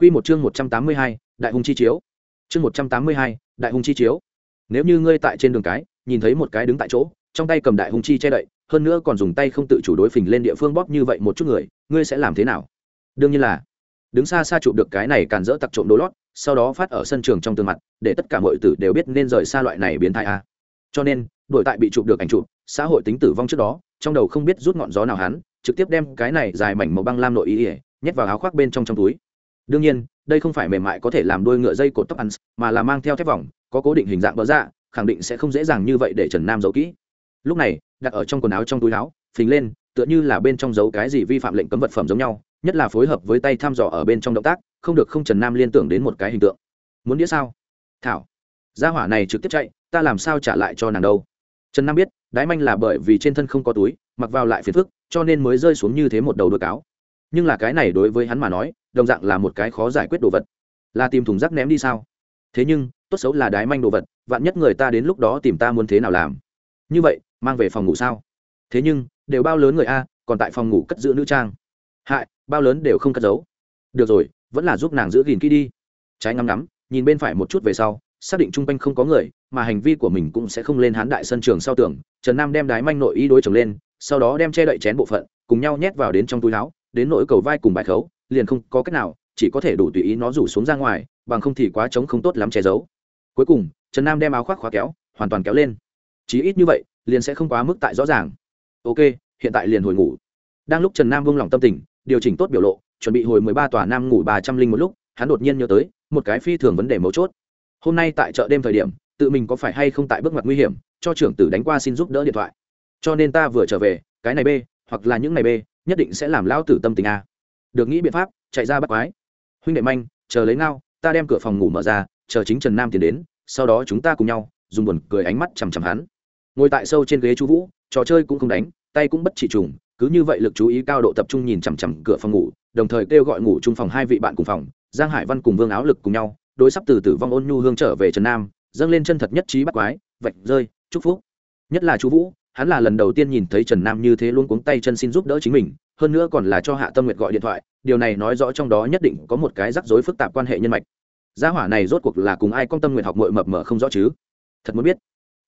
Quy một chương 182, Đại hung chi chiếu. Chương 182, Đại hung chi chiếu. Nếu như ngươi tại trên đường cái, nhìn thấy một cái đứng tại chỗ, trong tay cầm đại hung chi che đậy, hơn nữa còn dùng tay không tự chủ đối phình lên địa phương bóp như vậy một chút người, ngươi sẽ làm thế nào? Đương nhiên là đứng xa xa chụp được cái này càn rỡ tặc trộm đồ lót, sau đó phát ở sân trường trong tương mặt, để tất cả mọi tử đều biết nên rời xa loại này biến thái a. Cho nên, đổi tại bị chụp được ảnh chụp, xã hội tính tử vong trước đó, trong đầu không biết rút ngọn gió nào hắn, trực tiếp đem cái này dài mảnh màu băng lam nội y nhét vào áo khoác bên trong trong túi đương nhiên, đây không phải mềm mại có thể làm đôi ngựa dây cột tóc ăn, mà là mang theo thép vòng, có cố định hình dạng bỡ dạ khẳng định sẽ không dễ dàng như vậy để trần nam giấu kỹ. Lúc này, đặt ở trong quần áo trong túi áo, phình lên, tựa như là bên trong giấu cái gì vi phạm lệnh cấm vật phẩm giống nhau, nhất là phối hợp với tay thăm dò ở bên trong động tác, không được không trần nam liên tưởng đến một cái hình tượng. Muốn đĩa sao? Thảo. Gia hỏa này trực tiếp chạy, ta làm sao trả lại cho nàng đâu? Trần nam biết, đái manh là bởi vì trên thân không có túi, mặc vào lại phiền phức, cho nên mới rơi xuống như thế một đầu đôi cáo. Nhưng là cái này đối với hắn mà nói đồng dạng là một cái khó giải quyết đồ vật. Là tìm thùng rác ném đi sao? Thế nhưng, tốt xấu là đái manh đồ vật, vạn nhất người ta đến lúc đó tìm ta muốn thế nào làm? Như vậy, mang về phòng ngủ sao? Thế nhưng, đều bao lớn người a, còn tại phòng ngủ cất giữ nữ trang. Hại, bao lớn đều không cất giấu. Được rồi, vẫn là giúp nàng giữ gìn kỹ đi. Trái ngắm ngắm, nhìn bên phải một chút về sau, xác định chung quanh không có người, mà hành vi của mình cũng sẽ không lên hán đại sân trường sau tường. Trần nam đem đái manh nội y đối chồng lên, sau đó đem che đậy chén bộ phận, cùng nhau nhét vào đến trong túi áo, đến nỗi cầu vai cùng bài khấu liền không có cách nào, chỉ có thể đủ tùy ý nó rủ xuống ra ngoài, bằng không thì quá trống không tốt lắm che giấu. Cuối cùng, trần nam đem áo khoác khóa kéo, hoàn toàn kéo lên. Chí ít như vậy, liền sẽ không quá mức tại rõ ràng. Ok, hiện tại liền hồi ngủ. Đang lúc trần nam vung lòng tâm tình, điều chỉnh tốt biểu lộ, chuẩn bị hồi mười ba tòa nam ngủ ba trăm linh một lúc, hắn đột nhiên nhớ tới, một cái phi thường vấn đề mấu chốt. Hôm nay tại chợ đêm thời điểm, tự mình có phải hay không tại bước ngoặt nguy hiểm, cho trưởng tử đánh qua xin giúp đỡ điện thoại. Cho nên ta vừa trở về, cái này b hoặc là những này b nhất định sẽ làm lão tử tâm tình a được nghĩ biện pháp, chạy ra bắt quái. Huynh đệ manh, chờ lấy ngao, ta đem cửa phòng ngủ mở ra, chờ chính trần nam tiến đến, sau đó chúng ta cùng nhau, dùng buồn cười ánh mắt chằm chằm hắn. Ngồi tại sâu trên ghế chú vũ, trò chơi cũng không đánh, tay cũng bất chỉ trùng, cứ như vậy lực chú ý cao độ tập trung nhìn chằm chằm cửa phòng ngủ, đồng thời kêu gọi ngủ chung phòng hai vị bạn cùng phòng, giang hải văn cùng vương áo lực cùng nhau, đối sắp từ tử vong ôn nhu hương trở về trần nam, dâng lên chân thật nhất trí bắt quái, vạch rơi, chúc phúc. Nhất là chú vũ hắn là lần đầu tiên nhìn thấy trần nam như thế luôn cuống tay chân xin giúp đỡ chính mình hơn nữa còn là cho hạ tâm nguyệt gọi điện thoại điều này nói rõ trong đó nhất định có một cái rắc rối phức tạp quan hệ nhân mạch. Gia hỏa này rốt cuộc là cùng ai con tâm nguyện học mội mập mờ không rõ chứ? Thật muốn biết.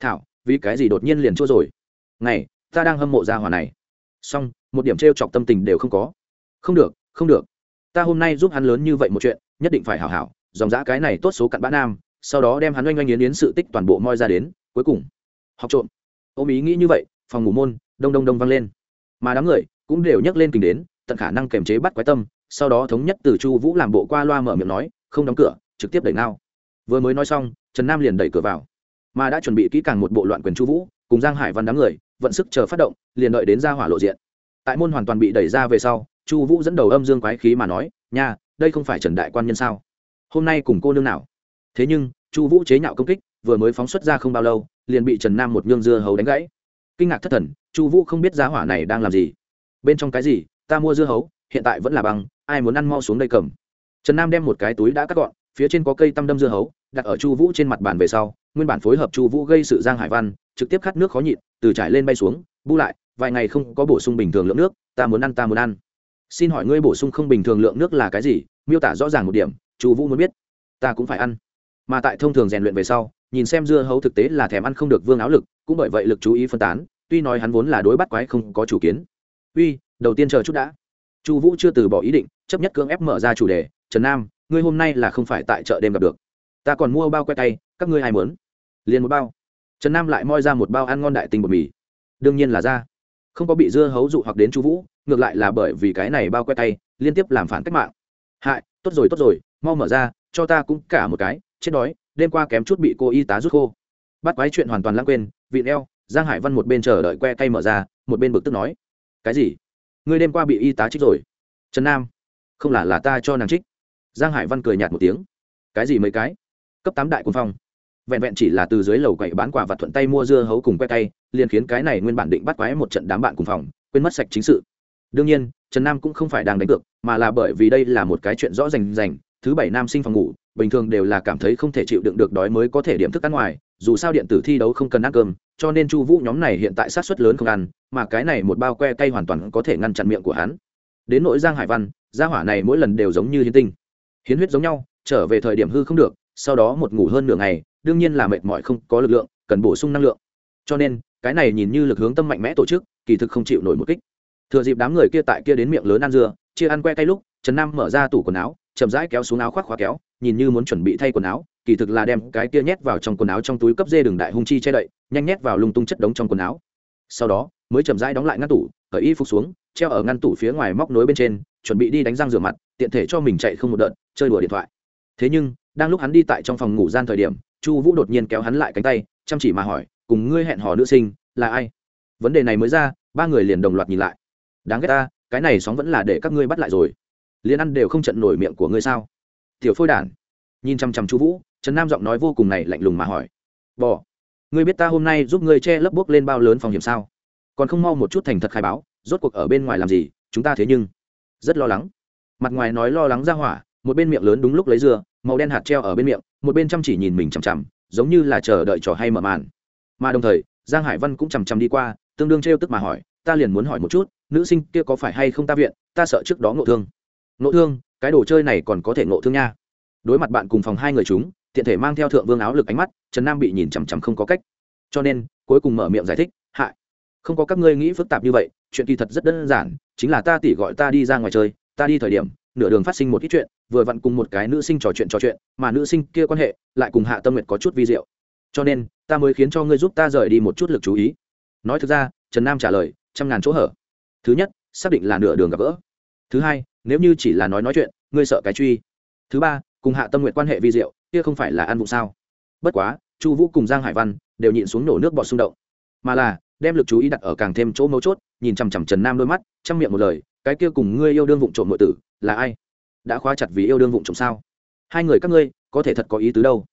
Thảo vì cái gì đột nhiên liền chua rồi? Này, ta đang hâm mộ gia hỏa này. Song một điểm t r e o chọc tâm tình đều không có. Không được không được. Ta hôm nay giúp hắn lớn như vậy một chuyện nhất định phải hảo hảo dòng giã cái này tốt số cặn bã nam sau đó đem hắn oanh oanh yến yến sự tích toàn bộ moi ra đến cuối cùng học trộm ôm ý nghĩ như vậy, phòng ngủ môn, đông đông đông vang lên. Mà đám người cũng đều nhắc lên kình đến, tận khả năng kềm chế bắt quái tâm, sau đó thống nhất từ chu vũ làm bộ qua loa mở miệng nói, không đóng cửa, trực tiếp đẩy nao vừa mới nói xong, trần nam liền đẩy cửa vào. Mà đã chuẩn bị kỹ càng một bộ loạn quyền chu vũ, cùng giang hải văn đám người, vận sức chờ phát động, liền đợi đến ra hỏa lộ diện. Tại môn hoàn toàn bị đẩy ra về sau, chu vũ dẫn đầu âm dương quái khí mà nói, nha, đây không phải trần đại quan nhân sao? Hôm nay cùng cô nương nào? Thế nhưng, chu vũ chế nhạo công kích, vừa mới phóng xuất ra không bao lâu liền bị trần nam một nhương dưa hấu đánh gãy. Kinh ngạc thất thần, chu vũ không biết giá hỏa này đang làm gì. Bên trong cái gì, ta mua dưa hấu, hiện tại vẫn là bằng, ai muốn ăn mau xuống đây cầm. Trần nam đem một cái túi đã cắt gọn, phía trên có cây tăm đâm dưa hấu, đặt ở chu vũ trên mặt bàn về sau, nguyên bản phối hợp chu vũ gây sự giang hải văn, trực tiếp khát nước khó nhịn, từ trải lên bay xuống, bu lại, vài ngày không có bổ sung bình thường lượng nước, ta muốn ăn, ta muốn ăn. Xin hỏi ngươi bổ sung không bình thường lượng nước là cái gì? Miêu tả rõ ràng một điểm, chu vũ muốn biết. Ta cũng phải ăn. Mà tại thông thường rèn luyện về sau nhìn xem dưa hấu thực tế là thèm ăn không được vương áo lực, cũng bởi vậy lực chú ý phân tán, tuy nói hắn vốn là đối bắt quái không có chủ kiến. Uy, đầu tiên chờ chút đã. Chu vũ chưa từ bỏ ý định, chấp nhất cưỡng ép mở ra chủ đề, trần nam, ngươi hôm nay là không phải tại chợ đêm gặp được. Ta còn mua bao que tay, các ngươi ai muốn? Liền một bao. Trần nam lại moi ra một bao ăn ngon đại tình bột mì. Đương nhiên là ra. Không có bị dưa hấu dụ hoặc đến chu vũ, ngược lại là bởi vì cái này bao que tay, liên tiếp làm phản cách mạng. Hại, tốt rồi tốt rồi, mau mở ra, cho ta cũng cả một cái, chết đói đêm qua kém chút bị cô y tá rút khô. Bắt quái chuyện hoàn toàn lãng quên, vị eo, giang hải văn một bên chờ đợi que tay mở ra, một bên bực tức nói. Cái gì? Ngươi đêm qua bị y tá trích rồi? Trần nam, không là là ta cho nàng trích. Giang hải văn cười nhạt một tiếng. Cái gì mấy cái? Cấp tám đại quân phong. Vẹn vẹn chỉ là từ dưới lầu quậy bán quả và thuận tay mua dưa hấu cùng que tay liền khiến cái này nguyên bản định bắt quái một trận đám bạn cùng phòng, quên mất sạch chính sự. Đương nhiên, trần nam cũng không phải đang đánh cược, mà là bởi vì đây là một cái chuyện rõ rành rành, thứ bảy nam sinh phòng ngủ bình thường đều là cảm thấy không thể chịu đựng được đói mới có thể điểm thức ăn ngoài, dù sao điện tử thi đấu không cần ăn cơm, cho nên chu vũ nhóm này hiện tại sát xuất lớn không ăn, mà cái này một bao que cay hoàn toàn có thể ngăn chặn miệng của hắn. Đến nội giang hải văn, gia hỏa này mỗi lần đều giống như hiến tinh. Hiến huyết giống nhau, trở về thời điểm hư không được, sau đó một ngủ hơn nửa ngày, đương nhiên là mệt mỏi không có lực lượng, cần bổ sung năng lượng. Cho nên, cái này nhìn như lực hướng tâm mạnh mẽ tổ chức, kỳ thực không chịu nổi một kích. Thừa dịp đám người kia tại kia đến miệng lớn ăn dưa, chia ăn que tay lúc, trần nam mở ra tủ quần áo chậm rãi kéo xuống áo khoác khóa kéo, nhìn như muốn chuẩn bị thay quần áo, kỳ thực là đem cái kia nhét vào trong quần áo trong túi cấp dê đường đại hung chi che đậy, nhanh nhét vào lung tung chất đống trong quần áo. Sau đó, mới chậm rãi đóng lại ngăn tủ, cởi y phục xuống, treo ở ngăn tủ phía ngoài móc nối bên trên, chuẩn bị đi đánh răng rửa mặt, tiện thể cho mình chạy không một đợt, chơi đùa điện thoại. Thế nhưng, đang lúc hắn đi tại trong phòng ngủ gian thời điểm, chu vũ đột nhiên kéo hắn lại cánh tay, chăm chỉ mà hỏi, cùng ngươi hẹn hò nữ sinh, là ai? Vấn đề này mới ra, ba người liền đồng loạt nhìn lại. Đáng ghét ta, cái này sóng vẫn là để các ngươi bắt lại rồi liền ăn đều không trận nổi miệng của ngươi sao? Tiểu phôi đản, nhìn chăm chăm chú vũ, trần nam giọng nói vô cùng này lạnh lùng mà hỏi. Bỏ ngươi biết ta hôm nay giúp ngươi che lấp bước lên bao lớn phòng hiểm sao? Còn không mau một chút thành thật khai báo, rốt cuộc ở bên ngoài làm gì, chúng ta thế nhưng rất lo lắng. Mặt ngoài nói lo lắng ra hỏa, một bên miệng lớn đúng lúc lấy dưa, màu đen hạt treo ở bên miệng, một bên chăm chỉ nhìn mình chằm chằm, giống như là chờ đợi trò hay mở màn. Mà đồng thời, giang hải văn cũng chằm chằm đi qua, tương đương trêu tức mà hỏi, ta liền muốn hỏi một chút, nữ sinh kia có phải hay không ta viện? Ta sợ trước đó ngộ thương ngộ thương, cái đồ chơi này còn có thể ngộ thương nha. Đối mặt bạn cùng phòng hai người chúng, tiện thể mang theo thượng vương áo lực ánh mắt, trần nam bị nhìn chằm chằm không có cách. Cho nên, cuối cùng mở miệng giải thích hại không có các ngươi nghĩ phức tạp như vậy, chuyện kỳ thật rất đơn giản, chính là ta tỉ gọi ta đi ra ngoài chơi, ta đi thời điểm, nửa đường phát sinh một ít chuyện, vừa vặn cùng một cái nữ sinh trò chuyện trò chuyện, mà nữ sinh kia quan hệ lại cùng hạ tâm nguyệt có chút vi diệu. Cho nên, ta mới khiến cho ngươi giúp ta rời đi một chút lực chú ý. Nói thực ra, trần nam trả lời, trăm ngàn chỗ hở. Thứ nhất, xác định là nửa đường gặp gỡ. Thứ hai nếu như chỉ là nói nói chuyện, ngươi sợ cái truy. Thứ ba, cùng hạ tâm nguyện quan hệ vi diệu, kia không phải là ăn vụ sao? Bất quá, chu vũ cùng giang hải văn đều nhịn xuống nổ nước bọt xung động. Mà là, đem lực chú ý đặt ở càng thêm chỗ mấu chốt, nhìn chằm chằm trần nam đôi mắt chăm miệng một lời, cái kia cùng ngươi yêu đương vụng trộm nội tử, là ai? Đã khóa chặt vì yêu đương vụng trộm sao? Hai người các ngươi, có thể thật có ý tứ đâu.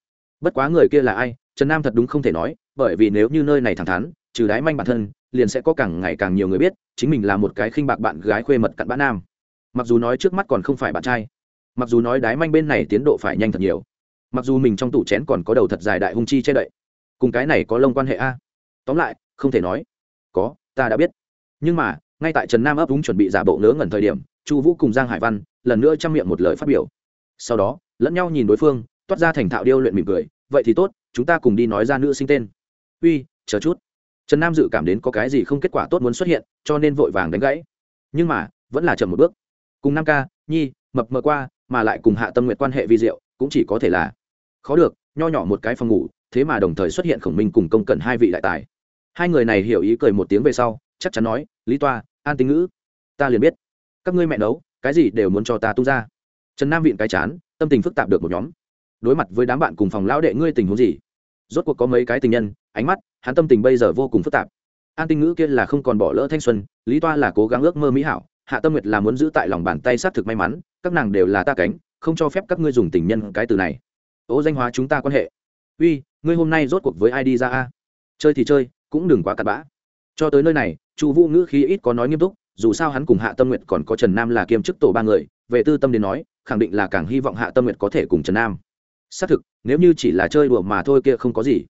Bất quá người kia là ai? Trần nam thật đúng không thể nói, bởi vì nếu như nơi này thẳng thắn, trừ đái manh bản thân, liền sẽ có càng ngày càng nhiều người biết, chính mình là một cái khinh bạc bạn gái khuê mật cặn bã nam mặc dù nói trước mắt còn không phải bạn trai, mặc dù nói đái manh bên này tiến độ phải nhanh thật nhiều, mặc dù mình trong tủ chén còn có đầu thật dài đại hung chi che đậy, cùng cái này có lông quan hệ a? Tóm lại, không thể nói. Có, ta đã biết. Nhưng mà, ngay tại trần nam ấp úng chuẩn bị giả bộ ngớ ngẩn thời điểm, chu vũ cùng giang hải văn lần nữa chăm miệng một lời phát biểu. Sau đó, lẫn nhau nhìn đối phương, toát ra thành thạo điêu luyện mỉm cười, vậy thì tốt, chúng ta cùng đi nói ra nữ sinh tên. Uy, chờ chút. Trần nam dự cảm đến có cái gì không kết quả tốt muốn xuất hiện, cho nên vội vàng đánh gãy. Nhưng mà, vẫn là chậm một bước cùng năm ca, nhi, mập mờ qua, mà lại cùng hạ tâm nguyện quan hệ vi diệu, cũng chỉ có thể là khó được, nho nhỏ một cái phòng ngủ, thế mà đồng thời xuất hiện khổng minh cùng công cần hai vị đại tài. Hai người này hiểu ý cười một tiếng về sau, chắc chắn nói, lý toa, an tính ngữ, ta liền biết. Các ngươi mẹ nấu, cái gì đều muốn cho ta tung ra. Trần nam viện cái chán, tâm tình phức tạp được một nhóm. Đối mặt với đám bạn cùng phòng lão đệ ngươi tình huống gì? Rốt cuộc có mấy cái tình nhân, ánh mắt, hắn tâm tình bây giờ vô cùng phức tạp. An tinh ngữ kia là không còn bỏ lỡ thanh xuân, lý toa là cố gắng ước mơ mỹ hảo hạ tâm nguyệt là muốn giữ tại lòng bàn tay xác thực may mắn các nàng đều là ta cánh không cho phép các ngươi dùng tình nhân cái từ này. Ố danh hóa chúng ta quan hệ. Uy ngươi hôm nay rốt cuộc với ai đi ra a? Chơi thì chơi cũng đừng quá cặn bã. Cho tới nơi này chu vũ ngữ khí ít có nói nghiêm túc dù sao hắn cùng hạ tâm nguyệt còn có trần nam là kiêm chức tổ ba người về tư tâm đến nói khẳng định là càng hy vọng hạ tâm nguyệt có thể cùng trần nam. Xác thực nếu như chỉ là chơi đùa mà thôi kia không có gì.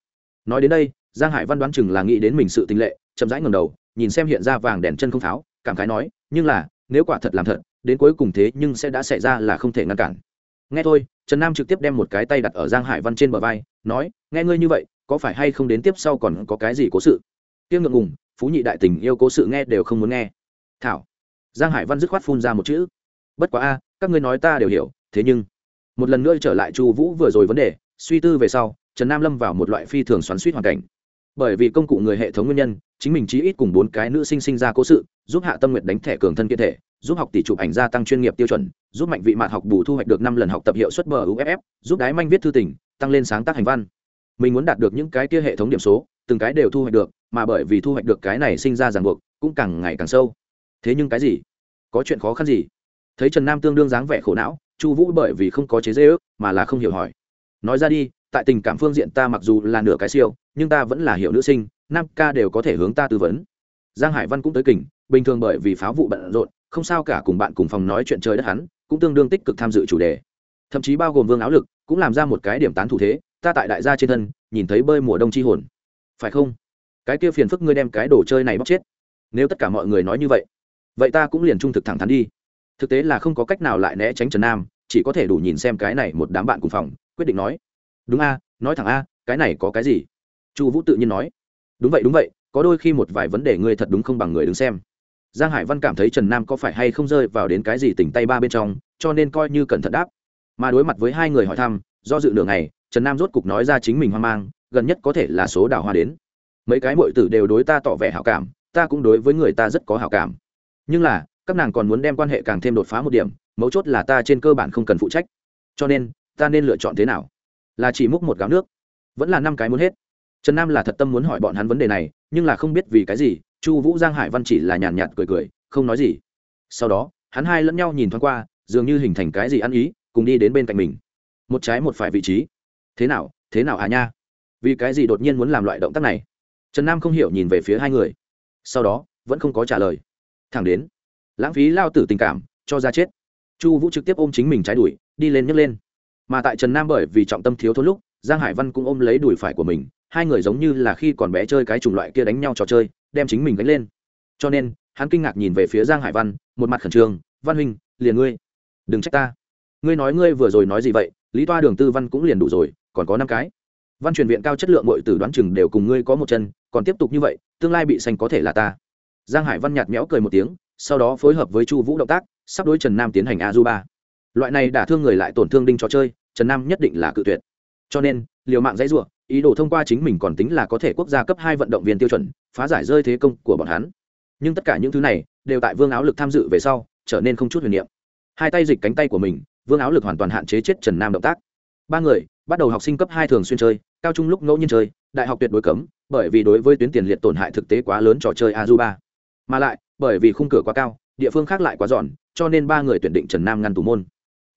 Nói đến đây giang hải văn đoán chừng là nghĩ đến mình sự tinh lệ chậm rãi ngầm đầu nhìn xem hiện ra vàng đèn chân không tháo, cảm khái nói nhưng là nếu quả thật làm thật, đến cuối cùng thế nhưng sẽ đã xảy ra là không thể ngăn cản. Nghe thôi, trần nam trực tiếp đem một cái tay đặt ở giang hải văn trên bờ vai, nói, nghe ngươi như vậy, có phải hay không đến tiếp sau còn có cái gì cố sự? Tiêu ngượng ngùng, phú nhị đại tình yêu cố sự nghe đều không muốn nghe. Thảo. Giang hải văn dứt khoát phun ra một chữ. Bất quá a, các ngươi nói ta đều hiểu, thế nhưng một lần nữa trở lại chu vũ vừa rồi vấn đề, suy tư về sau, trần nam lâm vào một loại phi thường xoắn suýt hoàn cảnh bởi vì công cụ người hệ thống nguyên nhân, chính mình chí ít cùng bốn cái nữ sinh sinh ra cố sự, giúp hạ tâm nguyện đánh thẻ cường thân kiện thể, giúp học tỷ chụp ảnh gia tăng chuyên nghiệp tiêu chuẩn, giúp mạnh vị mạn học bù thu hoạch được năm lần học tập hiệu suất bờ uff giúp đái manh viết thư tỉnh tăng lên sáng tác hành văn. Mình muốn đạt được những cái kia hệ thống điểm số, từng cái đều thu hoạch được, mà bởi vì thu hoạch được cái này sinh ra ràng buộc, cũng càng ngày càng sâu. Thế nhưng cái gì? Có chuyện khó khăn gì? Thấy trần nam tương đương dáng vẻ khổ não, chu vũ bởi vì không có chế dễ ước mà là không hiểu hỏi. Nói ra đi tại tình cảm phương diện ta mặc dù là nửa cái siêu, nhưng ta vẫn là hiệu nữ sinh, nam ca đều có thể hướng ta tư vấn. Giang hải văn cũng tới kình, bình thường bởi vì pháo vụ bận rộn, không sao cả cùng bạn cùng phòng nói chuyện chơi đất hắn, cũng tương đương tích cực tham dự chủ đề. Thậm chí bao gồm vương áo lực, cũng làm ra một cái điểm tán thủ thế, ta tại đại gia trên thân, nhìn thấy bơi mùa đông chi hồn. Phải không? Cái kia phiền phức ngươi đem cái đồ chơi này bóc chết. Nếu tất cả mọi người nói như vậy vậy ta cũng liền trung thực thẳng thắn đi. Thực tế là không có cách nào lại né tránh trần nam, chỉ có thể đủ nhìn xem cái này một đám bạn cùng phòng, quyết định nói đúng a, nói thẳng a, cái này có cái gì? Chu vũ tự nhiên nói. Đúng vậy đúng vậy, có đôi khi một vài vấn đề ngươi thật đúng không bằng người đứng xem. Giang hải văn cảm thấy trần nam có phải hay không rơi vào đến cái gì tỉnh tay ba bên trong, cho nên coi như cẩn thận đáp. Mà đối mặt với hai người hỏi thăm, do dự lượng này trần nam rốt cục nói ra chính mình hoang mang, gần nhất có thể là số đào hoa đến. Mấy cái mội tử đều đối ta tỏ vẻ hảo cảm, ta cũng đối với người ta rất có hảo cảm. Nhưng là, các nàng còn muốn đem quan hệ càng thêm đột phá một điểm, mấu chốt là ta trên cơ bản không cần phụ trách. Cho nên, ta nên lựa chọn thế nào? Là chỉ múc một gáo nước. Vẫn là năm cái muốn hết. Trần nam là thật tâm muốn hỏi bọn hắn vấn đề này nhưng là không biết vì cái gì chu vũ giang hải văn chỉ là nhàn nhạt, cười cười không nói gì. Sau đó hắn hai lẫn nhau nhìn thoáng qua dường như hình thành cái gì ăn ý cùng đi đến bên cạnh mình. Một trái một phải vị trí. Thế nào thế nào à nha? Vì cái gì đột nhiên muốn làm loại động tác này? Trần nam không hiểu nhìn về phía hai người. Sau đó vẫn không có trả lời. Thẳng đến lãng phí lao tử tình cảm cho ra chết. Chu vũ trực tiếp ôm chính mình trái đuổi đi lên nhấc lên mà tại trần nam bởi vì trọng tâm thiếu thốn lúc, giang hải văn cũng ôm lấy đùi phải của mình, hai người giống như là khi còn bé chơi cái chủng loại kia đánh nhau trò chơi, đem chính mình gánh lên. Cho nên, hắn kinh ngạc nhìn về phía giang hải văn, một mặt khẩn trương, văn huynh, liền ngươi. Đừng trách ta. Ngươi nói ngươi vừa rồi nói gì vậy? Lý toa đường tư văn cũng liền đủ rồi, còn có năm cái. Văn truyền viện cao chất lượng mọi từ đoán chừng đều cùng ngươi có một chân, còn tiếp tục như vậy, tương lai bị xanh có thể là ta. Giang hải văn nhạt méo cười một tiếng, sau đó phối hợp với chu vũ động tác, sắp đối trần nam tiến hành a du ba loại này đả thương người lại tổn thương đinh trò chơi, trần nam nhất định là cự tuyệt. Cho nên, liều mạng dãy r u ộ ý đồ thông qua chính mình còn tính là có thể quốc gia cấp hai vận động viên tiêu chuẩn, phá giải rơi thế công của bọn hắn. Nhưng tất cả những thứ này, đều tại vương áo lực tham dự về sau, trở nên không chút huyền niệm. Hai tay dịch cánh tay của mình, vương áo lực hoàn toàn hạn chế chết trần nam động tác. Ba người, bắt đầu học sinh cấp hai thường xuyên chơi, cao trung lúc ngẫu nhiên chơi, đại học tuyệt đối cấm, bởi vì đối với tuyến tiền liệt tổn hại thực tế quá lớn trò chơi azuba mà lại, bởi vì khung cửa quá cao, địa phương khác lại quá giòn, cho nên ba người tuyển định trần nam ngăn tủ môn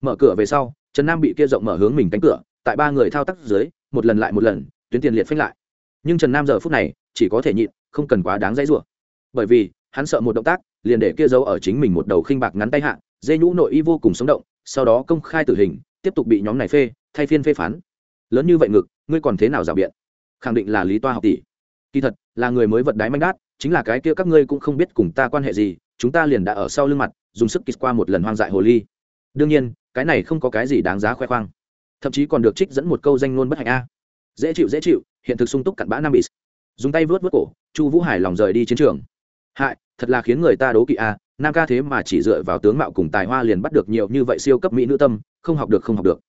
mở cửa về sau, trần nam bị kia rộng mở hướng mình cánh cửa, tại ba người thao tác dưới, một lần lại một lần, tuyến tiền liệt phanh lại. Nhưng trần nam giờ phút này, chỉ có thể nhịn, không cần quá đáng dãy rủa. Bởi vì, hắn sợ một động tác, liền để kia giấu ở chính mình một đầu khinh bạc ngắn tay hạ, dê nhũ nội y vô cùng sống động, sau đó công khai tử hình, tiếp tục bị nhóm này phê, thay phiên phê phán. Lớn như vậy ngực, ngươi còn thế nào rào biện? Khẳng định là lý toa học tỷ. Kỳ thật, là người mới vật đái manh đát, chính là cái kia các ngươi cũng không biết cùng ta quan hệ gì, chúng ta liền đã ở sau lưng mặt, dùng sức kịch qua một lần hoang dại hồ ly. Đương nhiên cái này không có cái gì đáng giá khoe khoang. Thậm chí còn được trích dẫn một câu danh ngôn bất hạnh a. Dễ chịu dễ chịu, hiện thực sung túc cặn bã nam bị dùng tay vớt vớt cổ, chu vũ hải lòng rời đi chiến trường. Hại, thật là khiến người ta đố kỵ a, nam ca thế mà chỉ dựa vào tướng mạo cùng tài hoa liền bắt được nhiều như vậy siêu cấp mỹ nữ tâm, không học được, không học được.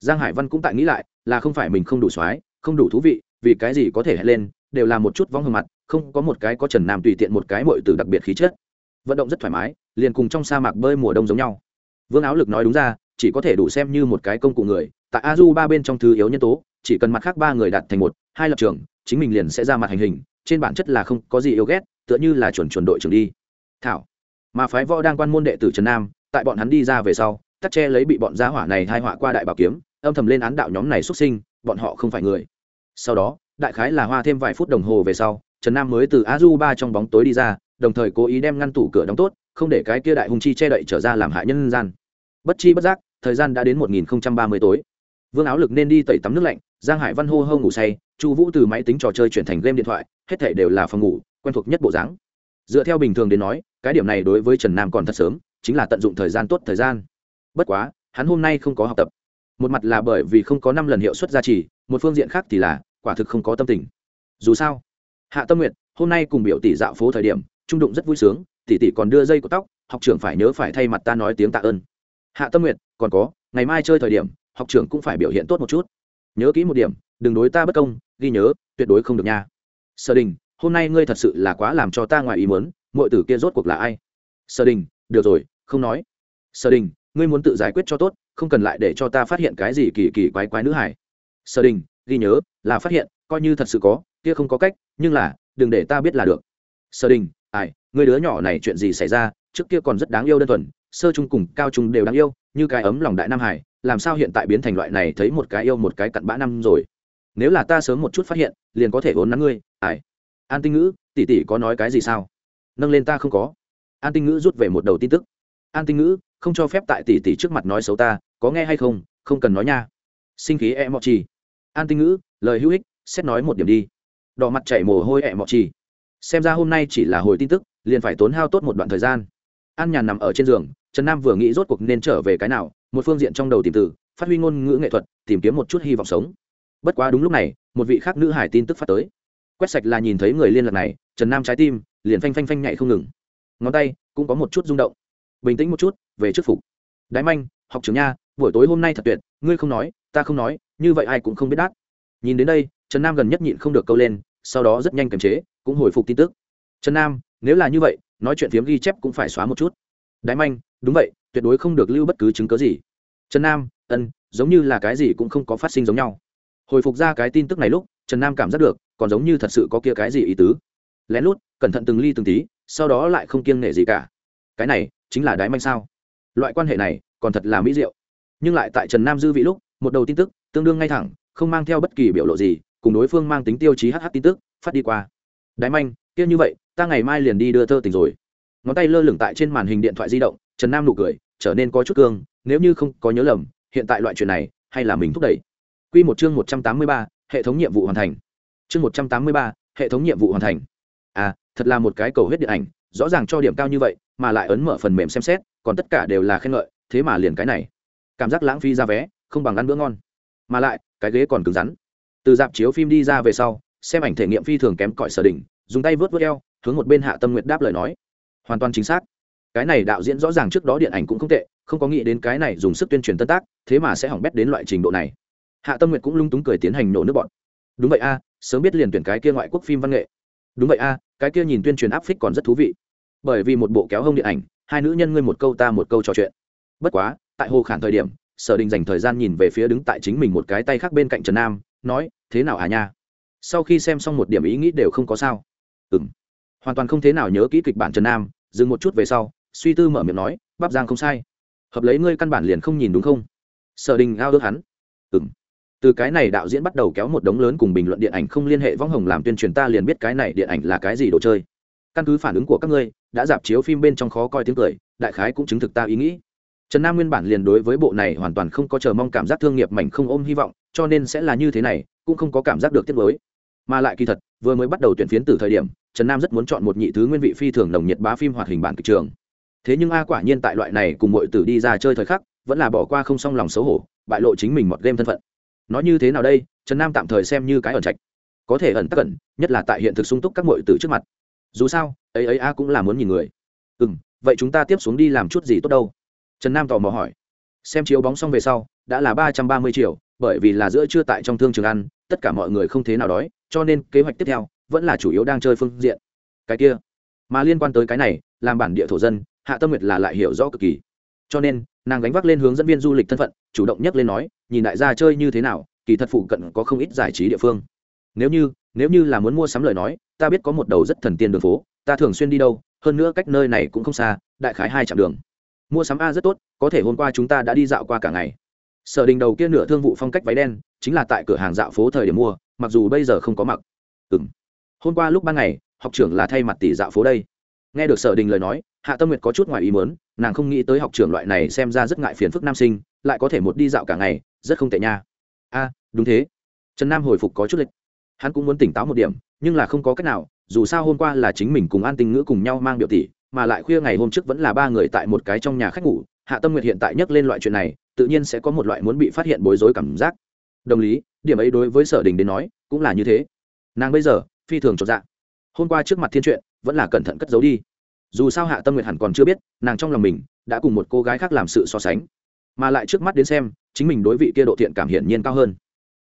Giang hải văn cũng tại nghĩ lại, là không phải mình không đủ soái, không đủ thú vị, vì cái gì có thể hẹn lên, đều là một chút vong hương mặt, không có một cái có trần nam tùy tiện một cái mội từ đặc biệt khí chất. Vận động rất thoải mái, liền cùng trong sa mạc bơi mùa đông giống nhau. Vương áo lực nói đúng ra chỉ có thể đủ xem như một cái công cụ người, tại azu ba bên trong thứ yếu nhân tố, chỉ cần mặt khác ba người đạt thành một, hai lập trường, chính mình liền sẽ ra mặt hành hình, trên bản chất là không có gì yêu ghét, tựa như là chuẩn chuẩn đội trưởng đi. Thảo, mà phái võ đang quan môn đệ tử trần nam, tại bọn hắn đi ra về sau tắt che lấy bị bọn gia hỏa này hai họa qua đại bảo kiếm, âm thầm lên án đạo nhóm này xuất sinh, bọn họ không phải người. Sau đó, đại khái là hoa thêm vài phút đồng hồ về sau, trần nam mới từ a du ba trong bóng tối đi ra, đồng thời cố ý đem ngăn tủ cửa đóng tốt, không để cái kia đại hùng chi che đậy trở ra làm hại nhân gian bất chi bất giác, thời gian đã đến một nghìn ba mươi tối. Vương áo lực nên đi tẩy tắm nước lạnh, giang hải văn hô hô ngủ say, chu vũ từ máy tính trò chơi chuyển thành game điện thoại, hết thể đều là phòng ngủ, quen thuộc nhất bộ dáng. Dựa theo bình thường đến nói, cái điểm này đối với trần nam còn thật sớm, chính là tận dụng thời gian tốt thời gian. Bất quá, hắn hôm nay không có học tập. Một mặt là bởi vì không có năm lần hiệu suất gia trì, một phương diện khác thì là, quả thực không có tâm tình. Dù sao, hạ tâm nguyện hôm nay cùng biểu tỷ dạo phố thời điểm, trung đụng rất vui sướng, tỷ tỷ còn đưa dây của tóc, học trưởng phải nhớ phải thay mặt ta nói tiếng tạ ơn hạ tâm nguyện còn có, ngày mai chơi thời điểm, học trưởng cũng phải biểu hiện tốt một chút. Nhớ kỹ một điểm, đừng đối ta bất công, ghi nhớ, tuyệt đối không được nha. Sở đình, hôm nay ngươi thật sự là quá làm cho ta ngoài ý muốn mọi tử kia rốt cuộc là ai? Sở đình, được rồi, không nói. Sở đình, ngươi muốn tự giải quyết cho tốt, không cần lại để cho ta phát hiện cái gì kỳ kỳ quái quái nữ hải sở đình, ghi nhớ, là phát hiện, coi như thật sự có, kia không có cách, nhưng là, đừng để ta biết là được. Sở đình, ai, ngươi đứa nhỏ này chuyện gì xảy ra, trước kia còn rất đáng yêu đơn thuần sơ trung cùng cao trung đều đáng yêu như cái ấm lòng đại nam hải làm sao hiện tại biến thành loại này thấy một cái yêu một cái cặn bã năm rồi? Nếu là ta sớm một chút phát hiện liền có thể vốn nắng ngươi Ải, an tinh ngữ tỷ tỷ có nói cái gì sao? Nâng lên ta không có. An tinh ngữ rút về một đầu tin tức. An tinh ngữ không cho phép tại tỷ tỷ trước mặt nói xấu ta có nghe hay không? Không cần nói nha. Sinh khí e mọ trì. An tinh ngữ lời hữu ích xét nói một điểm đi. Đỏ mặt chảy mồ hôi e mọ trì. Xem ra hôm nay chỉ là hồi tin tức liền phải tốn hao tốt một đoạn thời gian. An nhàn nằm ở trên giường trần nam vừa nghĩ rốt cuộc nên trở về cái nào, một phương diện trong đầu tìm từ, phát huy ngôn ngữ nghệ thuật, tìm kiếm một chút hy vọng sống. Bất quá đúng lúc này, một vị khác nữ hải tin tức phát tới. Quét sạch là nhìn thấy người liên lạc này, trần nam trái tim liền phanh phanh phanh nhảy không ngừng. Ngón tay cũng có một chút rung động. Bình tĩnh một chút, về trước phục. Đái manh, học trưởng nha, buổi tối hôm nay thật tuyệt, ngươi không nói, ta không nói, như vậy ai cũng không biết đát nhìn đến đây, trần nam gần nhất nhịn không được câu lên, sau đó rất nhanh kiềm chế, cũng hồi phục tin tức. Trần nam, nếu là như vậy, nói chuyện phiếm ghi chép cũng phải xóa một chút. Đái manh đúng vậy, tuyệt đối không được lưu bất cứ chứng cớ gì. Trần nam, ân, giống như là cái gì cũng không có phát sinh giống nhau. Hồi phục ra cái tin tức này lúc, trần nam cảm giác được, còn giống như thật sự có kia cái gì ý tứ. Lén lút, cẩn thận từng ly từng tí, sau đó lại không kiêng nể gì cả. Cái này, chính là đái manh sao? Loại quan hệ này, còn thật là mỹ diệu. Nhưng lại tại trần nam dư vị lúc, một đầu tin tức, tương đương ngay thẳng, không mang theo bất kỳ biểu lộ gì, cùng đối phương mang tính tiêu chí hh tin tức, phát đi qua. Đái manh, kia như vậy, ta ngày mai liền đi đưa thơ tình rồi. Ngón tay lơ lửng tại trên màn hình điện thoại di động trần nam nụ cười, trở nên có chút cương, nếu như không có nhớ lầm, hiện tại loại chuyện này, hay là mình thúc đẩy. Q một chương một trăm tám mươi ba, hệ thống nhiệm vụ hoàn thành. Chương một trăm tám mươi ba, hệ thống nhiệm vụ hoàn thành. À thật là một cái cầu hết điện ảnh, rõ ràng cho điểm cao như vậy, mà lại ấn mở phần mềm xem xét, còn tất cả đều là khen ngợi, thế mà liền cái này. Cảm giác lãng phí ra vé, không bằng ăn bữa ngon. Mà lại, cái ghế còn cứng rắn. Từ dạp chiếu phim đi ra về sau, xem ảnh thể nghiệm phi thường kém cỏi sở đỉnh, dùng tay vớt vớt eo, hướng một bên hạ tâm nguyện đáp lời nói. Hoàn toàn chính xác cái này đạo diễn rõ ràng trước đó điện ảnh cũng không tệ, không có nghĩ đến cái này dùng sức tuyên truyền tân tác, thế mà sẽ hỏng bét đến loại trình độ này. Hạ tâm nguyệt cũng lung túng cười tiến hành nổ nước bọn. Đúng vậy a, sớm biết liền tuyển cái kia ngoại quốc phim văn nghệ. Đúng vậy a, cái kia nhìn tuyên truyền áp phích còn rất thú vị. Bởi vì một bộ kéo hông điện ảnh, hai nữ nhân ngươi một câu ta một câu trò chuyện. Bất quá, tại hồ khản thời điểm, sở đình dành thời gian nhìn về phía đứng tại chính mình một cái tay khác bên cạnh trần nam, nói, thế nào à nha? Sau khi xem xong một điểm ý nghĩ đều không có sao. Ừ m hoàn toàn không thế nào nhớ kỹ kịch bản trần nam, dừng một chút về sau suy tư mở miệng nói, bắp giang không sai. Hợp lấy ngươi căn bản liền không nhìn đúng không? Sở đình ao ước hắn. Ừ m từ cái này đạo diễn bắt đầu kéo một đống lớn cùng bình luận điện ảnh không liên hệ võng hồng làm tuyên truyền ta liền biết cái này điện ảnh là cái gì đồ chơi. Căn cứ phản ứng của các ngươi, đã dạp chiếu phim bên trong khó coi tiếng cười, đại khái cũng chứng thực ta ý nghĩ. Trần nam nguyên bản liền đối với bộ này hoàn toàn không có chờ mong cảm giác thương nghiệp mảnh không ôm hy vọng, cho nên sẽ là như thế này, cũng không có cảm giác được tiết mới mà lại kỳ thật, vừa mới bắt đầu tuyển phiến từ thời điểm, trần nam rất muốn chọn một nhị thứ nguyên vị phi thường nồng nhiệt bá phim hoạt hình bản kịch trường thế nhưng a quả nhiên tại loại này cùng mọi tử đi ra chơi thời khắc, vẫn là bỏ qua không xong lòng xấu hổ, bại lộ chính mình mọt game thân phận. Nói như thế nào đây? Trần nam tạm thời xem như cái ẩn trạch. Có thể ẩn tắc ẩn, nhất là tại hiện thực sung túc các mọi tử trước mặt. Dù sao, ấy ấy a cũng là muốn nhìn người. Ừ m vậy chúng ta tiếp xuống đi làm chút gì tốt đâu? Trần nam tò mò hỏi. Xem chiếu bóng xong về sau, đã là ba trăm ba mươi triệu, bởi vì là giữa trưa tại trong thương trường ăn, tất cả mọi người không thế nào đói, cho nên kế hoạch tiếp theo vẫn là chủ yếu đang chơi phương diện. Cái kia, mà liên quan tới cái này, làm bản địa thổ dân hạ tâm nguyệt là lại hiểu rõ cực kỳ. Cho nên, nàng gánh vác lên hướng dẫn viên du lịch thân phận, chủ động nhắc lên nói, nhìn đại gia chơi như thế nào, kỳ thật phụ cận có không ít giải trí địa phương. Nếu như nếu như là muốn mua sắm lời nói, ta biết có một đầu rất thần tiên đường phố, ta thường xuyên đi đâu, hơn nữa cách nơi này cũng không xa, đại khái hai chặng đường. Mua sắm a rất tốt, có thể hôm qua chúng ta đã đi dạo qua cả ngày. Sở đình đầu kia nửa thương vụ phong cách váy đen, chính là tại cửa hàng dạo phố thời điểm mua, mặc dù bây giờ không có mặc. Ừ m hôm qua lúc ban ngày, học trưởng là thay mặt tỷ dạo phố đây. Nghe được sở đình lời nói hạ tâm nguyệt có chút ngoài ý mớn nàng không nghĩ tới học trưởng loại này xem ra rất ngại phiền phức nam sinh, lại có thể một đi dạo cả ngày, rất không tệ nha. A, đúng thế. Trần nam hồi phục có chút lịch. Hắn cũng muốn tỉnh táo một điểm, nhưng là không có cách nào, dù sao hôm qua là chính mình cùng an tình ngữ cùng nhau mang biểu tỷ, mà lại khuya ngày hôm trước vẫn là ba người tại một cái trong nhà khách ngủ, hạ tâm nguyệt hiện tại nhắc lên loại chuyện này, tự nhiên sẽ có một loại muốn bị phát hiện bối rối cảm giác. Đồng lý, điểm ấy đối với sở đình đến nói, cũng là như thế. Nàng bây giờ, phi thường chột dạ. Hôm qua trước mặt thiên truyện vẫn là cẩn thận cất giấu đi dù sao hạ tâm nguyệt hẳn còn chưa biết, nàng trong lòng mình đã cùng một cô gái khác làm sự so sánh. Mà lại trước mắt đến xem, chính mình đối vị kia độ thiện cảm hiển nhiên cao hơn.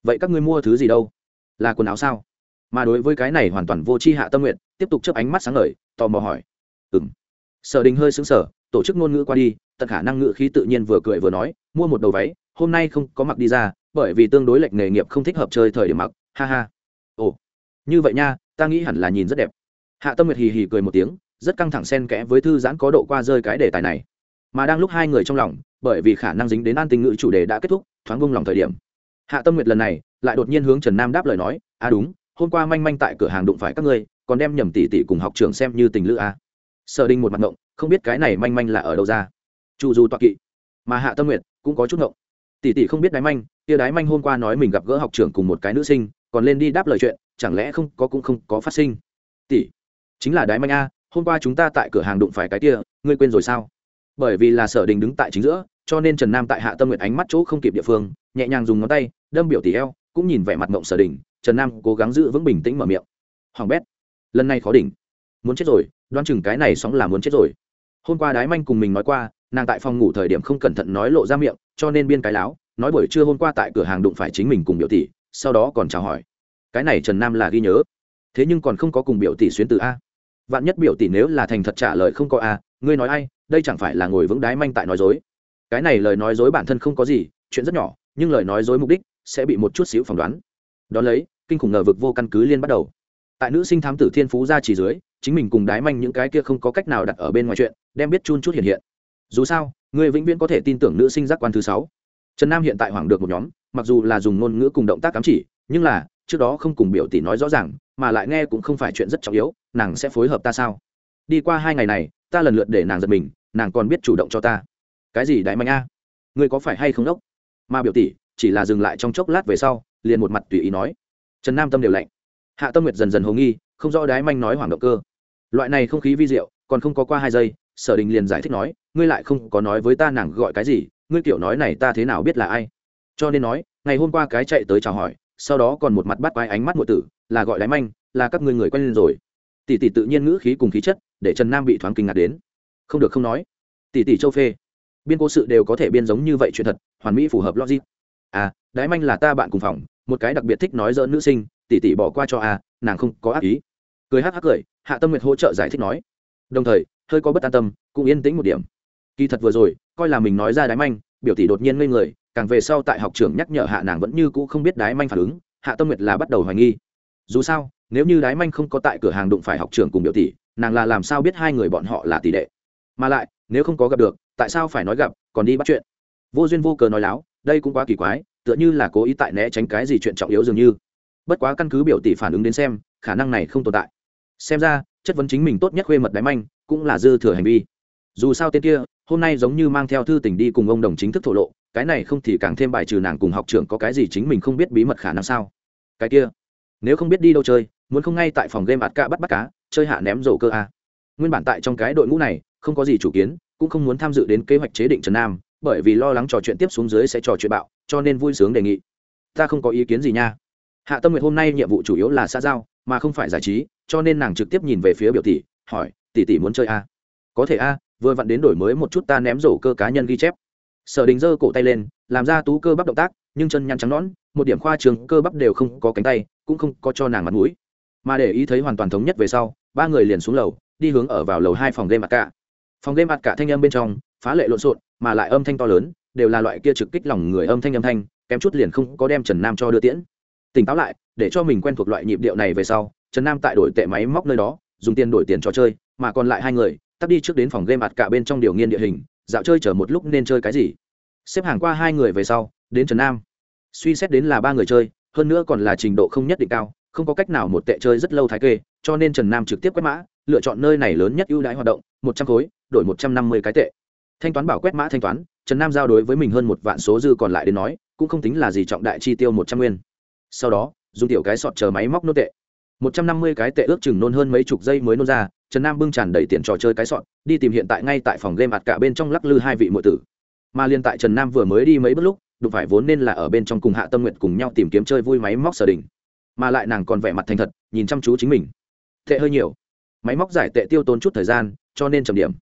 Vậy các ngươi mua thứ gì đâu? Là quần áo sao? Mà đối với cái này hoàn toàn vô tri hạ tâm nguyện tiếp tục chấp ánh mắt sáng ngời, tò mò hỏi. Ừ m sở đình hơi xứng sở tổ chức ngôn ngữ qua đi, tận khả năng ngữ khí tự nhiên vừa cười vừa nói, mua một đầu váy, hôm nay không có mặc đi ra, bởi vì tương đối lệch nghề nghiệp không thích hợp chơi thời điểm mặc. Ha ha. Ồ. Như vậy nha, ta nghĩ hẳn là nhìn rất đẹp. Hạ tâm nguyệt hì hì cười một tiếng rất căng thẳng xen kẽ với thư giãn có độ qua rơi cái đề tài này. Mà đang lúc hai người trong lòng, bởi vì khả năng dính đến an tình ngữ chủ đề đã kết thúc, thoáng vung lòng thời điểm. Hạ tâm nguyệt lần này lại đột nhiên hướng trần nam đáp lời nói à đúng, hôm qua manh manh tại cửa hàng đụng phải các ngươi, còn đem nhầm tỷ tỷ cùng học trường xem như tình lữ à. sở đinh một mặt ngộng, không biết cái này manh manh là ở đâu ra. Chu du toạc kỵ. Mà hạ tâm nguyệt cũng có chút ngộng. Tỷ tỷ không biết đái manh tia đái manh hôm qua nói mình gặp gỡ học trưởng cùng một cái nữ sinh, còn lên đi đáp lời chuyện, chẳng lẽ không có cũng không có phát sinh? Tỷ, chính là đái manh a hôm qua chúng ta tại cửa hàng đụng phải cái kia, ngươi quên rồi sao? Bởi vì là sở đình đứng tại chính giữa, cho nên trần nam tại hạ tâm nguyện ánh mắt chỗ không kịp địa phương, nhẹ nhàng dùng ngón tay, đâm biểu tỷ eo, cũng nhìn vẻ mặt mộng sở đình. trần nam cố gắng giữ vững bình tĩnh mở miệng. Hoàng bét, lần này khó đỉnh. Muốn chết rồi, đoán chừng cái này sóng là muốn chết rồi. Hôm qua đái manh cùng mình nói qua, nàng tại phòng ngủ thời điểm không cẩn thận nói lộ ra miệng, cho nên biên cái láo, nói buổi trưa hôm qua tại cửa hàng đụng phải chính mình cùng biểu tỷ sau đó còn chào hỏi. Cái này trần nam là ghi nhớ. Thế nhưng còn không có cùng biểu tỷ xuyến từ a vạn nhất biểu tỷ nếu là thành thật trả lời không có a ngươi nói ai, đây chẳng phải là ngồi vững đái manh tại nói dối. Cái này lời nói dối bản thân không có gì, chuyện rất nhỏ, nhưng lời nói dối mục đích sẽ bị một chút xíu phỏng đoán. Đón lấy, kinh khủng ngờ vực vô căn cứ liên bắt đầu. Tại nữ sinh thám tử thiên phú ra chỉ dưới, chính mình cùng đái manh những cái kia không có cách nào đặt ở bên ngoài chuyện, đem biết chun chút hiện hiện. Dù sao người vĩnh viễn có thể tin tưởng nữ sinh giác quan thứ sáu. Trần nam hiện tại hoảng được một nhóm, mặc dù là dùng ngôn ngữ cùng động tác cắm chỉ, nhưng là, trước đó không cùng biểu tỷ nói rõ ràng mà lại nghe cũng không phải chuyện rất trọng yếu, nàng sẽ phối hợp ta sao? Đi qua hai ngày này, ta lần lượt để nàng giật mình, nàng còn biết chủ động cho ta. Cái gì đại mạnh a? Ngươi có phải hay không đốc? Mà biểu tỷ, chỉ là dừng lại trong chốc lát về sau, liền một mặt tùy ý nói. Trần nam tâm đều lạnh. Hạ tâm nguyệt dần dần hồ nghi, không rõ đái manh nói hoảng động cơ. Loại này không khí vi diệu, còn không có qua hai giây, sở đình liền giải thích nói, ngươi lại không có nói với ta nàng gọi cái gì, ngươi kiểu nói này ta thế nào biết là ai? Cho nên nói, ngày hôm qua cái chạy tới chào hỏi, sau đó còn một mặt bắt quái ánh mắt ngụy tử là gọi đái manh, là các ngươi người quen lên rồi. Tỷ tỷ tự nhiên ngữ khí cùng khí chất để trần nam bị thoáng kinh ngạc đến. Không được không nói. Tỷ tỷ châu phê. Biên cố sự đều có thể biên giống như vậy chuyện thật, hoàn mỹ phù hợp logic. À đái manh là ta bạn cùng phòng, một cái đặc biệt thích nói dỡn nữ sinh, tỷ tỷ bỏ qua cho à nàng không có ác ý. Cười hắc hắc cười, hạ tâm nguyệt hỗ trợ giải thích nói. Đồng thời, hơi có bất an tâm, cũng yên tĩnh một điểm. Kỳ thật vừa rồi, coi là mình nói ra đái manh, biểu tỷ đột nhiên ngây người, càng về sau tại học trường nhắc nhở hạ nàng vẫn như cũ không biết đái manh phản ứng, hạ tâm nguyệt là bắt đầu hoài nghi dù sao, nếu như đái manh không có tại cửa hàng đụng phải học trường cùng biểu tỷ, nàng là làm sao biết hai người bọn họ là tỷ đệ? Mà lại, nếu không có gặp được, tại sao phải nói gặp, còn đi bắt chuyện? Vô duyên vô cớ nói láo, đây cũng quá kỳ quái, tựa như là cố ý tại né tránh cái gì chuyện trọng yếu dường như. Bất quá căn cứ biểu tỷ phản ứng đến xem, khả năng này không tồn tại. Xem ra, chất vấn chính mình tốt nhất khuê mật đáy manh, cũng là dư thừa hành vi. Dù sao tên kia, hôm nay giống như mang theo thư tình đi cùng ông đồng chính thức thổ lộ, cái này không thì càng thêm bài trừ nàng cùng học trưởng có cái gì chính mình không biết bí mật khả năng sao? Cái kia nếu không biết đi đâu chơi, muốn không ngay tại phòng game ạt ca bắt bắt cá, chơi hạ ném rổ cơ a. Nguyên bản tại trong cái đội ngũ này, không có gì chủ kiến, cũng không muốn tham dự đến kế hoạch chế định trần nam, bởi vì lo lắng trò chuyện tiếp xuống dưới sẽ trò chuyện bạo, cho nên vui sướng đề nghị. Ta không có ý kiến gì nha. Hạ tâm Nguyệt hôm nay nhiệm vụ chủ yếu là xã giao, mà không phải giải trí, cho nên nàng trực tiếp nhìn về phía biểu tỷ, hỏi, tỷ tỷ muốn chơi a? Có thể a, vừa vặn đến đổi mới một chút ta ném rổ cơ cá nhân ghi chép. Sở đình giơ cổ tay lên, làm ra tú cơ bắp động tác, nhưng chân nhăn trắng nõn, một điểm khoa trường cơ bắp đều không có cánh tay cũng không có cho nàng mặt mũi. Mà để ý thấy hoàn toàn thống nhất về sau, ba người liền xuống lầu, đi hướng ở vào lầu hai phòng game mặt cả. Phòng game mặt cả thanh âm bên trong, phá lệ lộn xộn, mà lại âm thanh to lớn, đều là loại kia trực kích lòng người âm thanh âm thanh, kém chút liền không có đem trần nam cho đưa tiễn. Tỉnh táo lại, để cho mình quen thuộc loại nhịp điệu này về sau, trần nam tại đổi tệ máy móc nơi đó, dùng tiền đổi tiền trò chơi, mà còn lại hai người, tắt đi trước đến phòng game mặt cả bên trong điều nghiên địa hình, dạo chơi chở một lúc nên chơi cái gì. Xếp hàng qua hai người về sau, đến trần nam. Suy xét đến là ba người chơi hơn nữa còn là trình độ không nhất định cao, không có cách nào một tệ chơi rất lâu thái kê, cho nên trần nam trực tiếp quét mã, lựa chọn nơi này lớn nhất ưu đãi hoạt động, một trăm khối, đổi một trăm năm mươi cái tệ. Thanh toán bảo quét mã thanh toán, trần nam giao đối với mình hơn một vạn số dư còn lại đến nói, cũng không tính là gì trọng đại chi tiêu một trăm nguyên. Sau đó, dùng tiểu cái sọt chờ máy móc nô tệ. Một trăm năm mươi cái tệ ước chừng nôn hơn mấy chục giây mới nôn ra, trần nam bưng tràn đầy tiền trò chơi cái sọt, đi tìm hiện tại ngay tại phòng game ạt cả bên trong lắc lư hai vị muội tử. Mà liên tại trần nam vừa mới đi mấy bước lúc đụng phải vốn nên là ở bên trong cùng hạ tâm nguyện cùng nhau tìm kiếm chơi vui máy móc sở đình. Mà lại nàng còn vẻ mặt thành thật, nhìn chăm chú chính mình. Tệ hơi nhiều. Máy móc giải tệ tiêu tốn chút thời gian, cho nên trầm điểm.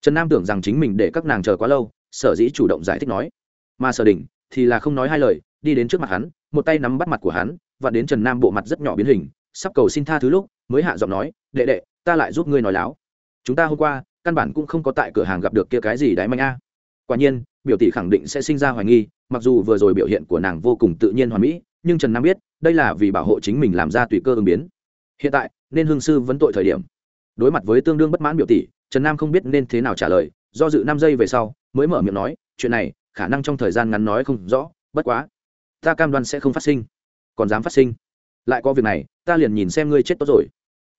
Trần nam tưởng rằng chính mình để các nàng chờ quá lâu, sở dĩ chủ động giải thích nói. Mà sở đình thì là không nói hai lời, đi đến trước mặt hắn, một tay nắm bắt mặt của hắn, và đến trần nam bộ mặt rất nhỏ biến hình, sắp cầu xin tha thứ lúc, mới hạ giọng nói, đệ đệ, ta lại giúp ngươi nói láo. Chúng ta hôm qua, căn bản cũng không có tại cửa hàng gặp được kia cái gì đáy manh a. Quả nhiên biểu tỷ khẳng định sẽ sinh ra hoài nghi, mặc dù vừa rồi biểu hiện của nàng vô cùng tự nhiên hoàn mỹ, nhưng trần nam biết, đây là vì bảo hộ chính mình làm ra tùy cơ ứng biến. Hiện tại, nên hương sư vấn tội thời điểm. Đối mặt với tương đương bất mãn biểu tỷ, trần nam không biết nên thế nào trả lời, do dự năm giây về sau, mới mở miệng nói, chuyện này, khả năng trong thời gian ngắn nói không rõ, bất quá, ta cam đoan sẽ không phát sinh, còn dám phát sinh. Lại có việc này, ta liền nhìn xem ngươi chết tốt rồi.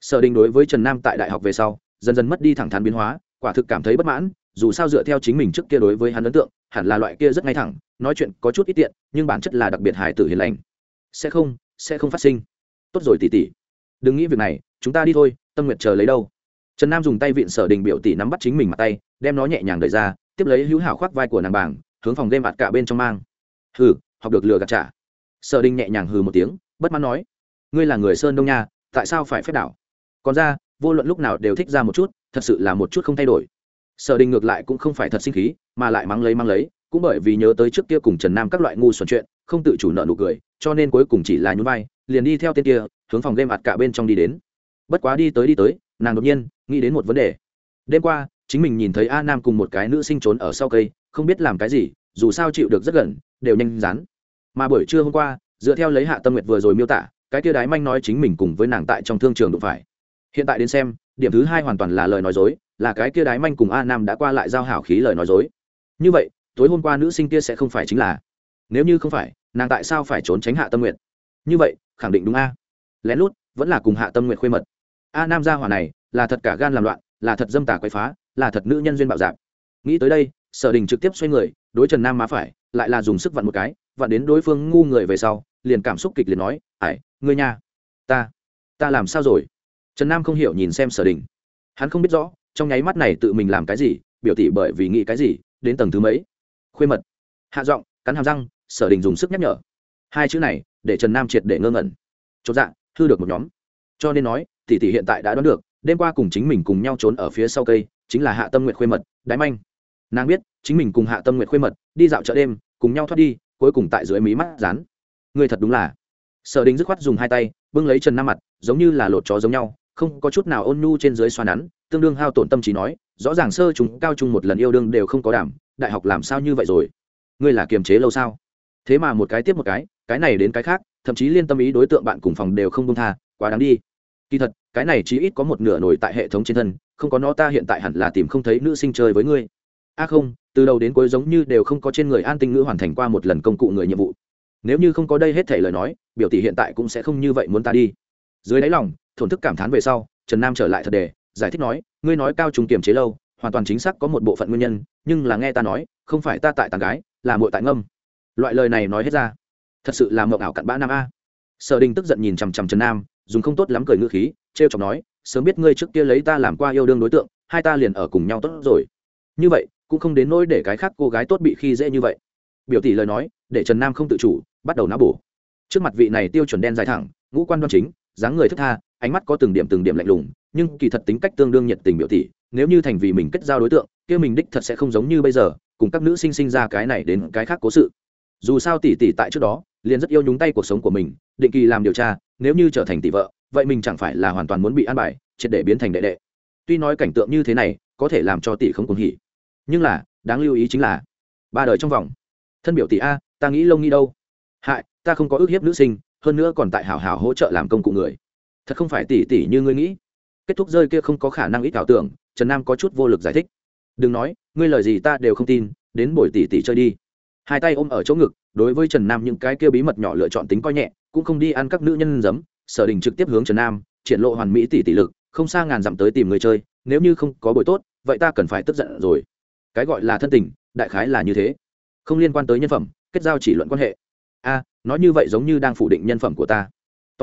Sở đình đối với trần nam tại đại học về sau, dần dần mất đi thẳng thắn biến hóa, quả thực cảm thấy bất mãn dù sao dựa theo chính mình trước kia đối với hắn ấn tượng, hẳn là loại kia rất ngay thẳng, nói chuyện có chút ít tiện, nhưng bản chất là đặc biệt hài tử hiền lành. Sẽ không sẽ không phát sinh. Tốt rồi tỉ tỉ đừng nghĩ việc này, chúng ta đi thôi, tâm nguyệt chờ lấy đâu? Trần nam dùng tay vịn sở đình biểu tỷ nắm bắt chính mình mặt tay, đem nó nhẹ nhàng đẩy ra, tiếp lấy hữu hảo khoác vai của nàng bảng, hướng phòng đêm mặt cả bên trong mang. Hừ, học được lừa gạt trả. Sở đình nhẹ nhàng hừ một tiếng, bất mãn nói, ngươi là người sơn đông nha, tại sao phải phép đảo? Còn ra, vô luận lúc nào đều thích ra một chút, thật sự là một chút không thay đổi sở đình ngược lại cũng không phải thật sinh khí, mà lại mắng lấy mắng lấy, cũng bởi vì nhớ tới trước kia cùng trần nam các loại ngu xuẩn chuyện, không tự chủ nợ nụ cười, cho nên cuối cùng chỉ là nhún vai, liền đi theo tên kia, hướng phòng game ạt cả bên trong đi đến. Bất quá đi tới đi tới, nàng đột nhiên nghĩ đến một vấn đề. Đêm qua, chính mình nhìn thấy a nam cùng một cái nữ sinh trốn ở sau cây, không biết làm cái gì, dù sao chịu được rất gần, đều nhanh rán. Mà buổi trưa hôm qua, dựa theo lấy hạ tâm nguyệt vừa rồi miêu tả, cái kia đái manh nói chính mình cùng với nàng tại trong thương trường đụng phải. Hiện tại đến xem, điểm thứ hai hoàn toàn là lời nói dối là cái kia đái manh cùng a nam đã qua lại giao hảo khí lời nói dối. Như vậy, tối hôm qua nữ sinh kia sẽ không phải chính là. Nếu như không phải, nàng tại sao phải trốn tránh hạ tâm nguyện như vậy, khẳng định đúng a. Lén lút, vẫn là cùng hạ tâm nguyện khuê mật. A nam gia hỏa này, là thật cả gan làm loạn, là thật dâm tà quậy phá, là thật nữ nhân duyên bạo dạp nghĩ tới đây, sở đình trực tiếp xoay người, đối trần nam má phải, lại là dùng sức vặn một cái, vặn đến đối phương ngu người về sau, liền cảm xúc kịch liền nói ải ngươi nha. Ta ta làm sao rồi? Trần nam không hiểu nhìn xem sở đình. Hắn không biết rõ trong nháy mắt này tự mình làm cái gì, biểu thị bởi vì nghĩ cái gì, đến tầng thứ mấy? Khuê mật. Hạ giọng, cắn hàm răng, sở đình dùng sức nhắc nhở. Hai chữ này, để trần nam triệt để ngơ ngẩn. Chốt dạ thư được một nhóm. Cho nên nói, tỷ tỷ hiện tại đã đoán được, đêm qua cùng chính mình cùng nhau trốn ở phía sau cây, chính là hạ tâm nguyện khuê mật đáy manh. Nàng biết, chính mình cùng hạ tâm nguyện khuê mật, đi dạo chợ đêm, cùng nhau thoát đi, cuối cùng tại dưới mí mắt rán người thật đúng là. Sở đình dứt khoát dùng hai tay, bưng lấy trần nam mặt, giống như là lột chó giống nhau, không có chút nào ôn nhu trên dưới xoa nắn tương đương hao tổn tâm trí nói, rõ ràng sơ chúng cao chung một lần yêu đương đều không có đảm, đại học làm sao như vậy rồi? Ngươi là kiềm chế lâu sao? Thế mà một cái tiếp một cái cái này đến cái khác, thậm chí liên tâm ý đối tượng bạn cùng phòng đều không công tha, quá đáng đi. Kỳ thật, cái này chỉ ít có một nửa nổi tại hệ thống trên thân, không có nó ta hiện tại hẳn là tìm không thấy nữ sinh chơi với ngươi. A không, từ đầu đến cuối giống như đều không có trên người an tinh ngữ hoàn thành qua một lần công cụ người nhiệm vụ. Nếu như không có đây hết thể lời nói, biểu tỷ hiện tại cũng sẽ không như vậy muốn ta đi. Dưới đáy lòng, thổn thức cảm thán về sau, trần nam trở lại thật đề giải thích nói, ngươi nói cao trùng kiềm chế lâu, hoàn toàn chính xác có một bộ phận nguyên nhân, nhưng là nghe ta nói, không phải ta tại tàn gái, là mội tại ngâm. Loại lời này nói hết ra. Thật sự là mộng ảo cặn bã nam a. Sở đình tức giận nhìn chằm chằm trần nam, dùng không tốt lắm cười ngữ khí t r e o chọc nói, sớm biết ngươi trước kia lấy ta làm qua yêu đương đối tượng, hai ta liền ở cùng nhau tốt rồi. Như vậy, cũng không đến nỗi để cái khác cô gái tốt bị khi dễ như vậy. Biểu tỷ lời nói, để trần nam không tự chủ, bắt đầu náo bổ. Trước mặt vị này tiêu chuẩn đen dài thẳng, ngũ quan đoan chính, dáng người thức tha, ánh mắt có từng điểm từng điểm lạnh lùng nhưng kỳ thật tính cách tương đương nhiệt tình biểu tỷ nếu như thành vì mình kết giao đối tượng, kia mình đích thật sẽ không giống như bây giờ, cùng các nữ sinh sinh ra cái này đến cái khác cố sự. Dù sao tỷ tỷ tại trước đó, liền rất yêu nhúng tay cuộc sống của mình, định kỳ làm điều tra, nếu như trở thành tỷ vợ, vậy mình chẳng phải là hoàn toàn muốn bị an bài, triệt để biến thành đệ đệ. Tuy nói cảnh tượng như thế này, có thể làm cho tỷ không cùng hỉ, nhưng là, đáng lưu ý chính là, ba đời trong vòng, thân biểu tỷ a, ta nghĩ lông nghĩ đâu? Hại, ta không có ước hiếp nữ sinh, hơn nữa còn tại hảo hảo hỗ trợ làm công cụ người. Thật không phải tỷ tỷ như ngươi nghĩ kết thúc rơi kia không có khả năng ít ảo tưởng, trần nam có chút vô lực giải thích. Đừng nói, ngươi lời gì ta đều không tin, đến buổi tỷ tỷ chơi đi. Hai tay ôm ở chỗ ngực, đối với trần nam những cái kia bí mật nhỏ lựa chọn tính coi nhẹ, cũng không đi ăn các nữ nhân giấm, sở đình trực tiếp hướng trần nam, triển lộ hoàn mỹ tỷ tỷ lực, không xa ngàn dặm tới tìm người chơi, nếu như không có buổi tốt, vậy ta cần phải tức giận rồi. Cái gọi là thân tình, đại khái là như thế. Không liên quan tới nhân phẩm, kết giao chỉ luận quan hệ. A, nói như vậy giống như đang phủ định nhân phẩm của ta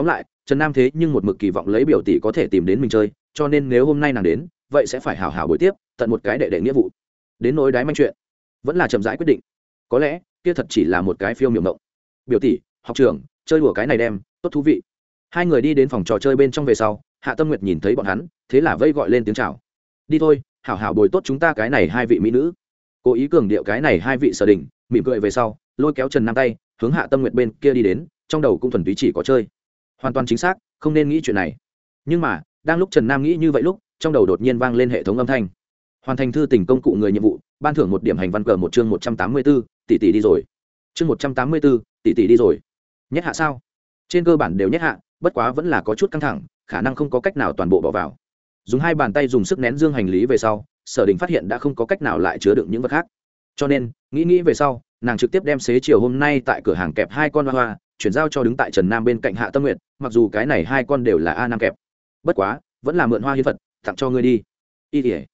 tóm lại, trần nam thế nhưng một mực kỳ vọng lấy biểu tỷ có thể tìm đến mình chơi, cho nên nếu hôm nay nàng đến, vậy sẽ phải hào hào buổi tiếp, tận một cái đệ đệ nghĩa vụ. Đến nỗi đái manh chuyện, vẫn là chậm rãi quyết định. Có lẽ, kia thật chỉ là một cái phiêu miệng mộng. Biểu tỷ, học trường chơi đùa cái này đem, tốt thú vị. Hai người đi đến phòng trò chơi bên trong về sau, hạ tâm nguyệt nhìn thấy bọn hắn, thế là vây gọi lên tiếng chào. Đi thôi, hảo hảo bồi tốt chúng ta cái này hai vị mỹ nữ. Cố ý cường điệu cái này hai vị sở đình, mỉm cười về sau, lôi kéo trần nam tay, hướng hạ tâm nguyệt bên kia đi đến, trong đầu cũng thuần túy chỉ có chơi hoàn toàn chính xác, không nên nghĩ chuyện này. Nhưng mà, đang lúc trần nam nghĩ như vậy lúc, trong đầu đột nhiên vang lên hệ thống âm thanh. Hoàn thành thư tình công cụ người nhiệm vụ, ban thưởng một điểm hành văn cờ một chương một trăm tám mươi b ố tỷ tỷ đi rồi. Chương một trăm tám mươi b ố tỷ tỷ đi rồi. Nhét hạ sao? Trên cơ bản đều nhét hạ, bất quá vẫn là có chút căng thẳng, khả năng không có cách nào toàn bộ bỏ vào. Dùng hai bàn tay dùng sức nén dương hành lý về sau, sở đình phát hiện đã không có cách nào lại chứa đựng những vật khác. Cho nên, nghĩ nghĩ về sau, nàng trực tiếp đem xế chiều hôm nay tại cửa hàng kẹp hai con hoa hoa chuyển giao cho đứng tại trần nam bên cạnh hạ tâm nguyện mặc dù cái này hai con đều là a nam kẹp. Bất quá, vẫn là mượn hoa hiến vật tặng cho ngươi đi. Y tỉa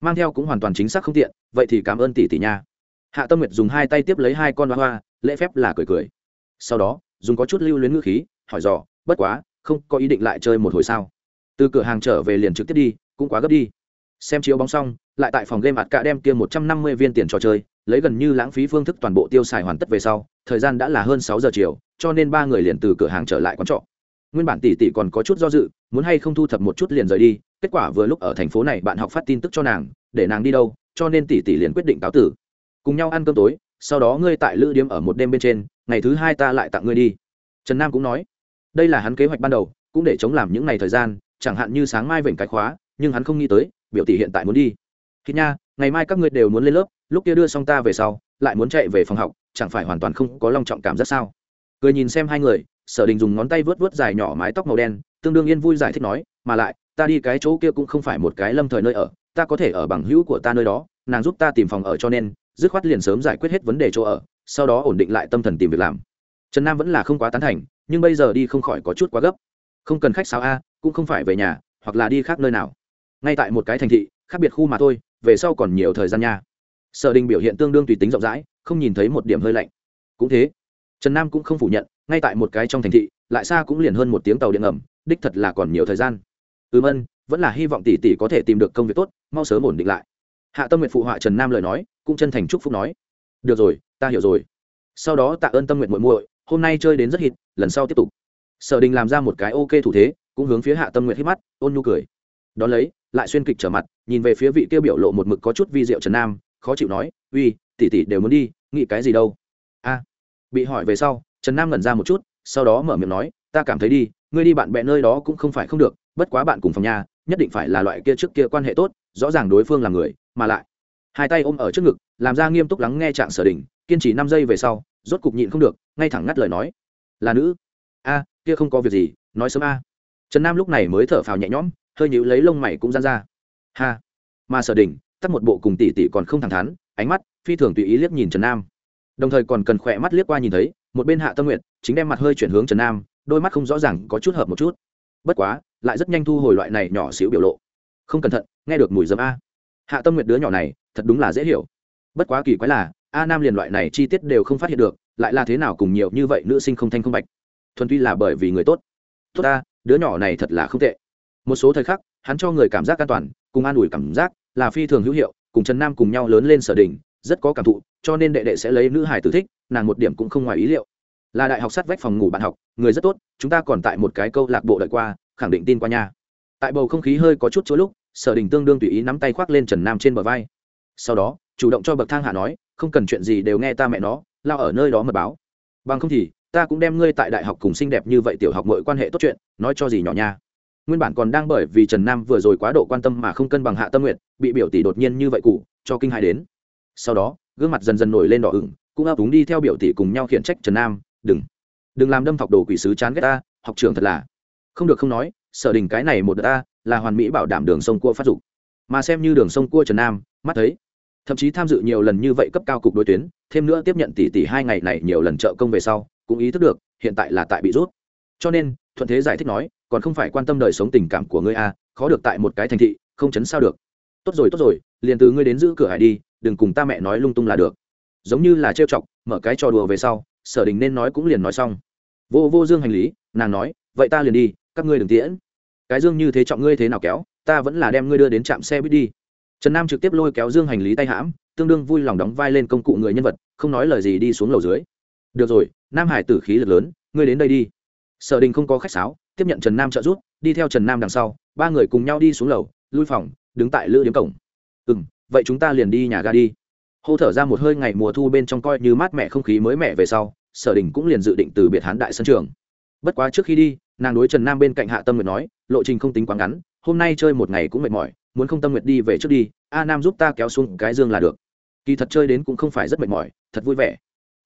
mang theo cũng hoàn toàn chính xác không tiện, vậy thì cảm ơn tỷ tỷ nha. Hạ tâm nguyệt dùng hai tay tiếp lấy hai con hoa hoa, lễ phép là cười cười. Sau đó, dùng có chút lưu luyến ngữ khí, hỏi dò, bất quá, không có ý định lại chơi một hồi sao? Từ cửa hàng trở về liền trực tiếp đi, cũng quá gấp đi. Xem chiếu bóng xong, lại tại phòng game ạt cả đem kia một trăm năm mươi viên tiền trò chơi, lấy gần như lãng phí phương thức toàn bộ tiêu xài hoàn tất về sau, thời gian đã là hơn sáu giờ chiều cho nên ba người liền từ cửa hàng trở lại quán trọ. Nguyên bản tỷ tỷ còn có chút do dự, muốn hay không thu thập một chút liền rời đi, kết quả vừa lúc ở thành phố này bạn học phát tin tức cho nàng, để nàng đi đâu, cho nên tỷ tỷ liền quyết định cáo tử. Cùng nhau ăn cơm tối, sau đó ngươi tại lữ điếm ở một đêm bên trên, ngày thứ hai ta lại tặng ngươi đi. Trần nam cũng nói, đây là hắn kế hoạch ban đầu, cũng để chống làm những ngày thời gian, chẳng hạn như sáng mai vểnh cái khóa, nhưng hắn không nghĩ tới, biểu tỷ hiện tại muốn đi. Khi nha, ngày mai các ngươi đều muốn lên lớp, lúc kia đưa xong ta về sau, lại muốn chạy về phòng học, chẳng phải hoàn toàn không có long trọng cảm giác sao? Cười nhìn xem hai người, sở đình dùng ngón tay vớt vớt dài nhỏ mái tóc màu đen, tương đương yên vui giải thích nói, mà lại, ta đi cái chỗ kia cũng không phải một cái lâm thời nơi ở, ta có thể ở bằng hữu của ta nơi đó, nàng giúp ta tìm phòng ở cho nên, dứt khoát liền sớm giải quyết hết vấn đề chỗ ở, sau đó ổn định lại tâm thần tìm việc làm. Trần nam vẫn là không quá tán thành, nhưng bây giờ đi không khỏi có chút quá gấp. Không cần khách sao a, cũng không phải về nhà, hoặc là đi khác nơi nào. Ngay tại một cái thành thị, khác biệt khu mà thôi, về sau còn nhiều thời gian nha. Sở đình biểu hiện tương đương tùy tính rộng rãi, không nhìn thấy một điểm hơi lạnh. Cũng thế trần nam cũng không phủ nhận, ngay tại một cái trong thành thị, lại xa cũng liền hơn một tiếng tàu điện ngầm, đích thật là còn nhiều thời gian. Ừm ân, vẫn là hy vọng tỷ tỷ có thể tìm được công việc tốt, mau sớm ổn định lại. Hạ tâm nguyện phụ họa trần nam lời nói, cũng chân thành chúc phúc nói. Được rồi, ta hiểu rồi. Sau đó tạ ơn tâm nguyện muội muội, hôm nay chơi đến rất hít lần sau tiếp tục. Sở đình làm ra một cái ok thủ thế, cũng hướng phía hạ tâm nguyện hít mắt, ôn nhu cười. Đón lấy, lại xuyên kịch trở mặt, nhìn về phía vị tiêu biểu lộ một mực có chút vi diệu trần nam, khó chịu nói, uy, tỷ tỷ đều muốn đi, nghĩ cái gì đâu? Bị hỏi về sau, trần nam ngẩn ra một chút, sau đó mở miệng nói, ta cảm thấy đi, ngươi đi bạn bè nơi đó cũng không phải không được, bất quá bạn cùng phòng nhà, nhất định phải là loại kia trước kia quan hệ tốt, rõ ràng đối phương là người, mà lại. Hai tay ôm ở trước ngực, làm ra nghiêm túc lắng nghe trạng sở đình, kiên trì năm giây về sau, rốt cục nhịn không được, ngay thẳng ngắt lời nói, là nữ. A, kia không có việc gì, nói sớm a. Trần nam lúc này mới thở phào nhẹ nhõm, hơi nhíu lấy lông mày cũng gian ra. Ha. Mà sở đình, tắt một bộ cùng tỷ tỷ còn không thẳng thắn, ánh mắt phi thường tùy ý liếc nhìn trần nam đồng thời còn cần khỏe mắt liếc qua nhìn thấy, một bên hạ tâm nguyện chính đem mặt hơi chuyển hướng trần nam, đôi mắt không rõ ràng có chút hợp một chút. Bất quá, lại rất nhanh thu hồi loại này nhỏ xíu biểu lộ. Không cẩn thận, nghe được mùi dấm a. Hạ tâm nguyệt đứa nhỏ này, thật đúng là dễ hiểu. Bất quá kỳ quái là, a nam liền loại này chi tiết đều không phát hiện được, lại là thế nào cùng nhiều như vậy nữ sinh không thanh không bạch. Thuần tuy là bởi vì người tốt. Tốt ta, đứa nhỏ này thật là không tệ. Một số thời khắc, hắn cho người cảm giác an toàn, cùng an ủi cảm giác là phi thường hữu hiệu, cùng trần nam cùng nhau lớn lên sở đình rất có cảm thụ, cho nên đệ đệ sẽ lấy nữ hải tử thích, nàng một điểm cũng không ngoài ý liệu. Là đại học sát vách phòng ngủ bạn học, người rất tốt, chúng ta còn tại một cái câu lạc bộ đợi qua, khẳng định tin qua nhà. tại bầu không khí hơi có chút chỗ lúc, sở đình tương đương tùy ý nắm tay khoác lên trần nam trên bờ vai. Sau đó, chủ động cho bậc thang hạ nói, không cần chuyện gì đều nghe ta mẹ nó, lao ở nơi đó mật báo. Bằng không thì, ta cũng đem ngươi tại đại học cùng xinh đẹp như vậy tiểu học mọi quan hệ tốt chuyện, nói cho gì nhỏ nha. Nguyên bản còn đang bởi vì trần nam vừa rồi quá độ quan tâm mà không cân bằng hạ tâm nguyện bị biểu tỷ đột nhiên như vậy cụ cho kinh hại đến sau đó, gương mặt dần dần nổi lên đỏ ửng, cũng ấp úng đi theo biểu tỷ cùng nhau khiển trách trần nam, đừng đừng làm đâm thọc đồ quỷ sứ chán ghét ta, học trường thật là không được không nói, sở đình cái này một đợt ta là hoàn mỹ bảo đảm đường sông cua phát dục. Mà xem như đường sông cua trần nam, mắt thấy, thậm chí tham dự nhiều lần như vậy cấp cao cục đối tuyến, thêm nữa tiếp nhận tỷ tỷ hai ngày này nhiều lần trợ công về sau, cũng ý thức được, hiện tại là tại bị rút. Cho nên, thuận thế giải thích nói, còn không phải quan tâm đời sống tình cảm của ngươi a khó được tại một cái thành thị, không chấn sao được. Tốt rồi tốt rồi, liền từ ngươi đến giữ cửa hải đi đừng cùng ta mẹ nói lung tung là được. Giống như là trêu chọc, mở cái trò đùa về sau, sở đình nên nói cũng liền nói xong. Vô vô dương hành lý, nàng nói, vậy ta liền đi, các ngươi đừng tiễn. Cái dương như thế trọng ngươi thế nào kéo, ta vẫn là đem ngươi đưa đến trạm xe buýt đi. Trần nam trực tiếp lôi kéo dương hành lý tay hãm, tương đương vui lòng đóng vai lên công cụ người nhân vật, không nói lời gì đi xuống lầu dưới. Được rồi, nam hải tử khí lực lớn, ngươi đến đây đi. Sở đình không có khách sáo, tiếp nhận trần nam trợ giúp, đi theo trần nam đằng sau, ba người cùng nhau đi xuống lầu, lui phòng, đứng tại lữ điếm cổng. Ừ m vậy chúng ta liền đi nhà ga đi. Hô thở ra một hơi ngày mùa thu bên trong coi như mát mẻ không khí mới mẻ về sau, sở đình cũng liền dự định từ biệt hán đại sân trường. Bất quá trước khi đi, nàng đối trần nam bên cạnh hạ tâm nguyệt nói, lộ trình không tính quá ngắn, hôm nay chơi một ngày cũng mệt mỏi, muốn không tâm nguyệt đi về trước đi, a nam giúp ta kéo xuống cái dương là được. Kỳ thật chơi đến cũng không phải rất mệt mỏi, thật vui vẻ.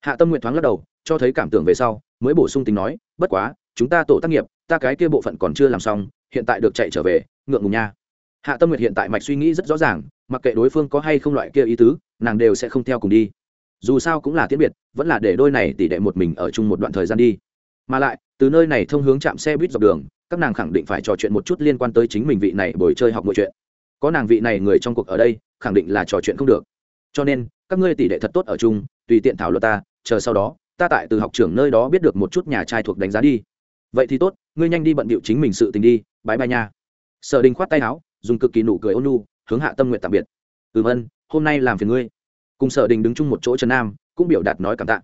Hạ tâm nguyệt thoáng lắc đầu, cho thấy cảm tưởng về sau, mới bổ sung tính nói, bất quá, chúng ta tổ tác nghiệp, ta cái kia bộ phận còn chưa làm xong, hiện tại được chạy trở về, ngượng ngùng nha. Hạ tâm nguyệt hiện tại mạch suy nghĩ rất rõ ràng mặc kệ đối phương có hay không loại kia ý tứ, nàng đều sẽ không theo cùng đi. Dù sao cũng là tiễn biệt, vẫn là để đôi này tỷ đệ một mình ở chung một đoạn thời gian đi. Mà lại, từ nơi này thông hướng chạm xe buýt dọc đường, các nàng khẳng định phải trò chuyện một chút liên quan tới chính mình vị này bồi chơi học mọi chuyện. Có nàng vị này người trong cuộc ở đây, khẳng định là trò chuyện không được. Cho nên, các ngươi tỷ đệ thật tốt ở chung, tùy tiện thảo luận ta, chờ sau đó, ta tại từ học trưởng nơi đó biết được một chút nhà trai thuộc đánh giá đi. Vậy thì tốt, ngươi nhanh đi bận bịu chính mình sự tình đi bái bai nha. Sở đình khoát tay áo, dùng cực kỳ nụ cười ôn nu hướng hạ tâm nguyện tạm biệt. Ừm ân, hôm nay làm phiền ngươi. Cùng sở đình đứng chung một chỗ trần nam, cũng biểu đạt nói cảm tạ.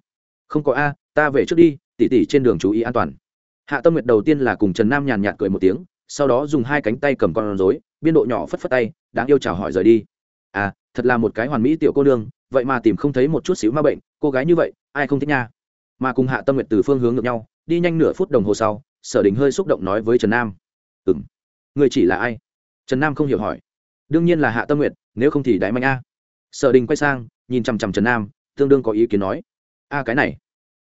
Không có a, ta về trước đi, tỉ tỉ trên đường chú ý an toàn. Hạ tâm nguyện đầu tiên là cùng trần nam nhàn nhạt cười một tiếng, sau đó dùng hai cánh tay cầm con rối, biên độ nhỏ phất phất tay, đáng yêu chào hỏi rời đi. À thật là một cái hoàn mỹ tiểu cô nương, vậy mà tìm không thấy một chút xíu ma bệnh, cô gái như vậy, ai không thích nha. Mà cùng hạ tâm nguyện từ phương hướng ngược nhau, đi nhanh nửa phút đồng hồ sau, sở đình hơi xúc động nói với trần nam. Ừ m người chỉ là ai? Trần nam không hiểu hỏi đương nhiên là hạ tâm nguyện nếu không thì đại mạnh a. Sở đình quay sang, nhìn chằm chằm trần nam, tương đương có ý kiến nói, a, cái này,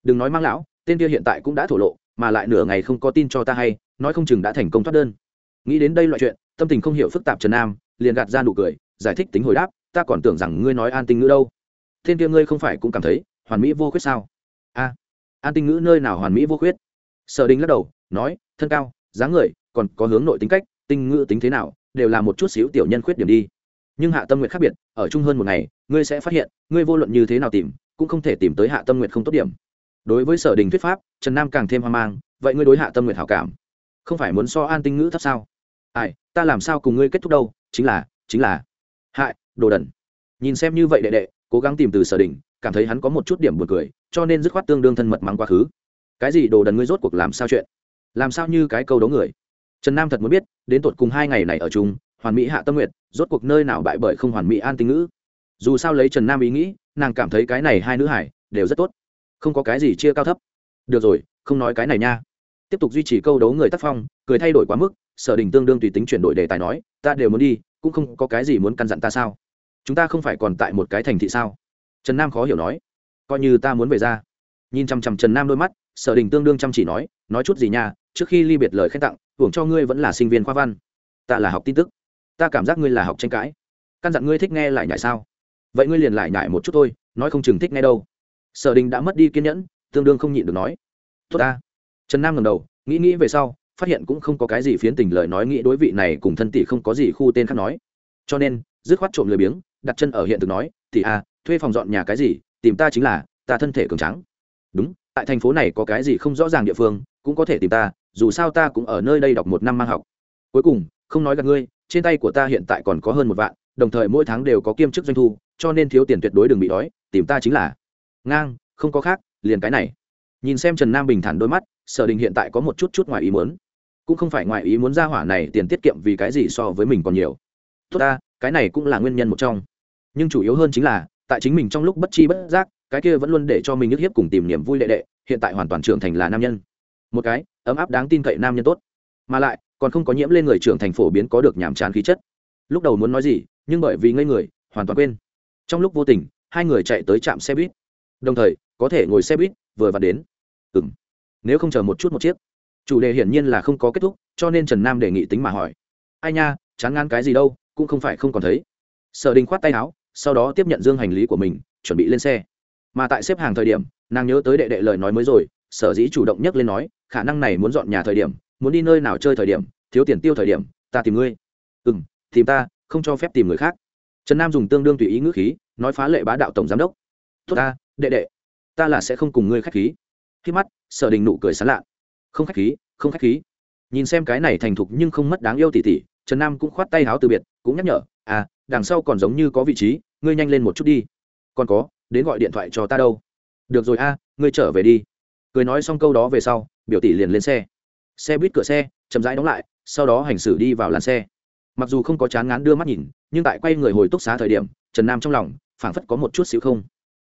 đừng nói mang lão, tên kia hiện tại cũng đã thổ lộ, mà lại nửa ngày không có tin cho ta hay, nói không chừng đã thành công thoát đơn. Nghĩ đến đây loại chuyện, tâm tình không hiểu phức tạp trần nam, liền gạt ra nụ cười, giải thích tính hồi đáp, ta còn tưởng rằng ngươi nói an tinh ngữ đâu. Tên kia ngươi không phải cũng cảm thấy, hoàn mỹ vô khuyết sao? A, an tinh ngữ nơi nào hoàn mỹ vô khuyết? Sở đình lắc đầu, nói, thân cao, dáng người, còn có hướng nội tính cách, tinh ngữ tính thế nào đều là một chút xíu tiểu nhân khuyết điểm đi. Nhưng hạ tâm nguyện khác biệt, ở chung hơn một ngày, ngươi sẽ phát hiện, ngươi vô luận như thế nào tìm, cũng không thể tìm tới hạ tâm nguyện không tốt điểm. Đối với sở đình thuyết pháp, trần nam càng thêm hoang mang, vậy ngươi đối hạ tâm nguyện hảo cảm. Không phải muốn so an tinh ngữ thấp sao? Ai, ta làm sao cùng ngươi kết thúc đâu? Chính là chính là. Hại đồ đần. Nhìn xem như vậy đệ đệ, cố gắng tìm từ sở đình, cảm thấy hắn có một chút điểm buồn cười, cho nên dứt khoát tương đương thân mật mắng quá khứ. Cái gì đồ đần ngươi rốt cuộc làm sao chuyện? Làm sao như cái câu đấu người? Trần nam thật muốn biết, đến tột cùng hai ngày này ở chung, hoàn mỹ hạ tâm nguyện rốt cuộc nơi nào bại bởi không hoàn mỹ an tinh ngữ? Dù sao lấy trần nam ý nghĩ, nàng cảm thấy cái này hai nữ hải đều rất tốt. Không có cái gì chia cao thấp. Được rồi, không nói cái này nha. Tiếp tục duy trì câu đấu người tác phong, cười thay đổi quá mức, sở đình tương đương tùy tính chuyển đổi đề tài nói, ta đều muốn đi, cũng không có cái gì muốn căn dặn ta sao? Chúng ta không phải còn tại một cái thành thị sao? Trần nam khó hiểu nói, coi như ta muốn về ra. Nhìn chằm chằm trần nam đôi mắt, sở đình tương đương chăm chỉ nói nói chút gì nha, trước khi ly biệt lời khen tặng hưởng cho ngươi vẫn là sinh viên khoa văn. Ta là học tin tức. Ta cảm giác ngươi là học tranh cãi. Căn dặn ngươi thích nghe lại nhại sao? Vậy ngươi liền lại nhại một chút thôi nói không chừng thích nghe đâu. Sở đình đã mất đi kiên nhẫn tương đương không nhịn được nói. Tốt ta. Trần nam ngầm đầu nghĩ nghĩ về sau phát hiện cũng không có cái gì phiến tình lời nói nghĩ đối vị này cùng thân tỷ không có gì khu tên khác nói. Cho nên dứt khoát trộm lười biếng đặt chân ở hiện thực nói tỷ a à, thuê phòng dọn nhà cái gì tìm ta chính là ta thân thể cường trắng đúng tại thành phố này có cái gì không rõ ràng địa phương cũng có thể tìm ta, dù sao ta cũng ở nơi đây đọc một năm mang học. Cuối cùng, không nói gặp ngươi, trên tay của ta hiện tại còn có hơn một vạn, đồng thời mỗi tháng đều có kiêm chức doanh thu, cho nên thiếu tiền tuyệt đối đừng bị đói, tìm ta chính là. Ngang, không có khác, liền cái này. Nhìn xem trần nam bình thản đôi mắt, sở đình hiện tại có một chút chút ngoài ý muốn. Cũng không phải ngoài ý muốn ra hỏa này tiền tiết kiệm vì cái gì so với mình còn nhiều. Tốt ta, cái này cũng là nguyên nhân một trong. Nhưng chủ yếu hơn chính là, tại chính mình trong lúc bất chi bất giác, cái kia vẫn luôn để cho mình nhức hiếp cùng tìm niềm vui lệ đệ, hiện tại hoàn toàn trưởng thành là nam nhân một cái, ấm áp đáng tin cậy nam nhân tốt. Mà lại, còn không có nhiễm lên người trưởng thành phổ biến có được nhàm chán khí chất. Lúc đầu muốn nói gì, nhưng bởi vì ngây người, hoàn toàn quên. Trong lúc vô tình, hai người chạy tới trạm xe buýt. Đồng thời, có thể ngồi xe buýt, vừa và đến. Ừ m nếu không chờ một chút một chiếc. Chủ đề hiển nhiên là không có kết thúc, cho nên trần nam đề nghị tính mà hỏi. Ai nha, chán ngán cái gì đâu, cũng không phải không còn thấy. Sở đình khoát tay áo, sau đó tiếp nhận dương hành lý của mình, chuẩn bị lên xe. Mà tại xếp hàng thời điểm, nàng nhớ tới đệ đệ lời nói mới rồi sở dĩ chủ động nhắc lên nói, khả năng này muốn dọn nhà thời điểm, muốn đi nơi nào chơi thời điểm, thiếu tiền tiêu thời điểm, ta tìm ngươi. Ừ m tìm ta, không cho phép tìm người khác. Trần nam dùng tương đương tùy ý ngữ khí, nói phá lệ bá đạo tổng giám đốc. Tốt ta, đệ đệ, ta là sẽ không cùng ngươi k h á c h khí. Khi mắt, sở đình nụ cười sán lạ. Không k h á c h khí, không k h á c h khí. Nhìn xem cái này thành thục nhưng không mất đáng yêu tỉ tỉ, trần nam cũng khoát tay háo từ biệt, cũng nhắc nhở à đằng sau còn giống như có vị trí, ngươi nhanh lên một chút đi. Còn có, đến gọi điện thoại cho ta đâu. Được rồi a, ngươi trở về đi cười nói xong câu đó về sau, biểu tỷ liền lên xe. Xe buýt cửa xe, chậm rãi đóng lại, sau đó hành xử đi vào làn xe. Mặc dù không có chán ngán đưa mắt nhìn, nhưng tại quay người hồi túc xá thời điểm, trần nam trong lòng phảng phất có một chút xíu không.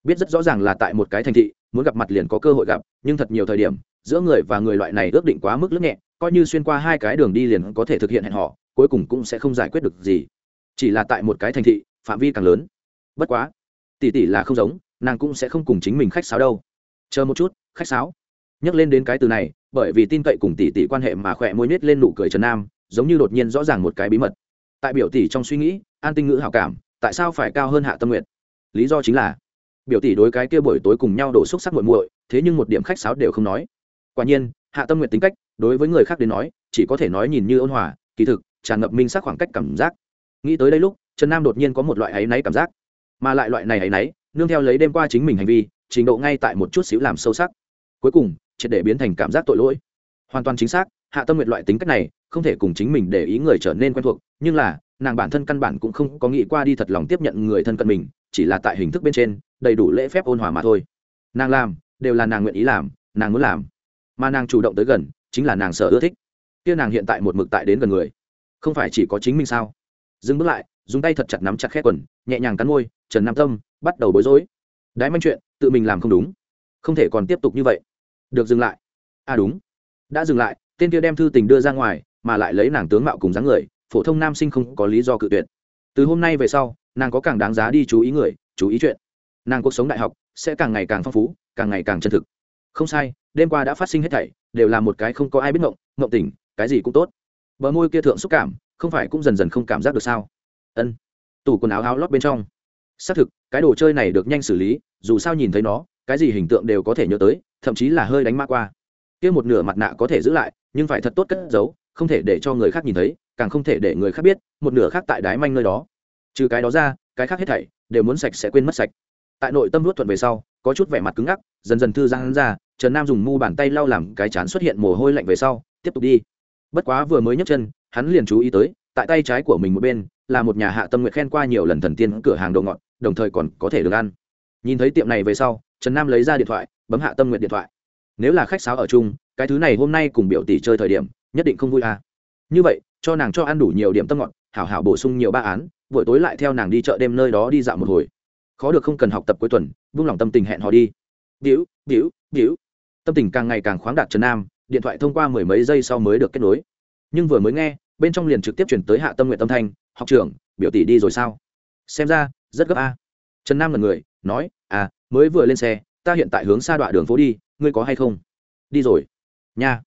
Biết rất rõ ràng là tại một cái thành thị, muốn gặp mặt liền có cơ hội gặp, nhưng thật nhiều thời điểm, giữa người và người loại này ước định quá mức lướt nhẹ, coi như xuyên qua hai cái đường đi liền có thể thực hiện hẹn họ cuối cùng cũng sẽ không giải quyết được gì. Chỉ là tại một cái thành thị, phạm vi càng lớn. Bất quá, tỷ tỷ là không giống, nàng cũng sẽ không cùng chính mình khách sáo đâu. Chờ một chút khách sáo. Nhắc lên đến cái từ này, bởi vì tin cậy cùng tỷ tỷ quan hệ mà khỏe môi nết lên nụ cười trần nam, giống như đột nhiên rõ ràng một cái bí mật. Tại biểu tỷ trong suy nghĩ, an tinh ngữ hảo cảm, tại sao phải cao hơn hạ tâm nguyện lý do chính là, biểu tỷ đối cái kia buổi tối cùng nhau đổ xúc sắc muội muội, thế nhưng một điểm khách sáo đều không nói. Quả nhiên, hạ tâm nguyện tính cách, đối với người khác đến nói, chỉ có thể nói nhìn như ôn hòa, kỳ thực, tràn ngập minh sắc khoảng cách cảm giác. Nghĩ tới đây lúc, trần nam đột nhiên có một loại áy náy cảm giác. Mà lại loại này áy náy, nương theo lấy đêm qua chính mình hành vi, trình độ ngay tại một chút xíu làm sâu sắc cuối cùng, triệt để biến thành cảm giác tội lỗi. Hoàn toàn chính xác, hạ tâm nguyện loại tính cách này, không thể cùng chính mình để ý người trở nên quen thuộc, nhưng là, nàng bản thân căn bản cũng không có nghĩ qua đi thật lòng tiếp nhận người thân cận mình, chỉ là tại hình thức bên trên, đầy đủ lễ phép ôn hòa mà thôi. Nàng làm, đều là nàng nguyện ý làm, nàng muốn làm. Mà nàng chủ động tới gần, chính là nàng sợ ưa thích. Kia nàng hiện tại một mực tại đến gần người. Không phải chỉ có chính mình sao? Dừng bước lại, dùng tay thật chặt nắm chặt khét quần, nhẹ nhàng cắn môi, trần nam tâm, bắt đầu bối rối. Đái manh chuyện, tự mình làm không đúng. Không thể còn tiếp tục như vậy được dừng lại. À đúng. Đã dừng lại, tên kia đem thư tình đưa ra ngoài, mà lại lấy nàng tướng mạo cùng dáng người, phổ thông nam sinh không có lý do cự tuyệt. Từ hôm nay về sau, nàng có càng đáng giá đi chú ý người, chú ý chuyện. Nàng cuộc sống đại học sẽ càng ngày càng phong phú, càng ngày càng chân thực. Không sai, đêm qua đã phát sinh hết thảy, đều là một cái không có ai biết ngộng ngộng tỉnh cái gì cũng tốt. Bờ môi kia thượng xúc cảm, không phải cũng dần dần không cảm giác được sao? Ân. Tủ quần áo áo lót bên trong. Xác thực, cái đồ chơi này được nhanh xử lý, dù sao nhìn thấy nó, cái gì hình tượng đều có thể nhớ tới thậm chí là hơi đánh mã qua. Kia một nửa mặt nạ có thể giữ lại, nhưng phải thật tốt cất giấu, không thể để cho người khác nhìn thấy, càng không thể để người khác biết, một nửa khác tại đái manh nơi đó. Trừ cái đó ra, cái khác hết thảy đều muốn sạch sẽ quên mất sạch. Tại nội tâm luốt thuận về sau, có chút vẻ mặt cứng ngắc, dần dần thư giang ra, trần nam dùng mu bàn tay lau làm cái chán xuất hiện mồ hôi lạnh về sau, tiếp tục đi. Bất quá vừa mới nhấc chân, hắn liền chú ý tới, tại tay trái của mình một bên, là một nhà hạ tâm nguyện khen qua nhiều lần thần tiên cửa hàng đồ ngọt, đồng thời còn có thể được ăn. Nhìn thấy tiệm này về sau, trần nam lấy ra điện thoại bấm hạ tâm nguyện điện thoại. Nếu là khách sáo ở chung, cái thứ này hôm nay cùng biểu tỷ chơi thời điểm, nhất định không vui à. Như vậy, cho nàng cho ăn đủ nhiều điểm tâm ngọt, hảo hảo bổ sung nhiều ba án, buổi tối lại theo nàng đi chợ đêm nơi đó đi dạo một hồi. Khó được không cần học tập cuối tuần, vung lòng tâm tình hẹn họ đi. Biểu biểu biểu. Tâm tình càng ngày càng khoáng đạt trần nam, điện thoại thông qua mười mấy giây sau mới được kết nối. Nhưng vừa mới nghe, bên trong liền trực tiếp chuyển tới hạ tâm nguyện tâm thanh, học trưởng, biểu tỷ đi rồi sao? Xem ra, rất gấp a. Trần nam là người, nói à mới vừa lên xe ta hiện tại hướng xa đoạn đường phố đi, ngươi có hay không? Đi rồi. Nha.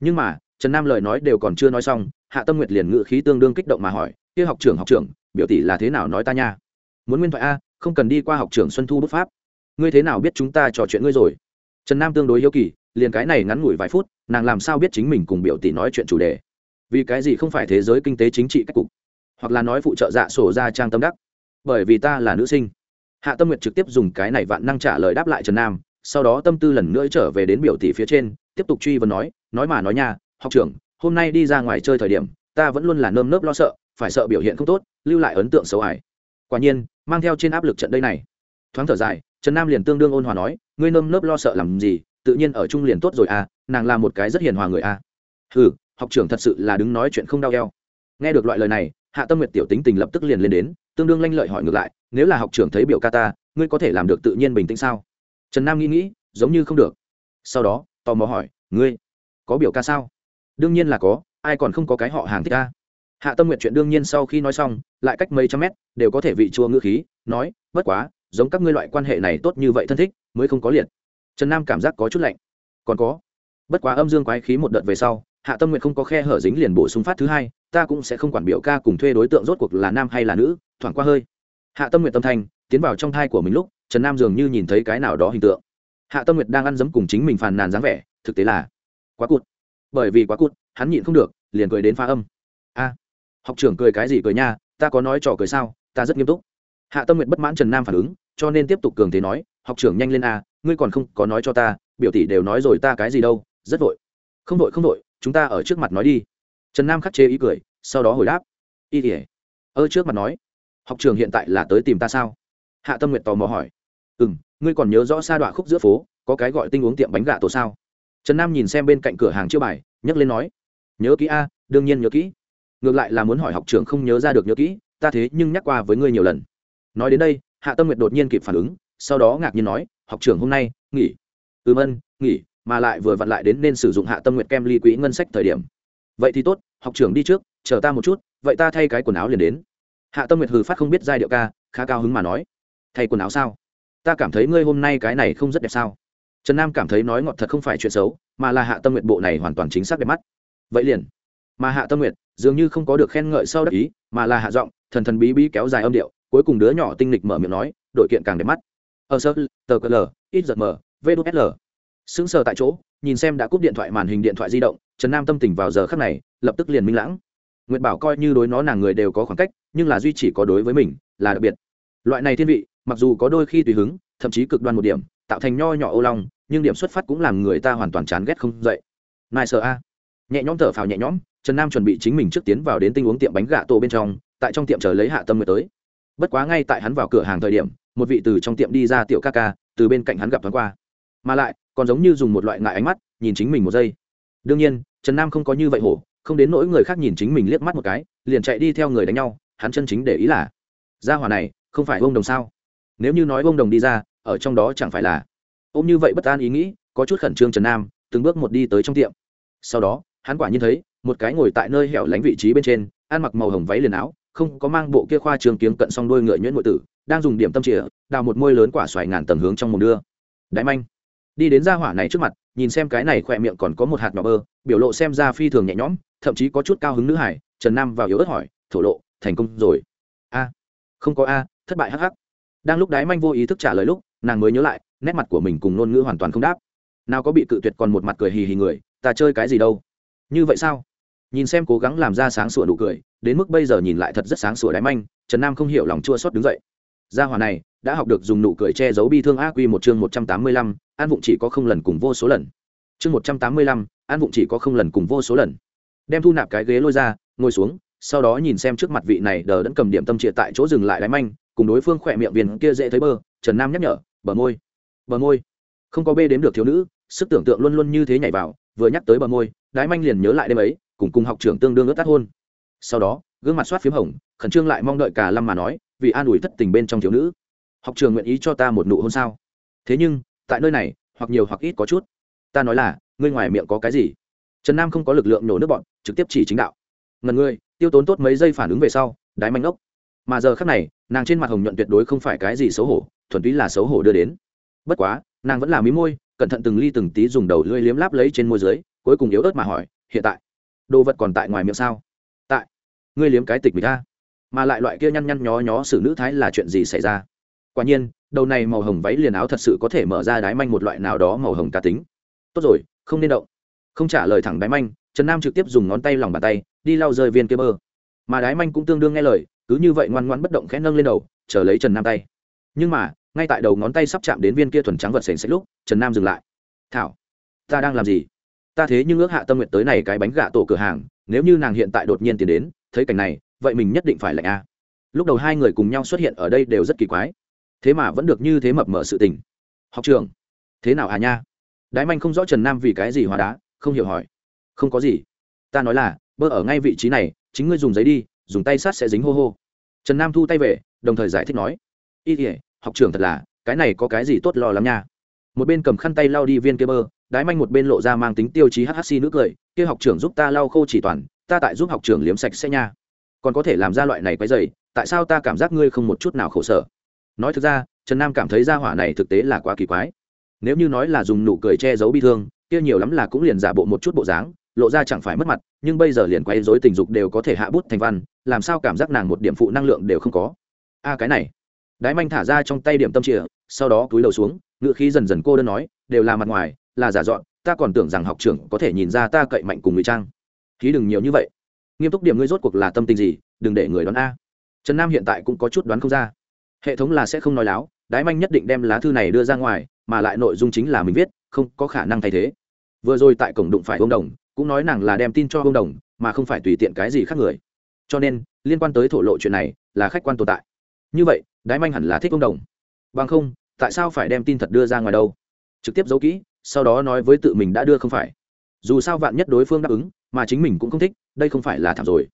Nhưng mà, trần nam lời nói đều còn chưa nói xong, hạ tâm nguyệt liền ngự khí tương đương kích động mà hỏi, kia học trưởng học trưởng, biểu tỷ là thế nào nói ta nha? Muốn nguyên thoại a, không cần đi qua học trưởng xuân thu bút pháp. Ngươi thế nào biết chúng ta trò chuyện ngươi rồi? Trần nam tương đối hiếu kỳ, liền cái này ngắn ngủi vài phút, nàng làm sao biết chính mình cùng biểu tỷ nói chuyện chủ đề? Vì cái gì không phải thế giới kinh tế chính trị cách cục? Hoặc là nói phụ trợ dạ sổ ra trang tâm đắc? Bởi vì ta là nữ sinh hạ tâm nguyệt trực tiếp dùng cái này vạn năng trả lời đáp lại trần nam, sau đó tâm tư lần nữa trở về đến biểu tỷ phía trên, tiếp tục truy vấn nói nói mà nói nha, học trưởng, hôm nay đi ra ngoài chơi thời điểm, ta vẫn luôn là nơm nớp lo sợ, phải sợ biểu hiện không tốt, lưu lại ấn tượng xấu ải quả nhiên, mang theo trên áp lực trận đây này. Thoáng thở dài, trần nam liền tương đương ôn hòa nói, ngươi nơm nớp lo sợ làm gì, tự nhiên ở chung liền tốt rồi à nàng là một cái rất hiền hòa người à. Ừ học trưởng thật sự là đứng nói chuyện không đau eo. Nghe được loại lời này hạ tâm nguyệt tiểu tính tình lập tức liền lên đến, tương đương lanh lợi hỏi ngược lại, nếu là học trưởng thấy biểu ca ta, ngươi có thể làm được tự nhiên bình tĩnh sao? Trần nam nghĩ nghĩ, giống như không được. Sau đó, tò mò hỏi, ngươi có biểu ca sao? Đương nhiên là có, ai còn không có cái họ hàng thích ca hạ tâm nguyện chuyện đương nhiên sau khi nói xong, lại cách mấy trăm mét, đều có thể vị chua ngữ khí, nói, bất quá, giống các ngươi loại quan hệ này tốt như vậy thân thích, mới không có liệt. Trần nam cảm giác có chút lạnh. Còn có. Bất quá âm dương quái khí một đợt về sau, hạ tâm nguyện không có khe hở dính liền bổ sung phát thứ hai ta cũng sẽ không quản biểu ca cùng thuê đối tượng rốt cuộc là nam hay là nữ, thoảng qua hơi. Hạ tâm nguyện tâm thanh, tiến vào trong thai của mình lúc, trần nam dường như nhìn thấy cái nào đó hình tượng. Hạ tâm nguyệt đang ăn dấm cùng chính mình phàn nàn dáng vẻ, thực tế là, quá cụt. Bởi vì quá cụt, hắn nhịn không được, liền cười đến pha âm. A, học trưởng cười cái gì cười nha, ta có nói trò cười sao, ta rất nghiêm túc. Hạ tâm nguyệt bất mãn trần nam phản ứng, cho nên tiếp tục cường thế nói, học trưởng nhanh lên a, ngươi còn không có nói cho ta, biểu tỷ đều nói rồi ta cái gì đâu, rất vội. Không vội không vội, chúng ta ở trước mặt nói đi trần nam khắc chế ý cười, sau đó hồi đáp. Y ỉa ơ trước mặt nói, học trường hiện tại là tới tìm ta sao? Hạ tâm nguyệt tò mò hỏi. Ừ m ngươi còn nhớ rõ sa đọa khúc giữa phố, có cái gọi tinh uống tiệm bánh gà tổ sao? Trần nam nhìn xem bên cạnh cửa hàng chiêu bài, nhấc lên nói, nhớ kỹ a, đương nhiên nhớ kỹ. Ngược lại là muốn hỏi học trường không nhớ ra được nhớ kỹ, ta thế nhưng nhắc qua với ngươi nhiều lần. Nói đến đây, hạ tâm nguyệt đột nhiên kịp phản ứng, sau đó ngạc nhiên nói, học trường hôm nay, nghỉ. Ừm ân, nghỉ, mà lại vừa vặn lại đến nên sử dụng hạ tâm nguyệt kem ly quỹ ngân sách thời điểm vậy thì tốt, học trường đi trước, chờ ta một chút, vậy ta thay cái quần áo liền đến. Hạ tâm nguyệt hừ phát không biết giai điệu ca, khá cao hứng mà nói, thay quần áo sao? Ta cảm thấy ngươi hôm nay cái này không rất đẹp sao? Trần nam cảm thấy nói ngọt thật không phải chuyện xấu, mà là hạ tâm nguyện bộ này hoàn toàn chính xác đẹp mắt. Vậy liền. Mà hạ tâm nguyện dường như không có được khen ngợi sau đắc ý, mà là hạ giọng, thần thần bí bí kéo dài âm điệu, cuối cùng đứa nhỏ tinh lịch mở miệng nói, đội kiện càng đẹp mắt. Ở sơ, tờ l ít giật mờ vsl sững sờ tại chỗ, nhìn xem đã cúp điện thoại màn hình điện thoại di động trần nam tâm tình vào giờ khắc này, lập tức liền minh lãng. Nguyệt bảo coi như đối nó nàng người đều có khoảng cách, nhưng là duy chỉ có đối với mình, là đặc biệt. Loại này thiên vị, mặc dù có đôi khi tùy hứng, thậm chí cực đoan một điểm, tạo thành nho nhỏ ô long, nhưng điểm xuất phát cũng làm người ta hoàn toàn chán ghét không dậy. Nài sợ a. Nhẹ nhõm thở phào nhẹ nhõm, trần nam chuẩn bị chính mình trước tiến vào đến tinh uống tiệm bánh gà tổ bên trong, tại trong tiệm chờ lấy hạ tâm người tới. Bất quá ngay tại hắn vào cửa hàng thời điểm, một vị từ trong tiệm đi ra tiểu ca ca, từ bên cạnh hắn gặp thoáng qua. Mà lại, còn giống như dùng một loại ngại ánh mắt, nhìn chính mình một giây. Đương nhiên trần nam không có như vậy hổ, không đến nỗi người khác nhìn chính mình liếc mắt một cái, liền chạy đi theo người đánh nhau, hắn chân chính để ý là, gia hỏa này, không phải ông đồng sao? Nếu như nói ông đồng đi ra, ở trong đó chẳng phải là, ôm như vậy bất an ý nghĩ, có chút khẩn trương trần nam, từng bước một đi tới trong tiệm. Sau đó, hắn quả nhiên thấy, một cái ngồi tại nơi hẻo lánh vị trí bên trên, ăn mặc màu hồng váy liền áo, không có mang bộ kia khoa trường kiếng cận song đôi ngựa nhuyễn nội tử, đang dùng điểm tâm chìa, đào một môi lớn quả xoài ngàn tầng hướng trong mồm đưa. Đại manh, đi đến gia hỏa này trước mặt nhìn xem cái này khỏe miệng còn có một hạt nhỏ bơ, biểu lộ xem ra phi thường nhẹ nhõm, thậm chí có chút cao hứng nữ hải, trần nam vào yếu ớt hỏi, thổ lộ, thành công rồi. A, không có a, thất bại hắc hắc. Đang lúc đái manh vô ý thức trả lời lúc, nàng mới nhớ lại, nét mặt của mình cùng ngôn ngữ hoàn toàn không đáp. Nào có bị cự tuyệt còn một mặt cười hì hì người, ta chơi cái gì đâu? Như vậy sao? Nhìn xem cố gắng làm ra sáng sủa nụ cười, đến mức bây giờ nhìn lại thật rất sáng sủa đái manh, trần nam không hiểu lòng chua xót đứng dậy gia hòa này đã học được dùng nụ cười che giấu bi thương a quy một chương một trăm tám mươi lăm, an vụng chỉ có không lần cùng vô số lần. Chương một trăm tám mươi lăm, an vụng chỉ có không lần cùng vô số lần. Đem thu nạp cái ghế lôi ra, ngồi xuống, sau đó nhìn xem trước mặt vị này đờ đẫn cầm điểm tâm triệt tại chỗ dừng lại đáy manh, cùng đối phương khỏe miệng viền kia dễ thấy bơ, trần nam nhắc nhở, bờ môi bờ môi. Không có bê đếm được thiếu nữ, sức tưởng tượng luôn luôn như thế nhảy vào, vừa nhắc tới bờ môi đái manh liền nhớ lại đêm ấy, cùng cùng học trưởng tương đương ước tắt hôn. Sau đó, gương mặt soát p h í m hồng, khẩn trương lại mong đợi cả lâm mà nói vì an ủi thất tình bên trong thiếu nữ. Học trường nguyện ý cho ta một nụ hôn sao? Thế nhưng, tại nơi này, hoặc nhiều hoặc ít có chút. Ta nói là, ngươi ngoài miệng có cái gì? Trần nam không có lực lượng nổ nước bọn, trực tiếp chỉ chính đạo. Ngần ngươi, tiêu tốn tốt mấy giây phản ứng về sau, đái manh ốc. Mà giờ khác này, nàng trên mặt hồng nhuận tuyệt đối không phải cái gì xấu hổ, thuần túy là xấu hổ đưa đến. Bất quá, nàng vẫn là mí môi, cẩn thận từng ly từng tí dùng đầu lưỡi liếm láp lấy trên môi dưới, cuối cùng yếu ớt mà hỏi, hiện tại, đồ vật còn tại ngoài miệng sao? Tại. Ngươi liếm cái tịch mình ta mà lại loại kia nhăn nhăn nhó nhó xử nữ thái là chuyện gì xảy ra? Quả nhiên, đầu này màu hồng váy liền áo thật sự có thể mở ra đái manh một loại nào đó màu hồng cá tính. Tốt rồi, không nên động. Không trả lời thẳng đái manh, trần nam trực tiếp dùng ngón tay lòng bàn tay, đi lau rơi viên kia bơ. Mà đái manh cũng tương đương nghe lời, cứ như vậy ngoan ngoan bất động khẽ nâng lên đầu, chờ lấy trần nam tay. Nhưng mà, ngay tại đầu ngón tay sắp chạm đến viên kia thuần trắng vật sành xách lúc, trần nam dừng lại. Thảo, ta đang làm gì? Ta thế nhưng ước hạ tâm nguyện tới này cái bánh gà tổ cửa hàng, nếu như nàng hiện tại đột nhiên tiến đến, thấy cảnh này vậy mình nhất định phải lạnh a. Lúc đầu hai người cùng nhau xuất hiện ở đây đều rất kỳ quái. Thế mà vẫn được như thế mập mở sự tình. Học trường, thế nào à nha? Đái manh không rõ trần nam vì cái gì hóa đá, không hiểu hỏi. Không có gì. Ta nói là, bơ ở ngay vị trí này, chính ngươi dùng giấy đi, dùng tay sát sẽ dính hô hô. Trần nam thu tay về, đồng thời giải thích nói. Y thể học trưởng thật là, cái này có cái gì tốt lo lắm nha. Một bên cầm khăn tay lau đi viên kia bơ, đái manh một bên lộ ra mang tính tiêu chí hhc nữ cười. Kia học trưởng giúp ta lau khô chỉ toàn, ta tại giúp học trưởng liếm sạch sẽ nha còn có thể làm ra loại này quấy dày, tại sao ta cảm giác ngươi không một chút nào khổ sở? Nói thực ra, trần nam cảm thấy ra hỏa này thực tế là quá kỳ quái. Nếu như nói là dùng nụ cười che giấu bi thương, kia nhiều lắm là cũng liền giả bộ một chút bộ dáng, lộ ra chẳng phải mất mặt, nhưng bây giờ liền quay dối tình dục đều có thể hạ bút thành văn, làm sao cảm giác nàng một điểm phụ năng lượng đều không có? A, cái này. Đái manh thả ra trong tay điểm tâm chìa, sau đó túi đầu xuống, ngựa khí dần dần cô đơn nói, đều là mặt ngoài, là giả dọn, ta còn tưởng rằng học trưởng có thể nhìn ra ta cậy mạnh cùng người trang. Khí đừng nhiều như vậy nghiêm túc điểm ngươi rốt cuộc là tâm tình gì, đừng để người đón a. Trần nam hiện tại cũng có chút đoán không ra. Hệ thống là sẽ không nói láo, đái manh nhất định đem lá thư này đưa ra ngoài, mà lại nội dung chính là mình viết, không có khả năng thay thế. Vừa rồi tại cổng đụng phải ông đồng, cũng nói nàng là đem tin cho ông đồng, mà không phải tùy tiện cái gì khác người. Cho nên, liên quan tới thổ lộ chuyện này, là khách quan tồn tại. Như vậy, đái manh hẳn là thích ông đồng. Bằng không, tại sao phải đem tin thật đưa ra ngoài đâu? Trực tiếp giấu kỹ, sau đó nói với tự mình đã đưa không phải. Dù sao vạn nhất đối phương đáp ứng mà chính mình cũng không thích, đây không phải là thảm rồi.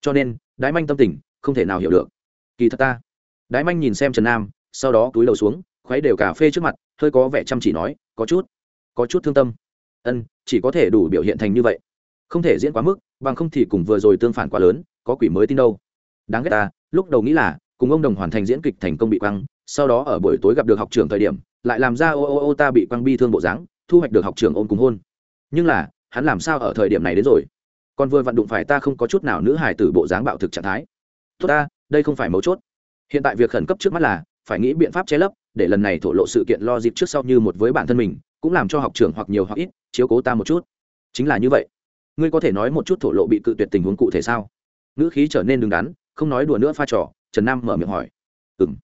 Cho nên, đái manh tâm tình không thể nào hiểu được. Kỳ thật ta, đái manh nhìn xem trần nam, sau đó túi đầu xuống, khuấy đều cà phê trước mặt, hơi có vẻ chăm chỉ nói, có chút có chút thương tâm. Ân, chỉ có thể đủ biểu hiện thành như vậy. Không thể diễn quá mức, bằng không thì cùng vừa rồi tương phản quá lớn, có quỷ mới tin đâu. Đáng ghét ta, lúc đầu nghĩ là, cùng ông đồng hoàn thành diễn kịch thành công bị quăng, sau đó ở buổi tối gặp được học trường thời điểm, lại làm ra, ô ô ô, ta bị quăng bi thương bộ dáng, thu hoạch được học trường ôm cùng hôn. Nhưng là hắn làm sao ở thời điểm này đến rồi? Còn vừa vặn đụng phải ta không có chút nào nữ hài từ bộ dáng bạo thực trạng thái. Tốt ta, đây không phải mấu chốt. Hiện tại việc khẩn cấp trước mắt là, phải nghĩ biện pháp che lấp, để lần này thổ lộ sự kiện lo dịp trước sau như một với bản thân mình, cũng làm cho học trường hoặc nhiều hoặc ít, chiếu cố ta một chút. Chính là như vậy. Ngươi có thể nói một chút thổ lộ bị cự tuyệt tình huống cụ thể sao? Ngữ khí trở nên đứng đắn, không nói đùa nữa pha trò, trần nam mở miệng hỏi. Ừ m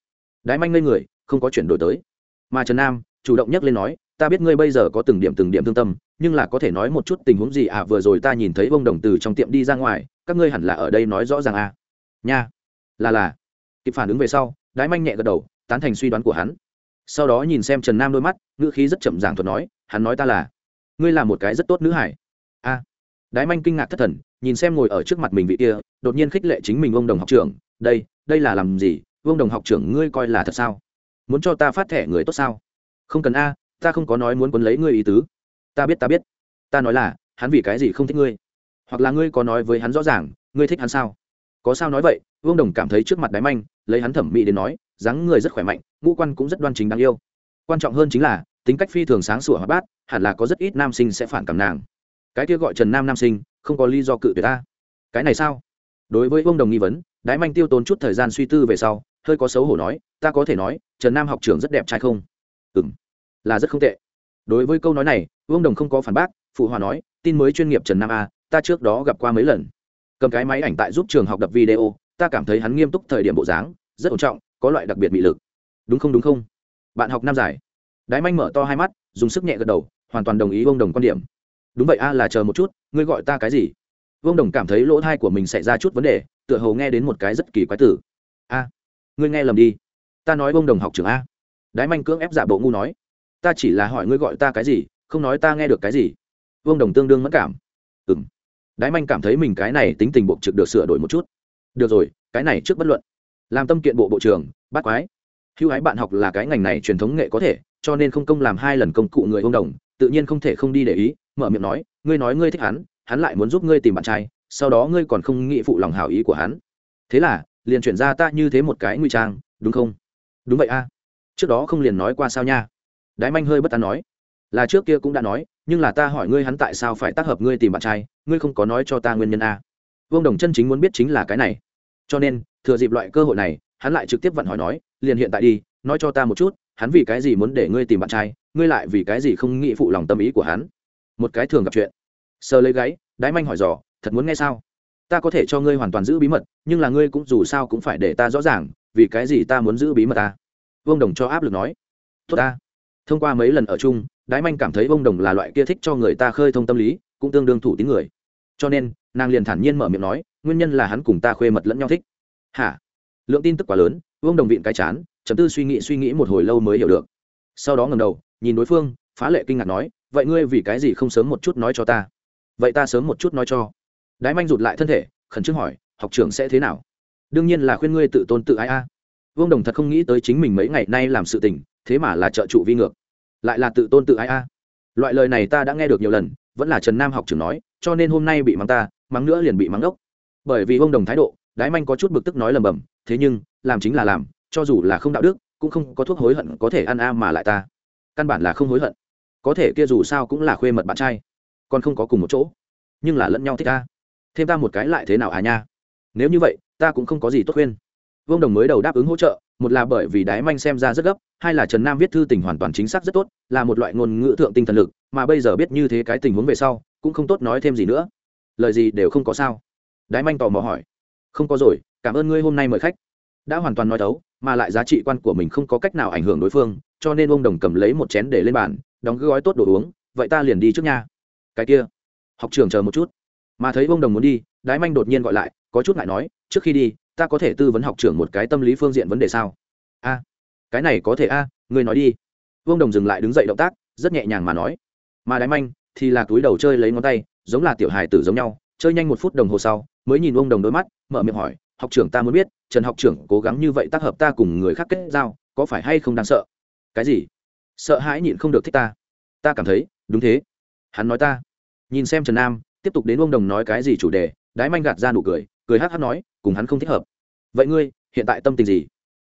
đái manh ngây người, không có chuyển đổi tới. Mà trần nam chủ động nhắc lên nói ta biết ngươi bây giờ có từng điểm từng điểm thương tâm, nhưng là có thể nói một chút tình huống gì à vừa rồi ta nhìn thấy bông đồng từ trong tiệm đi ra ngoài, các ngươi hẳn là ở đây nói rõ ràng à. Nha. Là là. Kịp phản ứng về sau, đái manh nhẹ gật đầu, tán thành suy đoán của hắn. Sau đó nhìn xem trần nam đôi mắt, ngữ khí rất chậm giảng thuật nói, hắn nói ta là. Ngươi là một cái rất tốt nữ hải. A. Đái manh kinh ngạc thất thần, nhìn xem ngồi ở trước mặt mình vị kia, đột nhiên khích lệ chính mình ông đồng học trưởng, đây đây là làm gì? Ông đồng học trưởng ngươi coi là thật sao? Muốn cho ta phát thẻ người tốt sao? Không cần a ta không có nói muốn quấn lấy ngươi ý tứ. Ta biết ta biết. Ta nói là, hắn vì cái gì không thích ngươi? Hoặc là ngươi có nói với hắn rõ ràng, ngươi thích hắn sao? Có sao nói vậy? Vương đồng cảm thấy trước mặt đáy manh, lấy hắn thẩm mỹ đến nói, dáng người rất khỏe mạnh, ngũ quan cũng rất đoan chính đáng yêu. Quan trọng hơn chính là, tính cách phi thường sáng sủa hoạt bát, hẳn là có rất ít nam sinh sẽ phản cảm nàng. Cái kia gọi trần nam nam sinh, không có lý do cự tuyệt ta. Cái này sao? Đối với vương đồng nghi vấn, đái manh tiêu tốn chút thời gian suy tư về sau, hơi có xấu hổ nói, ta có thể nói, trần nam học trưởng rất đẹp trai không? Ừ m là rất không tệ. Đối với câu nói này, vương đồng không có phản bác, phụ hòa nói, tin mới chuyên nghiệp trần nam a, ta trước đó gặp qua mấy lần. Cầm cái máy ảnh tại giúp trường học đập video, ta cảm thấy hắn nghiêm túc thời điểm bộ dáng, rất ổn trọng, có loại đặc biệt bị lực. Đúng không đúng không? Bạn học nam giải. Đái manh mở to hai mắt, dùng sức nhẹ gật đầu, hoàn toàn đồng ý vương đồng quan điểm. Đúng vậy a, là chờ một chút, ngươi gọi ta cái gì? Vương đồng cảm thấy lỗ thai của mình xảy ra chút vấn đề, tựa hồ nghe đến một cái rất kỳ quái tử a, ngươi nghe lầm đi. Ta nói vương đồng học trưởng a. Đái manh cưỡng ép giả bộ ngu nói ta chỉ là hỏi ngươi gọi ta cái gì, không nói ta nghe được cái gì. Vương đồng tương đương mất cảm. Ừ m đái manh cảm thấy mình cái này tính tình bộ trực được sửa đổi một chút. Được rồi, cái này trước bất luận. Làm tâm kiện bộ bộ trưởng bắt quái. Hữu hái bạn học là cái ngành này truyền thống nghệ có thể, cho nên không công làm hai lần công cụ người Vương đồng, tự nhiên không thể không đi để ý, mở miệng nói, ngươi nói ngươi thích hắn hắn lại muốn giúp ngươi tìm bạn trai, sau đó ngươi còn không nghị phụ lòng hảo ý của hắn. Thế là, liền chuyển ra ta như thế một cái nguy trang, đúng không? Đúng vậy a. Trước đó không liền nói qua sao nha đái manh hơi bất an nói, là trước kia cũng đã nói, nhưng là ta hỏi ngươi hắn tại sao phải tác hợp ngươi tìm bạn trai, ngươi không có nói cho ta nguyên nhân a? Vương đồng chân chính muốn biết chính là cái này. Cho nên, thừa dịp loại cơ hội này, hắn lại trực tiếp vận hỏi nói, liền hiện tại đi, nói cho ta một chút, hắn vì cái gì muốn để ngươi tìm bạn trai, ngươi lại vì cái gì không nghĩ phụ lòng tâm ý của hắn? Một cái thường gặp chuyện. Sờ lấy gáy, đái manh hỏi dò, thật muốn nghe sao? Ta có thể cho ngươi hoàn toàn giữ bí mật, nhưng là ngươi cũng dù sao cũng phải để ta rõ ràng, vì cái gì ta muốn giữ bí mật ta? Vương đồng cho áp lực nói, tốt ta thông qua mấy lần ở chung, đái manh cảm thấy vương đồng là loại kia thích cho người ta khơi thông tâm lý, cũng tương đương thủ tín người. Cho nên, nàng liền thản nhiên mở miệng nói, nguyên nhân là hắn cùng ta khuê mật lẫn nhau thích. Hả? Lượng tin tức quá lớn vương đồng viện cái chán, chấm tư suy nghĩ suy nghĩ một hồi lâu mới hiểu được. Sau đó ngầm đầu, nhìn đối phương, phá lệ kinh ngạc nói, vậy ngươi vì cái gì không sớm một chút nói cho ta? Vậy ta sớm một chút nói cho. Đái manh rụt lại thân thể, khẩn trương hỏi, học trưởng sẽ thế nào? Đương nhiên là khuyên ngươi tự tôn tự ái a. Vương đồng thật không nghĩ tới chính mình mấy ngày nay làm sự tình, thế mà là trợ trụ vi ngược lại là tự tôn tự ái a. Loại lời này ta đã nghe được nhiều lần, vẫn là trần nam học trưởng nói, cho nên hôm nay bị mắng ta, mắng nữa liền bị mắng ốc. Bởi vì vương đồng thái độ, đái manh có chút bực tức nói lầm bầm, thế nhưng, làm chính là làm, cho dù là không đạo đức, cũng không có thuốc hối hận có thể ăn a mà lại ta. Căn bản là không hối hận. Có thể kia dù sao cũng là khuê mật bạn trai, còn không có cùng một chỗ. Nhưng là lẫn nhau thích ta thêm ta một cái lại thế nào à nha? Nếu như vậy, ta cũng không có gì tốt khuyên. Vương đồng mới đầu đáp ứng hỗ trợ một là bởi vì đái manh xem ra rất gấp, hai là trần nam viết thư tình hoàn toàn chính xác rất tốt, là một loại ngôn ngữ thượng tinh thần lực, mà bây giờ biết như thế cái tình huống về sau, cũng không tốt nói thêm gì nữa. Lời gì đều không có sao. Đái manh tò mò hỏi. Không có rồi, cảm ơn ngươi hôm nay mời khách. Đã hoàn toàn nói thấu, mà lại giá trị quan của mình không có cách nào ảnh hưởng đối phương, cho nên ông đồng cầm lấy một chén để lên bàn, đóng gói tốt đồ uống, vậy ta liền đi trước nha. Cái kia, học trường chờ một chút. Mà thấy ông đồng muốn đi, đái manh đột nhiên gọi lại, có chút ngại nói, trước khi đi ta có thể tư vấn học trưởng một cái tâm lý phương diện vấn đề sao? A, cái này có thể a, ngươi nói đi. Vương đồng dừng lại đứng dậy động tác, rất nhẹ nhàng mà nói. Mà đái manh thì là túi đầu chơi lấy ngón tay, giống là tiểu hài tử giống nhau, chơi nhanh một phút đồng hồ sau, mới nhìn vương đồng đôi mắt, mở miệng hỏi, học trưởng ta muốn biết, trần học trưởng cố gắng như vậy tác hợp ta cùng người khác kết giao, có phải hay không đáng sợ? Cái gì? Sợ hãi nhịn không được thích ta. Ta cảm thấy, đúng thế. Hắn nói ta. Nhìn xem trần nam, tiếp tục đến ông đồng nói cái gì chủ đề, đái manh gạt ra nụ cười cười hát hát nói cùng hắn không thích hợp. Vậy ngươi, hiện tại tâm tình gì?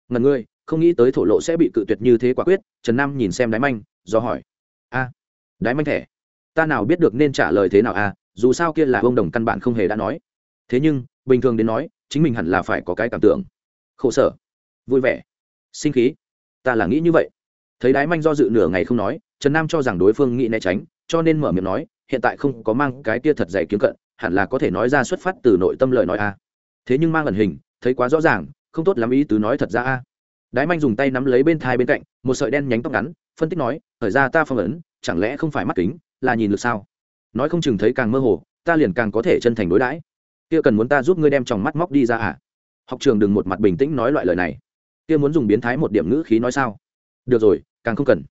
Ngần ngươi, không nghĩ tới thổ lộ sẽ bị cự tuyệt như thế quả quyết, trần nam nhìn xem đái manh, do hỏi. A, đái manh thẻ, ta nào biết được nên trả lời thế nào a, dù sao kia là ông đồng căn bản không hề đã nói. Thế nhưng, bình thường đến nói, chính mình hẳn là phải có cái cảm tưởng. Khổ sở, vui vẻ, sinh khí. Ta là nghĩ như vậy. Thấy đái manh do dự nửa ngày không nói, trần nam cho rằng đối phương nghĩ né tránh, cho nên mở miệng nói, hiện tại không có mang cái kia thật dày kiếm cận, hẳn là có thể nói ra xuất phát từ nội tâm lời nói a thế nhưng mang ẩn hình, thấy quá rõ ràng, không tốt lắm ý tứ nói thật ra a. Đái manh dùng tay nắm lấy bên thai bên cạnh, một sợi đen nhánh tóc ngắn, phân tích nói, thời ra ta phong ấn, chẳng lẽ không phải mắt kính, là nhìn được sao? Nói không chừng thấy càng mơ hồ, ta liền càng có thể chân thành đối đãi. Kia cần muốn ta giúp ngươi đem tròng mắt móc đi ra à? Học trường đừng một mặt bình tĩnh nói loại lời này. Kia muốn dùng biến thái một điểm ngữ khí nói sao? Được rồi, càng không cần.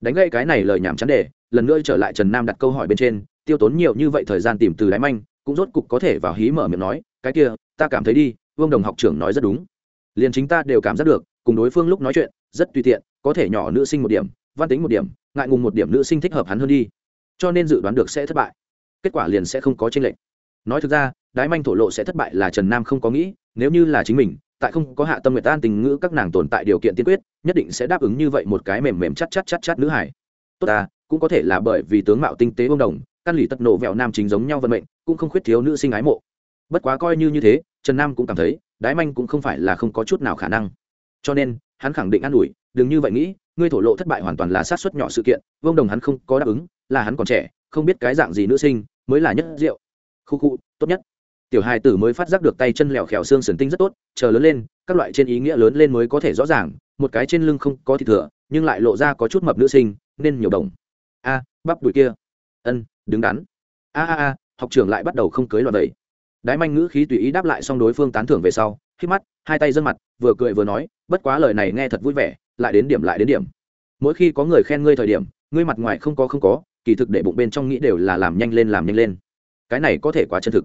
Đánh gậy cái này lời nhảm chán đề, lần nữa trở lại trần nam đặt câu hỏi bên trên, tiêu tốn nhiều như vậy thời gian tìm từ đáy manh cũng rốt cục có thể vào hí mở miệng nói, cái kia, ta cảm thấy đi, vương đồng học trưởng nói rất đúng. Liền chính ta đều cảm giác được, cùng đối phương lúc nói chuyện, rất tùy tiện, có thể nhỏ nữ sinh một điểm, văn tính một điểm, ngại ngùng một điểm nữ sinh thích hợp hắn hơn đi. Cho nên dự đoán được sẽ thất bại. Kết quả liền sẽ không có tranh lệch. Nói thực ra, đái manh thổ lộ sẽ thất bại là trần nam không có nghĩ, nếu như là chính mình, tại không có hạ tâm nguyện an tình ngữ các nàng tồn tại điều kiện tiên quyết, nhất định sẽ đáp ứng như vậy một cái mềm mềm chắc chắc chắc chắc nữ hải tốt ta, cũng có thể là bởi vì tướng mạo tinh tế bông đồng căn lì tật nổ vẹo nam chính giống nhau vận mệnh, cũng không khuyết thiếu nữ sinh ái mộ. Bất quá coi như như thế, trần nam cũng cảm thấy, đái manh cũng không phải là không có chút nào khả năng. Cho nên, hắn khẳng định an ủi, đừng như vậy nghĩ, ngươi thổ lộ thất bại hoàn toàn là sát xuất nhỏ sự kiện vông đồng hắn không có đáp ứng, là hắn còn trẻ, không biết cái dạng gì nữ sinh mới là nhất rượu. Khu khu, tốt nhất. Tiểu hai tử mới phát giác được tay chân lẹo khèo xương sườn tinh rất tốt, chờ lớn lên, các loại trên ý nghĩa lớn lên mới có thể rõ ràng, một cái trên lưng không có thịt thừa, nhưng lại lộ ra có chút mập nữ sinh, nên nhiều đồng. A, bắp đùi kia. Ân đứng đắn. A a a, học trưởng lại bắt đầu không cưới loạn đầy đái manh ngữ khí tùy ý đáp lại xong đối phương tán thưởng về sau khi mắt, hai tay dân mặt, vừa cười vừa nói, bất quá lời này nghe thật vui vẻ, lại đến điểm lại đến điểm. Mỗi khi có người khen ngươi thời điểm, ngươi mặt ngoài không có không có, kỳ thực để bụng bên trong nghĩ đều là làm nhanh lên làm nhanh lên. Cái này có thể quá chân thực,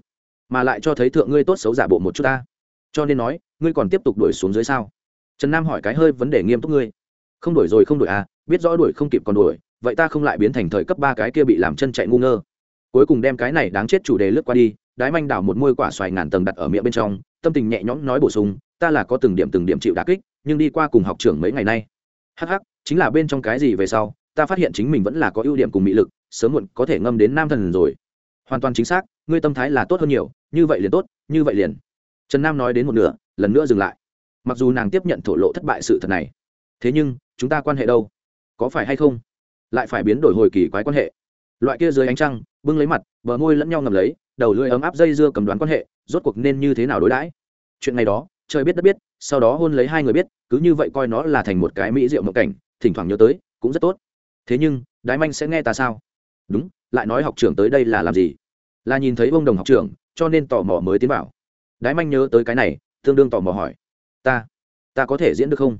mà lại cho thấy thượng ngươi tốt xấu giả bộ một chút ta. Cho nên nói, ngươi còn tiếp tục đuổi xuống dưới sao? Trần nam hỏi cái hơi vấn đề nghiêm túc ngươi. Không đuổi rồi không đuổi à biết rõ đuổi không kịp còn đuổi vậy ta không lại biến thành thời cấp ba cái kia bị làm chân chạy ngu ngơ. Cuối cùng đem cái này đáng chết chủ đề lướt qua đi, đái manh đảo một môi quả xoài ngàn tầng đặt ở miệng bên trong, tâm tình nhẹ nhõm nói bổ sung, ta là có từng điểm từng điểm chịu đà kích, nhưng đi qua cùng học trưởng mấy ngày nay. Hh chính là bên trong cái gì về sau, ta phát hiện chính mình vẫn là có ưu điểm cùng mỹ lực, sớm muộn có thể ngâm đến nam thần rồi. Hoàn toàn chính xác, ngươi tâm thái là tốt hơn nhiều, như vậy liền tốt, như vậy liền. Trần nam nói đến một nửa, lần nữa dừng lại. Mặc dù nàng tiếp nhận thổ lộ thất bại sự thật này, thế nhưng, chúng ta quan hệ đâu? Có phải hay không? Lại phải biến đổi hồi kỳ quái quan hệ. Loại kia dưới ánh trăng, bưng lấy mặt, bờ môi lẫn nhau ngầm lấy, đầu lưỡi ấm áp dây dưa cầm đoán quan hệ, rốt cuộc nên như thế nào đối đãi? Chuyện này đó, trời biết đất biết, sau đó hôn lấy hai người biết, cứ như vậy coi nó là thành một cái mỹ diệu mộng cảnh, thỉnh thoảng nhớ tới, cũng rất tốt. Thế nhưng, đái manh sẽ nghe ta sao? Đúng, lại nói học trưởng tới đây là làm gì? Là nhìn thấy ông đồng học trưởng, cho nên tò mò mới tiến vào. Đái manh nhớ tới cái này, tương đương tò mò hỏi. Ta ta có thể diễn được không?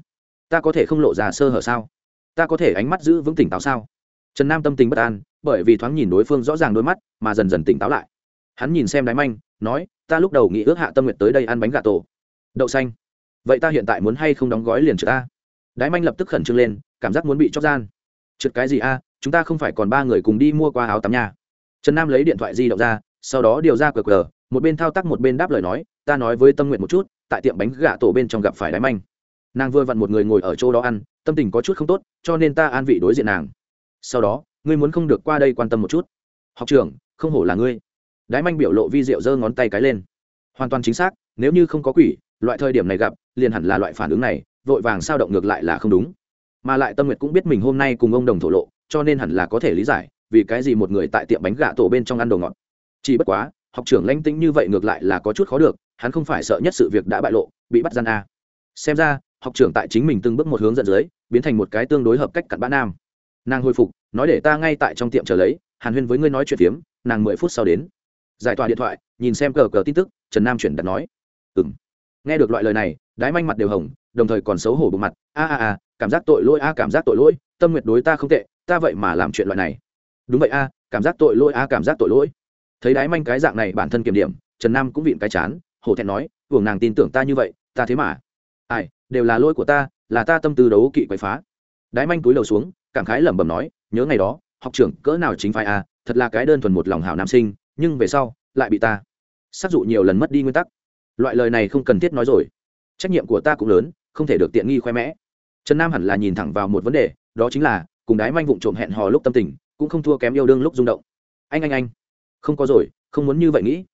Ta có thể không lộ ra sơ hở sao? Ta có thể ánh mắt giữ vững tỉnh táo sao? Trần nam tâm tình bất an, bởi vì thoáng nhìn đối phương rõ ràng đôi mắt, mà dần dần tỉnh táo lại. Hắn nhìn xem đái manh, nói, ta lúc đầu nghĩ ước hạ tâm nguyện tới đây ăn bánh gà tổ. Đậu xanh. Vậy ta hiện tại muốn hay không đóng gói liền trượt ta đái manh lập tức khẩn trương lên, cảm giác muốn bị chóc gian. Trượt cái gì a? Chúng ta không phải còn ba người cùng đi mua qua áo tắm nhà trần nam lấy điện thoại di động ra, sau đó điều ra cờ cờ một bên thao tác một bên đáp lời nói, ta nói với tâm nguyện một chút, tại tiệm bánh gà tổ bên trong gặp phải đái manh nàng vừa vặn một người ngồi ở chỗ đó ăn, tâm tình có chút không tốt, cho nên ta an vị đối diện nàng. Sau đó, ngươi muốn không được qua đây quan tâm một chút. Học trưởng, không hổ là ngươi. Đái manh biểu lộ vi diệu giơ ngón tay cái lên. Hoàn toàn chính xác, nếu như không có quỷ, loại thời điểm này gặp, liền hẳn là loại phản ứng này, vội vàng sao động ngược lại là không đúng. Mà lại tâm nguyệt cũng biết mình hôm nay cùng ông đồng thổ lộ, cho nên hẳn là có thể lý giải, vì cái gì một người tại tiệm bánh gà tổ bên trong ăn đồ ngọt. Chỉ bất quá, học trưởng lãnh tĩnh như vậy ngược lại là có chút khó được, hắn không phải sợ nhất sự việc đã bại lộ, bị bắt gian a. Xem ra học trưởng tại chính mình từng bước một hướng dẫn dưới, biến thành một cái tương đối hợp cách cặn bã nam. Nàng hồi phục, nói để ta ngay tại trong tiệm chờ lấy, hàn huyên với ngươi nói chuyện phiếm, nàng mười phút sau đến. Giải tỏa điện thoại, nhìn xem cờ cờ tin tức, trần nam chuyển đặt nói. Ừ m nghe được loại lời này, đái manh mặt đều hồng, đồng thời còn xấu hổ bộ mặt. A a a, cảm giác tội lỗi a, cảm giác tội lỗi, tâm nguyệt đối ta không tệ, ta vậy mà làm chuyện loại này. Đúng vậy a, cảm giác tội lỗi a, cảm giác tội lỗi. Thấy đái manh cái dạng này bản thân kiểm điểm, trần nam cũng vịn cái chán, hổ thẹn nói hưởng nàng tin tưởng ta như vậy, ta thế mà ai đều là lỗi của ta là ta tâm tư đấu kỵ quậy phá. Đái manh túi đầu xuống cảm khái lẩm bẩm nói nhớ ngày đó học trưởng cỡ nào chính phải à, thật là cái đơn thuần một lòng hảo nam sinh nhưng về sau lại bị ta sát dụ nhiều lần mất đi nguyên tắc. Loại lời này không cần thiết nói rồi. Trách nhiệm của ta cũng lớn không thể được tiện nghi khoe mẽ. Trần nam hẳn là nhìn thẳng vào một vấn đề đó chính là cùng đái manh vụng trộm hẹn hò lúc tâm tình cũng không thua kém yêu đương lúc rung động. Anh anh anh. Không có rồi không muốn như vậy nghĩ.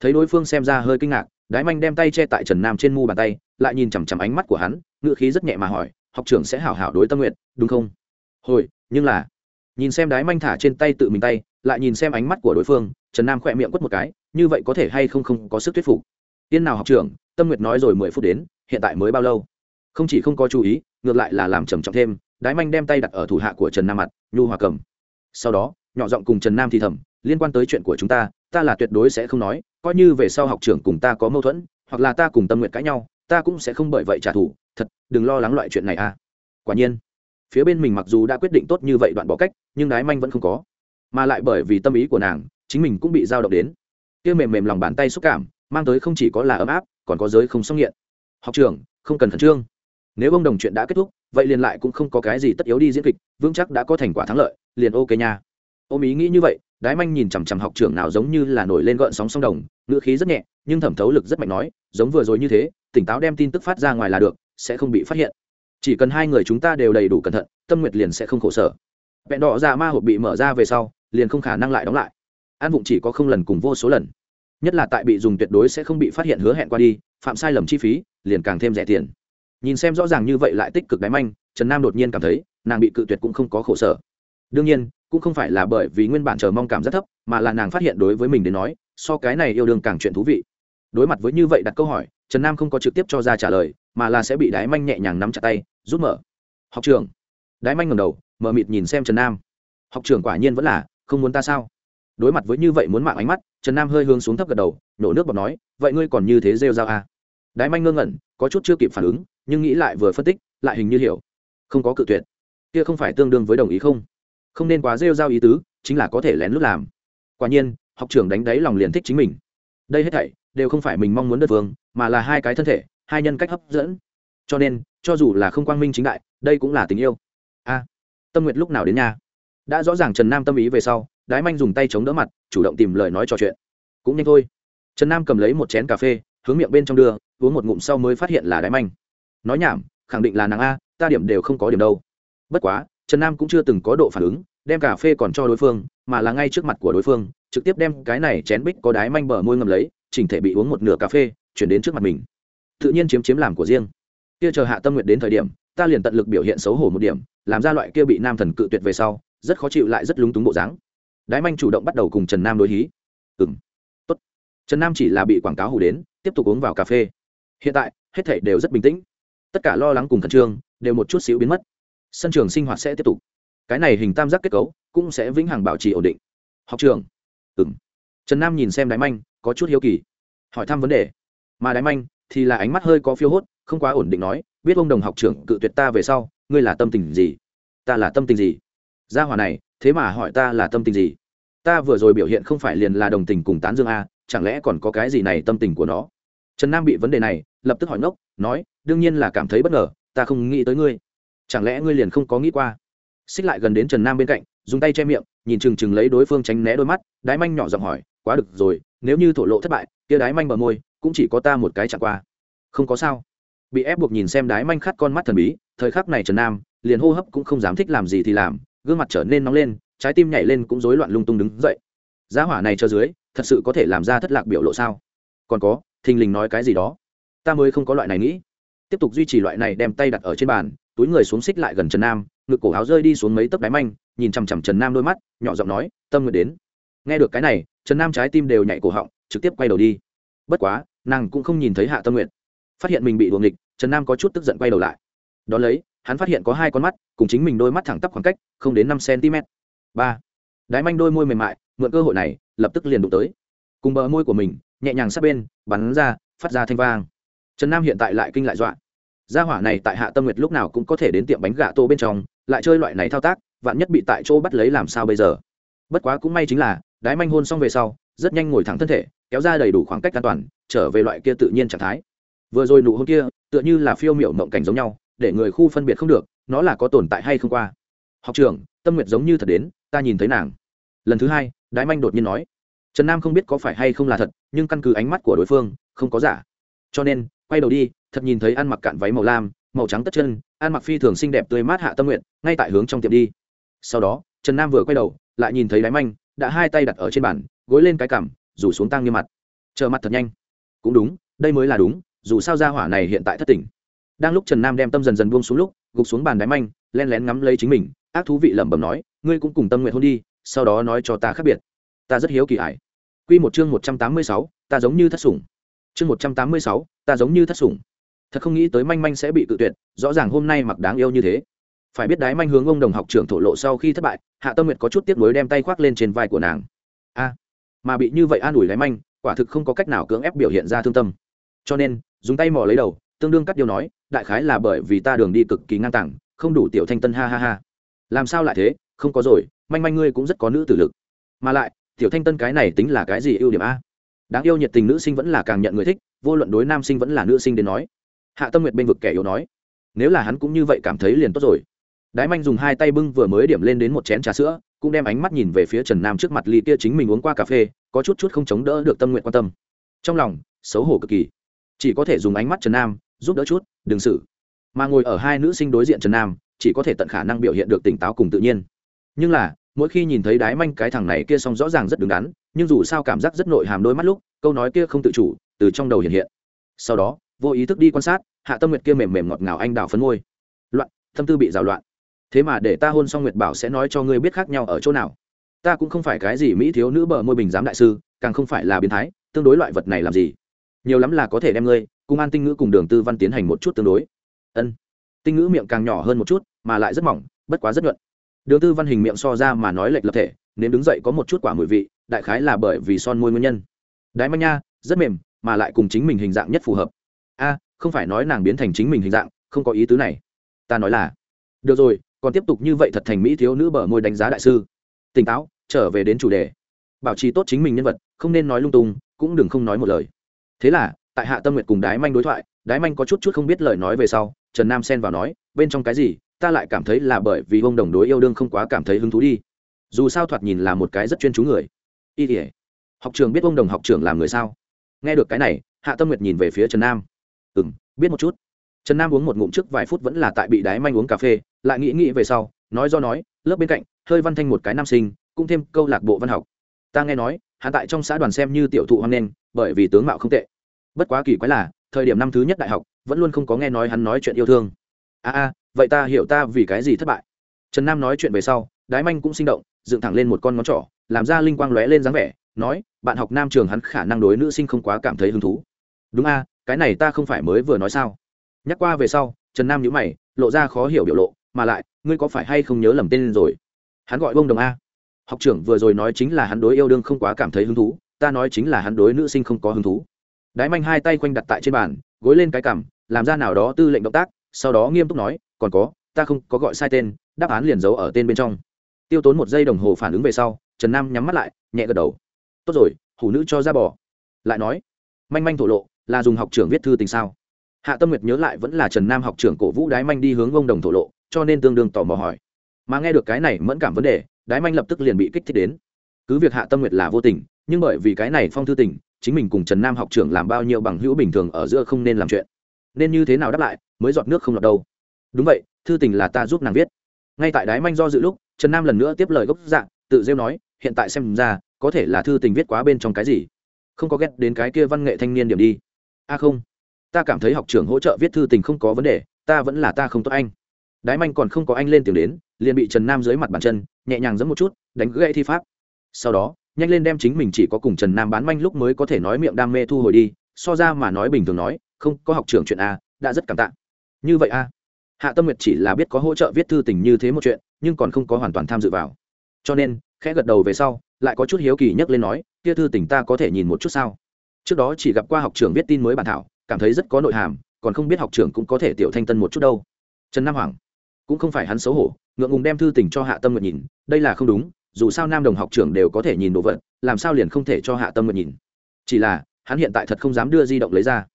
Thấy đối phương xem ra hơi kinh ngạc đái manh đem tay che tại trần nam trên mu bàn tay, lại nhìn chằm chằm ánh mắt của hắn ngự khí rất nhẹ mà hỏi, học trưởng sẽ hảo hảo đối tâm nguyện đúng không? Hồi, nhưng là nhìn xem đái manh thả trên tay tự mình tay, lại nhìn xem ánh mắt của đối phương, trần nam khỏe miệng quất một cái, như vậy có thể hay không không có sức thuyết phục? Tiên nào học trưởng, tâm nguyệt nói rồi mười phút đến, hiện tại mới bao lâu? Không chỉ không có chú ý, ngược lại là làm trầm trọng thêm. Đái manh đem tay đặt ở thủ hạ của trần nam mặt, nhu hòa cầm. Sau đó nhỏ giọng cùng trần nam thì thầm, liên quan tới chuyện của chúng ta ta là tuyệt đối sẽ không nói, coi như về sau học trưởng cùng ta có mâu thuẫn, hoặc là ta cùng tâm nguyện cãi nhau, ta cũng sẽ không bởi vậy trả thù, thật, đừng lo lắng loại chuyện này à. Quả nhiên, phía bên mình mặc dù đã quyết định tốt như vậy đoạn bỏ cách, nhưng đái manh vẫn không có. Mà lại bởi vì tâm ý của nàng, chính mình cũng bị dao động đến. Kia mềm mềm lòng bàn tay xúc cảm, mang tới không chỉ có là ấm áp, còn có giới không song nghiện. Học trường không cần khẩn trương. Nếu ông đồng chuyện đã kết thúc, vậy liền lại cũng không có cái gì tất yếu đi diễn kịch, vững chắc đã có thành quả thắng lợi, liền ok nha ôm ý nghĩ như vậy, đái manh nhìn chằm chằm học trưởng nào giống như là nổi lên gợn sóng sông đồng, ngữ khí rất nhẹ, nhưng thẩm thấu lực rất mạnh nói, giống vừa rồi như thế, tỉnh táo đem tin tức phát ra ngoài là được, sẽ không bị phát hiện. Chỉ cần hai người chúng ta đều đầy đủ cẩn thận, tâm nguyệt liền sẽ không khổ sở. Vẹn đỏ ra ma hộp bị mở ra về sau, liền không khả năng lại đóng lại. An vụng chỉ có không lần cùng vô số lần. Nhất là tại bị dùng tuyệt đối sẽ không bị phát hiện hứa hẹn qua đi, phạm sai lầm chi phí, liền càng thêm rẻ tiền. Nhìn xem rõ ràng như vậy lại tích cực đáy manh, trần nam đột nhiên cảm thấy, nàng bị cự tuyệt cũng không có khổ sở. Đương nhiên cũng không phải là bởi vì nguyên bản chờ mong cảm rất thấp, mà là nàng phát hiện đối với mình đến nói, so cái này yêu đương càng chuyện thú vị. Đối mặt với như vậy đặt câu hỏi, trần nam không có trực tiếp cho ra trả lời, mà là sẽ bị đái manh nhẹ nhàng nắm chặt tay rút mở. Học trường đái manh ngầm đầu, mở mịt nhìn xem trần nam. Học trường quả nhiên vẫn là không muốn ta sao? Đối mặt với như vậy muốn mạng ánh mắt, trần nam hơi hướng xuống thấp gật đầu, nổ nước bọt nói, vậy ngươi còn như thế rêu r a o à? đái manh ngơ ngẩn, có chút chưa kịp phản ứng, nhưng nghĩ lại vừa phân tích, lại hình như hiểu. Không có cự tuyệt. Kia không phải tương đương với đồng ý không? Không nên quá rêu r a o ý tứ, chính là có thể lén lút làm. Quả nhiên, học trưởng đánh đáy lòng liền thích chính mình. Đây hết thảy đều không phải mình mong muốn đất vương, mà là hai cái thân thể, hai nhân cách hấp dẫn. Cho nên, cho dù là không quang minh chính đại, đây cũng là tình yêu. A, tâm nguyệt lúc nào đến nhà? Đã rõ ràng trần nam tâm ý về sau, đái manh dùng tay chống đỡ mặt, chủ động tìm lời nói trò chuyện. Cũng nhanh thôi. Trần nam cầm lấy một chén cà phê, hướng miệng bên trong đưa, uống một ngụm sau mới phát hiện là đái manh. Nói nhảm, khẳng định là nàng a, ta điểm đều không có điểm đâu. Bất quá trần nam cũng chưa từng có độ phản ứng, đem cà phê còn cho đối phương, mà là ngay trước mặt của đối phương, trực tiếp đem cái này chén bích có đái manh bờ môi ngầm lấy, chỉnh thể bị uống một nửa cà phê, chuyển đến trước mặt mình. Tự nhiên chiếm chiếm làm của riêng. Kia chờ hạ tâm nguyện đến thời điểm, ta liền tận lực biểu hiện xấu hổ một điểm, làm ra loại kia bị nam thần cự tuyệt về sau, rất khó chịu lại rất lúng túng bộ dáng. Đái manh chủ động bắt đầu cùng trần nam đối hí. Ừng tốt. Trần nam chỉ là bị quảng cáo hủ đến, tiếp tục uống vào cà phê. Hiện tại, hết thể đều rất bình tĩnh. Tất cả lo lắng cùng khẩn trương, đều một chút xíu biến mất sân trường sinh hoạt sẽ tiếp tục. Cái này hình tam giác kết cấu cũng sẽ vĩnh hằng bảo trì ổn định. Học trường. Ừng trần nam nhìn xem đái manh, có chút hiếu kỳ. Hỏi thăm vấn đề. Mà đái manh thì là ánh mắt hơi có phiêu hốt, không quá ổn định nói, biết ông đồng học trưởng cự tuyệt ta về sau, ngươi là tâm tình gì? Ta là tâm tình gì? Gia hòa này, thế mà hỏi ta là tâm tình gì? Ta vừa rồi biểu hiện không phải liền là đồng tình cùng tán dương a, chẳng lẽ còn có cái gì này tâm tình của nó? Trần nam bị vấn đề này lập tức hỏi ngốc, nói, đương nhiên là cảm thấy bất ngờ, ta không nghĩ tới ngươi chẳng lẽ ngươi liền không có nghĩ qua? Xích lại gần đến trần nam bên cạnh, dùng tay che miệng, nhìn chừng chừng lấy đối phương tránh né đôi mắt, đái manh nhỏ giọng hỏi, quá được rồi, nếu như thổ lộ thất bại, kia đái manh bờ môi, cũng chỉ có ta một cái chẳng qua. Không có sao. Bị ép buộc nhìn xem đái manh khát con mắt thần bí, thời khắc này trần nam liền hô hấp cũng không dám thích làm gì thì làm, gương mặt trở nên nóng lên, trái tim nhảy lên cũng rối loạn lung tung đứng dậy. Giá hỏa này cho dưới, thật sự có thể làm ra thất lạc biểu lộ sao? Còn có, thình lình nói cái gì đó? Ta mới không có loại này nghĩ. Tiếp tục duy trì loại này đem tay đặt ở trên bàn túi người xuống xích lại gần trần nam, ngực cổ áo rơi đi xuống mấy tấc đáy manh, nhìn chằm chằm trần nam đôi mắt, nhỏ giọng nói, tâm nguyện đến. Nghe được cái này, trần nam trái tim đều nhảy cổ họng, trực tiếp quay đầu đi. Bất quá, nàng cũng không nhìn thấy hạ tâm nguyện phát hiện mình bị đuồng địch trần nam có chút tức giận quay đầu lại. Đón lấy, hắn phát hiện có hai con mắt, cùng chính mình đôi mắt thẳng tắp khoảng cách, không đến năm cm ba. Đái manh đôi môi mềm mại, mượn cơ hội này, lập tức liền đụng tới. Cùng bờ môi của mình, nhẹ nhàng sát bên, bắn ra, phát ra thanh vang. Trần nam hiện tại lại kinh lại dọa gia hỏa này tại hạ tâm nguyệt lúc nào cũng có thể đến tiệm bánh gà tô bên trong, lại chơi loại này thao tác, vạn nhất bị tại chỗ bắt lấy làm sao bây giờ? Bất quá cũng may chính là, đái manh hôn xong về sau, rất nhanh ngồi thẳng thân thể, kéo ra đầy đủ khoảng cách an toàn, trở về loại kia tự nhiên trạng thái. Vừa rồi nụ hôn kia, tựa như là phiêu miệu mộng cảnh giống nhau, để người khu phân biệt không được, nó là có tồn tại hay không qua. Học trường tâm nguyệt giống như thật đến, ta nhìn thấy nàng. Lần thứ hai, đái manh đột nhiên nói, trần nam không biết có phải hay không là thật, nhưng căn cứ ánh mắt của đối phương, không có giả. Cho nên quay đầu đi, thật nhìn thấy ăn mặc cạn váy màu lam, màu trắng tất chân, ăn mặc phi thường xinh đẹp tươi mát hạ tâm nguyện, ngay tại hướng trong tiệm đi. Sau đó, trần nam vừa quay đầu, lại nhìn thấy đáy manh, đã hai tay đặt ở trên bàn, gối lên cái cằm, rủ xuống tăng như mặt. Chờ mặt thật nhanh. Cũng đúng, đây mới là đúng, dù sao ra hỏa này hiện tại thất tỉnh đang lúc trần nam đem tâm dần dần buông xuống lúc, gục xuống bàn đáy manh len lén ngắm lấy chính mình, ác thú vị lẩm bẩm nói, ngươi cũng cùng tâm nguyện hôn đi, sau đó nói cho ta khác biệt. Ta rất hiếu kỳ ải. Q một chương một trăm tám mươi sáu, ta giống như thất sủng chương một trăm tám mươi sáu, ta giống như thất sủng. Thật không nghĩ tới manh manh sẽ bị cự tuyệt, rõ ràng hôm nay mặc đáng yêu như thế. Phải biết đái manh hướng ông đồng học trưởng thổ lộ sau khi thất bại, hạ tâm nguyệt có chút tiếp nối đem tay khoác lên trên vai của nàng. A, mà bị như vậy an ủi đái manh, quả thực không có cách nào cưỡng ép biểu hiện ra thương tâm. Cho nên, dùng tay mò lấy đầu, tương đương cắt điều nói, đại khái là bởi vì ta đường đi cực kỳ ngang tàng, không đủ tiểu thanh tân ha ha ha. Làm sao lại thế? Không có rồi, manh manh ngươi cũng rất có nữ tử lực. Mà lại, tiểu thanh tân cái này tính là cái gì ưu điểm a? Đáng yêu nhiệt tình nữ sinh vẫn là càng nhận người thích, vô luận đối nam sinh vẫn là nữ sinh đến nói. Hạ tâm nguyệt bên vực kẻ yếu nói, nếu là hắn cũng như vậy cảm thấy liền tốt rồi. Đái manh dùng hai tay bưng vừa mới điểm lên đến một chén trà sữa, cũng đem ánh mắt nhìn về phía trần nam trước mặt ly kia chính mình uống qua cà phê, có chút chút không chống đỡ được tâm nguyện quan tâm. Trong lòng, xấu hổ cực kỳ. Chỉ có thể dùng ánh mắt trần nam, giúp đỡ chút, đừng xử mà ngồi ở hai nữ sinh đối diện trần nam, chỉ có thể tận khả năng biểu hiện được tỉnh táo cùng tự nhiên. Nhưng là mỗi khi nhìn thấy đái manh cái thằng này kia xong rõ ràng rất đứng đắn, nhưng dù sao cảm giác rất nội hàm đôi mắt lúc, câu nói kia không tự chủ, từ trong đầu hiện hiện. Sau đó, vô ý thức đi quan sát, hạ tâm nguyệt kia mềm mềm ngọt ngào anh đào phấn môi. Loạn, tâm tư bị rào loạn. Thế mà để ta hôn xong nguyệt bảo sẽ nói cho ngươi biết khác nhau ở chỗ nào. Ta cũng không phải cái gì mỹ thiếu nữ bờ môi bình giám đại sư, càng không phải là biến thái, tương đối loại vật này làm gì? Nhiều lắm là có thể đem ngươi cùng an tinh ngữ cùng đường tư văn tiến hành một chút tương đối. Ân. Tinh ngữ miệng càng nhỏ hơn một chút, mà lại rất mỏng, bất quá rất nhuận đường tư văn hình miệng so ra mà nói lệch lập thể nên đứng dậy có một chút quả mùi vị, đại khái là bởi vì son môi nguyên nhân. Đái manh nha, rất mềm, mà lại cùng chính mình hình dạng nhất phù hợp. A, không phải nói nàng biến thành chính mình hình dạng, không có ý tứ này. Ta nói là, được rồi, còn tiếp tục như vậy thật thành mỹ thiếu nữ bờ môi đánh giá đại sư. Tỉnh táo, trở về đến chủ đề. Bảo trì tốt chính mình nhân vật, không nên nói lung tung, cũng đừng không nói một lời. Thế là, tại hạ tâm nguyệt cùng đái manh đối thoại, đái manh có chút chút không biết lời nói về sau, trần nam xen vào nói, bên trong cái gì ta lại cảm thấy là bởi vì ông đồng đối yêu đương không quá cảm thấy hứng thú đi. Dù sao thoạt nhìn là một cái rất chuyên chú người. Y tỉa học trường biết ông đồng học trưởng làm người sao? Nghe được cái này, hạ tâm nguyệt nhìn về phía trần nam. Ừ m biết một chút. Trần nam uống một ngụm trước vài phút vẫn là tại bị đái manh uống cà phê, lại nghĩ nghĩ về sau, nói do nói, lớp bên cạnh, hơi văn thanh một cái nam sinh, cũng thêm câu lạc bộ văn học. Ta nghe nói, hạ tại trong xã đoàn xem như tiểu thụ hoang nghênh, bởi vì tướng mạo không tệ. Bất quá kỳ quái là, thời điểm năm thứ nhất đại học, vẫn luôn không có nghe nói hắn nói chuyện yêu thương. A a vậy ta hiểu ta vì cái gì thất bại. Trần nam nói chuyện về sau, đái manh cũng sinh động, dựng thẳng lên một con ngón trỏ, làm ra linh quang lóe lên dáng vẻ, nói, bạn học nam trường hắn khả năng đối nữ sinh không quá cảm thấy hứng thú. Đúng a, cái này ta không phải mới vừa nói sao? Nhắc qua về sau, trần nam nhữ mày, lộ ra khó hiểu biểu lộ, mà lại, ngươi có phải hay không nhớ lầm tên rồi? Hắn gọi bông đồng a. Học trưởng vừa rồi nói chính là hắn đối yêu đương không quá cảm thấy hứng thú, ta nói chính là hắn đối nữ sinh không có hứng thú. Đái manh hai tay quanh đặt tại trên bàn, gối lên cái cằm, làm ra nào đó tư lệnh động tác sau đó nghiêm túc nói, còn có, ta không có gọi sai tên, đáp án liền giấu ở tên bên trong. Tiêu tốn một giây đồng hồ phản ứng về sau, trần nam nhắm mắt lại, nhẹ gật đầu. Tốt rồi, hủ nữ cho ra bò. Lại nói, manh manh thổ lộ, là dùng học trưởng viết thư tình sao? Hạ tâm nguyệt nhớ lại vẫn là trần nam học trưởng cổ vũ đái manh đi hướng ông đồng thổ lộ, cho nên tương đương tò mò hỏi. Mà nghe được cái này mẫn cảm vấn đề, đái manh lập tức liền bị kích thích đến. Cứ việc hạ tâm nguyệt là vô tình, nhưng bởi vì cái này phong thư tình, chính mình cùng trần nam học trưởng làm bao nhiêu bằng hữu bình thường ở giữa không nên làm chuyện. Nên như thế nào đáp lại mới giọt nước không lọt đâu. Đúng vậy, thư tình là ta giúp nàng viết. Ngay tại đái manh do dự lúc, trần nam lần nữa tiếp lời gốc dạng, tự rêu nói, hiện tại xem ra, có thể là thư tình viết quá bên trong cái gì. Không có ghét đến cái kia văn nghệ thanh niên điểm đi. A à không, ta cảm thấy học trưởng hỗ trợ viết thư tình không có vấn đề, ta vẫn là ta không tốt anh. Đái manh còn không có anh lên tiếng đến, liền bị trần nam dưới mặt bàn chân, nhẹ nhàng giẫm một chút, đánh gãy thi pháp. Sau đó, nhanh lên đem chính mình chỉ có cùng trần nam bán manh lúc mới có thể nói miệng đam mê thu hồi đi, so ra mà nói bình thường nói, không có học trưởng chuyện a, đã rất cảm tạ như vậy a, hạ tâm nguyệt chỉ là biết có hỗ trợ viết thư tình như thế một chuyện, nhưng còn không có hoàn toàn tham dự vào. Cho nên, khẽ gật đầu về sau, lại có chút hiếu kỳ nhắc lên nói, kia thư tình ta có thể nhìn một chút sao? Trước đó chỉ gặp qua học trưởng viết tin mới bản thảo, cảm thấy rất có nội hàm, còn không biết học trưởng cũng có thể tiểu thanh tân một chút đâu. Trần nam hoàng, cũng không phải hắn xấu hổ, ngượng ngùng đem thư tình cho hạ tâm nguyện nhìn, đây là không đúng, dù sao nam đồng học trưởng đều có thể nhìn đồ vật, làm sao liền không thể cho hạ tâm nguyện nhìn. Chỉ là, hắn hiện tại thật không dám đưa di động lấy ra.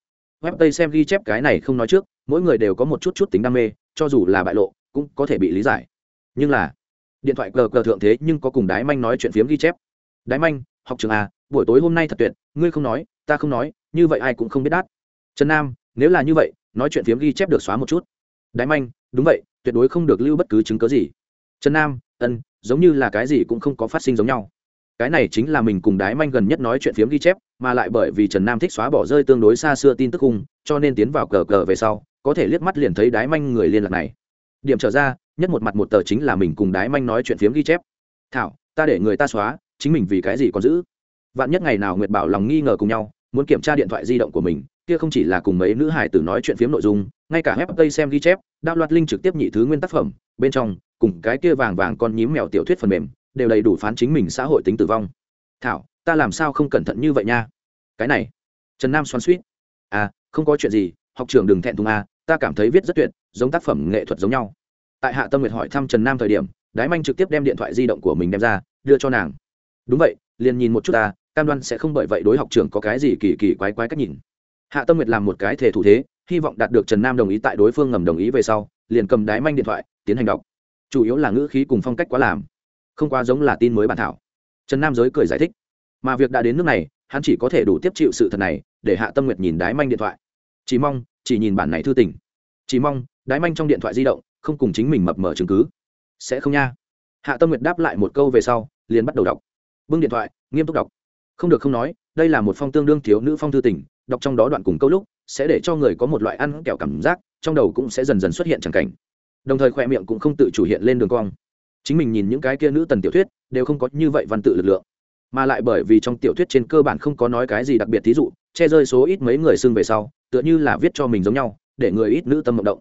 Web tây xem ghi chép cái này không nói trước mỗi người đều có một chút chút tính đam mê, cho dù là bại lộ, cũng có thể bị lý giải. Nhưng là, điện thoại cờ cờ thượng thế nhưng có cùng đái manh nói chuyện phiếm ghi chép. Đái manh, học trường à buổi tối hôm nay thật tuyệt, ngươi không nói, ta không nói, như vậy ai cũng không biết đát. trần nam, nếu là như vậy, nói chuyện phiếm ghi chép được xóa một chút. Đái manh, đúng vậy, tuyệt đối không được lưu bất cứ chứng cớ gì. Trần nam, ân, giống như là cái gì cũng không có phát sinh giống nhau cái này chính là mình cùng đái manh gần nhất nói chuyện phiếm ghi chép, mà lại bởi vì trần nam thích xóa bỏ rơi tương đối xa xưa tin tức khung, cho nên tiến vào cờ cờ về sau, có thể liếc mắt liền thấy đái manh người liên lạc này. Điểm trở ra, nhất một mặt một tờ chính là mình cùng đái manh nói chuyện phiếm ghi chép. Thảo, ta để người ta xóa, chính mình vì cái gì còn giữ? Vạn nhất ngày nào nguyệt bảo lòng nghi ngờ cùng nhau, muốn kiểm tra điện thoại di động của mình, kia không chỉ là cùng mấy nữ hải tử nói chuyện phiếm nội dung, ngay cả web xem ghi chép, đạo loạt linh trực tiếp nhị thứ nguyên tác phẩm, bên trong, cùng cái kia vàng vàng con nhím mèo tiểu thuyết phần mềm đều đầy đủ phán chính mình xã hội tính tử vong. Thảo, ta làm sao không cẩn thận như vậy nha? Cái này, trần nam xoắn suýt. À không có chuyện gì, học trưởng đừng thẹn thùng à ta cảm thấy viết rất tuyệt, giống tác phẩm nghệ thuật giống nhau. Tại hạ tâm nguyệt hỏi thăm trần nam thời điểm, đái manh trực tiếp đem điện thoại di động của mình đem ra, đưa cho nàng. Đúng vậy, liền nhìn một chút ta, cam đoan sẽ không bởi vậy đối học trưởng có cái gì kỳ kỳ quái quái cách nhìn. Hạ tâm nguyệt làm một cái thể thủ thế, hy vọng đạt được trần nam đồng ý tại đối phương ngầm đồng ý về sau, liền cầm đái manh điện thoại, tiến hành đọc. Chủ yếu là ngữ khí cùng phong cách quá làm không quá giống là tin mới bản thảo. Trần nam giới cười giải thích, mà việc đã đến nước này, hắn chỉ có thể đủ tiếp chịu sự thật này, để hạ tâm nguyệt nhìn đái manh điện thoại. Chỉ mong, chỉ nhìn bản này thư tình. Chỉ mong, đái manh trong điện thoại di động, không cùng chính mình mập mở chứng cứ. Sẽ không nha. Hạ tâm nguyệt đáp lại một câu về sau, liền bắt đầu đọc. Bưng điện thoại, nghiêm túc đọc. Không được không nói, đây là một phong tương đương thiếu nữ phong thư tình, đọc trong đó đoạn cùng câu lúc, sẽ để cho người có một loại ăn kẹo cảm giác, trong đầu cũng sẽ dần dần xuất hiện chẳng cảnh. Đồng thời khoe miệng cũng không tự chủ hiện lên đường cong chính mình nhìn những cái kia nữ tần tiểu thuyết, đều không có như vậy văn tự lực lượng. Mà lại bởi vì trong tiểu thuyết trên cơ bản không có nói cái gì đặc biệt thí dụ, che rơi số ít mấy người xưng về sau, tựa như là viết cho mình giống nhau, để người ít nữ tâm mộng động.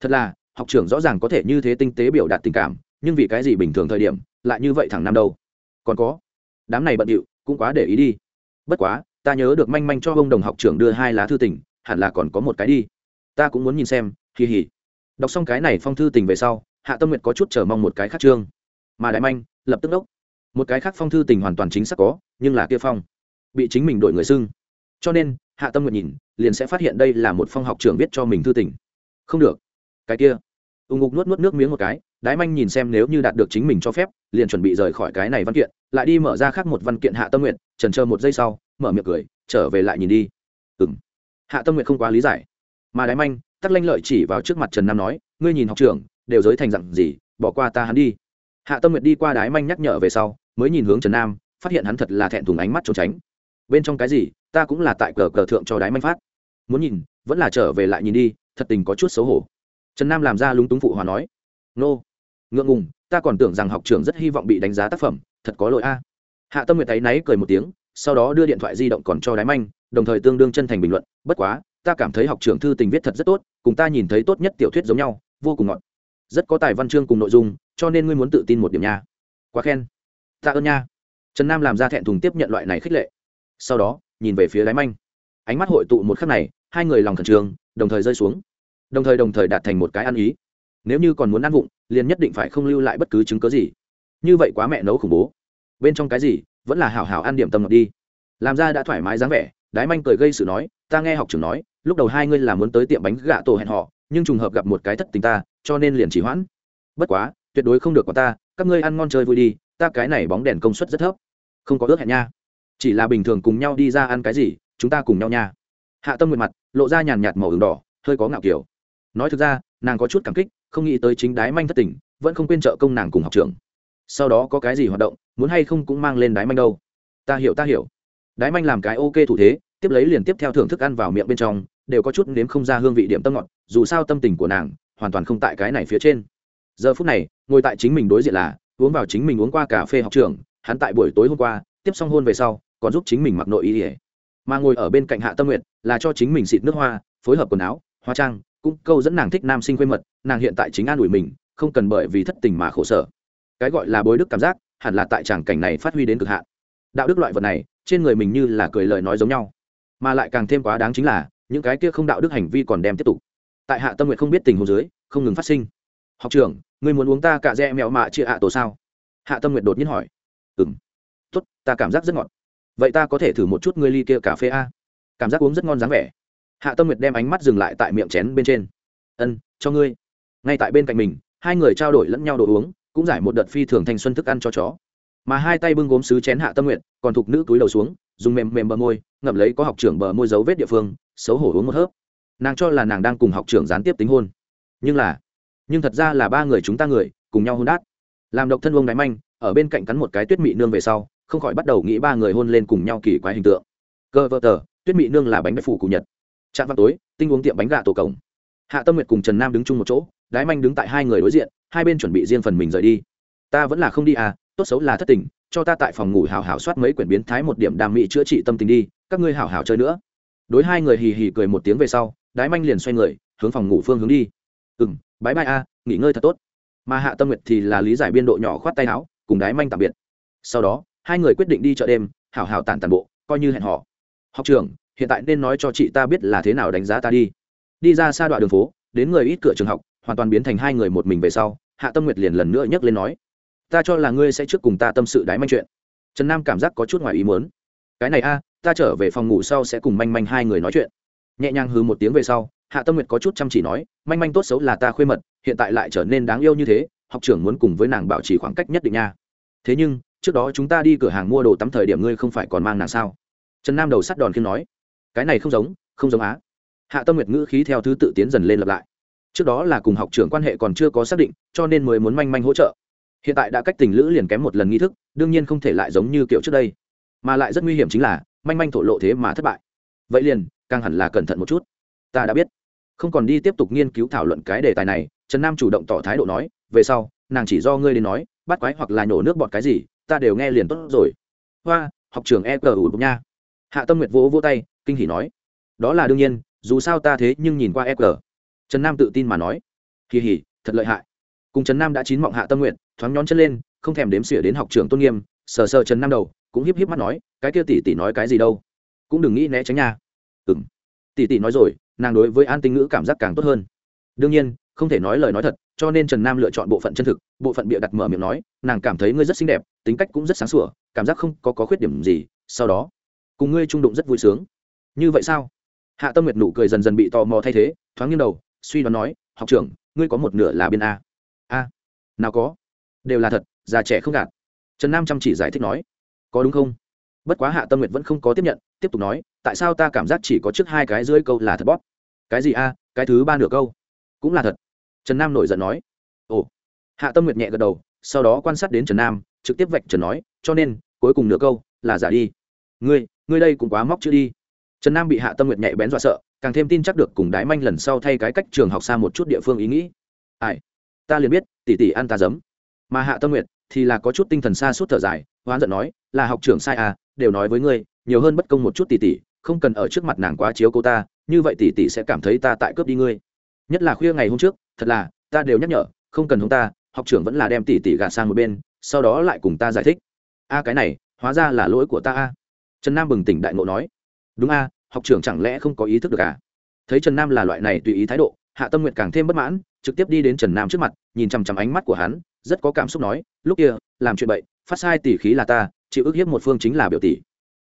Thật là, học trưởng rõ ràng có thể như thế tinh tế biểu đạt tình cảm, nhưng vì cái gì bình thường thời điểm, lại như vậy thẳng năm đâu? Còn có, đám này bận điệu, cũng quá để ý đi. Bất quá, ta nhớ được manh manh cho ông đồng học trưởng đưa hai lá thư tình, hẳn là còn có một cái đi. Ta cũng muốn nhìn xem kỳ hỉ đọc xong cái này phong thư tình về sau hạ tâm nguyệt có chút chờ mong một cái khác chương. Mà đại manh lập tức đốc. Một cái khác phong thư tình hoàn toàn chính xác có, nhưng là kia phong bị chính mình đổi người xưng. Cho nên, hạ tâm nguyệt nhìn, liền sẽ phát hiện đây là một phong học trưởng viết cho mình thư tình. Không được. Cái kia. Ưng ngục nuốt nuốt nước miếng một cái đái manh nhìn xem nếu như đạt được chính mình cho phép, liền chuẩn bị rời khỏi cái này văn kiện, lại đi mở ra khác một văn kiện hạ tâm nguyện trần chờ một giây sau, mở miệng cười, trở về lại nhìn đi. Ừ m hạ tâm nguyện không quá lý giải. Mà đái manh, tắc lanh lợi chỉ vào trước mặt trần nam nói, ngươi nhìn học trưởng đều giới thành dặn gì, bỏ qua ta hắn đi. Hạ tâm Nguyệt đi qua đái manh nhắc nhở về sau, mới nhìn hướng trần nam, phát hiện hắn thật là thẹn thùng ánh mắt trốn tránh. Bên trong cái gì, ta cũng là tại cờ cờ thượng cho đái manh phát. Muốn nhìn, vẫn là trở về lại nhìn đi, thật tình có chút xấu hổ. Trần nam làm ra lúng túng phụ hòa nói, nô, ngượng ngùng, ta còn tưởng rằng học trường rất hy vọng bị đánh giá tác phẩm, thật có lỗi a. Hạ tâm nguyệt thấy náy cười một tiếng, sau đó đưa điện thoại di động còn cho đái manh, đồng thời tương đương chân thành bình luận, bất quá, ta cảm thấy học trường thư tình viết thật rất tốt, cùng ta nhìn thấy tốt nhất tiểu thuyết giống nhau, vô cùng ngọt rất có tài văn chương cùng nội dung, cho nên ngươi muốn tự tin một điểm nha. Quá khen. Tạ ơn nha. Trần nam làm ra thẹn thùng tiếp nhận loại này khích lệ. Sau đó, nhìn về phía đái manh. Ánh mắt hội tụ một khắc này, hai người lòng khẩn trương, đồng thời rơi xuống. Đồng thời đồng thời đạt thành một cái ăn ý. Nếu như còn muốn ăn vụng, liền nhất định phải không lưu lại bất cứ chứng cớ gì. Như vậy quá mẹ nấu khủng bố. Bên trong cái gì, vẫn là hảo hảo ăn điểm tâm ngọt đi. Làm ra đã thoải mái dáng vẻ, đái manh cười gây sự nói, ta nghe học trưởng nói, lúc đầu hai ngươi là muốn tới tiệm bánh gạ tổ hẹn họ nhưng trùng hợp gặp một cái thất tình ta, cho nên liền chỉ hoãn. Bất quá, tuyệt đối không được có ta, các ngươi ăn ngon chơi vui đi, ta cái này bóng đèn công suất rất thấp. Không có ước hẹn nha. Chỉ là bình thường cùng nhau đi ra ăn cái gì, chúng ta cùng nhau nha. Hạ tâm nguyệt mặt, lộ ra nhàn nhạt màu ửng đỏ, hơi có ngạo kiểu. Nói thực ra, nàng có chút cảm kích, không nghĩ tới chính đái manh thất tình, vẫn không quên trợ công nàng cùng học trường sau đó có cái gì hoạt động, muốn hay không cũng mang lên đái manh đâu. Ta hiểu ta hiểu. Đái manh làm cái ok thủ thế, tiếp lấy liền tiếp theo thưởng thức ăn vào miệng bên trong đều có chút nếm không ra hương vị điểm tâm ngọt, dù sao tâm tình của nàng hoàn toàn không tại cái này phía trên. Giờ phút này, ngồi tại chính mình đối diện là, uống vào chính mình uống qua cà phê học trường, hắn tại buổi tối hôm qua, tiếp xong hôn về sau, còn giúp chính mình mặc nội y ỉa mà ngồi ở bên cạnh hạ tâm nguyện là cho chính mình xịt nước hoa, phối hợp quần áo, hóa trang, cũng câu dẫn nàng thích nam sinh quê mật, nàng hiện tại chính an ủi mình, không cần bởi vì thất tình mà khổ sở. Cái gọi là bối đức cảm giác, hẳn là tại tràng cảnh này phát huy đến cực hạn. Đạo đức loại vật này, trên người mình như là cười lời nói giống nhau, mà lại càng thêm quá đáng chính là những cái kia không đạo đức hành vi còn đem tiếp tục. Tại hạ tâm nguyện không biết tình hồ dưới, không ngừng phát sinh. Học trưởng người muốn uống ta cạ dẹ mèo mạ chia hạ tổ sao? Hạ tâm nguyện đột nhiên hỏi. Ừ m tốt, ta cảm giác rất ngọt. Vậy ta có thể thử một chút ngươi ly kia cà phê a? Cảm giác uống rất ngon dáng vẻ. Hạ tâm nguyệt đem ánh mắt dừng lại tại miệng chén bên trên. Ân, cho ngươi. Ngay tại bên cạnh mình, hai người trao đổi lẫn nhau đồ uống, cũng giải một đợt phi thường thanh xuân thức ăn cho chó. Mà hai tay bưng gốm sứ chén hạ tâm nguyện còn thục nữ túi đầu xuống, dùng mềm mềm bờ môi, ngậm lấy có học trưởng bờ môi dấu vết địa phương xấu hổ uống một hớp. Nàng cho là nàng đang cùng học trưởng gián tiếp tính hôn. Nhưng là, nhưng thật ra là ba người chúng ta người, cùng nhau hôn đát. Làm độc thân Vương đáy manh, ở bên cạnh cắn một cái tuyết mị nương về sau, không khỏi bắt đầu nghĩ ba người hôn lên cùng nhau kỳ quái hình tượng. Cơ vợ tờ, tuyết mị nương là bánh bạch phủ cụ nhật. Trạm vào tối, tinh uống tiệm bánh gà tổ cổng. Hạ tâm nguyệt cùng trần nam đứng chung một chỗ, đái manh đứng tại hai người đối diện, hai bên chuẩn bị riêng phần mình rời đi. Ta vẫn là không đi à tốt xấu là thất tình, cho ta tại phòng ngủ hào hào soát mấy quyển biến thái một điểm đam mỹ chữa trị tâm tình đi, các ngươi hào hào chơi nữa đối hai người hì hì cười một tiếng về sau, đái manh liền xoay người, hướng phòng ngủ phương hướng đi. Ừ m bãi bai a, nghỉ ngơi thật tốt. Mà hạ tâm nguyệt thì là lý giải biên độ nhỏ khoát tay áo, cùng đái manh tạm biệt. Sau đó, hai người quyết định đi chợ đêm, hảo hảo tản tàn bộ, coi như hẹn họ học trường hiện tại nên nói cho chị ta biết là thế nào đánh giá ta đi. Đi ra xa đoạn đường phố, đến người ít cửa trường học, hoàn toàn biến thành hai người một mình về sau, hạ tâm nguyệt liền lần nữa nhấc lên nói, ta cho là ngươi sẽ trước cùng ta tâm sự đái manh chuyện. Trần nam cảm giác có chút ngoài ý muốn cái này a, ta trở về phòng ngủ sau sẽ cùng manh manh hai người nói chuyện. Nhẹ nhàng hừ một tiếng về sau, hạ tâm nguyệt có chút chăm chỉ nói, manh manh tốt xấu là ta khuê mật, hiện tại lại trở nên đáng yêu như thế, học trưởng muốn cùng với nàng bảo trì khoảng cách nhất định nha. Thế nhưng, trước đó chúng ta đi cửa hàng mua đồ tắm thời điểm ngươi không phải còn mang nàng sao? Trần nam đầu sắt đòn khiêm nói, cái này không giống không giống á. Hạ tâm nguyệt ngữ khí theo thứ tự tiến dần lên lặp lại. Trước đó là cùng học trưởng quan hệ còn chưa có xác định, cho nên mới muốn manh manh hỗ trợ. Hiện tại đã cách tình lữ liền kém một lần nghi thức, đương nhiên không thể lại giống như kiểu trước đây mà lại rất nguy hiểm chính là, manh manh thổ lộ thế mà thất bại. Vậy liền, càng hẳn là cẩn thận một chút. Ta đã biết. Không còn đi tiếp tục nghiên cứu thảo luận cái đề tài này, trần nam chủ động tỏ thái độ nói, về sau, nàng chỉ do ngươi đến nói, bắt quái hoặc là nhổ nước bọt cái gì, ta đều nghe liền tốt rồi. Hoa, học trường e cờ ủ nha. Hạ tâm nguyệt vỗ vỗ tay, kinh hỉ nói. Đó là đương nhiên, dù sao ta thế nhưng nhìn qua e cờ trần nam tự tin mà nói. Kỳ hỉ, thật lợi hại. Cùng trần nam đã chín mọng hạ tâm nguyện thoáng nhón chân lên, không thèm đếm xỉa đến học trường tôn nghiêm, sờ sờ trần nam đầu cũng hiếp hiếp mắt nói cái kia tỷ tỷ nói cái gì đâu? Cũng đừng nghĩ né tránh nha. Ừ m tỷ tỷ nói rồi nàng đối với an tinh ngữ cảm giác càng tốt hơn. Đương nhiên không thể nói lời nói thật cho nên trần nam lựa chọn bộ phận chân thực bộ phận bịa đặt mở miệng nói nàng cảm thấy ngươi rất xinh đẹp tính cách cũng rất sáng sủa cảm giác không có, có khuyết điểm gì sau đó cùng ngươi trung đụng rất vui sướng. Như vậy sao? Hạ tâm nguyệt nụ cười dần dần bị tò mò thay thế thoáng nghiêng đầu suy đoán nói học trưởng ngươi có một nửa là biên a. A nào có đều là thật già trẻ không gạt trần nam chăm chỉ giải thích nói có đúng không? Bất quá hạ tâm nguyệt vẫn không có tiếp nhận, tiếp tục nói, tại sao ta cảm giác chỉ có trước hai cái dưới câu là thật bóp? Cái gì a, cái thứ ba nửa câu? Cũng là thật. Trần nam nổi giận nói. Ồ. Hạ tâm nguyệt nhẹ gật đầu, sau đó quan sát đến trần nam, trực tiếp vạch trần nói, cho nên, cuối cùng nửa câu, là giả đi. Ngươi ngươi đây cũng quá móc chưa đi. Trần nam bị hạ tâm nguyệt nhẹ bén dọa sợ, càng thêm tin chắc được cùng đái manh lần sau thay cái cách trường học xa một chút địa phương ý nghĩ. Ai? Ta liền biết tỷ tỷ ăn ta giấm. Mà hạ tâm nguyệt thì là có chút tinh thần xa suốt thở dài hoán giận nói, là học trưởng sai à đều nói với ngươi, nhiều hơn bất công một chút tỷ tỷ, không cần ở trước mặt nàng quá chiếu cô ta, như vậy tỷ tỷ sẽ cảm thấy ta tại cướp đi ngươi. Nhất là khuya ngày hôm trước, thật là, ta đều nhắc nhở, không cần hông ta, học trưởng vẫn là đem tỷ tỷ gạt sang một bên, sau đó lại cùng ta giải thích. A, cái này, hóa ra là lỗi của ta a. Trần nam bừng tỉnh đại ngộ nói, đúng a, học trưởng chẳng lẽ không có ý thức được à? Thấy trần nam là loại này tùy ý thái độ, hạ tâm nguyện càng thêm bất mãn, trực tiếp đi đến trần nam trước mặt, nhìn chằm chằm ánh mắt của hắn rất có cảm xúc nói, lúc kia, làm chuyện bậy, phát sai tỷ khí là ta, chịu ức hiếp một phương chính là biểu tỷ.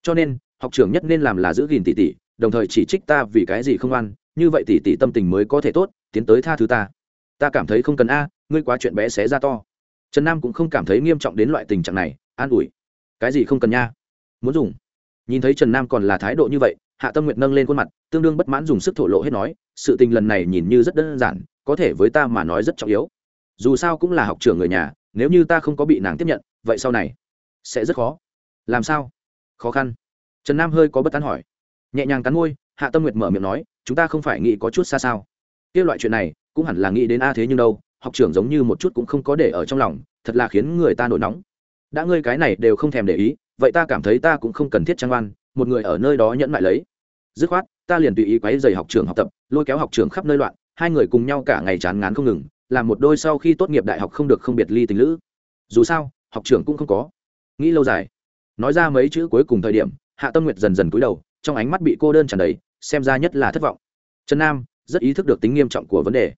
Cho nên, học trưởng nhất nên làm là giữ gìn tỷ tỷ, đồng thời chỉ trích ta vì cái gì không ăn như vậy tỷ tỷ tâm tình mới có thể tốt, tiến tới tha thứ ta. Ta cảm thấy không cần a, ngươi quá chuyện bé xé ra to. Trần nam cũng không cảm thấy nghiêm trọng đến loại tình trạng này, an ủi. Cái gì không cần nha? Muốn dùng. Nhìn thấy trần nam còn là thái độ như vậy, hạ tâm nguyệt nâng lên khuôn mặt, tương đương bất mãn dùng sức thổ lộ hết nói, sự tình lần này nhìn như rất đơn giản, có thể với ta mà nói rất trọng yếu dù sao cũng là học trưởng người nhà, nếu như ta không có bị nàng tiếp nhận, vậy sau này sẽ rất khó. Làm sao? Khó khăn. Trần nam hơi có bất tán hỏi. Nhẹ nhàng cắn môi, hạ tâm nguyệt mở miệng nói, chúng ta không phải nghĩ có chút xa sao. Kia loại chuyện này, cũng hẳn là nghĩ đến a thế nhưng đâu, học trưởng giống như một chút cũng không có để ở trong lòng, thật là khiến người ta nổi nóng. Đã ngươi cái này đều không thèm để ý, vậy ta cảm thấy ta cũng không cần thiết trang oan, một người ở nơi đó nhẫn lại lấy. Dứt khoát, ta liền tùy ý quấy dày học trường học tập, lôi kéo học trường khắp nơi loạn, hai người cùng nhau cả ngày chán ngán không ngừng làm một đôi sau khi tốt nghiệp đại học không được không biệt ly tình lữ. Dù sao, học trưởng cũng không có. Nghĩ lâu dài. Nói ra mấy chữ cuối cùng thời điểm, hạ tâm nguyệt dần dần cúi đầu, trong ánh mắt bị cô đơn tràn đầy, xem ra nhất là thất vọng. Trần nam, rất ý thức được tính nghiêm trọng của vấn đề.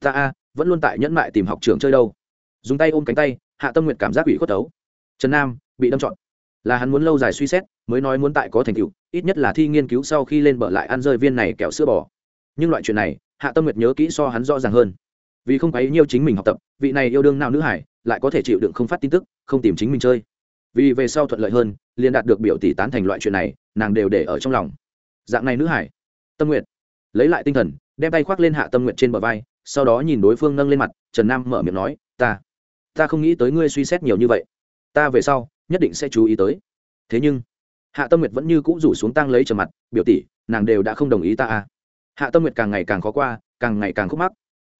Ta a, vẫn luôn tại nhẫn mại tìm học trường chơi đâu. Dùng tay ôm cánh tay, hạ tâm nguyệt cảm giác bị khuất tấu. Trần nam, bị đâm trọn. Là hắn muốn lâu dài suy xét, mới nói muốn tại có thành tựu, ít nhất là thi nghiên cứu sau khi lên bờ lại ăn rơi viên này kẹo sữa bò. Nhưng loại chuyện này, hạ tâm nguyệt nhớ kỹ so hắn rõ ràng hơn vì không quấy nhiêu chính mình học tập, vị này yêu đương nào nữ hải lại có thể chịu đựng không phát tin tức, không tìm chính mình chơi. Vì về sau thuận lợi hơn, liền đạt được biểu tỷ tán thành loại chuyện này, nàng đều để ở trong lòng. Dạng này nữ hải. Tâm nguyện lấy lại tinh thần, đem tay khoác lên hạ tâm nguyện trên bờ vai, sau đó nhìn đối phương nâng lên mặt, trần nam mở miệng nói, ta ta không nghĩ tới ngươi suy xét nhiều như vậy. Ta về sau nhất định sẽ chú ý tới. Thế nhưng, hạ tâm nguyệt vẫn như cũ rủ xuống tăng lấy trầm mặt, biểu tỷ, nàng đều đã không đồng ý ta à. Hạ tâm nguyệt càng ngày càng khó qua, càng ngày càng khúc mắc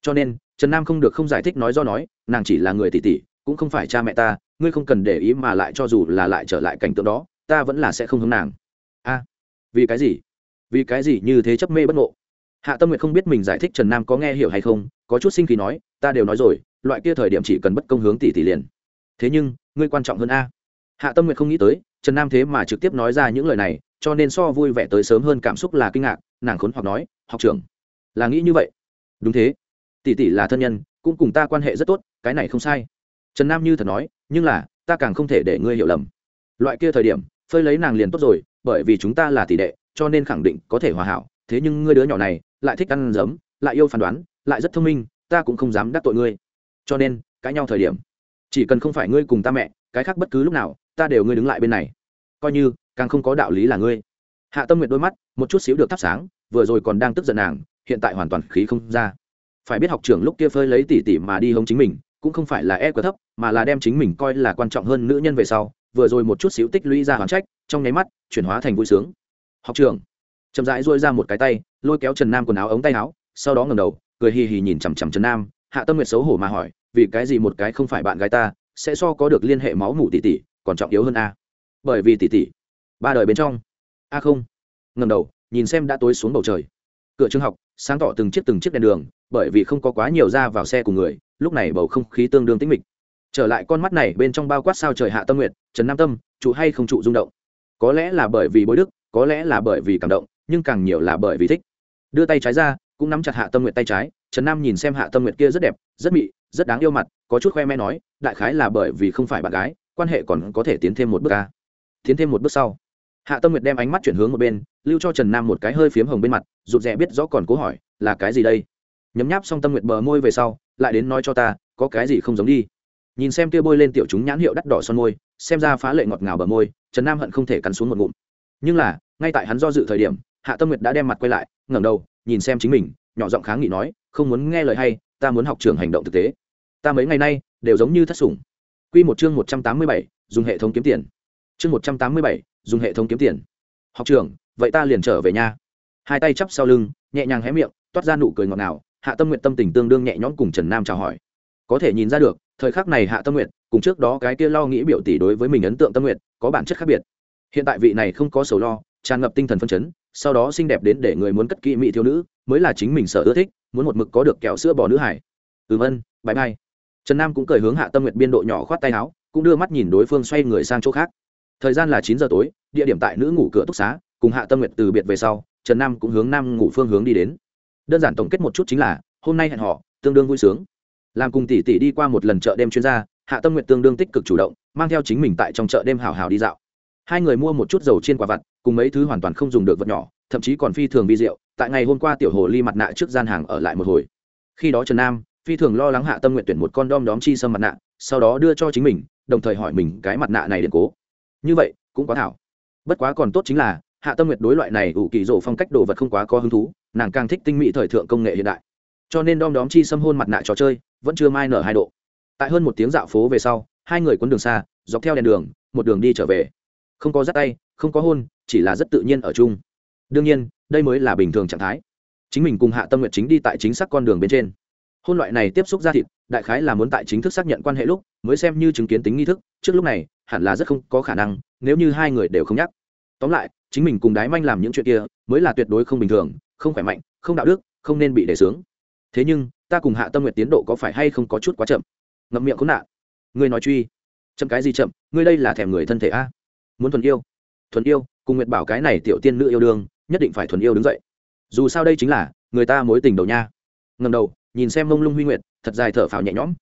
cho nên, trần nam không được không giải thích nói do nói, nàng chỉ là người tỷ tỷ cũng không phải cha mẹ ta, ngươi không cần để ý mà lại cho dù là lại trở lại cảnh tượng đó, ta vẫn là sẽ không hướng nàng. A, vì cái gì? Vì cái gì như thế chấp mê bất ngộ? Hạ tâm nguyệt không biết mình giải thích trần nam có nghe hiểu hay không, có chút sinh khí nói, ta đều nói rồi, loại kia thời điểm chỉ cần bất công hướng tỷ tỷ liền. Thế nhưng, ngươi quan trọng hơn a. Hạ tâm nguyệt không nghĩ tới, trần nam thế mà trực tiếp nói ra những lời này, cho nên so vui vẻ tới sớm hơn cảm xúc là kinh ngạc, nàng khốn hoặc nói, học trưởng, là nghĩ như vậy. Đúng thế tỷ tỷ là thân nhân, cũng cùng ta quan hệ rất tốt, cái này không sai. Trần nam như thật nói, nhưng là, ta càng không thể để ngươi hiểu lầm. Loại kia thời điểm, phơi lấy nàng liền tốt rồi, bởi vì chúng ta là tỷ đệ, cho nên khẳng định có thể hòa hảo. Thế nhưng ngươi đứa nhỏ này, lại thích ăn giấm, lại yêu phán đoán, lại rất thông minh, ta cũng không dám đắc tội ngươi. Cho nên, cãi nhau thời điểm, chỉ cần không phải ngươi cùng ta mẹ, cái khác bất cứ lúc nào, ta đều ngươi đứng lại bên này. Coi như, càng không có đạo lý là ngươi. Hạ tâm nguyện đôi mắt, một chút xíu được thắp sáng, vừa rồi còn đang tức giận nàng, hiện tại hoàn toàn khí không ra phải biết học trưởng lúc kia phơi lấy tỉ tỉ mà đi hống chính mình, cũng không phải là e quá thấp, mà là đem chính mình coi là quan trọng hơn nữ nhân về sau, vừa rồi một chút xíu tích lũy ra hoàn trách, trong nháy mắt, chuyển hóa thành vui sướng. Học trưởng chậm rãi dôi ra một cái tay, lôi kéo trần nam quần áo ống tay áo, sau đó ngầm đầu, cười hì hì nhìn chằm chằm trần nam, hạ tâm nguyệt xấu hổ mà hỏi, vì cái gì một cái không phải bạn gái ta, sẽ so có được liên hệ máu mủ tỷ tỷ còn trọng yếu hơn a? Bởi vì tỷ tỷ ba đời bên trong. A không. Ngầm đầu, nhìn xem đã tối xuống bầu trời cửa trường học, sáng tỏ từng chiếc từng chiếc đèn đường, bởi vì không có quá nhiều ra vào xe của người, lúc này bầu không khí tương đương tĩnh mịch. Trở lại con mắt này bên trong bao quát sao trời hạ tâm nguyệt trần nam tâm, trụ hay không trụ rung động? Có lẽ là bởi vì bối đức, có lẽ là bởi vì cảm động, nhưng càng nhiều là bởi vì thích. Đưa tay trái ra, cũng nắm chặt hạ tâm nguyệt tay trái, trần nam nhìn xem hạ tâm nguyệt kia rất đẹp, rất mị, rất đáng yêu mặt, có chút khoe me nói, đại khái là bởi vì không phải bạn gái, quan hệ còn có thể tiến thêm một bước ca. Tiến thêm một bước sau hạ tâm nguyệt đem ánh mắt chuyển hướng một bên, lưu cho trần nam một cái hơi phiếm hồng bên mặt, rụt rè biết rõ còn cố hỏi, là cái gì đây? Nhấm nháp xong tâm nguyệt bờ môi về sau, lại đến nói cho ta, có cái gì không giống đi? Nhìn xem kia bôi lên tiểu chúng nhãn hiệu đắt đỏ son môi, xem ra phá lệ ngọt ngào bờ môi, trần nam hận không thể cắn xuống một ngụm. Nhưng là, ngay tại hắn do dự thời điểm, hạ tâm nguyệt đã đem mặt quay lại, ngẩng đầu, nhìn xem chính mình, nhỏ giọng kháng nghị nói, không muốn nghe lời hay, ta muốn học trường hành động thực tế. Ta mấy ngày nay đều giống như thất sủng. Quy một chương một trăm tám mươi bảy, dùng hệ thống kiếm tiền. Chương một trăm tám mươi bảy dùng hệ thống kiếm tiền. Học trưởng, vậy ta liền trở về nhà hai tay chắp sau lưng, nhẹ nhàng hé miệng, toát ra nụ cười ngọt ngào, hạ tâm nguyện tâm tình tương đương nhẹ nhõm cùng trần nam chào hỏi. Có thể nhìn ra được, thời khắc này hạ tâm nguyện cùng trước đó cái kia lo nghĩ biểu tỷ đối với mình ấn tượng tâm nguyện có bản chất khác biệt. Hiện tại vị này không có sầu lo, tràn ngập tinh thần phân chấn, sau đó xinh đẹp đến để người muốn cất kỹ mỹ thiếu nữ, mới là chính mình sở ưa thích, muốn một mực có được kẹo sữa bò nữ hải. Ừm ân bãi bay trần nam cũng cười hướng hạ tâm nguyện biên độ nhỏ khoát tay áo, cũng đưa mắt nhìn đối phương xoay người sang chỗ khác thời gian là chín giờ tối, địa điểm tại nữ ngủ cửa túc xá, cùng hạ tâm Nguyệt từ biệt về sau, trần nam cũng hướng nam ngủ phương hướng đi đến. Đơn giản tổng kết một chút chính là, hôm nay hẹn họ tương đương vui sướng. Làm cùng tỷ tỷ đi qua một lần chợ đêm chuyên gia, hạ tâm Nguyệt tương đương tích cực chủ động, mang theo chính mình tại trong chợ đêm hào hào đi dạo. Hai người mua một chút dầu chiên quả vặt, cùng mấy thứ hoàn toàn không dùng được vật nhỏ, thậm chí còn phi thường vi rượu tại ngày hôm qua tiểu hồ ly mặt nạ trước gian hàng ở lại một hồi. Khi đó trần nam, phi thường lo lắng hạ tâm nguyện tuyển một con đom đóm chi sâm mặt nạ, sau đó đưa cho chính mình, đồng thời hỏi mình cái mặt nạ này điện cố như vậy, cũng quá thảo. Bất quá còn tốt chính là, hạ tâm nguyệt đối loại này ủ kỳ rộ phong cách đồ vật không quá có hứng thú, nàng càng thích tinh mỹ thời thượng công nghệ hiện đại. Cho nên đom đóm chi xâm hôn mặt nạ trò chơi, vẫn chưa mai nở hai độ. Tại hơn một tiếng dạo phố về sau, hai người quấn đường xa, dọc theo đèn đường, một đường đi trở về. Không có dắt tay, không có hôn, chỉ là rất tự nhiên ở chung. Đương nhiên, đây mới là bình thường trạng thái. Chính mình cùng hạ tâm nguyện chính đi tại chính xác con đường bên trên. Hôn loại này tiếp xúc ra thịt, đại khái là muốn tại chính thức xác nhận quan hệ lúc, mới xem như chứng kiến tính nghi thức, trước lúc này hẳn là rất không có khả năng, nếu như hai người đều không nhắc. Tóm lại, chính mình cùng đái manh làm những chuyện kia mới là tuyệt đối không bình thường, không khỏe mạnh, không đạo đức, không nên bị đề xướng thế nhưng, ta cùng hạ tâm nguyện tiến độ có phải hay không có chút quá chậm? Ngậm miệng khốn nạn. Ngươi nói truy. Chậm cái gì chậm? Ngươi đây là thèm người thân thể a. Muốn thuần yêu. Thuần yêu, cùng nguyệt bảo cái này tiểu tiên nữ yêu đương, nhất định phải thuần yêu đứng dậy. Dù sao đây chính là, người ta mối tình đầu nha. Ngầm đầu, nhìn xem mông lung huy nguyệt, thật dài thở phào nhẹ nhõm.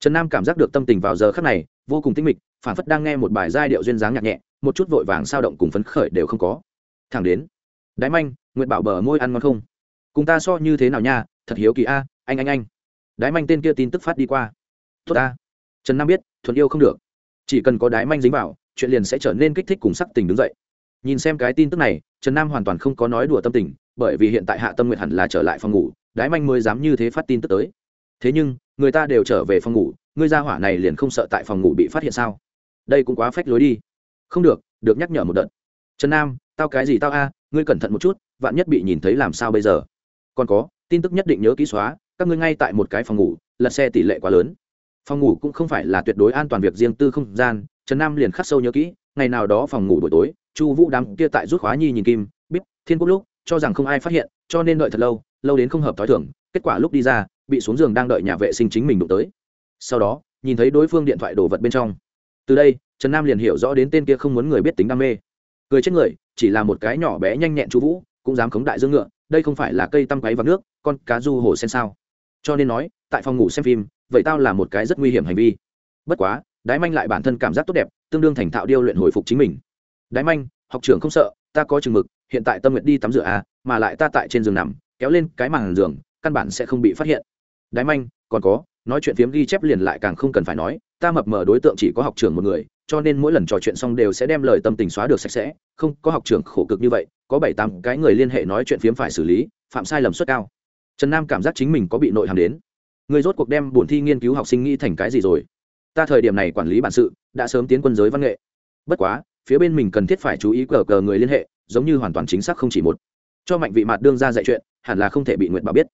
Trần nam cảm giác được tâm tình vào giờ khắc này vô cùng tinh mịch, phản phất đang nghe một bài giai điệu duyên dáng nhạc nhẹ, một chút vội vàng sao động cùng phấn khởi đều không có. Thẳng đến, đái manh, nguyệt bảo bờ môi ăn ngon không? Cùng ta so như thế nào nha, thật hiếu kỳ a, anh anh anh. Đái manh tên kia tin tức phát đi qua. Tốt ta. Trần nam biết, thuận yêu không được. Chỉ cần có đái manh dính vào, chuyện liền sẽ trở nên kích thích cùng sắc tình đứng dậy. Nhìn xem cái tin tức này, trần nam hoàn toàn không có nói đùa tâm tình, bởi vì hiện tại hạ tâm nguyện hẳn là trở lại phòng ngủ, đái manh mới dám như thế phát tin tức tới. Thế nhưng, người ta đều trở về phòng ngủ ngươi ra hỏa này liền không sợ tại phòng ngủ bị phát hiện sao? Đây cũng quá phách lối đi. Không được được nhắc nhở một đợt. Trần nam, tao cái gì tao a, ngươi cẩn thận một chút, vạn nhất bị nhìn thấy làm sao bây giờ? Còn có, tin tức nhất định nhớ ký xóa, các ngươi ngay tại một cái phòng ngủ, lật xe tỷ lệ quá lớn. Phòng ngủ cũng không phải là tuyệt đối an toàn việc riêng tư không gian, trần nam liền khắc sâu nhớ kỹ, ngày nào đó phòng ngủ buổi tối, chu vũ đám kia tại rút khóa nhi nhìn kim bíp thiên quốc lúc, cho rằng không ai phát hiện, cho nên đợi thật lâu lâu đến không hợp t h ó i thưởng kết quả lúc đi ra, bị xuống giường đang đợi nhà vệ sinh chính mình đụng tới sau đó, nhìn thấy đối phương điện thoại đổ vật bên trong. Từ đây, trần nam liền hiểu rõ đến tên kia không muốn người biết tính đam mê. Cười chết người, chỉ là một cái nhỏ bé nhanh nhẹn chú vũ, cũng dám khống đại dương ngựa, đây không phải là cây tăm quáy vào nước, con cá du hồ sen sao? Cho nên nói, tại phòng ngủ xem phim, vậy tao là một cái rất nguy hiểm hành vi. Bất quá, đái manh lại bản thân cảm giác tốt đẹp, tương đương thành thạo điêu luyện hồi phục chính mình. Đái manh, học trưởng không sợ, ta có chừng mực, hiện tại tâm nguyện đi tắm rửa à mà lại ta tại trên giường nằm, kéo lên cái màn giường, căn bản sẽ không bị phát hiện. Đái manh, còn có nói chuyện phiếm ghi chép liền lại càng không cần phải nói, ta mập mờ đối tượng chỉ có học trưởng một người, cho nên mỗi lần trò chuyện xong đều sẽ đem lời tâm tình xóa được sạch sẽ, không có học trưởng khổ cực như vậy, có bảy tám cái người liên hệ nói chuyện phiếm phải xử lý, phạm sai lầm suất cao. Trần nam cảm giác chính mình có bị nội hàm đến. Người rốt cuộc đem bổn thi nghiên cứu học sinh nghĩ thành cái gì rồi? Ta thời điểm này quản lý bản sự, đã sớm tiến quân giới văn nghệ. Bất quá, phía bên mình cần thiết phải chú ý cờ cờ người liên hệ, giống như hoàn toàn chính xác không chỉ một. Cho mạnh vị mặt đương ra dạy chuyện, hẳn là không thể bị nguyện bảo biết.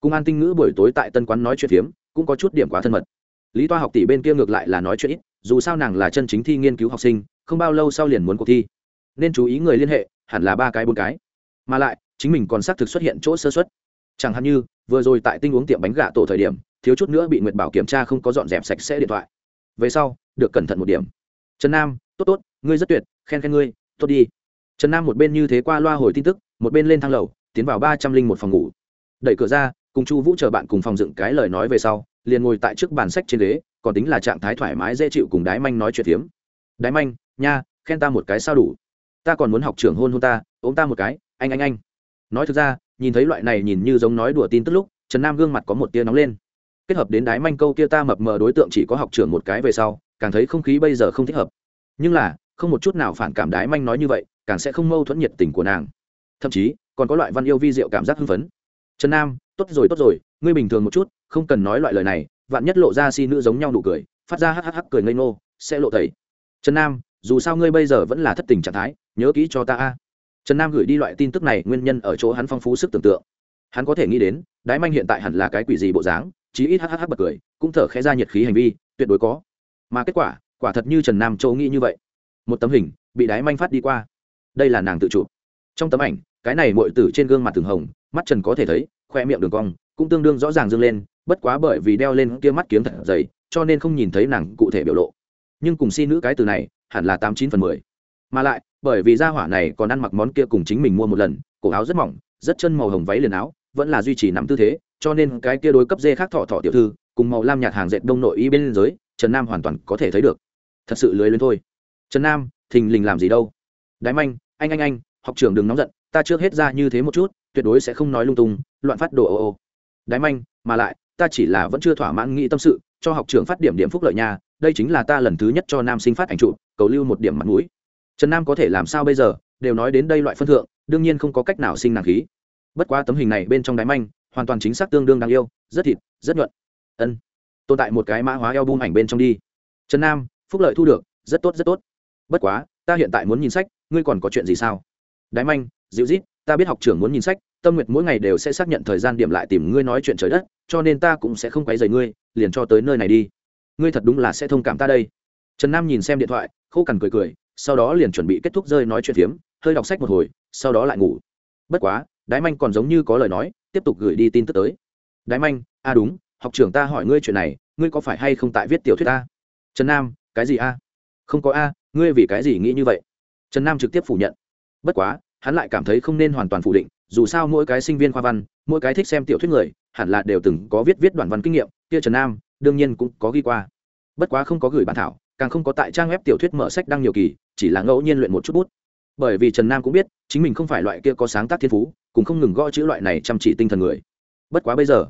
Cung an tinh ngữ buổi tối tại tân quán nói chuyện phiếm cũng có chút điểm quá thân mật. Lý toa học tỷ bên kia ngược lại là nói chuyện ít, dù sao nàng là chân chính thi nghiên cứu học sinh, không bao lâu sau liền muốn cuộc thi. Nên chú ý người liên hệ, hẳn là ba cái bốn cái. Mà lại, chính mình còn xác thực xuất hiện chỗ sơ xuất chẳng hạn như, vừa rồi tại tinh uống tiệm bánh gà tổ thời điểm, thiếu chút nữa bị nguyệt bảo kiểm tra không có dọn dẹp sạch sẽ điện thoại. Về sau, được cẩn thận một điểm. Trần nam, tốt tốt, ngươi rất tuyệt, khen khen ngươi, tốt đi. Trần nam một bên như thế qua loa hồi tin tức, một bên lên thang lầu, tiến vào ba trăm linh một phòng ngủ. Đẩy cửa ra cùng chu vũ chờ bạn cùng phòng dựng cái lời nói về sau, liền ngồi tại trước bàn sách trên ghế, còn tính là trạng thái thoải mái dễ chịu cùng đái manh nói chuyện phiếm. Đái manh, nha, khen ta một cái sao đủ. Ta còn muốn học trưởng hôn hôn ta, ôm ta một cái, anh anh anh. Nói thực ra, nhìn thấy loại này nhìn như giống nói đùa tin tức lúc, trần nam gương mặt có một tia nóng lên. Kết hợp đến đái manh câu kia ta mập mờ đối tượng chỉ có học trưởng một cái về sau, càng thấy không khí bây giờ không thích hợp. Nhưng là, không một chút nào phản cảm đái manh nói như vậy, càng sẽ không mâu thuẫn nhiệt tình của nàng. Thậm chí, còn có loại văn yêu vi diệu cảm giác hưng phấn trần nam, tốt rồi tốt rồi, ngươi bình thường một chút, không cần nói loại lời này, vạn nhất lộ ra si nữ giống nhau nụ cười, phát ra hắc hắc cười ngây ngô, sẽ lộ thầy. trần nam, dù sao ngươi bây giờ vẫn là thất tình trạng thái, nhớ kỹ cho ta a. Trần nam gửi đi loại tin tức này nguyên nhân ở chỗ hắn phong phú sức tưởng tượng. Hắn có thể nghĩ đến, đái manh hiện tại hẳn là cái quỷ gì bộ dáng, chí ít hhh bật cười, cũng thở khẽ ra nhiệt khí hành vi, tuyệt đối có. Mà kết quả quả thật như trần nam châu nghĩ như vậy. Một tấm hình, bị đái manh phát đi qua. Đây là nàng tự chụp. Trong tấm ảnh, cái này muội tử trên gương mặt từng hồng mắt trần có thể thấy, khoe miệng đường cong cũng tương đương rõ ràng dâng lên, bất quá bởi vì đeo lên kia mắt kiếm thật dày, cho nên không nhìn thấy nàng cụ thể biểu lộ. Nhưng cùng si nữ cái từ này, hẳn là tám chín phần mười. Mà lại, bởi vì gia hỏa này còn ăn mặc món kia cùng chính mình mua một lần, cổ áo rất mỏng, rất chân màu hồng váy liền áo, vẫn là duy trì nắm tư thế, cho nên cái kia đối cấp dê khác thọ thọ tiểu thư, cùng màu lam nhạt hàng dệt đông nội y bên liên giới trần nam hoàn toàn có thể thấy được. Thật sự lưới lên thôi. Trần nam, thình lình làm gì đâu? Đái manh, anh anh anh, học trưởng đừng nóng giận, ta trước hết ra như thế một chút tuyệt đối sẽ không nói lung tung, loạn phát đồ ô ô. Đái manh, mà lại, ta chỉ là vẫn chưa thỏa mãn nghĩ tâm sự, cho học trưởng phát điểm điểm phúc lợi nha, đây chính là ta lần thứ nhất cho nam sinh phát ảnh trụ cầu lưu một điểm mặt mũi. Trần nam có thể làm sao bây giờ, đều nói đến đây loại phân thượng, đương nhiên không có cách nào sinh nàng khí. Bất quá tấm hình này bên trong đáy manh, hoàn toàn chính xác tương đương đáng yêu, rất thịt, rất nhuận. Ân. Tồn tại một cái mã hóa eo bung ảnh bên trong đi. Trần nam, phúc lợi thu được, rất tốt rất tốt. Bất quá, ta hiện tại muốn nhìn sách, ngươi còn có chuyện gì sao? Đái manh, dịu rít ta biết học trưởng muốn nhìn sách, tâm nguyệt mỗi ngày đều sẽ xác nhận thời gian điểm lại tìm ngươi nói chuyện trời đất, cho nên ta cũng sẽ không quấy rầy ngươi, liền cho tới nơi này đi. Ngươi thật đúng là sẽ thông cảm ta đây. Trần nam nhìn xem điện thoại, khô cằn cười cười, sau đó liền chuẩn bị kết thúc rơi nói chuyện phiếm, hơi đọc sách một hồi, sau đó lại ngủ. Bất quá, đái manh còn giống như có lời nói, tiếp tục gửi đi tin tức tới. Đái manh a đúng, học trưởng ta hỏi ngươi chuyện này, ngươi có phải hay không tại viết tiểu thuyết a trần nam, cái gì a? Không có a, ngươi vì cái gì nghĩ như vậy? Trần nam trực tiếp phủ nhận. Bất quá hắn lại cảm thấy không nên hoàn toàn phủ định, dù sao mỗi cái sinh viên khoa văn, mỗi cái thích xem tiểu thuyết người, hẳn là đều từng có viết viết đoạn văn kinh nghiệm, kia trần nam, đương nhiên cũng có ghi qua. Bất quá không có gửi bản thảo, càng không có tại trang web tiểu thuyết mở sách đăng nhiều kỳ, chỉ là ngẫu nhiên luyện một chút bút. Bởi vì trần nam cũng biết, chính mình không phải loại kia có sáng tác thiên phú, cũng không ngừng gõ chữ loại này chăm chỉ tinh thần người. Bất quá bây giờ,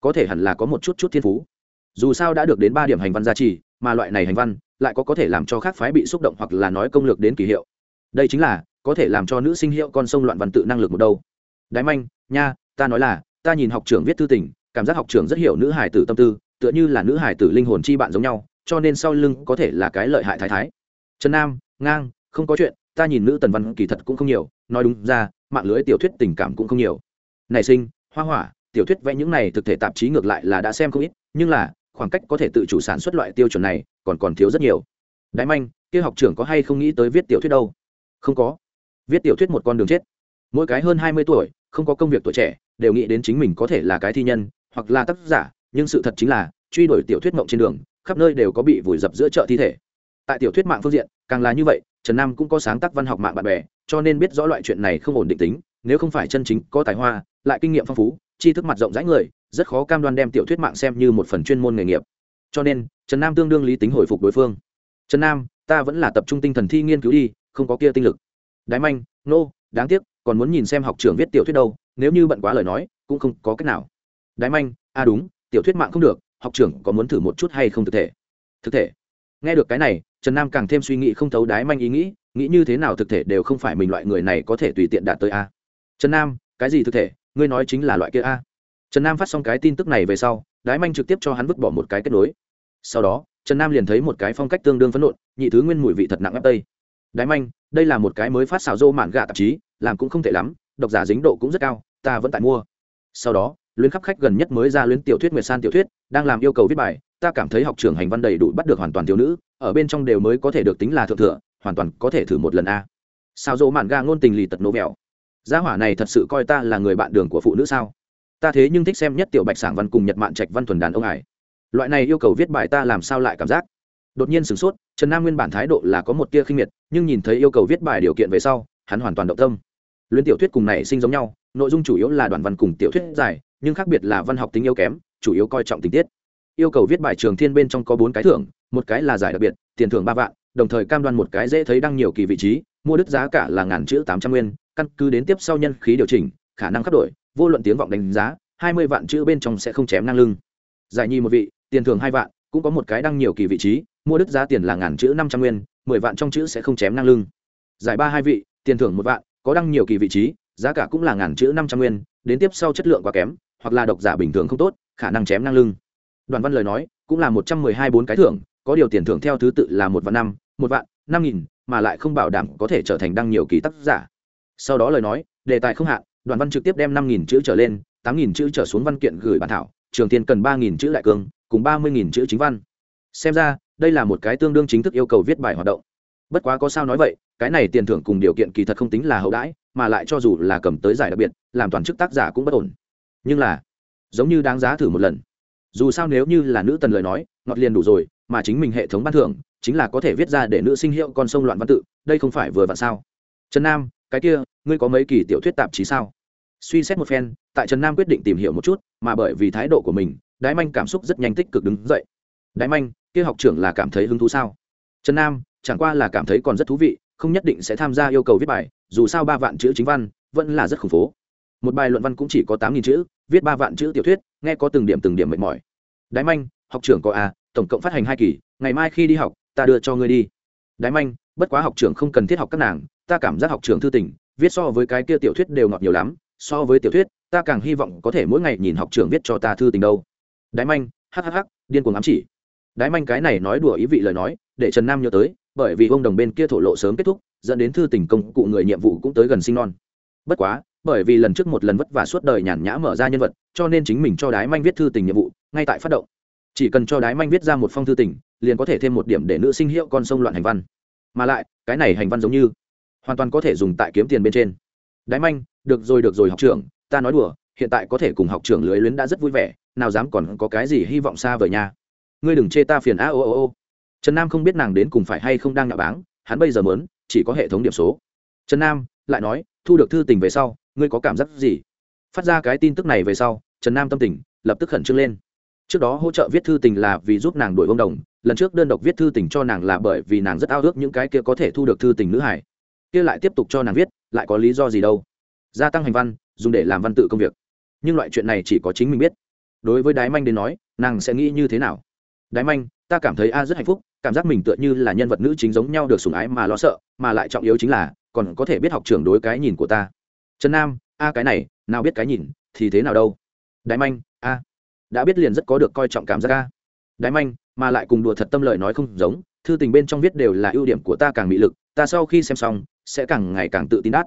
có thể hẳn là có một chút chút thiên phú. Dù sao đã được đến ba điểm hành văn gia trì, mà loại này hành văn lại có có thể làm cho khác phái bị xúc động hoặc là nói công lược đến kỳ hiệu. Đây chính là có thể làm cho nữ sinh hiệu con sông loạn văn tự năng lực một đâu. Đái manh, nha, ta nói là, ta nhìn học trưởng viết thư tình, cảm giác học trưởng rất hiểu nữ hải tử tâm tư, tựa như là nữ hải tử linh hồn chi bạn giống nhau, cho nên sau lưng có thể là cái lợi hại thái thái. Trần nam, ngang, không có chuyện, ta nhìn nữ tần văn kỳ thật cũng không nhiều, nói đúng ra, mạng lưới tiểu thuyết tình cảm cũng không nhiều. Nảy sinh, hoa hỏa, tiểu thuyết vẽ những này thực thể tạp chí ngược lại là đã xem không ít, nhưng là, khoảng cách có thể tự chủ sản xuất loại tiêu chuẩn này, còn còn thiếu rất nhiều. Đái manh, kia học trưởng có hay không nghĩ tới viết tiểu thuyết đâu? Không có viết tiểu thuyết một con đường chết. Mỗi cái hơn hai mươi tuổi, không có công việc tuổi trẻ, đều nghĩ đến chính mình có thể là cái thi nhân, hoặc là tác giả, nhưng sự thật chính là, truy đuổi tiểu thuyết mộng trên đường, khắp nơi đều có bị vùi dập giữa chợ thi thể. Tại tiểu thuyết mạng phương diện, càng là như vậy, trần nam cũng có sáng tác văn học mạng bạn bè, cho nên biết rõ loại chuyện này không ổn định tính, nếu không phải chân chính có tài hoa, lại kinh nghiệm phong phú, tri thức mặt rộng rãi người, rất khó cam đoan đem tiểu thuyết mạng xem như một phần chuyên môn nghề nghiệp. Cho nên, trần nam tương đương lý tính hồi phục đối phương. Trần nam, ta vẫn là tập trung tinh thần thi nghiên cứu đi, không có kia tinh lực đái manh nô、no, đáng tiếc còn muốn nhìn xem học trưởng viết tiểu thuyết đâu nếu như bận quá lời nói cũng không có cách nào. Đái manh a à đúng tiểu thuyết mạng không được học trưởng có muốn thử một chút hay không thực thể? Thực thể. Nghe được cái này trần nam càng thêm suy nghĩ không thấu đái manh ý nghĩ nghĩ như thế nào thực thể đều không phải mình loại người này có thể tùy tiện đạt tới a. Trần nam cái gì thực thể? Ngươi nói chính là loại kia a. Trần nam phát xong cái tin tức này về sau đái manh trực tiếp cho hắn vứt bỏ một cái kết nối. Sau đó trần nam liền thấy một cái phong cách tương đương phấn nộn nhị thứ nguyên mùi vị thật nặng ép tây đái manh đây là một cái mới phát xào rô mạn gạ tạp chí làm cũng không tệ lắm độc giả dính độ cũng rất cao ta vẫn tại mua. Sau đó luyến khắp khách gần nhất mới ra luyến tiểu thuyết nguyệt san tiểu thuyết đang làm yêu cầu viết bài ta cảm thấy học trường hành văn đầy đủ bắt được hoàn toàn thiếu nữ ở bên trong đều mới có thể được tính là thượng thừa hoàn toàn có thể thử một lần a. Sao dỗ mạn ga ngôn tình lì tật nô vẹo, gia hỏa này thật sự coi ta là người bạn đường của phụ nữ sao? Ta thế nhưng thích xem nhất tiểu bạch sảng văn cùng nhật mạn trạch văn thuần đàn ông ải. Loại này yêu cầu viết bài ta làm sao lại cảm giác? Đột nhiên sửng sốt, trần nam nguyên bản thái độ là có một tia khinh miệt, nhưng nhìn thấy yêu cầu viết bài điều kiện về sau, hắn hoàn toàn động tâm. Luyện tiểu thuyết cùng này sinh giống nhau, nội dung chủ yếu là đoạn văn cùng tiểu thuyết dài, nhưng khác biệt là văn học tính yếu kém, chủ yếu coi trọng tình tiết. Yêu cầu viết bài trường thiên bên trong có bốn cái thưởng, một cái là giải đặc biệt, tiền thưởng ba vạn, đồng thời cam đoan một cái dễ thấy đăng nhiều kỳ vị trí, mua đứt giá cả là ngàn chữ tám trăm nguyên, căn cứ đến tiếp sau nhân khí điều chỉnh, khả năng khắc đổi, vô luận tiếng vọng đánh giá, hai mươi vạn chữ bên trong sẽ không chém năng lưng. Giải nhi một vị, tiền thưởng hai vạn, cũng có một cái đăng nhiều kỳ vị trí mua đứt giá tiền là ngàn chữ năm trăm nguyên, mười vạn trong chữ sẽ không chém năng lưng. Giải ba hai vị, tiền thưởng một vạn, có đăng nhiều kỳ vị trí, giá cả cũng là ngàn chữ năm trăm nguyên, đến tiếp sau chất lượng quá kém, hoặc là độc giả bình thường không tốt, khả năng chém năng lưng. Đoàn văn lời nói, cũng là một trăm mười hai bốn cái thưởng, có điều tiền thưởng theo thứ tự là một vạn năm, một vạn, năm nghìn, mà lại không bảo đảm có thể trở thành đăng nhiều kỳ tác giả. Sau đó lời nói, đề tài không hạn, đoàn văn trực tiếp đem năm nghìn chữ trở lên, tám nghìn chữ trở xuống văn kiện gửi bản thảo, trường tiên cần ba nghìn chữ lại cương, cùng ba mươi nghìn chữ chính văn. Xem ra đây là một cái tương đương chính thức yêu cầu viết bài hoạt động. Bất quá có sao nói vậy, cái này tiền thưởng cùng điều kiện kỳ thật không tính là hậu đãi, mà lại cho dù là cầm tới giải đặc biệt, làm toàn chức tác giả cũng bất ổn. Nhưng là, giống như đáng giá thử một lần. Dù sao nếu như là nữ tần lời nói, ngọt liền đủ rồi, mà chính mình hệ thống ban thưởng, chính là có thể viết ra để nữ sinh hiệu con sông loạn văn tự, đây không phải vừa vặn sao? Trần nam, cái kia, ngươi có mấy kỳ tiểu thuyết tạp chí sao? Suy xét một phen, tại trần nam quyết định tìm hiểu một chút, mà bởi vì thái độ của mình, đái manh cảm xúc rất nhanh tích cực đứng dậy. Đại manh, kia học trưởng là cảm thấy hứng thú sao? Trần nam, chẳng qua là cảm thấy còn rất thú vị, không nhất định sẽ tham gia yêu cầu viết bài, dù sao ba vạn chữ chính văn vẫn là rất khủng phố. Một bài luận văn cũng chỉ có tám nghìn chữ, viết ba vạn chữ tiểu thuyết, nghe có từng điểm từng điểm mệt mỏi. Đái manh, học trưởng có a, tổng cộng phát hành hai kỳ, ngày mai khi đi học, ta đưa cho ngươi đi. Đái manh, bất quá học trưởng không cần thiết học các nàng, ta cảm giác học trưởng thư tình, viết so với cái kia tiểu thuyết đều ngọt nhiều lắm, so với tiểu thuyết, ta càng hy vọng có thể mỗi ngày nhìn học trưởng viết cho ta thư tình đâu. Đái manh hhh điên cuồng ám chỉ đái manh cái này nói đùa ý vị lời nói, để trần nam nhớ tới, bởi vì ông đồng bên kia thổ lộ sớm kết thúc, dẫn đến thư tình công cụ người nhiệm vụ cũng tới gần sinh non. Bất quá, bởi vì lần trước một lần vất vả suốt đời nhàn nhã mở ra nhân vật, cho nên chính mình cho đái manh viết thư tình nhiệm vụ, ngay tại phát động. Chỉ cần cho đái manh viết ra một phong thư tình, liền có thể thêm một điểm để nữ sinh hiệu con sông loạn hành văn. Mà lại, cái này hành văn giống như hoàn toàn có thể dùng tại kiếm tiền bên trên. Đái manh, được rồi được rồi, học trưởng, ta nói đùa, hiện tại có thể cùng học trưởng lưới luyến đã rất vui vẻ, nào dám còn có cái gì hy vọng xa vời nha ngươi đừng chê ta phiền a, ô ô ô. Trần nam không biết nàng đến cùng phải hay không đang nhạo báng, hắn bây giờ mớn chỉ có hệ thống điểm số. Trần nam lại nói, thu được thư tình về sau, ngươi có cảm giác gì? Phát ra cái tin tức này về sau, trần nam tâm tình lập tức khẩn trương lên. Trước đó hỗ trợ viết thư tình là vì giúp nàng đuổi ông đồng, lần trước đơn độc viết thư tình cho nàng là bởi vì nàng rất ao ước những cái kia có thể thu được thư tình nữ hải kia lại tiếp tục cho nàng viết, lại có lý do gì đâu. Gia tăng hành văn, dùng để làm văn tự công việc. Nhưng loại chuyện này chỉ có chính mình biết. Đối với đái manh đến nói, nàng sẽ nghĩ như thế nào? Đái manh, ta cảm thấy a rất hạnh phúc, cảm giác mình tựa như là nhân vật nữ chính giống nhau được sủng ái mà lo sợ, mà lại trọng yếu chính là, còn có thể biết học trưởng đối cái nhìn của ta. Trần nam, a cái này, nào biết cái nhìn, thì thế nào đâu? Đái manh, a. Đã biết liền rất có được coi trọng cảm giác a. Đái manh, mà lại cùng đùa thật tâm lời nói không giống, thư tình bên trong viết đều là ưu điểm của ta càng mỹ lực, ta sau khi xem xong, sẽ càng ngày càng tự tin đắt.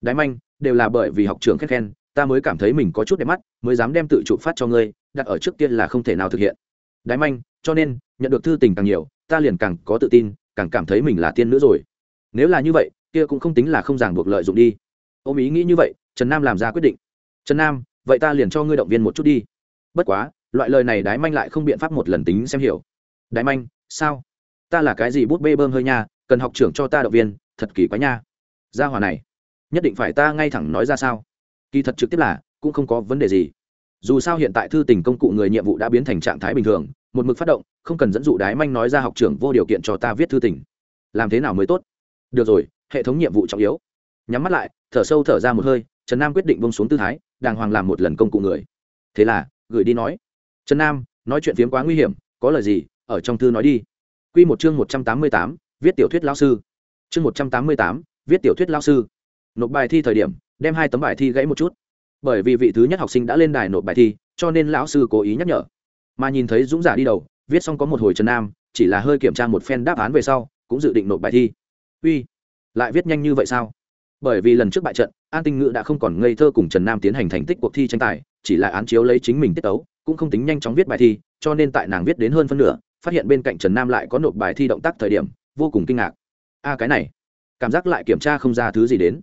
Đái manh, đều là bởi vì học trưởng khét khen, ta mới cảm thấy mình có chút đẹp mắt, mới dám đem tự chụp phát cho ngươi, đặt ở trước tiên là không thể nào thực hiện. Đái manh cho nên, nhận được thư tình càng nhiều, ta liền càng có tự tin, càng cảm thấy mình là tiên nữ rồi. Nếu là như vậy, kia cũng không tính là không ràng buộc lợi dụng đi. Ôm ý nghĩ như vậy, trần nam làm ra quyết định. Trần nam, vậy ta liền cho ngươi động viên một chút đi. Bất quá, loại lời này đái manh lại không biện pháp một lần tính xem hiểu. Đái manh, sao? Ta là cái gì bút bê bơm hơi nha, cần học trưởng cho ta động viên, thật kỳ quá nha. Gia hòa này, nhất định phải ta ngay thẳng nói ra sao? Kỳ thật trực tiếp là, cũng không có vấn đề gì. Dù sao hiện tại thư tình công cụ người nhiệm vụ đã biến thành trạng thái bình thường một mực phát động, không cần dẫn dụ đái manh nói ra học trưởng vô điều kiện cho ta viết thư tình. Làm thế nào mới tốt? Được rồi, hệ thống nhiệm vụ trọng yếu. Nhắm mắt lại, thở sâu thở ra một hơi, trần nam quyết định bông xuống tư thái, đàng hoàng làm một lần công cụ người. Thế là, gửi đi nói. Trần nam, nói chuyện phiếm quá nguy hiểm, có lời gì, ở trong thư nói đi. Q một chương một trăm tám mươi tám, viết tiểu thuyết lao sư. Chương một trăm tám mươi tám, viết tiểu thuyết lao sư. Nộp bài thi thời điểm, đem hai tấm bài thi gãy một chút. Bởi vì vị thứ nhất học sinh đã lên đài nộp bài thi, cho nên lão sư cố ý nhắc nhở mà nhìn thấy dũng giả đi đầu, viết xong có một hồi trần nam, chỉ là hơi kiểm tra một phen đáp án về sau, cũng dự định nộp bài thi. Uy, lại viết nhanh như vậy sao? Bởi vì lần trước bại trận, an tinh ngữ đã không còn ngây thơ cùng trần nam tiến hành thành tích cuộc thi tranh tài, chỉ là án chiếu lấy chính mình tiết tấu, cũng không tính nhanh chóng viết bài thi, cho nên tại nàng viết đến hơn phân nửa, phát hiện bên cạnh trần nam lại có nộp bài thi động tác thời điểm, vô cùng kinh ngạc. A, cái này, cảm giác lại kiểm tra không ra thứ gì đến.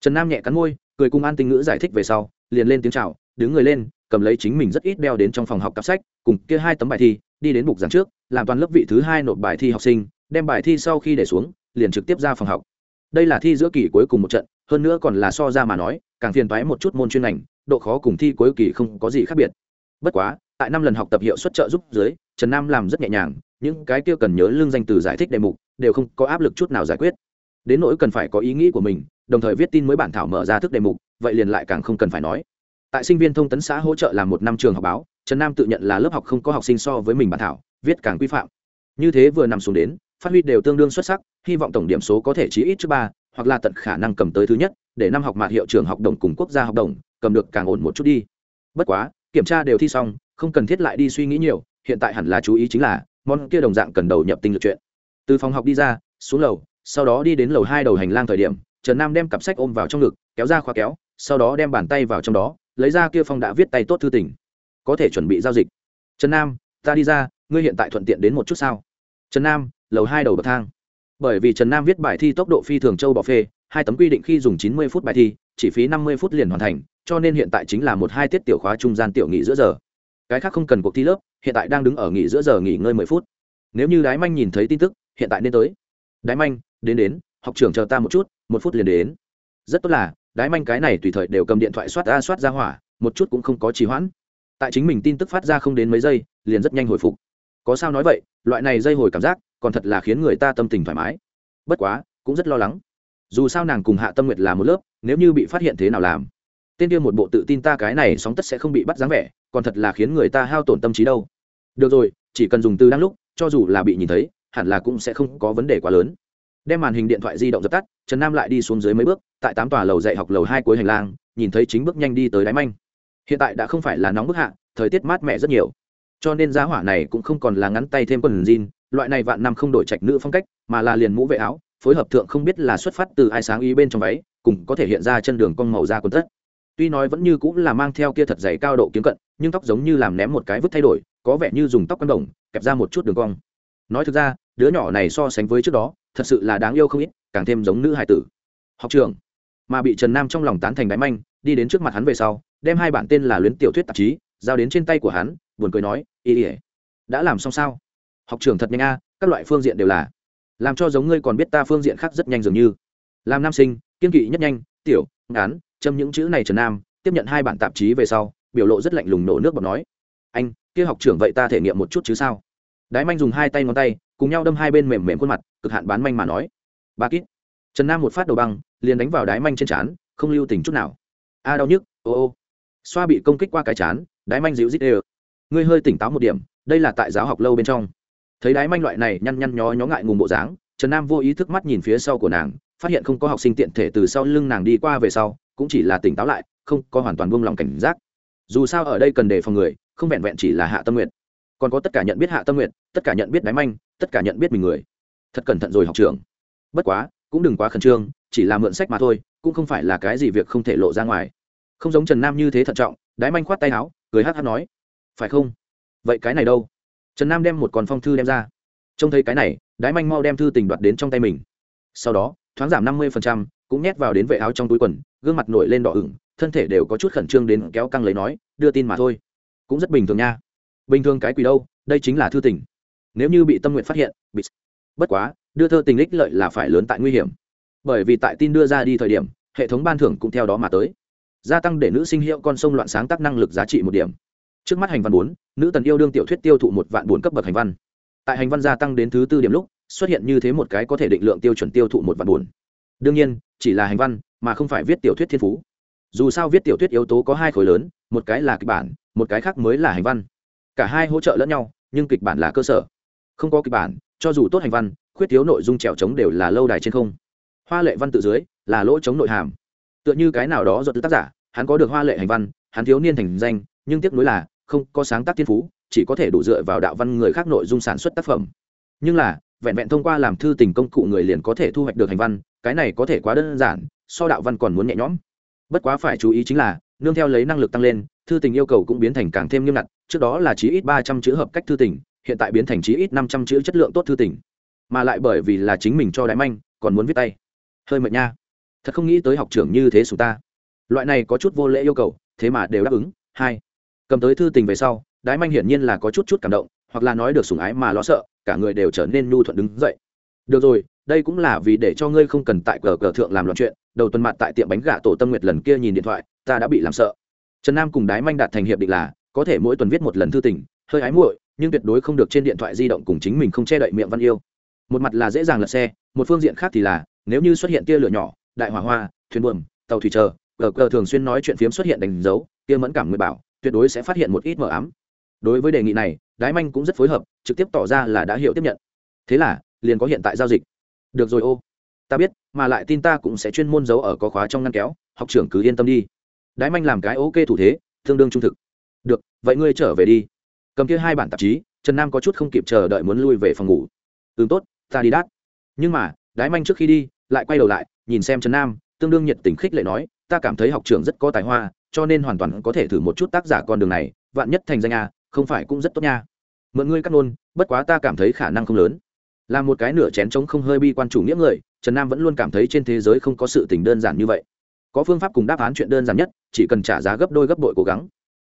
Trần nam nhẹ cắn môi, cười cùng an tinh ngữ giải thích về sau, liền lên tiếng chào đứng người lên, cầm lấy chính mình rất ít đeo đến trong phòng học cặp sách, cùng kia hai tấm bài thi, đi đến bục giảng trước, làm toàn lớp vị thứ hai nộp bài thi học sinh, đem bài thi sau khi để xuống, liền trực tiếp ra phòng học. Đây là thi giữa kỳ cuối cùng một trận, hơn nữa còn là so ra mà nói, càng phiền toái một chút môn chuyên ngành, độ khó cùng thi cuối kỳ không có gì khác biệt. Bất quá, tại năm lần học tập hiệu suất trợ giúp dưới, trần nam làm rất nhẹ nhàng, những cái kia cần nhớ lương danh từ giải thích đề mục, đều không có áp lực chút nào giải quyết. Đến nỗi cần phải có ý nghĩ của mình, đồng thời viết tin mới bản thảo mở ra thức đề mục, vậy liền lại càng không cần phải nói tại sinh viên thông tấn xã hỗ trợ làm một năm trường học báo, trần nam tự nhận là lớp học không có học sinh so với mình bản thảo, viết càng quy phạm. Như thế vừa nằm xuống đến, phát huy đều tương đương xuất sắc, hy vọng tổng điểm số có thể chí ít trước ba, hoặc là tận khả năng cầm tới thứ nhất, để năm học mạt hiệu trường học đồng cùng quốc gia học đồng, cầm được càng ổn một chút đi. Bất quá, kiểm tra đều thi xong, không cần thiết lại đi suy nghĩ nhiều, hiện tại hẳn là chú ý chính là, món kia đồng dạng cần đầu nhập tinh lực chuyện. Từ phòng học đi ra, xuống lầu, sau đó đi đến lầu hai đầu hành lang thời điểm, trần nam đem cặp sách ôm vào trong ngực, kéo ra khóa kéo, sau đó đem bàn tay vào trong đó lấy ra kia phong đã viết tay tốt thư tình. Có thể chuẩn bị giao dịch. Trần nam, ta đi ra, ngươi hiện tại thuận tiện đến một chút sao? Trần nam, lầu hai đầu bậc thang. Bởi vì trần nam viết bài thi tốc độ phi thường châu bỏ phê, hai tấm quy định khi dùng chín mươi phút bài thi, chỉ phí năm mươi phút liền hoàn thành, cho nên hiện tại chính là một hai tiết tiểu khóa trung gian tiểu nghỉ giữa giờ. Cái khác không cần cuộc thi lớp, hiện tại đang đứng ở nghỉ giữa giờ nghỉ ngơi mười phút. Nếu như đái manh nhìn thấy tin tức, hiện tại nên tới. Đái manh, đến đến, học trưởng chờ ta một chút, một phút liền đến. Rất tốt là đái manh cái này tùy thời đều cầm điện thoại soát ra soát ra hỏa, một chút cũng không có trì hoãn. Tại chính mình tin tức phát ra không đến mấy giây, liền rất nhanh hồi phục. Có sao nói vậy, loại này dây hồi cảm giác, còn thật là khiến người ta tâm tình thoải mái. Bất quá, cũng rất lo lắng. Dù sao nàng cùng hạ tâm nguyệt là một lớp, nếu như bị phát hiện thế nào làm? Tên kia một bộ tự tin ta cái này sóng tất sẽ không bị bắt dáng vẻ, còn thật là khiến người ta hao tổn tâm trí đâu. Được rồi, chỉ cần dùng từ đang lúc, cho dù là bị nhìn thấy, hẳn là cũng sẽ không có vấn đề quá lớn đem màn hình điện thoại di động dập tắt, trần nam lại đi xuống dưới mấy bước, tại tám tòa lầu dạy học lầu hai cuối hành lang, nhìn thấy chính bước nhanh đi tới đáy manh. Hiện tại đã không phải là nóng bức hạ, thời tiết mát mẻ rất nhiều. Cho nên giá hỏa này cũng không còn là ngắn tay thêm quần jean, loại này vạn năm không đổi trạch nữ phong cách, mà là liền mũ vệ áo, phối hợp thượng không biết là xuất phát từ ai sáng ý bên trong váy, cùng có thể hiện ra chân đường cong màu da quần tất. Tuy nói vẫn như cũng là mang theo kia thật dày cao độ kiếm cận, nhưng tóc giống như làm ném một cái vứt thay đổi, có vẻ như dùng tóc quăn đồng, kẹp ra một chút đường cong. Nói thực ra đứa nhỏ này so sánh với trước đó, thật sự là đáng yêu không ít, càng thêm giống nữ hải tử. Học trường. Mà bị trần nam trong lòng tán thành đáy manh, đi đến trước mặt hắn về sau, đem hai bản tên là luyến tiểu thuyết tạp chí, giao đến trên tay của hắn, buồn cười nói, ý ỉa đã làm xong sao? Học trường thật nhanh a, các loại phương diện đều là. Làm cho giống ngươi còn biết ta phương diện khác rất nhanh dường như. Làm nam sinh, kiên kỵ nhất nhanh, tiểu ngán châm những chữ này trần nam, tiếp nhận hai bản tạp chí về sau, biểu lộ rất lạnh lùng nổ nước bọt nói, anh, kia học trưởng vậy ta thể nghiệm một chút chứ sao? Đái manh dùng hai tay ngón tay cùng nhau đâm hai bên mềm mềm khuôn mặt, cực hạn bán manh mà nói. Ba kít. Trần nam một phát đầu băng, liền đánh vào đái manh trên trán, không lưu tình chút nào. A đau nhức, ô ô. Xoa bị công kích qua cái chán đái manh dịu dít ê ngươi hơi tỉnh táo một điểm, đây là tại giáo học lâu bên trong. Thấy đái manh loại này nhăn nhăn nhó nhó ngại ngùng bộ dáng, trần nam vô ý thức mắt nhìn phía sau của nàng, phát hiện không có học sinh tiện thể từ sau lưng nàng đi qua về sau, cũng chỉ là tỉnh táo lại, không có hoàn toàn buông lòng cảnh giác. Dù sao ở đây cần đề phòng người, không vẹn vẹn chỉ là hạ tâm nguyện còn có tất cả nhận biết hạ tâm nguyện tất cả nhận biết đáy manh tất cả nhận biết mình người. Thật cẩn thận rồi học trường bất quá, cũng đừng quá khẩn trương, chỉ là mượn sách mà thôi, cũng không phải là cái gì việc không thể lộ ra ngoài. Không giống trần nam như thế thận trọng, đái manh khoát tay áo, cười hát hát nói, phải không? Vậy cái này đâu? Trần nam đem một con phong thư đem ra. Trông thấy cái này, đái manh mau đem thư tình đoạt đến trong tay mình. Sau đó, thoáng giảm năm mươi cũng nhét vào đến vệ áo trong túi quần, gương mặt nổi lên đỏ ửng, thân thể đều có chút khẩn trương đến kéo căng lấy nói, đưa tin mà thôi. Cũng rất bình thường nha. Bình thường cái quỷ đâu, đây chính là thư tình nếu như bị tâm nguyện phát hiện, bị bất quá, đưa thơ tình ích lợi là phải lớn tại nguy hiểm. Bởi vì tại tin đưa ra đi thời điểm, hệ thống ban thưởng cũng theo đó mà tới. Gia tăng để nữ sinh hiệu con sông loạn sáng tác năng lực giá trị một điểm. Trước mắt hành văn bốn, nữ tần yêu đương tiểu thuyết tiêu thụ một vạn bốn cấp bậc hành văn. Tại hành văn gia tăng đến thứ tư điểm lúc, xuất hiện như thế một cái có thể định lượng tiêu chuẩn tiêu thụ một vạn bốn đương nhiên, chỉ là hành văn, mà không phải viết tiểu thuyết thiên phú. Dù sao viết tiểu thuyết yếu tố có hai khối lớn, một cái là kịch bản, một cái khác mới là hành văn. Cả hai hỗ trợ lẫn nhau, nhưng kịch bản là cơ sở không có kịch bản, cho dù tốt hành văn, khuyết thiếu nội dung trèo trống đều là lâu đài trên không. Hoa lệ văn tự dưới là lỗ chống nội hàm. Tựa như cái nào đó do tác giả, hắn có được hoa lệ hành văn, hắn thiếu niên thành danh, nhưng tiếc nuối là, không có sáng tác thiên phú, chỉ có thể đủ dựa vào đạo văn người khác nội dung sản xuất tác phẩm. Nhưng là, vẹn vẹn thông qua làm thư tình công cụ người liền có thể thu hoạch được hành văn, cái này có thể quá đơn giản, so đạo văn còn muốn nhẹ nhõm. Bất quá phải chú ý chính là, nương theo lấy năng lực tăng lên, thư tình yêu cầu cũng biến thành càng thêm nghiêm ngặt, trước đó là chí ít ba trăm chữ hợp cách thư tình hiện tại biến thành chí ít năm trăm chữ chất lượng tốt thư tình, mà lại bởi vì là chính mình cho đại manh, còn muốn viết tay. Hơi mệt nha. Thật không nghĩ tới học trưởng như thế sùng ta. Loại này có chút vô lễ yêu cầu, thế mà đều đáp ứng. Hai, cầm tới thư tình về sau đái manh hiển nhiên là có chút chút cảm động, hoặc là nói được sùng ái mà lo sợ, cả người đều trở nên nhu thuận đứng dậy. Được rồi, đây cũng là vì để cho ngươi không cần tại cờ cờ thượng làm loạn chuyện, đầu tuần mặt tại tiệm bánh gà tổ tâm nguyệt lần kia nhìn điện thoại, ta đã bị làm sợ. Trần nam cùng đái manh đạt thành hiệp định là, có thể mỗi tuần viết một lần thư tình, hơi ái muội nhưng tuyệt đối không được trên điện thoại di động cùng chính mình không che đậy miệng văn yêu. Một mặt là dễ dàng lật xe, một phương diện khác thì là, nếu như xuất hiện tia lửa nhỏ, đại hỏa hoa, thuyền buồm, tàu thủy chờ, cờ cờ thường xuyên nói chuyện phiếm xuất hiện đánh dấu tia mẫn cảm người bảo, tuyệt đối sẽ phát hiện một ít mờ ám. Đối với đề nghị này, đái manh cũng rất phối hợp, trực tiếp tỏ ra là đã hiểu tiếp nhận. Thế là, liền có hiện tại giao dịch. Được rồi ô. Ta biết, mà lại tin ta cũng sẽ chuyên môn giấu ở có khóa trong ngăn kéo, học trưởng cứ yên tâm đi. Đái manh làm cái ok thủ thế, tương đương trung thực. Được, vậy ngươi trở về đi cầm kia hai bản tạp chí, trần nam có chút không kịp chờ đợi muốn lui về phòng ngủ. Ừ tốt, ta đi đát nhưng mà, đái manh trước khi đi, lại quay đầu lại, nhìn xem trần nam, tương đương nhiệt tình khích lệ nói, ta cảm thấy học trường rất có tài hoa, cho nên hoàn toàn có thể thử một chút tác giả con đường này, vạn nhất thành danh a, không phải cũng rất tốt nha. Mượn ngươi cắt nôn bất quá ta cảm thấy khả năng không lớn. Là một cái nửa chén trống không hơi bi quan chủ nghĩa người, trần nam vẫn luôn cảm thấy trên thế giới không có sự tình đơn giản như vậy. Có phương pháp cùng đáp án chuyện đơn giản nhất, chỉ cần trả giá gấp đôi gấp bội cố gắng.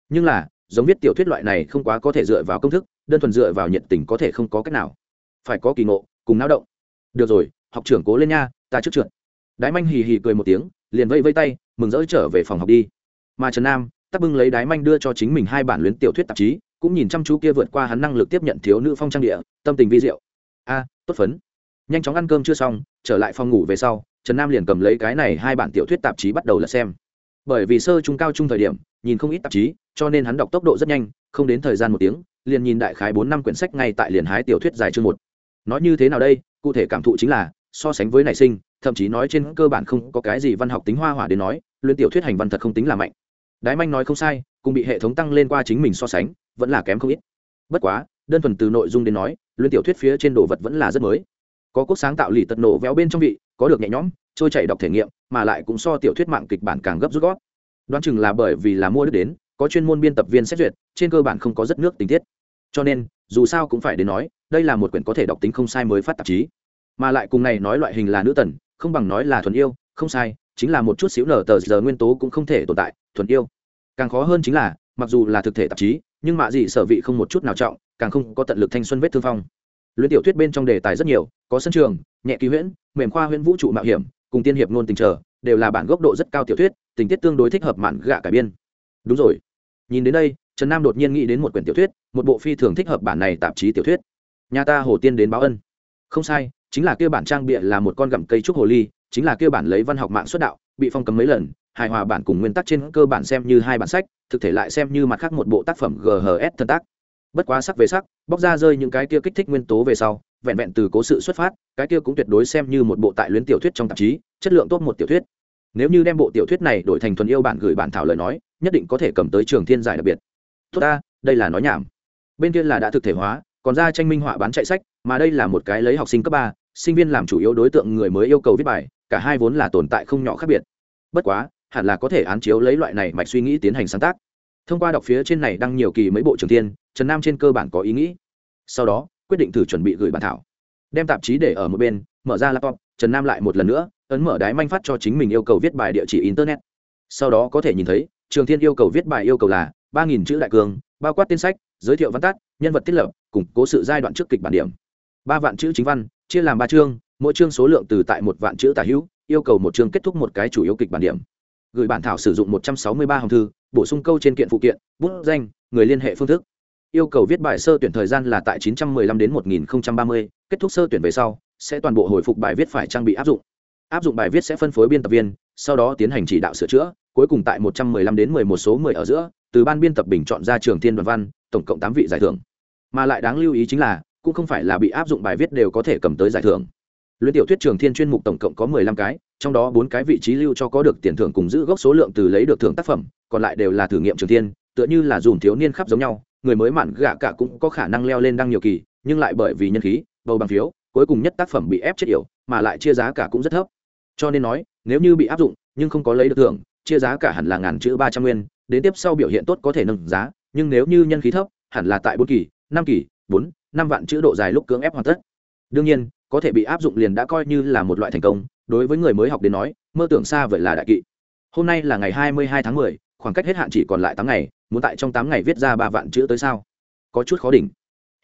Nhưng là giống viết tiểu thuyết loại này không quá có thể dựa vào công thức, đơn thuần dựa vào nhiệt tình có thể không có cách nào. Phải có kỳ ngộ, cùng lao động. Được rồi, học trưởng cố lên nha, ta trước trượt. Đái manh hì hì cười một tiếng, liền vây vây tay, mừng rỡ trở về phòng học đi. Mà trần nam, tắc bưng lấy đái manh đưa cho chính mình hai bản luyến tiểu thuyết tạp chí, cũng nhìn chăm chú kia vượt qua hắn năng lực tiếp nhận thiếu nữ phong trang địa, tâm tình vi diệu. A, tốt phấn. Nhanh chóng ăn cơm chưa xong, trở lại phòng ngủ về sau, trần nam liền cầm lấy cái này hai bản tiểu thuyết tạp chí bắt đầu là xem bởi vì sơ trung cao trung thời điểm, nhìn không ít tạp chí, cho nên hắn đọc tốc độ rất nhanh, không đến thời gian một tiếng, liền nhìn đại khái bốn năm quyển sách ngay tại liền hái tiểu thuyết dài chương một. Nói như thế nào đây, cụ thể cảm thụ chính là, so sánh với nảy sinh, thậm chí nói trên cơ bản không có cái gì văn học tính hoa hỏa đến nói, luyện tiểu thuyết hành văn thật không tính là mạnh. Đái manh nói không sai, cùng bị hệ thống tăng lên qua chính mình so sánh, vẫn là kém không ít. Bất quá, đơn thuần từ nội dung đến nói, luyện tiểu thuyết phía trên đồ vật vẫn là rất mới. Có quốc sáng tạo lì tật nổ véo bên trong vị, có được nhẹ nhõm trôi chảy đọc thể nghiệm, mà lại cũng so tiểu thuyết mạng kịch bản càng gấp rút gót. Đoán chừng là bởi vì là mua được đến, có chuyên môn biên tập viên xét duyệt, trên cơ bản không có rất nước tình tiết. Cho nên, dù sao cũng phải đến nói, đây là một quyển có thể đọc tính không sai mới phát tạp chí. Mà lại cùng này nói loại hình là nữ tần, không bằng nói là thuần yêu, không sai, chính là một chút xíu nở tờ giờ nguyên tố cũng không thể tồn tại, thuần yêu. Càng khó hơn chính là, mặc dù là thực thể tạp chí, nhưng mạ dị sở vị không một chút nào trọng, càng không có tận lực thanh xuân vết thương phong. Luyện tiểu thuyết bên trong đề tài rất nhiều, có sân trường, nhẹ kỳ huyễn, mềm khoa huyễn vũ trụ mạo hiểm cùng tiên hiệp ngôn tình trở, đều là bản gốc độ rất cao tiểu thuyết, tình tiết tương đối thích hợp mạn gạ cải biên. Đúng rồi. Nhìn đến đây, trần nam đột nhiên nghĩ đến một quyển tiểu thuyết, một bộ phi thường thích hợp bản này tạp chí tiểu thuyết. Nhà ta hồ tiên đến báo ân. Không sai, chính là kia bản trang bịa là một con gặm cây trúc hồ ly, chính là kia bản lấy văn học mạng xuất đạo, bị phong cấm mấy lần, hài hòa bản cùng nguyên tắc trên cơ bản xem như hai bản sách, thực thể lại xem như mặt khác một bộ tác phẩm ghs thân tác. Bất quá sắc về sắc, bóc ra rơi những cái kia kích thích nguyên tố về sau vẹn vẹn từ cố sự xuất phát cái kia cũng tuyệt đối xem như một bộ tại luyến tiểu thuyết trong tạp chí chất lượng tốt một tiểu thuyết. Nếu như đem bộ tiểu thuyết này đổi thành thuần yêu bản gửi bản thảo lời nói nhất định có thể cầm tới trường thiên giải đặc biệt. Tốt ta đây là nói nhảm. Bên kia là đã thực thể hóa còn ra tranh minh họa bán chạy sách mà đây là một cái lấy học sinh cấp ba sinh viên làm chủ yếu đối tượng người mới yêu cầu viết bài cả hai vốn là tồn tại không nhỏ khác biệt. Bất quá hẳn là có thể án chiếu lấy loại này mạch suy nghĩ tiến hành sáng tác. Thông qua đọc phía trên này đăng nhiều kỳ mấy bộ trường thiên, trần nam trên cơ bản có ý nghĩ. Sau đó quyết định thử chuẩn bị gửi bản thảo. Đem tạp chí để ở một bên, mở ra laptop, trần nam lại một lần nữa, ấn mở đái manh phát cho chính mình yêu cầu viết bài địa chỉ internet. Sau đó có thể nhìn thấy, trường thiên yêu cầu viết bài yêu cầu là ba nghìn chữ đại cường bao quát tên sách, giới thiệu văn tát nhân vật thiết lập, củng cố sự giai đoạn trước kịch bản điểm. Ba vạn chữ chính văn, chia làm ba chương, mỗi chương số lượng từ tại một vạn chữ tả hữu, yêu cầu một chương kết thúc một cái chủ yếu kịch bản điểm. Gửi bản thảo sử dụng một trăm sáu mươi ba hồng thư, bổ sung câu trên kiện phụ kiện, bút danh, người liên hệ phương thức yêu cầu viết bài sơ tuyển thời gian là tại 915 đến 1030, kết thúc sơ tuyển về sau sẽ toàn bộ hồi phục bài viết phải trang bị áp dụng. Áp dụng bài viết sẽ phân phối biên tập viên sau đó tiến hành chỉ đạo sửa chữa cuối cùng tại 115 đến 11 số 10 ở giữa từ ban biên tập bình chọn ra trường thiên đoàn văn tổng cộng tám vị giải thưởng. Mà lại đáng lưu ý chính là cũng không phải là bị áp dụng bài viết đều có thể cầm tới giải thưởng. Luyện tiểu thuyết trường thiên chuyên mục tổng cộng có 15 cái trong đó bốn cái vị trí lưu cho có được tiền thưởng cùng giữ gốc số lượng từ lấy được thưởng tác phẩm còn lại đều là thử nghiệm trường thiên tựa như là dùng thiếu niên khắp giống nhau người mới mạn gạ cả cũng có khả năng leo lên đăng nhiều kỳ, nhưng lại bởi vì nhân khí, bầu bằng phiếu, cuối cùng nhất tác phẩm bị ép chết yểu, mà lại chia giá cả cũng rất thấp. Cho nên nói, nếu như bị áp dụng, nhưng không có lấy được thưởng, chia giá cả hẳn là ngàn chữ ba trăm nguyên, đến tiếp sau biểu hiện tốt có thể nâng giá, nhưng nếu như nhân khí thấp, hẳn là tại bốn kỳ, năm kỳ, bốn, năm vạn chữ độ dài lúc cưỡng ép hoàn tất. Đương nhiên, có thể bị áp dụng liền đã coi như là một loại thành công, đối với người mới học đến nói, mơ tưởng xa vậy là đại kỵ. Hôm nay là ngày hai mươi hai tháng mười, khoảng cách hết hạn chỉ còn lại tám ngày muốn tại trong tám ngày viết ra ba vạn chữ tới sao? Có chút khó đỉnh.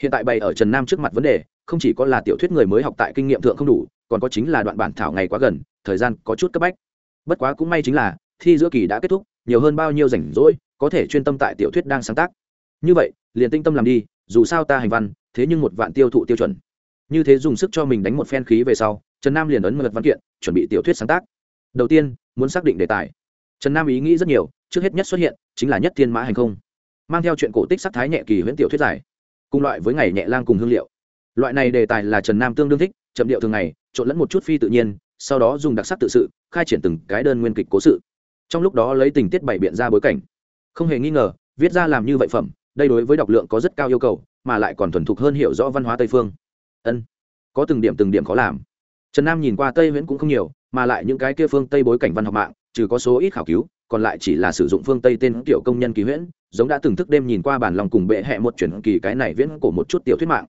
Hiện tại bày ở trần nam trước mặt vấn đề, không chỉ có là tiểu thuyết người mới học tại kinh nghiệm thượng không đủ, còn có chính là đoạn bản thảo ngày quá gần, thời gian có chút cấp bách. Bất quá cũng may chính là, thi giữa kỳ đã kết thúc, nhiều hơn bao nhiêu rảnh rỗi, có thể chuyên tâm tại tiểu thuyết đang sáng tác. Như vậy, liền tinh tâm làm đi, dù sao ta hành văn, thế nhưng một vạn tiêu thụ tiêu chuẩn. Như thế dùng sức cho mình đánh một phen khí về sau, trần nam liền ấn mật văn kiện, chuẩn bị tiểu thuyết sáng tác. Đầu tiên, muốn xác định đề tài. Trần nam ý nghĩ rất nhiều trước hết nhất xuất hiện chính là nhất thiên mã hành không, mang theo chuyện cổ tích sắc thái nhẹ kỳ huyễn tiểu thuyết giải cùng loại với ngày nhẹ lang cùng hương liệu. Loại này đề tài là trần nam tương đương thích, chậm điệu thường ngày, trộn lẫn một chút phi tự nhiên, sau đó dùng đặc sắc tự sự, khai triển từng cái đơn nguyên kịch cố sự. Trong lúc đó lấy tình tiết bày biện ra bối cảnh. Không hề nghi ngờ, viết ra làm như vậy phẩm, đây đối với đọc lượng có rất cao yêu cầu, mà lại còn thuần thục hơn hiểu rõ văn hóa tây phương. Ân, có từng điểm từng điểm khó làm. Trần nam nhìn qua tây viễn cũng không nhiều, mà lại những cái kia phương tây bối cảnh văn học mạng, trừ có số ít khảo cứu còn lại chỉ là sử dụng phương tây tên tiểu công nhân kỳ huyễn, giống đã từng thức đêm nhìn qua bản lòng cùng bệ hẹ một chuyển kỳ cái này viễn cổ một chút tiểu thuyết mạng.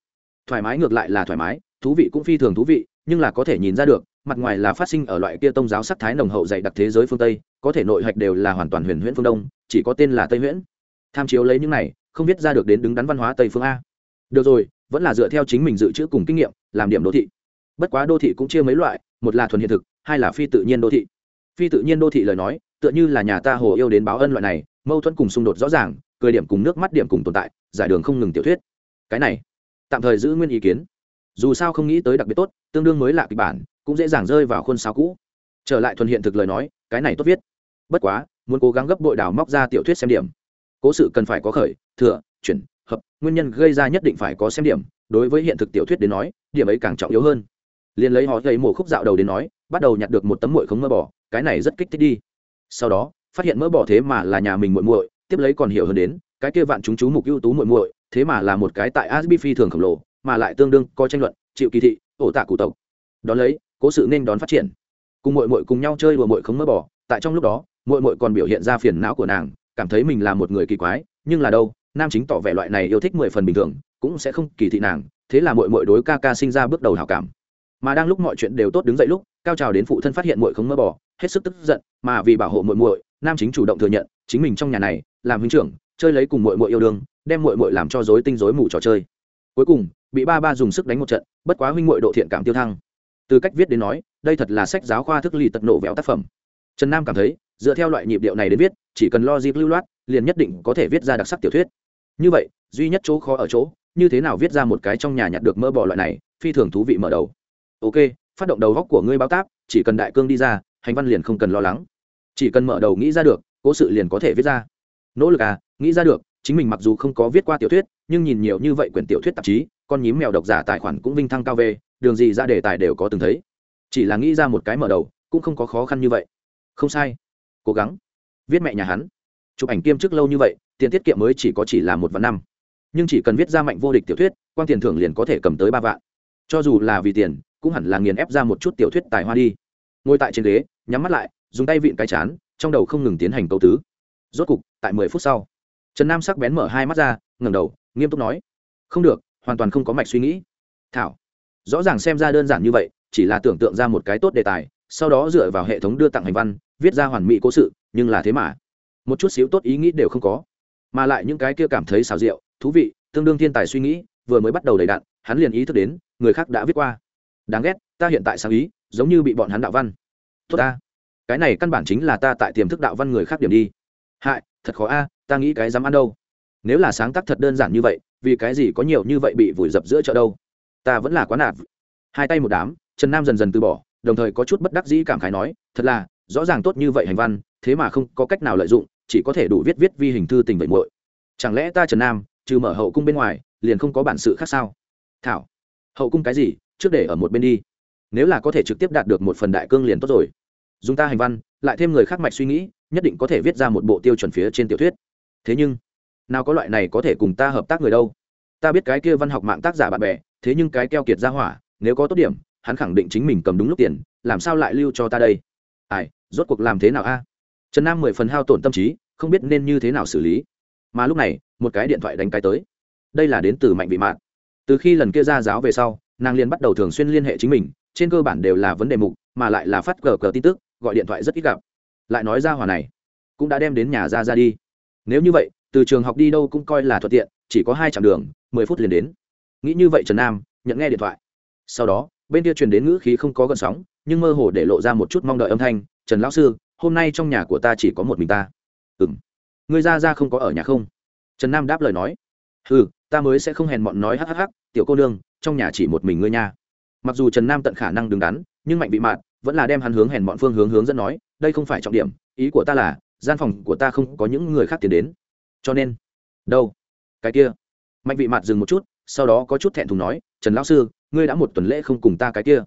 Thoải mái ngược lại là thoải mái, thú vị cũng phi thường thú vị, nhưng là có thể nhìn ra được, mặt ngoài là phát sinh ở loại kia tông giáo sắc thái nồng hậu dạy đặc thế giới phương tây, có thể nội hạch đều là hoàn toàn huyền huyễn phương đông, chỉ có tên là tây huyễn. Tham chiếu lấy những này, không biết ra được đến đứng đắn văn hóa tây phương a. Được rồi, vẫn là dựa theo chính mình dự trữ cùng kinh nghiệm, làm điểm đô thị. Bất quá đô thị cũng chia mấy loại, một là thuần hiện thực, hai là phi tự nhiên đô thị. Phi tự nhiên đô thị lời nói tựa như là nhà ta hồ yêu đến báo ân loại này, mâu thuẫn cùng xung đột rõ ràng, cười điểm cùng nước mắt điểm cùng tồn tại, giải đường không ngừng tiểu thuyết. Cái này, tạm thời giữ nguyên ý kiến. Dù sao không nghĩ tới đặc biệt tốt, tương đương mới lạ kịch bản, cũng dễ dàng rơi vào khuôn sáo cũ. Trở lại thuần hiện thực lời nói, cái này tốt viết. Bất quá, muốn cố gắng gấp bội đào móc ra tiểu thuyết xem điểm. Cố sự cần phải có khởi, thừa, chuyển, hợp, nguyên nhân gây ra nhất định phải có xem điểm, đối với hiện thực tiểu thuyết đến nói, điểm ấy càng trọng yếu hơn. Liền lấy họ gây mổ khúc dạo đầu đến nói, bắt đầu nhặt được một tấm mội không mơ bỏ, cái này rất kích thích đi sau đó, phát hiện mỡ bỏ thế mà là nhà mình muội muội, tiếp lấy còn hiểu hơn đến, cái kia vạn chúng chú mục ưu tú muội muội, thế mà là một cái tại asbi phi thường khổng lồ, mà lại tương đương có tranh luận, chịu kỳ thị, ổ tạ cụ tộc. Đón lấy, cố sự nên đón phát triển. Cùng muội muội cùng nhau chơi đùa muội không mỡ bỏ, tại trong lúc đó, muội muội còn biểu hiện ra phiền não của nàng, cảm thấy mình là một người kỳ quái, nhưng là đâu, nam chính tỏ vẻ loại này yêu thích mười phần bình thường, cũng sẽ không kỳ thị nàng, thế là muội muội đối ca ca sinh ra bước đầu hảo cảm. Mà đang lúc mọi chuyện đều tốt đứng dậy lúc, cao trào đến phụ thân phát hiện muội không mơ bỏ hết sức tức giận, mà vì bảo hộ muội muội, nam chính chủ động thừa nhận, chính mình trong nhà này, làm huynh trưởng, chơi lấy cùng muội muội yêu đương, đem muội muội làm cho rối tinh rối mù trò chơi. Cuối cùng, bị ba ba dùng sức đánh một trận, bất quá huynh muội độ thiện cảm tiêu thăng. Từ cách viết đến nói, đây thật là sách giáo khoa thức lì tật nổ vẹo tác phẩm. Trần nam cảm thấy, dựa theo loại nhịp điệu này đến viết, chỉ cần lo dịp lưu loát, liền nhất định có thể viết ra đặc sắc tiểu thuyết. Như vậy, duy nhất chỗ khó ở chỗ, như thế nào viết ra một cái trong nhà nhặt được mơ bỏ loại này, phi thường thú vị mở đầu. Ok, phát động đầu góc của ngươi báo táp, chỉ cần đại cương đi ra hành văn liền không cần lo lắng. Chỉ cần mở đầu nghĩ ra được, cố sự liền có thể viết ra. Nỗ lực à nghĩ ra được, chính mình mặc dù không có viết qua tiểu thuyết, nhưng nhìn nhiều như vậy quyển tiểu thuyết tạp chí, con nhím mèo độc giả tài khoản cũng vinh thăng cao về, đường gì ra đề tài đều có từng thấy. Chỉ là nghĩ ra một cái mở đầu, cũng không có khó khăn như vậy. Không sai. Cố gắng. Viết mẹ nhà hắn. Chụp ảnh kiêm chức lâu như vậy, tiền tiết kiệm mới chỉ có chỉ là một vạn năm. Nhưng chỉ cần viết ra mạnh vô địch tiểu thuyết quan tiền thưởng liền có thể cầm tới ba vạn. Cho dù là vì tiền, cũng hẳn là nghiền ép ra một chút tiểu thuyết tài hoa đi. Ngồi tại trên ghế nhắm mắt lại, dùng tay vịn cái chán, trong đầu không ngừng tiến hành câu tứ. Rốt cục, tại mười phút sau, trần nam sắc bén mở hai mắt ra, ngẩng đầu, nghiêm túc nói, không được, hoàn toàn không có mạch suy nghĩ. Thảo. Rõ ràng xem ra đơn giản như vậy, chỉ là tưởng tượng ra một cái tốt đề tài, sau đó dựa vào hệ thống đưa tặng hành văn, viết ra hoàn mỹ cố sự, nhưng là thế mà. Một chút xíu tốt ý nghĩ đều không có. Mà lại những cái kia cảm thấy xào rượu thú vị, tương đương thiên tài suy nghĩ, vừa mới bắt đầu đầy đạn, hắn liền ý thức đến, người khác đã viết qua. Đáng ghét, ta hiện tại sáng ý, giống như bị bọn hắn đạo văn tốt ta. Cái này căn bản chính là ta tại tiềm thức đạo văn người khác điểm đi. Hại, thật khó a, ta nghĩ cái dám ăn đâu. Nếu là sáng tác thật đơn giản như vậy, vì cái gì có nhiều như vậy bị vùi dập giữa chợ đâu? Ta vẫn là quá nạt hai tay một đám, trần nam dần dần từ bỏ, đồng thời có chút bất đắc dĩ cảm khái nói, thật là, rõ ràng tốt như vậy hành văn, thế mà không có cách nào lợi dụng, chỉ có thể đủ viết viết vi hình thư tình vậy muội. Chẳng lẽ ta trần nam, trừ mở hậu cung bên ngoài, liền không có bản sự khác sao? Thảo, hậu cung cái gì? Trước để ở một bên đi nếu là có thể trực tiếp đạt được một phần đại cương liền tốt rồi. Dùng ta hành văn, lại thêm người khác mạch suy nghĩ, nhất định có thể viết ra một bộ tiêu chuẩn phía trên tiểu thuyết. Thế nhưng, nào có loại này có thể cùng ta hợp tác người đâu. Ta biết cái kia văn học mạng tác giả bạn bè, thế nhưng cái keo kiệt ra hỏa, nếu có tốt điểm, hắn khẳng định chính mình cầm đúng lúc tiền, làm sao lại lưu cho ta đây? Ai, rốt cuộc làm thế nào a? Trần nam mười phần hao tổn tâm trí, không biết nên như thế nào xử lý. Mà lúc này, một cái điện thoại đánh cái tới. Đây là đến từ mạnh vị mạn. Từ khi lần kia ra giáo về sau, nàng liền bắt đầu thường xuyên liên hệ chính mình trên cơ bản đều là vấn đề mục, mà lại là phát cờ cờ tin tức, gọi điện thoại rất ít gặp. Lại nói ra hòa này, cũng đã đem đến nhà ra ra đi. Nếu như vậy, từ trường học đi đâu cũng coi là thuận tiện, chỉ có hai chặng đường, mười phút liền đến. Nghĩ như vậy trần nam, nhận nghe điện thoại. Sau đó, bên kia truyền đến ngữ khí không có gần sóng, nhưng mơ hồ để lộ ra một chút mong đợi âm thanh, trần lão sư, hôm nay trong nhà của ta chỉ có một mình ta. Ừ m người ra ra không có ở nhà không? Trần nam đáp lời nói. Ừ ta mới sẽ không hèn mọn nói hhh tiểu cô nương, trong nhà chỉ một mình ngươi nha mặc dù trần nam tận khả năng đứng đắn, nhưng mạnh vị mạn vẫn là đem hắn hướng hèn bọn phương hướng hướng dẫn nói, đây không phải trọng điểm, ý của ta là, gian phòng của ta không có những người khác tiến đến. Cho nên, đâu? Cái kia. Mạnh vị mạn dừng một chút, sau đó có chút thẹn thùng nói, trần lão sư, ngươi đã một tuần lễ không cùng ta cái kia.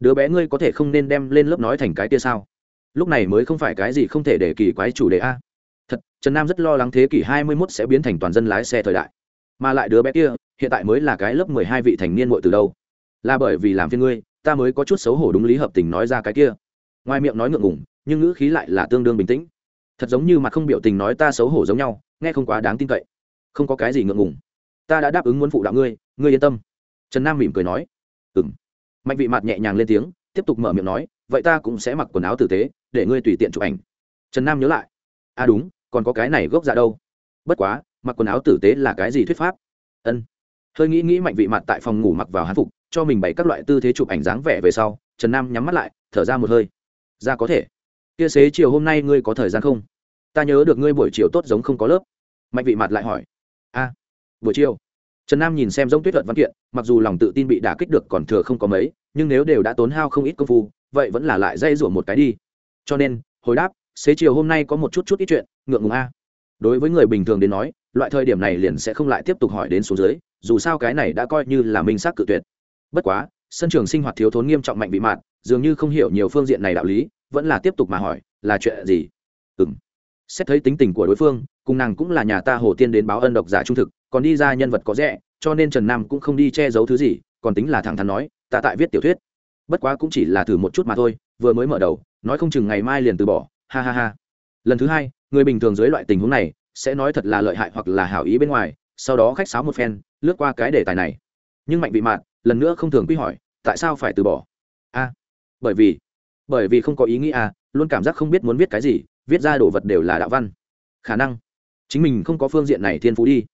Đứa bé ngươi có thể không nên đem lên lớp nói thành cái kia sao? Lúc này mới không phải cái gì không thể để kỳ quái chủ đề a. Thật, trần nam rất lo lắng thế kỷ hai mươi mốt sẽ biến thành toàn dân lái xe thời đại. Mà lại đứa bé kia, hiện tại mới là cái lớp mười hai vị thành niên muội từ đâu? Là bởi vì làm phiên ngươi, ta mới có chút xấu hổ đúng lý hợp tình nói ra cái kia. Ngoài miệng nói ngượng ngùng, nhưng ngữ khí lại là tương đương bình tĩnh. Thật giống như mặt không biểu tình nói ta xấu hổ giống nhau, nghe không quá đáng tin cậy. Không có cái gì ngượng ngùng. Ta đã đáp ứng muốn phụ đạo ngươi ngươi yên tâm. Trần nam mỉm cười nói. Ừng mạnh vị mặt nhẹ nhàng lên tiếng, tiếp tục mở miệng nói, vậy ta cũng sẽ mặc quần áo tử tế, để ngươi tùy tiện chụp ảnh. Trần nam nhớ lại. À đúng, còn có cái này gốc dạ đâu. Bất quá, mặc quần áo tử tế là cái gì thuyết pháp? Ân. Hơi nghĩ nghĩ mạnh vị mặt tại phòng ngủ mặc vào hán phục cho mình bày các loại tư thế chụp ảnh dáng vẻ về sau, trần nam nhắm mắt lại, thở ra một hơi. Ra có thể. Kia xế chiều hôm nay ngươi có thời gian không? Ta nhớ được ngươi buổi chiều tốt giống không có lớp. Mạnh vị mặt lại hỏi. A, buổi chiều. Trần nam nhìn xem giống tuyết luận văn kiện, mặc dù lòng tự tin bị đả kích được còn thừa không có mấy, nhưng nếu đều đã tốn hao không ít công phu, vậy vẫn là lại dây rủa một cái đi. Cho nên, hồi đáp, xế chiều hôm nay có một chút chút ít chuyện, ngượng ngùng a. Đối với người bình thường đến nói, loại thời điểm này liền sẽ không lại tiếp tục hỏi đến số dưới, dù sao cái này đã coi như là minh xác cự tuyệt bất quá, sân trường sinh hoạt thiếu thốn nghiêm trọng mạnh bị mạn dường như không hiểu nhiều phương diện này đạo lý, vẫn là tiếp tục mà hỏi, là chuyện gì? Ừ m xét thấy tính tình của đối phương, cùng nàng cũng là nhà ta hồ tiên đến báo ân độc giả trung thực, còn đi ra nhân vật có rẻ, cho nên trần nam cũng không đi che giấu thứ gì, còn tính là thẳng thắn nói, ta tại viết tiểu thuyết. Bất quá cũng chỉ là thử một chút mà thôi, vừa mới mở đầu, nói không chừng ngày mai liền từ bỏ, ha ha ha. Lần thứ hai, người bình thường dưới loại tình huống này, sẽ nói thật là lợi hại hoặc là hảo ý bên ngoài, sau đó khách sáo một phen, lướt qua cái đề tài này. Nhưng mạnh bị mạn lần nữa không thường quy hỏi, tại sao phải từ bỏ? A bởi vì bởi vì không có ý nghĩa a à, luôn cảm giác không biết muốn viết cái gì, viết ra đồ vật đều là đạo văn. Khả năng, chính mình không có phương diện này thiên phú đi.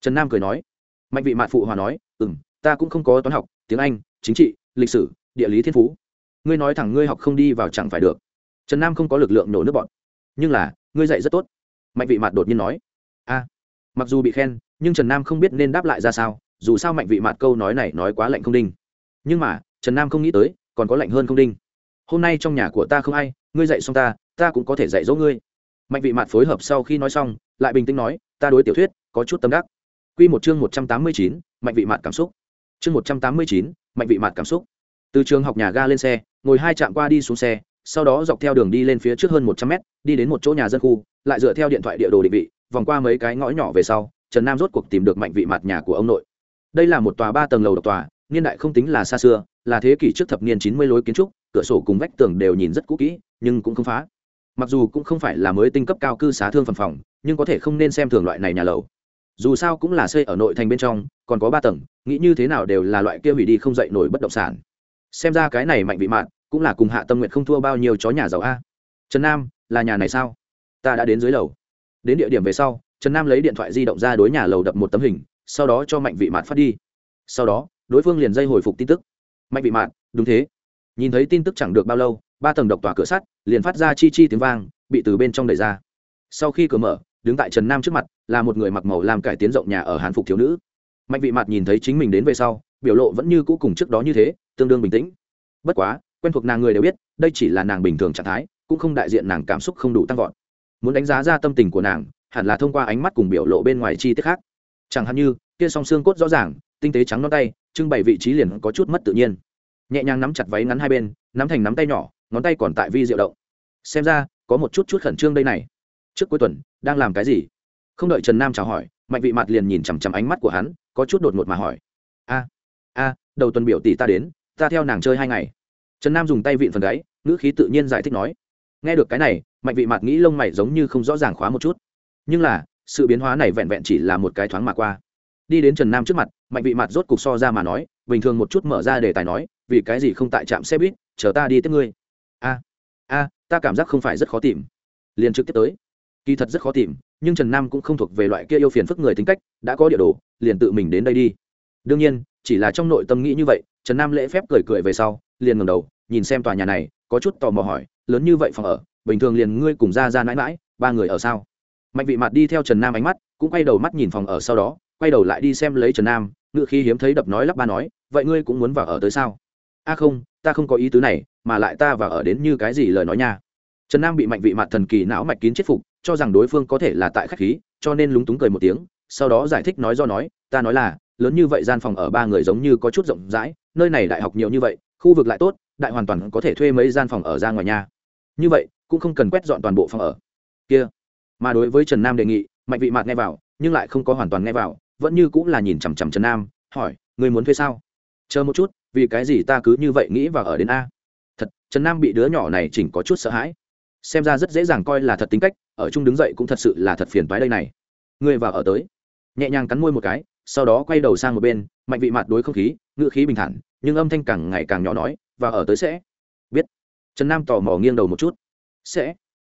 Trần nam cười nói, mạnh vị mạn phụ hòa nói ừ m ta cũng không có toán học, tiếng anh, chính trị, lịch sử, địa lý thiên phú. Ngươi nói thẳng ngươi học không đi vào chẳng phải được. Trần nam không có lực lượng nổ nước bọn. Nhưng là, ngươi dạy rất tốt. Mạnh vị mạt đột nhiên nói. A mặc dù bị khen, nhưng trần nam không biết nên đáp lại ra sao dù sao mạnh vị mạt câu nói này nói quá lạnh không đinh. Nhưng mà, trần nam không nghĩ tới, còn có lạnh hơn không đinh. Hôm nay trong nhà của ta không ai, ngươi dạy xong ta ta cũng có thể dạy dỗ ngươi. Mạnh vị mạt phối hợp sau khi nói xong, lại bình tĩnh nói, ta đối tiểu thuyết, có chút tâm đắc. Q một chương một trăm tám mươi chín, mạnh vị mạt cảm xúc. Chương một trăm tám mươi chín, mạnh vị mạt cảm xúc. Từ trường học nhà ga lên xe, ngồi hai trạm qua đi xuống xe, sau đó dọc theo đường đi lên phía trước hơn một trăm mét, đi đến một chỗ nhà dân khu, lại dựa theo điện thoại địa đồ định vị, vòng qua mấy cái ngõ nhỏ về sau, trần nam rốt cuộc tìm được mạnh vị mặt nhà của ông nội đây là một tòa ba tầng lầu độc tòa, niên đại không tính là xa xưa, là thế kỷ trước thập niên chín mươi lối kiến trúc, cửa sổ cùng vách tường đều nhìn rất cũ kỹ, nhưng cũng không phá. Mặc dù cũng không phải là mới tinh cấp cao cư xá thương phần phòng, nhưng có thể không nên xem thường loại này nhà lầu. Dù sao cũng là xây ở nội thành bên trong, còn có ba tầng, nghĩ như thế nào đều là loại kia hủy đi không dậy nổi bất động sản. Xem ra cái này mạnh vị mạn, cũng là cùng hạ tâm nguyện không thua bao nhiêu chó nhà giàu a. Trần nam, là nhà này sao? Ta đã đến dưới lầu. Đến địa điểm về sau, trần nam lấy điện thoại di động ra đối nhà lầu đập một tấm hình sau đó cho mạnh vị mạt phát đi. Sau đó, đối phương liền dây hồi phục tin tức. Mạnh vị mạt đúng thế. Nhìn thấy tin tức chẳng được bao lâu, ba tầng độc tòa cửa sắt liền phát ra chi chi tiếng vang, bị từ bên trong đẩy ra. Sau khi cửa mở, đứng tại trần nam trước mặt là một người mặc màu làm cải tiến rộng nhà ở hàn phục thiếu nữ. Mạnh vị mạt nhìn thấy chính mình đến về sau, biểu lộ vẫn như cũ cùng trước đó như thế, tương đương bình tĩnh. Bất quá, quen thuộc nàng người đều biết, đây chỉ là nàng bình thường trạng thái, cũng không đại diện nàng cảm xúc không đủ tăng vọt. Muốn đánh giá ra tâm tình của nàng, hẳn là thông qua ánh mắt cùng biểu lộ bên ngoài chi tiết khác chẳng hạn như, kia song xương cốt rõ ràng, tinh tế trắng non tay, trưng bày vị trí liền có chút mất tự nhiên. Nhẹ nhàng nắm chặt váy ngắn hai bên, nắm thành nắm tay nhỏ, ngón tay còn tại vi diệu động. Xem ra, có một chút chút khẩn trương đây này. Trước cuối tuần, đang làm cái gì? Không đợi trần nam chào hỏi, mạnh vị mặt liền nhìn chằm chằm ánh mắt của hắn, có chút đột ngột mà hỏi. A a, đầu tuần biểu tỷ ta đến, ta theo nàng chơi hai ngày. Trần nam dùng tay vịn phần gáy, ngữ khí tự nhiên giải thích nói. Nghe được cái này, mạnh vị mặt nghĩ lông mày giống như không rõ ràng khóa một chút. Nhưng là sự biến hóa này vẹn vẹn chỉ là một cái thoáng mà qua. Đi đến trần nam trước mặt, mạnh vị mặt rốt cục so ra mà nói, bình thường một chút mở ra để tài nói, vì cái gì không tại trạm xe buýt, chờ ta đi tiếp ngươi. A a, ta cảm giác không phải rất khó tìm. Liền trực tiếp tới. Kỳ thật rất khó tìm, nhưng trần nam cũng không thuộc về loại kia yêu phiền phức người tính cách, đã có địa đồ, liền tự mình đến đây đi. Đương nhiên, chỉ là trong nội tâm nghĩ như vậy, trần nam lễ phép cười cười về sau, liền ngầm đầu, nhìn xem tòa nhà này, có chút tò mò hỏi, lớn như vậy phòng ở, bình thường liền ngươi cùng ra ra mãi mãi, ba người ở sao? Mạnh vị mặt đi theo trần nam ánh mắt, cũng quay đầu mắt nhìn phòng ở sau đó, quay đầu lại đi xem lấy trần nam, ngựa khi hiếm thấy đập nói lắp ba nói, vậy ngươi cũng muốn vào ở tới sao? A không, ta không có ý tứ này, mà lại ta vào ở đến như cái gì lời nói nha. Trần nam bị mạnh vị mặt thần kỳ não mạch kín chết phục, cho rằng đối phương có thể là tại khách khí, cho nên lúng túng cười một tiếng, sau đó giải thích nói do nói, ta nói là, lớn như vậy gian phòng ở ba người giống như có chút rộng rãi, nơi này đại học nhiều như vậy, khu vực lại tốt, đại hoàn toàn có thể thuê mấy gian phòng ở ra ngoài nhà như vậy, cũng không cần quét dọn toàn bộ phòng ở. Kia mà đối với trần nam đề nghị, mạnh vị mạt nghe vào, nhưng lại không có hoàn toàn nghe vào, vẫn như cũng là nhìn chằm chằm trần nam, hỏi người muốn thuê sao? Chờ một chút, vì cái gì ta cứ như vậy nghĩ và ở đến a? Thật, trần nam bị đứa nhỏ này chỉnh có chút sợ hãi. Xem ra rất dễ dàng coi là thật tính cách, ở chung đứng dậy cũng thật sự là thật phiền toái đây này. Người vào ở tới. Nhẹ nhàng cắn môi một cái, sau đó quay đầu sang một bên, mạnh vị mặt đối không khí, ngữ khí bình thản, nhưng âm thanh càng ngày càng nhỏ nói và ở tới sẽ. Biết. Trần nam tò mò nghiêng đầu một chút. Sẽ.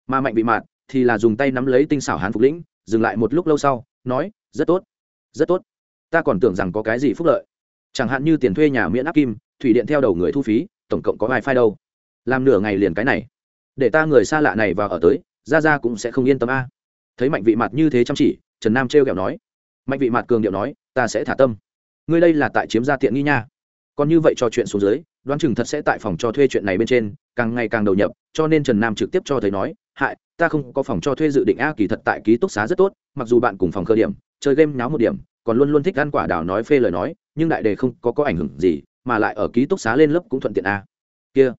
Mà mạnh vị mạt thì là dùng tay nắm lấy tinh xảo hán phục lĩnh, dừng lại một lúc lâu sau, nói, rất tốt rất tốt. Ta còn tưởng rằng có cái gì phúc lợi. Chẳng hạn như tiền thuê nhà miễn áp kim, thủy điện theo đầu người thu phí, tổng cộng có vài phai đâu. Làm nửa ngày liền cái này. Để ta người xa lạ này vào ở tới ra ra cũng sẽ không yên tâm a. Thấy mạnh vị mặt như thế chăm chỉ, trần nam trêu kẹo nói. Mạnh vị mặt cường điệu nói, ta sẽ thả tâm. Ngươi đây là tại chiếm gia tiện nghi nha. Còn như vậy trò chuyện xuống dưới, đoán chừng thật sẽ tại phòng cho thuê chuyện này bên trên, càng ngày càng đầu nhập, cho nên trần nam trực tiếp cho thấy nói hại, ta không có phòng cho thuê dự định a kỳ thật tại ký túc xá rất tốt, mặc dù bạn cùng phòng khơ điểm, chơi game náo một điểm, còn luôn luôn thích ăn quả đào nói phê lời nói, nhưng đại đề không có có ảnh hưởng gì, mà lại ở ký túc xá lên lớp cũng thuận tiện a. Kia.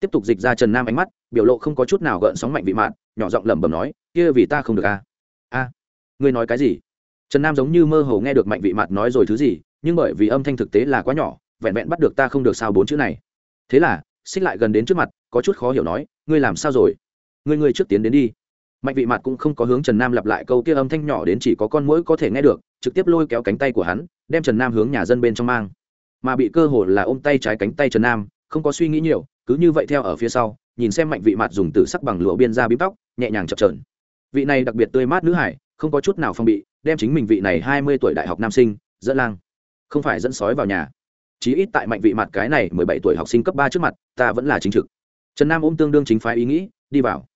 Tiếp tục dịch ra trần nam ánh mắt, biểu lộ không có chút nào gợn sóng mạnh vị mạn, nhỏ giọng lẩm bẩm nói, kia vì ta không được a. A? Ngươi nói cái gì? Trần nam giống như mơ hồ nghe được mạnh vị mạn nói rồi thứ gì, nhưng bởi vì âm thanh thực tế là quá nhỏ, vẹn vẹn bắt được ta không được sao bốn chữ này. Thế là, xích lại gần đến trước mặt, có chút khó hiểu nói, ngươi làm sao rồi? Ngươi ngươi trước tiến đến đi. Mạnh vị mặt cũng không có hướng trần nam lặp lại câu kia âm thanh nhỏ đến chỉ có con mũi có thể nghe được, trực tiếp lôi kéo cánh tay của hắn, đem trần nam hướng nhà dân bên trong mang. Mà bị cơ hồ là ôm tay trái cánh tay trần nam, không có suy nghĩ nhiều, cứ như vậy theo ở phía sau, nhìn xem mạnh vị mặt dùng từ sắc bằng lụa biên ra bím tóc, nhẹ nhàng chập trờn vị này đặc biệt tươi mát nữ hải, không có chút nào phong bị, đem chính mình vị này hai mươi tuổi đại học nam sinh, dẫn lang. Không phải dẫn sói vào nhà. Chí ít tại mạnh vị mặt cái này mười bảy tuổi học sinh cấp ba trước mặt, ta vẫn là chính trực. Trần nam ôm tương đương chính phái ý nghĩ, đi vào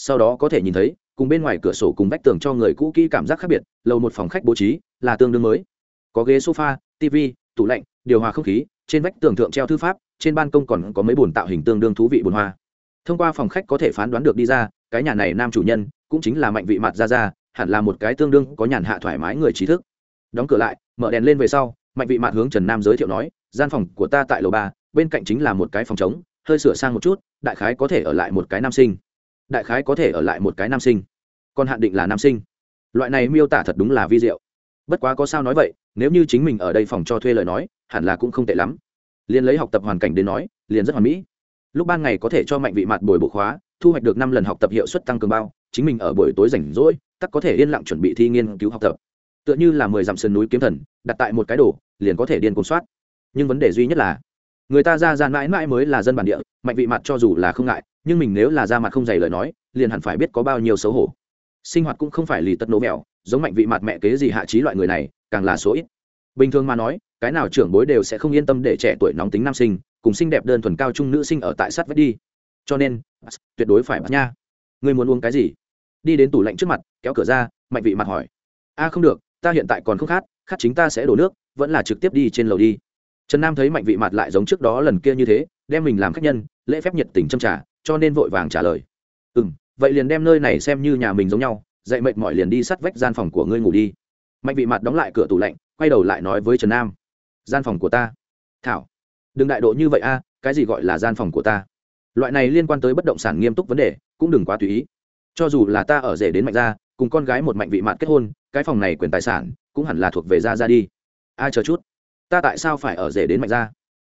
sau đó có thể nhìn thấy, cùng bên ngoài cửa sổ cùng vách tường cho người cũ kỹ cảm giác khác biệt, lầu một phòng khách bố trí là tương đương mới. Có ghế sofa, tv, tủ lạnh, điều hòa không khí, trên vách tường thượng treo thư pháp, trên ban công còn có mấy bồn tạo hình tương đương thú vị bồn hoa. Thông qua phòng khách có thể phán đoán được đi ra, cái nhà này nam chủ nhân cũng chính là mạnh vị mặt ra ra, hẳn là một cái tương đương có nhàn hạ thoải mái người trí thức. Đóng cửa lại, mở đèn lên về sau, mạnh vị mặt hướng trần nam giới thiệu nói, gian phòng của ta tại lầu ba, bên cạnh chính là một cái phòng trống, hơi sửa sang một chút, đại khái có thể ở lại một cái nam sinh đại khái có thể ở lại một cái nam sinh. Còn hạn định là nam sinh. Loại này miêu tả thật đúng là vi diệu. Bất quá có sao nói vậy, nếu như chính mình ở đây phòng cho thuê lời nói, hẳn là cũng không tệ lắm. Liền lấy học tập hoàn cảnh đến nói, liền rất hoàn mỹ. Lúc ban ngày có thể cho mạnh vị mặt bồi bộ khóa, thu hoạch được năm lần học tập hiệu suất tăng cường bao, chính mình ở buổi tối rảnh rỗi, tắc có thể yên lặng chuẩn bị thi nghiên cứu học tập. Tựa như là mười dặm sườn núi kiếm thần, đặt tại một cái đồ, liền có thể điên cuốn soát. Nhưng vấn đề duy nhất là người ta ra ra mãi mãi mới là dân bản địa, mạnh vị mặt cho dù là không ngại, nhưng mình nếu là ra mặt không dày lời nói, liền hẳn phải biết có bao nhiêu xấu hổ. Sinh hoạt cũng không phải lì tất nổ mèo, giống mạnh vị mặt mẹ kế gì hạ trí loại người này, càng là số ít. Bình thường mà nói, cái nào trưởng bối đều sẽ không yên tâm để trẻ tuổi nóng tính nam sinh, cùng xinh đẹp đơn thuần cao trung nữ sinh ở tại sát vách đi. Cho nên tuyệt đối phải bắt nha. Người muốn uống cái gì? Đi đến tủ lạnh trước mặt, kéo cửa ra, mạnh vị mặt hỏi. A, không được, ta hiện tại còn không khát khát chính ta sẽ đổ nước, vẫn là trực tiếp đi trên lầu đi trần nam thấy mạnh vị mặt lại giống trước đó lần kia như thế, đem mình làm khách nhân, lễ phép nhiệt tình châm trả cho nên vội vàng trả lời. Ừ m vậy liền đem nơi này xem như nhà mình giống nhau dạy mệt mỏi liền đi sắt vách gian phòng của ngươi ngủ đi. Mạnh vị mặt đóng lại cửa tủ lạnh, quay đầu lại nói với trần nam. Gian phòng của ta. Thảo, đừng đại độ như vậy a, cái gì gọi là gian phòng của ta? Loại này liên quan tới bất động sản nghiêm túc vấn đề, cũng đừng quá tùy ý. Cho dù là ta ở rể đến mạnh gia, cùng con gái một mạnh vị mạn kết hôn, cái phòng này quyền tài sản, cũng hẳn là thuộc về gia ra đi. Ai chờ chút ta tại sao phải ở rể đến mạnh gia?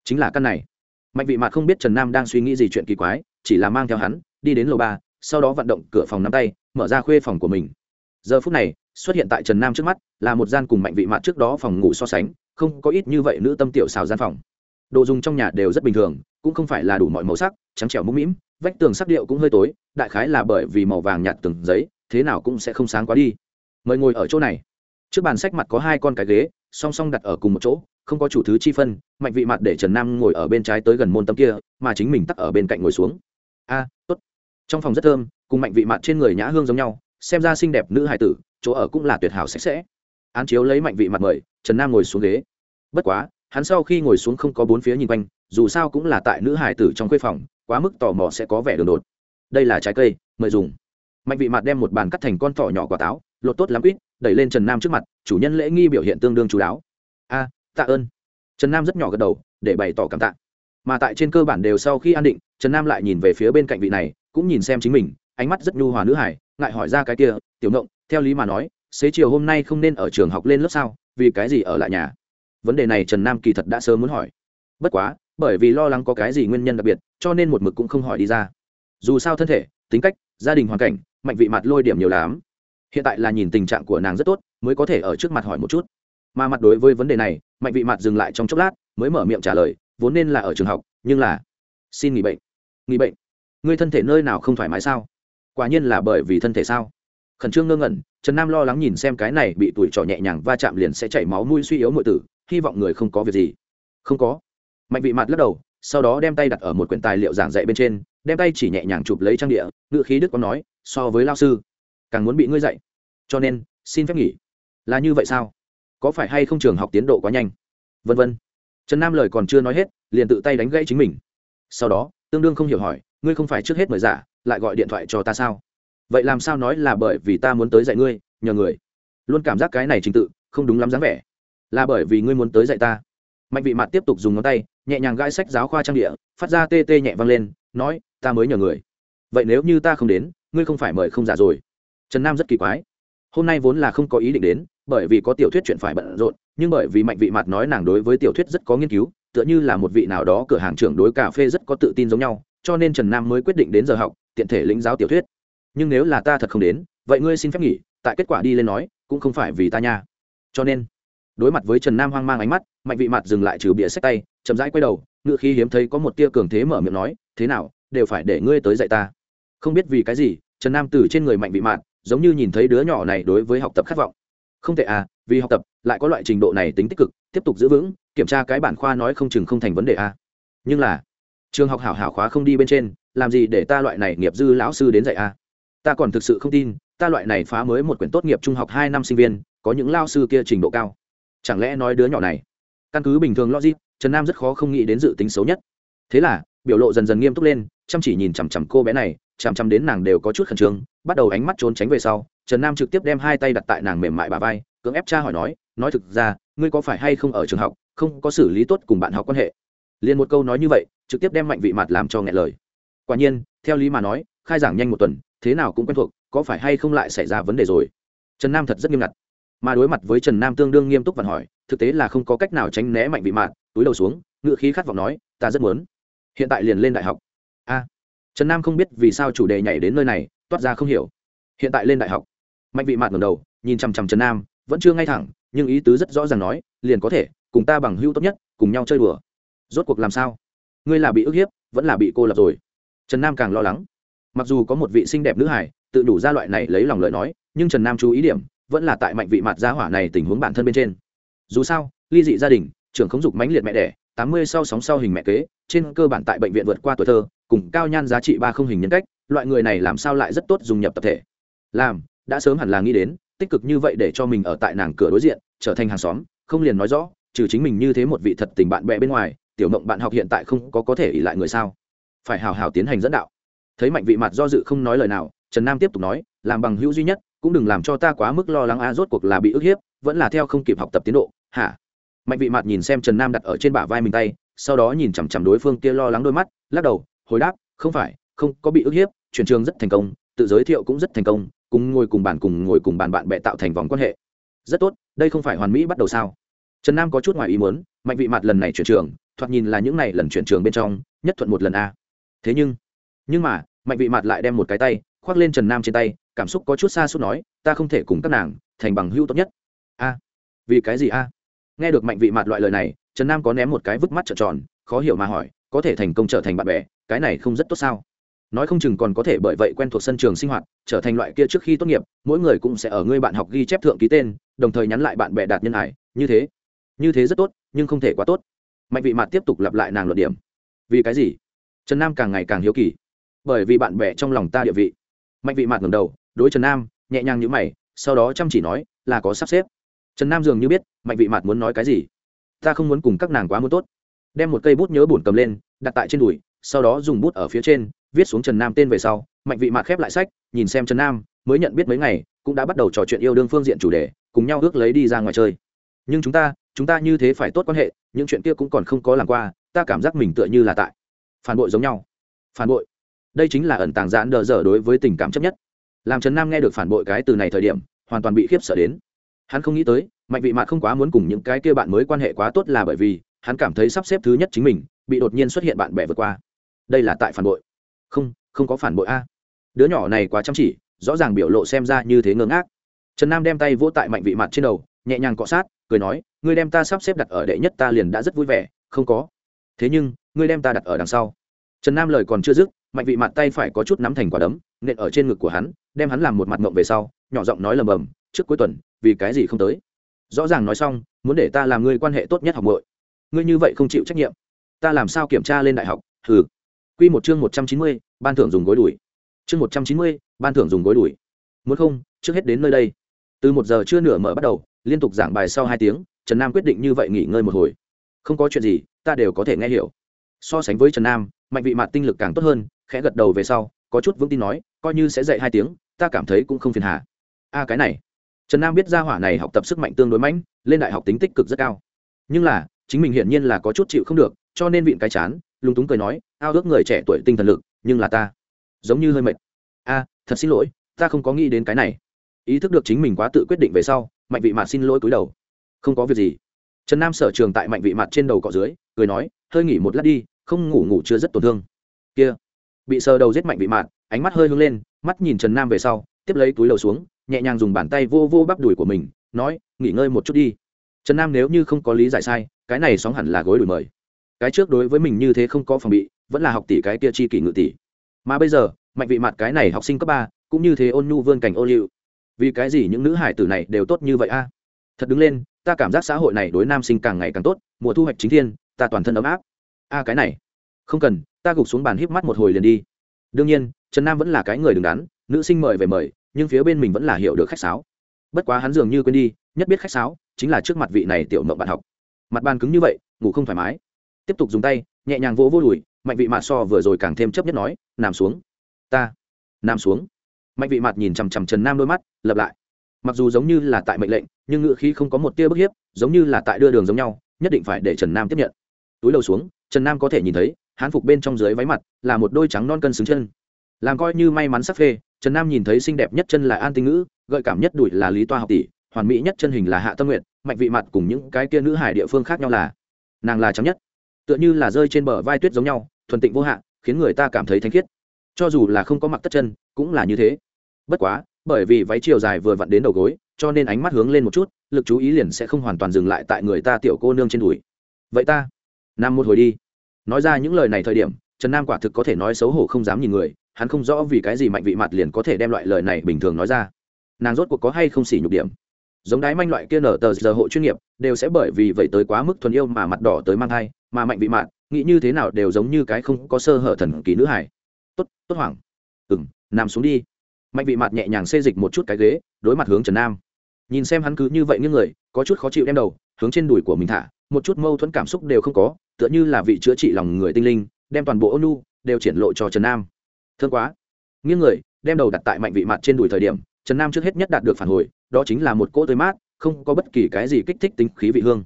Chính là căn này. Mạnh vị mạt không biết trần nam đang suy nghĩ gì chuyện kỳ quái, chỉ là mang theo hắn, đi đến lầu ba, sau đó vận động cửa phòng nắm tay, mở ra khuê phòng của mình. Giờ phút này, xuất hiện tại trần nam trước mắt, là một gian cùng mạnh vị mạt trước đó phòng ngủ so sánh, không có ít như vậy nữ tâm tiểu xào gian phòng. Đồ dùng trong nhà đều rất bình thường, cũng không phải là đủ mọi màu sắc, trắng trẻo mũm mĩm, vách tường sắc điệu cũng hơi tối, đại khái là bởi vì màu vàng nhạt từng giấy, thế nào cũng sẽ không sáng quá đi. Mời ngồi ở chỗ này. Trước bàn sách mặt có hai con cái ghế, song song đặt ở cùng một chỗ không có chủ thứ chi phân, mạnh vị mặt để trần nam ngồi ở bên trái tới gần môn tâm kia, mà chính mình tắt ở bên cạnh ngồi xuống. A, tốt. Trong phòng rất thơm, cùng mạnh vị mặt trên người nhã hương giống nhau, xem ra xinh đẹp nữ hải tử, chỗ ở cũng là tuyệt hảo sạch sẽ. Án chiếu lấy mạnh vị mặt mời, trần nam ngồi xuống ghế. Bất quá, hắn sau khi ngồi xuống không có bốn phía nhìn quanh, dù sao cũng là tại nữ hải tử trong khuê phòng, quá mức tò mò sẽ có vẻ đường đột. Đây là trái cây, mời dùng. Mạnh vị mặt đem một bàn cắt thành con thỏ nhỏ quả táo, lột tốt lắm quýt, đẩy lên trần nam trước mặt, chủ nhân lễ nghi biểu hiện tương đương chú đáo tạ ơn. Trần nam rất nhỏ gật đầu, để bày tỏ cảm tạ. Mà tại trên cơ bản đều sau khi an định, trần nam lại nhìn về phía bên cạnh vị này, cũng nhìn xem chính mình, ánh mắt rất nhu hòa nữ hải ngại hỏi ra cái kia, tiểu ngộng, theo lý mà nói, xế chiều hôm nay không nên ở trường học lên lớp sao? Vì cái gì ở lại nhà? Vấn đề này trần nam kỳ thật đã sớm muốn hỏi. Bất quá, bởi vì lo lắng có cái gì nguyên nhân đặc biệt, cho nên một mực cũng không hỏi đi ra. Dù sao thân thể, tính cách, gia đình hoàn cảnh, mạnh vị mặt lôi điểm nhiều lắm. Hiện tại là nhìn tình trạng của nàng rất tốt, mới có thể ở trước mặt hỏi một chút mà mặt đối với vấn đề này, mạnh vị mặt dừng lại trong chốc lát, mới mở miệng trả lời, vốn nên là ở trường học, nhưng là xin nghỉ bệnh. Nghỉ bệnh? Người thân thể nơi nào không thoải mái sao? Quả nhiên là bởi vì thân thể sao? Khẩn trương ngơ ngẩn, trần nam lo lắng nhìn xem cái này bị tuổi trọ nhẹ nhàng va chạm liền sẽ chảy máu mũi suy yếu mọi tử, hy vọng người không có việc gì. Không có. Mạnh vị mặt lắc đầu, sau đó đem tay đặt ở một quyển tài liệu giảng dạy bên trên, đem tay chỉ nhẹ nhàng chụp lấy trang địa ngự khí đức có nói, so với lao sư, càng muốn bị ngươi dạy. Cho nên, xin phép nghỉ. Là như vậy sao? Có phải hay không trường học tiến độ quá nhanh? Vân vân. Trần nam lời còn chưa nói hết, liền tự tay đánh gãy chính mình. Sau đó, tương đương không hiểu hỏi, ngươi không phải trước hết mời giả, lại gọi điện thoại cho ta sao? Vậy làm sao nói là bởi vì ta muốn tới dạy ngươi, nhờ người. Luôn cảm giác cái này trình tự, không đúng lắm dáng vẻ. Là bởi vì ngươi muốn tới dạy ta. Mạnh vị mặt tiếp tục dùng ngón tay, nhẹ nhàng gãi sách giáo khoa trang địa, phát ra tê tê nhẹ vang lên, nói, ta mới nhờ người. Vậy nếu như ta không đến, ngươi không phải mời không giả rồi. Trần nam rất kỳ quái. Hôm nay vốn là không có ý định đến bởi vì có tiểu thuyết chuyện phải bận rộn, nhưng bởi vì mạnh vị mặt nói nàng đối với tiểu thuyết rất có nghiên cứu, tựa như là một vị nào đó cửa hàng trưởng đối cà phê rất có tự tin giống nhau, cho nên trần nam mới quyết định đến giờ học, tiện thể lĩnh giáo tiểu thuyết. Nhưng nếu là ta thật không đến, vậy ngươi xin phép nghỉ, tại kết quả đi lên nói, cũng không phải vì ta nha. Cho nên, đối mặt với trần nam hoang mang ánh mắt, mạnh vị mặt dừng lại trừ bịa sách tay, chậm rãi quay đầu, ngựa khi hiếm thấy có một tia cường thế mở miệng nói, thế nào, đều phải để ngươi tới dạy ta. Không biết vì cái gì, trần nam từ trên người mạnh vị mạn giống như nhìn thấy đứa nhỏ này đối với học tập khát vọng không thể à vì học tập, lại có loại trình độ này tính tích cực, tiếp tục giữ vững, kiểm tra cái bản khoa nói không chừng không thành vấn đề à. nhưng là, trường học hảo hảo khóa không đi bên trên, làm gì để ta loại này nghiệp dư lão sư đến dạy à. ta còn thực sự không tin, ta loại này phá mới một quyển tốt nghiệp trung học hai năm sinh viên, có những lao sư kia trình độ cao chẳng lẽ nói đứa nhỏ này, căn cứ bình thường logic, trần nam rất khó không nghĩ đến dự tính xấu nhất thế là, biểu lộ dần dần nghiêm túc lên, chăm chỉ nhìn chằm chằm cô bé này, chằm chằm đến nàng đều có chút khẩn trương, bắt đầu ánh mắt trốn tránh về sau trần nam trực tiếp đem hai tay đặt tại nàng mềm mại bà vai, cưỡng ép cha hỏi nói nói thực ra, ngươi có phải hay không ở trường học, không có xử lý tốt cùng bạn học quan hệ? Liền một câu nói như vậy, trực tiếp đem mạnh vị mặt làm cho nghẹn lời. Quả nhiên, theo lý mà nói, khai giảng nhanh một tuần, thế nào cũng quen thuộc, có phải hay không lại xảy ra vấn đề rồi? Trần nam thật rất nghiêm ngặt. Mà đối mặt với trần nam tương đương nghiêm túc và hỏi, thực tế là không có cách nào tránh né mạnh vị mạn túi đầu xuống, ngựa khí khát vọng nói, ta rất muốn. Hiện tại liền lên đại học. A. Trần nam không biết vì sao chủ đề nhảy đến nơi này, toát ra không hiểu. Hiện tại lên đại học mạnh vị mạn ngẩng đầu, nhìn chằm chằm trần nam, vẫn chưa ngay thẳng, nhưng ý tứ rất rõ ràng nói, liền có thể, cùng ta bằng hữu tốt nhất, cùng nhau chơi đùa. Rốt cuộc làm sao? Ngươi là bị ức hiếp, vẫn là bị cô lập rồi. Trần nam càng lo lắng. Mặc dù có một vị xinh đẹp nữ hải tự đủ ra loại này lấy lòng lời nói, nhưng trần nam chú ý điểm, vẫn là tại mạnh vị mặt gia hỏa này tình huống bản thân bên trên. Dù sao, ly dị gia đình, trưởng không dục mãnh liệt mẹ đẻ, tám mươi sau sóng sau hình mẹ kế, trên cơ bản tại bệnh viện vượt qua tuổi thơ, cùng cao nhan giá trị ba không hình nhân cách, loại người này làm sao lại rất tốt dùng nhập tập thể? Làm đã sớm hẳn là nghĩ đến, tích cực như vậy để cho mình ở tại nàng cửa đối diện, trở thành hàng xóm, không liền nói rõ, trừ chính mình như thế một vị thật tình bạn bè bên ngoài, tiểu mộng bạn học hiện tại không có có thể ỉ lại người sao? Phải hào hào tiến hành dẫn đạo. Thấy mạnh vị mặt do dự không nói lời nào, trần nam tiếp tục nói, làm bằng hữu duy nhất, cũng đừng làm cho ta quá mức lo lắng a, rốt cuộc là bị ức hiếp, vẫn là theo không kịp học tập tiến độ, hả? Mạnh vị mặt nhìn xem trần nam đặt ở trên bả vai mình tay, sau đó nhìn chằm chằm đối phương kia lo lắng đôi mắt, lắc đầu, hồi đáp, không phải, không có bị ức hiếp, chuyển trường rất thành công, tự giới thiệu cũng rất thành công cùng ngồi cùng bàn cùng ngồi cùng bàn bạn bè tạo thành vòng quan hệ. Rất tốt, đây không phải hoàn mỹ bắt đầu sao? Trần nam có chút ngoài ý muốn, mạnh vị mặt lần này chuyển trường, thoạt nhìn là những này lần chuyển trường bên trong, nhất thuận một lần a. Thế nhưng nhưng mà, mạnh vị mặt lại đem một cái tay, khoác lên trần nam trên tay, cảm xúc có chút xa suốt nói, ta không thể cùng các nàng thành bằng hữu tốt nhất. A. Vì cái gì a? Nghe được mạnh vị mặt loại lời này, trần nam có ném một cái vứt mắt trợn tròn, khó hiểu mà hỏi, có thể thành công trở thành bạn bè, cái này không rất tốt sao? Nói không chừng còn có thể bởi vậy quen thuộc sân trường sinh hoạt, trở thành loại kia trước khi tốt nghiệp, mỗi người cũng sẽ ở ngươi bạn học ghi chép thượng ký tên, đồng thời nhắn lại bạn bè đạt nhân hải như thế. Như thế rất tốt, nhưng không thể quá tốt. Mạnh vị mặt tiếp tục lặp lại nàng luận điểm. Vì cái gì? Trần nam càng ngày càng hiếu kỳ. Bởi vì bạn bè trong lòng ta địa vị. Mạnh vị mặt ngầm đầu, đối trần nam, nhẹ nhàng như mày, sau đó chăm chỉ nói, là có sắp xếp. Trần nam dường như biết mạnh vị mặt muốn nói cái gì. Ta không muốn cùng các nàng quá muốn tốt. Đem một cây bút nhớ bổn cầm lên, đặt tại trên đùi, sau đó dùng bút ở phía trên viết xuống trần nam tên về sau, mạnh vị mặt khép lại sách, nhìn xem trần nam, mới nhận biết mấy ngày, cũng đã bắt đầu trò chuyện yêu đương phương diện chủ đề, cùng nhau ước lấy đi ra ngoài chơi. Nhưng chúng ta chúng ta như thế phải tốt quan hệ, những chuyện kia cũng còn không có làm qua, ta cảm giác mình tựa như là tại phản bội giống nhau. Phản bội. Đây chính là ẩn tàng giãn đờ dở đối với tình cảm chấp nhất. Làm trần nam nghe được phản bội cái từ này thời điểm, hoàn toàn bị khiếp sợ đến. Hắn không nghĩ tới, mạnh vị mạt không quá muốn cùng những cái kia bạn mới quan hệ quá tốt là bởi vì, hắn cảm thấy sắp xếp thứ nhất chính mình, bị đột nhiên xuất hiện bạn bè vượt qua. Đây là tại phản bội không không có phản bội a. Đứa nhỏ này quá chăm chỉ, rõ ràng biểu lộ xem ra như thế ngơ ngác. Trần nam đem tay vỗ tại mạnh vị mặt trên đầu, nhẹ nhàng cọ sát, cười nói, ngươi đem ta sắp xếp đặt ở đệ nhất ta liền đã rất vui vẻ, không có. Thế nhưng, ngươi đem ta đặt ở đằng sau. Trần nam lời còn chưa dứt, mạnh vị mặt tay phải có chút nắm thành quả đấm, nện ở trên ngực của hắn, đem hắn làm một mặt ngộng về sau, nhỏ giọng nói lầm bầm, trước cuối tuần, vì cái gì không tới? Rõ ràng nói xong, muốn để ta làm ngươi quan hệ tốt nhất học bội ngươi như vậy không chịu trách nhiệm. Ta làm sao kiểm tra lên đại học? Thử. Quy một chương một trăm chín mươi, ban thưởng dùng gối đuổi. Chương một trăm chín mươi, ban thưởng dùng gối đuổi. Muốn không, trước hết đến nơi đây. Từ một giờ chưa nửa mở bắt đầu, liên tục giảng bài sau hai tiếng, Trần Nam quyết định như vậy nghỉ ngơi một hồi. Không có chuyện gì, ta đều có thể nghe hiểu. So sánh với Trần Nam, mạnh vị Mạt tinh lực càng tốt hơn, khẽ gật đầu về sau, có chút vững tin nói, coi như sẽ dạy hai tiếng, ta cảm thấy cũng không phiền hà. A cái này. Trần Nam biết ra hỏa này học tập sức mạnh tương đối mạnh, lên đại học tính tích cực rất cao. Nhưng là, chính mình hiển nhiên là có chút chịu không được, cho nên vịn cái chán, lúng túng cười nói ao ước người trẻ tuổi tinh thần lực, nhưng là ta giống như hơi mệt. A, thật xin lỗi, ta không có nghĩ đến cái này. Ý thức được chính mình quá tự quyết định về sau, mạnh vị mạt xin lỗi cúi đầu. Không có việc gì. Trần nam sở trường tại mạnh vị mặt trên đầu cọ dưới, cười nói, hơi nghỉ một lát đi, không ngủ ngủ chưa rất tổn thương. Kia, bị sờ đầu giết mạnh vị mạt, ánh mắt hơi hướng lên, mắt nhìn trần nam về sau, tiếp lấy túi đầu xuống, nhẹ nhàng dùng bàn tay vô vô bắp đùi của mình, nói, nghỉ ngơi một chút đi. Trần nam nếu như không có lý giải sai, cái này sóng hẳn là gối đùi mời. Cái trước đối với mình như thế không có phòng bị vẫn là học tỷ cái kia chi kỷ ngự tỷ. Mà bây giờ, mạnh vị mặt cái này học sinh cấp ba, cũng như thế ôn nhu vươn cảnh ô liu. Vì cái gì những nữ hải tử này đều tốt như vậy a? Thật đứng lên, ta cảm giác xã hội này đối nam sinh càng ngày càng tốt, mùa thu hoạch chính thiên, ta toàn thân ấm áp. A, cái này. Không cần, ta gục xuống bàn híp mắt một hồi liền đi. Đương nhiên, trần nam vẫn là cái người đứng đắn, nữ sinh mời về mời, nhưng phía bên mình vẫn là hiểu được khách sáo. Bất quá hắn dường như quên đi, nhất biết khách sáo, chính là trước mặt vị này tiểu mộng bạn học. Mặt bàn cứng như vậy, ngủ không thoải mái. Tiếp tục dùng tay, nhẹ nhàng vỗ vô đùi mạnh vị mạt so vừa rồi càng thêm chấp nhất nói nằm xuống. Ta nằm xuống. Mạnh vị mạt nhìn chằm chằm trần nam đôi mắt, lập lại. Mặc dù giống như là tại mệnh lệnh, nhưng ngựa khí không có một tia bức hiếp, giống như là tại đưa đường giống nhau, nhất định phải để trần nam tiếp nhận. Túi đầu xuống, trần nam có thể nhìn thấy, hán phục bên trong dưới váy mặt là một đôi trắng non cân xứng chân. Làm coi như may mắn sắc phê, trần nam nhìn thấy xinh đẹp nhất chân là an tinh ngữ, gợi cảm nhất đùi là lý toa học tỷ, hoàn mỹ nhất chân hình là hạ tâm nguyện mạnh vị mặt cùng những cái kia nữ hải địa phương khác nhau là, nàng là trắng nhất. Tựa như là rơi trên bờ vai tuyết giống nhau thuần tịnh vô hạn, khiến người ta cảm thấy thanh khiết. Cho dù là không có mặc tất chân, cũng là như thế. Bất quá, bởi vì váy chiều dài vừa vặn đến đầu gối, cho nên ánh mắt hướng lên một chút, lực chú ý liền sẽ không hoàn toàn dừng lại tại người ta tiểu cô nương trên đùi. Vậy ta, nằm một hồi đi. Nói ra những lời này thời điểm, trần nam quả thực có thể nói xấu hổ không dám nhìn người, hắn không rõ vì cái gì mạnh vị mặt liền có thể đem loại lời này bình thường nói ra. Nàng rốt cuộc có hay không xỉ nhục điểm? Giống đái manh loại kia nở tờ giờ hộ chuyên nghiệp, đều sẽ bởi vì vậy tới quá mức thuần yêu mà mặt đỏ tới mang thai mà mạnh vị mạn, nghĩ như thế nào đều giống như cái không có sơ hở thần kỳ nữ hải tốt tốt hoảng. Ừng nằm xuống đi. Mạnh vị mạn nhẹ nhàng xê dịch một chút cái ghế, đối mặt hướng trần nam. Nhìn xem hắn cứ như vậy những người, có chút khó chịu đem đầu, hướng trên đùi của mình thả, một chút mâu thuẫn cảm xúc đều không có, tựa như là vị chữa trị lòng người tinh linh, đem toàn bộ ôn đều triển lộ cho trần nam. Thương quá. Nghiêng người, đem đầu đặt tại mạnh vị mặt trên đùi thời điểm, trần nam trước hết nhất đạt được phản hồi, đó chính là một cỗ tươi mát, không có bất kỳ cái gì kích thích tính khí vị hương.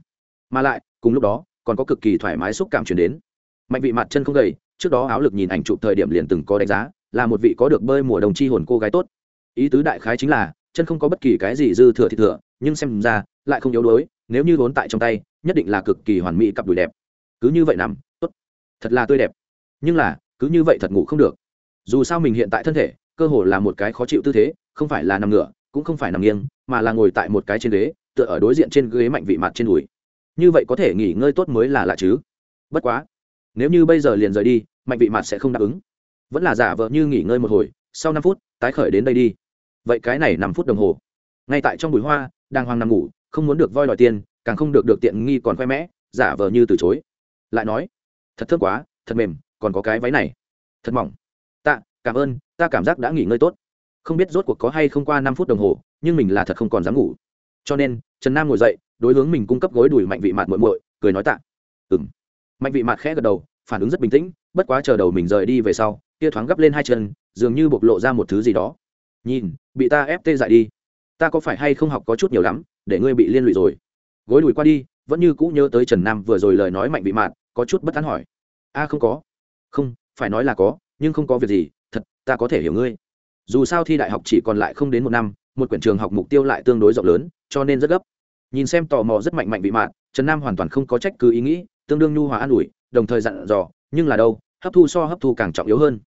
Mà lại, cùng lúc đó còn có cực kỳ thoải mái xúc cảm chuyển đến. Mạnh vị mặt chân không gầy, trước đó áo lực nhìn ảnh chụp thời điểm liền từng có đánh giá, là một vị có được bơi mùa đồng chi hồn cô gái tốt. Ý tứ đại khái chính là, chân không có bất kỳ cái gì dư thừa thì thừa, nhưng xem ra, lại không yếu đuối, nếu như vốn tại trong tay, nhất định là cực kỳ hoàn mỹ cặp đùi đẹp. Cứ như vậy nằm, tốt. Thật là tươi đẹp. Nhưng là, cứ như vậy thật ngủ không được. Dù sao mình hiện tại thân thể, cơ hồ là một cái khó chịu tư thế, không phải là nằm ngửa, cũng không phải nằm nghiêng, mà là ngồi tại một cái trên ghế, tựa ở đối diện trên ghế mạnh vị mặt trên đùi như vậy có thể nghỉ ngơi tốt mới là lạ chứ. Bất quá, nếu như bây giờ liền rời đi, mạnh vị mặt sẽ không đáp ứng. Vẫn là giả vợ như nghỉ ngơi một hồi, sau năm phút, tái khởi đến đây đi. Vậy cái này năm phút đồng hồ. Ngay tại trong bụi hoa, đang hoang nằm ngủ, không muốn được voi đòi tiền, càng không được được tiện nghi còn khoe mẽ, giả vờ như từ chối. Lại nói, thật thơm quá, thật mềm, còn có cái váy này. Thật mỏng. Tạ, cảm ơn, ta cảm giác đã nghỉ ngơi tốt. Không biết rốt cuộc có hay không qua năm phút đồng hồ, nhưng mình là thật không còn dám ngủ. Cho nên, trần nam ngồi dậy đối hướng mình cung cấp gối đùi mạnh vị mạt muội muội, cười nói tạ. Ừm. mạnh vị mạt khẽ gật đầu, phản ứng rất bình tĩnh, bất quá chờ đầu mình rời đi về sau, kia thoáng gấp lên hai chân, dường như bộc lộ ra một thứ gì đó. Nhìn, bị ta ép tê dại đi. Ta có phải hay không học có chút nhiều lắm, để ngươi bị liên lụy rồi. Gối đùi qua đi, vẫn như cũ nhớ tới trần nam vừa rồi lời nói mạnh vị mạn có chút bất tán hỏi. A, không có. Không, phải nói là có, nhưng không có việc gì, thật, ta có thể hiểu ngươi. Dù sao thi đại học chỉ còn lại không đến một năm, một quyển trường học mục tiêu lại tương đối rộng lớn, cho nên rất gấp nhìn xem tò mò rất mạnh mạnh vị mạn, trần nam hoàn toàn không có trách cứ ý nghĩ, tương đương nhu hòa an ủi, đồng thời dặn dò, nhưng là đâu, hấp thu so hấp thu càng trọng yếu hơn.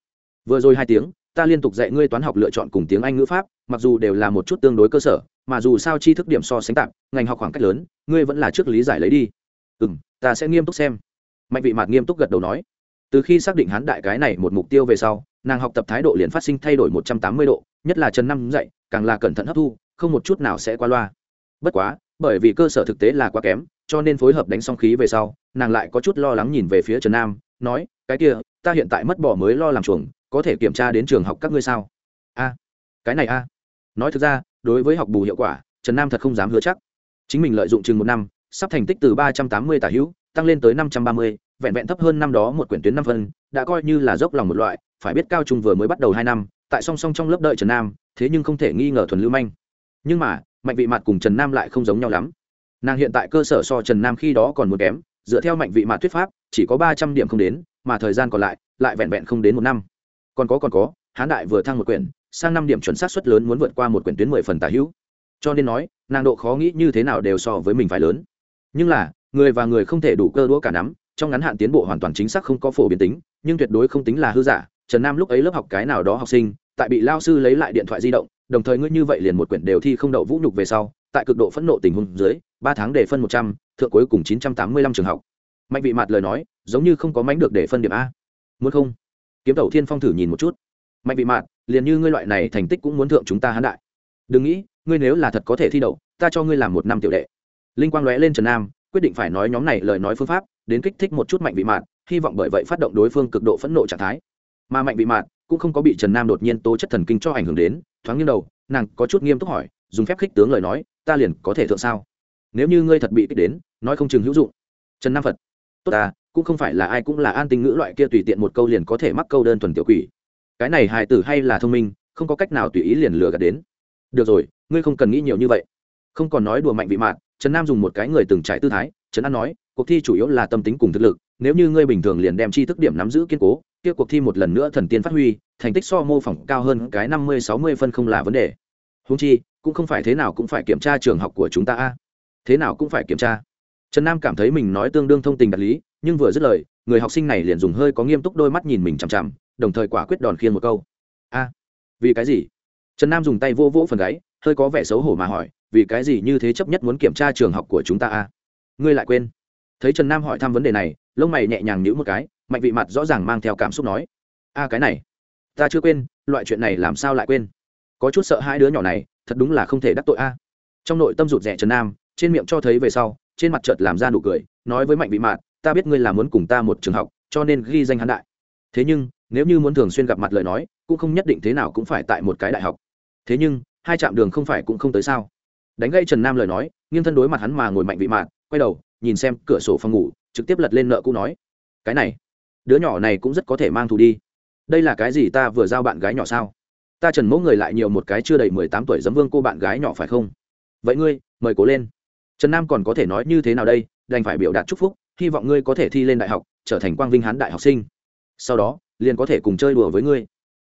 Vừa rồi hai tiếng, ta liên tục dạy ngươi toán học lựa chọn cùng tiếng anh ngữ pháp, mặc dù đều là một chút tương đối cơ sở, mà dù sao chi thức điểm so sánh tạp ngành học khoảng cách lớn, ngươi vẫn là trước lý giải lấy đi. Ừ m ta sẽ nghiêm túc xem. Mạnh vị mạt nghiêm túc gật đầu nói. Từ khi xác định hán đại cái này một mục tiêu về sau, nàng học tập thái độ liền phát sinh thay đổi một trăm tám mươi độ, nhất là trần năm dạy, càng là cẩn thận hấp thu, không một chút nào sẽ qua loa. Bất quá bởi vì cơ sở thực tế là quá kém, cho nên phối hợp đánh song khí về sau, nàng lại có chút lo lắng nhìn về phía trần nam, nói, cái kia, ta hiện tại mất bỏ mới lo làm chuồng, có thể kiểm tra đến trường học các ngươi sao? A, cái này a. Nói thực ra, đối với học bù hiệu quả, trần nam thật không dám hứa chắc. Chính mình lợi dụng chừng một năm, sắp thành tích từ ba trăm tám mươi tả hữu, tăng lên tới năm trăm ba mươi, vẹn vẹn thấp hơn năm đó một quyển tuyến năm phân, đã coi như là dốc lòng một loại, phải biết cao trung vừa mới bắt đầu hai năm, tại song song trong lớp đợi trần nam, thế nhưng không thể nghi ngờ thuần lưu manh. Nhưng mà mạnh vị mặt cùng trần nam lại không giống nhau lắm. Nàng hiện tại cơ sở so trần nam khi đó còn một kém, dựa theo mạnh vị mặt thuyết pháp, chỉ có ba trăm điểm không đến, mà thời gian còn lại lại vẹn vẹn không đến một năm. Còn có còn có, hán đại vừa thăng một quyển, sang năm điểm chuẩn xác suất lớn muốn vượt qua một quyển tuyến mười phần tả hữu. Cho nên nói, nàng độ khó nghĩ như thế nào đều so với mình phải lớn. Nhưng là, người và người không thể đủ cơ đũa cả nắm, trong ngắn hạn tiến bộ hoàn toàn chính xác không có phổ biến tính, nhưng tuyệt đối không tính là hư giả. Trần nam lúc ấy lớp học cái nào đó học sinh, tại bị lao sư lấy lại điện thoại di động đồng thời ngươi như vậy liền một quyển đều thi không đậu vũ nhục về sau, tại cực độ phẫn nộ tình huống dưới, ba tháng để phân một trăm, thượng cuối cùng chín trăm tám mươi lăm trường học. Mạnh vị mặt lời nói, giống như không có mánh được để phân điểm a. Muốn không? Kiếm tẩu thiên phong thử nhìn một chút. Mạnh vị mạn liền như ngươi loại này thành tích cũng muốn thượng chúng ta hán đại. Đừng nghĩ, ngươi nếu là thật có thể thi đậu, ta cho ngươi làm một năm tiểu đệ. Linh quang lóe lên trần nam, quyết định phải nói nhóm này lời nói phương pháp, đến kích thích một chút mạnh vị mạn hy vọng bởi vậy phát động đối phương cực độ phẫn nộ trạng thái. Mà mạnh vị mạn cũng không có bị trần nam đột nhiên tố chất thần kinh cho ảnh hưởng đến thoáng nghiêng đầu, nàng có chút nghiêm túc hỏi, dùng phép khích tướng lời nói, ta liền có thể thượng sao? Nếu như ngươi thật bị kích đến, nói không chừng hữu dụng. Trần nam phật, tốt ta, cũng không phải là ai cũng là an tinh ngữ loại kia tùy tiện một câu liền có thể mắc câu đơn thuần tiểu quỷ. Cái này hài tử hay là thông minh, không có cách nào tùy ý liền lừa gạt đến. Được rồi, ngươi không cần nghĩ nhiều như vậy. Không còn nói đùa mạnh vị mạn, trần nam dùng một cái người từng trải tư thái, trần an nói, cuộc thi chủ yếu là tâm tính cùng thực lực, nếu như ngươi bình thường liền đem chi thức điểm nắm giữ kiên cố, kia cuộc thi một lần nữa thần tiên phát huy thành tích so mô phỏng cao hơn cái năm mươi, sáu mươi phân không là vấn đề. Húng chi, cũng không phải thế nào cũng phải kiểm tra trường học của chúng ta a. Thế nào cũng phải kiểm tra. Trần nam cảm thấy mình nói tương đương thông tình đạt lý, nhưng vừa dứt lời, người học sinh này liền dùng hơi có nghiêm túc đôi mắt nhìn mình chằm chằm, đồng thời quả quyết đòn khiên một câu. A, vì cái gì? Trần nam dùng tay vô vỗ phần gáy, hơi có vẻ xấu hổ mà hỏi, vì cái gì như thế chấp nhất muốn kiểm tra trường học của chúng ta a? Ngươi lại quên. Thấy trần nam hỏi thăm vấn đề này, lông mày nhẹ nhàng nhữ một cái, mạnh vị mặt rõ ràng mang theo cảm xúc nói. A, cái này ta chưa quên loại chuyện này làm sao lại quên? Có chút sợ hai đứa nhỏ này thật đúng là không thể đắc tội a. Trong nội tâm rụt rẻ trần nam trên miệng cho thấy về sau trên mặt chợt làm ra nụ cười nói với mạnh vị Mạn, ta biết ngươi là muốn cùng ta một trường học cho nên ghi danh hắn đại. Thế nhưng nếu như muốn thường xuyên gặp mặt lời nói cũng không nhất định thế nào cũng phải tại một cái đại học. Thế nhưng hai trạm đường không phải cũng không tới sao? Đánh gây trần nam lời nói nghiêng thân đối mặt hắn mà ngồi mạnh vị Mạn, quay đầu nhìn xem cửa sổ phòng ngủ trực tiếp lật lên nợ cũ nói cái này đứa nhỏ này cũng rất có thể mang thù đi đây là cái gì ta vừa giao bạn gái nhỏ sao? Ta trần mẫu người lại nhiều một cái chưa đầy mười tám tuổi giấm vương cô bạn gái nhỏ phải không? Vậy ngươi, mời cố lên. Trần nam còn có thể nói như thế nào đây? Đành phải biểu đạt chúc phúc, hy vọng ngươi có thể thi lên đại học, trở thành quang vinh hán đại học sinh. Sau đó, liền có thể cùng chơi đùa với ngươi.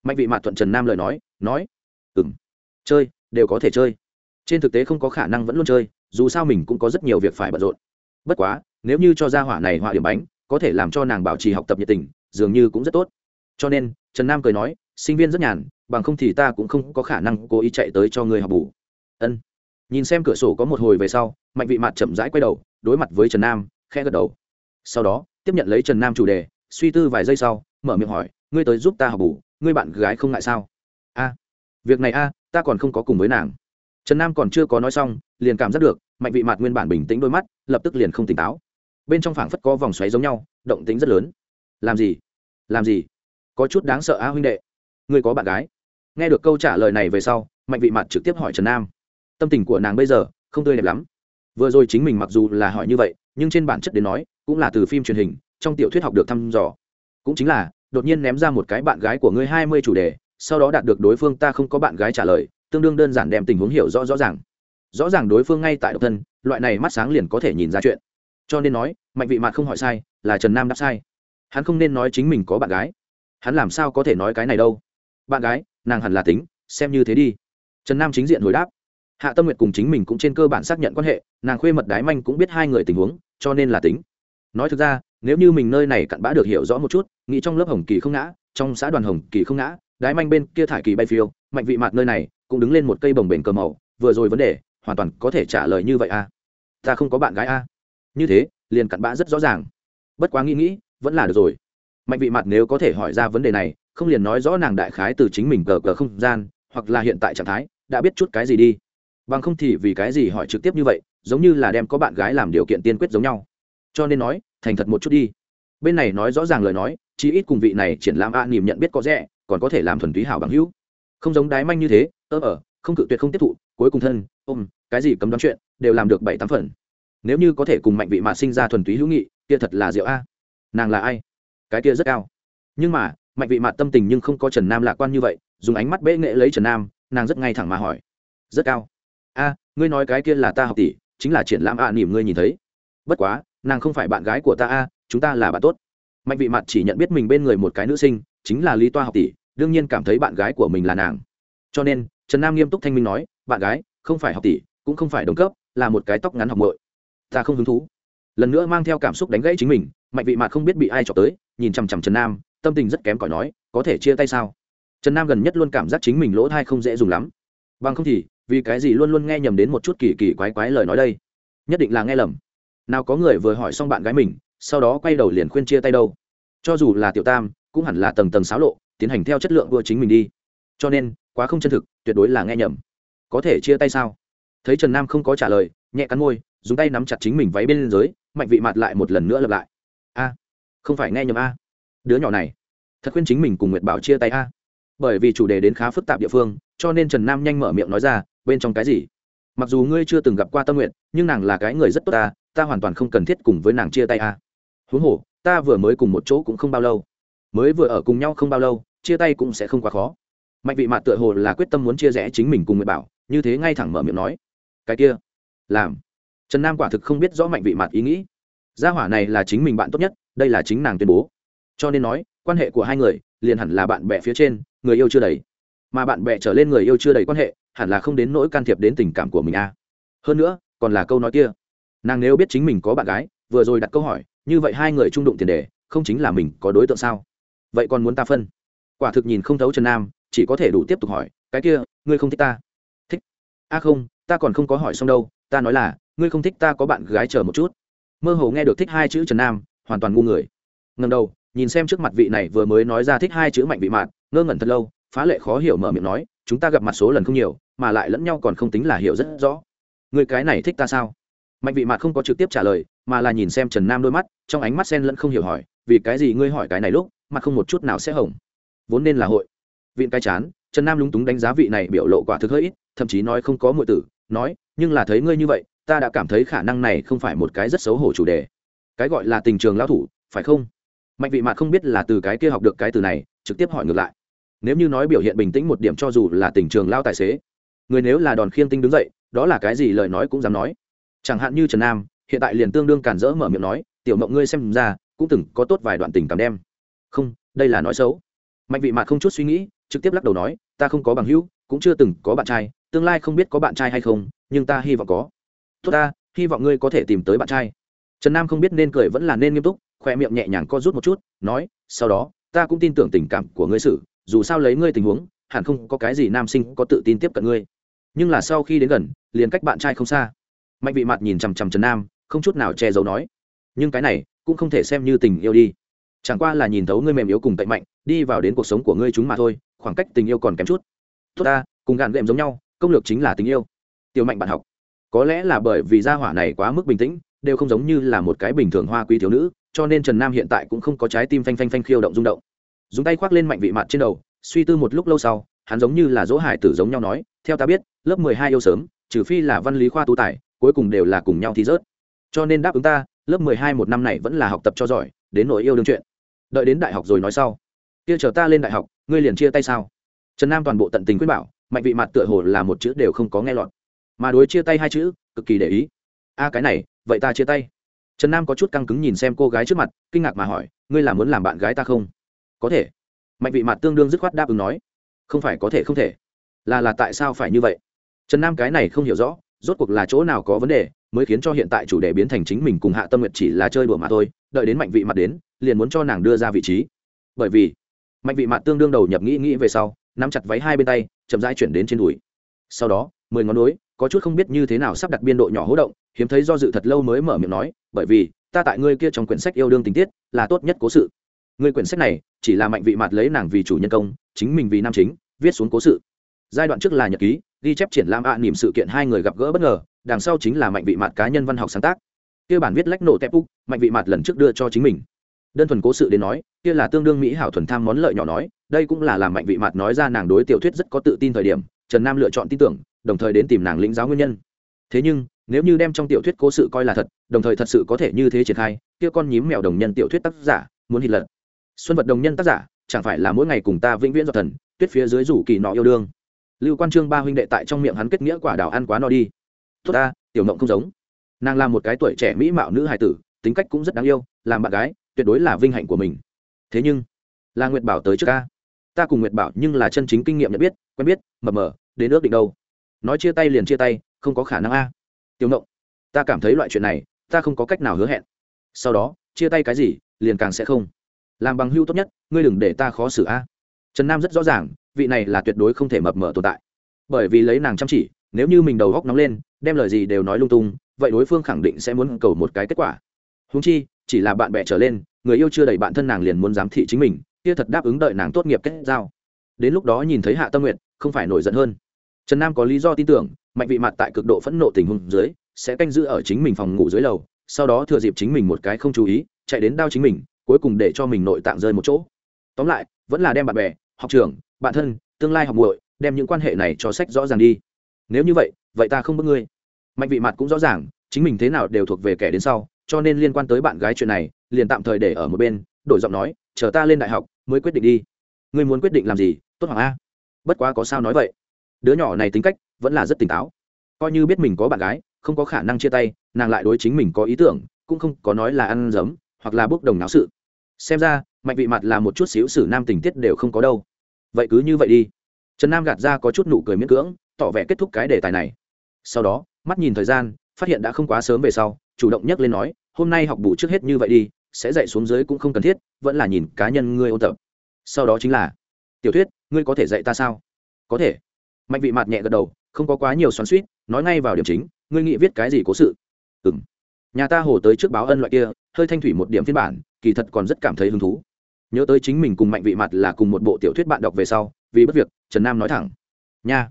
Mạnh vị mạt thuận trần nam lời nói nói ừ m chơi, đều có thể chơi. Trên thực tế không có khả năng vẫn luôn chơi, dù sao mình cũng có rất nhiều việc phải bận rộn. Bất quá, nếu như cho ra hỏa này họa điểm bánh, có thể làm cho nàng bảo trì học tập nhiệt tình, dường như cũng rất tốt cho nên, trần nam cười nói, sinh viên rất nhàn, bằng không thì ta cũng không có khả năng cố ý chạy tới cho ngươi học bù. Ân. Nhìn xem cửa sổ có một hồi về sau, mạnh vị mặt chậm rãi quay đầu, đối mặt với trần nam, khẽ gật đầu. Sau đó, tiếp nhận lấy trần nam chủ đề, suy tư vài giây sau, mở miệng hỏi, ngươi tới giúp ta học bù, ngươi bạn gái không ngại sao? A, việc này a, ta còn không có cùng với nàng. Trần nam còn chưa có nói xong, liền cảm giác được, mạnh vị mặt nguyên bản bình tĩnh đôi mắt, lập tức liền không tỉnh táo. Bên trong phảng phất có vòng xoáy giống nhau, động tính rất lớn. Làm gì? Làm gì? Có chút đáng sợ a huynh đệ. Ngươi có bạn gái. Nghe được câu trả lời này về sau, mạnh vị mặt trực tiếp hỏi trần nam. Tâm tình của nàng bây giờ không tươi đẹp lắm. Vừa rồi chính mình mặc dù là hỏi như vậy, nhưng trên bản chất đến nói, cũng là từ phim truyền hình, trong tiểu thuyết học được thăm dò. Cũng chính là, đột nhiên ném ra một cái bạn gái của ngươi hai mươi chủ đề, sau đó đạt được đối phương ta không có bạn gái trả lời, tương đương đơn giản đem tình huống hiểu rõ rõ ràng. Rõ ràng đối phương ngay tại độc thân, loại này mắt sáng liền có thể nhìn ra chuyện. Cho nên nói, mạnh vị mặt không hỏi sai, là trần nam đáp sai. Hắn không nên nói chính mình có bạn gái hắn làm sao có thể nói cái này đâu? Bạn gái, nàng hẳn là tính, xem như thế đi. Trần nam chính diện hồi đáp. Hạ tâm nguyệt cùng chính mình cũng trên cơ bản xác nhận quan hệ, nàng khuê mật đái manh cũng biết hai người tình huống, cho nên là tính. Nói thực ra, nếu như mình nơi này cặn bã được hiểu rõ một chút, nghĩ trong lớp hồng kỳ không ngã, trong xã đoàn hồng kỳ không ngã, đái manh bên kia thải kỳ bay phiêu, mạnh vị mặt nơi này cũng đứng lên một cây bồng bềnh cờ màu, vừa rồi vấn đề, hoàn toàn có thể trả lời như vậy a à? ta không có bạn gái a à? như thế, liền cặn bã rất rõ ràng. Bất quá nghĩ nghĩ, vẫn là được rồi mạnh vị mặt nếu có thể hỏi ra vấn đề này không liền nói rõ nàng đại khái từ chính mình cờ cờ không gian hoặc là hiện tại trạng thái đã biết chút cái gì đi. Bằng không thì vì cái gì hỏi trực tiếp như vậy giống như là đem có bạn gái làm điều kiện tiên quyết giống nhau. Cho nên nói thành thật một chút đi. Bên này nói rõ ràng lời nói chí ít cùng vị này triển lãm a à, nhận biết có rẻ còn có thể làm thuần túy hảo bằng hữu. Không giống đái manh như thế ơ ở không cự tuyệt không tiếp thụ cuối cùng thân ôm cái gì cấm đoán chuyện đều làm được bảy tám phần. Nếu như có thể cùng mạnh vị mạ sinh ra thuần túy hữu nghị kia thật là diệu a. Nàng là ai? Cái kia rất cao. Nhưng mà mạnh vị mạn tâm tình nhưng không có trần nam lạc quan như vậy dùng ánh mắt bệ nghệ lấy trần nam nàng rất ngay thẳng mà hỏi. Rất cao. A ngươi nói cái kia là ta học tỷ chính là triển lãm a à, nỉm ngươi nhìn thấy. Bất quá nàng không phải bạn gái của ta a chúng ta là bạn tốt. Mạnh vị mạn chỉ nhận biết mình bên người một cái nữ sinh chính là lý toa học tỷ đương nhiên cảm thấy bạn gái của mình là nàng. Cho nên trần nam nghiêm túc thanh minh nói bạn gái không phải học tỷ cũng không phải đồng cấp là một cái tóc ngắn học mội ta không hứng thú. Lần nữa mang theo cảm xúc đánh gãy chính mình mạnh vị mạn không biết bị ai chọc tới nhìn chằm chằm trần nam, tâm tình rất kém cỏi nói, có thể chia tay sao? Trần nam gần nhất luôn cảm giác chính mình lỗ thai không dễ dùng lắm. Bằng không thì, vì cái gì luôn luôn nghe nhầm đến một chút kỳ kỳ quái quái lời nói đây? Nhất định là nghe lầm. Nào có người vừa hỏi xong bạn gái mình, sau đó quay đầu liền khuyên chia tay đâu. Cho dù là tiểu tam, cũng hẳn là tầng tầng xáo lộ, tiến hành theo chất lượng của chính mình đi. Cho nên, quá không chân thực, tuyệt đối là nghe nhầm. Có thể chia tay sao? Thấy trần nam không có trả lời, nhẹ cắn môi, dùng tay nắm chặt chính mình váy bên dưới, mạnh vị mặt lại một lần nữa lặp lại. A! Không phải nghe nhầm a. Đứa nhỏ này, thật khuyên chính mình cùng nguyệt bảo chia tay a. Bởi vì chủ đề đến khá phức tạp địa phương, cho nên trần nam nhanh mở miệng nói ra, bên trong cái gì? Mặc dù ngươi chưa từng gặp qua tâm nguyện nhưng nàng là cái người rất tốt ta ta hoàn toàn không cần thiết cùng với nàng chia tay a. Huống hồ, ta vừa mới cùng một chỗ cũng không bao lâu. Mới vừa ở cùng nhau không bao lâu, chia tay cũng sẽ không quá khó. Mạnh vị mạt tựa hồ là quyết tâm muốn chia rẽ chính mình cùng nguyệt bảo, như thế ngay thẳng mở miệng nói. Cái kia, làm. Trần nam quả thực không biết rõ mạnh vị mạt ý nghĩ. Gia hỏa này là chính mình bạn tốt nhất đây là chính nàng tuyên bố. Cho nên nói, quan hệ của hai người liền hẳn là bạn bè phía trên, người yêu chưa đầy. Mà bạn bè trở lên người yêu chưa đầy quan hệ, hẳn là không đến nỗi can thiệp đến tình cảm của mình a à. hơn nữa, còn là câu nói kia. Nàng nếu biết chính mình có bạn gái, vừa rồi đặt câu hỏi, như vậy hai người trung đụng tiền đề, không chính là mình có đối tượng sao? Vậy còn muốn ta phân? Quả thực nhìn không thấu trần nam, chỉ có thể đủ tiếp tục hỏi, cái kia, ngươi không thích ta? Thích. A không, ta còn không có hỏi xong đâu, ta nói là, ngươi không thích ta có bạn gái chờ một chút. Mơ hồ nghe được thích hai chữ trần nam hoàn toàn ngu người. Ngầm đầu, nhìn xem trước mặt vị này vừa mới nói ra thích hai chữ mạnh vị mạn, ngơ ngẩn thật lâu, phá lệ khó hiểu mở miệng nói, chúng ta gặp mặt số lần không nhiều, mà lại lẫn nhau còn không tính là hiểu rất rõ. Người cái này thích ta sao? Mạnh vị mạn không có trực tiếp trả lời, mà là nhìn xem trần nam đôi mắt, trong ánh mắt sen lẫn không hiểu hỏi, vì cái gì ngươi hỏi cái này lúc mặt không một chút nào sẽ hỏng vốn nên là hội. Viện cái chán, trần nam lúng túng đánh giá vị này biểu lộ quả thực hơi ít, thậm chí nói không có mọi tử, nói, nhưng là thấy ngươi như vậy, ta đã cảm thấy khả năng này không phải một cái rất xấu hổ chủ đề cái gọi là tình trường lao thủ, phải không? Mạnh vị mạt không biết là từ cái kia học được cái từ này, trực tiếp hỏi ngược lại. Nếu như nói biểu hiện bình tĩnh một điểm cho dù là tình trường lao tài xế, người nếu là đòn khiêng tinh đứng dậy, đó là cái gì lời nói cũng dám nói. Chẳng hạn như trần nam, hiện tại liền tương đương cản rỡ mở miệng nói, tiểu mộng ngươi xem ra, cũng từng có tốt vài đoạn tình cảm đem. Không, đây là nói xấu. Mạnh vị mạt không chút suy nghĩ, trực tiếp lắc đầu nói, ta không có bằng hữu, cũng chưa từng có bạn trai, tương lai không biết có bạn trai hay không, nhưng ta hy vọng có. Tốt ta, hy vọng ngươi có thể tìm tới bạn trai trần nam không biết nên cười vẫn là nên nghiêm túc, khoe miệng nhẹ nhàng co rút một chút, nói, sau đó, ta cũng tin tưởng tình cảm của ngươi xử, dù sao lấy ngươi tình huống, hẳn không có cái gì nam sinh có tự tin tiếp cận ngươi. Nhưng là sau khi đến gần, liền cách bạn trai không xa. Mạnh vị mặt nhìn chằm chằm trần nam, không chút nào che giấu nói, nhưng cái này cũng không thể xem như tình yêu đi. Chẳng qua là nhìn thấu ngươi mềm yếu cùng tệ mạnh, đi vào đến cuộc sống của ngươi chúng mà thôi, khoảng cách tình yêu còn kém chút. Tốt ta, cùng gạn đệm giống nhau, công lược chính là tình yêu. Tiểu mạnh bạn học, có lẽ là bởi vì gia hỏa này quá mức bình tĩnh đều không giống như là một cái bình thường hoa quý thiếu nữ, cho nên trần nam hiện tại cũng không có trái tim phanh phanh phanh khiêu động rung động. Dùng tay khoác lên mạnh vị mặt trên đầu, suy tư một lúc lâu sau, hắn giống như là dỗ hải tử giống nhau nói, theo ta biết, lớp mười hai yêu sớm, trừ phi là văn lý khoa tú tài, cuối cùng đều là cùng nhau thi rớt. Cho nên đáp ứng ta, lớp mười hai một năm này vẫn là học tập cho giỏi, đến nỗi yêu đương chuyện. Đợi đến đại học rồi nói sau, kia chờ ta lên đại học, ngươi liền chia tay sao? Trần nam toàn bộ tận tình quyết bảo, mạnh vị mặt tựa hồ là một chữ đều không có nghe lọt. Mà đối chia tay hai chữ, cực kỳ để ý. A, cái này vậy ta chia tay. Trần nam có chút căng cứng nhìn xem cô gái trước mặt, kinh ngạc mà hỏi, ngươi là muốn làm bạn gái ta không? Có thể. Mạnh vị mặt tương đương dứt khoát đáp ứng nói. Không phải có thể không thể. Là là tại sao phải như vậy? Trần nam cái này không hiểu rõ, rốt cuộc là chỗ nào có vấn đề, mới khiến cho hiện tại chủ đề biến thành chính mình cùng hạ tâm nguyệt chỉ là chơi đùa mà thôi, đợi đến mạnh vị mặt đến, liền muốn cho nàng đưa ra vị trí. Bởi vì, mạnh vị mặt tương đương đầu nhập nghĩ nghĩ về sau, nắm chặt váy hai bên tay, chậm rãi chuyển đến trên đùi. Sau đó, mười ngón đối có chút không biết như thế nào sắp đặt biên độ nhỏ hố động hiếm thấy do dự thật lâu mới mở miệng nói bởi vì ta tại ngươi kia trong quyển sách yêu đương tình tiết là tốt nhất cố sự. Ngươi quyển sách này chỉ là mạnh vị mặt lấy nàng vì chủ nhân công chính mình vì nam chính viết xuống cố sự. Giai đoạn trước là nhật ký ghi chép triển lãm ạ à, niềm sự kiện hai người gặp gỡ bất ngờ đằng sau chính là mạnh vị mặt cá nhân văn học sáng tác. Kia bản viết lách nổ tép úc mạnh vị mặt lần trước đưa cho chính mình. Đơn thuần cố sự đến nói kia là tương đương mỹ hảo thuần tham món lợi nhỏ nói đây cũng là làm mạnh vị mặt nói ra nàng đối tiểu thuyết rất có tự tin thời điểm trần nam lựa chọn tin tưởng đồng thời đến tìm nàng lĩnh giáo nguyên nhân. Thế nhưng, nếu như đem trong tiểu thuyết cố sự coi là thật, đồng thời thật sự có thể như thế triển khai, kia con nhím mèo đồng nhân tiểu thuyết tác giả muốn hít lật. Xuân vật đồng nhân tác giả, chẳng phải là mỗi ngày cùng ta vĩnh viễn do thần, tuyết phía dưới rủ kỳ nọ yêu đương. Lưu quan trương ba huynh đệ tại trong miệng hắn kết nghĩa quả đào ăn quá no đi. Tốt ta, tiểu mộng không giống. Nàng là một cái tuổi trẻ mỹ mạo nữ hài tử, tính cách cũng rất đáng yêu, làm bạn gái, tuyệt đối là vinh hạnh của mình. Thế nhưng, là nguyệt bảo tới trước ca ta cùng nguyệt bảo nhưng là chân chính kinh nghiệm nhận biết, quen biết mờ mờ, đến ước định đâu nói chia tay liền chia tay, không có khả năng a. Tiểu mộng ta cảm thấy loại chuyện này, ta không có cách nào hứa hẹn. Sau đó, chia tay cái gì, liền càng sẽ không. Làm bằng hưu tốt nhất, ngươi đừng để ta khó xử a. Trần nam rất rõ ràng, vị này là tuyệt đối không thể mập mờ tồn tại. Bởi vì lấy nàng chăm chỉ, nếu như mình đầu góc nóng lên, đem lời gì đều nói lung tung, vậy đối phương khẳng định sẽ muốn cầu một cái kết quả. Húng chi, chỉ là bạn bè trở lên, người yêu chưa đầy bạn thân nàng liền muốn giám thị chính mình, kia thật đáp ứng đợi nàng tốt nghiệp kết giao. Đến lúc đó nhìn thấy hạ tâm nguyện không phải nổi giận hơn trần nam có lý do tin tưởng, mạnh vị mặt tại cực độ phẫn nộ tình huống dưới, sẽ canh giữ ở chính mình phòng ngủ dưới lầu, sau đó thừa dịp chính mình một cái không chú ý, chạy đến đao chính mình, cuối cùng để cho mình nội tạng rơi một chỗ. Tóm lại, vẫn là đem bạn bè, học trường bạn thân, tương lai học muội, đem những quan hệ này cho sách rõ ràng đi. Nếu như vậy vậy ta không bức ngươi. Mạnh vị mặt cũng rõ ràng, chính mình thế nào đều thuộc về kẻ đến sau, cho nên liên quan tới bạn gái chuyện này, liền tạm thời để ở một bên, đổi giọng nói, chờ ta lên đại học, mới quyết định đi. Ngươi muốn quyết định làm gì? Tốt hoàng a. Bất quá có sao nói vậy đứa nhỏ này tính cách vẫn là rất tỉnh táo. Coi như biết mình có bạn gái, không có khả năng chia tay, nàng lại đối chính mình có ý tưởng, cũng không có nói là ăn giấm hoặc là bốc đồng náo sự. Xem ra, mạnh vị mặt là một chút xíu xử nam tình tiết đều không có đâu. Vậy cứ như vậy đi. Trần nam gạt ra có chút nụ cười miễn cưỡng, tỏ vẻ kết thúc cái đề tài này. Sau đó, mắt nhìn thời gian, phát hiện đã không quá sớm về sau, chủ động nhắc lên nói, hôm nay học bù trước hết như vậy đi, sẽ dạy xuống dưới cũng không cần thiết, vẫn là nhìn cá nhân ngươi ôn tập. Sau đó chính là, tiểu thuyết, ngươi có thể dạy ta sao? Có thể mạnh vị Mạt nhẹ gật đầu, không có quá nhiều xoắn suýt nói ngay vào điểm chính, ngươi nghĩ viết cái gì cố sự? Ừ m nhà ta hồ tới trước báo ân loại kia, hơi thanh thủy một điểm phiên bản, kỳ thật còn rất cảm thấy hứng thú. Nhớ tới chính mình cùng mạnh vị mặt là cùng một bộ tiểu thuyết bạn đọc về sau, vì bất việc, trần nam nói thẳng. Nha.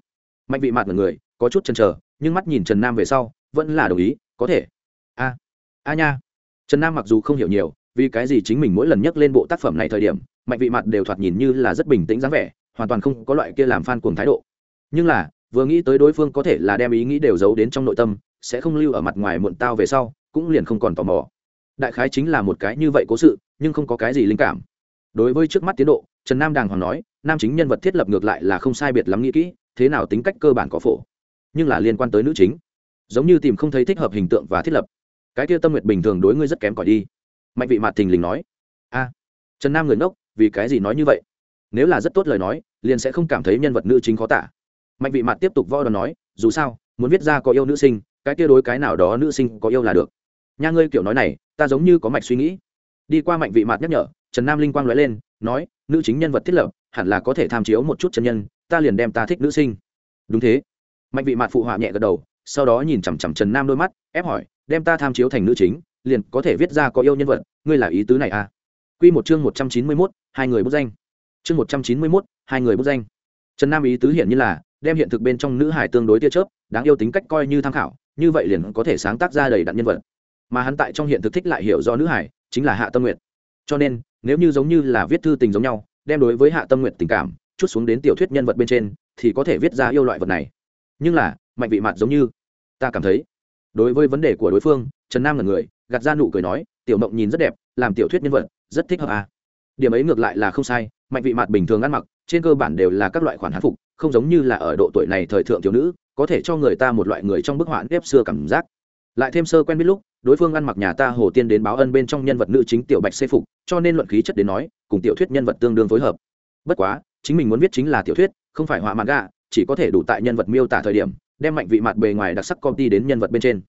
Mạnh vị mặt là người, có chút chần chờ, nhưng mắt nhìn trần nam về sau, vẫn là đồng ý, có thể. A a nha. Trần nam mặc dù không hiểu nhiều, vì cái gì chính mình mỗi lần nhắc lên bộ tác phẩm này thời điểm, mạnh vị mặt đều thoạt nhìn như là rất bình tĩnh dáng vẻ, hoàn toàn không có loại kia làm fan cuồng thái độ nhưng là, vừa nghĩ tới đối phương có thể là đem ý nghĩ đều giấu đến trong nội tâm, sẽ không lưu ở mặt ngoài muộn tao về sau, cũng liền không còn tò mò. Đại khái chính là một cái như vậy cố sự, nhưng không có cái gì linh cảm. Đối với trước mắt tiến độ, trần nam đàng hoàng nói, nam chính nhân vật thiết lập ngược lại là không sai biệt lắm nghĩ kỹ, thế nào tính cách cơ bản có phổ. Nhưng là liên quan tới nữ chính. Giống như tìm không thấy thích hợp hình tượng và thiết lập. Cái kia tâm nguyện bình thường đối ngươi rất kém cỏi đi. Mạnh vị mặt thình lình nói. A. Trần nam người nốc vì cái gì nói như vậy? Nếu là rất tốt lời nói, liền sẽ không cảm thấy nhân vật nữ chính khó tả mạnh vị mặt tiếp tục vo đòn nói, dù sao, muốn viết ra có yêu nữ sinh, cái kia đối cái nào đó nữ sinh có yêu là được. Nha ngươi kiểu nói này, ta giống như có mạch suy nghĩ. Đi qua mạnh vị mặt nhắc nhở, trần nam linh quang nói lên, nói, nữ chính nhân vật thiết lập, hẳn là có thể tham chiếu một chút chân nhân, ta liền đem ta thích nữ sinh. Đúng thế. Mạnh vị mặt phụ họa nhẹ gật đầu, sau đó nhìn chằm chằm trần nam đôi mắt, ép hỏi, đem ta tham chiếu thành nữ chính, liền có thể viết ra có yêu nhân vật, ngươi là ý tứ này à? Q một chương một trăm chín mươi mốt, hai người bút danh. Chương một trăm chín mươi mốt, hai người bút danh. Trần nam ý tứ hiển như là đem hiện thực bên trong nữ hải tương đối tia chớp, đáng yêu tính cách coi như tham khảo, như vậy liền có thể sáng tác ra đầy đặn nhân vật. Mà hắn tại trong hiện thực thích lại hiểu do nữ hải, chính là hạ tâm nguyện cho nên, nếu như giống như là viết thư tình giống nhau, đem đối với hạ tâm nguyện tình cảm, chút xuống đến tiểu thuyết nhân vật bên trên, thì có thể viết ra yêu loại vật này. Nhưng là, mạnh vị mặt giống như, ta cảm thấy, đối với vấn đề của đối phương, trần nam là người, gạt ra nụ cười nói, tiểu mộng nhìn rất đẹp, làm tiểu thuyết nhân vật, rất thích hợp à. điểm ấy ngược lại là không sai, mạnh vị mặt bình thường ăn mặc trên cơ bản đều là các loại khoản hán phục, không giống như là ở độ tuổi này thời thượng thiếu nữ, có thể cho người ta một loại người trong bức họa nếp xưa cảm giác. Lại thêm sơ quen biết lúc, đối phương ăn mặc nhà ta hồ tiên đến báo ân bên trong nhân vật nữ chính tiểu bạch xê phục, cho nên luận khí chất đến nói, cùng tiểu thuyết nhân vật tương đương phối hợp. Bất quá, chính mình muốn viết chính là tiểu thuyết, không phải họa mặt gà chỉ có thể đủ tại nhân vật miêu tả thời điểm, đem mạnh vị mặt bề ngoài đặc sắc công ty đến nhân vật bên trên.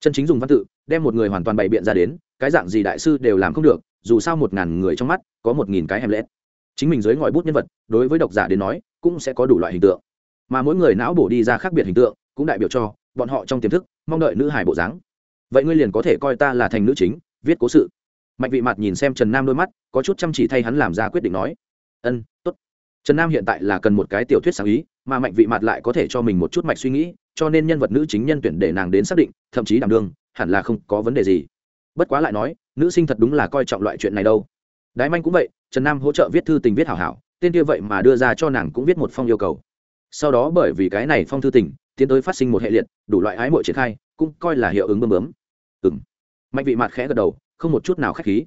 Chân chính dùng văn tự, đem một người hoàn toàn bày biện ra đến, cái dạng gì đại sư đều làm không được, dù sao một ngàn người trong mắt, có một nghìn cái hèm lết chính mình dưới ngòi bút nhân vật, đối với độc giả đến nói, cũng sẽ có đủ loại hình tượng. Mà mỗi người não bổ đi ra khác biệt hình tượng, cũng đại biểu cho, bọn họ trong tiềm thức, mong đợi nữ hải bộ dáng. Vậy ngươi liền có thể coi ta là thành nữ chính, viết cố sự. Mạnh vị mặt nhìn xem trần nam đôi mắt, có chút chăm chỉ thay hắn làm ra quyết định nói. Ân t ố t trần nam hiện tại là cần một cái tiểu thuyết sáng ý, mà mạnh vị mặt lại có thể cho mình một chút mạch suy nghĩ, cho nên nhân vật nữ chính nhân tuyển để nàng đến xác định, thậm chí đảm đương, hẳn là không có vấn đề gì. Bất quá lại nói, nữ sinh thật đúng là coi trọng loại chuyện này đâu đái manh cũng vậy, trần nam hỗ trợ viết thư tình viết hảo hảo, tên kia vậy mà đưa ra cho nàng cũng viết một phong yêu cầu. Sau đó bởi vì cái này phong thư tình, tiến tới phát sinh một hệ liệt, đủ loại ái mội triển khai, cũng coi là hiệu ứng bơm bướm. Ừng mạnh vị mặt khẽ gật đầu, không một chút nào k h á c h khí.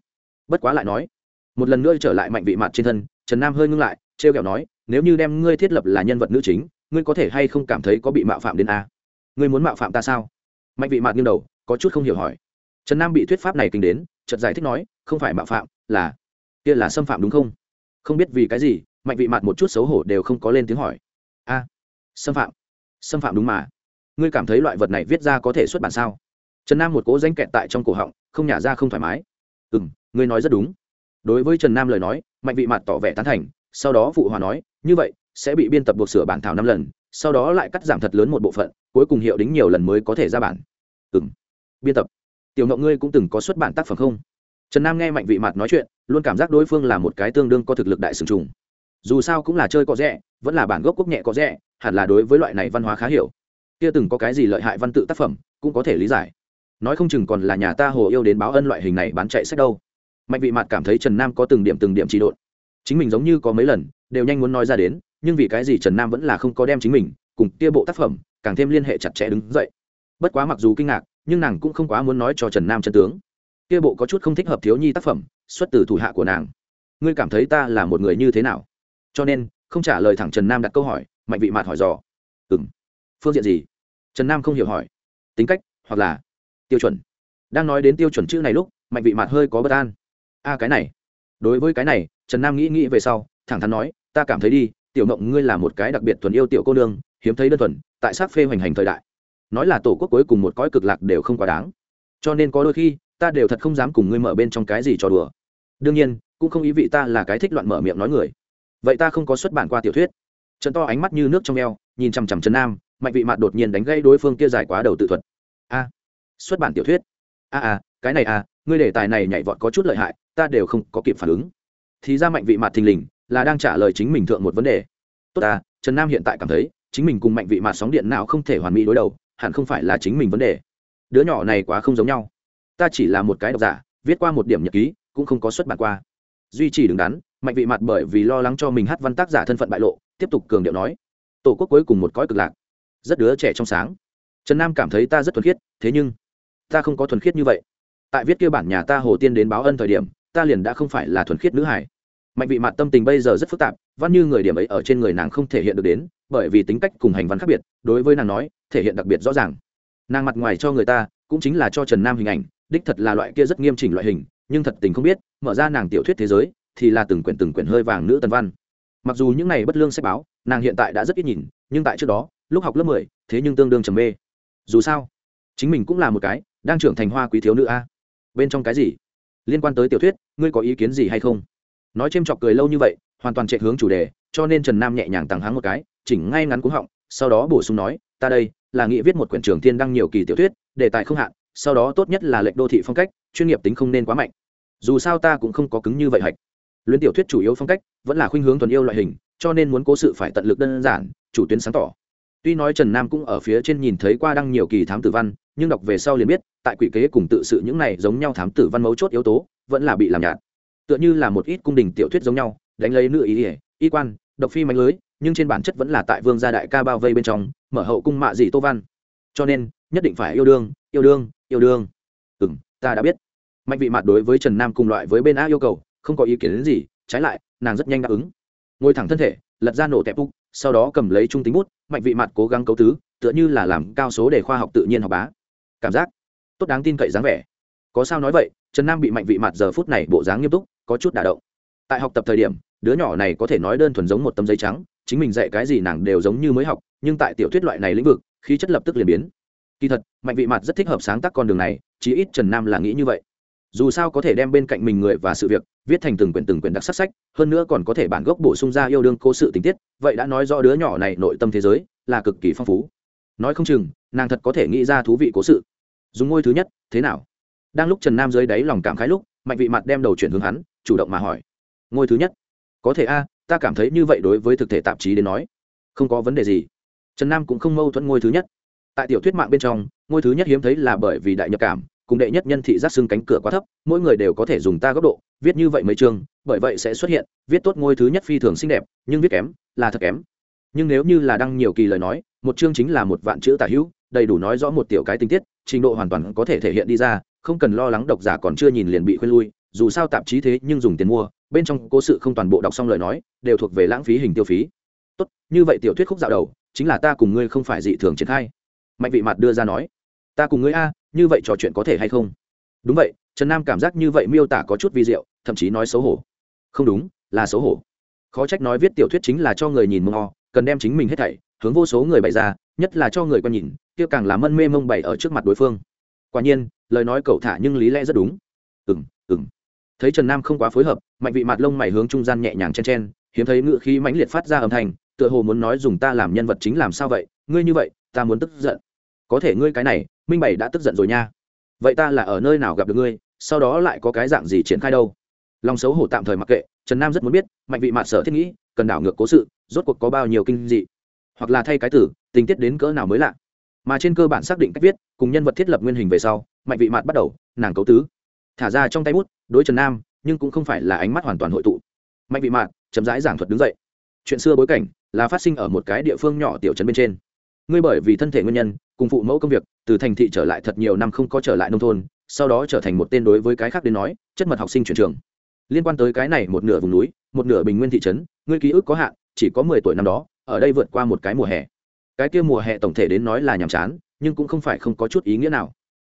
Bất quá lại nói, một lần nữa trở lại mạnh vị mặt trên thân, trần nam hơi ngưng lại t r e o kẹo nói, nếu như đem ngươi thiết lập là nhân vật nữ chính, ngươi có thể hay không cảm thấy có bị mạo phạm đến a? Ngươi muốn mạo phạm ta sao? Mạnh vị mặt nghiêng đầu, có chút không hiểu hỏi. Trần nam bị thuyết pháp này kinh đến, chợt giải thích nói, không phải mạo phạm, là kia là xâm phạm đúng không? Không biết vì cái gì, mạnh vị mặt một chút xấu hổ đều không có lên tiếng hỏi. A, xâm phạm. Xâm phạm đúng mà. Ngươi cảm thấy loại vật này viết ra có thể xuất bản sao? Trần nam một cố danh kẹt tại trong cổ họng, không nhả ra không thoải mái. Ừ m ngươi nói rất đúng. Đối với trần nam lời nói, mạnh vị mặt tỏ vẻ tán thành, sau đó phụ hòa nói, như vậy, sẽ bị biên tập buộc sửa bản thảo năm lần, sau đó lại cắt giảm thật lớn một bộ phận, cuối cùng hiệu đính nhiều lần mới có thể ra bản. Ừ m biên tập. Tiểu ngậu ngươi cũng từng có xuất bản tác phẩm không? Trần nam nghe mạnh vị mặt nói chuyện, luôn cảm giác đối phương là một cái tương đương có thực lực đại sừng trùng. Dù sao cũng là chơi có rẻ, vẫn là bản gốc quốc nhẹ có rẻ, hẳn là đối với loại này văn hóa khá hiểu. Kia từng có cái gì lợi hại văn tự tác phẩm, cũng có thể lý giải. Nói không chừng còn là nhà ta hồ yêu đến báo ân loại hình này bán chạy sách đâu. Mạnh vị mặt cảm thấy trần nam có từng điểm từng điểm trị độn. Chính mình giống như có mấy lần, đều nhanh muốn nói ra đến, nhưng vì cái gì trần nam vẫn là không có đem chính mình, cùng kia bộ tác phẩm, càng thêm liên hệ chặt chẽ đứng dậy. Bất quá mặc dù kinh ngạc, nhưng nàng cũng không quá muốn nói cho trần nam chân tướng kia bộ có chút không thích hợp thiếu nhi tác phẩm, xuất từ thủ hạ của nàng. Ngươi cảm thấy ta là một người như thế nào? Cho nên, không trả lời thẳng trần nam đặt câu hỏi, mạnh vị mạt hỏi dò. Ừ m phương diện gì? Trần nam không hiểu hỏi. Tính cách, hoặc là tiêu chuẩn. Đang nói đến tiêu chuẩn chữ này lúc, mạnh vị mạt hơi có bất an. A, cái này. Đối với cái này, trần nam nghĩ nghĩ về sau, thẳng thắn nói, ta cảm thấy đi, tiểu mộng ngươi là một cái đặc biệt thuần yêu tiểu cô nương, hiếm thấy đơn thuần, tại sát phê hoành hành thời đại. Nói là tổ quốc cuối cùng một cõi cực lạc đều không quá đáng. Cho nên có đôi khi ta đều thật không dám cùng ngươi mở bên trong cái gì trò đùa. Đương nhiên cũng không ý vị ta là cái thích loạn mở miệng nói người. Vậy ta không có xuất bản qua tiểu thuyết. Trần to ánh mắt như nước trong eo nhìn chằm chằm trần nam mạnh vị mặt đột nhiên đánh gây đối phương kia dài quá đầu tự thuật. A xuất bản tiểu thuyết. A à, a cái này à ngươi đề tài này nhảy vọt có chút lợi hại ta đều không có kịp phản ứng. Thì ra mạnh vị mặt thình lình là đang trả lời chính mình thượng một vấn đề. Tốt ta trần nam hiện tại cảm thấy chính mình cùng mạnh vị mặt sóng điện nào không thể hoàn mỹ đối đầu hẳn không phải là chính mình vấn đề. Đứa nhỏ này quá không giống nhau ta chỉ là một cái độc giả, viết qua một điểm nhật ký, cũng không có xuất bản qua. Duy trì đứng đắn, mạnh vị mặt bởi vì lo lắng cho mình hát văn tác giả thân phận bại lộ, tiếp tục cường điệu nói. Tổ quốc cuối cùng một cõi cực lạc. Rất đứa trẻ trong sáng. Trần nam cảm thấy ta rất thuần khiết, thế nhưng, ta không có thuần khiết như vậy. Tại viết kia bản nhà ta hồ tiên đến báo ân thời điểm, ta liền đã không phải là thuần khiết nữ hải mạnh vị mặt tâm tình bây giờ rất phức tạp, văn như người điểm ấy ở trên người nàng không thể hiện được đến, bởi vì tính cách cùng hành văn khác biệt, đối với nàng nói, thể hiện đặc biệt rõ ràng. Nàng mặt ngoài cho người ta, cũng chính là cho trần nam hình ảnh đích thật là loại kia rất nghiêm chỉnh loại hình, nhưng thật tình không biết, mở ra nàng tiểu thuyết thế giới, thì là từng quyển từng quyển hơi vàng nữ tần văn. Mặc dù những này bất lương sách báo, nàng hiện tại đã rất ít nhìn, nhưng tại trước đó, lúc học lớp mười, thế nhưng tương đương trầm mê. Dù sao, chính mình cũng là một cái, đang trưởng thành hoa quý thiếu nữ a. Bên trong cái gì? Liên quan tới tiểu thuyết, ngươi có ý kiến gì hay không? Nói c h chọc cười lâu như vậy, hoàn toàn chạy hướng chủ đề, cho nên trần nam nhẹ nhàng tặng háng một cái, chỉnh ngay ngắn cúng họng, sau đó bổ sung nói, ta đây, là nghĩ viết một quyển trường thiên đăng nhiều kỳ tiểu thuyết đề tài không hạn sau đó tốt nhất là lệnh đô thị phong cách, chuyên nghiệp tính không nên quá mạnh. Dù sao ta cũng không có cứng như vậy hạch. Luyện tiểu thuyết chủ yếu phong cách vẫn là khuynh hướng thuần yêu loại hình, cho nên muốn cố sự phải tận lực đơn giản, chủ tuyến sáng tỏ. Tuy nói trần nam cũng ở phía trên nhìn thấy qua đăng nhiều kỳ thám tử văn, nhưng đọc về sau liền biết, tại quỷ kế cùng tự sự những này giống nhau thám tử văn mấu chốt yếu tố, vẫn là bị làm nhạt. Tựa như là một ít cung đình tiểu thuyết giống nhau, đánh lấy nữ ý ỉa y quan, độc phi mạnh lưới, nhưng trên bản chất vẫn là tại vương gia đại ca bao vây bên trong, mở hậu cung mạ dị tô văn. Cho nên, nhất định phải yêu đương yêu đương yêu đương. Ừ m ta đã biết. Mạnh vị mặt đối với trần nam cùng loại với bên a yêu cầu, không có ý kiến đến gì, trái lại, nàng rất nhanh đáp ứng. Ngồi thẳng thân thể, lật ra nổ tẹp úc sau đó cầm lấy trung tính bút, mạnh vị mặt cố gắng cấu tứ, tựa như là làm cao số để khoa học tự nhiên học bá. Cảm giác tốt đáng tin cậy dáng vẻ. Có sao nói vậy, trần nam bị mạnh vị mặt giờ phút này bộ dáng nghiêm túc, có chút đả động. Tại học tập thời điểm, đứa nhỏ này có thể nói đơn thuần giống một tấm giấy trắng, chính mình dạy cái gì nàng đều giống như mới học, nhưng tại tiểu thuyết loại này lĩnh vực, khí chất lập tức liền biến kỳ thật, mạnh vị mặt rất thích hợp sáng tác con đường này, chí ít trần nam là nghĩ như vậy. Dù sao có thể đem bên cạnh mình người và sự việc, viết thành từng quyển từng quyển đặc sắc sách, hơn nữa còn có thể bản gốc bổ sung ra yêu đương cố sự tình tiết, vậy đã nói rõ đứa nhỏ này nội tâm thế giới, là cực kỳ phong phú. Nói không chừng, nàng thật có thể nghĩ ra thú vị cố sự. Dùng ngôi thứ nhất, thế nào? Đang lúc trần nam dưới đáy lòng cảm khái lúc, mạnh vị mặt đem đầu chuyển hướng hắn, chủ động mà hỏi. Ngôi thứ nhất? Có thể a, ta cảm thấy như vậy đối với thực thể tạp chí đến nói, không có vấn đề gì. Trần nam cũng không mâu thuẫn ngôi thứ nhất tại tiểu thuyết mạng bên trong, ngôi thứ nhất hiếm thấy là bởi vì đại nhập cảm, cùng đệ nhất nhân thị giác xưng cánh cửa quá thấp, mỗi người đều có thể dùng ta góc độ, viết như vậy mấy chương, bởi vậy sẽ xuất hiện, viết tốt ngôi thứ nhất phi thường xinh đẹp, nhưng viết kém, là thật kém. Nhưng nếu như là đăng nhiều kỳ lời nói, một chương chính là một vạn chữ tả hữu, đầy đủ nói rõ một tiểu cái tình tiết, trình độ hoàn toàn có thể thể hiện đi ra, không cần lo lắng độc giả còn chưa nhìn liền bị khuyên lui, dù sao tạp chí thế nhưng dùng tiền mua, bên trong cố sự không toàn bộ đọc xong lời nói, đều thuộc về lãng phí hình tiêu phí. Tốt, như vậy tiểu thuyết khúc dạo đầu, chính là ta cùng ngươi không phải dị thường triển khai mạnh vị mặt đưa ra nói, ta cùng ngươi a, như vậy trò chuyện có thể hay không? Đúng vậy, trần nam cảm giác như vậy miêu tả có chút vi diệu, thậm chí nói xấu hổ. Không đúng, là xấu hổ. Khó trách nói viết tiểu thuyết chính là cho người nhìn mông o, cần đem chính mình hết thảy, hướng vô số người bày ra, nhất là cho người quen nhìn, kia càng là mân mê mông bày ở trước mặt đối phương. Quả nhiên, lời nói cậu thả nhưng lý lẽ rất đúng. Ừng ừng thấy trần nam không quá phối hợp, mạnh vị mặt lông mày hướng trung gian nhẹ nhàng chen chen, hiếm thấy ngự khí mãnh liệt phát ra âm thanh, tựa hồ muốn nói dùng ta làm nhân vật chính làm sao vậy, ngươi như vậy, ta muốn tức giận có thể ngươi cái này, minh bảy đã tức giận rồi nha. Vậy ta là ở nơi nào gặp được ngươi, sau đó lại có cái dạng gì triển khai đâu? Lòng xấu hổ tạm thời mặc kệ, trần nam rất muốn biết, mạnh vị mạn sở thiết nghĩ, cần đảo ngược cố sự, rốt cuộc có bao nhiêu kinh dị? Hoặc là thay cái tử, tình tiết đến cỡ nào mới lạ? Mà trên cơ bản xác định cách viết, cùng nhân vật thiết lập nguyên hình về sau, mạnh vị mạn bắt đầu, nàng cấu tứ. Thả ra trong tay bút, đối trần nam, nhưng cũng không phải là ánh mắt hoàn toàn hội tụ. Mạnh vị mạn chậm rãi giảng thuật đứng dậy. Chuyện xưa bối cảnh là phát sinh ở một cái địa phương nhỏ tiểu trấn bên trên. Ngươi bởi vì thân thể nguyên nhân cùng phụ mẫu công việc, từ thành thị trở lại thật nhiều năm không có trở lại nông thôn, sau đó trở thành một tên đối với cái khác đến nói, chất mật học sinh chuyển trường. Liên quan tới cái này một nửa vùng núi, một nửa bình nguyên thị trấn, ngươi ký ức có hạn, chỉ có mười tuổi năm đó, ở đây vượt qua một cái mùa hè. Cái kia mùa hè tổng thể đến nói là nhàm chán, nhưng cũng không phải không có chút ý nghĩa nào.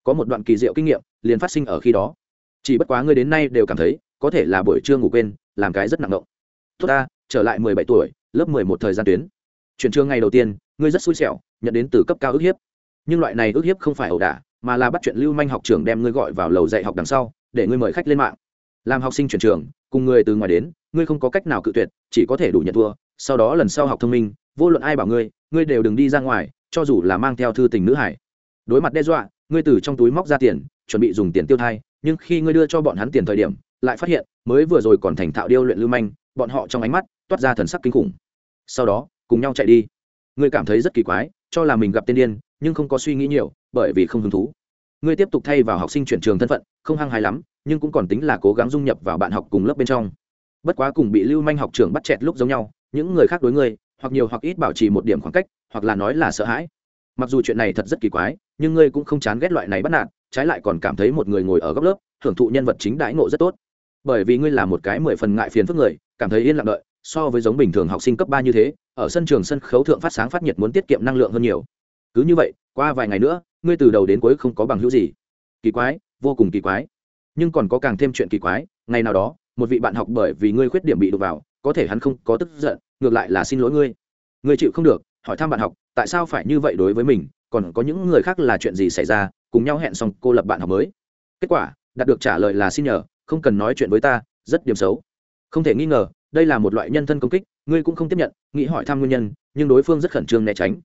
Có một đoạn kỳ diệu kinh nghiệm liền phát sinh ở khi đó. Chỉ bất quá ngươi đến nay đều cảm thấy, có thể là buổi trưa ngủ quên, làm cái rất nặng động. Tốt ta, trở lại mười bảy tuổi, lớp mười một thời gian tuyến. Chuyển trường ngày đầu tiên, ngươi rất xui xẻo, nhận đến từ cấp cao ức hiếp nhưng loại này ức hiếp không phải ẩu đả, mà là bắt chuyện lưu manh học trưởng đem ngươi gọi vào lầu dạy học đằng sau, để ngươi mời khách lên mạng. Làm học sinh chuyển trường, cùng người từ ngoài đến, ngươi không có cách nào cự tuyệt, chỉ có thể đủ nhận thua. Sau đó lần sau học thông minh, vô luận ai bảo ngươi ngươi đều đừng đi ra ngoài, cho dù là mang theo thư tình nữ hải. Đối mặt đe dọa, ngươi từ trong túi móc ra tiền, chuẩn bị dùng tiền tiêu thai, nhưng khi ngươi đưa cho bọn hắn tiền thời điểm, lại phát hiện, mới vừa rồi còn thành thạo điêu luyện lưu manh, bọn họ trong ánh mắt toát ra thần sắc kinh khủng. Sau đó, cùng nhau chạy đi. Ngươi cảm thấy rất kỳ quái cho là mình gặp tên điên, nhưng không có suy nghĩ nhiều, bởi vì không hứng thú. Ngươi tiếp tục thay vào học sinh chuyển trường thân phận, không hăng hái lắm, nhưng cũng còn tính là cố gắng dung nhập vào bạn học cùng lớp bên trong. Bất quá cùng bị lưu manh học trưởng bắt chẹt lúc giống nhau, những người khác đối ngươi, hoặc nhiều hoặc ít bảo trì một điểm khoảng cách, hoặc là nói là sợ hãi. Mặc dù chuyện này thật rất kỳ quái, nhưng ngươi cũng không chán ghét loại này bắt nạt, trái lại còn cảm thấy một người ngồi ở góc lớp hưởng thụ nhân vật chính đãi ngộ rất tốt. Bởi vì ngươi là một cái mười phần ngại phiền phức người, cảm thấy yên lặng đợi, so với giống bình thường học sinh cấp ba như thế ở sân trường sân khấu thượng phát sáng phát nhiệt muốn tiết kiệm năng lượng hơn nhiều. Cứ như vậy, qua vài ngày nữa, ngươi từ đầu đến cuối không có bằng hữu gì. Kỳ quái, vô cùng kỳ quái. Nhưng còn có càng thêm chuyện kỳ quái, ngày nào đó, một vị bạn học bởi vì ngươi khuyết điểm bị đụng vào, có thể hắn không có tức giận, ngược lại là xin lỗi ngươi. Ngươi chịu không được, hỏi thăm bạn học, tại sao phải như vậy đối với mình, còn có những người khác là chuyện gì xảy ra, cùng nhau hẹn xong cô lập bạn học mới. Kết quả, đạt được trả lời là xin nhờ, không cần nói chuyện với ta, rất điểm xấu. Không thể nghi ngờ, đây là một loại nhân thân công kích ngươi cũng không tiếp nhận, nghĩ hỏi thăm nguyên nhân, nhưng đối phương rất khẩn trương né tránh.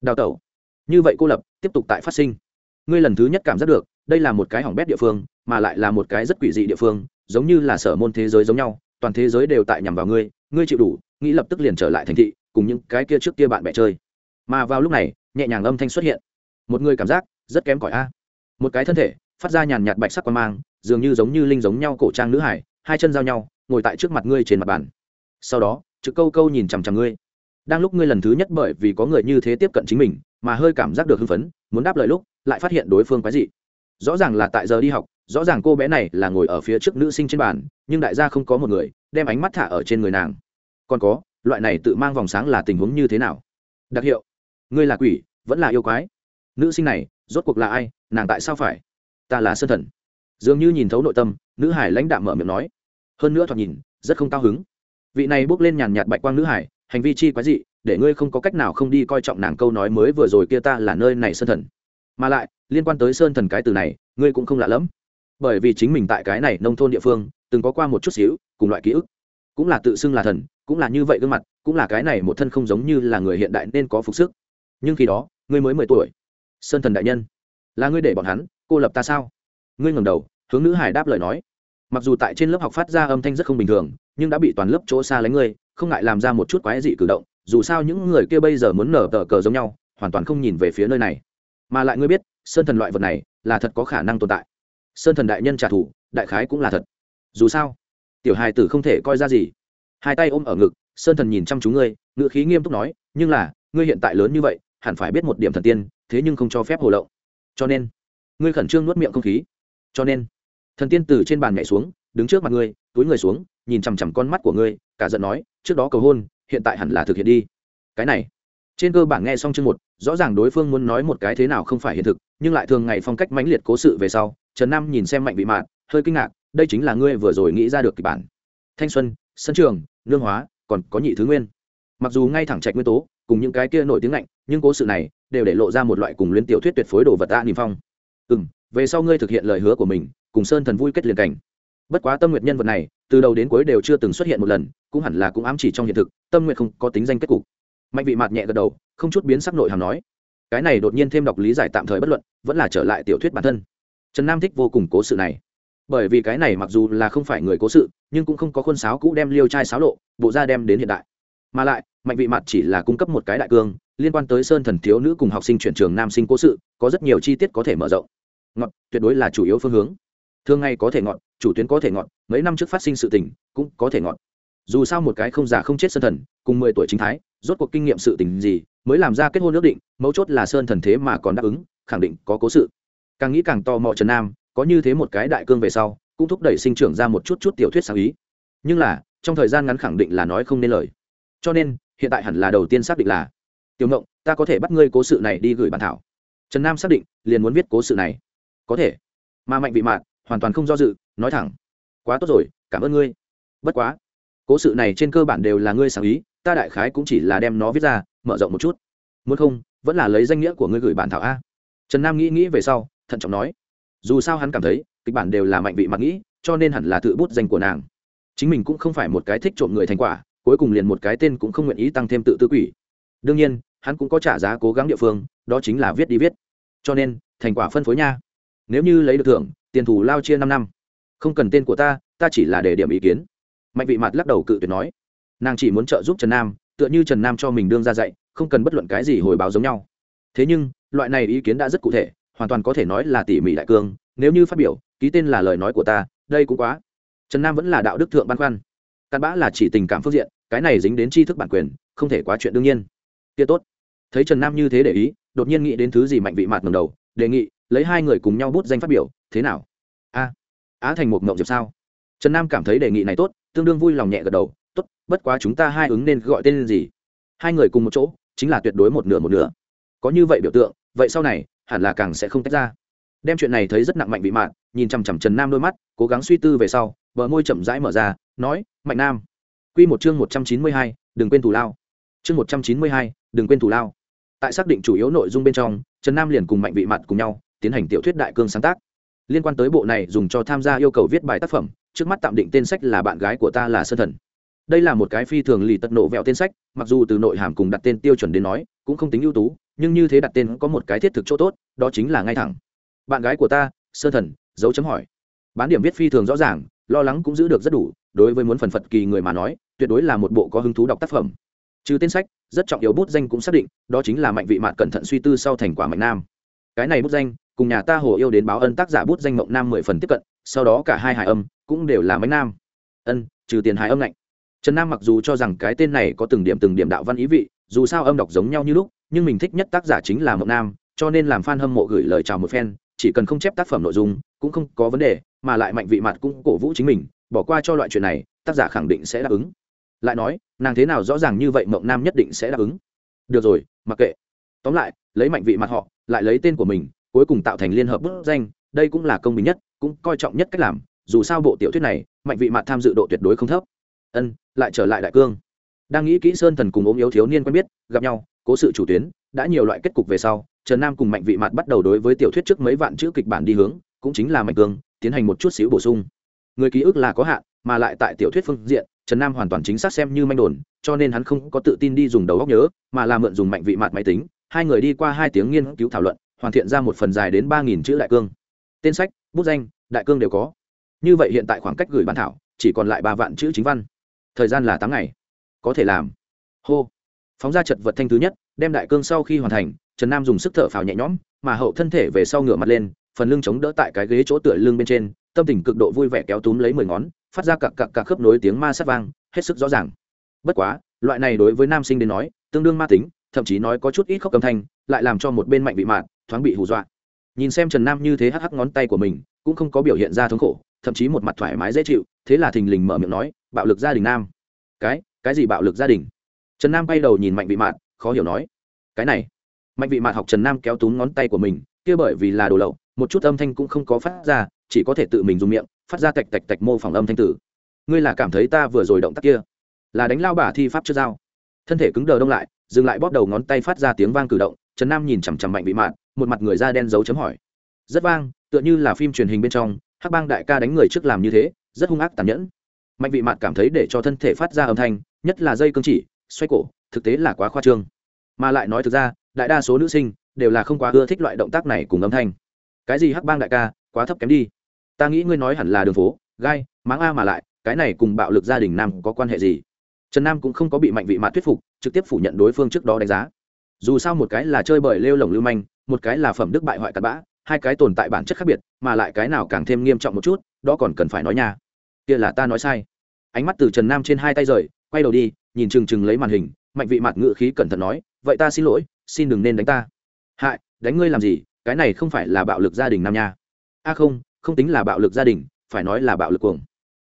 Đào tẩu. Như vậy cô lập, tiếp tục tại phát sinh. Ngươi lần thứ nhất cảm giác được, đây là một cái hỏng bét địa phương, mà lại là một cái rất quỷ dị địa phương, giống như là sở môn thế giới giống nhau, toàn thế giới đều tại nhằm vào ngươi ngươi chịu đủ, nghĩ lập tức liền trở lại thành thị, cùng những cái kia trước kia bạn bè chơi. Mà vào lúc này, nhẹ nhàng âm thanh xuất hiện. Một người cảm giác, rất kém cỏi a. Một cái thân thể, phát ra nhàn nhạt bạch sắc quan mang, dường như giống như linh giống nhau cổ trang nữ hải, hai chân giao nhau, ngồi tại trước mặt ngươi trên mặt bàn. Sau đó trực câu câu nhìn chằm chằm ngươi. Đang lúc ngươi lần thứ nhất bởi vì có người như thế tiếp cận chính mình, mà hơi cảm giác được hưng phấn, muốn đáp lời lúc, lại phát hiện đối phương quái dị. Rõ ràng là tại giờ đi học, rõ ràng cô bé này là ngồi ở phía trước nữ sinh trên bàn, nhưng đại gia không có một người, đem ánh mắt thả ở trên người nàng. Còn có, loại này tự mang vòng sáng là tình huống như thế nào? Đặc hiệu, ngươi là quỷ, vẫn là yêu quái? Nữ sinh này, rốt cuộc là ai, nàng tại sao phải? Ta là sơn thần. Dường như nhìn thấu nội tâm, nữ hải lãnh đạm mở miệng nói. Hơn nữa thoạt nhìn, rất không cao hứng vị này bước lên nhàn nhạt bạch quang nữ hải, hành vi chi quái dị, để ngươi không có cách nào không đi coi trọng nàng câu nói mới vừa rồi kia ta là nơi này sơn thần. Mà lại, liên quan tới sơn thần cái từ này, ngươi cũng không lạ lẫm. Bởi vì chính mình tại cái này nông thôn địa phương, từng có qua một chút xíu, cùng loại ký ức. Cũng là tự xưng là thần, cũng là như vậy gương mặt, cũng là cái này một thân không giống như là người hiện đại nên có phục sức. Nhưng khi đó, ngươi mới mười tuổi. Sơn thần đại nhân, là ngươi để bọn hắn, cô lập ta sao? Ngươi ngầm đầu, hướng nữ hải đáp lời nói. Mặc dù tại trên lớp học phát ra âm thanh rất không bình thường nhưng đã bị toàn lớp chỗ xa lánh ngươi, không ngại làm ra một chút quái dị cử động, dù sao những người kia bây giờ muốn nở tờ cờ giống nhau, hoàn toàn không nhìn về phía nơi này. Mà lại ngươi biết, sơn thần loại vật này là thật có khả năng tồn tại. Sơn thần đại nhân trả thù, đại khái cũng là thật. Dù sao, tiểu hài tử không thể coi ra gì. Hai tay ôm ở ngực, sơn thần nhìn chăm chú ngươi ngự khí nghiêm túc nói, nhưng là, ngươi hiện tại lớn như vậy, hẳn phải biết một điểm thần tiên, thế nhưng không cho phép hồ lậu cho nên, ngươi khẩn trương nuốt miệng không khí. Cho nên, thần tiên từ trên bàn nhảy xuống đứng trước mặt ngươi, túi người xuống, nhìn chằm chằm con mắt của ngươi, cả giận nói, trước đó cầu hôn, hiện tại hẳn là thực hiện đi. Cái này, trên cơ bản nghe xong chương một, rõ ràng đối phương muốn nói một cái thế nào không phải hiện thực, nhưng lại thường ngày phong cách mãnh liệt cố sự về sau, trần nam nhìn xem mạnh vị mạn, hơi kinh ngạc, đây chính là ngươi vừa rồi nghĩ ra được kịch bản. Thanh xuân, sân trường lương hóa, còn có nhị thứ nguyên. Mặc dù ngay thẳng trạch nguyên tố, cùng những cái kia nổi tiếng lạnh nhưng cố sự này đều để lộ ra một loại cùng luyến tiểu thuyết tuyệt phối đồ vật ta niềm phong. Ừ về sau ngươi thực hiện lời hứa của mình, cùng sơn thần vui kết liền cảnh bất quá tâm nguyện nhân vật này, từ đầu đến cuối đều chưa từng xuất hiện một lần, cũng hẳn là cũng ám chỉ trong hiện thực, tâm nguyện không có tính danh kết cục. Mạnh vị mạt nhẹ gật đầu, không chút biến sắc nội hàm nói, cái này đột nhiên thêm đọc lý giải tạm thời bất luận, vẫn là trở lại tiểu thuyết bản thân. Trần nam thích vô cùng cố sự này. Bởi vì cái này mặc dù là không phải người cố sự, nhưng cũng không có khuôn sáo cũ đem liêu trai sáo lộ, bộ ra đem đến hiện đại. Mà lại, mạnh vị mặt chỉ là cung cấp một cái đại cương, liên quan tới sơn thần thiếu nữ cùng học sinh chuyển trường nam sinh cố sự, có rất nhiều chi tiết có thể mở rộng. Ngọt, tuyệt đối là chủ yếu phương hướng thường ngày có thể ngọn, chủ tuyến có thể ngọn, mấy năm trước phát sinh sự tình cũng có thể ngọn. dù sao một cái không già không chết sơn thần cùng mười tuổi chính thái rốt cuộc kinh nghiệm sự tình gì mới làm ra kết hôn ước định mấu chốt là sơn thần thế mà còn đáp ứng khẳng định có cố sự. Càng nghĩ càng to mò trần nam có như thế một cái đại cương về sau cũng thúc đẩy sinh trưởng ra một chút chút tiểu thuyết sáng ý. Nhưng là trong thời gian ngắn khẳng định là nói không nên lời. Cho nên hiện tại hẳn là đầu tiên xác định là tiểu ngộng, ta có thể bắt ngươi cố sự này đi gửi bản thảo. Trần nam xác định liền muốn viết cố sự này. Có thể. Mà mạnh vị mạn hoàn toàn không do dự, nói thẳng, quá tốt rồi, cảm ơn ngươi. Bất quá, cố sự này trên cơ bản đều là ngươi sáng ý, ta đại khái cũng chỉ là đem nó viết ra, mở rộng một chút. Muốn không, vẫn là lấy danh nghĩa của ngươi gửi bản thảo a. Trần nam nghĩ nghĩ về sau, thận trọng nói, dù sao hắn cảm thấy, kịch bản đều là mạnh vị mặc nghĩ, cho nên hẳn là tự bút danh của nàng. Chính mình cũng không phải một cái thích trộm người thành quả, cuối cùng liền một cái tên cũng không nguyện ý tăng thêm tự tư quỷ. Đương nhiên, hắn cũng có trả giá cố gắng địa phương, đó chính là viết đi viết. Cho nên, thành quả phân phối nha. Nếu như lấy được thưởng tiền thù lao chia năm năm. Không cần tên của ta ta chỉ là để điểm ý kiến. Mạnh vị mặt lắc đầu cự tuyệt nói. Nàng chỉ muốn trợ giúp trần nam, tựa như trần nam cho mình đương ra dạy, không cần bất luận cái gì hồi báo giống nhau. Thế nhưng, loại này ý kiến đã rất cụ thể, hoàn toàn có thể nói là tỉ mỉ đại cương, nếu như phát biểu, ký tên là lời nói của ta, đây cũng quá. Trần nam vẫn là đạo đức thượng băn khoăn. Cặn bã là chỉ tình cảm phương diện, cái này dính đến tri thức bản quyền, không thể quá chuyện đương nhiên. Kia tốt. Thấy trần nam như thế để ý, đột nhiên nghĩ đến thứ gì mạnh vị mạt ngầm đầu, đề nghị, lấy hai người cùng nhau bút danh phát biểu, thế nào? Á thành một mộng diệp sao? Trần nam cảm thấy đề nghị này tốt, tương đương vui lòng nhẹ gật đầu, tốt, bất quá chúng ta hai ứng nên gọi tên gì? Hai người cùng một chỗ, chính là tuyệt đối một nửa một nửa. Có như vậy biểu tượng, vậy sau này, hẳn là càng sẽ không tách ra. Đem chuyện này thấy rất nặng mạnh vị mạn, nhìn chằm chằm trần nam đôi mắt, cố gắng suy tư về sau, bờ môi chậm rãi mở ra, nói, mạnh nam q một chương một trăm chín mươi hai, đừng quên thủ lao. Chương một trăm chín mươi hai, đừng quên thủ lao. Tại xác định chủ yếu nội dung bên trong, trần nam liền cùng mạnh vị mặt cùng nhau, tiến hành tiểu thuyết đại cương sáng tác liên quan tới bộ này dùng cho tham gia yêu cầu viết bài tác phẩm, trước mắt tạm định tên sách là bạn gái của ta là sơn thần. Đây là một cái phi thường lì tật nộ vẹo tên sách, mặc dù từ nội hàm cùng đặt tên tiêu chuẩn đến nói, cũng không tính ưu tú, nhưng như thế đặt tên có một cái thiết thực chỗ tốt, đó chính là ngay thẳng. Bạn gái của ta, sơn thần, dấu chấm hỏi. Bán điểm viết phi thường rõ ràng, lo lắng cũng giữ được rất đủ, đối với muốn phần phật kỳ người mà nói, tuyệt đối là một bộ có hứng thú đọc tác phẩm. Trừ tên sách, rất trọng yếu bút danh cũng xác định, đó chính là mạnh vị mạn cẩn thận suy tư sau thành quả mạnh nam. Cái này bút danh cùng nhà ta hồ yêu đến báo ân tác giả bút danh mộng nam mười phần tiếp cận, sau đó cả hai hải âm cũng đều là mấy nam. Ân, trừ tiền hải âm lạnh. Trần nam mặc dù cho rằng cái tên này có từng điểm từng điểm đạo văn ý vị, dù sao âm đọc giống nhau như lúc, nhưng mình thích nhất tác giả chính là mộng nam, cho nên làm f a n hâm mộ gửi lời chào một phen, chỉ cần không chép tác phẩm nội dung, cũng không có vấn đề, mà lại mạnh vị mặt cũng cổ vũ chính mình, bỏ qua cho loại chuyện này, tác giả khẳng định sẽ đáp ứng. Lại nói, nàng thế nào rõ ràng như vậy mộng nam nhất định sẽ đáp ứng. Được rồi, mặc kệ. Tóm lại, lấy mạnh vị mặt họ, lại lấy tên của mình cuối cùng tạo thành liên hợp bức danh, đây cũng là công bình nhất, cũng coi trọng nhất cách làm, dù sao bộ tiểu thuyết này, mạnh vị mặt tham dự độ tuyệt đối không thấp. Ân, lại trở lại đại cương. Đang nghĩ kỹ sơn thần cùng ốm yếu thiếu niên quen biết, gặp nhau, cố sự chủ tuyến, đã nhiều loại kết cục về sau, trần nam cùng mạnh vị mặt bắt đầu đối với tiểu thuyết trước mấy vạn chữ kịch bản đi hướng, cũng chính là mạnh cương, tiến hành một chút xíu bổ sung. Người ký ức là có hạn, mà lại tại tiểu thuyết phương diện, trần nam hoàn toàn chính xác xem như manh đồn, cho nên hắn không có tự tin đi dùng đầu góc nhớ, mà là mượn dùng mạnh vị mặt máy tính, hai người đi qua hai tiếng nghiên cứu thảo luận hoàn thiện ra một phần dài đến ba nghìn chữ đại cương. Tên sách, bút danh, đại cương đều có. Như vậy hiện tại khoảng cách gửi bản thảo chỉ còn lại ba vạn chữ chính văn. Thời gian là tám ngày. Có thể làm. Hô. Phóng ra chật vật thanh thứ nhất, đem đại cương sau khi hoàn thành, trần nam dùng sức thở phào nhẹ nhõm, mà hậu thân thể về sau ngửa mặt lên, phần lưng chống đỡ tại cái ghế chỗ tựa lưng bên trên, tâm tình cực độ vui vẻ kéo túm lấy mười ngón, phát ra cặp cặp cặp khớp nối tiếng ma sát vang, hết sức rõ ràng. Bất quá, loại này đối với nam sinh đến nói, tương đương ma tính, thậm chí nói có chút ít khóc âm thanh, lại làm cho một bên mạnh bị mạn thoáng bị hù dọa. Nhìn xem trần nam như thế hắc hắc ngón tay của mình cũng không có biểu hiện ra thống khổ thậm chí một mặt thoải mái dễ chịu thế là thình lình mở miệng nói bạo lực gia đình nam. Cái cái gì bạo lực gia đình? Trần nam bay đầu nhìn mạnh vị mạn khó hiểu nói cái này. Mạnh vị mạn học trần nam kéo túng ngón tay của mình kia bởi vì là đồ lậu một chút âm thanh cũng không có phát ra chỉ có thể tự mình dùng miệng phát ra tạch tạch tạch mô phỏng âm thanh tử. Ngươi là cảm thấy ta vừa rồi động tác kia là đánh lao bà thi pháp chưa giao, thân thể cứng đờ đông lại dừng lại bóp đầu ngón tay phát ra tiếng vang cử động trần nam nhìn chằm chằm mạnh vị mạn, một mặt người da đen dấu chấm hỏi. Rất vang, tựa như là phim truyền hình bên trong, hắc bang đại ca đánh người trước làm như thế, rất hung ác tàn nhẫn. Mạnh vị mạn cảm thấy để cho thân thể phát ra âm thanh, nhất là dây cương chỉ, xoay cổ, thực tế là quá khoa trương. Mà lại nói thực ra, đại đa số nữ sinh đều là không quá ưa thích loại động tác này cùng âm thanh. Cái gì hắc bang đại ca, quá thấp kém đi. Ta nghĩ ngươi nói hẳn là đường phố, gai, máng a mà lại, cái này cùng bạo lực gia đình nam có quan hệ gì? Trần nam cũng không có bị mạnh vị mạn thuyết phục, trực tiếp phủ nhận đối phương trước đó đánh giá dù sao một cái là chơi bời lêu lồng lưu manh, một cái là phẩm đức bại hoại cặn bã, hai cái tồn tại bản chất khác biệt, mà lại cái nào càng thêm nghiêm trọng một chút, đó còn cần phải nói nha. Kia là ta nói sai. Ánh mắt từ trần nam trên hai tay rời, quay đầu đi, nhìn chừng chừng lấy màn hình, mạnh vị mặt ngự khí cẩn thận nói, vậy ta xin lỗi, xin đừng nên đánh ta. Hại, đánh ngươi làm gì? Cái này không phải là bạo lực gia đình nam nha. A không không tính là bạo lực gia đình, phải nói là bạo lực cuồng.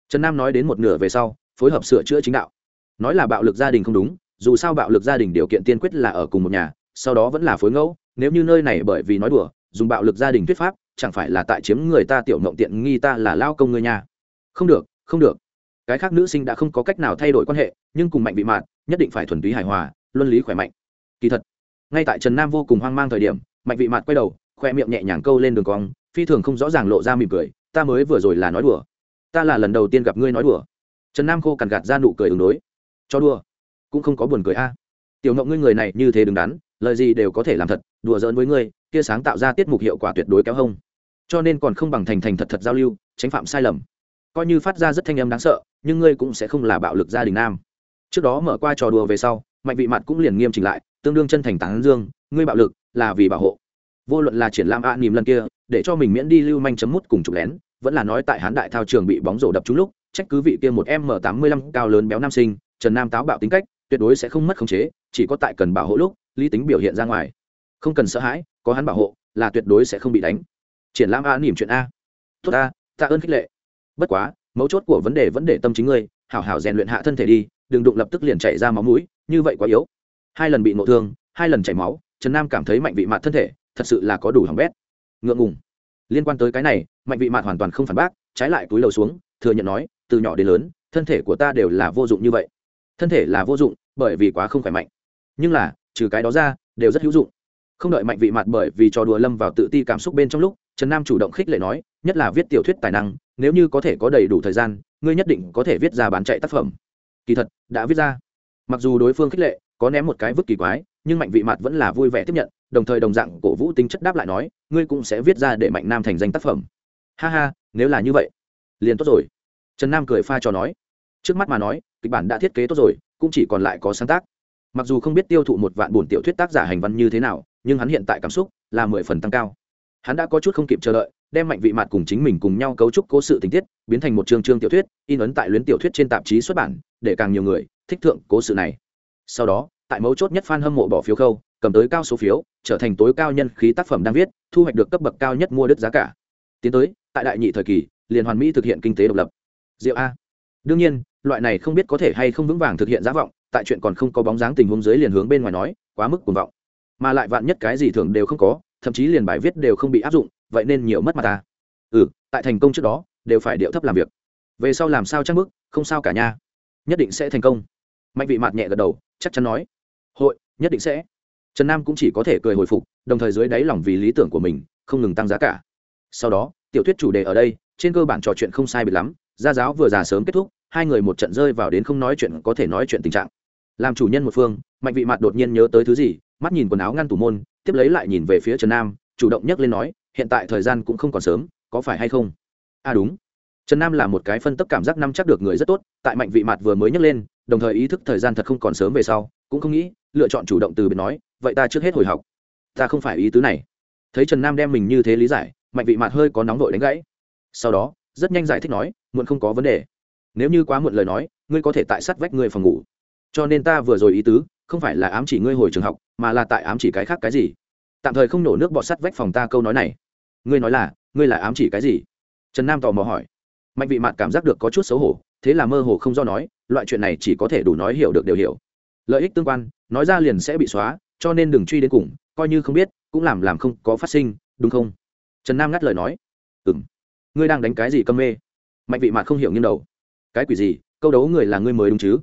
Trần nam nói đến một nửa về sau, phối hợp sửa chữa chính đạo. Nói là bạo lực gia đình không đúng dù sao bạo lực gia đình điều kiện tiên quyết là ở cùng một nhà, sau đó vẫn là phối ngẫu, nếu như nơi này bởi vì nói đùa, dùng bạo lực gia đình thuyết pháp, chẳng phải là tại chiếm người ta tiểu mộng tiện nghi ta là lao công người nhà không được không được. Cái khác nữ sinh đã không có cách nào thay đổi quan hệ, nhưng cùng mạnh bị mạn, nhất định phải thuần túy hài hòa, luân lý khỏe mạnh. Kỳ thật, ngay tại trần nam vô cùng hoang mang thời điểm, mạnh vị mạn quay đầu, khoe miệng nhẹ nhàng câu lên đường cong, phi thường không rõ ràng lộ ra mỉm cười, ta mới vừa rồi là nói đùa. Ta là lần đầu tiên gặp ngươi nói đùa. Trần nam khô cằn gạt ra nụ cười ứng đối. Cho đùa cũng không có buồn cười a. Tiểu ngộng ngươi người này như thế đứng đắn, lời gì đều có thể làm thật, đùa giỡn với ngươi, kia sáng tạo ra tiết mục hiệu quả tuyệt đối kéo hông. Cho nên còn không bằng thành thành thật thật giao lưu, tránh phạm sai lầm. Coi như phát ra rất thanh âm đáng sợ, nhưng ngươi cũng sẽ không là bạo lực gia đình nam. Trước đó mở qua trò đùa về sau, mạnh vị mặt cũng liền nghiêm chỉnh lại, tương đương chân thành tán dương, ngươi bạo lực là vì bảo hộ. Vô luận là triển lãm a nìm lần kia, để cho mình miễn đi lưu manh chấm mút cùng chụp lén, vẫn là nói tại hán đại thao trường bị bóng rổ đập trúng lúc, trách cứ vị kia một m tám mươi lăm cao lớn béo nam sinh, trần nam táo bạo tính cách tuyệt đối sẽ không mất khống chế, chỉ có tại cần bảo hộ lúc, lý tính biểu hiện ra ngoài. Không cần sợ hãi, có hắn bảo hộ, là tuyệt đối sẽ không bị đánh. Triển lãm a nỉm chuyện a. Tốt a tạ ơn khích lệ. Bất quá, mấu chốt của vấn đề vẫn để tâm chính ngươi, hảo hảo rèn luyện hạ thân thể đi, đừng đụng lập tức liền chảy ra máu mũi, như vậy quá yếu. Hai lần bị ngộ thương, hai lần chảy máu, trần nam cảm thấy mạnh vị mạn thân thể, thật sự là có đủ hỏng bét. Ngượng ngùng. Liên quan tới cái này, mạnh vị mạn hoàn toàn không phản bác, trái lại túi đầu xuống, thừa nhận nói, từ nhỏ đến lớn, thân thể của ta đều là vô dụng như vậy. Thân thể là vô dụng bởi vì quá không khỏe mạnh. Nhưng là, trừ cái đó ra, đều rất hữu dụng. Không đợi mạnh vị mặt bởi vì trò đùa lâm vào tự ti cảm xúc bên trong lúc, trần nam chủ động khích lệ nói, nhất là viết tiểu thuyết tài năng, nếu như có thể có đầy đủ thời gian, ngươi nhất định có thể viết ra bán chạy tác phẩm. Kỳ thật, đã viết ra. Mặc dù đối phương khích lệ, có ném một cái vứt kỳ quái, nhưng mạnh vị mặt vẫn là vui vẻ tiếp nhận, đồng thời đồng dạng cổ vũ tính chất đáp lại nói, ngươi cũng sẽ viết ra để mạnh nam thành danh tác phẩm. Ha ha, nếu là như vậy, liền tốt rồi. Trần nam cười pha cho nói. Trước mắt mà nói, kịch bản đã thiết kế tốt rồi cũng chỉ còn lại có sáng tác. Mặc dù không biết tiêu thụ một vạn bổn tiểu thuyết tác giả hành văn như thế nào, nhưng hắn hiện tại cảm xúc là mười phần tăng cao. Hắn đã có chút không kịp chờ đợi, đem mạnh vị mặt cùng chính mình cùng nhau cấu trúc cố sự tình tiết, biến thành một chương chương tiểu thuyết, in ấn tại luyến tiểu thuyết trên tạp chí xuất bản, để càng nhiều người thích thượng cố sự này. Sau đó, tại mấu chốt nhất f a n hâm mộ bỏ phiếu khâu, cầm tới cao số phiếu, trở thành tối cao nhân khí tác phẩm đang viết, thu hoạch được cấp bậc cao nhất mua đất giá cả. Tiến tới, tại đại nhị thời kỳ liền hoàn mỹ thực hiện kinh tế độc lập. Diệu a. Đương nhiên loại này không biết có thể hay không vững vàng thực hiện giá vọng, tại chuyện còn không có bóng dáng tình huống dưới liền hướng bên ngoài nói, quá mức cuồng vọng. Mà lại vạn nhất cái gì thường đều không có, thậm chí liền bài viết đều không bị áp dụng, vậy nên nhiều mất mặt ta. Ừ tại thành công trước đó, đều phải điệu thấp làm việc. Về sau làm sao chắc mức, không sao cả nha. Nhất định sẽ thành công. Mạnh vị mạt nhẹ gật đầu, chắc chắn nói. Hội, nhất định sẽ. Trần nam cũng chỉ có thể cười hồi phục, đồng thời dưới đáy lòng vì lý tưởng của mình, không ngừng tăng giá cả. Sau đó, tiểu thuyết chủ đề ở đây, trên cơ bản trò chuyện không sai biệt lắm, gia giáo vừa già sớm kết thúc hai người một trận rơi vào đến không nói chuyện, có thể nói chuyện tình trạng. Làm chủ nhân một phương, mạnh vị mặt đột nhiên nhớ tới thứ gì, mắt nhìn quần áo ngăn tủ môn, tiếp lấy lại nhìn về phía trần nam, chủ động nhắc lên nói, hiện tại thời gian cũng không còn sớm, có phải hay không? À đúng. Trần nam là một cái phân tấp cảm giác năm chắc được người rất tốt, tại mạnh vị mặt vừa mới nhắc lên, đồng thời ý thức thời gian thật không còn sớm về sau, cũng không nghĩ, lựa chọn chủ động từ biệt nói, vậy ta trước hết hồi học. Ta không phải ý tứ này. Thấy trần nam đem mình như thế lý giải, mạnh vị mặt hơi có nóng vội đánh gãy. Sau đó, rất nhanh giải thích nói, muộn không có vấn đề nếu như quá muộn lời nói, ngươi có thể tại sát vách ngươi phòng ngủ. Cho nên ta vừa rồi ý tứ, không phải là ám chỉ ngươi hồi trường học, mà là tại ám chỉ cái khác cái gì? Tạm thời không nổ nước bọt sắt vách phòng ta câu nói này. Ngươi nói là, ngươi là ám chỉ cái gì? Trần nam tò mò hỏi. Mạnh vị mạt cảm giác được có chút xấu hổ, thế là mơ hồ không do nói, loại chuyện này chỉ có thể đủ nói hiểu được đều hiểu. Lợi ích tương quan, nói ra liền sẽ bị xóa, cho nên đừng truy đến cùng, coi như không biết, cũng làm làm không có phát sinh, đúng không? Trần nam ngắt lời nói. Ừ m ngươi đang đánh cái gì câm mê? Mạnh vị mạt không hiểu nghiêng đầu cái quỷ gì, câu đấu người là ngươi mới đúng chứ?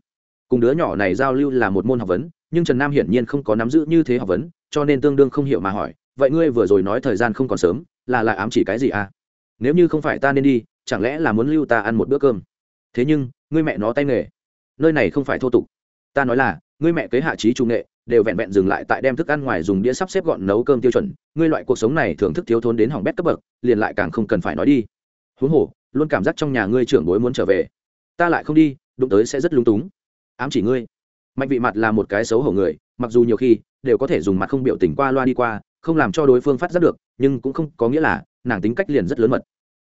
Cùng đứa nhỏ này giao lưu là một môn học vấn, nhưng trần nam hiển nhiên không có nắm giữ như thế học vấn, cho nên tương đương không hiểu mà hỏi, vậy ngươi vừa rồi nói thời gian không còn sớm, là lại ám chỉ cái gì à? Nếu như không phải ta nên đi, chẳng lẽ là muốn lưu ta ăn một bữa cơm? Thế nhưng, ngươi mẹ nó tay nghề. Nơi này không phải thô tục. Ta nói là, ngươi mẹ kế hạ trí trung nghệ, đều vẹn vẹn dừng lại tại đem thức ăn ngoài dùng đĩa sắp xếp gọn nấu cơm tiêu chuẩn, ngươi loại cuộc sống này thưởng thức thiếu thốn đến hỏng bét cấp bậc, liền lại càng không cần phải nói đi. Huống hồ, luôn cảm giác trong nhà ngươi trưởng bối muốn trở về ta lại không đi, đụng tới sẽ rất lung túng. Ám chỉ ngươi. Mạnh vị mặt là một cái xấu hổ người, mặc dù nhiều khi, đều có thể dùng mặt không biểu tình qua loa đi qua, không làm cho đối phương phát giác được, nhưng cũng không có nghĩa là, nàng tính cách liền rất lớn mật.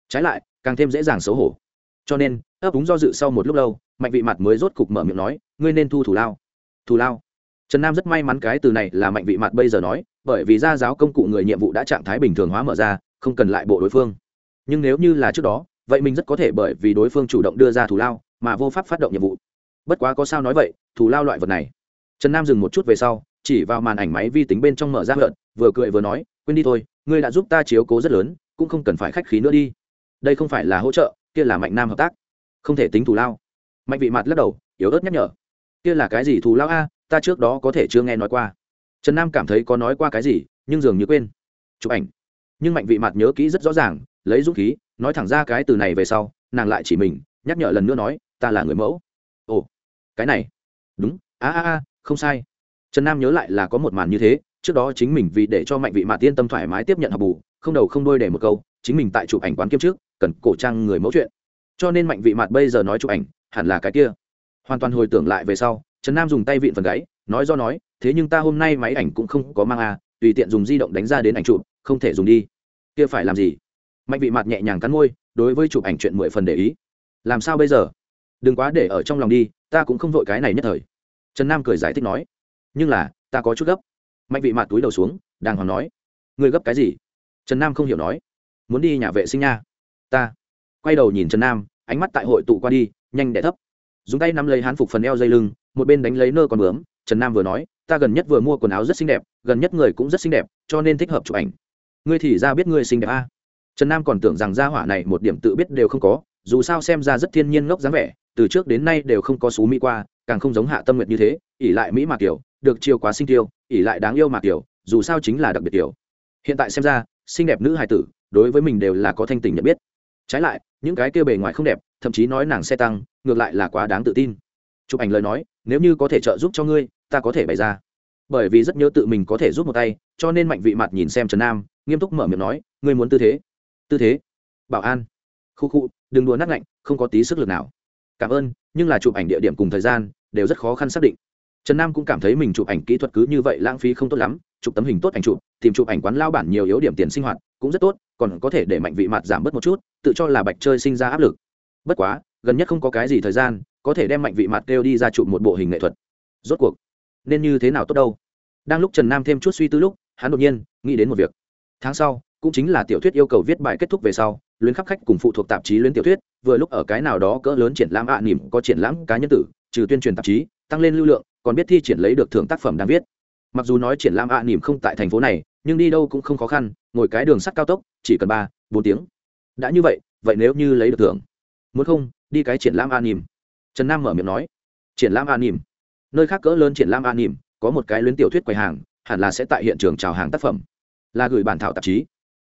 Trái lại, càng thêm dễ dàng xấu hổ. Cho nên, ấp úng do dự sau một lúc lâu, mạnh vị mặt mới rốt cục mở miệng nói, ngươi nên thu thủ lao. Thủ lao. Trần nam rất may mắn cái từ này là mạnh vị mặt bây giờ nói, bởi vì gia giáo công cụ người nhiệm vụ đã trạng thái bình thường hóa mở ra, không cần lại bộ đối phương. Nhưng nếu như là trước đó, vậy mình rất có thể bởi vì đối phương chủ động đưa ra thủ lao mà vô pháp phát động nhiệm vụ. Bất quá có sao nói vậy, thù lao loại vật này. Trần nam dừng một chút về sau, chỉ vào màn ảnh máy vi tính bên trong mở ra hợn vừa cười vừa nói, quên đi thôi, ngươi đã giúp ta chiếu cố rất lớn, cũng không cần phải khách khí nữa đi. Đây không phải là hỗ trợ, kia là mạnh nam hợp tác. Không thể tính thù lao. Mạnh vị mặt lắc đầu, yếu ớt nhắc nhở, kia là cái gì thù lao a, ta trước đó có thể chưa nghe nói qua. Trần nam cảm thấy có nói qua cái gì, nhưng dường như quên. Chụp ảnh. Nhưng mạnh vị mặt nhớ kỹ rất rõ ràng, lấy dũng khí, nói thẳng ra cái từ này về sau, nàng lại chỉ mình, nhắc nhở lần nữa nói ta là người mẫu. Ồ, cái này. Đúng, a a a, không sai. Trần nam nhớ lại là có một màn như thế, trước đó chính mình vì để cho mạnh vị mạ tiên tâm thoải mái tiếp nhận học bù, không đầu không đôi để một câu, chính mình tại chụp ảnh quán kiêm trước, cần cổ trang người mẫu chuyện. Cho nên mạnh vị mạt bây giờ nói chụp ảnh, hẳn là cái kia. Hoàn toàn hồi tưởng lại về sau, trần nam dùng tay vịn phần gáy, nói do nói, thế nhưng ta hôm nay máy ảnh cũng không có mang à tùy tiện dùng di động đánh ra đến ảnh chụp, không thể dùng đi. Kia phải làm gì? Mạnh vị mạt nhẹ nhàng cắn môi, đối với chụp ảnh chuyện mười phần để ý. Làm sao bây giờ? Đừng quá để ở trong lòng đi, ta cũng không vội cái này nhất thời. Trần nam cười giải thích nói. Nhưng là, ta có chút gấp. Mạnh vị mạt túi đầu xuống, đàng hoàng nói. Ngươi gấp cái gì? Trần nam không hiểu nói. Muốn đi nhà vệ sinh nha. Ta. Quay đầu nhìn trần nam, ánh mắt tại hội tụ qua đi, nhanh đẻ thấp. Dùng tay nắm lấy hán phục phần eo dây lưng, một bên đánh lấy nơ con bướm. Trần nam vừa nói, ta gần nhất vừa mua quần áo rất xinh đẹp, gần nhất người cũng rất xinh đẹp, cho nên thích hợp chụp ảnh. Ngươi thì ra biết ngươi xinh đẹp a. À. trần nam còn tưởng rằng gia hỏa này một điểm tự biết đều không có, dù sao xem ra rất thiên nhiên ngốc dáng vẻ từ trước đến nay đều không có xú mỹ qua, càng không giống hạ tâm nguyệt như thế ỉ lại mỹ mạc kiểu, được chiều quá sinh tiêu ỉ lại đáng yêu mạc kiểu, dù sao chính là đặc biệt kiểu. Hiện tại xem ra, xinh đẹp nữ hài tử, đối với mình đều là có thanh tình nhận biết. Trái lại, những cái kêu bề ngoài không đẹp, thậm chí nói nàng xe tăng, ngược lại là quá đáng tự tin. Chụp ảnh lời nói, nếu như có thể trợ giúp cho ngươi, ta có thể bày ra. Bởi vì rất nhớ tự mình có thể giúp một tay, cho nên mạnh vị mặt nhìn xem trần nam, nghiêm túc mở miệng nói, ngươi muốn tư thế? Tư thế? Bảo an. Khu khu, đừng đùa nát lạnh không có tí sức lực nào cảm ơn, nhưng là chụp ảnh địa điểm cùng thời gian đều rất khó khăn xác định. Trần nam cũng cảm thấy mình chụp ảnh kỹ thuật cứ như vậy lãng phí không tốt lắm, chụp tấm hình tốt ảnh chụp, tìm chụp ảnh quán lao bản nhiều yếu điểm tiền sinh hoạt cũng rất tốt, còn có thể để mạnh vị mặt giảm bớt một chút, tự cho là bạch chơi sinh ra áp lực. Bất quá, gần nhất không có cái gì thời gian, có thể đem mạnh vị mặt kêu đi ra chụp một bộ hình nghệ thuật. Rốt cuộc, nên như thế nào tốt đâu? Đang lúc trần nam thêm chút suy tư lúc, hắn đột nhiên nghĩ đến một việc. Tháng sau, cũng chính là tiểu thuyết yêu cầu viết bài kết thúc về sau, luyến khắc khách cùng phụ thuộc tạp chí luyến tiểu thuyết vừa lúc ở cái nào đó cỡ lớn triển lãm ạ à, nỉm có triển lãm cá nhân tử trừ tuyên truyền tạp chí tăng lên lưu lượng còn biết thi triển lấy được thưởng tác phẩm đang viết. Mặc dù nói triển lãm ạ à, nỉm không tại thành phố này nhưng đi đâu cũng không khó khăn ngồi cái đường sắt cao tốc chỉ cần ba bốn tiếng. Đã như vậy vậy nếu như lấy được thưởng? Muốn không đi cái triển lãm ạ à, nỉm. Trần nam mở miệng nói. Triển lãm ạ à, nỉm. Nơi khác cỡ lớn triển lãm ạ à, nỉm có một cái luyến tiểu thuyết quầy hàng hẳn là sẽ tại hiện trường chào hàng tác phẩm. Là gửi bản thảo tạp chí.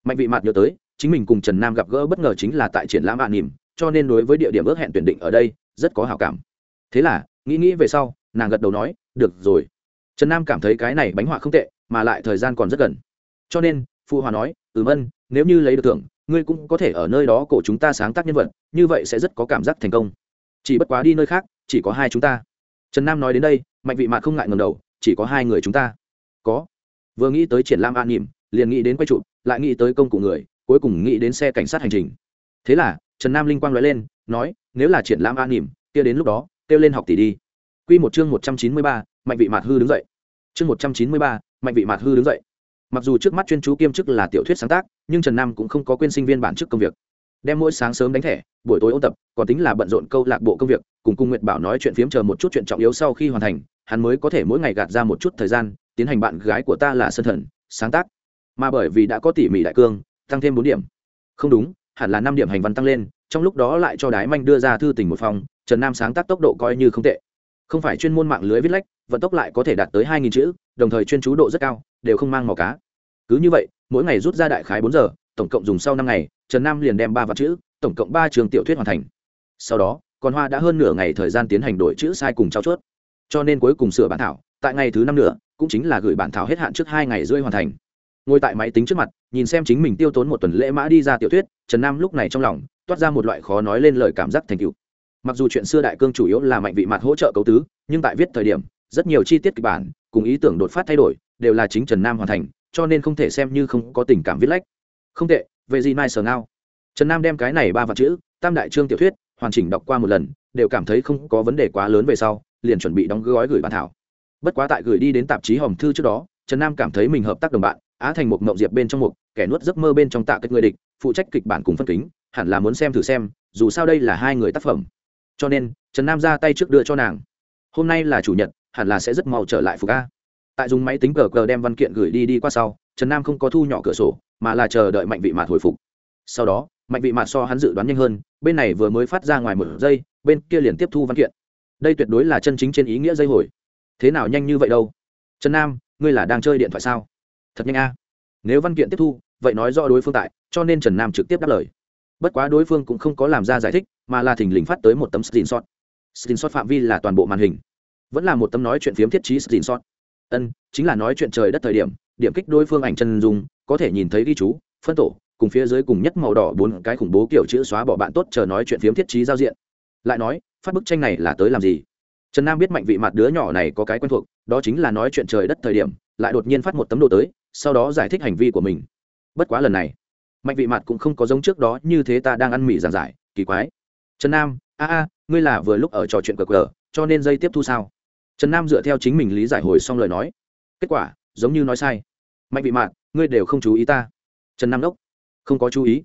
Mạnh vị mặt nhớ tới chính mình cùng trần nam gặp gỡ bất ngờ chính là tại triển lãm ạ à, nỉm cho nên đối với địa điểm ước hẹn tuyển định ở đây rất có hào cảm. Thế là, nghĩ nghĩ về sau, nàng gật đầu nói, được rồi. Trần nam cảm thấy cái này bánh họa không tệ, mà lại thời gian còn rất gần. Cho nên phụ hòa nói ừ vân nếu như lấy được thưởng, ngươi cũng có thể ở nơi đó cổ chúng ta sáng tác nhân vật, như vậy sẽ rất có cảm giác thành công. Chỉ bất quá đi nơi khác, chỉ có hai chúng ta. Trần nam nói đến đây, mạnh vị mạn không ngại ngầm đầu, chỉ có hai người chúng ta. Có. Vừa nghĩ tới triển lãm an nỉm, liền nghĩ đến quay chụp, lại nghĩ tới công cụ người, cuối cùng nghĩ đến xe cảnh sát hành trình thế là, trần nam linh quang nói lên, nói, nếu là triển lãm an nỉm kia đến lúc đó, kêu lên học tỷ đi. Q một chương một trăm chín mươi ba, mạnh vị mạt hư đứng dậy. Chương một trăm chín mươi ba, mạnh vị mạt hư đứng dậy. Mặc dù trước mắt chuyên chú kiêm chức là tiểu thuyết sáng tác, nhưng trần nam cũng không có quên sinh viên bản chức công việc. Đem mỗi sáng sớm đánh thẻ, buổi tối ôn tập, còn tính là bận rộn câu lạc bộ công việc, cùng cung nguyệt bảo nói chuyện phiếm chờ một chút chuyện trọng yếu sau khi hoàn thành, hắn mới có thể mỗi ngày gạt ra một chút thời gian, tiến hành bạn gái của ta là sân thần, sáng tác. Mà bởi vì đã có tỉ mỉ đại cương, tăng thêm bốn điểm. Không đúng hẳn là năm điểm hành văn tăng lên, trong lúc đó lại cho đái manh đưa ra thư tình một phòng, trần nam sáng tác tốc độ coi như không tệ. Không phải chuyên môn mạng lưới viết lách, vận tốc lại có thể đạt tới hai nghìn chữ, đồng thời chuyên chú độ rất cao, đều không mang màu cá. Cứ như vậy, mỗi ngày rút ra đại khái bốn giờ, tổng cộng dùng sau năm ngày, trần nam liền đem ba vạn chữ, tổng cộng ba trường tiểu thuyết hoàn thành. Sau đó, còn hoa đã hơn nửa ngày thời gian tiến hành đổi chữ sai cùng trao chuốt. Cho nên cuối cùng sửa bản thảo, tại ngày thứ năm nữa cũng chính là gửi bản thảo hết hạn trước hai ngày rưỡi hoàn thành ngồi tại máy tính trước mặt, nhìn xem chính mình tiêu tốn một tuần lễ mã đi ra tiểu thuyết, trần nam lúc này trong lòng toát ra một loại khó nói lên lời cảm giác thành cựu mặc dù chuyện xưa đại cương chủ yếu là mạnh vị mặt hỗ trợ cấu tứ, nhưng tại viết thời điểm, rất nhiều chi tiết kịch bản cùng ý tưởng đột phát thay đổi đều là chính trần nam hoàn thành, cho nên không thể xem như không có tình cảm viết lách. Không tệ, về gì mai sờ ngao. Trần nam đem cái này ba vạn chữ, tam đại trương tiểu thuyết, hoàn chỉnh đọc qua một lần, đều cảm thấy không có vấn đề quá lớn về sau, liền chuẩn bị đóng gói gửi bản thảo. Bất quá tại gửi đi đến tạp chí hòm thư trước đó trần nam cảm thấy mình hợp tác đồng bạn, á thành một mộng diệp bên trong một kẻ nuốt giấc mơ bên trong tạ cách người địch, phụ trách kịch bản cùng phân kính, hẳn là muốn xem thử xem, dù sao đây là hai người tác phẩm. Cho nên, trần nam ra tay trước đưa cho nàng. Hôm nay là chủ nhật, hẳn là sẽ rất mau trở lại phục a. Tại dùng máy tính cờ cờ đem văn kiện gửi đi đi qua sau, trần nam không có thu nhỏ cửa sổ, mà là chờ đợi mạnh vị mạt hồi phục. Sau đó, mạnh vị mạt so hắn dự đoán nhanh hơn, bên này vừa mới phát ra ngoài một giây, bên kia liền tiếp thu văn kiện. Đây tuyệt đối là chân chính trên ý nghĩa dây hồi. Thế nào nhanh như vậy đâu? Trần nam ngươi là đang chơi điện thoại sao? Thật nhanh a. Nếu văn kiện tiếp thu, vậy nói rõ đối phương tại, cho nên trần nam trực tiếp đáp lời. Bất quá đối phương cũng không có làm ra giải thích, mà là thình lình phát tới một tấm screenshot. Screenshot phạm vi là toàn bộ màn hình. Vẫn là một tấm nói chuyện phiếm thiết trí screenshot. Ân, chính là nói chuyện trời đất thời điểm điểm kích đối phương ảnh chân dung, có thể nhìn thấy ghi chú, phân tổ, cùng phía dưới cùng nhất màu đỏ bốn cái khủng bố kiểu chữ xóa bỏ bạn tốt chờ nói chuyện phiếm thiết trí giao diện. Lại nói, phát bức tranh này là tới làm gì? Trần nam biết mạnh vị mặt đứa nhỏ này có cái quen thuộc, đó chính là nói chuyện trời đất thời điểm, lại đột nhiên phát một tấm đồ tới, sau đó giải thích hành vi của mình. Bất quá lần này, mạnh vị mặt cũng không có giống trước đó như thế ta đang ăn mì giảng giải kỳ quái. Trần nam, a a, ngươi là vừa lúc ở trò chuyện cờ cờ, cho nên dây tiếp thu sao? Trần nam dựa theo chính mình lý giải hồi xong lời nói. Kết quả, giống như nói sai. Mạnh vị mạn ngươi đều không chú ý ta. Trần nam đốc, không có chú ý.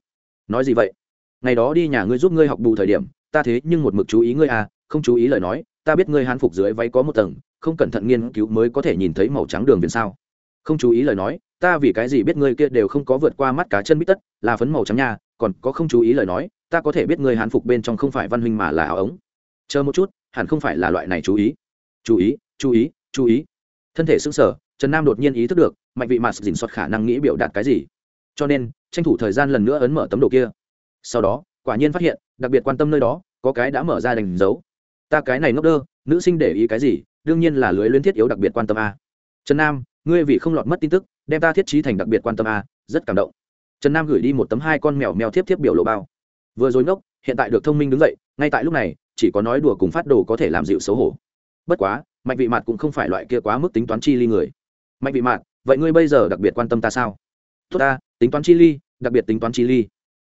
Nói gì vậy? Ngày đó đi nhà ngươi giúp ngươi học bù thời điểm, ta thế nhưng một mực chú ý ngươi à không chú ý lời nói ta biết ngươi hán phục dưới váy có một tầng, không cẩn thận nghiên cứu mới có thể nhìn thấy màu trắng đường viền sao. Không chú ý lời nói, ta vì cái gì biết ngươi kia đều không có vượt qua mắt cá chân bít tất, là phấn màu trắng nha, còn có không chú ý lời nói, ta có thể biết ngươi hán phục bên trong không phải văn huynh mà là áo ống. Chờ một chút, hẳn không phải là loại này chú ý. Chú ý chú ý chú ý. Thân thể xứng sở trần nam đột nhiên ý thức được, mạnh vị mặt dình soát khả năng nghĩ biểu đạt cái gì. Cho nên, tranh thủ thời gian lần nữa ấn mở tấm đồ kia. Sau đó, quả nhiên phát hiện, đặc biệt quan tâm nơi đó, có cái đã mở ra đánh dấu ta cái này ngốc đơ, nữ sinh để ý cái gì, đương nhiên là lưới luyến thiết yếu đặc biệt quan tâm a. Trần nam, ngươi vì không lọt mất tin tức, đem ta thiết trí thành đặc biệt quan tâm a, rất cảm động. Trần nam gửi đi một tấm hai con mèo mèo tiếp tiếp biểu lộ bao. Vừa dối ngốc, hiện tại được thông minh đứng dậy, ngay tại lúc này, chỉ có nói đùa cùng phát đồ có thể làm dịu xấu hổ. Bất quá, mạnh vị mạt cũng không phải loại kia quá mức tính toán chi ly người. Mạnh vị mạt, vậy ngươi bây giờ đặc biệt quan tâm ta sao? Tốt ta, tính toán chi ly, đặc biệt tính toán chi ly.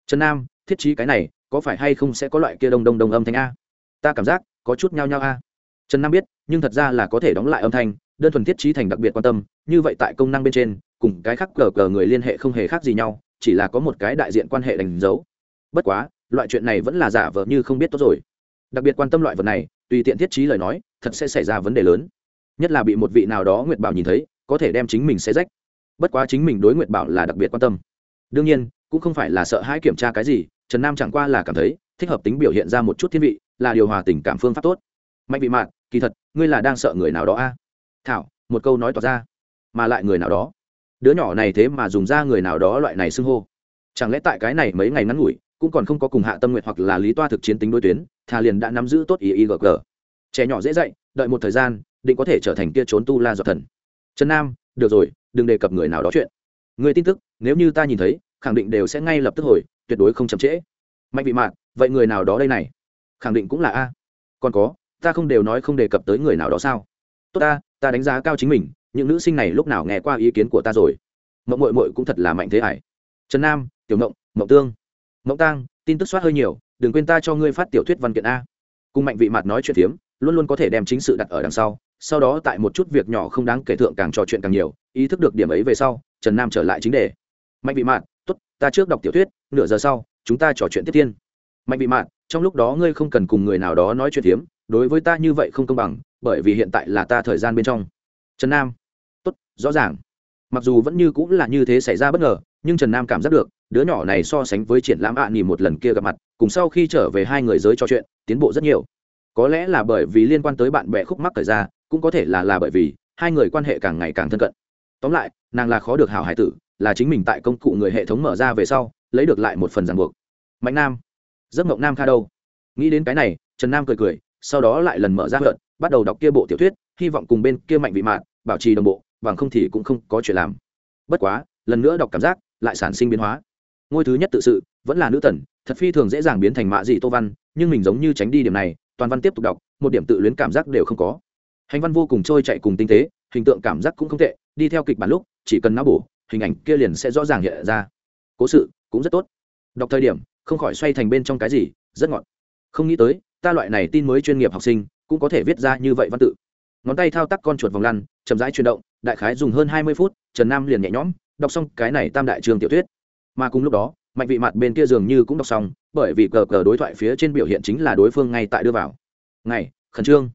Trần nam, thiết trí cái này, có phải hay không sẽ có loại kia đông đông đông âm thanh a? Ta cảm giác có chút nhao nhao a. Trần nam biết, nhưng thật ra là có thể đóng lại âm thanh, đơn thuần thiết trí thành đặc biệt quan tâm, như vậy tại công năng bên trên, cùng cái khác cờ cờ người liên hệ không hề khác gì nhau, chỉ là có một cái đại diện quan hệ đánh dấu. Bất quá, loại chuyện này vẫn là giả vờ như không biết tốt rồi. Đặc biệt quan tâm loại vật này, tùy tiện thiết trí lời nói, thật sẽ xảy ra vấn đề lớn. Nhất là bị một vị nào đó nguyệt bảo nhìn thấy, có thể đem chính mình xé rách. Bất quá chính mình đối nguyệt bảo là đặc biệt quan tâm. Đương nhiên, cũng không phải là sợ hãi kiểm tra cái gì trần nam chẳng qua là cảm thấy thích hợp tính biểu hiện ra một chút thiên vị, là điều hòa tình cảm phương pháp tốt. Mạnh vị mạn, kỳ thật, ngươi là đang sợ người nào đó a? Thảo, một câu nói tỏ ra, mà lại người nào đó? Đứa nhỏ này thế mà dùng ra người nào đó loại này xưng hô. Chẳng lẽ tại cái này mấy ngày ngắn ngủi, cũng còn không có cùng hạ tâm nguyện hoặc là lý toa thực chiến tính đối tuyến thà liền đã nắm giữ tốt ý ý gg trẻ nhỏ dễ dạy, đợi một thời gian, định có thể trở thành kia trốn tu la giọt thần. Trần nam, được rồi, đừng đề cập người nào đó chuyện. Người tin tức, nếu như ta nhìn thấy khẳng định đều sẽ ngay lập tức hồi, tuyệt đối không chậm trễ. Mạnh vị mạn, vậy người nào đó đây này? Khẳng định cũng là a. Còn có, ta không đều nói không đề cập tới người nào đó sao? Tốt ta ta đánh giá cao chính mình, những nữ sinh này lúc nào nghe qua ý kiến của ta rồi. Mộng mội mội cũng thật là mạnh thế hải trần nam, tiểu mộng mộng tương. Mộng tang, tin tức soát hơi nhiều, đừng quên ta cho ngươi phát tiểu thuyết văn kiện a. Cùng mạnh vị mặt nói chuyện phiếm, luôn luôn có thể đem chính sự đặt ở đằng sau sau đó tại một chút việc nhỏ không đáng kể thượng càng trò chuyện càng nhiều, ý thức được điểm ấy về sau, trần nam trở lại chính đề. Mạnh vị mạn ta trước đọc tiểu thuyết nửa giờ sau chúng ta trò chuyện tiếp tiên. Mạnh bị mạn trong lúc đó ngươi không cần cùng người nào đó nói chuyện hiếm, đối với ta như vậy không công bằng bởi vì hiện tại là ta thời gian bên trong. Trần nam tốt rõ ràng. Mặc dù vẫn như cũng là như thế xảy ra bất ngờ nhưng trần nam cảm giác được đứa nhỏ này so sánh với triển lãm ạ à một lần kia gặp mặt cùng sau khi trở về hai người giới trò chuyện tiến bộ rất nhiều. Có lẽ là bởi vì liên quan tới bạn bè khúc mắc thời ra cũng có thể là là bởi vì hai người quan hệ càng ngày càng thân cận. Tóm lại nàng là khó được hảo hải tử là chính mình tại công cụ người hệ thống mở ra về sau, lấy được lại một phần ràng buộc. Mạnh nam, giấc mộng nam kha đâu? Nghĩ đến cái này, trần nam cười cười, sau đó lại lần mở ra hận bắt đầu đọc kia bộ tiểu thuyết, hy vọng cùng bên kia mạnh vị mạn, bảo trì đồng bộ, bằng không thì cũng không có chuyện làm. Bất quá, lần nữa đọc cảm giác, lại sản sinh biến hóa. Ngôi thứ nhất tự sự, vẫn là nữ tần, thật phi thường dễ dàng biến thành mạ dị tô văn, nhưng mình giống như tránh đi điểm này, toàn văn tiếp tục đọc, một điểm tự luyến cảm giác đều không có. Hành văn vô cùng trôi chạy cùng tinh tế, hình tượng cảm giác cũng không tệ, đi theo kịch bản lúc, chỉ cần não bổ hình ảnh kia liền sẽ rõ ràng hiện ra. Cố sự, cũng rất tốt. Đọc thời điểm, không khỏi xoay thành bên trong cái gì, rất ngọt. Không nghĩ tới, ta loại này tin mới chuyên nghiệp học sinh, cũng có thể viết ra như vậy văn tự. Ngón tay thao tác con chuột vòng lăn, chậm rãi chuyển động, đại khái dùng hơn hai mươi phút, trần nam liền nhẹ nhõm, đọc xong cái này tam đại trường tiểu thuyết. Mà cùng lúc đó, mạnh vị mặt bên kia dường như cũng đọc xong, bởi vì cờ cờ đối thoại phía trên biểu hiện chính là đối phương ngay tại đưa vào. Ngày khẩn trương.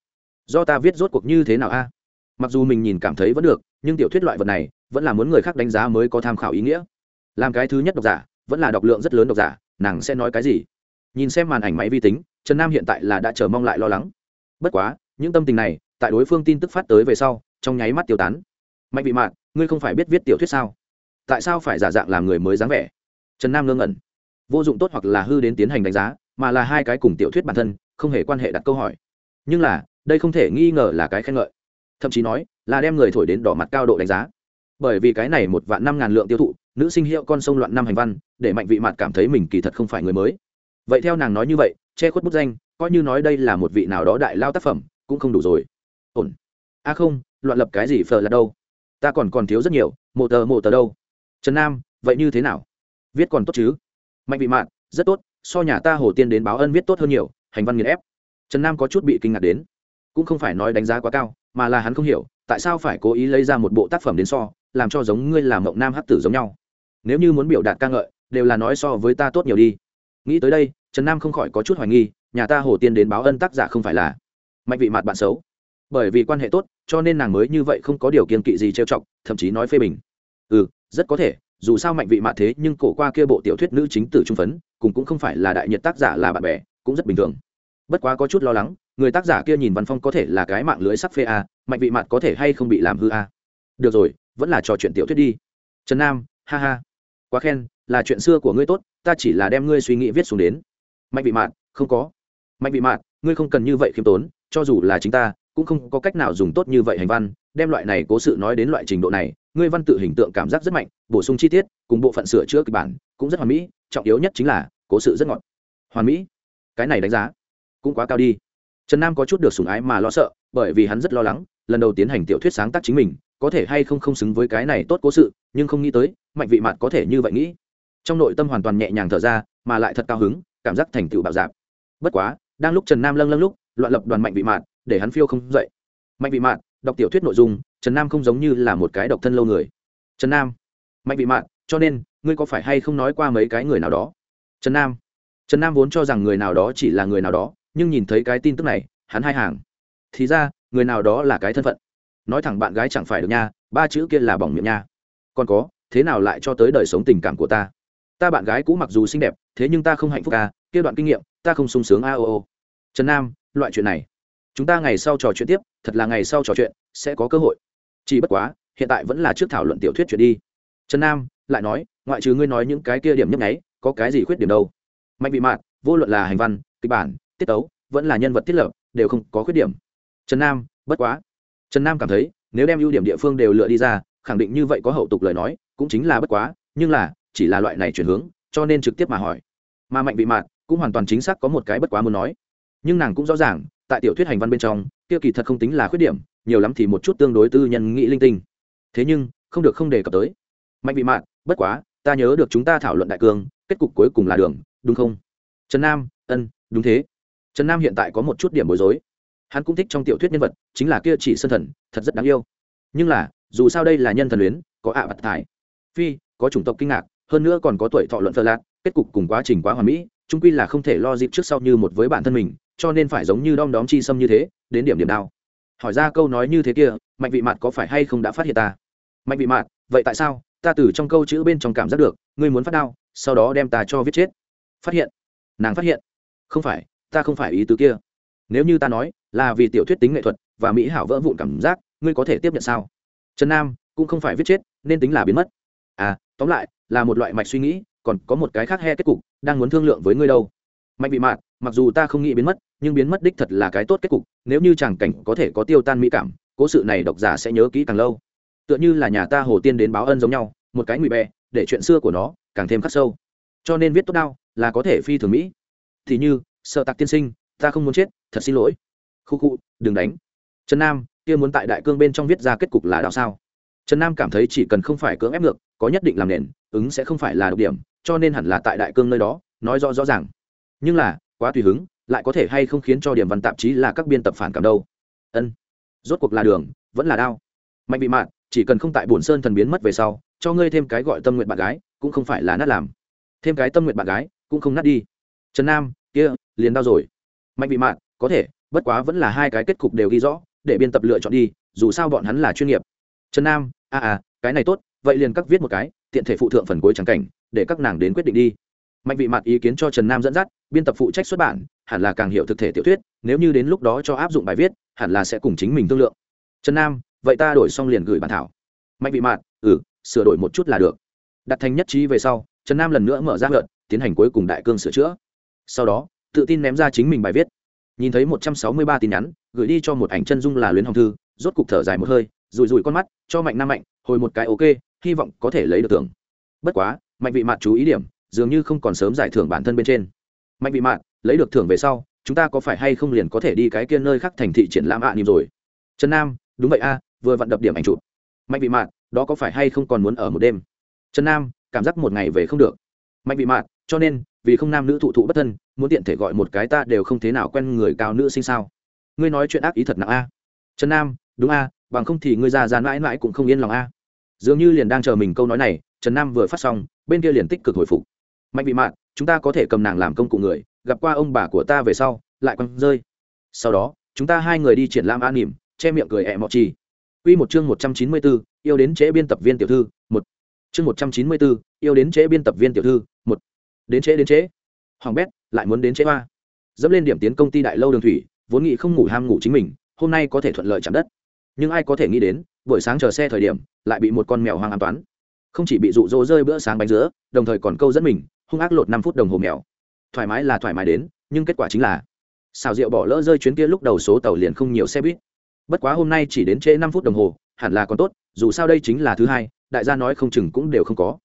Do ta viết rốt cuộc như thế nào a? Mặc dù mình nhìn cảm thấy vẫn được, nhưng tiểu thuyết loại vật này vẫn là muốn người khác đánh giá mới có tham khảo ý nghĩa. Làm cái thứ nhất độc giả, vẫn là đọc lượng rất lớn độc giả, nàng sẽ nói cái gì? Nhìn xem màn ảnh máy vi tính, trần nam hiện tại là đã chờ mong lại lo lắng. Bất quá, những tâm tình này, tại đối phương tin tức phát tới về sau, trong nháy mắt tiêu tán. Mạnh vị mạn, ngươi không phải biết viết tiểu thuyết sao? Tại sao phải giả dạng làm người mới dáng vẻ? Trần nam ngơ ngẩn. Vô dụng tốt hoặc là hư đến tiến hành đánh giá, mà là hai cái cùng tiểu thuyết bản thân, không hề quan hệ đặt câu hỏi. Nhưng là, đây không thể nghi ngờ là cái khen ngợi. Thậm chí nói, là đem người thổi đến đỏ mặt cao độ đánh giá bởi vì cái này một vạn năm ngàn lượng tiêu thụ, nữ sinh hiệu con sông loạn năm hành văn, để mạnh vị mặt cảm thấy mình kỳ thật không phải người mới. Vậy theo nàng nói như vậy, che khuất bút danh, coi như nói đây là một vị nào đó đại lao tác phẩm, cũng không đủ rồi. Ổn. A không, loạn lập cái gì phờ là đâu? Ta còn còn thiếu rất nhiều, mộ tờ mộ tờ đâu? Trần nam, vậy như thế nào? Viết còn tốt chứ? Mạnh vị mạn rất tốt, so nhà ta hồ tiên đến báo ân viết tốt hơn nhiều, hành văn nghiền ép. Trần nam có chút bị kinh ngạc đến. Cũng không phải nói đánh giá quá cao, mà là hắn không hiểu, tại sao phải cố ý lấy ra một bộ tác phẩm đến so làm cho giống ngươi làm mộng nam hắc tử giống nhau. Nếu như muốn biểu đạt ca ngợi, đều là nói so với ta tốt nhiều đi. Nghĩ tới đây, trần nam không khỏi có chút hoài nghi, nhà ta hồ tiên đến báo ân tác giả không phải là mạnh vị mặt bạn xấu. Bởi vì quan hệ tốt, cho nên nàng mới như vậy không có điều kiên kỵ gì trêu chọc, thậm chí nói phê bình. Ừ rất có thể, dù sao mạnh vị mạ thế nhưng cổ qua kia bộ tiểu thuyết nữ chính tử trung phấn, cùng cũng không phải là đại nhiệt tác giả là bạn bè, cũng rất bình thường. Bất quá có chút lo lắng, người tác giả kia nhìn văn phong có thể là cái mạng lưới sắc phê a mạnh vị mặt có thể hay không bị làm hư a được rồi vẫn là trò chuyện tiểu thuyết đi. Trần nam, ha ha. Quá khen, là chuyện xưa của ngươi tốt, ta chỉ là đem ngươi suy nghĩ viết xuống đến. Mạnh vị mạn, không có. Mạnh vị mạn, ngươi không cần như vậy khiêm tốn, cho dù là chính ta, cũng không có cách nào dùng tốt như vậy hành văn, đem loại này cố sự nói đến loại trình độ này, ngươi văn tự hình tượng cảm giác rất mạnh, bổ sung chi tiết, cùng bộ phận sửa chữa kịch bản, cũng rất hoàn mỹ, trọng yếu nhất chính là, cố sự rất ngọt. Hoàn mỹ. Cái này đánh giá, cũng quá cao đi. Trần nam có chút được sùng ái mà lo sợ, bởi vì hắn rất lo lắng, lần đầu tiến hành tiểu thuyết sáng tác chính mình có thể hay không không xứng với cái này tốt cố sự, nhưng không nghĩ tới, mạnh vị mặt có thể như vậy nghĩ. Trong nội tâm hoàn toàn nhẹ nhàng thở ra, mà lại thật cao hứng, cảm giác thành tựu bạo dạp bất quá, đang lúc trần nam lâng lâng lúc, loạn lập đoàn mạnh vị mạn để hắn phiêu không dậy. Mạnh vị mạn đọc tiểu thuyết nội dung, trần nam không giống như là một cái độc thân lâu người. Trần nam, mạnh vị mạn cho nên, ngươi có phải hay không nói qua mấy cái người nào đó? Trần nam trần nam vốn cho rằng người nào đó chỉ là người nào đó, nhưng nhìn thấy cái tin tức này, hắn hai hàng. Thì ra, người nào đó là cái thân phận nói thẳng bạn gái chẳng phải được nha, ba chữ kia là bỏng miệng nha. Còn có, thế nào lại cho tới đời sống tình cảm của ta? Ta bạn gái cũ mặc dù xinh đẹp, thế nhưng ta không hạnh phúc à kia đoạn kinh nghiệm, ta không sung sướng a o o trần nam, loại chuyện này. Chúng ta ngày sau trò chuyện tiếp, thật là ngày sau trò chuyện, sẽ có cơ hội. Chỉ bất quá, hiện tại vẫn là trước thảo luận tiểu thuyết chuyện đi. Trần nam, lại nói, ngoại trừ ngươi nói những cái kia điểm nhấp nháy, có cái gì khuyết điểm đâu? Mạnh bị mạn, vô luận là hành văn, kịch bản, tiết tấu, vẫn là nhân vật thiết lập, đều không có khuyết điểm. Trần nam, bất quá trần nam cảm thấy, nếu đem ưu điểm địa phương đều lựa đi ra, khẳng định như vậy có hậu tục lời nói, cũng chính là bất quá, nhưng là, chỉ là loại này chuyển hướng, cho nên trực tiếp mà hỏi. Mà mạnh Vị mạn cũng hoàn toàn chính xác có một cái bất quá muốn nói. Nhưng nàng cũng rõ ràng, tại tiểu thuyết hành văn bên trong tiêu kỳ thật không tính là khuyết điểm, nhiều lắm thì một chút tương đối tư nhân nghĩ linh tinh. Thế nhưng, không được không đề cập tới. Mạnh Vị mạn bất quá, ta nhớ được chúng ta thảo luận đại cương, kết cục cuối cùng là đường, đúng không? Trần nam, ân, đúng thế. Trần nam hiện tại có một chút điểm bối rối hắn cũng thích trong tiểu thuyết nhân vật, chính là kia chỉ sân thần, thật rất đáng yêu. Nhưng là, dù sao đây là nhân thần luyến, có ạ à bặt thải. Phi, có chủng tộc kinh ngạc, hơn nữa còn có tuổi thọ luận thơ lạc, kết cục cùng quá trình quá hoàn mỹ trung quy là không thể lo dịp trước sau như một với bản thân mình, cho nên phải giống như đom đóm chi xâm như thế, đến điểm điểm đao. Hỏi ra câu nói như thế kia, mạnh vị mạt có phải hay không đã phát hiện ta? Mạnh vị mạt, vậy tại sao? Ta từ trong câu chữ bên trong cảm giác được, ngươi muốn phát đao, sau đó đem ta cho viết chết. Phát hiện. Nàng phát hiện. Không phải, ta không phải ý tứ kia nếu như ta nói, là vì tiểu thuyết tính nghệ thuật và mỹ hảo vỡ vụn cảm giác, ngươi có thể tiếp nhận sao? Trần nam, cũng không phải viết chết, nên tính là biến mất. À tóm lại, là một loại mạch suy nghĩ, còn có một cái khác he kết cục, đang muốn thương lượng với ngươi đâu. Mạnh bị mạn mặc dù ta không nghĩ biến mất, nhưng biến mất đích thật là cái tốt kết cục, nếu như chàng cảnh có thể có tiêu tan mỹ cảm, cố sự này độc giả sẽ nhớ kỹ càng lâu. Tựa như là nhà ta hồ tiên đến báo ân giống nhau, một cái ngụy bè, để chuyện xưa của nó càng thêm khắc sâu. Cho nên viết tốt đau là có thể phi thường mỹ. Thì như sợ tạc tiên sinh ta không muốn chết, thật xin lỗi. Khu khu, đừng đánh. Trần nam, kia muốn tại đại cương bên trong viết ra kết cục là đạo sao? Trần nam cảm thấy chỉ cần không phải cưỡng ép ngược, có nhất định làm nền, ứng sẽ không phải là độc điểm, cho nên hẳn là tại đại cương nơi đó, nói rõ rõ ràng. Nhưng là, quá tùy hứng, lại có thể hay không khiến cho điểm văn tạp chí là các biên tập phản cảm đâu? Ân. Rốt cuộc là đường, vẫn là đao. Mạnh bị mạn, chỉ cần không tại bổn sơn thần biến mất về sau, cho ngươi thêm cái gọi tâm nguyện bạn gái, cũng không phải là nát làm. Thêm cái tâm nguyện bạn gái, cũng không nát đi. Trần nam, kia, liền đau rồi mạnh Vị mạn có thể bất quá vẫn là hai cái kết cục đều ghi rõ để biên tập lựa chọn đi dù sao bọn hắn là chuyên nghiệp. Trần nam a à, à cái này tốt vậy liền các viết một cái tiện thể phụ thượng phần cuối trắng cảnh để các nàng đến quyết định đi. Mạnh vị Mạn ý kiến cho trần nam dẫn dắt biên tập phụ trách xuất bản hẳn là càng hiểu thực thể tiểu thuyết nếu như đến lúc đó cho áp dụng bài viết hẳn là sẽ cùng chính mình thương lượng. Trần nam vậy ta đổi xong liền gửi bản thảo. Mạnh vị mạn ừ sửa đổi một chút là được. Đặt thành nhất trí về sau trần nam lần nữa mở ra ngợn tiến hành cuối cùng đại cương sửa chữa. Sau đó tự tin ném ra chính mình bài viết. Nhìn thấy một trăm sáu mươi ba tin nhắn gửi đi cho một ảnh chân dung là luyến hồng thư rốt cục thở dài một hơi rùi rùi con mắt cho mạnh nam mạnh hồi một cái ok hy vọng có thể lấy được thưởng. bất quá mạnh vị mạn chú ý điểm dường như không còn sớm giải thưởng bản thân bên trên. Mạnh vị mạn lấy được thưởng về sau chúng ta có phải hay không liền có thể đi cái kia nơi khác thành thị triển lãm ạ à rồi? Trần nam đúng vậy a vừa vặn đập điểm ảnh chụp. Mạnh vị mạn, đó có phải hay không còn muốn ở một đêm? Trần nam cảm giác một ngày về không được. Mạnh vị mạn, cho nên vì không nam nữ thụ thụ bất thân muốn tiện thể gọi một cái ta đều không thế nào quen người cao nữ sinh sao? Ngươi nói chuyện ác ý thật nặng a. Trần nam đúng a bằng không thì ngươi già già mãi mãi cũng không yên lòng a. Dường như liền đang chờ mình câu nói này trần nam vừa phát xong bên kia liền tích cực hồi phục. Mạnh bị mạn chúng ta có thể cầm nàng làm công cụ người gặp qua ông bà của ta về sau lại quăng rơi. Sau đó chúng ta hai người đi triển lãm an nỉm che miệng cười ẹ mọ trì. Quy một chương một trăm chín mươi 194, yêu đến trễ biên tập viên tiểu thư, một. Chương một trăm chín mươi 194, yêu đến trễ biên tập viên tiểu thư, một. Đến trễ đến trễ. Hoàng bét, lại muốn đến trễ hoa. Dẫm lên điểm tiến công ty đại lâu đường thủy, vốn nghĩ không ngủ ham ngủ chính mình, hôm nay có thể thuận lợi chạm đất. Nhưng ai có thể nghĩ đến, buổi sáng chờ xe thời điểm, lại bị một con mèo hoang an toán. Không chỉ bị dụ dỗ rơi bữa sáng bánh giữa, đồng thời còn câu dẫn mình, hung ác lột năm phút đồng hồ mèo. Thoải mái là thoải mái đến, nhưng kết quả chính là xào rượu bỏ lỡ rơi chuyến kia lúc đầu số tàu liền không nhiều xe buýt bất quá hôm nay chỉ đến trễ năm phút đồng hồ hẳn là còn tốt dù sao đây chính là thứ hai đại gia nói không chừng cũng đều không có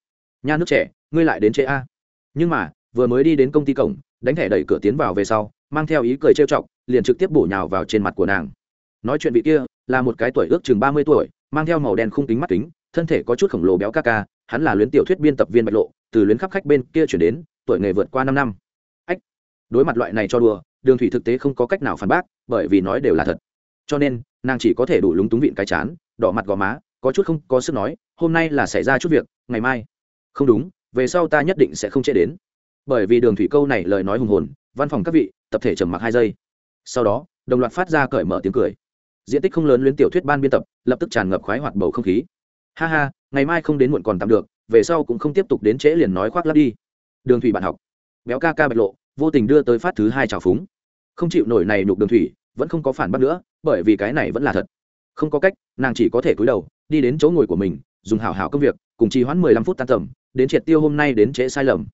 nha nước trẻ ngươi lại đến trễ a nhưng mà, vừa mới đi đến công ty cổng, đánh thẻ đẩy cửa tiến vào về sau, mang theo ý cười trêu chọc, liền trực tiếp bổ nhào vào trên mặt của nàng. Nói chuyện vị kia, là một cái tuổi ước chừng ba mươi tuổi, mang theo màu đen khung kính mắt kính, thân thể có chút khổng lồ béo ca ca, hắn là luyến tiểu thuyết biên tập viên bạch lộ, từ luyến khắp khách bên kia chuyển đến, tuổi nghề vượt qua năm năm. Ách, đối mặt loại này cho đùa, đường thủy thực tế không có cách nào phản bác, bởi vì nói đều là thật. Cho nên, nàng chỉ có thể đủ lúng túng vịn cái chán, đỏ mặt gò má, có chút không có sức nói, hôm nay là xảy ra chút việc, ngày mai. Không đúng về sau ta nhất định sẽ không chế đến. Bởi vì đường thủy câu này lời nói hùng hồn, văn phòng các vị, tập thể trầm mặc hai giây. Sau đó, đồng loạt phát ra cởi mở tiếng cười. Diện tích không lớn luyến tiểu thuyết ban biên tập, lập tức tràn ngập khoái hoạt bầu không khí. Ha ha, ngày mai không đến muộn còn tạm được, về sau cũng không tiếp tục đến trễ liền nói khoác lắp đi. Đường thủy bạn học. Béo ca ca bạch lộ, vô tình đưa tới phát thứ hai trào phúng. Không chịu nổi này nhục đường thủy, vẫn không có phản bác nữa, bởi vì cái này vẫn là thật. Không có cách, nàng chỉ có thể cúi đầu, đi đến chỗ ngồi của mình, dùng hảo hảo công việc, cùng trì hoãn mười lăm phút tan tầm đến triệt tiêu hôm nay đến trễ sai lầm.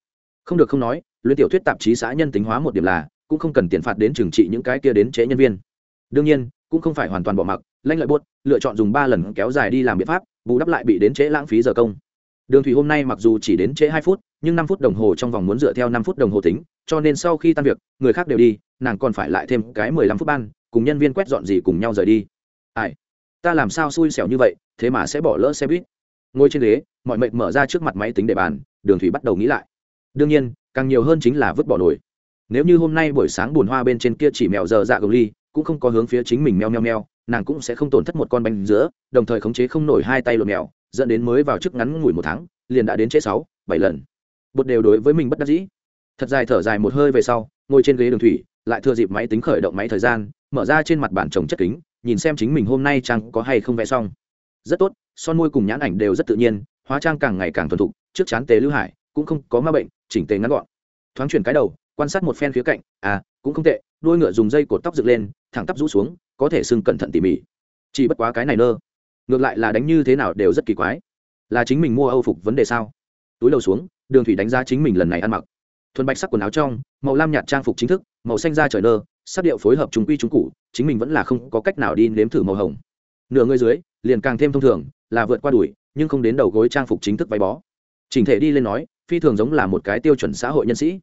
Không được không nói, luyện tiểu thuyết tạp chí xã nhân tính hóa một điểm là, cũng không cần tiền phạt đến trừng trị những cái kia đến trễ nhân viên. Đương nhiên, cũng không phải hoàn toàn bỏ mặc, lanh lợi buốt, lựa chọn dùng ba lần kéo dài đi làm biện pháp, bù đắp lại bị đến trễ lãng phí giờ công. Đường thủy hôm nay mặc dù chỉ đến trễ hai phút, nhưng năm phút đồng hồ trong vòng muốn dựa theo năm phút đồng hồ tính, cho nên sau khi tan việc, người khác đều đi, nàng còn phải lại thêm cái mười lăm phút ban, cùng nhân viên quét dọn gì cùng nhau rời đi. Ai? Ta làm sao xui xẻo như vậy, thế mà sẽ bỏ lỡ xe buýt? Ngồi trên ghế, mọi mệnh mở ra trước mặt máy tính để bàn, đường thủy bắt đầu nghĩ lại. Đương nhiên, càng nhiều hơn chính là vứt bỏ nổi. Nếu như hôm nay buổi sáng bùn hoa bên trên kia chỉ mèo dở dạ gồng ly, cũng không có hướng phía chính mình meo meo meo, nàng cũng sẽ không tổn thất một con bánh giữa đồng thời khống chế không nổi hai tay lột mèo, dẫn đến mới vào chức ngắn ngủi một tháng, liền đã đến chế sáu, bảy lần. Bột đều đối với mình bất đắc dĩ. Thật dài thở dài một hơi về sau, ngồi trên ghế đường thủy, lại thừa dịp máy tính khởi động máy thời gian, mở ra trên mặt bản trồng chất kính, nhìn xem chính mình hôm nay trang có hay không vẽ xong rất tốt, son môi cùng nhãn ảnh đều rất tự nhiên, hóa trang càng ngày càng thuần thục, trước chán tề lưu hải, cũng không có ma bệnh, chỉnh tề ngắn gọn. Thoáng chuyển cái đầu, quan sát một phen khía cạnh à cũng không tệ đuôi ngựa dùng dây cột tóc dựng lên, thẳng tắp rũ xuống, có thể sưng cẩn thận tỉ mỉ. Chỉ bất quá cái này nơ, ngược lại là đánh như thế nào đều rất kỳ quái. Là chính mình mua âu phục vấn đề sao? Túi đầu xuống, đường thủy đánh giá chính mình lần này ăn mặc. Thuần bạch sắc quần áo trong, màu lam nhạt trang phục chính thức, màu xanh da trời nơ, sắc điệu phối hợp trùng quy trung cụ chính mình vẫn là không có cách nào đi nếm thử màu hồng nửa người dưới, liền càng thêm thông thường, là vượt qua đuổi, nhưng không đến đầu gối trang phục chính thức váy bó. Chỉnh thể đi lên nói, phi thường giống là một cái tiêu chuẩn xã hội nhân sĩ.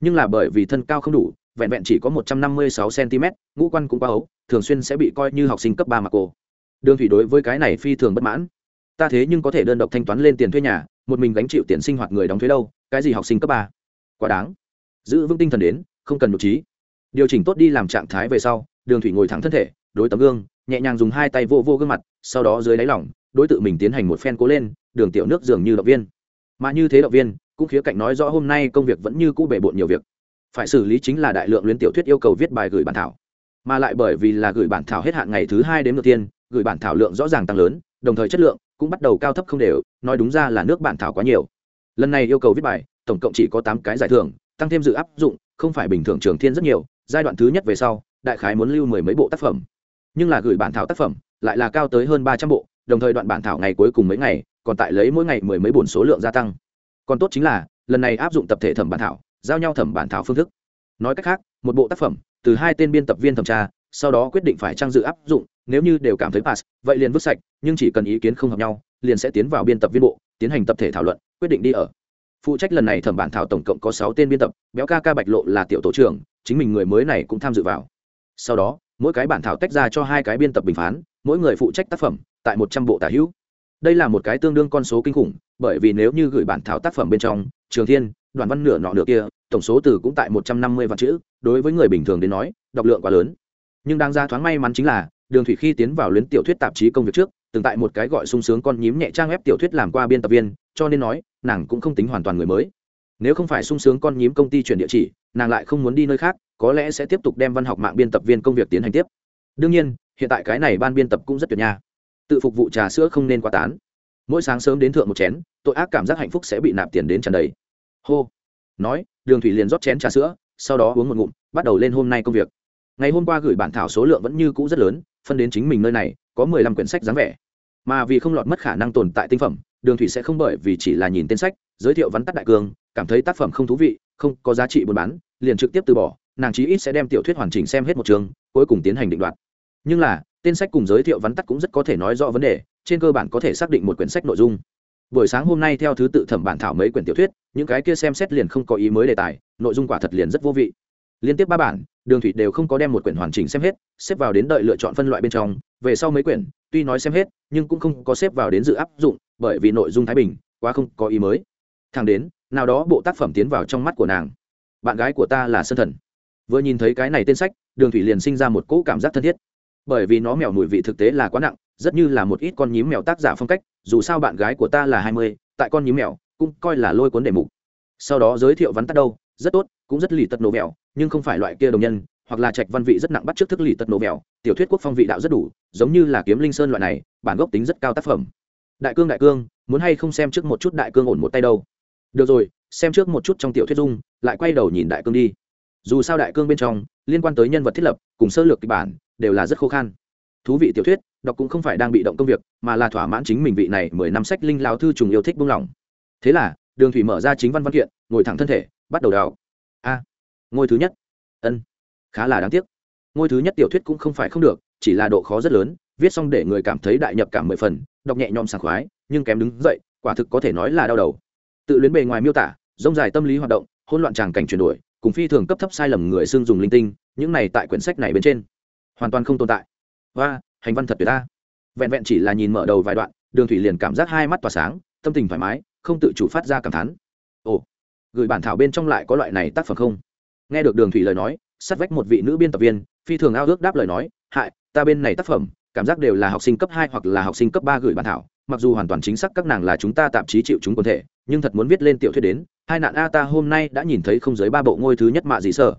Nhưng là bởi vì thân cao không đủ, vẹn vẹn chỉ có một trăm năm mươi sáu cm ngũ quan cũng quá ấu, thường xuyên sẽ bị coi như học sinh cấp ba mà cô. Đường thủy đối với cái này phi thường bất mãn. Ta thế nhưng có thể đơn độc thanh toán lên tiền thuê nhà, một mình gánh chịu tiền sinh hoạt người đóng thuế đâu, cái gì học sinh cấp ba? Quá đáng. Giữ vững tinh thần đến, không cần nhục trí. Điều chỉnh tốt đi làm trạng thái về sau, đường thủy ngồi thẳng thân thể, đối tấm gương nhẹ nhàng dùng hai tay vô vô gương mặt, sau đó dưới đáy lỏng đối tượng mình tiến hành một phen cố lên, đường tiểu nước dường như động viên. Mà như thế động viên, cũng khía cạnh nói rõ hôm nay công việc vẫn như cũ bể bộn nhiều việc. Phải xử lý chính là đại lượng luyến tiểu thuyết yêu cầu viết bài gửi bản thảo. Mà lại bởi vì là gửi bản thảo hết hạn ngày thứ hai đến đầu tiên, gửi bản thảo lượng rõ ràng tăng lớn, đồng thời chất lượng cũng bắt đầu cao thấp không đều, nói đúng ra là nước bản thảo quá nhiều. Lần này yêu cầu viết bài, tổng cộng chỉ có tám cái giải thưởng, tăng thêm dự áp dụng, không phải bình thường trường thiên rất nhiều, giai đoạn thứ nhất về sau, đại khái muốn lưu mười mấy bộ tác phẩm nhưng là gửi bản thảo tác phẩm lại là cao tới hơn ba trăm bộ, đồng thời đoạn bản thảo ngày cuối cùng mấy ngày, còn tại lấy mỗi ngày mười mấy bổn số lượng gia tăng. Còn tốt chính là, lần này áp dụng tập thể thẩm bản thảo, giao nhau thẩm bản thảo phương thức. Nói cách khác, một bộ tác phẩm, từ hai tên biên tập viên thẩm tra, sau đó quyết định phải trang dự áp dụng, nếu như đều cảm thấy pass, vậy liền vứt sạch, nhưng chỉ cần ý kiến không hợp nhau, liền sẽ tiến vào biên tập viên bộ, tiến hành tập thể thảo luận, quyết định đi ở. Phụ trách lần này thẩm bản thảo tổng cộng có sáu tên biên tập, béo ca ca bạch lộ là tiểu tổ trưởng, chính mình người mới này cũng tham dự vào. Sau đó mỗi cái bản thảo tách ra cho hai cái biên tập bình phán, mỗi người phụ trách tác phẩm, tại một trăm bộ tả hữu. Đây là một cái tương đương con số kinh khủng, bởi vì nếu như gửi bản thảo tác phẩm bên trong, trường thiên, đoàn văn nửa nọ nửa kia, tổng số từ cũng tại một trăm năm mươi vạn chữ, đối với người bình thường đến nói đọc lượng quá lớn. Nhưng đang ra thoáng may mắn chính là, đường thủy khi tiến vào luyến tiểu thuyết tạp chí công việc trước, từng tại một cái gọi sung sướng con nhím nhẹ trang web tiểu thuyết làm qua biên tập viên, cho nên nói, nàng cũng không tính hoàn toàn người mới. Nếu không phải sung sướng con nhím công ty chuyển địa chỉ, nàng lại không muốn đi nơi khác có lẽ sẽ tiếp tục đem văn học mạng biên tập viên công việc tiến hành tiếp. Đương nhiên, hiện tại cái này ban biên tập cũng rất tuyệt nha. Tự phục vụ trà sữa không nên quá tán. Mỗi sáng sớm đến thượng một chén, tội ác cảm giác hạnh phúc sẽ bị nạp tiền đến tràn đầy. Hô. Nói, đường thủy liền rót chén trà sữa, sau đó uống một ngụm, bắt đầu lên hôm nay công việc. Ngày hôm qua gửi bản thảo số lượng vẫn như cũ rất lớn, phân đến chính mình nơi này, có mười lăm quyển sách dáng vẻ. Mà vì không lọt mất khả năng tồn tại tinh phẩm, đường thủy sẽ không bởi vì chỉ là nhìn tên sách, giới thiệu vắn tắt đại cương cảm thấy tác phẩm không thú vị, không có giá trị buôn bán, liền trực tiếp từ bỏ nàng chí ít sẽ đem tiểu thuyết hoàn chỉnh xem hết một trường cuối cùng tiến hành định đoạt. Nhưng là, tên sách cùng giới thiệu vắn tắt cũng rất có thể nói rõ vấn đề, trên cơ bản có thể xác định một quyển sách nội dung. Buổi sáng hôm nay theo thứ tự thẩm bản thảo mấy quyển tiểu thuyết, những cái kia xem xét liền không có ý mới đề tài, nội dung quả thật liền rất vô vị. Liên tiếp ba bản, đường thủy đều không có đem một quyển hoàn chỉnh xem hết, xếp vào đến đợi lựa chọn phân loại bên trong. Về sau mấy quyển, tuy nói xem hết, nhưng cũng không có xếp vào đến dự áp dụng, bởi vì nội dung thái bình, quá không có ý mới. Thẳng đến, nào đó bộ tác phẩm tiến vào trong mắt của nàng. Bạn gái của ta là sơn thần vừa nhìn thấy cái này tên sách, đường thủy liền sinh ra một cỗ cảm giác thân thiết. Bởi vì nó mèo mùi vị thực tế là quá nặng, rất như là một ít con nhím mèo tác giả phong cách, dù sao bạn gái của ta là hai mươi, tại con nhím mèo cũng coi là lôi cuốn đề mục. Sau đó giới thiệu vắn tắt đâu, rất tốt, cũng rất lì tật nổ mèo, nhưng không phải loại kia đồng nhân, hoặc là trạch văn vị rất nặng bắt trước thức lì tật nổ mèo, tiểu thuyết quốc phong vị đạo rất đủ, giống như là kiếm linh sơn loại này, bản gốc tính rất cao tác phẩm. Đại cương đại cương, muốn hay không xem trước một chút đại cương ổn một tay đâu? Được rồi, xem trước một chút trong tiểu thuyết dung, lại quay đầu nhìn đại cương đi dù sao đại cương bên trong, liên quan tới nhân vật thiết lập cùng sơ lược kịch bản đều là rất khô khan. Thú vị tiểu thuyết, đọc cũng không phải đang bị động công việc, mà là thỏa mãn chính mình vị này mười năm sách linh lao thư trùng yêu thích buông lỏng. Thế là, đường thủy mở ra chính văn văn kiện, ngồi thẳng thân thể, bắt đầu đào a, ngôi thứ nhất. Ân, khá là đáng tiếc. Ngôi thứ nhất tiểu thuyết cũng không phải không được, chỉ là độ khó rất lớn, viết xong để người cảm thấy đại nhập cảm mười phần, đọc nhẹ nhõm sảng khoái, nhưng kém đứng dậy, quả thực có thể nói là đau đầu. Tự luyến bề ngoài miêu tả, rông dài tâm lý hoạt động hôn loạn tràng cảnh chuyển đổi cùng phi thường cấp thấp sai lầm người xưng dùng linh tinh, những này tại quyển sách này bên trên hoàn toàn không tồn tại. Và, hành văn thật tuyệt ta. Vẹn vẹn chỉ là nhìn mở đầu vài đoạn, đường thủy liền cảm giác hai mắt tỏa sáng, tâm tình thoải mái, không tự chủ phát ra cảm thán. Ồ, gửi bản thảo bên trong lại có loại này tác phẩm không? Nghe được đường thủy lời nói, sát vách một vị nữ biên tập viên, phi thường ao ước đáp lời nói, hại, ta bên này tác phẩm, cảm giác đều là học sinh cấp hai hoặc là học sinh cấp ba gửi bản thảo, mặc dù hoàn toàn chính xác các nàng là chúng ta tạp chí chịu chúng quần thể, nhưng thật muốn viết lên tiểu thuyết đến hai nạn a ta hôm nay đã nhìn thấy không dưới ba bộ ngôi thứ nhất mạ gì sợ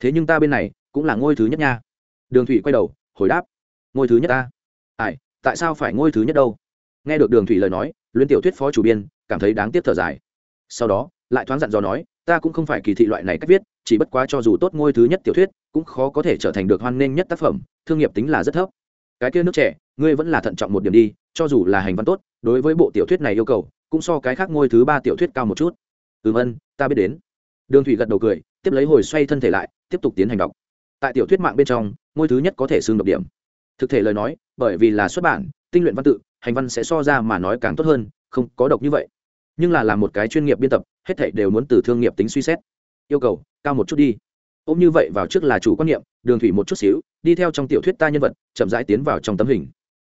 thế nhưng ta bên này cũng là ngôi thứ nhất nha. Đường thủy quay đầu, hồi đáp. Ngôi thứ nhất ta ai, tại sao phải ngôi thứ nhất đâu? Nghe được đường thủy lời nói, luyến tiểu thuyết phó chủ biên cảm thấy đáng tiếc thở dài. Sau đó, lại thoáng dặn dò nói, ta cũng không phải kỳ thị loại này cách viết, chỉ bất quá cho dù tốt ngôi thứ nhất tiểu thuyết, cũng khó có thể trở thành được hoan nghênh nhất tác phẩm, thương nghiệp tính là rất thấp. Cái kia nước trẻ, ngươi vẫn là thận trọng một điểm đi, cho dù là hành văn tốt, đối với bộ tiểu thuyết này yêu cầu, cũng so cái khác ngôi thứ ba tiểu thuyết cao một chút ừm ân, ta biết đến. Đường thủy gật đầu cười, tiếp lấy hồi xoay thân thể lại, tiếp tục tiến hành đọc. Tại tiểu thuyết mạng bên trong, ngôi thứ nhất có thể xương độc điểm. Thực thể lời nói, bởi vì là xuất bản, tinh luyện văn tự, hành văn sẽ so ra mà nói càng tốt hơn, không có độc như vậy. Nhưng là làm một cái chuyên nghiệp biên tập, hết thảy đều muốn từ thương nghiệp tính suy xét. Yêu cầu, cao một chút đi. Ôm như vậy vào trước là chủ quan niệm, đường thủy một chút xíu, đi theo trong tiểu thuyết ta nhân vật, chậm rãi tiến vào trong tấm hình.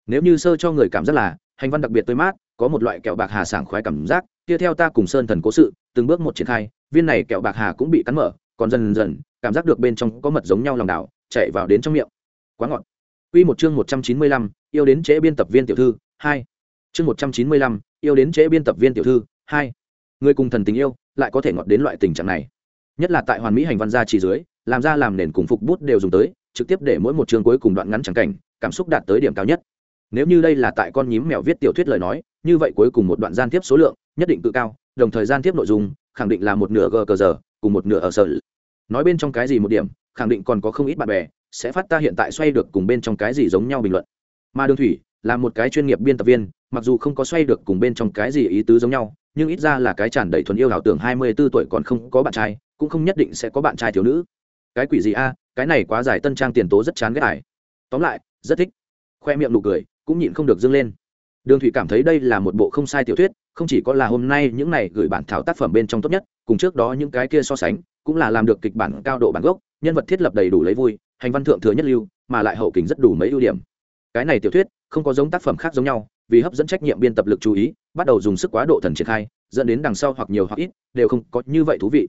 Nếu như sơ cho người cảm giác là, hành văn đặc biệt tươi mát, có một loại kẹo bạc hà sảng khoái cảm giác kia theo ta cùng sơn thần cố sự từng bước một triển khai viên này kẹo bạc hà cũng bị cắn mở còn dần dần cảm giác được bên trong có mật giống nhau lòng đảo chạy vào đến trong miệng quá ngọt Quy một chương 195, yêu đến trễ biên tập viên tiểu thư, 2. Chương 195, yêu đến trễ biên tập viên tiểu thư, 2. Người cùng thần tình yêu, lại có thể ngọt đến loại tình trạng này. Nhất là tại hoàn mỹ hành văn gia chỉ dưới, làm ra làm nền cùng phục bút đều dùng tới, trực tiếp để mỗi một chương cuối cùng đoạn ngắn chẳng cảnh, cảm xúc đạt tới điểm cao nhất. Nếu như đây là tại con nhím mèo viết tiểu thuyết lời nói, như vậy cuối cùng một đoạn gian tiếp số lượng, nhất định tự cao, đồng thời gian tiếp nội dung, khẳng định là một nửa g cờ giờ, cùng một nửa ở sở. Nói bên trong cái gì một điểm, khẳng định còn có không ít bạn bè, sẽ phát ta hiện tại xoay được cùng bên trong cái gì giống nhau bình luận. Mà đường thủy là một cái chuyên nghiệp biên tập viên mặc dù không có xoay được cùng bên trong cái gì ý tứ giống nhau nhưng ít ra là cái tràn đầy thuần yêu ảo tưởng hai mươi 24 tuổi còn không có bạn trai cũng không nhất định sẽ có bạn trai thiếu nữ. Cái quỷ gì a cái này quá dài tân trang tiền tố rất chán ghét ải tóm lại rất thích. Khoe miệng nụ cười cũng nhịn không được dâng lên đường thủy cảm thấy đây là một bộ không sai tiểu thuyết, không chỉ có là hôm nay những này gửi bản thảo tác phẩm bên trong tốt nhất, cùng trước đó những cái kia so sánh, cũng là làm được kịch bản cao độ bản gốc, nhân vật thiết lập đầy đủ lấy vui, hành văn thượng thừa nhất lưu, mà lại hậu kính rất đủ mấy ưu điểm. Cái này tiểu thuyết, không có giống tác phẩm khác giống nhau, vì hấp dẫn trách nhiệm biên tập lực chú ý, bắt đầu dùng sức quá độ thần triển khai, dẫn đến đằng sau hoặc nhiều hoặc ít, đều không có như vậy thú vị.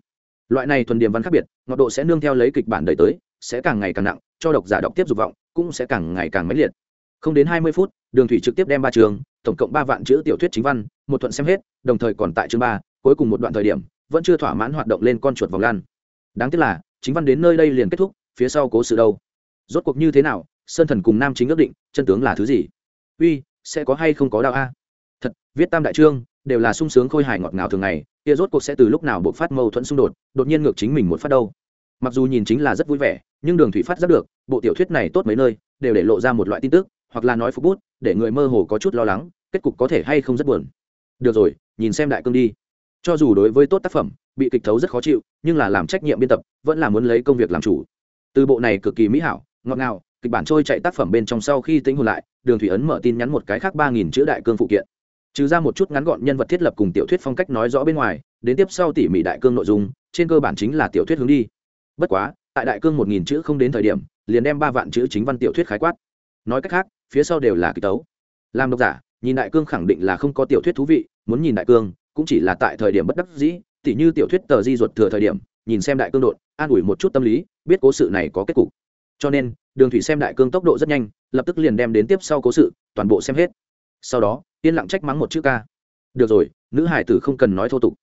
Loại này thuần điểm văn khác biệt, ngọt độ sẽ nương theo lấy kịch bản đợi tới, sẽ càng ngày càng nặng, cho độc giả đọc tiếp dục vọng, cũng sẽ càng ngày càng mãnh liệt không đến hai mươi phút, đường thủy trực tiếp đem ba trường, tổng cộng ba vạn chữ tiểu thuyết chính văn, một thuận xem hết, đồng thời còn tại chương ba, cuối cùng một đoạn thời điểm, vẫn chưa thỏa mãn hoạt động lên con chuột vòng lan. Đáng tiếc là, chính văn đến nơi đây liền kết thúc, phía sau cố sự đâu? Rốt cuộc như thế nào, sơn thần cùng nam chính ước định, chân tướng là thứ gì? Uy, sẽ có hay không có đạo a? Thật, viết tam đại trương đều là sung sướng khôi hài ngọt ngào thường ngày, kia rốt cuộc sẽ từ lúc nào buộc phát mâu thuẫn xung đột đột nhiên ngược chính mình một phát đâu? Mặc dù nhìn chính là rất vui vẻ, nhưng đường thủy phát rất được, bộ tiểu thuyết này tốt mấy nơi, đều để lộ ra một loại tin tức hoặc là nói phục bút, để người mơ hồ có chút lo lắng, kết cục có thể hay không rất buồn. Được rồi, nhìn xem đại cương đi. Cho dù đối với tốt tác phẩm, bị kịch thấu rất khó chịu, nhưng là làm trách nhiệm biên tập, vẫn là muốn lấy công việc làm chủ. Từ bộ này cực kỳ mỹ hảo, ngọt ngào, kịch bản trôi chạy tác phẩm bên trong sau khi tính hồn lại, đường thủy ấn mở tin nhắn một cái khác ba nghìn chữ đại cương phụ kiện. Trừ ra một chút ngắn gọn nhân vật thiết lập cùng tiểu thuyết phong cách nói rõ bên ngoài, đến tiếp sau tỉ mỉ đại cương nội dung, trên cơ bản chính là tiểu thuyết hướng đi. Bất quá, tại đại cương một nghìn chữ không đến thời điểm, liền đem ba vạn chữ chính văn tiểu thuyết khái quát. Nói cách khác phía sau đều là kịch tấu. Làm độc giả, nhìn đại cương khẳng định là không có tiểu thuyết thú vị, muốn nhìn đại cương, cũng chỉ là tại thời điểm bất đắc dĩ, tỉ như tiểu thuyết tờ di ruột thừa thời điểm, nhìn xem đại cương đột, an ủi một chút tâm lý, biết cố sự này có kết cục. Cho nên, đường thủy xem đại cương tốc độ rất nhanh, lập tức liền đem đến tiếp sau cố sự, toàn bộ xem hết. Sau đó, yên lặng trách mắng một chữ ca. Được rồi, nữ hải tử không cần nói thô tục.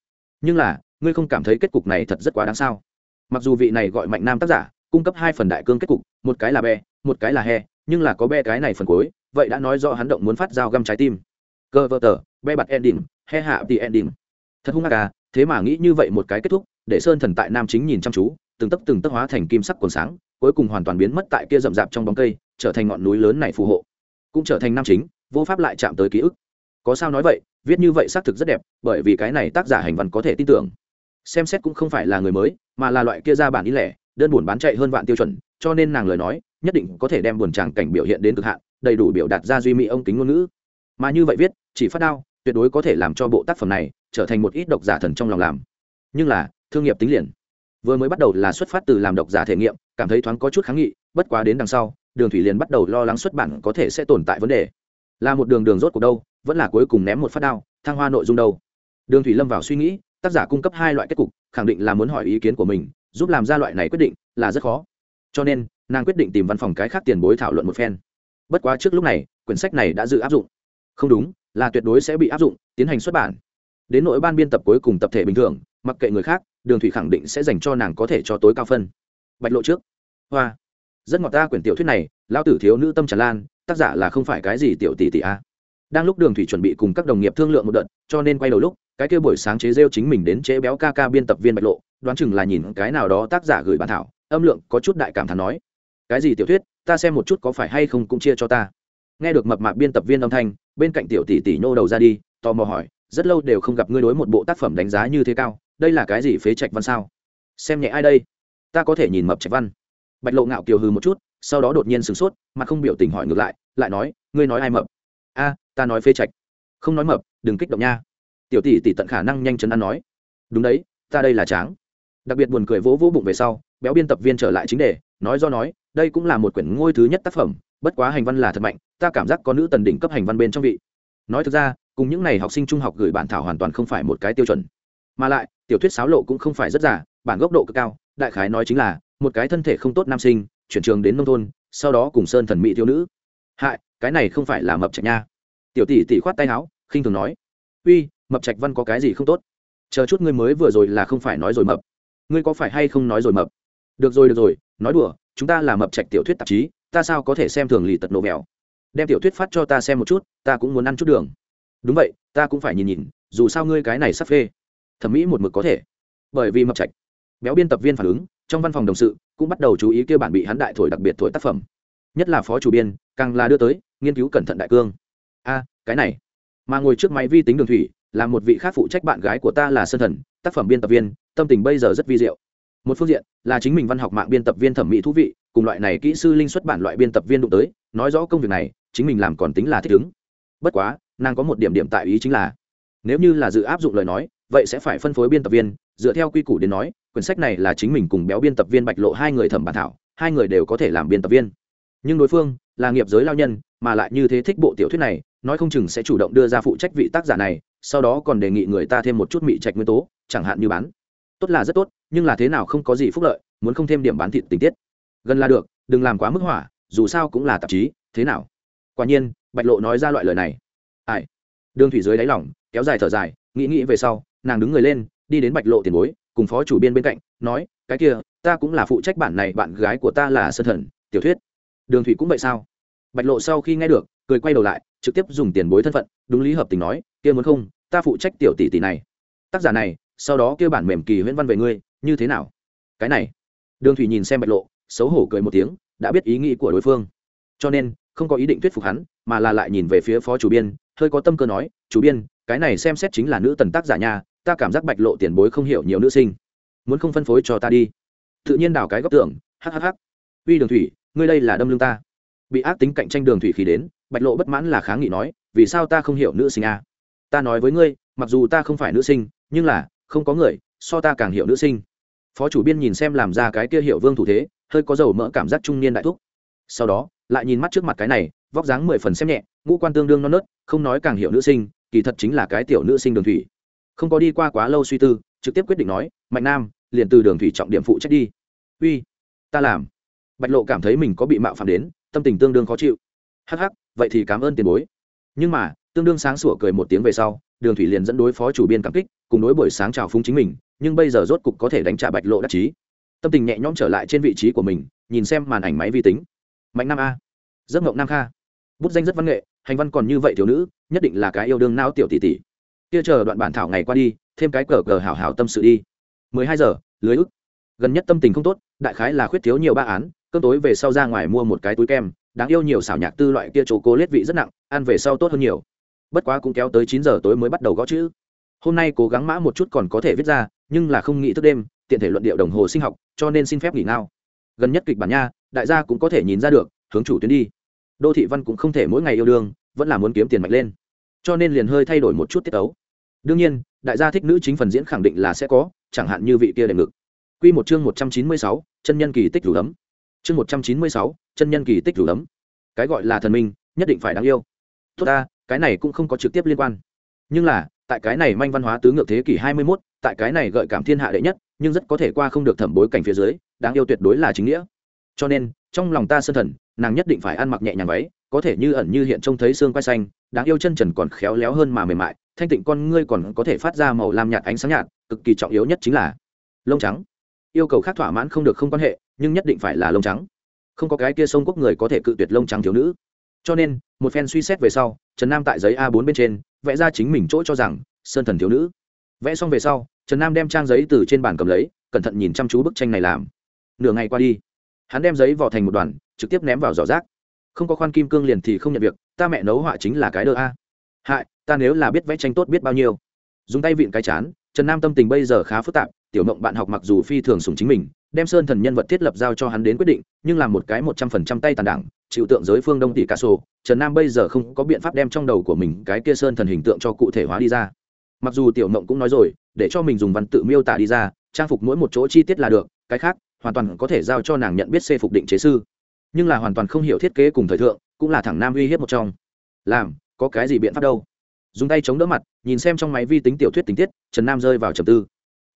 Nhưng là, ngươi không cảm thấy kết cục này thật rất quá đáng sao? Mặc dù vị này gọi mạnh nam tác giả, cung cấp hai phần đại cương kết cục, một cái là bè, một cái là he nhưng là có be cái này phần cuối, vậy đã nói rõ hắn động muốn phát dao găm trái tim. Cơ vơ tờ be bặt ending, he hạ thì ending. Thật hung ác à thế mà nghĩ như vậy một cái kết thúc, để sơn thần tại nam chính nhìn chăm chú, từng tấc từng tấc hóa thành kim sắc còn sáng, cuối cùng hoàn toàn biến mất tại kia rậm rạp trong bóng cây, trở thành ngọn núi lớn này phù hộ. Cũng trở thành nam chính, vô pháp lại chạm tới ký ức. Có sao nói vậy, viết như vậy xác thực rất đẹp, bởi vì cái này tác giả hành văn có thể tin tưởng. Xem xét cũng không phải là người mới, mà là loại kia ra bản ý lẻ, đơn buồn bán chạy hơn vạn tiêu chuẩn, cho nên nàng lời nói nhất định có thể đem buồn tràng cảnh biểu hiện đến cực hạn, đầy đủ biểu đạt ra duy mỹ ông kính ngôn ngữ. Mà như vậy viết, chỉ phát đao, tuyệt đối có thể làm cho bộ tác phẩm này trở thành một ít độc giả thần trong lòng làm. Nhưng là, thương nghiệp tính liền. Vừa mới bắt đầu là xuất phát từ làm độc giả thể nghiệm, cảm thấy thoáng có chút kháng nghị, bất quá đến đằng sau, đường thủy liền bắt đầu lo lắng xuất bản có thể sẽ tồn tại vấn đề. Là một đường đường rốt cuộc đâu, vẫn là cuối cùng ném một phát đao, thăng hoa nội dung đâu. Đường thủy lâm vào suy nghĩ, tác giả cung cấp hai loại kết cục, khẳng định là muốn hỏi ý kiến của mình, giúp làm ra loại này quyết định là rất khó cho nên nàng quyết định tìm văn phòng cái khác tiền bối thảo luận một phen. Bất quá trước lúc này, quyển sách này đã dự áp dụng. Không đúng, là tuyệt đối sẽ bị áp dụng, tiến hành xuất bản. Đến nội ban biên tập cuối cùng tập thể bình thường, mặc kệ người khác, đường thủy khẳng định sẽ dành cho nàng có thể cho tối cao phân. Bạch lộ trước. Hoa. Rất ngọt ta quyển tiểu thuyết này lao tử thiếu nữ tâm tràn lan, tác giả là không phải cái gì tiểu tỷ tỷ a. Đang lúc đường thủy chuẩn bị cùng các đồng nghiệp thương lượng một đợt, cho nên quay đầu lúc, cái kia buổi sáng chế rêu chính mình đến chế béo ca ca biên tập viên bạch lộ đoán chừng là nhìn cái nào đó tác giả gửi bản thảo, âm lượng có chút đại cảm thán nói, cái gì tiểu thuyết, ta xem một chút có phải hay không cũng chia cho ta. Nghe được mập mạp biên tập viên âm thanh, bên cạnh tiểu tỷ tỷ nhô đầu ra đi, tò mò hỏi, rất lâu đều không gặp ngươi đối một bộ tác phẩm đánh giá như thế cao, đây là cái gì phế trạch văn sao? Xem nhẹ ai đây? Ta có thể nhìn mập trạch văn. Bạch lộ ngạo kiều hư một chút, sau đó đột nhiên sửng sốt mà không biểu tình hỏi ngược lại lại nói, ngươi nói ai mập? A, ta nói phế trạch. Không nói mập, đừng kích động nha. Tiểu tỷ tỷ tận khả năng nhanh chấn ăn nói, đúng đấy, ta đây là tráng đặc biệt buồn cười vỗ vỗ bụng về sau, béo biên tập viên trở lại chính đề, nói do nói, đây cũng là một quyển ngôi thứ nhất tác phẩm, bất quá hành văn là thật mạnh, ta cảm giác có nữ tần đỉnh cấp hành văn bên trong vị. Nói thực ra, cùng những n à y học sinh trung học gửi bản thảo hoàn toàn không phải một cái tiêu chuẩn. Mà lại, tiểu thuyết sáo lộ cũng không phải rất giả bản gốc độ cực cao, đại khái nói chính là, một cái thân thể không tốt nam sinh, chuyển trường đến nông thôn, sau đó cùng sơn thần mỹ thiếu nữ. Hại, cái này không phải là mập trạch nha. Tiểu tỷ tỷ khoát tay áo, khinh thường nói. Uy, mập trạch văn có cái gì không tốt? Chờ chút ngươi mới vừa rồi là không phải nói rồi mập ngươi có phải hay không nói rồi mập? Được rồi được rồi, nói đùa, chúng ta là mập trạch tiểu thuyết tạp chí, ta sao có thể xem thường lì tật nổ mèo? Đem tiểu thuyết phát cho ta xem một chút, ta cũng muốn ăn chút đường. Đúng vậy, ta cũng phải nhìn nhìn, dù sao ngươi cái này sắp phê. Thẩm mỹ một mực có thể. Bởi vì mập trạch, béo biên tập viên phản ứng, trong văn phòng đồng sự, cũng bắt đầu chú ý kêu bản bị hắn đại thổi đặc biệt thổi tác phẩm. Nhất là phó chủ biên, càng là đưa tới, nghiên cứu cẩn thận đại cương. A, cái này. Mà ngồi trước máy vi tính đường thủy là một vị khác phụ trách bạn gái của ta là sơn thần, tác phẩm biên tập viên, tâm tình bây giờ rất vi diệu. Một phương diện là chính mình văn học mạng biên tập viên thẩm mỹ thú vị, cùng loại này kỹ sư linh xuất bản loại biên tập viên đụng tới, nói rõ công việc này, chính mình làm còn tính là thích ứng. Bất quá, nàng có một điểm điểm tại ý chính là, nếu như là dự áp dụng lời nói, vậy sẽ phải phân phối biên tập viên, dựa theo quy củ đến nói, quyển sách này là chính mình cùng béo biên tập viên bạch lộ hai người thẩm bản thảo, hai người đều có thể làm biên tập viên. Nhưng đối phương là nghiệp giới lao nhân, mà lại như thế thích bộ tiểu thuyết này nói không chừng sẽ chủ động đưa ra phụ trách vị tác giả này, sau đó còn đề nghị người ta thêm một chút mị trạch nguyên tố, chẳng hạn như bán. Tốt là rất tốt, nhưng là thế nào không có gì phúc lợi, muốn không thêm điểm bán thịt tình tiết. Gần là được, đừng làm quá mức hỏa, dù sao cũng là tạp chí, thế nào? Quả nhiên, bạch lộ nói ra loại lời này. Ai? Đường thủy dưới đáy lỏng kéo dài thở dài, nghĩ nghĩ về sau, nàng đứng người lên, đi đến bạch lộ tiền bối, cùng phó chủ biên bên cạnh, nói, cái kia, ta cũng là phụ trách bản này, bạn gái của ta là sơn thần, tiểu thuyết. Đường thủy cũng vậy sao? Bạch lộ sau khi nghe được, cười quay đầu lại trực tiếp dùng tiền bối thân phận, đúng lý hợp tình nói, kia muốn không, ta phụ trách tiểu tỷ tỷ này. Tác giả này, sau đó kêu bản mềm kỳ huyễn văn về ngươi, như thế nào? Cái này, đường thủy nhìn xem bạch lộ, xấu hổ cười một tiếng, đã biết ý nghĩ của đối phương. Cho nên, không có ý định thuyết phục hắn, mà là lại nhìn về phía phó chủ biên, hơi có tâm cơ nói, chủ biên, cái này xem xét chính là nữ tần tác giả nhà ta cảm giác bạch lộ tiền bối không hiểu nhiều nữ sinh. Muốn không phân phối cho ta đi. Tự nhiên đào cái góc tưởng hhh uy đường thủy, ngươi đây là đâm lưng ta. Bị ác tính cạnh tranh đường thủy khí đến bạch lộ bất mãn là kháng nghị nói, vì sao ta không hiểu nữ sinh a? Ta nói với ngươi, mặc dù ta không phải nữ sinh, nhưng là, không có người so ta càng hiểu nữ sinh. Phó chủ biên nhìn xem làm ra cái kia hiệu vương thủ thế, hơi có dầu mỡ cảm giác trung niên đại thúc. Sau đó, lại nhìn mắt trước mặt cái này, vóc dáng mười phần xem nhẹ, ngũ quan tương đương non nớt, không nói càng hiểu nữ sinh, kỳ thật chính là cái tiểu nữ sinh đường thủy. Không có đi qua quá lâu suy tư, trực tiếp quyết định nói, mạnh nam, liền từ đường thủy trọng điểm phụ trách đi. Uy, ta làm. Bạch lộ cảm thấy mình có bị mạo phạm đến, tâm tình tương đương khó chịu. Hắc hắc vậy thì cảm ơn tiền bối. Nhưng mà, tương đương sáng sủa cười một tiếng về sau, đường thủy liền dẫn đối phó chủ biên cảm kích, cùng đối buổi sáng chào phúng chính mình, nhưng bây giờ rốt cục có thể đánh trả bạch lộ đắc chí. Tâm tình nhẹ nhõm trở lại trên vị trí của mình, nhìn xem màn ảnh máy vi tính. Mạnh nam a. Giấc ngộng nam kha. Bút danh rất văn nghệ, hành văn còn như vậy thiếu nữ, nhất định là cái yêu đương nao tiểu tỷ tỷ. Kia chờ đoạn bản thảo ngày qua đi, thêm cái cờ cờ hảo hảo tâm sự đi. Mười hai giờ, lưới ức. Gần nhất tâm tình không tốt, đại khái là khuyết thiếu nhiều ba án, cơm tối về sau ra ngoài mua một cái túi kem đáng yêu nhiều xảo nhạc tư loại kia chỗ cố lết vị rất nặng, ăn về sau tốt hơn nhiều. Bất quá cũng kéo tới chín giờ tối mới bắt đầu gõ chữ. Hôm nay cố gắng mã một chút còn có thể viết ra, nhưng là không nghĩ thức đêm, tiện thể luận điệu đồng hồ sinh học, cho nên xin phép nghỉ ngao. Gần nhất kịch bản nha, đại gia cũng có thể nhìn ra được, hướng chủ tuyến đi. Đô thị văn cũng không thể mỗi ngày yêu đương, vẫn là muốn kiếm tiền mạnh lên. Cho nên liền hơi thay đổi một chút tiết tấu đương nhiên, đại gia thích nữ chính phần diễn khẳng định là sẽ có, chẳng hạn như vị kia đệm ngực. Q một chương một trăm chín mươi sáu, chân nhân kỳ tích đủ ấm chương một trăm chín mươi sáu chân nhân kỳ tích rủ ấm. Cái gọi là thần minh nhất định phải đáng yêu. Tốt ta cái này cũng không có trực tiếp liên quan. Nhưng là tại cái này manh văn hóa tứ ngược thế kỷ hai mươi 21, tại cái này gợi cảm thiên hạ đệ nhất nhưng rất có thể qua không được thẩm bối cảnh phía dưới đáng yêu tuyệt đối là chính nghĩa. Cho nên trong lòng ta sơn thần nàng nhất định phải ăn mặc nhẹ nhàng váy có thể như ẩn như hiện trông thấy xương quai xanh đáng yêu chân trần còn khéo léo hơn mà mềm mại thanh tịnh con ngươi còn có thể phát ra màu lam nhạt ánh sáng nhạt cực kỳ trọng yếu nhất chính là lông trắng. Yêu cầu khác thỏa mãn không được không quan hệ nhưng nhất định phải là lông trắng. Không có cái kia sông quốc người có thể cự tuyệt lông trắng thiếu nữ. Cho nên, một phen suy xét về sau, trần nam tại giấy a 4 bên trên, vẽ ra chính mình chỗ cho rằng, sơn thần thiếu nữ. Vẽ xong về sau, trần nam đem trang giấy từ trên bàn cầm lấy, cẩn thận nhìn chăm chú bức tranh này làm. Nửa ngày qua đi, hắn đem giấy vỏ thành một đoàn, trực tiếp ném vào giỏ rác. Không có khoan kim cương liền thì không nhận việc, ta mẹ nấu họa chính là cái đơ a. Hại, ta nếu là biết vẽ tranh tốt biết bao nhiêu. Dùng tay vịn cái chán, trần nam tâm tình bây giờ khá phức tạp, tiểu mộng bạn học mặc dù phi thường sùng chính mình đem sơn thần nhân vật thiết lập giao cho hắn đến quyết định, nhưng làm một cái một trăm phần trăm tay tàn đảng, chịu tượng giới phương đông tỷ ca sổ, trần nam bây giờ không có biện pháp đem trong đầu của mình cái kia sơn thần hình tượng cho cụ thể hóa đi ra. Mặc dù tiểu mộng cũng nói rồi, để cho mình dùng văn tự miêu tả đi ra, trang phục mỗi một chỗ chi tiết là được, cái khác, hoàn toàn có thể giao cho nàng nhận biết xê phục định chế sư. Nhưng là hoàn toàn không hiểu thiết kế cùng thời thượng, cũng là thẳng nam uy hiếp một trong. Làm, có cái gì biện pháp đâu? Dùng tay chống đỡ mặt, nhìn xem trong máy vi tính tiểu thuyết tình tiết, trần nam rơi vào trầm tư.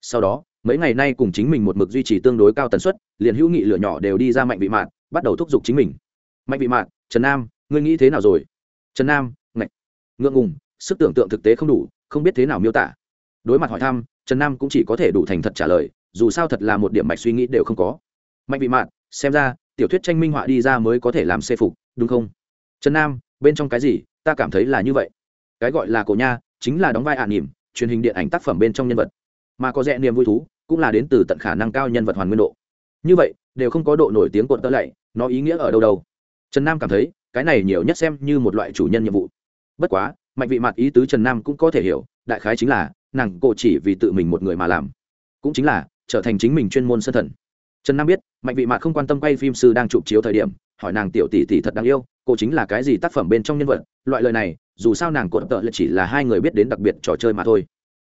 Sau đó mấy ngày nay cùng chính mình một mực duy trì tương đối cao tần suất, liền hữu nghị lửa nhỏ đều đi ra mạnh vị mạn, bắt đầu thúc giục chính mình. Mạnh vị mạn, trần nam, ngươi nghĩ thế nào rồi? Trần nam, ngạch. Ngượng ngùng, sức tưởng tượng thực tế không đủ, không biết thế nào miêu tả. Đối mặt hỏi thăm, trần nam cũng chỉ có thể đủ thành thật trả lời, dù sao thật là một điểm mạch suy nghĩ đều không có. Mạnh vị mạn, xem ra, tiểu thuyết tranh minh họa đi ra mới có thể làm xê phục, đúng không? Trần nam, bên trong cái gì, ta cảm thấy là như vậy. Cái gọi là cổ nha, chính là đóng vai ả à truyền hình điện ảnh tác phẩm bên trong nhân vật. Mà có rẽ niềm vui thú cũng là đến từ tận khả năng cao nhân vật hoàn nguyên độ. Như vậy, đều không có độ nổi tiếng cuộn tơ lạy, nó ý nghĩa ở đâu đâu. Trần nam cảm thấy, cái này nhiều nhất xem như một loại chủ nhân nhiệm vụ. Bất quá, mạnh vị mặt ý tứ trần nam cũng có thể hiểu, đại khái chính là, nàng cộ chỉ vì tự mình một người mà làm. Cũng chính là, trở thành chính mình chuyên môn sân thần. Trần nam biết, mạnh vị mặt không quan tâm quay phim sư đang chụp chiếu thời điểm, hỏi nàng tiểu tỷ tỷ thật đáng yêu, cô chính là cái gì tác phẩm bên trong nhân vật, loại lời này, dù sao nàng cột tợ lại chỉ là hai người biết đến đặc biệt trò chơi mà thôi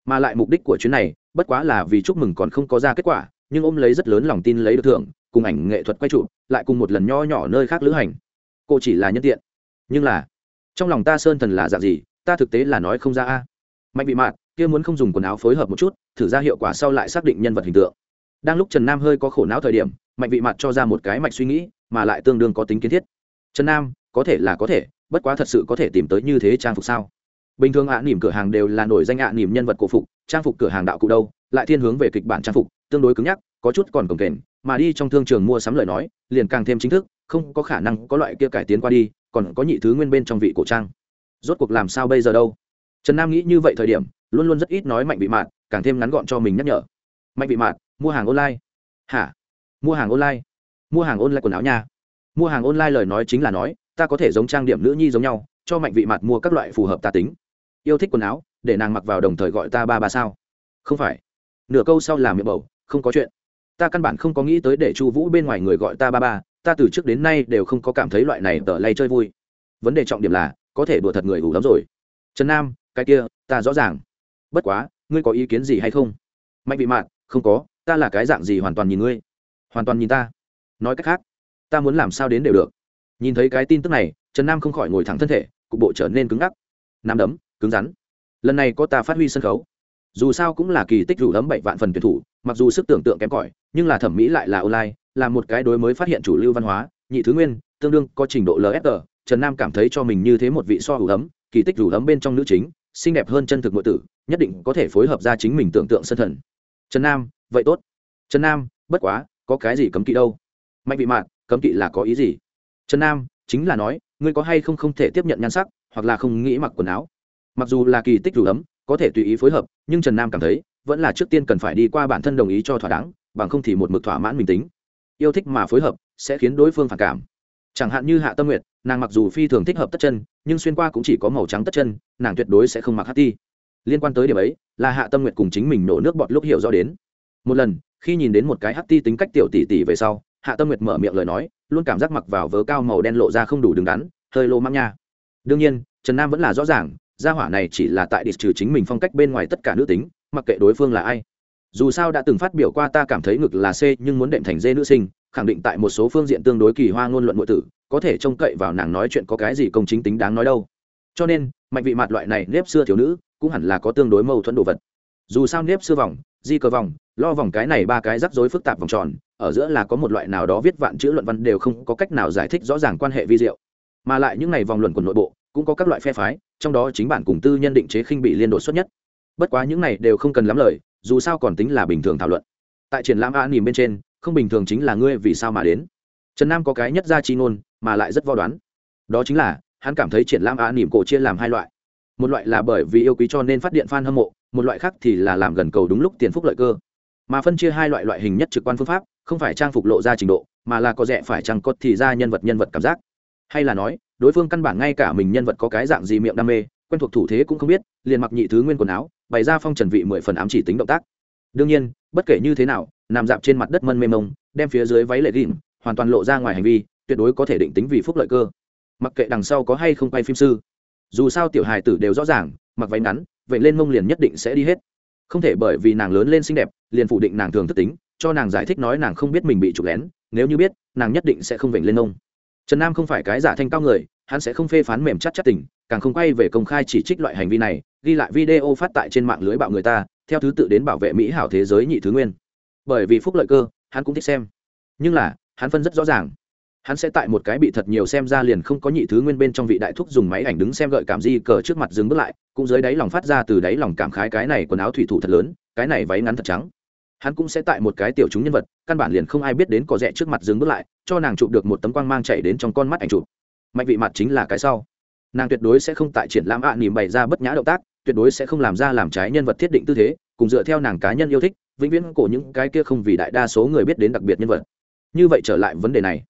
mà lại mục đích của chuyến này, bất quá là vì chúc mừng còn không có ra kết quả, nhưng ôm lấy rất lớn lòng tin lấy được thưởng, cùng ảnh nghệ thuật quay trụ, lại cùng một lần nho nhỏ nơi khác lữ hành. Cô chỉ là nhân tiện. Nhưng là, trong lòng ta sơn thần là dạng gì, ta thực tế là nói không ra a. Mạnh bị Mạn, kia muốn không dùng quần áo phối hợp một chút, thử ra hiệu quả sau lại xác định nhân vật hình tượng. Đang lúc trần nam hơi có khổ não thời điểm, mạnh vị mặt cho ra một cái mạch suy nghĩ, mà lại tương đương có tính kiến thiết. Trần nam, có thể là có thể, bất quá thật sự có thể tìm tới như thế trang phục sao? Bình thường ạ à, nỉm cửa hàng đều là nổi danh ạ à, nỉm nhân vật cổ phục trang phục cửa hàng đạo cụ đâu lại thiên hướng về kịch bản trang phục tương đối cứng nhắc có chút còn cồng kềnh mà đi trong thương trường mua sắm lời nói liền càng thêm chính thức không có khả năng có loại kia cải tiến qua đi còn có nhị thứ nguyên bên trong vị cổ trang. Rốt cuộc làm sao bây giờ đâu? Trần nam nghĩ như vậy thời điểm luôn luôn rất ít nói mạnh bị mạt càng thêm ngắn gọn cho mình nhắc nhở. Mạnh bị mạt mua hàng online. Hả? Mua hàng online? Mua hàng online quần áo nha. Mua hàng online lời nói chính là nói ta có thể giống trang điểm nữ nhi giống nhau cho mạnh vị mạt mua các loại phù hợp ta tính yêu thích quần áo, để nàng mặc vào đồng thời gọi ta ba ba sao? Không phải. Nửa câu sau làm miệng bầu, không có chuyện. Ta căn bản không có nghĩ tới để chu vũ bên ngoài người gọi ta ba ba, ta từ trước đến nay đều không có cảm thấy loại này tờ lay chơi vui. Vấn đề trọng điểm là, có thể đùa thật người đủ lắm rồi. Trần nam, cái kia, ta rõ ràng. Bất quá, ngươi có ý kiến gì hay không? Mạnh vị mạn, không có, ta là cái dạng gì hoàn toàn nhìn ngươi? Hoàn toàn nhìn ta. Nói cách khác, ta muốn làm sao đến đều được. Nhìn thấy cái tin tức này, trần nam không khỏi ngồi thẳng thân thể, cục bộ trở nên cứng ngắc. Nắm đấm cứng rắn. Lần này có ta phát huy sân khấu. Dù sao cũng là kỳ tích rủ ấm bảy vạn phần tuyển thủ, mặc dù sức tưởng tượng kém cỏi, nhưng là thẩm mỹ lại là online, là một cái đối mới phát hiện chủ lưu văn hóa, nhị thứ nguyên, tương đương có trình độ lsg trần nam cảm thấy cho mình như thế một vị so hủ ấm, kỳ tích rủ ấm bên trong nữ chính, xinh đẹp hơn chân thực nội tử, nhất định có thể phối hợp ra chính mình tưởng tượng sân thần. Trần nam, vậy tốt. Trần nam, bất quá, có cái gì cấm kỵ đâu? Mạnh vị mạn, cấm kỵ là có ý gì? Trần nam, chính là nói, ngươi có hay không không thể tiếp nhận nhan sắc, hoặc là không nghĩ mặc quần áo? Mặc dù là kỳ tích rủ ấm, có thể tùy ý phối hợp, nhưng trần nam cảm thấy, vẫn là trước tiên cần phải đi qua bản thân đồng ý cho thỏa đáng, bằng không thì một mực thỏa mãn mình tính. Yêu thích mà phối hợp, sẽ khiến đối phương phản cảm. Chẳng hạn như hạ tâm nguyệt, nàng mặc dù phi thường thích hợp tất chân, nhưng xuyên qua cũng chỉ có màu trắng tất chân, nàng tuyệt đối sẽ không mặc hát ti liên quan tới điểm ấy, là hạ tâm nguyệt cùng chính mình nổ nước bọt lúc hiểu rõ đến. Một lần, khi nhìn đến một cái hát ti tính cách tiểu tỷ tỷ về sau, hạ tâm nguyệt mở miệng lời nói, luôn cảm giác mặc vào vớ cao màu đen lộ ra không đủ đứng đắn, hơi lô măng nha. Đương nhiên, trần nam vẫn là rõ ràng gia hỏa này chỉ là tại địch trừ chính mình phong cách bên ngoài tất cả nữ tính, mặc kệ đối phương là ai. Dù sao đã từng phát biểu qua ta cảm thấy ngực là c, nhưng muốn đệm thành dê nữ sinh, khẳng định tại một số phương diện tương đối kỳ hoa ngôn luận nội tử, có thể trông cậy vào nàng nói chuyện có cái gì công chính tính đáng nói đâu. Cho nên, mạnh vị mặt loại này nếp xưa thiếu nữ, cũng hẳn là có tương đối mâu thuẫn đồ vật. Dù sao nếp xưa vòng, di cờ vòng, lo vòng cái này ba cái rắc rối phức tạp vòng tròn, ở giữa là có một loại nào đó viết vạn chữ luận văn đều không có cách nào giải thích rõ ràng quan hệ vi diệu. Mà lại những này vòng luận của nội bộ, cũng có các loại phe phái trong đó chính bản cùng tư nhân định chế khinh bị liên đột xuất nhất. Bất quá những này đều không cần lắm lời, dù sao còn tính là bình thường thảo luận. Tại triển lãm a nìm bên trên, không bình thường chính là ngươi vì sao mà đến. Trần nam có cái nhất gia chi ngôn, mà lại rất vo đoán. Đó chính là, hắn cảm thấy triển lãm a nìm cổ chia làm hai loại. Một loại là bởi vì yêu quý cho nên phát điện f a n hâm mộ, một loại khác thì là làm gần cầu đúng lúc tiền phúc lợi cơ. Mà phân chia hai loại loại hình nhất trực quan phương pháp, không phải trang phục lộ ra trình độ, mà là có rẻ phải chăng có thì ra nhân vật nhân vật cảm giác hay là nói, đối phương căn bản ngay cả mình nhân vật có cái dạng gì miệng đam mê, quen thuộc thủ thế cũng không biết, liền mặc nhị thứ nguyên quần áo, bày ra phong trần vị mười phần ám chỉ tính động tác. Đương nhiên, bất kể như thế nào, nằm dạp trên mặt đất mân mê mông, đem phía dưới váy lệ đỉnh hoàn toàn lộ ra ngoài hành vi, tuyệt đối có thể định tính vì phúc lợi cơ. Mặc kệ đằng sau có hay không quay phim sư, dù sao tiểu hài tử đều rõ ràng, mặc váy ngắn, vậy lên mông liền nhất định sẽ đi hết. Không thể bởi vì nàng lớn lên xinh đẹp, liền phủ định nàng thường thức tính, cho nàng giải thích nói nàng không biết mình bị trục lén, nếu như biết, nàng nhất định sẽ không vểnh lên mông trần nam không phải cái giả thanh cao người, hắn sẽ không phê phán mềm chắc chắc tình, càng không quay về công khai chỉ trích loại hành vi này, ghi lại video phát tại trên mạng lưới bạo người ta, theo thứ tự đến bảo vệ mỹ hảo thế giới nhị thứ nguyên. Bởi vì phúc lợi cơ, hắn cũng thích xem. Nhưng là, hắn phân rất rõ ràng. Hắn sẽ tại một cái bị thật nhiều xem ra liền không có nhị thứ nguyên bên trong vị đại thúc dùng máy ảnh đứng xem gợi cảm di cờ trước mặt dừng bước lại, cũng dưới đáy lòng phát ra từ đáy lòng cảm khái cái này quần áo thủy thủ thật lớn, cái này váy ngắn thật trắng hắn cũng sẽ tại một cái tiểu chúng nhân vật, căn bản liền không ai biết đến có rẻ trước mặt dừng bước lại, cho nàng chụp được một tấm quang mang chạy đến trong con mắt ảnh chụp. Mạnh vị mặt chính là cái sau. Nàng tuyệt đối sẽ không tại triển lãm ạ à nỉm bày ra bất nhã động tác, tuyệt đối sẽ không làm ra làm trái nhân vật thiết định tư thế, cùng dựa theo nàng cá nhân yêu thích, vĩnh viễn cổ những cái kia không vì đại đa số người biết đến đặc biệt nhân vật. Như vậy trở lại vấn đề này.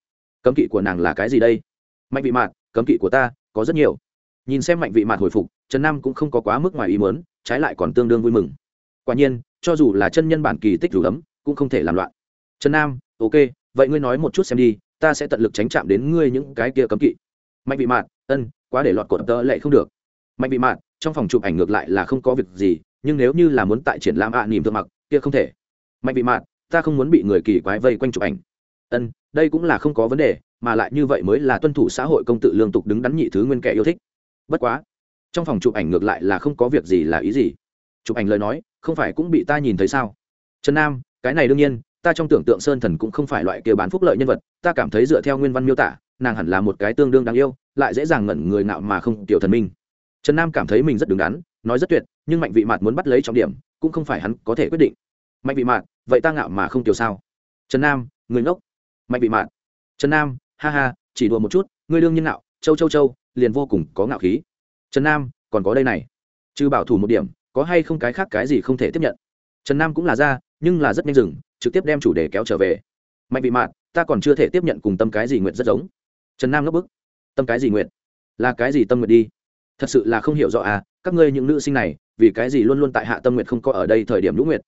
Cấm kỵ của nàng là cái gì đây? Mạnh vị mạt cấm kỵ của ta, có rất nhiều. Nhìn xem mạnh vị mạt hồi phục, trần nam cũng không có quá mức ngoài ý mớn trái lại còn tương đương vui mừng. Quả nhiên cho dù là chân nhân bản kỳ tích rủ ấm cũng không thể làm loạn. Trần nam ok vậy ngươi nói một chút xem đi ta sẽ tận lực tránh chạm đến ngươi những cái kia cấm kỵ. Mạnh bị Mạn, ân quá để lọt cột tơ lệ không được. Mạnh bị Mạn, trong phòng chụp ảnh ngược lại là không có việc gì nhưng nếu như là muốn tại triển lãm ạ à, nỉm thượng mặc kia không thể. Mạnh bị Mạn, ta không muốn bị người kỳ quái vây quanh chụp ảnh. Ân đây cũng là không có vấn đề mà lại như vậy mới là tuân thủ xã hội công tự lương tục đứng đắn nhị thứ nguyên kẻ yêu thích. Bất quá trong phòng chụp ảnh ngược lại là không có việc gì là ý gì. Chụp ảnh lời nói không phải cũng bị ta nhìn thấy sao? Trần nam, cái này đương nhiên, ta trong tưởng tượng sơn thần cũng không phải loại kia bán phúc lợi nhân vật, ta cảm thấy dựa theo nguyên văn miêu tả, nàng hẳn là một cái tương đương đáng yêu, lại dễ dàng ngẩn người ngạo mà không tiểu thần minh. Trần nam cảm thấy mình rất đứng đắn, nói rất tuyệt, nhưng mạnh vị mạt muốn bắt lấy trọng điểm, cũng không phải hắn có thể quyết định. Mạnh vị mạt, vậy ta ngạo mà không tiểu sao? Trần nam, người ngốc. Mạnh vị mạt. Trần nam, ha ha, chỉ đùa một chút, ngươi đương nhiên ngạo, châu châu châu, liền vô cùng có ngạo khí. Trần nam, còn có đây này. Trừ bảo thủ một điểm có hay không cái khác cái gì không thể tiếp nhận. Trần nam cũng là ra, nhưng là rất nhanh dừng, trực tiếp đem chủ đề kéo trở về. Mạnh vị mạn, ta còn chưa thể tiếp nhận cùng tâm cái gì nguyện rất giống. Trần nam ngấp bức. Tâm cái gì nguyện? Là cái gì tâm nguyện đi? Thật sự là không hiểu rõ à các ngươi những nữ sinh này, vì cái gì luôn luôn tại hạ tâm nguyện không có ở đây thời điểm lũ nguyện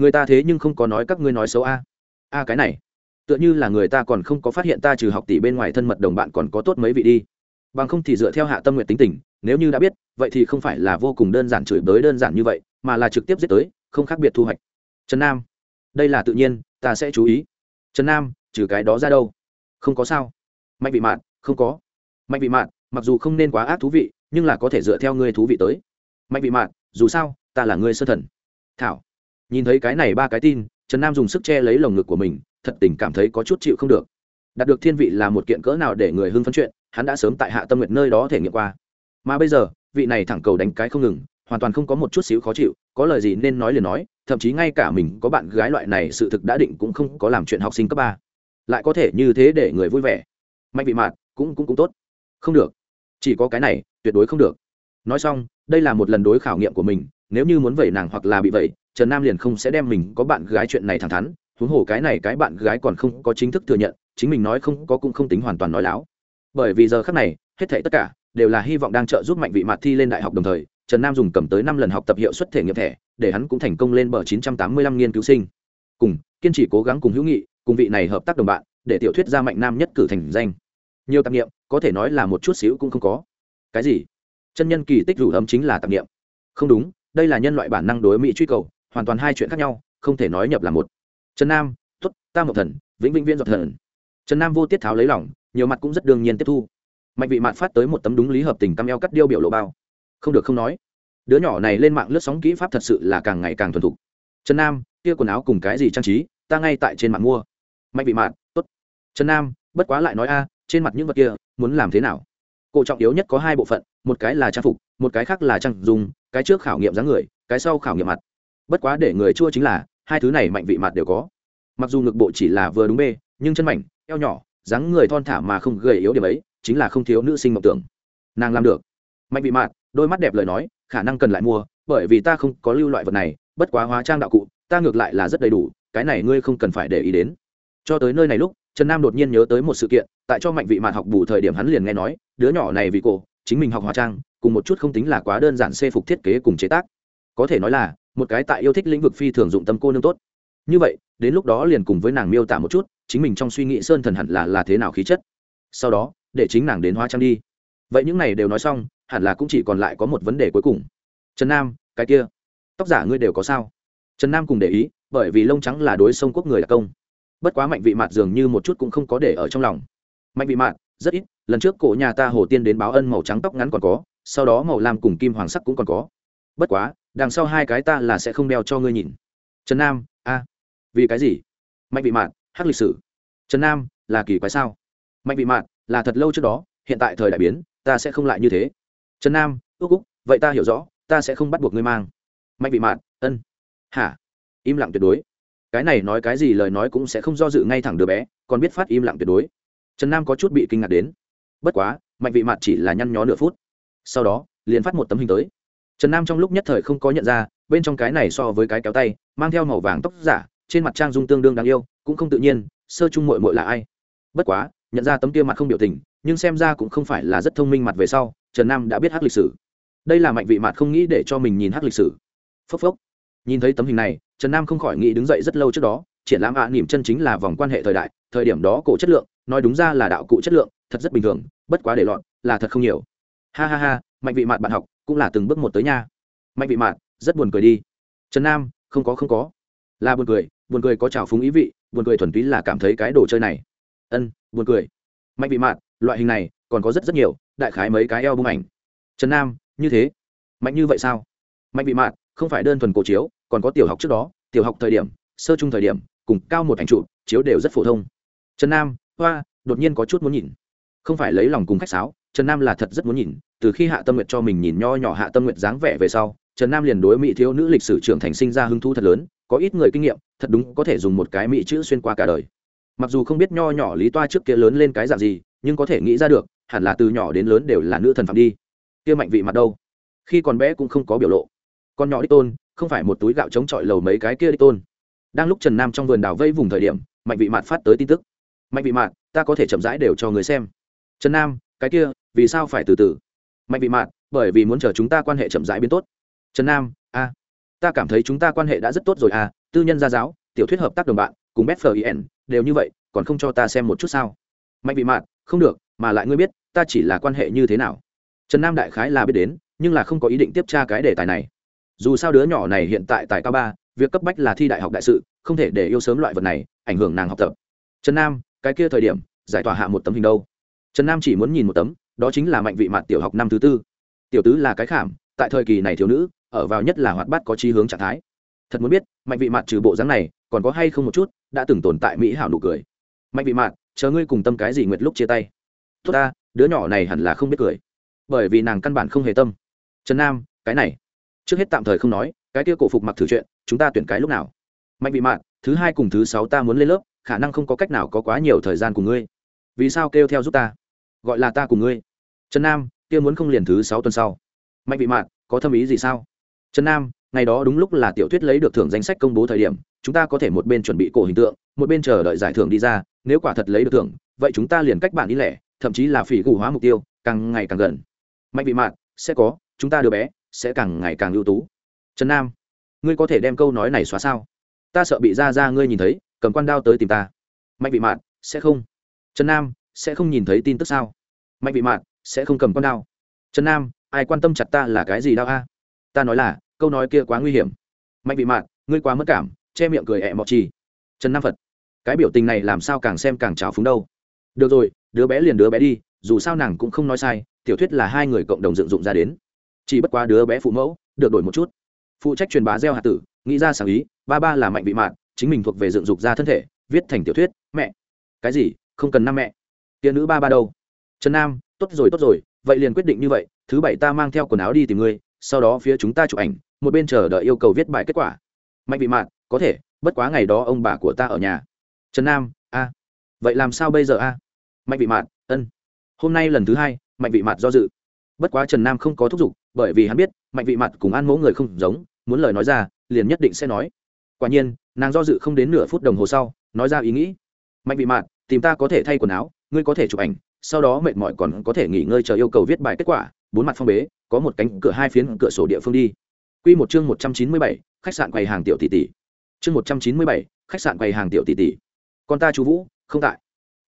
người ta thế nhưng không có nói các ngươi nói xấu a a cái này. Tựa như là người ta còn không có phát hiện ta trừ học tỷ bên ngoài thân mật đồng bạn còn có tốt mấy vị đi bằng không thì dựa theo hạ tâm nguyện tính tình, nếu như đã biết, vậy thì không phải là vô cùng đơn giản chửi bới đơn giản như vậy, mà là trực tiếp giết tới, không khác biệt thu hoạch. Trần nam, đây là tự nhiên, ta sẽ chú ý. Trần nam, trừ cái đó ra đâu? Không có sao. Mạnh vị mạn, không có. Mạnh vị mạn, mặc dù không nên quá ác thú vị, nhưng là có thể dựa theo ngươi thú vị tới. Mạnh vị mạn, dù sao, ta là ngươi sơ thần. Thảo, nhìn thấy cái này ba cái tin, trần nam dùng sức che lấy lồng ngực của mình, thật tình cảm thấy có chút chịu không được. Đạt được thiên vị là một kiện cỡ nào để người hưng phấn chuyện hắn đã sớm tại hạ tâm nguyện nơi đó thể nghiệm qua. Mà bây giờ, vị này thẳng cầu đánh cái không ngừng, hoàn toàn không có một chút xíu khó chịu, có lời gì nên nói liền nói, thậm chí ngay cả mình có bạn gái loại này sự thực đã định cũng không có làm chuyện học sinh cấp ba. Lại có thể như thế để người vui vẻ. Mạnh vị mạt, cũng cũng cũng tốt. Không được. Chỉ có cái này, tuyệt đối không được. Nói xong, đây là một lần đối khảo nghiệm của mình, nếu như muốn vẩy nàng hoặc là bị vẩy, trần nam liền không sẽ đem mình có bạn gái chuyện này thẳng thắn. Huống hồ cái này cái bạn gái còn không có chính thức thừa nhận, chính mình nói không có cũng không tính hoàn toàn nói láo bởi vì giờ khác này, hết thảy tất cả đều là hy vọng đang trợ giúp mạnh vị mạt thi lên đại học đồng thời, trần nam dùng cầm tới năm lần học tập hiệu suất thể nghiệm thẻ, để hắn cũng thành công lên bờ 985 nghiên cứu sinh. Cùng, kiên trì cố gắng cùng hữu nghị, cùng vị này hợp tác đồng bạn, để tiểu thuyết gia mạnh nam nhất cử thành danh. Nhiều tạp nghiệm có thể nói là một chút xíu cũng không có. Cái gì? Chân nhân kỳ tích rủ ấm chính là tạp nghiệm không đúng, đây là nhân loại bản năng đối mỹ truy cầu, hoàn toàn hai chuyện khác nhau, không thể nói nhập là một. Trần nam t t ta một thần, vĩnh vĩnh viên giọt thần trần nam vô tiết tháo lấy lỏng, nhiều mặt cũng rất đương nhiên tiếp thu. Mạnh vị mạn phát tới một tấm đúng lý hợp tình cam eo cắt điêu biểu lộ bao. Không được không nói, đứa nhỏ này lên mạng lướt sóng kỹ pháp thật sự là càng ngày càng thuần thục. Trần nam, kia quần áo cùng cái gì trang trí, ta ngay tại trên mạng mua. Mạnh vị mạn t ố t trần nam, bất quá lại nói a, trên mặt những vật kia, muốn làm thế nào? Cổ trọng yếu nhất có hai bộ phận, một cái là trang phục, một cái khác là trang dùng, cái trước khảo nghiệm dáng người, cái sau khảo nghiệm mặt. Bất quá để người chua chính là, hai thứ này mạnh vị mặt đều có. Mặc dù ngực bộ chỉ là vừa đúng bê nhưng chân mảnh, eo nhỏ, dáng người thon thả mà không gầy yếu điểm ấy, chính là không thiếu nữ sinh mộng tưởng. Nàng làm được. Mạnh vị mạt đôi mắt đẹp lời nói, khả năng cần lại mua, bởi vì ta không có lưu loại vật này, bất quá hóa trang đạo cụ, ta ngược lại là rất đầy đủ, cái này ngươi không cần phải để ý đến. Cho tới nơi này lúc, trần nam đột nhiên nhớ tới một sự kiện, tại cho mạnh vị mạt học bù thời điểm hắn liền nghe nói, đứa nhỏ này vì cổ chính mình học hóa trang, cùng một chút không tính là quá đơn giản xê phục thiết kế cùng chế tác. Có thể nói là, một cái tại yêu thích lĩnh vực phi thường dụng tâm cô nương tốt. Như vậy, đến lúc đó liền cùng với nàng miêu tả một chút chính mình trong suy nghĩ sơn thần hẳn là là thế nào khí chất. Sau đó, để chính nàng đến hóa trang đi. Vậy những này đều nói xong, hẳn là cũng chỉ còn lại có một vấn đề cuối cùng. Trần nam, cái kia, tóc giả ngươi đều có sao? Trần nam cùng để ý, bởi vì lông trắng là đối sông quốc người đặc công. Bất quá mạnh vị mạt dường như một chút cũng không có để ở trong lòng. Mạnh vị mạt, rất ít, lần trước cổ nhà ta hồ tiên đến báo ân màu trắng tóc ngắn còn có, sau đó màu lam cùng kim hoàng sắc cũng còn có. Bất quá, đằng sau hai cái ta là sẽ không đeo cho ngươi nhìn. Trần nam, a, vì cái gì? Mạnh vị mạn hát lịch sử. Trần nam, là kỳ quái sao? Mạnh vị mạn, là thật lâu trước đó, hiện tại thời đại biến, ta sẽ không lại như thế. Trần nam, ước úc vậy ta hiểu rõ, ta sẽ không bắt buộc ngươi mang. Mạnh vị mạn, ân. Hả? Im lặng tuyệt đối. Cái này nói cái gì lời nói cũng sẽ không do dự ngay thẳng đứa bé, còn biết phát im lặng tuyệt đối. Trần nam có chút bị kinh ngạc đến. Bất quá, mạnh vị mạn chỉ là nhăn nhó nửa phút. Sau đó, liền phát một tấm hình tới. Trần nam trong lúc nhất thời không có nhận ra, bên trong cái này so với cái kéo tay, mang theo màu vàng tóc giả, trên mặt trang dung tương đương đáng yêu cũng không tự nhiên sơ chung mội mội là ai? Bất quá nhận ra tấm kia mặt không biểu tình nhưng xem ra cũng không phải là rất thông minh mặt về sau trần nam đã biết hát lịch sử. Đây là mạnh vị mặt không nghĩ để cho mình nhìn hát lịch sử. Phốc phốc. Nhìn thấy tấm hình này trần nam không khỏi nghĩ đứng dậy rất lâu trước đó triển lãm ạ à, chân chính là vòng quan hệ thời đại thời điểm đó cổ chất lượng nói đúng ra là đạo cụ chất lượng thật rất bình thường bất quá để lọt là thật không nhiều. Ha ha ha mạnh vị mạt bạn học cũng là từng bước một tới nha. Mạnh vị mạt rất buồn cười đi. Trần nam không có không có. Là buồn cười buồn cười có trào phúng ý vị buồn cười thuần túy là cảm thấy cái đồ chơi này. Ân, buồn cười. Mạnh vị mạt loại hình này, còn có rất rất nhiều, đại khái mấy cái eo bung ảnh. Trần nam, như thế. Mạnh như vậy sao? Mạnh vị mạt không phải đơn thuần cổ chiếu, còn có tiểu học trước đó, tiểu học thời điểm, sơ chung thời điểm, cùng cao một ảnh trụ, chiếu đều rất phổ thông. Trần nam, hoa, đột nhiên có chút muốn nhìn. Không phải lấy lòng cùng khách sáo, trần nam là thật rất muốn nhìn, từ khi hạ tâm nguyện cho mình nhìn nho nhỏ hạ tâm nguyện dáng vẻ về sau, trần nam liền đối mỹ thiếu nữ lịch sử trưởng thành sinh ra hứng thú thật lớn, có ít người kinh nghiệm thật đúng có thể dùng một cái mỹ chữ xuyên qua cả đời. Mặc dù không biết nho nhỏ lý toa trước kia lớn lên cái dạng gì, nhưng có thể nghĩ ra được, hẳn là từ nhỏ đến lớn đều là nữ thần phạm đi. Kia mạnh vị mặt đâu? Khi còn bé cũng không có biểu lộ. Con nhỏ đích tôn, không phải một túi gạo chống chọi lầu mấy cái kia đích tôn. Đang lúc trần nam trong vườn đào vây vùng thời điểm, mạnh vị mạt phát tới tin tức. Mạnh vị mạt ta có thể chậm rãi đều cho người xem. Trần nam, cái kia, vì sao phải từ từ? Mạnh vị mạt bởi vì muốn chờ chúng ta quan hệ chậm rãi biến tốt. Trần nam, a, ta cảm thấy chúng ta quan hệ đã rất tốt rồi à tư nhân gia giáo tiểu thuyết hợp tác đồng bạn cùng bfin đều như vậy còn không cho ta xem một chút sao? Mạnh vị Mạn, không được mà lại ngươi biết ta chỉ là quan hệ như thế nào. Trần nam đại khái là biết đến nhưng là không có ý định tiếp tra cái đề tài này. Dù sao đứa nhỏ này hiện tại tại cao ba việc cấp bách là thi đại học đại sự không thể để yêu sớm loại vật này ảnh hưởng nàng học tập. Trần nam cái kia thời điểm giải tỏa hạ một tấm hình đâu? Trần nam chỉ muốn nhìn một tấm đó chính là mạnh vị Mạn tiểu học năm thứ tư. Tiểu tứ là cái khảm tại thời kỳ này thiếu nữ ở vào nhất là hoạt bát có chí hướng trạng thái thật muốn biết mạnh vị mạn trừ bộ dáng này còn có hay không một chút đã từng tồn tại mỹ hảo nụ cười. Mạnh vị mạn, chờ ngươi cùng tâm cái gì nguyệt lúc chia tay. Tốt ta đứa nhỏ này hẳn là không biết cười. Bởi vì nàng căn bản không hề tâm. Trần nam cái này. Trước hết tạm thời không nói cái kia cổ phục mặc thử chuyện chúng ta tuyển cái lúc nào? Mạnh vị mạn thứ hai cùng thứ sáu ta muốn lên lớp khả năng không có cách nào có quá nhiều thời gian cùng ngươi. Vì sao kêu theo giúp ta? Gọi là ta cùng ngươi. Trần nam kia muốn không liền thứ sáu tuần sau. Mạnh vị mạn có thâm ý gì sao? Trần nam ngày đó đúng lúc là tiểu thuyết lấy được thưởng danh sách công bố thời điểm, chúng ta có thể một bên chuẩn bị cổ hình tượng, một bên chờ đợi giải thưởng đi ra, nếu quả thật lấy được thưởng, vậy chúng ta liền cách bản đi lẻ, thậm chí là phỉ gù hóa mục tiêu, càng ngày càng gần. Mạnh vị mạn, sẽ có, chúng ta đứa bé, sẽ càng ngày càng ưu tú. Trần nam, ngươi có thể đem câu nói này xóa sao? Ta sợ bị ra ra ngươi nhìn thấy, cầm quan đao tới tìm ta. Mạnh vị mạn, sẽ không. Trần nam, sẽ không nhìn thấy tin tức sao? Mạnh vị mạn, sẽ không cầm con đao. Trần nam, ai quan tâm chặt ta là cái gì đau a? Ta nói là câu nói kia quá nguy hiểm. Mạnh vị mạn, ngươi quá mất cảm, che miệng cười ẹ mọt chi. Trần nam phật, cái biểu tình này làm sao càng xem càng trào phúng đâu. Được rồi, đứa bé liền đứa bé đi, dù sao nàng cũng không nói sai, tiểu thuyết là hai người cộng đồng dựng dụng ra đến. Chỉ bất quá đứa bé phụ mẫu, được đổi một chút. Phụ trách truyền bá gieo hạt tử, nghĩ ra sáng ý, ba ba là mạnh vị mạn, chính mình thuộc về dựng dục ra thân thể, viết thành tiểu thuyết, mẹ. Cái gì, không cần năm mẹ. Tia nữ ba ba đâu? Trần nam, tốt rồi tốt rồi, vậy liền quyết định như vậy, thứ bảy ta mang theo quần áo đi tìm ngươi, sau đó phía chúng ta chụp ảnh một bên chờ đợi yêu cầu viết bài kết quả. Mạnh vị mạn, có thể, bất quá ngày đó ông bà của ta ở nhà. Trần nam, a. Vậy làm sao bây giờ a? Mạnh vị mạn, ân. Hôm nay lần thứ hai, mạnh vị mạn do dự. Bất quá trần nam không có thúc giục, bởi vì hắn biết, mạnh vị mạn cùng an mẫu người không giống, muốn lời nói ra, liền nhất định sẽ nói. Quả nhiên, nàng do dự không đến nửa phút đồng hồ sau, nói ra ý nghĩ. Mạnh vị mạn, tìm ta có thể thay quần áo, ngươi có thể chụp ảnh, sau đó mệt mỏi còn có thể nghỉ ngơi chờ yêu cầu viết bài kết quả. Bốn mặt phong bế, có một cánh cửa hai phiến cửa sổ địa phương đi. Quy một chương một trăm chín mươi bảy, khách sạn quầy hàng tiểu tỷ tỷ. Chương một trăm chín mươi bảy, khách sạn quầy hàng tiểu tỷ tỷ. Con ta chú Vũ, không tại.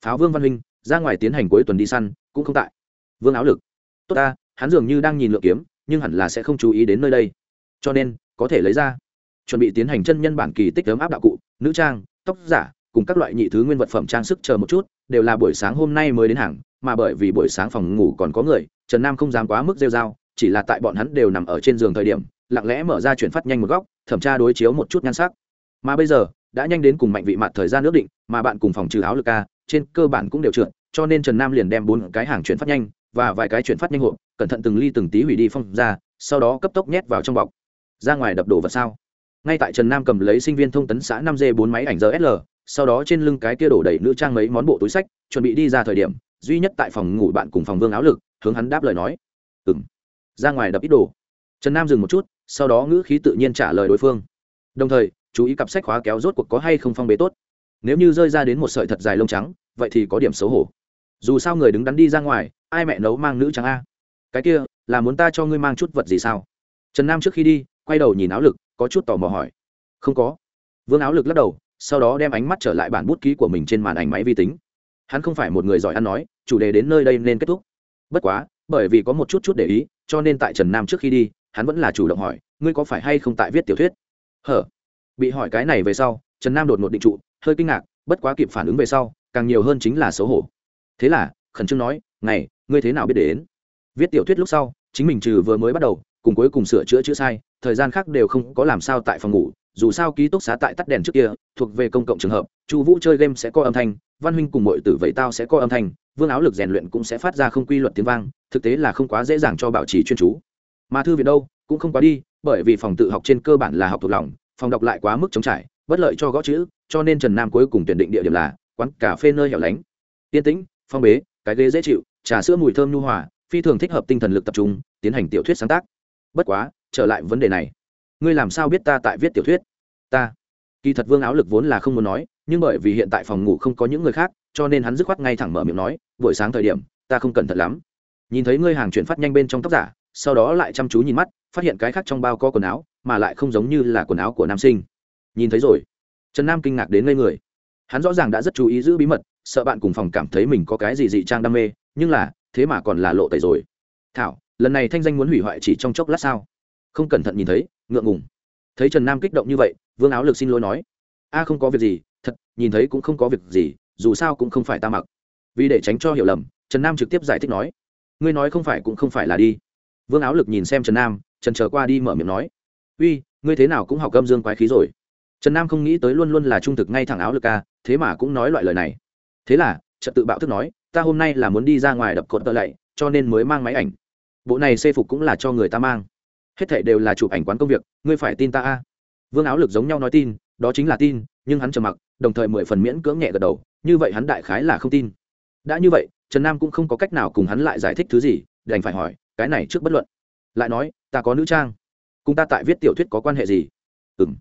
Pháo Vương Văn Huynh, ra ngoài tiến hành cuối tuần đi săn, cũng không tại. Vương áo lực. Tốt ta, hắn dường như đang nhìn lượng kiếm, nhưng hẳn là sẽ không chú ý đến nơi đây cho nên có thể lấy ra chuẩn bị tiến hành chân nhân bản kỳ tích ấm áp đạo cụ nữ trang tóc giả cùng các loại nhị thứ nguyên vật phẩm trang sức chờ một chút đều là buổi sáng hôm nay mới đến hàng mà bởi vì buổi sáng phòng ngủ còn có người trần nam không dám quá mức rêu rao, chỉ là tại bọn hắn đều nằm ở trên giường thời điểm lặng lẽ mở ra chuyển phát nhanh một góc, thẩm tra đối chiếu một chút nhan sắc. Mà bây giờ, đã nhanh đến cùng mạnh vị mặt thời gian ước định, mà bạn cùng phòng trừ áo lực ca trên cơ bản cũng đều trượt, cho nên trần nam liền đem bốn cái hàng chuyển phát nhanh và vài cái chuyển phát nhanh hộp, cẩn thận từng ly từng tí hủy đi phong ra, sau đó cấp tốc nhét vào trong bọc. Ra ngoài đập đổ vật sao? Ngay tại trần nam cầm lấy sinh viên thông tấn xã năm d bốn máy ảnh rsl sau đó trên lưng cái kia đổ đầy nữ trang mấy món bộ túi sách, chuẩn bị đi ra thời điểm, duy nhất tại phòng ngủ bạn cùng phòng vương áo lực, hướng hắn đáp lời nói. Ừng ra ngoài đập ít đồ. Trần nam dừng một chút sau đó ngữ khí tự nhiên trả lời đối phương. Đồng thời, chú ý cặp sách khóa kéo rốt cuộc có hay không phong bế tốt. Nếu như rơi ra đến một sợi thật dài lông trắng, vậy thì có điểm xấu hổ. Dù sao người đứng đắn đi ra ngoài, ai mẹ nấu mang nữ trắng a? Cái kia, là muốn ta cho ngươi mang chút vật gì sao? Trần nam trước khi đi, quay đầu nhìn áo lực, có chút tò mò hỏi. Không có. Vương áo lực lắc đầu, sau đó đem ánh mắt trở lại bản bút ký của mình trên màn ảnh máy vi tính. Hắn không phải một người giỏi ăn nói, chủ đề đến nơi đây nên kết thúc. Bất quá, bởi vì có một chút chút để ý, cho nên tại trần nam trước khi đi hắn vẫn là chủ động hỏi, ngươi có phải hay không tại viết tiểu thuyết? Hở. Bị hỏi cái này về sau, trần nam đột ngột định trụ, hơi kinh ngạc, bất quá kịp phản ứng về sau, càng nhiều hơn chính là xấu hổ. Thế là, khẩn trương nói, này, ngươi thế nào biết đến? Viết tiểu thuyết lúc sau, chính mình trừ vừa mới bắt đầu, cùng cuối cùng sửa chữa chữ sai, thời gian khác đều không có làm sao tại phòng ngủ, dù sao ký túc xá tại tắt đèn trước kia, thuộc về công cộng trường hợp, chu vũ chơi game sẽ có âm thanh, văn huynh cùng mọi tử vậy tao sẽ có âm thanh, vương áo lực rèn luyện cũng sẽ phát ra không quy luật tiếng vang, thực tế là không quá dễ dàng cho bảo trì chuyên chú mà thư viện đâu, cũng không quá đi, bởi vì phòng tự học trên cơ bản là học thuộc lòng, phòng đọc lại quá mức chống trải, bất lợi cho gõ chữ, cho nên trần nam cuối cùng tuyển định địa điểm là quán cà phê nơi hẻo lánh. Yên tĩnh, phong bế, cái ghế dễ chịu, trà sữa mùi thơm nhu hòa, phi thường thích hợp tinh thần lực tập trung, tiến hành tiểu thuyết sáng tác. Bất quá, trở lại vấn đề này. Ngươi làm sao biết ta tại viết tiểu thuyết? Ta. Kỳ thật vương áo lực vốn là không muốn nói, nhưng bởi vì hiện tại phòng ngủ không có những người khác, cho nên hắn dứt khoát ngay thẳng mở miệng nói, buổi sáng thời điểm, ta không cẩn thận lắm. Nhìn thấy ngươi hàng chuyển phát nhanh bên trong tóc giả sau đó lại chăm chú nhìn mắt, phát hiện cái khác trong bao có quần áo, mà lại không giống như là quần áo của nam sinh. Nhìn thấy rồi. Trần nam kinh ngạc đến ngây người. Hắn rõ ràng đã rất chú ý giữ bí mật, sợ bạn cùng phòng cảm thấy mình có cái gì dị trang đam mê, nhưng là, thế mà còn là lộ tẩy rồi. Thảo, lần này thanh danh muốn hủy hoại chỉ trong chốc lát sao? Không cẩn thận nhìn thấy, ngượng ngùng. Thấy trần nam kích động như vậy, vương áo lực xin lỗi nói. A, không có việc gì, thật, nhìn thấy cũng không có việc gì, dù sao cũng không phải ta mặc. Vì để tránh cho hiểu lầm, trần nam trực tiếp giải thích nói. Ngươi nói không phải cũng không phải là đi vương áo lực nhìn xem trần nam trần chờ qua đi mở miệng nói, uy, ngươi thế nào cũng học âm dương quái khí rồi. Trần nam không nghĩ tới luôn luôn là trung thực ngay thẳng áo lực ca thế mà cũng nói loại lời này. Thế là trật tự bạo thức nói, ta hôm nay là muốn đi ra ngoài đập cột tợ lạy, cho nên mới mang máy ảnh. Bộ này xê phục cũng là cho người ta mang. Hết thảy đều là chụp ảnh quán công việc, ngươi phải tin ta a. Vương áo lực giống nhau nói tin, đó chính là tin, nhưng hắn trầm mặc, đồng thời mười phần miễn cưỡng nhẹ gật đầu, như vậy hắn đại khái là không tin. Đã như vậy, trần nam cũng không có cách nào cùng hắn lại giải thích thứ gì, đành phải hỏi cái này trước bất luận. Lại nói, ta có nữ trang. Cùng ta tại viết tiểu thuyết có quan hệ gì? Ừ m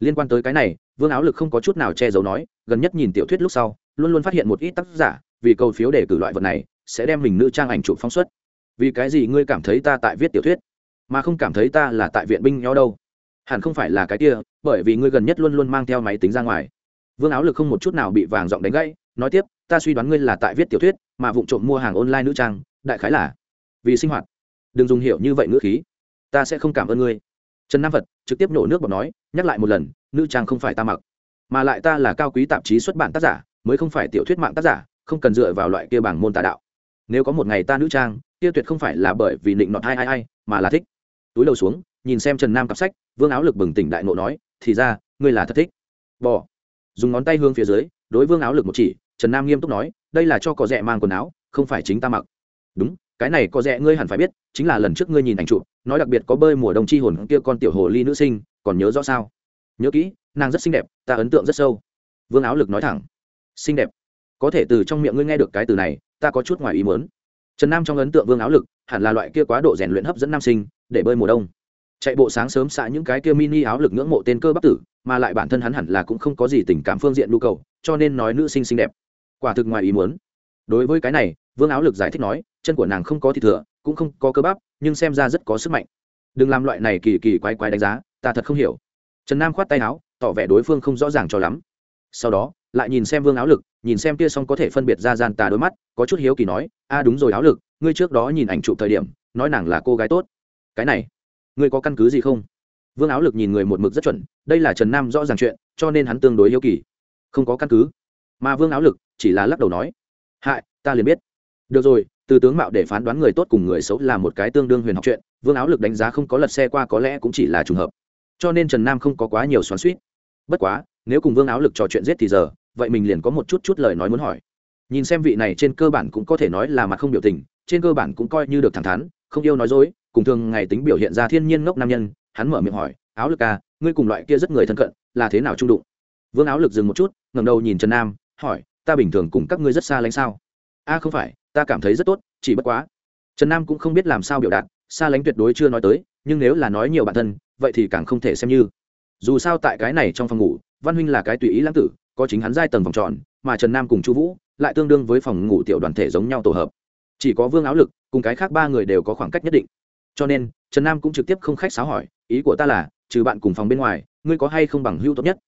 liên quan tới cái này, vương áo lực không có chút nào che giấu nói, gần nhất nhìn tiểu thuyết lúc sau, luôn luôn phát hiện một ít tác giả, vì cầu phiếu để cử loại vật này, sẽ đem mình nữ trang ảnh chụp phóng xuất. Vì cái gì ngươi cảm thấy ta tại viết tiểu thuyết, mà không cảm thấy ta là tại viện binh nhau đâu? Hẳn không phải là cái kia, bởi vì ngươi gần nhất luôn luôn mang theo máy tính ra ngoài. Vương áo lực không một chút nào bị vàng giọng đánh gãy, nói tiếp, ta suy đoán ngươi là tại viết tiểu thuyết, mà vụ trộm mua hàng online nữ trang, đại khái là vì sinh hoạt đừng dùng hiểu như vậy ngữ khí. Ta sẽ không cảm ơn ngươi. Trần nam vật trực tiếp nổ nước bọt nói, nhắc lại một lần, nữ trang không phải ta mặc, mà lại ta là cao quý tạp chí xuất bản tác giả, mới không phải tiểu thuyết mạng tác giả, không cần dựa vào loại kia bảng môn tà đạo. Nếu có một ngày ta nữ trang, kia tuyệt không phải là bởi vì định nọt hai ai ai, mà là thích. Túi đầu xuống, nhìn xem trần nam cặp sách, vương áo lực bừng tỉnh đại nộ nói, thì ra, ngươi là thật thích. Bỏ dùng ngón tay hướng phía dưới, đối vương áo lực một chỉ, trần nam nghiêm túc nói, đây là cho có rẻ mang quần áo, không phải chính ta mặc. Đúng cái này có rẻ ngươi hẳn phải biết, chính là lần trước ngươi nhìn ảnh chụp, nói đặc biệt có bơi mùa đông chi hồn kia con tiểu hồ ly nữ sinh, còn nhớ rõ sao? Nhớ kỹ, nàng rất xinh đẹp, ta ấn tượng rất sâu. Vương áo lực nói thẳng. Xinh đẹp. Có thể từ trong miệng ngươi nghe được cái từ này, ta có chút ngoài ý muốn. Trần nam trong ấn tượng vương áo lực, hẳn là loại kia quá độ rèn luyện hấp dẫn nam sinh, để bơi mùa đông. Chạy bộ sáng sớm xạ những cái kia mini áo lực ngưỡng mộ tên cơ bắp tử, mà lại bản thân hắn hẳn là cũng không có gì tình cảm phương diện nhu cầu, cho nên nói nữ sinh xinh đẹp. Quả thực ngoài ý muốn. Đối với cái này vương áo lực giải thích nói, chân của nàng không có thịt thừa, cũng không có cơ bắp, nhưng xem ra rất có sức mạnh. Đừng làm loại này kỳ kỳ quái quái đánh giá, ta thật không hiểu. Trần nam khoát tay áo, tỏ vẻ đối phương không rõ ràng cho lắm. Sau đó, lại nhìn xem vương áo lực, nhìn xem kia xong có thể phân biệt ra gian tà đôi mắt, có chút hiếu kỳ nói, a, đúng rồi áo lực, ngươi trước đó nhìn ảnh chụp thời điểm, nói nàng là cô gái tốt. Cái này, ngươi có căn cứ gì không? Vương áo lực nhìn người một mực rất chuẩn, đây là trần nam rõ ràng chuyện, cho nên hắn tương đối hiếu kỳ. Không có căn cứ. Mà vương áo lực chỉ là lắc đầu nói, hại, ta liền biết được rồi, từ tướng mạo để phán đoán người tốt cùng người xấu là một cái tương đương huyền học chuyện, vương áo lực đánh giá không có lật xe qua có lẽ cũng chỉ là trùng hợp. Cho nên trần nam không có quá nhiều xoắn suýt bất quá, nếu cùng vương áo lực trò chuyện giết thì giờ, vậy mình liền có một chút chút lời nói muốn hỏi. Nhìn xem vị này trên cơ bản cũng có thể nói là mặt không biểu tình, trên cơ bản cũng coi như được thẳng thắn, không yêu nói dối, cùng thường ngày tính biểu hiện ra thiên nhiên ngốc nam nhân, hắn mở miệng hỏi, áo lực à ngươi cùng loại kia rất người thân cận, là thế nào trung đụng? Vương áo lực dừng một chút ngầm đầu nhìn trần nam, hỏi, ta bình thường cùng các ngươi rất xa lánh sao? A, không phải ta cảm thấy rất tốt, chỉ bất quá. Trần nam cũng không biết làm sao biểu đạt xa lánh tuyệt đối chưa nói tới, nhưng nếu là nói nhiều bản thân, vậy thì càng không thể xem như. Dù sao tại cái này trong phòng ngủ, văn huynh là cái tùy ý lãng tử, có chính hắn giai tầng vòng tròn, mà trần nam cùng chu vũ lại tương đương với phòng ngủ tiểu đoàn thể giống nhau tổ hợp. Chỉ có vương áo lực, cùng cái khác ba người đều có khoảng cách nhất định. Cho nên, trần nam cũng trực tiếp không khách sáo hỏi, ý của ta là, trừ bạn cùng phòng bên ngoài, ngươi có hay không bằng hưu tốt nhất?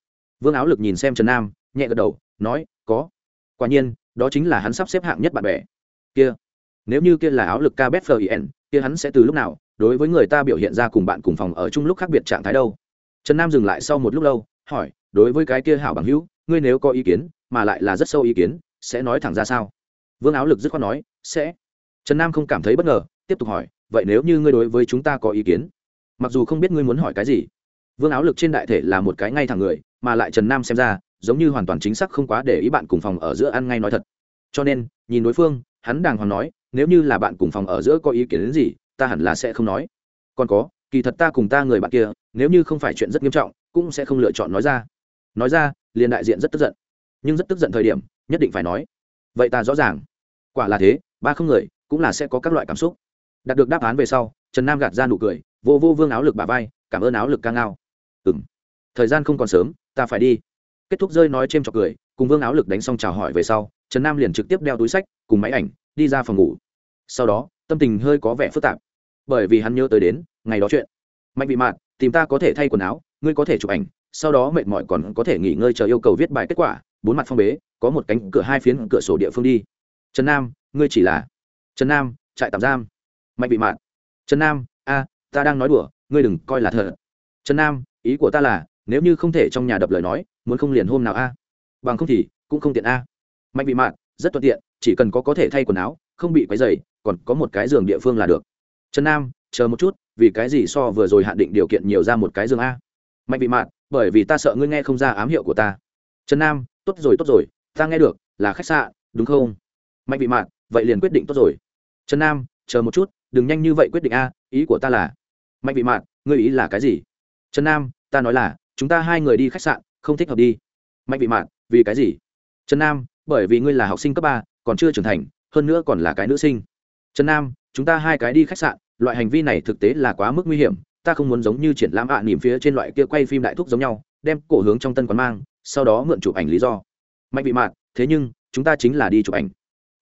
Vương áo lực nhìn xem trần nam, nhẹ gật đầu, nói, có. Quả nhiên, đó chính là hắn sắp xếp hạng nhất bạn bè kia. Nếu như kia là áo lực ca bet fin kia hắn sẽ từ lúc nào, đối với người ta biểu hiện ra cùng bạn cùng phòng ở chung lúc khác biệt trạng thái đâu? Trần nam dừng lại sau một lúc lâu, hỏi, đối với cái kia hảo bằng hữu, ngươi nếu có ý kiến, mà lại là rất sâu ý kiến, sẽ nói thẳng ra sao? Vương áo lực dứt khoát nói, sẽ. Trần nam không cảm thấy bất ngờ, tiếp tục hỏi, vậy nếu như ngươi đối với chúng ta có ý kiến? Mặc dù không biết ngươi muốn hỏi cái gì, vương áo lực trên đại thể là một cái ngay thẳng người, mà lại trần nam xem ra, giống như hoàn toàn chính xác không quá để ý bạn cùng phòng ở giữa ăn ngay nói thật. Cho nên, nhìn đối phương hắn đàng hoàng nói, nếu như là bạn cùng phòng ở giữa có ý kiến đến gì, ta hẳn là sẽ không nói. Còn có, kỳ thật ta cùng ta người bạn kia, nếu như không phải chuyện rất nghiêm trọng, cũng sẽ không lựa chọn nói ra. Nói ra, liền đại diện rất tức giận. Nhưng rất tức giận thời điểm, nhất định phải nói. Vậy ta rõ ràng. Quả là thế, ba không người cũng là sẽ có các loại cảm xúc. Đạt được đáp án về sau, trần nam gạt ra nụ cười, vô vô vương áo lực bà vai, cảm ơn áo lực ca ngao. Ừ m thời gian không còn sớm, ta phải đi. Kết thúc rơi nói c h ê m trọc cười, cùng vương áo lực đánh xong chào hỏi về sau, trần nam liền trực tiếp đeo túi sách cùng máy ảnh, đi ra phòng ngủ. Sau đó, tâm tình hơi có vẻ phức tạp. Bởi vì hắn nhớ tới đến, ngày đó chuyện. Mạnh bị mạn, tìm ta có thể thay quần áo, ngươi có thể chụp ảnh, sau đó mệt mỏi còn có thể nghỉ ngơi chờ yêu cầu viết bài kết quả, bốn mặt phong bế, có một cánh cửa hai phiến cửa sổ địa phương đi. Trần nam, ngươi chỉ là trần nam, trại tạm giam. Mạnh bị mạn, trần nam, a, ta đang nói đùa, ngươi đừng coi là thật. Trần nam, ý của ta là, nếu như không thể trong nhà đập lời nói, muốn không liền hôm nào a? Bằng không thì cũng không tiện a. Mạnh bị mạn rất thuận tiện, chỉ cần có có thể thay quần áo, không bị quấy dày còn có một cái giường địa phương là được. Trần nam, chờ một chút, vì cái gì so vừa rồi hạn định điều kiện nhiều ra một cái giường a? Mạnh bị mạn, bởi vì ta sợ ngươi nghe không ra ám hiệu của ta. Trần nam, tốt rồi tốt rồi, ta nghe được, là khách sạn, đúng không? Mạnh bị mạn, vậy liền quyết định tốt rồi. Trần nam, chờ một chút, đừng nhanh như vậy quyết định a, ý của ta là, mạnh bị mạn, ngươi ý là cái gì? Trần nam, ta nói là, chúng ta hai người đi khách sạn, không thích hợp đi. Mạnh bị mạn, vì cái gì? Trần nam bởi vì ngươi là học sinh cấp ba còn chưa trưởng thành hơn nữa còn là cái nữ sinh. Trần nam chúng ta hai cái đi khách sạn loại hành vi này thực tế là quá mức nguy hiểm ta không muốn giống như triển lãm ạ à, nỉm phía trên loại kia quay phim đại thúc giống nhau đem cổ hướng trong tân quán mang sau đó mượn chụp ảnh lý do. Mạnh bị mạn thế nhưng chúng ta chính là đi chụp ảnh.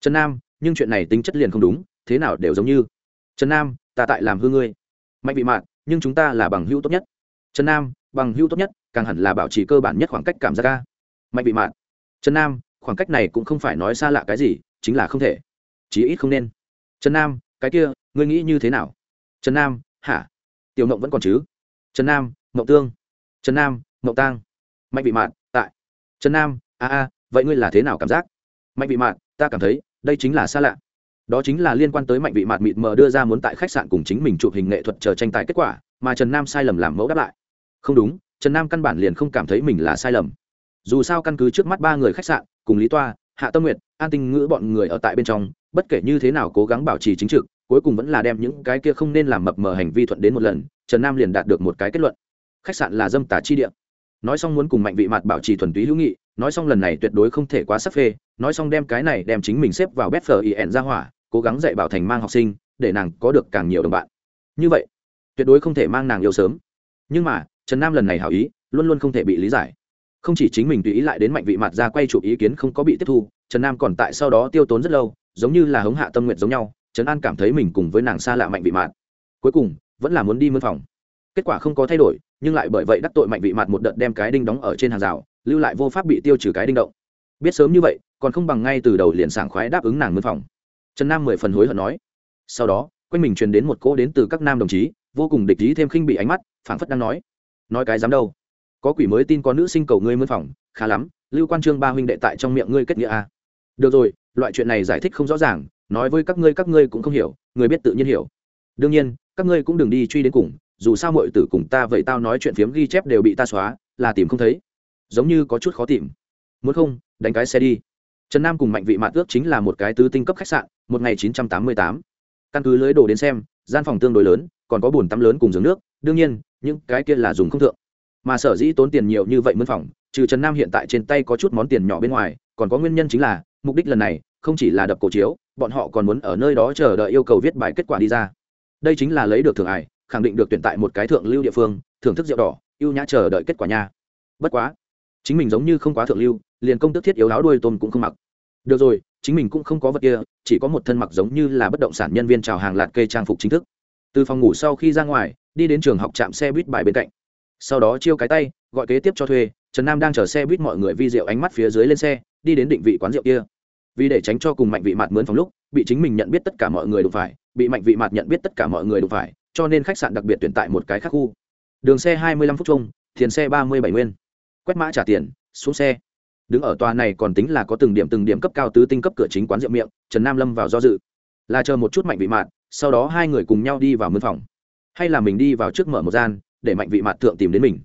Trần nam nhưng chuyện này tính chất liền không đúng thế nào đều giống như. Trần nam ta tại làm hư ngươi. Mạnh bị mạn nhưng chúng ta là bằng hữu tốt nhất. Trần nam bằng hữu tốt nhất càng hẳn là bảo trì cơ bản nhất khoảng cách cảm giác ca. Mạnh bị mạn. Trần nam khoảng cách này cũng không phải nói xa lạ cái gì, chính là không thể. Chí ít không nên. Trần nam, cái kia, ngươi nghĩ như thế nào? Trần nam, hả? Tiểu mộng vẫn còn chứ? Trần nam mộng tương. Trần nam mộng tang. Mạnh bị mạn, tại. Trần nam, a a, vậy ngươi là thế nào cảm giác? Mạnh bị mạn, ta cảm thấy, đây chính là xa lạ. Đó chính là liên quan tới mạnh vị mạt mịt mờ đưa ra muốn tại khách sạn cùng chính mình chụp hình nghệ thuật chờ tranh tài kết quả, mà trần nam sai lầm làm mẫu đáp lại. Không đúng, trần nam căn bản liền không cảm thấy mình là sai lầm. Dù sao căn cứ trước mắt ba người khách sạn cùng lý toa, hạ tâm nguyện an tinh ngữ bọn người ở tại bên trong, bất kể như thế nào cố gắng bảo trì chính trực, cuối cùng vẫn là đem những cái kia không nên làm mập mờ hành vi thuận đến một lần, trần nam liền đạt được một cái kết luận. Khách sạn là dâm tà chi địa. Nói xong muốn cùng mạnh vị mặt bảo trì thuần túy hữu nghị, nói xong lần này tuyệt đối không thể quá sắc phê, nói xong đem cái này đem chính mình xếp vào bét y ien ra hỏa, cố gắng dạy bảo thành mang học sinh, để nàng có được càng nhiều đồng bạn. Như vậy, tuyệt đối không thể mang nàng yêu sớm. Nhưng mà, trần nam lần này hảo ý, luôn luôn không thể bị lý giải không chỉ chính mình tùy ý lại đến mạnh vị mặt ra quay chụp ý kiến không có bị tiếp thu trần nam còn tại sau đó tiêu tốn rất lâu giống như là hống hạ tâm nguyện giống nhau Trần an cảm thấy mình cùng với nàng xa lạ mạnh vị mạt, cuối cùng vẫn là muốn đi mân phòng. Kết quả không có thay đổi nhưng lại bởi vậy đắc tội mạnh vị mạt một đợt đem cái đinh đóng ở trên hàng rào lưu lại vô pháp bị tiêu trừ cái đinh động. Biết sớm như vậy còn không bằng ngay từ đầu liền sảng khoái đáp ứng nàng mân phòng. Trần nam mười phần hối hận nói. Sau đó quanh mình truyền đến một cỗ đến từ các nam đồng chí vô cùng địch ý thêm khinh bị ánh mắt phảng phất đang nói. Nói cái dám đâu? Có quỷ mới tin có nữ sinh cầu ngươi mân phòng, khá lắm, lưu quan trương ba huynh đệ tại trong miệng ngươi kết nghĩa a được rồi, loại chuyện này giải thích không rõ ràng, nói với các ngươi các ngươi cũng không hiểu, người biết tự nhiên hiểu. Đương nhiên, các ngươi cũng đừng đi truy đến cùng, dù sao mọi tử cùng ta vậy tao nói chuyện phiếm ghi chép đều bị ta xóa, là tìm không thấy. Giống như có chút khó tìm. Muốn không, đánh cái xe đi. Trần nam cùng mạnh vị mạn ước chính là một cái tứ tinh cấp khách sạn, một ngày chín trăm tám mươi tám. Căn cứ lưới đồ đến xem, gian phòng tương đối lớn, còn có bồn tắm lớn cùng giường nước, đương nhiên, những cái kia là dùng không thượng mà sở dĩ tốn tiền nhiều như vậy mân phòng, trừ trần nam hiện tại trên tay có chút món tiền nhỏ bên ngoài, còn có nguyên nhân chính là, mục đích lần này, không chỉ là đập cổ chiếu, bọn họ còn muốn ở nơi đó chờ đợi yêu cầu viết bài kết quả đi ra. Đây chính là lấy được thưởng ải khẳng định được tuyển tại một cái thượng lưu địa phương, thưởng thức rượu đỏ, ưu nhã chờ đợi kết quả nha. Bất quá, chính mình giống như không quá thượng lưu, liền công tức thiết yếu áo đuôi tôm cũng không mặc. Được rồi, chính mình cũng không có vật kia, chỉ có một thân mặc giống như là bất động sản nhân viên chào hàng lạt cây trang phục chính thức. Từ phòng ngủ sau khi ra ngoài, đi đến trường học trạm xe buýt bài bên cạnh sau đó chiêu cái tay, gọi kế tiếp cho thuê, trần nam đang chở xe buýt mọi người vi rượu ánh mắt phía dưới lên xe, đi đến định vị quán rượu kia. Vì để tránh cho cùng mạnh vị mạt mướn phòng lúc, bị chính mình nhận biết tất cả mọi người đụng phải, bị mạnh vị mạt nhận biết tất cả mọi người đụng phải, cho nên khách sạn đặc biệt tuyển tại một cái khác khu. Đường xe hai mươi lăm phút chung tiền xe ba mươi bảy nguyên. Quét mã trả tiền, xuống xe. Đứng ở tòa này còn tính là có từng điểm từng điểm cấp cao tứ tinh cấp cửa chính quán rượu miệng, trần nam lâm vào do dự. Là chờ một chút mạnh vị mạt sau đó hai người cùng nhau đi vào mướn phòng. Hay là mình đi vào trước mở một gian để mạnh vị mạt thượng tìm đến mình.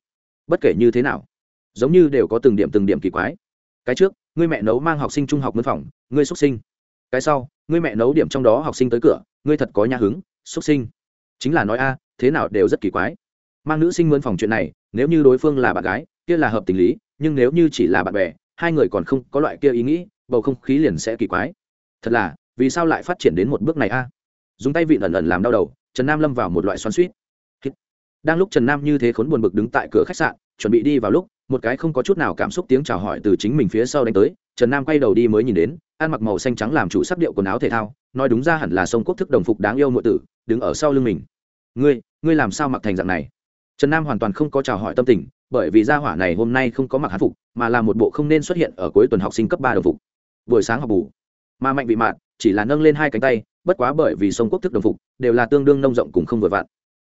Bất kể như thế nào, giống như đều có từng điểm từng điểm kỳ quái. Cái trước, ngươi mẹ nấu mang học sinh trung học mân phòng, ngươi xuất sinh. Cái sau, ngươi mẹ nấu điểm trong đó học sinh tới cửa, ngươi thật có nhà hứng, xuất sinh. Chính là nói a, thế nào đều rất kỳ quái. Mang nữ sinh mướn phòng chuyện này, nếu như đối phương là bạn gái, kia là hợp tình lý, nhưng nếu như chỉ là bạn bè, hai người còn không có loại kia ý nghĩ, bầu không khí liền sẽ kỳ quái. Thật là, vì sao lại phát triển đến một bước này a? Dùng tay vị ẩn ẩn làm đau đầu, trần nam lâm vào một loại xoắn suýt đang lúc trần nam như thế khốn buồn bực đứng tại cửa khách sạn, chuẩn bị đi vào lúc, một cái không có chút nào cảm xúc tiếng chào hỏi từ chính mình phía sau đánh tới, trần nam quay đầu đi mới nhìn đến, ăn mặc màu xanh trắng làm chủ sắc điệu quần áo thể thao, nói đúng ra hẳn là sông quốc thức đồng phục đáng yêu nội tử, đứng ở sau lưng mình. Ngươi ngươi làm sao mặc thành dạng này? Trần nam hoàn toàn không có chào hỏi tâm tình, bởi vì gia hỏa này hôm nay không có mặc hán phục, mà là một bộ không nên xuất hiện ở cuối tuần học sinh cấp ba đồng phục. Buổi sáng học bù, mà mạnh bị mạn chỉ là nâng lên hai cánh tay, bất quá bởi vì sông quốc thức đồng phục, đều là tương đương nông rộng cùng không vừa vặn.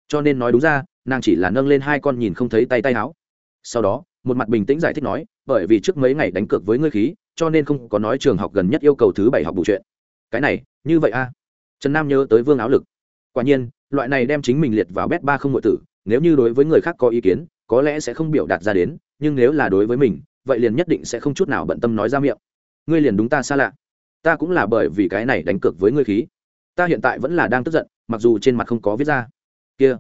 Cho nên nói đúng ra nàng chỉ là nâng lên hai con nhìn không thấy tay tay áo. Sau đó, một mặt bình tĩnh giải thích nói, bởi vì trước mấy ngày đánh cược với ngươi khí, cho nên không có nói trường học gần nhất yêu cầu thứ bảy học bù chuyện. Cái này, như vậy a trần nam nhớ tới vương áo lực. Quả nhiên, loại này đem chính mình liệt vào bét ba không ngội tử, nếu như đối với người khác có ý kiến, có lẽ sẽ không biểu đạt ra đến, nhưng nếu là đối với mình, vậy liền nhất định sẽ không chút nào bận tâm nói ra miệng. Ngươi liền đúng ta xa lạ. Ta cũng là bởi vì cái này đánh cược với ngươi khí. Ta hiện tại vẫn là đang tức giận, mặc dù trên mặt không có viết ra. Kia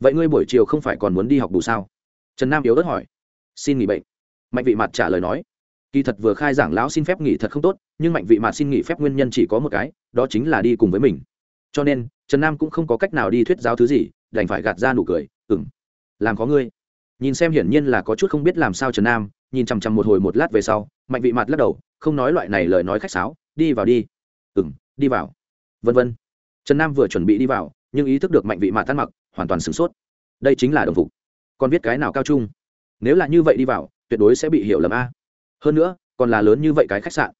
vậy ngươi buổi chiều không phải còn muốn đi học bù sao? Trần nam yếu ớt hỏi. Xin nghỉ bệnh. Mạnh vị mặt trả lời nói. Kỳ thật vừa khai giảng lão xin phép nghỉ thật không tốt, nhưng mạnh vị mặt xin nghỉ phép nguyên nhân chỉ có một cái, đó chính là đi cùng với mình. Cho nên, trần nam cũng không có cách nào đi thuyết giáo thứ gì, đành phải gạt ra nụ cười ừng làm có ngươi. Nhìn xem hiển nhiên là có chút không biết làm sao trần nam, nhìn chằm chằm một hồi một lát về sau, mạnh vị mặt lắc đầu, không nói loại này lời nói khách sáo, đi vào đi. Ừng đi vào. Vân vân. Trần nam vừa chuẩn bị đi vào, nhưng ý thức được mạnh vị mặt tan mặc hoàn toàn sửng sốt. Đây chính là đồng phục. Còn biết cái nào cao trung? Nếu là như vậy đi vào, tuyệt đối sẽ bị hiểu lầm a. Hơn nữa, còn là lớn như vậy cái khách sạn.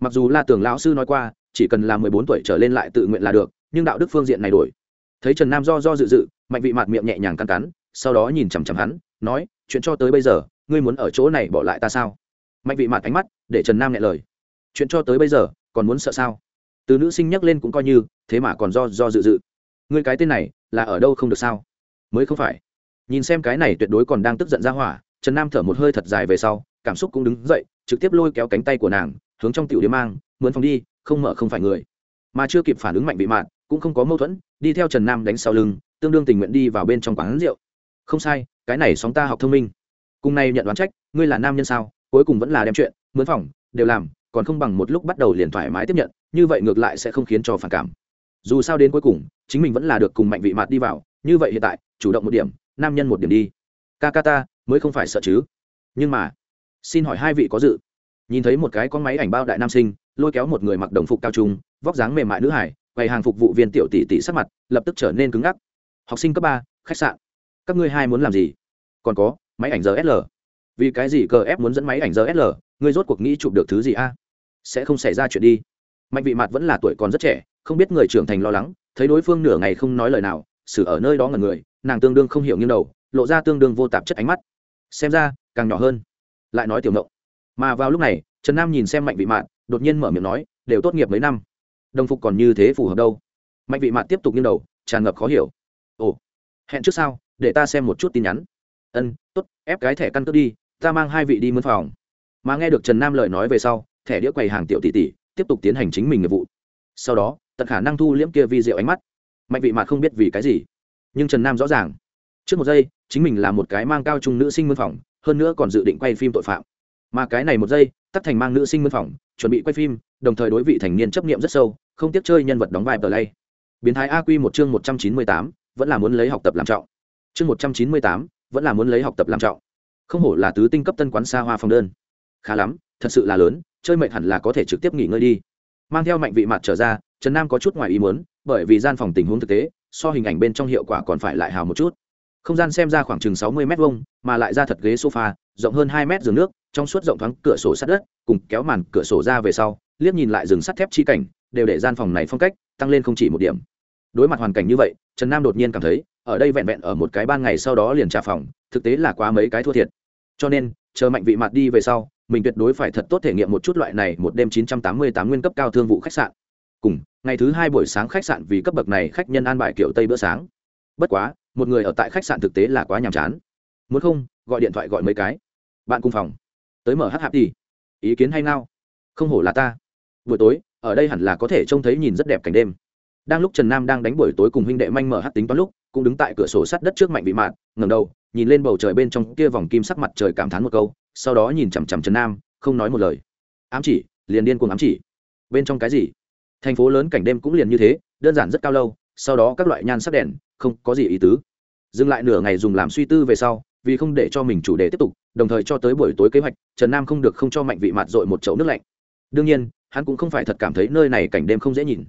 Mặc dù la tưởng lão sư nói qua, chỉ cần là mười bốn tuổi trở lên lại tự nguyện là được, nhưng đạo đức phương diện này đổi. Thấy trần nam do do dự dự, mạnh vị mặt miệng nhẹ nhàng căn cắn, sau đó nhìn chằm chằm hắn, nói, chuyện cho tới bây giờ, ngươi muốn ở chỗ này bỏ lại ta sao? Mạnh vị mặt ánh mắt, để trần nam nhẹ lời. Chuyện cho tới bây giờ, còn muốn sợ sao? Từ nữ sinh nhắc lên cũng coi như, thế mà còn do do dự dự. Ngươi cái tên này là ở đâu không được sao? Mới không phải. Nhìn xem cái này tuyệt đối còn đang tức giận ra hỏa, trần nam thở một hơi thật dài về sau, cảm xúc cũng đứng dậy, trực tiếp lôi kéo cánh tay của nàng, hướng trong tiểu điếm mang mướn phòng đi, không mở không phải người. Mà chưa kịp phản ứng mạnh bị mạn, cũng không có mâu thuẫn, đi theo trần nam đánh sau lưng, tương đương tình nguyện đi vào bên trong quán rượu. Không sai, cái này sóng ta học thông minh. Cùng này nhận đoán trách, ngươi là nam nhân sao, cuối cùng vẫn là đem chuyện mướn phòng, đều làm, còn không bằng một lúc bắt đầu liền thoải mái tiếp nhận, như vậy ngược lại sẽ không khiến cho phản cảm dù sao đến cuối cùng, chính mình vẫn là được cùng mạnh vị mạt đi vào, như vậy hiện tại, chủ động một điểm, nam nhân một điểm đi. Ca ca ta, mới không phải sợ chứ. Nhưng mà, xin hỏi hai vị có dự? Nhìn thấy một cái con máy ảnh bao đại nam sinh, lôi kéo một người mặc đồng phục cao trung, vóc dáng mềm mại nữ hải, quầy hàng phục vụ viên tiểu tỷ tỷ sắc mặt, lập tức trở nên cứng ngắc. Học sinh cấp ba, khách sạn. Các ngươi hai muốn làm gì? Còn có, máy ảnh rsl vì cái gì cờ ép muốn dẫn máy ảnh rsl ngươi rốt cuộc nghĩ chụp được thứ gì a? Sẽ không xảy ra chuyện đi. Mạnh vị mặt vẫn là tuổi còn rất trẻ không biết người trưởng thành lo lắng, thấy đối phương nửa ngày không nói lời nào, xử ở nơi đó ngần người, nàng tương đương không hiểu nghiêng đầu, lộ ra tương đương vô tạp chất ánh mắt. Xem ra, càng nhỏ hơn. Lại nói tiểu mộng mà vào lúc này, trần nam nhìn xem mạnh vị mạn, đột nhiên mở miệng nói, đều tốt nghiệp mấy năm. Đồng phục còn như thế phù hợp đâu. Mạnh vị mạn tiếp tục nghiêng đầu, tràn ngập khó hiểu. Ồ, hẹn trước sao, để ta xem một chút tin nhắn. Ân t ố t ép cái thẻ căn cước đi, ta mang hai vị đi mướn phòng. Mà nghe được trần nam lời nói về sau, thẻ đĩa quầy hàng tiểu tỷ tỷ tiếp tục tiến hành chính mình nghiệp vụ sau đó, tận khả năng thu liễm kia vi diệu ánh mắt. Mạnh vị mạn không biết vì cái gì. Nhưng trần nam rõ ràng, trước một giây, chính mình là một cái mang cao trung nữ sinh mân phòng hơn nữa còn dự định quay phim tội phạm. Mà cái này một giây, tắt thành mang nữ sinh mân phòng chuẩn bị quay phim, đồng thời đối vị thành niên chấp nghiệm rất sâu, không tiếc chơi nhân vật đóng vai tờ lay biến thái a quy một chương một trăm chín mươi tám, vẫn là muốn lấy học tập làm trọng. Chương một trăm chín mươi tám, vẫn là muốn lấy học tập làm trọng. Không hổ là tứ tinh cấp tân quán xa hoa phòng đơn. Khá lắm, thật sự là lớn, chơi mệnh hẳn là có thể trực tiếp nghỉ ngơi đi mang theo mạnh vị mặt trở ra, trần nam có chút ngoài ý muốn, bởi vì gian phòng tình huống thực tế, so hình ảnh bên trong hiệu quả còn phải lại hào một chút. Không gian xem ra khoảng chừng sáu mươi m hai mà lại ra thật ghế sofa, rộng hơn hai mét giường nước, trong suốt rộng thoáng cửa sổ sát đất, cùng kéo màn cửa sổ ra về sau, liếc nhìn lại rừng sắt thép chi cảnh, đều để gian phòng này phong cách tăng lên không chỉ một điểm. Đối mặt hoàn cảnh như vậy, trần nam đột nhiên cảm thấy, ở đây vẹn vẹn ở một cái ban ngày sau đó liền trả phòng, thực tế là quá mấy cái thua thiệt. Cho nên, chờ mạnh vị mặt đi về sau mình tuyệt đối phải thật tốt thể nghiệm một chút loại này một đêm 988 nguyên cấp cao thương vụ khách sạn. Cùng, ngày thứ hai buổi sáng khách sạn vì cấp bậc này khách nhân an bài kiểu tây bữa sáng. Bất quá, một người ở tại khách sạn thực tế là quá nhàm chán. Muốn không, gọi điện thoại gọi mấy cái. Bạn cùng phòng. Tới mở hắc hạp đi. Ý kiến hay nào không hổ là ta. Buổi tối, ở đây hẳn là có thể trông thấy nhìn rất đẹp cảnh đêm. Đang lúc trần nam đang đánh buổi tối cùng huynh đệ manh mở hắc tính toán lúc, cũng đứng tại cửa sổ sắt đất trước mạnh bị mạn, ngẩng đầu, nhìn lên bầu trời bên trong kia vòng kim sắc mặt trời cảm thán một câu sau đó nhìn chằm chằm trần nam, không nói một lời. Ám chỉ, liền điên cuồng ám chỉ. Bên trong cái gì? Thành phố lớn cảnh đêm cũng liền như thế, đơn giản rất cao lâu, sau đó các loại nhan sắc đèn, không có gì ý tứ. Dừng lại nửa ngày dùng làm suy tư về sau, vì không để cho mình chủ đề tiếp tục, đồng thời cho tới buổi tối kế hoạch, trần nam không được không cho mạnh vị mặt dội một chậu nước lạnh. Đương nhiên, hắn cũng không phải thật cảm thấy nơi này cảnh đêm không dễ nhìn.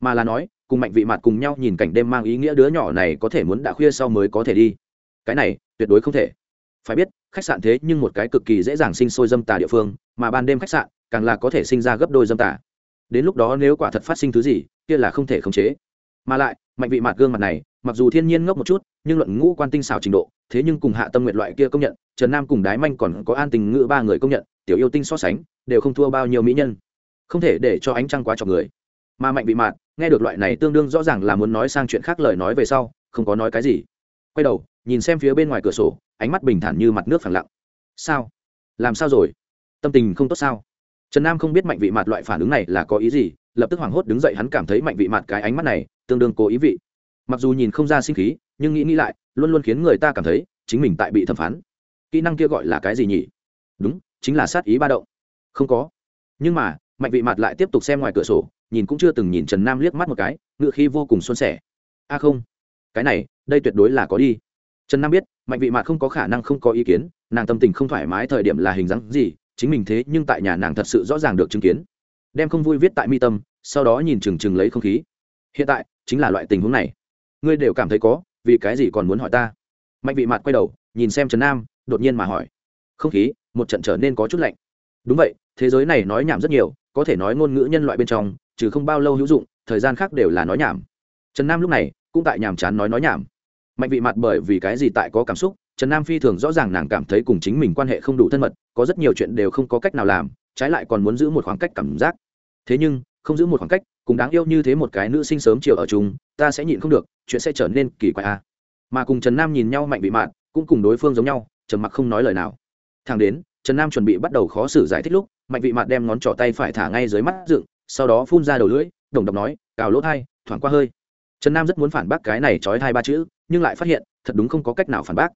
Mà là nói, cùng mạnh vị mặt cùng nhau nhìn cảnh đêm mang ý nghĩa đứa nhỏ này có thể muốn đã khuya sau mới có thể đi. Cái này, tuyệt đối không thể. Phải biết khách sạn thế nhưng một cái cực kỳ dễ dàng sinh sôi dâm tà địa phương, mà ban đêm khách sạn càng là có thể sinh ra gấp đôi dâm tà. Đến lúc đó nếu quả thật phát sinh thứ gì, kia là không thể khống chế. Mà lại, mạnh vị mặt gương mặt này, mặc dù thiên nhiên ngốc một chút, nhưng luận ngũ quan tinh xảo trình độ, thế nhưng cùng hạ tâm nguyện loại kia công nhận, trần nam cùng đái manh còn có an tình ngữ ba người công nhận, tiểu yêu tinh so sánh, đều không thua bao nhiêu mỹ nhân. Không thể để cho ánh trăng quá cho người. Mà mạnh vị mạt nghe được loại này tương đương rõ ràng là muốn nói sang chuyện khác lời nói về sau, không có nói cái gì. Quay đầu, nhìn xem phía bên ngoài cửa sổ ánh mắt bình thản như mặt nước phẳng lặng. Sao? Làm sao rồi? Tâm tình không tốt sao? Trần nam không biết mạnh vị mặt loại phản ứng này là có ý gì, lập tức hoảng hốt đứng dậy hắn cảm thấy mạnh vị mặt cái ánh mắt này tương đương cố ý vị. Mặc dù nhìn không ra sinh khí, nhưng nghĩ nghĩ lại, luôn luôn khiến người ta cảm thấy chính mình tại bị thẩm phán. Kỹ năng kia gọi là cái gì nhỉ? Đúng, chính là sát ý ba động. Không có. Nhưng mà, mạnh vị mặt lại tiếp tục xem ngoài cửa sổ, nhìn cũng chưa từng nhìn trần nam liếc mắt một cái, ngựa khi vô cùng xuân sẻ. A không, cái này, đây tuyệt đối là có đi. Trần nam biết mạnh vị mạt không có khả năng không có ý kiến, nàng tâm tình không thoải mái thời điểm là hình dáng gì, chính mình thế nhưng tại nhà nàng thật sự rõ ràng được chứng kiến. Đem không vui viết tại mi tâm, sau đó nhìn chừng chừng lấy không khí. Hiện tại, chính là loại tình huống này. Ngươi đều cảm thấy có, vì cái gì còn muốn hỏi ta? Mạnh vị mạt quay đầu, nhìn xem trần nam, đột nhiên mà hỏi. Không khí, một trận trở nên có chút lạnh. Đúng vậy, thế giới này nói nhảm rất nhiều, có thể nói ngôn ngữ nhân loại bên trong, trừ không bao lâu hữu dụng, thời gian khác đều là nói nhảm. Trần nam lúc này, cũng tại nhàm chán nói nói nhảm mạnh vị mặt bởi vì cái gì tại có cảm xúc, trần nam phi thường rõ ràng nàng cảm thấy cùng chính mình quan hệ không đủ thân mật, có rất nhiều chuyện đều không có cách nào làm, trái lại còn muốn giữ một khoảng cách cảm giác. Thế nhưng, không giữ một khoảng cách, cùng đáng yêu như thế một cái nữ sinh sớm chiều ở chung, ta sẽ nhịn không được, chuyện sẽ trở nên kỳ quái a à. mà cùng trần nam nhìn nhau mạnh vị mạn cũng cùng đối phương giống nhau, trầm mặc không nói lời nào. Thang đến, trần nam chuẩn bị bắt đầu khó xử giải thích lúc, mạnh vị mạn đem ngón trỏ tay phải thả ngay dưới mắt dựng, sau đó phun ra đầu lưỡi, đồng đọc nói, cào lỗ thai, thoảng qua hơi. Trần nam rất muốn phản bác cái này trói thai ba chữ nhưng lại phát hiện, thật đúng không có cách nào phản bác.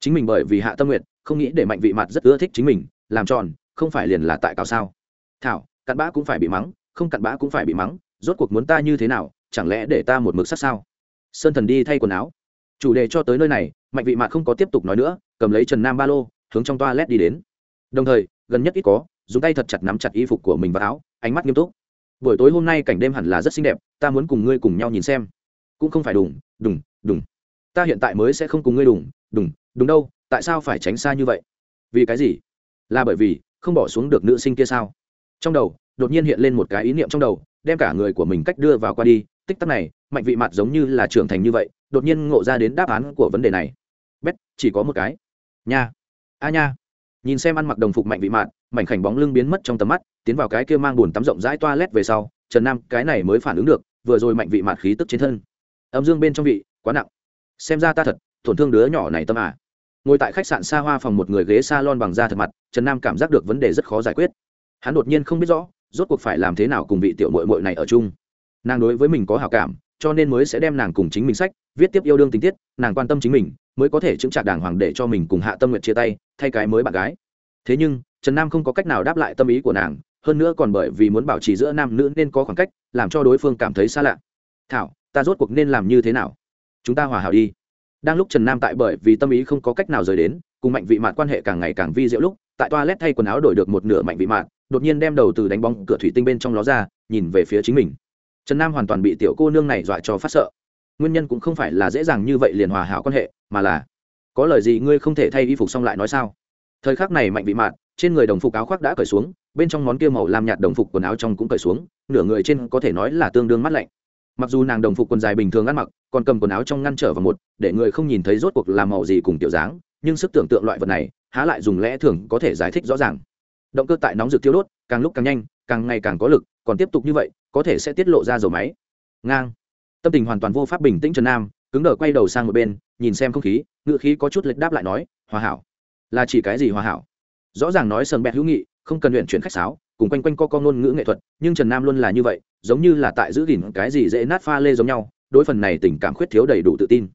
Chính mình bởi vì hạ tâm nguyện không nghĩ để mạnh vị mặt rất ưa thích chính mình, làm tròn, không phải liền là tại cào sao. Thảo, cặn bã cũng phải bị mắng, không cặn bã cũng phải bị mắng, rốt cuộc muốn ta như thế nào, chẳng lẽ để ta một mực sát sao? Sơn thần đi thay quần áo. Chủ đề cho tới nơi này, mạnh vị mạn không có tiếp tục nói nữa, cầm lấy trần nam ba lô, hướng trong toa led đi đến. Đồng thời, gần nhất ít có, dùng tay thật chặt nắm chặt y phục của mình và áo, ánh mắt nghiêm túc. Buổi tối hôm nay cảnh đêm hẳn là rất xinh đẹp, ta muốn cùng ngươi cùng nhau nhìn xem. Cũng không phải đùng đùng đùng ta hiện tại mới sẽ không cùng ngươi đùng đùng đúng đâu, tại sao phải tránh xa như vậy? Vì cái gì? Là bởi vì, không bỏ xuống được nữ sinh kia sao? Trong đầu, đột nhiên hiện lên một cái ý niệm trong đầu, đem cả người của mình cách đưa vào qua đi, tích tắc này, mạnh vị mặt giống như là trưởng thành như vậy, đột nhiên ngộ ra đến đáp án của vấn đề này. Bét, chỉ có một cái. Nha. A nha. Nhìn xem ăn mặc đồng phục mạnh vị mạn, mảnh khảnh bóng lưng biến mất trong tầm mắt, tiến vào cái kia mang buồn tắm rộng rãi toa lét về sau, trần nam cái này mới phản ứng được, vừa rồi mạnh vị mạn khí tức trên thân. Âm dương bên trong vị, quá nặng xem ra ta thật, tổn thương đứa nhỏ này tâm à. Ngồi tại khách sạn xa hoa phòng một người ghế s a lon bằng da thật mặt, trần nam cảm giác được vấn đề rất khó giải quyết. Hắn đột nhiên không biết rõ, rốt cuộc phải làm thế nào cùng vị tiểu mội mội này ở chung. Nàng đối với mình có hào cảm, cho nên mới sẽ đem nàng cùng chính mình sách, viết tiếp yêu đương tình tiết, nàng quan tâm chính mình, mới có thể chứng trả đàng hoàng để cho mình cùng hạ tâm nguyện chia tay, thay cái mới bạn gái. Thế nhưng, trần nam không có cách nào đáp lại tâm ý của nàng, hơn nữa còn bởi vì muốn bảo trì giữa nam nữ nên có khoảng cách, làm cho đối phương cảm thấy xa lạ. Thảo, ta rốt cuộc nên làm như thế nào? Chúng ta hòa hảo đi. Đang lúc trần nam tại bởi vì tâm ý không có cách nào rời đến, cùng mạnh vị mạn quan hệ càng ngày càng vi diệu lúc, tại toilet thay quần áo đổi được một nửa mạnh vị mạn đột nhiên đem đầu từ đánh bóng cửa thủy tinh bên trong ló ra, nhìn về phía chính mình. Trần nam hoàn toàn bị tiểu cô nương này dọa cho phát sợ. Nguyên nhân cũng không phải là dễ dàng như vậy liền hòa hảo quan hệ, mà là, có lời gì ngươi không thể thay y phục xong lại nói sao? Thời khắc này mạnh vị mạn trên người đồng phục áo khoác đã cởi xuống, bên trong món kia màu làm nhạt đồng phục quần áo trong cũng cởi xuống, nửa người trên có thể nói là tương đương mắt lạnh mặc dù nàng đồng phục quần dài bình thường ăn mặc, còn cầm quần áo trong ngăn trở vào một, để người không nhìn thấy rốt cuộc làm màu gì cùng tiểu dáng, nhưng sức tưởng tượng loại vật này, há lại dùng lẽ thường có thể giải thích rõ ràng. Động cơ tại nóng rực tiêu đốt, càng lúc càng nhanh, càng ngày càng có lực, còn tiếp tục như vậy, có thể sẽ tiết lộ ra dầu máy. Ngang. Tâm tình hoàn toàn vô pháp bình tĩnh trần nam, cứng đờ quay đầu sang một bên, nhìn xem không khí ngựa khí có chút lệch đáp lại nói, hòa hảo. Là chỉ cái gì hòa hảo? Rõ ràng nói sờn bẹt hữu nghị, không cần luyện chuyển khách sáo, cùng quanh quanh co con ngôn ngữ nghệ thuật, nhưng trần nam luôn là như vậy giống như là tại giữ gìn cái gì dễ nát pha lê giống nhau, đối phần này tình cảm khuyết thiếu đầy đủ tự tin.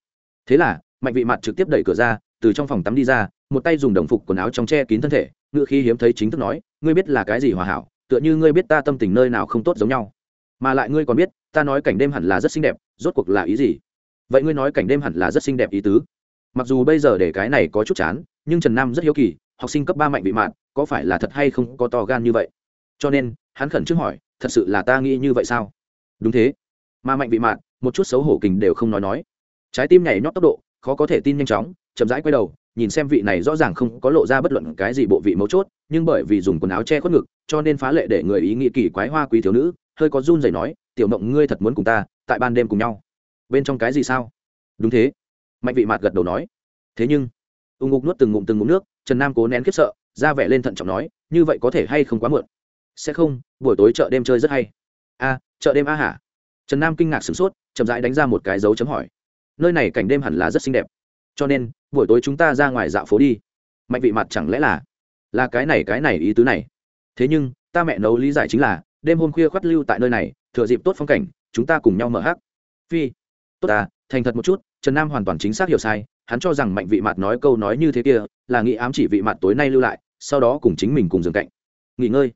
Thế là, mạnh vị mặt trực tiếp đẩy cửa ra, từ trong phòng tắm đi ra, một tay dùng đồng phục quần áo trong che kín thân thể, ngựa khi hiếm thấy chính thức nói, ngươi biết là cái gì hòa hảo, tựa như ngươi biết ta tâm tình nơi nào không tốt giống nhau. Mà lại ngươi còn biết, ta nói cảnh đêm hẳn là rất xinh đẹp, rốt cuộc là ý gì? Vậy ngươi nói cảnh đêm hẳn là rất xinh đẹp ý tứ. Mặc dù bây giờ để cái này có chút chán, nhưng trần nam rất hiếu kỳ, học sinh cấp ba mạnh bị mạn có phải là thật hay không có to gan như vậy? Cho nên, hắn khẩn trương hỏi thật sự là ta nghĩ như vậy sao? Đúng thế. Mà mạnh vị mạn, một chút xấu hổ kình đều không nói nói. Trái tim nhảy nhót tốc độ, khó có thể tin nhanh chóng, chậm rãi quay đầu, nhìn xem vị này rõ ràng không có lộ ra bất luận cái gì bộ vị mấu chốt, nhưng bởi vì dùng quần áo che khuất ngực, cho nên phá lệ để người ý nghĩ kỳ quái hoa quý thiếu nữ, hơi có run rẩy nói, tiểu mộng, ngươi thật muốn cùng ta tại ban đêm cùng nhau? Bên trong cái gì sao? Đúng thế. Mạnh vị mạt gật đầu nói. Thế nhưng, ung ngục nuốt từng ngụm từng ngụm nước, trần nam cố nén khiếp sợ, ra vẻ lên thận trọng nói, như vậy có thể hay không quá muộn? Sẽ không, buổi tối chợ đêm chơi rất hay. A, chợ đêm a hả? Trần nam kinh ngạc sửng sốt, chậm rãi đánh ra một cái dấu chấm hỏi. Nơi này cảnh đêm hẳn là rất xinh đẹp. Cho nên, buổi tối chúng ta ra ngoài dạo phố đi. Mạnh vị mặt chẳng lẽ là là cái này cái này ý tứ này. Thế nhưng, ta mẹ nấu lý giải chính là, đêm hôm khuya khoắt lưu tại nơi này, thừa dịp tốt phong cảnh, chúng ta cùng nhau mở hát phi, tốt ta, thành thật một chút, trần nam hoàn toàn chính xác hiểu sai, hắn cho rằng mạnh vị mặt nói câu nói như thế kia, là nghĩ ám chỉ vị mặt tối nay lưu lại, sau đó cùng chính mình cùng giường cạnh. Nghỉ ngơi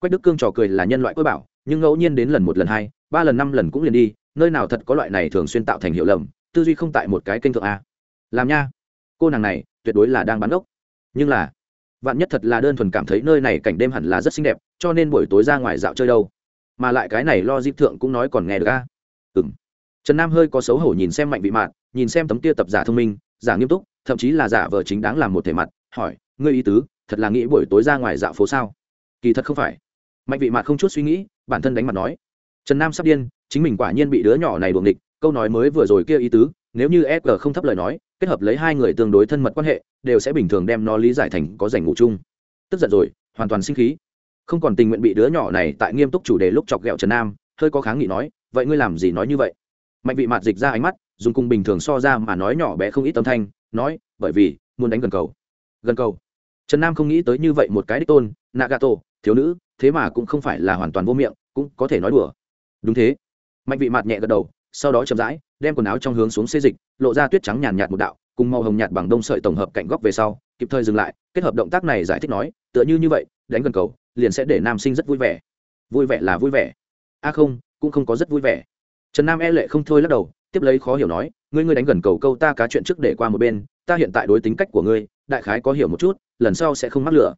quách đức cương trò cười là nhân loại cơ bảo, nhưng ngẫu nhiên đến lần một lần hai, ba lần năm lần cũng liền đi, nơi nào thật có loại này thường xuyên tạo thành hiệu lầm, tư duy không tại một cái kênh thượng a. Làm nha. Cô nàng này, tuyệt đối là đang bán ốc. Nhưng là, vạn nhất thật là đơn thuần cảm thấy nơi này cảnh đêm hẳn là rất xinh đẹp, cho nên buổi tối ra ngoài dạo chơi đâu. Mà lại cái này lo dịp thượng cũng nói còn nghe được a. Ừ m trần nam hơi có xấu hổ nhìn xem mạnh vị mạn, nhìn xem tấm tia tập giả thông minh, giả nghiêm túc, thậm chí là giả vờ chính đáng làm một thể mặt, hỏi, ngươi ý tứ, thật là nghĩ buổi tối ra ngoài dạo phố sao? Kỳ thật không phải mạnh vị mạt không chút suy nghĩ, bản thân đánh mặt nói, trần nam sắp điên, chính mình quả nhiên bị đứa nhỏ này buồng địch câu nói mới vừa rồi kia ý tứ, nếu như e g không thấp lời nói, kết hợp lấy hai người tương đối thân mật quan hệ, đều sẽ bình thường đem nó lý giải thành có giành ngủ chung. Tức giận rồi, hoàn toàn sinh khí. Không còn tình nguyện bị đứa nhỏ này tại nghiêm túc chủ đề lúc chọc ghẹo trần nam, hơi có kháng nghị nói, vậy ngươi làm gì nói như vậy? Mạnh vị mạt dịch ra ánh mắt, dùng cùng bình thường so ra mà nói nhỏ bé không ít tâm thanh, nói, bởi vì, muốn đánh gần cầu. Gần cầu? Trần nam không nghĩ tới như vậy một cái đích tôn, nagato, thiếu nữ thế mà cũng không phải là hoàn toàn vô miệng, cũng có thể nói đùa. Đúng thế. Mạnh vị mạt nhẹ gật đầu, sau đó chậm rãi, đem quần áo trong hướng xuống xê dịch, lộ ra tuyết trắng nhàn nhạt một đạo, cùng màu hồng nhạt bằng đông sợi tổng hợp cạnh góc về sau, kịp thời dừng lại, kết hợp động tác này giải thích nói, tựa như như vậy, đánh gần cầu, liền sẽ để nam sinh rất vui vẻ. Vui vẻ là vui vẻ. A không, cũng không có rất vui vẻ. Trần nam e lệ không thôi lắc đầu, tiếp lấy khó hiểu nói, ngươi ngươi đánh gần cầu câu ta cá chuyện trước để qua một bên, ta hiện tại đối tính cách của ngươi, đại khái có hiểu một chút, lần sau sẽ không mắc lửa.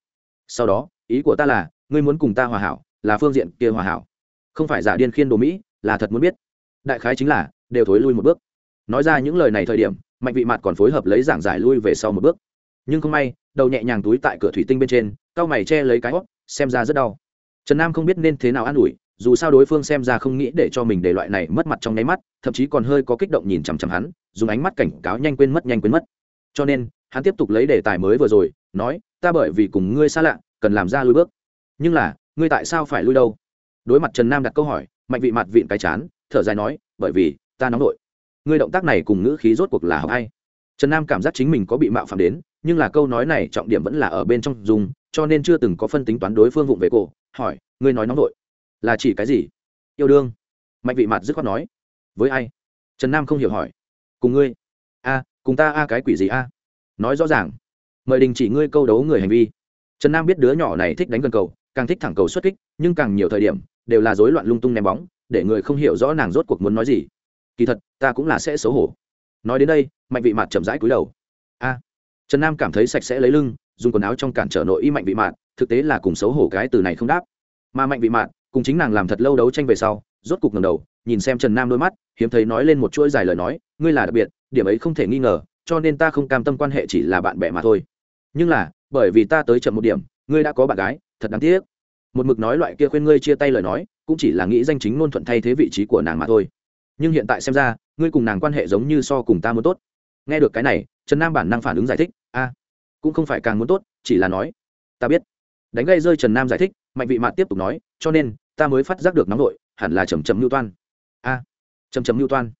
Sau đó, ý của ta là ngươi muốn cùng ta hòa hảo, là phương diện kia hòa hảo. Không phải giả điên khiên đồ mỹ, là thật muốn biết. Đại khái chính là, đều thối lui một bước. Nói ra những lời này thời điểm, mạnh vị mặt còn phối hợp lấy giảng giải lui về sau một bước. Nhưng không may, đầu nhẹ nhàng túi tại cửa thủy tinh bên trên, cao mày che lấy cái hót, xem ra rất đau. Trần nam không biết nên thế nào an ủi, dù sao đối phương xem ra không nghĩ để cho mình để loại này mất mặt trong nháy mắt, thậm chí còn hơi có kích động nhìn chằm chằm hắn, dùng ánh mắt cảnh cáo nhanh quên mất, nhanh quên mất. Cho nên, hắn tiếp tục lấy đề tài mới vừa rồi, nói, ta bởi vì cùng ngươi xa lạ, cần làm ra lui bước nhưng là, ngươi tại sao phải lui đâu? Đối mặt trần nam đặt câu hỏi, mạnh vị mặt vịn cái chán, thở dài nói, bởi vì, ta nóng nội. Ngươi động tác này cùng ngữ khí rốt cuộc là học hay. Trần nam cảm giác chính mình có bị mạo phạm đến, nhưng là câu nói này trọng điểm vẫn là ở bên trong dùng, cho nên chưa từng có phân tính toán đối phương vụng về cổ, hỏi, ngươi nói nóng nội, là chỉ cái gì? Yêu đương. Mạnh vị mặt dứt khoát nói, với ai? Trần nam không hiểu hỏi, cùng ngươi. A, cùng ta a cái quỷ gì a? Nói rõ ràng. Mời đình chỉ ngươi câu đấu người hành vi. Trần nam biết đứa nhỏ này thích đánh gần cầu càng thích thẳng cầu xuất kích, nhưng càng nhiều thời điểm, đều là rối loạn lung tung ném bóng, để người không hiểu rõ nàng rốt cuộc muốn nói gì. Kỳ thật, ta cũng là sẽ xấu hổ. Nói đến đây, mạnh vị mạt chậm rãi cúi đầu. A. Trần nam cảm thấy sạch sẽ lấy lưng, dùng quần áo trong cản trở nội y mạnh vị mạt, thực tế là cùng xấu hổ cái từ này không đáp. Mà mạnh vị mạt, cùng chính nàng làm thật lâu đấu tranh về sau, rốt cục ngầm đầu, nhìn xem trần nam đôi mắt, hiếm thấy nói lên một chuỗi dài lời nói, ngươi là đặc biệt, điểm ấy không thể nghi ngờ, cho nên ta không cam tâm quan hệ chỉ là bạn bè mà thôi. Nhưng là, bởi vì ta tới chậm một điểm, ngươi đã có bạn gái thật đáng tiếc. Một mực nói loại kia khuyên ngươi chia tay lời nói cũng chỉ là nghĩ danh chính ngôn thuận thay thế vị trí của nàng mà thôi. Nhưng hiện tại xem ra ngươi cùng nàng quan hệ giống như so cùng ta muốn tốt. Nghe được cái này trần nam bản năng phản ứng giải thích a cũng không phải càng muốn tốt chỉ là nói ta biết. Đánh gây rơi trần nam giải thích mạnh vị mạn tiếp tục nói cho nên ta mới phát giác được nóng nội hẳn là chầm chầm mưu toan. A à, chầm chầm mưu toan?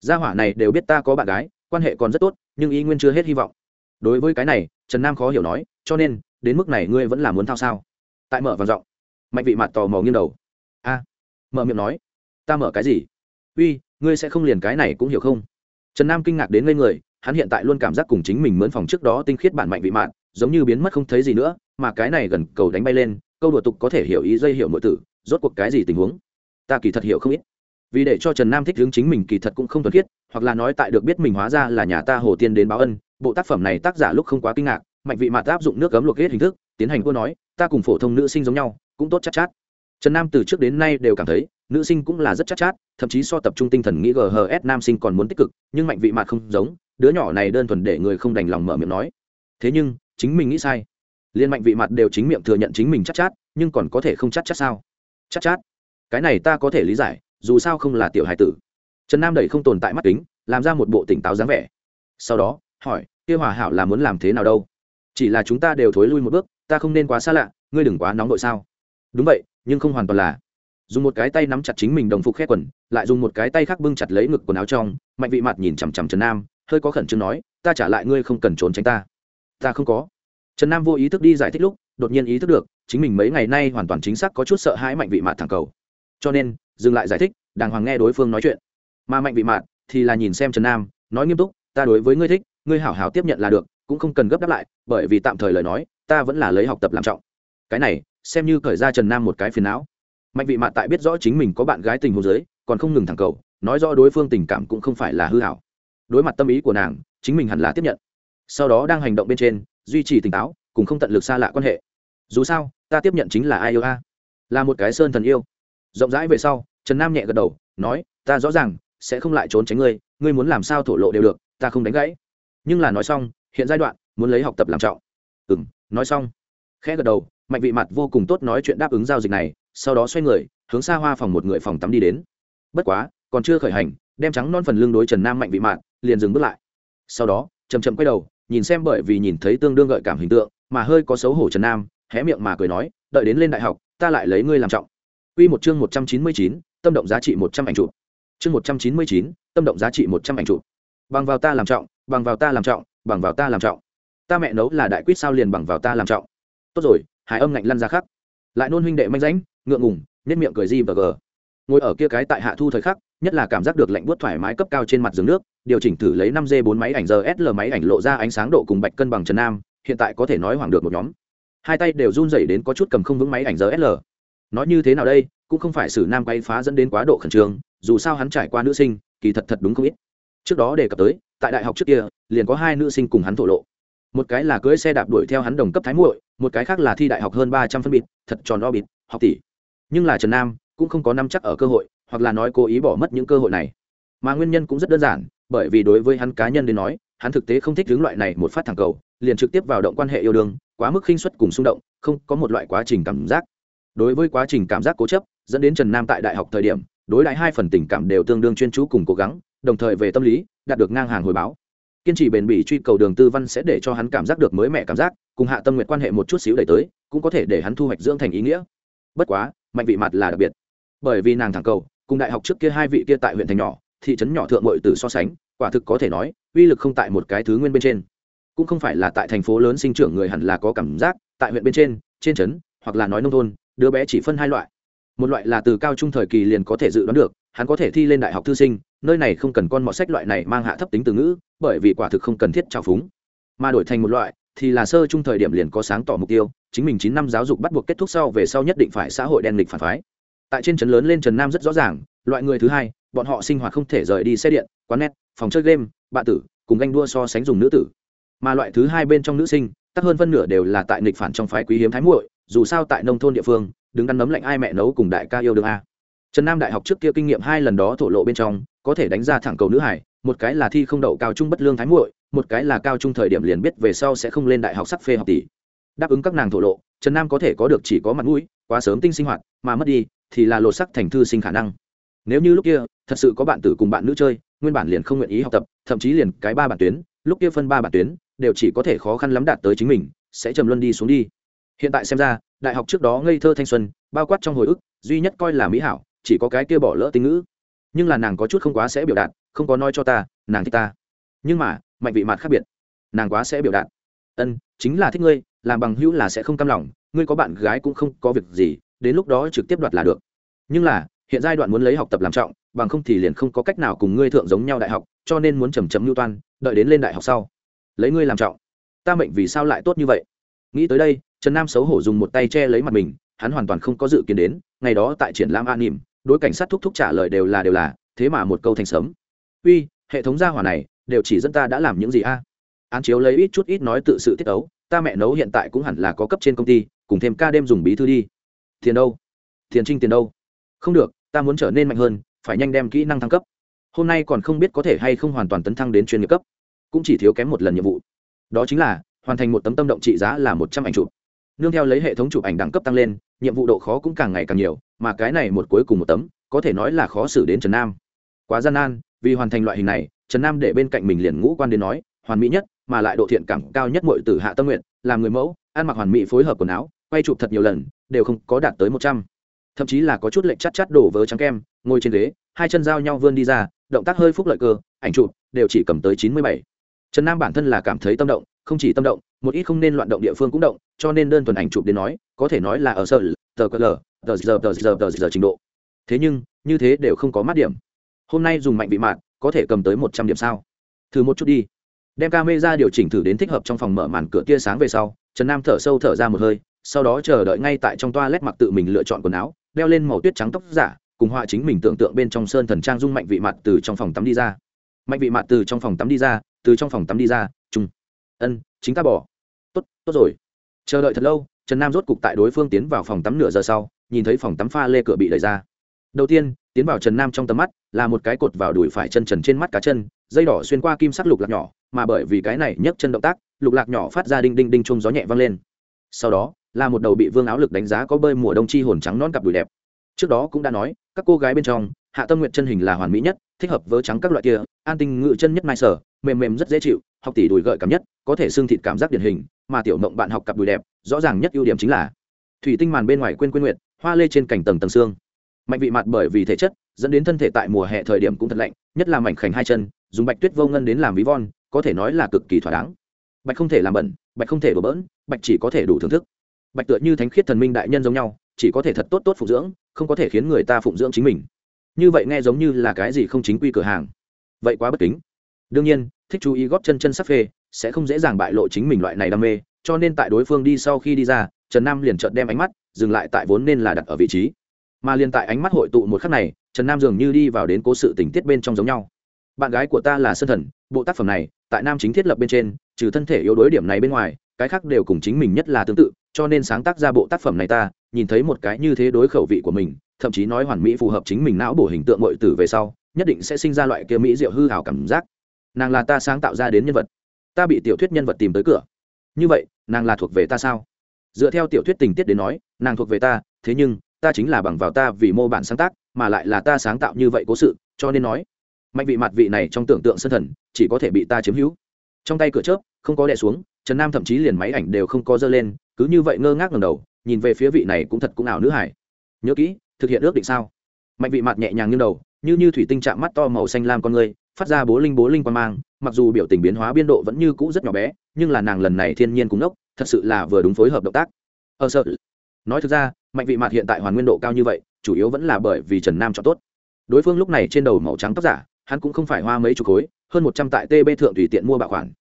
Gia hỏa này đều biết ta có bạn gái quan hệ còn rất tốt nhưng ý nguyên chưa hết hy vọng. Đối với cái này trần nam khó hiểu nói cho nên đến mức này ngươi vẫn là muốn thao sao? Tại mở vàng giọng. Mạnh vị mặt tò mò nghiêng đầu. A, mở miệng nói, ta mở cái gì? Uy, ngươi sẽ không liền cái này cũng hiểu không? Trần nam kinh ngạc đến ngây người, hắn hiện tại luôn cảm giác cùng chính mình mướn phòng trước đó tinh khiết bản mạnh vị mạn, giống như biến mất không thấy gì nữa, mà cái này gần cầu đánh bay lên, câu đùa tục có thể hiểu ý dây hiểu mọi tử, rốt cuộc cái gì tình huống? Ta kỳ thật hiểu không ít. Vì để cho trần nam thích hướng chính mình kỳ thật cũng không thuần khiết, hoặc là nói tại được biết mình hóa ra là nhà ta hồ tiên đến báo ân, bộ tác phẩm này tác giả lúc không quá kinh ngạc, mạnh vị mạt áp dụng nước cấm luộc hết hình thức tiến hành cô nói ta cùng phổ thông nữ sinh giống nhau cũng tốt chắc chát, chát. Trần nam từ trước đến nay đều cảm thấy nữ sinh cũng là rất chắc chát, chát thậm chí so tập trung tinh thần nghĩ ghs nam sinh còn muốn tích cực nhưng mạnh vị mạt không giống đứa nhỏ này đơn thuần để người không đành lòng mở miệng nói. Thế nhưng chính mình nghĩ sai. Liên mạnh vị mặt đều chính miệng thừa nhận chính mình chắc chát, chát nhưng còn có thể không chắc chát sao? Chắc chát. Cái này ta có thể lý giải dù sao không là tiểu hài tử. Trần nam đẩy không tồn tại mắt kính làm ra một bộ tỉnh táo dáng vẻ. Sau đó hỏi kia hòa hảo là muốn làm thế nào đâu? Chỉ là chúng ta đều thối lui một bước ta không nên quá xa lạ, ngươi đừng quá nóng đội sao? Đúng vậy, nhưng không hoàn toàn là. Dùng một cái tay nắm chặt chính mình đồng phục khe quần, lại dùng một cái tay khác bưng chặt lấy ngực quần áo trong, mạnh vị mặt nhìn chằm chằm trần nam, hơi có khẩn trương nói, ta trả lại ngươi không cần trốn tránh ta. Ta không có. Trần nam vô ý thức đi giải thích lúc, đột nhiên ý thức được, chính mình mấy ngày nay hoàn toàn chính xác có chút sợ hãi mạnh vị mạt thẳng cầu. Cho nên, dừng lại giải thích, đàng hoàng nghe đối phương nói chuyện. Mà mạnh vị mạt thì là nhìn xem trần nam, nói nghiêm túc, ta đối với ngươi thích, ngươi hảo hảo tiếp nhận là được, cũng không cần gấp đáp lại, bởi vì tạm thời lời nói ta vẫn là lấy học tập làm trọng. Cái này, xem như khởi ra trần nam một cái phiền não. Mạnh vị mạn tại biết rõ chính mình có bạn gái tình hồ giới còn không ngừng thẳng cầu, nói rõ đối phương tình cảm cũng không phải là hư hảo. Đối mặt tâm ý của nàng, chính mình hẳn là tiếp nhận. Sau đó đang hành động bên trên, duy trì tỉnh táo, cùng không tận lực xa lạ quan hệ. Dù sao, ta tiếp nhận chính là ai yêu a? Là một cái sơn thần yêu. Rộng rãi về sau, trần nam nhẹ gật đầu, nói, ta rõ ràng, sẽ không lại trốn tránh ngươi ngươi muốn làm sao thổ lộ đều được, ta không đánh gãy. Nhưng là nói xong, hiện giai đoạn, muốn lấy học tập làm trọng. Ừ m nói xong khẽ gật đầu mạnh vị mặt vô cùng tốt nói chuyện đáp ứng giao dịch này sau đó xoay người hướng xa hoa phòng một người phòng tắm đi đến bất quá còn chưa khởi hành đem trắng non phần lương đối trần nam mạnh vị mạn liền dừng bước lại sau đó chầm chậm quay đầu nhìn xem bởi vì nhìn thấy tương đương gợi cảm hình tượng mà hơi có xấu hổ trần nam hé miệng mà cười nói đợi đến lên đại học ta lại lấy ngươi làm trọng Quy một chương một trăm chín mươi chín, tâm động giá trị một trăm ảnh chụp. Chương một trăm chín mươi chín, tâm động giá trị một trăm ảnh chụp. Bằng vào ta làm trọng, bằng vào ta làm trọng, bằng vào ta làm trọng. Ta mẹ nấu là đại quýt sao liền bằng vào ta làm trọng. Tốt rồi, Hải Âm ngạnh lăn ra khắc. Lại nôn huynh đệ manh ránh, ngượng ngùng, nhất miệng cười gì và gờ. Ngồi ở kia cái tại hạ thu thời khắc, nhất là cảm giác được lạnh buốt thoải mái cấp cao trên mặt giường nước, điều chỉnh thử lấy năm g bốn máy ảnh giờ sl máy ảnh lộ ra ánh sáng độ cùng bạch cân bằng Trần Nam, hiện tại có thể nói hoảng được một nhóm. Hai tay đều run rẩy đến có chút cầm không vững máy ảnh giờ sl. nói như thế nào đây cũng không phải xử nam quay phá dẫn đến quá độ khẩn trương dù sao hắn trải qua nữ sinh kỳ thật thật đúng không ít trước đó đề cập tới tại đại học trước kia liền có hai nữ sinh cùng hắn thổ lộ một cái là cưới xe đạp đuổi theo hắn đồng cấp thái muội, một cái khác là thi đại học hơn ba trăm phân bịt thật tròn đo bịt, học tỷ. Nhưng là trần nam cũng không có năm chắc ở cơ hội, hoặc là nói cố ý bỏ mất những cơ hội này. Mà nguyên nhân cũng rất đơn giản, bởi vì đối với hắn cá nhân đến nói, hắn thực tế không thích hướng loại này một phát thẳng cầu, liền trực tiếp vào động quan hệ yêu đương, quá mức khinh suất cùng xung động, không có một loại quá trình cảm giác. Đối với quá trình cảm giác cố chấp, dẫn đến trần nam tại đại học thời điểm, đối đại hai phần tình cảm đều tương đương chuyên chú cùng cố gắng, đồng thời về tâm lý, đạt được ngang hàng hồi báo kiên trì bền bỉ truy cầu đường tư văn sẽ để cho hắn cảm giác được mới mẻ cảm giác, cùng hạ tâm nguyện quan hệ một chút xíu đẩy tới, cũng có thể để hắn thu hoạch dưỡng thành ý nghĩa. Bất quá, mạnh vị mặt là đặc biệt. Bởi vì nàng thẳng cầu, cùng đại học trước kia hai vị kia tại huyện thành nhỏ, thị trấn nhỏ thượng bội từ so sánh, quả thực có thể nói, uy lực không tại một cái thứ nguyên bên trên. Cũng không phải là tại thành phố lớn sinh trưởng người hẳn là có cảm giác, tại huyện bên trên trên trấn, hoặc là nói nông thôn, đứa bé chỉ phân hai loại. Một loại là từ cao trung thời kỳ liền có thể dự đoán được hắn có thể thi lên đại học thư sinh, nơi này không cần con mọt sách loại này mang hạ thấp tính từ ngữ, bởi vì quả thực không cần thiết trào phúng. Mà đổi thành một loại, thì là sơ trung thời điểm liền có sáng tỏ mục tiêu, chính mình chín năm giáo dục bắt buộc kết thúc sau về sau nhất định phải xã hội đen lịch phản phái. Tại trên trấn lớn lên trần nam rất rõ ràng, loại người thứ hai, bọn họ sinh hoạt không thể rời đi xe điện, quán net, phòng chơi game bạ tử, cùng ganh đua so sánh dùng nữ tử. Mà loại thứ hai bên trong nữ sinh, tắc hơn phân nửa đều là tại nghịch phản trong phái quý hiếm thái muội, dù sao tại nông thôn địa phương, đứng đắn nấm lạnh ai mẹ nấu cùng đại ca yêu đương a trần nam đại học trước kia kinh nghiệm hai lần đó thổ lộ bên trong, có thể đánh ra thẳng cầu nữ hải, một cái là thi không đậu cao trung bất lương thái muội, một cái là cao trung thời điểm liền biết về sau sẽ không lên đại học sắc phê học tỷ. Đáp ứng các nàng thổ lộ, trần nam có thể có được chỉ có mặt mũi, quá sớm tinh sinh hoạt, mà mất đi thì là lột sắc thành thư sinh khả năng. Nếu như lúc kia, thật sự có bạn tử cùng bạn nữ chơi, nguyên bản liền không nguyện ý học tập, thậm chí liền cái ba bản tuyến, lúc kia phân ba bản tuyến, đều chỉ có thể khó khăn lắm đạt tới chính mình, sẽ trầm luân đi xuống đi. Hiện tại xem ra, đại học trước đó ngây thơ thanh xuân, bao quát trong hồi ức, duy nhất coi là mỹ hảo chỉ có cái kia bỏ lỡ tính ngữ. Nhưng là nàng có chút không quá sẽ biểu đạt, không có nói cho ta, nàng thích ta. Nhưng mà, mạnh vị mặt khác biệt. Nàng quá sẽ biểu đạt. Ân, chính là thích ngươi, làm bằng hữu là sẽ không cam lòng, ngươi có bạn gái cũng không có việc gì, đến lúc đó trực tiếp đoạt là được. Nhưng là, hiện giai đoạn muốn lấy học tập làm trọng, bằng không thì liền không có cách nào cùng ngươi thượng giống nhau đại học, cho nên muốn chầm chấm mưu toan, đợi đến lên đại học sau. Lấy ngươi làm trọng. Ta mệnh vì sao lại tốt như vậy? Nghĩ tới đây, trần nam xấu hổ dùng một tay che lấy mặt mình, hắn hoàn toàn không có dự kiến đến, ngày đó tại triển lãm an nỉm đối cảnh sát thúc thúc trả lời đều là đều là, thế mà một câu thành sớm uy, hệ thống gia hỏa này, đều chỉ dẫn ta đã làm những gì a? Án chiếu lấy ít chút ít nói tự sự tiết ấu, ta mẹ nấu hiện tại cũng hẳn là có cấp trên công ty, cùng thêm ca đêm dùng bí thư đi. Tiền đâu? Tiền trinh tiền đâu? Không được, ta muốn trở nên mạnh hơn, phải nhanh đem kỹ năng thăng cấp. Hôm nay còn không biết có thể hay không hoàn toàn tấn thăng đến chuyên nghiệp cấp. Cũng chỉ thiếu kém một lần nhiệm vụ. Đó chính là, hoàn thành một tấm tâm động trị giá là một trăm ảnh chụp. Nương theo lấy hệ thống chụp ảnh đẳng cấp tăng lên, nhiệm vụ độ khó cũng càng ngày càng nhiều mà cái này một cuối cùng một tấm, có thể nói là khó xử đến trần nam. Quá gian nan, vì hoàn thành loại hình này, trần nam để bên cạnh mình liền ngũ quan đến nói, hoàn mỹ nhất, mà lại độ thiện cảm cao nhất mọi từ hạ tâm nguyện làm người mẫu, ăn mặc hoàn mỹ phối hợp quần áo, quay chụp thật nhiều lần, đều không có đạt tới một trăm. Thậm chí là có chút lệnh chắt chắt đổ vớ trắng kem, ngồi trên ghế, hai chân giao nhau vươn đi ra, động tác hơi phúc lợi cơ, ảnh chụp, đều chỉ cầm tới chín mươi bảy. Trần nam bản thân là cảm thấy tâm động, không chỉ tâm động, một ít không nên loạn động địa phương cũng động, cho nên đơn thuần ảnh chụp đến nói, có thể nói là ở sở tờ cờ tờ giờ tờ giờ tờ giờ trình độ. Thế nhưng, như thế đều không có mát điểm. Hôm nay dùng mạnh vị mạn có thể cầm tới một trăm điểm sao? Thử một chút đi. Đem ca mê ra điều chỉnh thử đến thích hợp trong phòng mở màn cửa tia sáng về sau, trần nam thở sâu thở ra một hơi, sau đó chờ đợi ngay tại trong toa lét mặc tự mình lựa chọn quần áo, đeo lên màu tuyết trắng tóc giả, cùng họa chính mình tưởng tượng bên trong sơn thần trang dung mạnh vị mặt từ trong phòng tắm đi ra. Mạnh vị mặt từ trong phòng tắm đi ra, từ trong phòng tắm đi ra chung ân, chính ta bỏ. Tốt tốt rồi. Chờ đợi thật lâu, trần nam rốt cục tại đối phương tiến vào phòng tắm nửa giờ sau nhìn thấy phòng tắm pha lê cửa bị đẩy ra. Đầu tiên, tiến vào trần nam trong tầm mắt, là một cái cột vào đùi phải chân trần trên mắt cá chân, dây đỏ xuyên qua kim sắc lục lạc nhỏ, mà bởi vì cái này nhấc chân động tác, lục lạc nhỏ phát ra đinh đinh đinh chung gió nhẹ vang lên. Sau đó, là một đầu bị vương áo lực đánh giá có bơi mùa đông chi hồn trắng non cặp đùi đẹp. Trước đó cũng đã nói, các cô gái bên trong, hạ tâm nguyện chân hình là hoàn mỹ nhất, thích hợp vớ trắng các loại kia, an tinh ngự chân nhất mai sở, mềm mềm rất dễ chịu, học tỷ đùi gợi cảm nhất, có thể xương thịt cảm giác điển hình, mà tiểu mộng bạn học cặp đùi đẹp, rõ ràng nhất ưu điểm chính là thủy tinh màn bên ngoài quên quên nguyệt hoa lê trên cành tầng tầng xương. Mạnh vị mặt bởi vì thể chất, dẫn đến thân thể tại mùa hè thời điểm cũng thật lạnh, nhất là mảnh khảnh hai chân, dùng bạch tuyết vô ngân đến làm ví von, có thể nói là cực kỳ thỏa đáng. Bạch không thể làm bẩn, bạch không thể đổ bỡn, bạch chỉ có thể đủ thưởng thức. Bạch tựa như thánh khiết thần minh đại nhân giống nhau, chỉ có thể thật tốt tốt phụng dưỡng, không có thể khiến người ta phụng dưỡng chính mình. Như vậy nghe giống như là cái gì không chính quy cửa hàng. Vậy quá bất kính. Đương nhiên, thích chú ý góp chân chân sắc phê, sẽ không dễ dàng bại lộ chính mình loại này đam mê, cho nên tại đối phương đi sau khi đi ra, trần nam liền chợt đem ánh mắt dừng lại tại vốn nên là đặt ở vị trí. Mà liền tại ánh mắt hội tụ một khắc này, trần nam dường như đi vào đến cố sự tình tiết bên trong giống nhau. Bạn gái của ta là sơn thần, bộ tác phẩm này, tại nam chính thiết lập bên trên, trừ thân thể yếu đối điểm này bên ngoài, cái khác đều cùng chính mình nhất là tương tự, cho nên sáng tác ra bộ tác phẩm này ta, nhìn thấy một cái như thế đối khẩu vị của mình, thậm chí nói hoàn mỹ phù hợp chính mình não bổ hình tượng mọi tử về sau, nhất định sẽ sinh ra loại kia mỹ diệu hư hào cảm giác. Nàng là ta sáng tạo ra đến nhân vật. Ta bị tiểu thuyết nhân vật tìm tới cửa. Như vậy, nàng là thuộc về ta sao? Dựa theo tiểu thuyết tình tiết đến nói, nàng thuộc về ta, thế nhưng, ta chính là bằng vào ta vì mô bản sáng tác, mà lại là ta sáng tạo như vậy cố sự, cho nên nói, mạnh vị mặt vị này trong tưởng tượng sân thần, chỉ có thể bị ta chiếm hữu. Trong tay cửa chớp, không có đè xuống, trần nam thậm chí liền máy ảnh đều không có dơ lên, cứ như vậy ngơ ngác ngầm đầu, nhìn về phía vị này cũng thật cũng ảo nữ hải nhớ kỹ, thực hiện ước định sao? Mạnh vị mặt nhẹ nhàng như đầu, như như thủy tinh chạm mắt to màu xanh lam con người, phát ra bố linh bố linh quan mang, mặc dù biểu tình biến hóa biên độ vẫn như cũ rất nhỏ bé, nhưng là nàng lần này thiên nhiên cùng ốc thật sự là vừa đúng phối hợp động tác. Ờ sợ. Nói thực ra, mạnh vị mặt hiện tại hoàn nguyên độ cao như vậy, chủ yếu vẫn là bởi vì trần nam chọn tốt. Đối phương lúc này trên đầu màu trắng tóc giả, hắn cũng không phải hoa mấy chục khối, hơn một trăm tại tb thượng tùy tiện mua bạo khoản.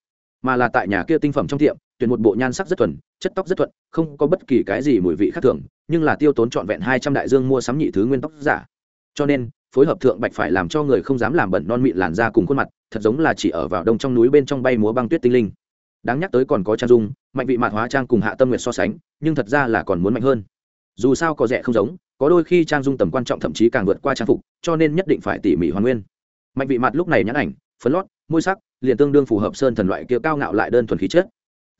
Mà là tại nhà kia tinh phẩm trong tiệm, tuyển một bộ nhan sắc rất thuần, chất tóc rất thuận, không có bất kỳ cái gì mùi vị khác thường, nhưng là tiêu tốn trọn vẹn hai trăm đại dương mua sắm nhị thứ nguyên tóc giả. Cho nên, phối hợp thượng bạch phải làm cho người không dám làm bẩn non mịn làn da cùng khuôn mặt, thật giống là chỉ ở vào đông trong núi bên trong bay múa băng tuyết tinh linh đáng nhắc tới còn có trang dung, mạnh vị mạt hóa trang cùng hạ tâm nguyệt so sánh, nhưng thật ra là còn muốn mạnh hơn. Dù sao có rẻ không giống, có đôi khi trang dung tầm quan trọng thậm chí càng vượt qua trang phục, cho nên nhất định phải tỉ mỉ hoàn nguyên. Mạnh vị mặt lúc này nhãn ảnh, phấn lót, môi sắc, liền tương đương phù hợp sơn thần loại kia cao ngạo lại đơn thuần khí chất.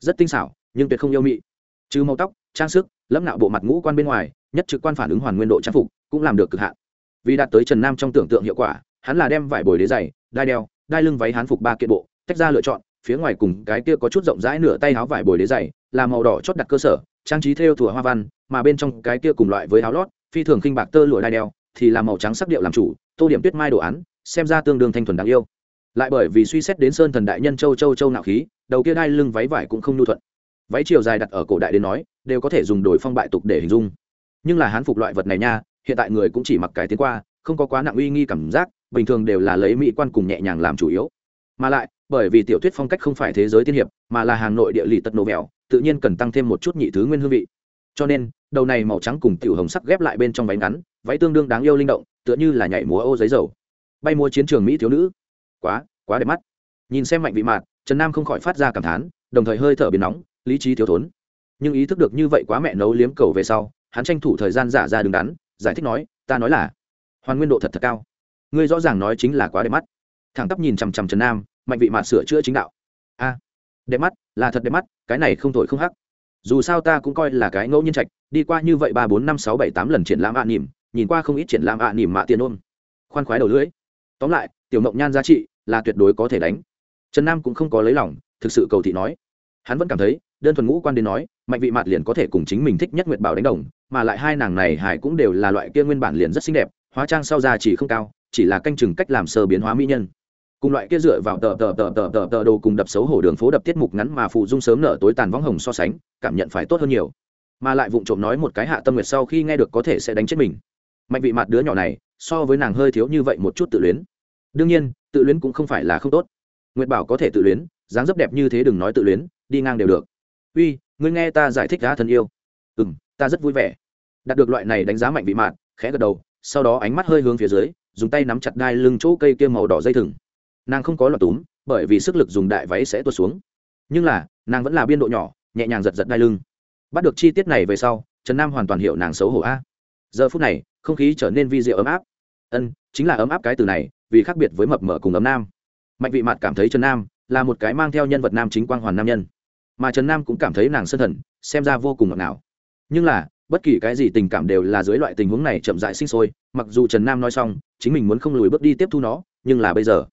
Rất tinh xảo, nhưng tuyệt không yêu mị. Trừ màu tóc, trang sức, lẫm nạo bộ mặt ngũ quan bên ngoài, nhất trực quan phản ứng hoàn nguyên độ trang phục cũng làm được cực hạn. Vì đạt tới trần nam trong tưởng tượng hiệu quả, hắn là đem vải bồi đế dày, đai đeo, đai lưng váy hán phục ba kiện bộ, tách ra lựa chọn phía ngoài cùng cái kia có chút rộng rãi nửa tay áo vải bồi đế dày, là màu đỏ chót đặt cơ sở, trang trí theo thủa hoa văn, mà bên trong cái kia cùng loại với áo lót, phi thường khinh bạc tơ lụa đai đeo, thì là màu trắng sắc điệu làm chủ, tô điểm tuyết mai đồ án, xem ra tương đương thanh thuần đáng yêu. Lại bởi vì suy xét đến sơn thần đại nhân châu châu châu nạo khí, đầu kia đai lưng váy vải cũng không nhu thuận. Váy chiều dài đặt ở cổ đại đến nói, đều có thể dùng đổi phong bại tục để hình dung. Nhưng là hán phục loại vật này nha, hiện tại người cũng chỉ mặc cái tiến qua, không có quá nặng uy nghi cảm giác, bình thường đều là lấy mỹ quan cùng nhẹ nhàng làm chủ yếu. Mà lại bởi vì tiểu thuyết phong cách không phải thế giới tiên hiệp, mà là hàng nội địa lì tật nổ mèo tự nhiên cần tăng thêm một chút nhị thứ nguyên hương vị. Cho nên, đầu này màu trắng cùng tiểu hồng sắc ghép lại bên trong váy ngắn, váy tương đương đáng yêu linh động, tựa như là nhảy múa ô giấy dầu. Bay múa chiến trường mỹ thiếu nữ. Quá quá đẹp mắt. Nhìn xem mạnh vị mạt, trần nam không khỏi phát ra cảm thán, đồng thời hơi thở biến nóng, lý trí thiếu thốn. Nhưng ý thức được như vậy quá mẹ nấu liếm cầu về sau, hắn tranh thủ thời gian giả ra đứng đắn, giải thích nói, ta nói là, hoàn nguyên độ thật thật cao. Ngươi rõ ràng nói chính là quá đẹp mắt. Thẳng tắp nhìn chằm chằm trần nam mạnh vị mạt sửa chữa chính đạo. A, đẹp mắt, là thật đẹp mắt, cái này không thổi không hắc. Dù sao ta cũng coi là cái ngẫu nhiên trạch, đi qua như vậy ba bốn năm sáu bảy tám lần triển lãm ạ à nỉm nhìn qua không ít triển lãm ạ à nỉm mạ tiền ôm. Khoan khoái đầu lưỡi. Tóm lại, tiểu mộng nhan giá trị là tuyệt đối có thể đánh. Trần nam cũng không có lấy lòng, thực sự cầu thị nói. Hắn vẫn cảm thấy, đơn thuần ngũ quan đến nói, mạnh vị mạt liền có thể cùng chính mình thích nhất nguyệt bảo đánh đồng, mà lại hai nàng này hải cũng đều là loại kia nguyên bản liền rất xinh đẹp, hóa trang sau ra chỉ không cao, chỉ là canh chừng cách làm sơ biến hóa mỹ nhân cùng loại kia dựa vào tờ tờ tờ tờ tờ tờ đồ cùng đập xấu hổ đường phố đập tiết mục ngắn mà phụ dung sớm nở tối tàn võng hồng so sánh, cảm nhận phải tốt hơn nhiều. Mà lại vụng trộm nói một cái hạ tâm nguyệt sau khi nghe được có thể sẽ đánh chết mình. Mạnh vị mặt đứa nhỏ này, so với nàng hơi thiếu như vậy một chút tự luyến. Đương nhiên, tự luyến cũng không phải là không tốt. Nguyệt bảo có thể tự luyến, dáng dấp đẹp như thế đừng nói tự luyến, đi ngang đều được. Uy, ngươi nghe ta giải thích đã thân yêu. Ừ m ta rất vui vẻ. Đạt được loại này đánh giá mạnh vị mạn, khẽ gật đầu, sau đó ánh mắt hơi hướng phía dưới, dùng tay nắm chặt đai lưng chỗ cây kia màu đỏ dây thừng nàng không có lọt túm, bởi vì sức lực dùng đại váy sẽ tuột xuống. Nhưng là, nàng vẫn là biên độ nhỏ, nhẹ nhàng giật giật đai lưng. Bắt được chi tiết này về sau, trần nam hoàn toàn hiểu nàng xấu hổ a. Giờ phút này, không khí trở nên vi diệu ấm áp. Ân, chính là ấm áp cái từ này, vì khác biệt với mập mờ cùng ấm nam. Mạnh vị mạt cảm thấy trần nam là một cái mang theo nhân vật nam chính quang hoàn nam nhân. Mà trần nam cũng cảm thấy nàng sân thần xem ra vô cùng ngọt ngào. Nhưng là, bất kỳ cái gì tình cảm đều là dưới loại tình huống này chậm dại sinh sôi, mặc dù trần nam nói xong, chính mình muốn không lùi bước đi tiếp thu nó, nhưng là bây giờ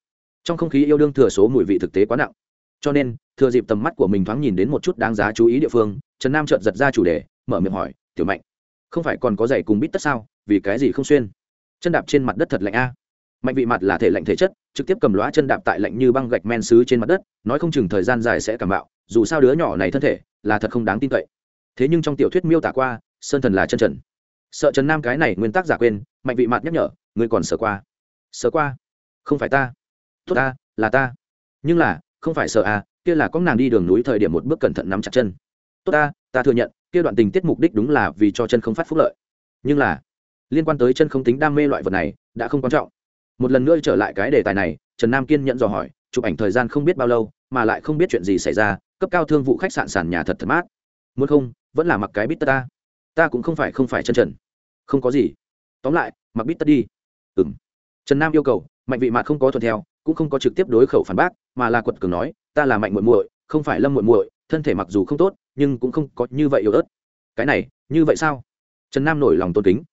trong không khí yêu đương thừa số mùi vị thực tế quá nặng. Cho nên, thừa dịp tầm mắt của mình thoáng nhìn đến một chút đáng giá chú ý địa phương, trần nam chợt giật ra chủ đề, mở miệng hỏi, tiểu mạnh, không phải còn có giày cùng bít tất sao? Vì cái gì không xuyên? Chân đạp trên mặt đất thật lạnh a. Mạnh vị mặt là thể lạnh thể chất, trực tiếp cầm lõa chân đạp tại lạnh như băng gạch men xứ trên mặt đất, nói không chừng thời gian dài sẽ cảm bạo, dù sao đứa nhỏ này thân thể là thật không đáng tin cậy. Thế nhưng trong tiểu thuyết miêu tả qua, sơn thần là chân trần. Sợ trần nam cái này nguyên tắc giả quên, mạnh vị mặt nhắc nhở, ngươi còn sợ qua? Sợ qua, không phải ta tốt ta, là ta. Nhưng là, không phải sợ à kia là có nàng đi đường núi thời điểm một bước cẩn thận nắm chặt chân. Tốt ta ta thừa nhận, kia đoạn tình tiết mục đích đúng là vì cho chân không phát phúc lợi. Nhưng là, liên quan tới chân không tính đam mê loại vật này, đã không quan trọng. Một lần nữa trở lại cái đề tài này, trần nam kiên nhận dò hỏi, chụp ảnh thời gian không biết bao lâu, mà lại không biết chuyện gì xảy ra, cấp cao thương vụ khách sạn sàn nhà thật thật mát. Muốn không, vẫn là mặc cái bít tất ta. Ta cũng không phải không phải chân trần. Không có gì. Tóm lại, mặc bít tất đi. Ừng trần nam yêu cầu, mạnh vị mạt không có thuận theo cũng không có trực tiếp đối khẩu phản bác, mà là quật cường nói, ta là mạnh muội muội, không phải lâm muội muội, thân thể mặc dù không tốt, nhưng cũng không có như vậy yếu ớt. Cái này, như vậy sao? Trần nam nổi lòng tôn kính.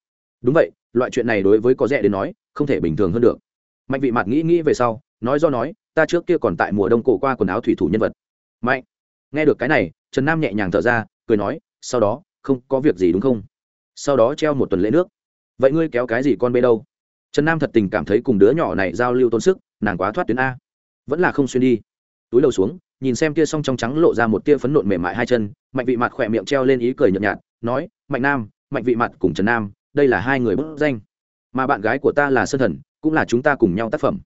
Đúng vậy, loại chuyện này đối với có rẻ đến nói, không thể bình thường hơn được. Mạnh vị mặt nghĩ nghĩ về sau, nói do nói, ta trước kia còn tại mùa đông cổ qua quần áo thủy thủ nhân vật. Mạnh. Nghe được cái này, trần nam nhẹ nhàng thở ra, cười nói, sau đó, không có việc gì đúng không? Sau đó treo một tuần lễ nước. Vậy ngươi kéo cái gì con bê đâu? Trần nam thật tình cảm thấy cùng đứa nhỏ này giao lưu tốn sức nàng quá thoát tuyến a. Vẫn là không xuyên đi. Túi đầu xuống, nhìn xem tia s trong trắng lộ ra một tia phấn nộn mềm mại hai chân, mạnh vị mặt khỏe miệng treo lên ý cười nhợt nhạt, nói, mạnh nam, mạnh vị mặt cùng trần nam, đây là hai người bức danh. Mà bạn gái của ta là sơn thần, cũng là chúng ta cùng nhau tác phẩm.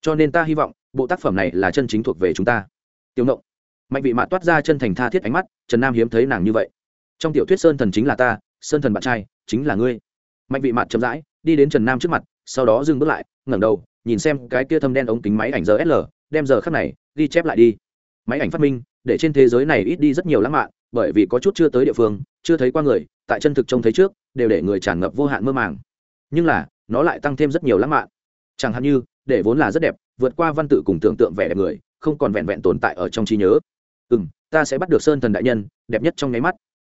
Cho nên ta hy vọng, bộ tác phẩm này là chân chính thuộc về chúng ta. Tiểu nộng mạnh vị mạ toát ra chân thành tha thiết ánh mắt, trần nam hiếm thấy nàng như vậy. Trong tiểu thuyết sơn thần chính là ta, sơn thần bạn trai, chính là ngươi. Mạnh vị mạ chậm rãi, đi đến trần nam trước mặt, sau đó dừng bước lại, ngẩng đầu nhìn xem cái kia thâm đen ống kính máy ảnh giờ sl đem giờ khắc này ghi chép lại đi. Máy ảnh phát minh, để trên thế giới này ít đi rất nhiều lãng mạn, bởi vì có chút chưa tới địa phương, chưa thấy qua người, tại chân thực trông thấy trước, đều để người tràn ngập vô hạn mơ màng. Nhưng là, nó lại tăng thêm rất nhiều lãng mạn. Chẳng hạn như, để vốn là rất đẹp, vượt qua văn tự cùng tưởng tượng vẻ đẹp người, không còn vẹn vẹn tồn tại ở trong trí nhớ. Ừ m ta sẽ bắt được sơn thần đại nhân, đẹp nhất trong nháy mắt.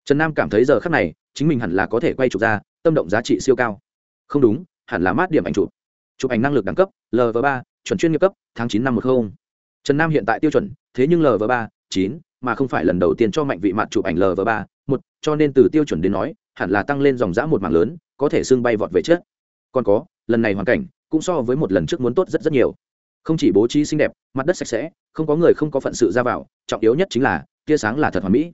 Trần nam cảm thấy giờ khắc này, chính mình hẳn là có thể quay chụp ra, tâm động giá trị siêu cao. Không đúng, hẳn là mát điểm ảnh chụp chụp ảnh năng lực đẳng cấp lv ba, chuẩn chuyên nghiệp cấp, tháng chín năm một không. Trần nam hiện tại tiêu chuẩn, thế nhưng lv ba, chín, mà không phải lần đầu tiên cho mạnh vị mặt chụp ảnh lv ba, một, cho nên từ tiêu chuẩn đến nói, hẳn là tăng lên dòng giã một mảng lớn, có thể xương bay vọt về chết còn có, lần này hoàn cảnh cũng so với một lần trước muốn tốt rất rất nhiều. Không chỉ bố trí xinh đẹp, mặt đất sạch sẽ, không có người không có phận sự ra vào, trọng yếu nhất chính là, tia sáng là thật hoàn mỹ.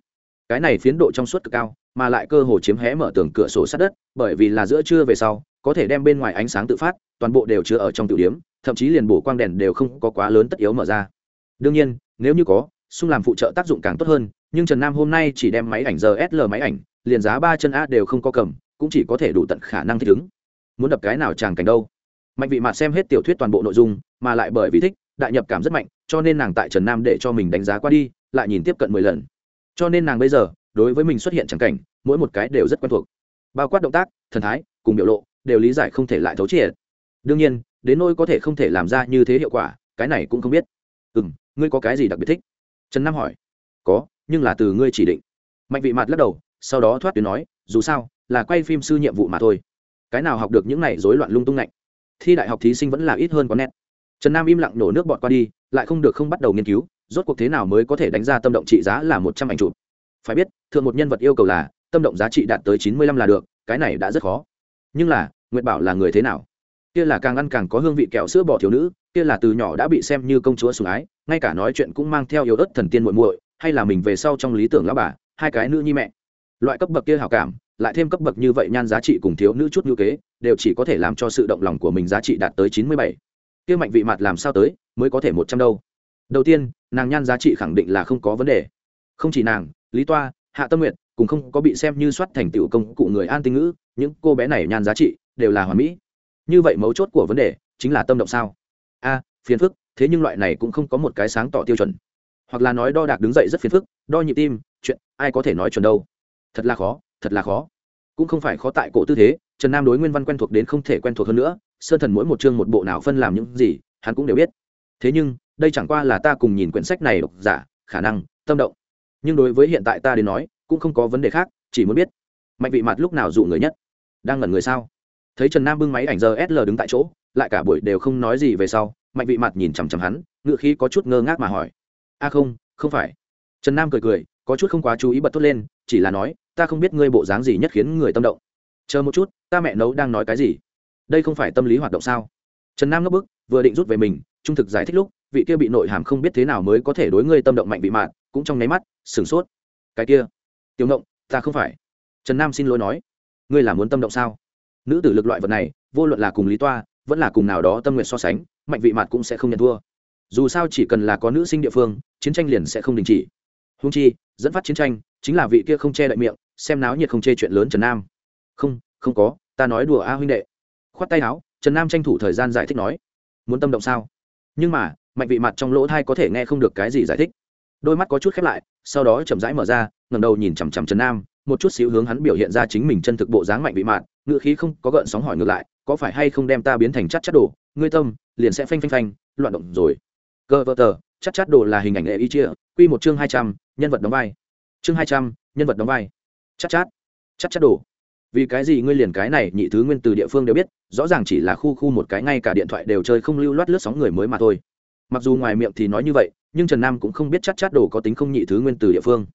Cái này phiến độ trong suốt cực cao, mà lại cơ hồ chiếm hé mở tường cửa sổ sát đất, bởi vì là giữa trưa về sau có thể đem bên ngoài ánh sáng tự phát, toàn bộ đều chứa ở trong tiểu điểm thậm chí liền bổ quang đèn đều không có quá lớn tất yếu mở ra. Đương nhiên, nếu như có xung làm phụ trợ tác dụng càng tốt hơn, nhưng trần nam hôm nay chỉ đem máy ảnh rsl máy ảnh, liền giá ba chân a đều không có cầm, cũng chỉ có thể đủ tận khả năng thích ứng. Muốn đập cái nào chàng cảnh đâu. Mạnh vị mạt xem hết tiểu thuyết toàn bộ nội dung, mà lại bởi vì thích, đại nhập cảm rất mạnh, cho nên nàng tại trần nam để cho mình đánh giá qua đi, lại nhìn tiếp cận mười lần. Cho nên nàng bây giờ, đối với mình xuất hiện chẳng cảnh, mỗi một cái đều rất quen thuộc. Bao quát động tác, thần thái, cùng biểu lộ đều lý giải không thể lại thấu triệt. Đương nhiên, đến nỗi có thể không thể làm ra như thế hiệu quả, cái này cũng không biết. Ừ m ngươi có cái gì đặc biệt thích? Trần nam hỏi. Có, nhưng là từ ngươi chỉ định. Mạnh vị mặt lắc đầu, sau đó thoát tuyến nói, dù sao, là quay phim sư nhiệm vụ mà thôi. Cái nào học được những này rối loạn lung tung lạnh thi đại học thí sinh vẫn là ít hơn có nét. Trần nam im lặng nổ nước bọt qua đi, lại không được không bắt đầu nghiên cứu, rốt cuộc thế nào mới có thể đánh ra tâm động trị giá là một trăm ảnh chụp? Phải biết thường một nhân vật yêu cầu là, tâm động giá trị đạt tới chín mươi lăm là được, cái này đã rất khó nhưng là, nguyệt bảo là người thế nào? Kia là càng ăn càng có hương vị kẹo sữa bỏ thiếu nữ, kia là từ nhỏ đã bị xem như công chúa sủng ái, ngay cả nói chuyện cũng mang theo yếu ớt thần tiên muội muội, hay là mình về sau trong lý tưởng lão bà, hai cái nữ nhi mẹ. Loại cấp bậc kia hảo cảm, lại thêm cấp bậc như vậy nhan giá trị cùng thiếu nữ chút ngữ kế, đều chỉ có thể làm cho sự động lòng của mình giá trị đạt tới chín mươi bảy. Kia mạnh vị mặt làm sao tới, mới có thể một trăm đâu. Đầu tiên, nàng nhan giá trị khẳng định là không có vấn đề. Không chỉ nàng, lý toa, hạ tâm nguyện cũng không có bị xem như soát thành tựu công cụ người an tinh ngữ những cô bé này nhan giá trị đều là hoàn mỹ. Như vậy mấu chốt của vấn đề chính là tâm động sao? A, phiền phức, thế nhưng loại này cũng không có một cái sáng tỏ tiêu chuẩn. Hoặc là nói đo đạc đứng dậy rất phiền phức, đo nhịp tim, chuyện ai có thể nói chuẩn đâu? Thật là khó, thật là khó. Cũng không phải khó tại cổ tư thế, trần nam đối nguyên văn quen thuộc đến không thể quen thuộc hơn nữa, sơn thần mỗi một chương một bộ nào phân làm những gì, hắn cũng đều biết. Thế nhưng, đây chẳng qua là ta cùng nhìn quyển sách này độc giả, khả năng, tâm động. Nhưng đối với hiện tại ta đến nói, cũng không có vấn đề khác, chỉ muốn biết, mạnh vị mặt lúc nào dụ người nhất? Đang ngẩn người sao? Thấy trần nam bưng máy ảnh giờ sl đứng tại chỗ, lại cả buổi đều không nói gì về sau, mạnh vị mặt nhìn chằm chằm hắn ngựa khí có chút ngơ ngác mà hỏi. A không không phải. Trần nam cười cười, có chút không quá chú ý bật thốt lên, chỉ là nói, ta không biết ngươi bộ dáng gì nhất khiến người tâm động. Chờ một chút, ta mẹ nấu đang nói cái gì? Đây không phải tâm lý hoạt động sao? Trần nam ngấp bức, vừa định rút về mình, trung thực giải thích lúc, vị kia bị nội hàm không biết thế nào mới có thể đối ngươi tâm động mạnh vị mạn cũng trong nháy mắt, sửng sốt. Cái kia, tiểu ngộng, ta không phải. Trần nam xin lỗi nói ngươi là muốn tâm động sao? Nữ tử lực loại vật này, vô luận là cùng lý toa, vẫn là cùng nào đó tâm nguyện so sánh, mạnh vị mặt cũng sẽ không nhận thua. Dù sao chỉ cần là có nữ sinh địa phương, chiến tranh liền sẽ không đình chỉ. Húng chi, dẫn phát chiến tranh, chính là vị kia không che đậy miệng, xem náo nhiệt không chê chuyện lớn trần nam. Không không có, ta nói đùa a huynh đệ. Khoát tay áo, trần nam tranh thủ thời gian giải thích nói. Muốn tâm động sao? Nhưng mà, mạnh vị mặt trong lỗ thai có thể nghe không được cái gì giải thích. Đôi mắt có chút khép lại, sau đó chậm rãi mở ra ngầm đầu nhìn chằm chằm trần nam một chút xíu hướng hắn biểu hiện ra chính mình chân thực bộ dáng mạnh bị mạn ngựa khí không có gợn sóng hỏi ngược lại, có phải hay không đem ta biến thành chắc chắc đồ, ngươi tâm, liền sẽ phanh phanh phanh, loạn động rồi. Cơ vơ tờ, chắc chắc đồ là hình ảnh nghệ y chia, quy một chương hai trăm, nhân vật đóng vai. Chương hai trăm, nhân vật đóng vai. Chắc chắc chắc chắc đồ. Vì cái gì ngươi liền cái này, nhị thứ nguyên từ địa phương đều biết, rõ ràng chỉ là khu khu một cái ngay cả điện thoại đều chơi không lưu loát lướt sóng người mới mà thôi. Mặc dù ngoài miệng thì nói như vậy, nhưng trần nam cũng không biết chắc chắc đồ có tính không nhị thứ nguyên từ địa phương.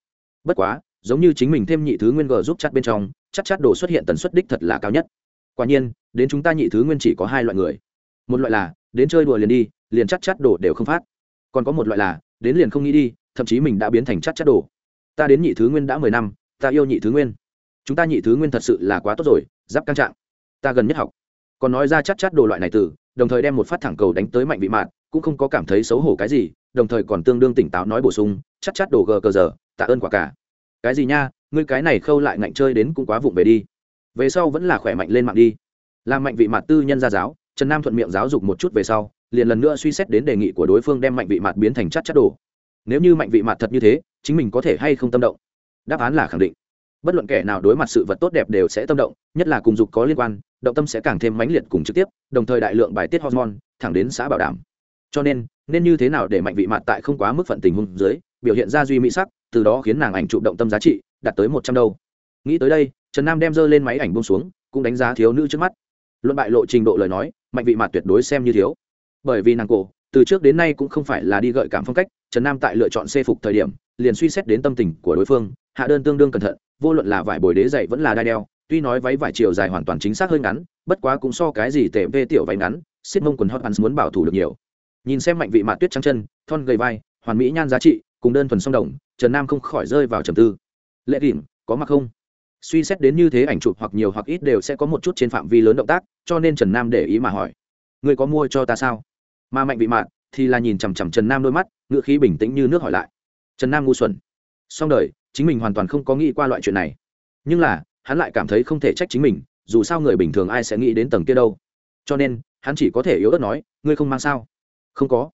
Bất quá giống như chính mình thêm nhị thứ nguyên g giúp chặt bên trong chắc chắc đồ xuất hiện tần suất đích thật là cao nhất. Quả nhiên, đến chúng ta nhị thứ nguyên chỉ có hai loại người. Một loại là, đến chơi đùa liền đi, liền chắc chắc đồ đều không phát. Còn có một loại là, đến liền không nghĩ đi, thậm chí mình đã biến thành chắc chắc đồ. Ta đến nhị thứ nguyên đã mười năm, ta yêu nhị thứ nguyên. Chúng ta nhị thứ nguyên thật sự là quá tốt rồi, giáp căng trạng. Ta gần nhất học. Còn nói ra chắc chắc đồ loại này từ, đồng thời đem một phát thẳng cầu đánh tới mạnh vị mạn, cũng không có cảm thấy xấu hổ cái gì, đồng thời còn tương đương tỉnh táo nói bổ sung chắc chắc đồ gờ cờ giờ, tạ ơn quả cả cái gì nha, ngươi cái này khâu lại ngạnh chơi đến cũng quá vụng về đi. Về sau vẫn là khỏe mạnh lên mạng đi. Làm mạnh vị mặt tư nhân gia giáo, trần nam thuận miệng giáo dục một chút về sau, liền lần nữa suy xét đến đề nghị của đối phương đem mạnh vị mặt biến thành chắc chắc đồ. Nếu như mạnh vị mặt thật như thế, chính mình có thể hay không tâm động? Đáp án là khẳng định. Bất luận kẻ nào đối mặt sự vật tốt đẹp đều sẽ tâm động, nhất là cùng dục có liên quan, động tâm sẽ càng thêm mãnh liệt cùng trực tiếp, đồng thời đại lượng bài tiết hormone, thẳng đến xã bảo đảm. Cho nên nên như thế nào để mạnh vị mặt tại không quá mức phận tình huống dưới, biểu hiện ra duy mỹ sắc từ đó khiến nàng ảnh chụp động tâm giá trị đạt tới một trăm đâu. Nghĩ tới đây, trần nam đem dơ lên máy ảnh bông xuống, cũng đánh giá thiếu nữ trước mắt. Luận bại lộ trình độ lời nói, mạnh vị mặt tuyệt đối xem như thiếu. Bởi vì nàng cổ, từ trước đến nay cũng không phải là đi gợi cảm phong cách, trần nam tại lựa chọn xê phục thời điểm, liền suy xét đến tâm tình của đối phương, hạ đơn tương đương cẩn thận, vô luận là vải bồi đế dày vẫn là đai đeo, tuy nói váy vải chiều dài hoàn toàn chính xác hơi ngắn, bất quá cũng so cái gì tệ vê tiểu váy ngắn, xiết mông quần hot hắn muốn bảo thủ được nhiều. Nhìn xem mạnh vị mạt tuyết trắng chân, thon gầy vai, hoàn mỹ nhan giá trị cùng đơn thuần song đồng, trần nam không khỏi rơi vào trầm tư. Lệ điểm có mặc không? Suy xét đến như thế ảnh chụp hoặc nhiều hoặc ít đều sẽ có một chút trên phạm vi lớn động tác, cho nên trần nam để ý mà hỏi. Người có mua cho ta sao? Mà mạnh vị mạn thì là nhìn chằm chằm trần nam đôi mắt ngựa khí bình tĩnh như nước hỏi lại. Trần nam ngu xuẩn. Xong đời, chính mình hoàn toàn không có nghĩ qua loại chuyện này. Nhưng là, hắn lại cảm thấy không thể trách chính mình, dù sao người bình thường ai sẽ nghĩ đến tầng kia đâu. Cho nên, hắn chỉ có thể yếu ớt nói, ngươi không mang sao? Không có.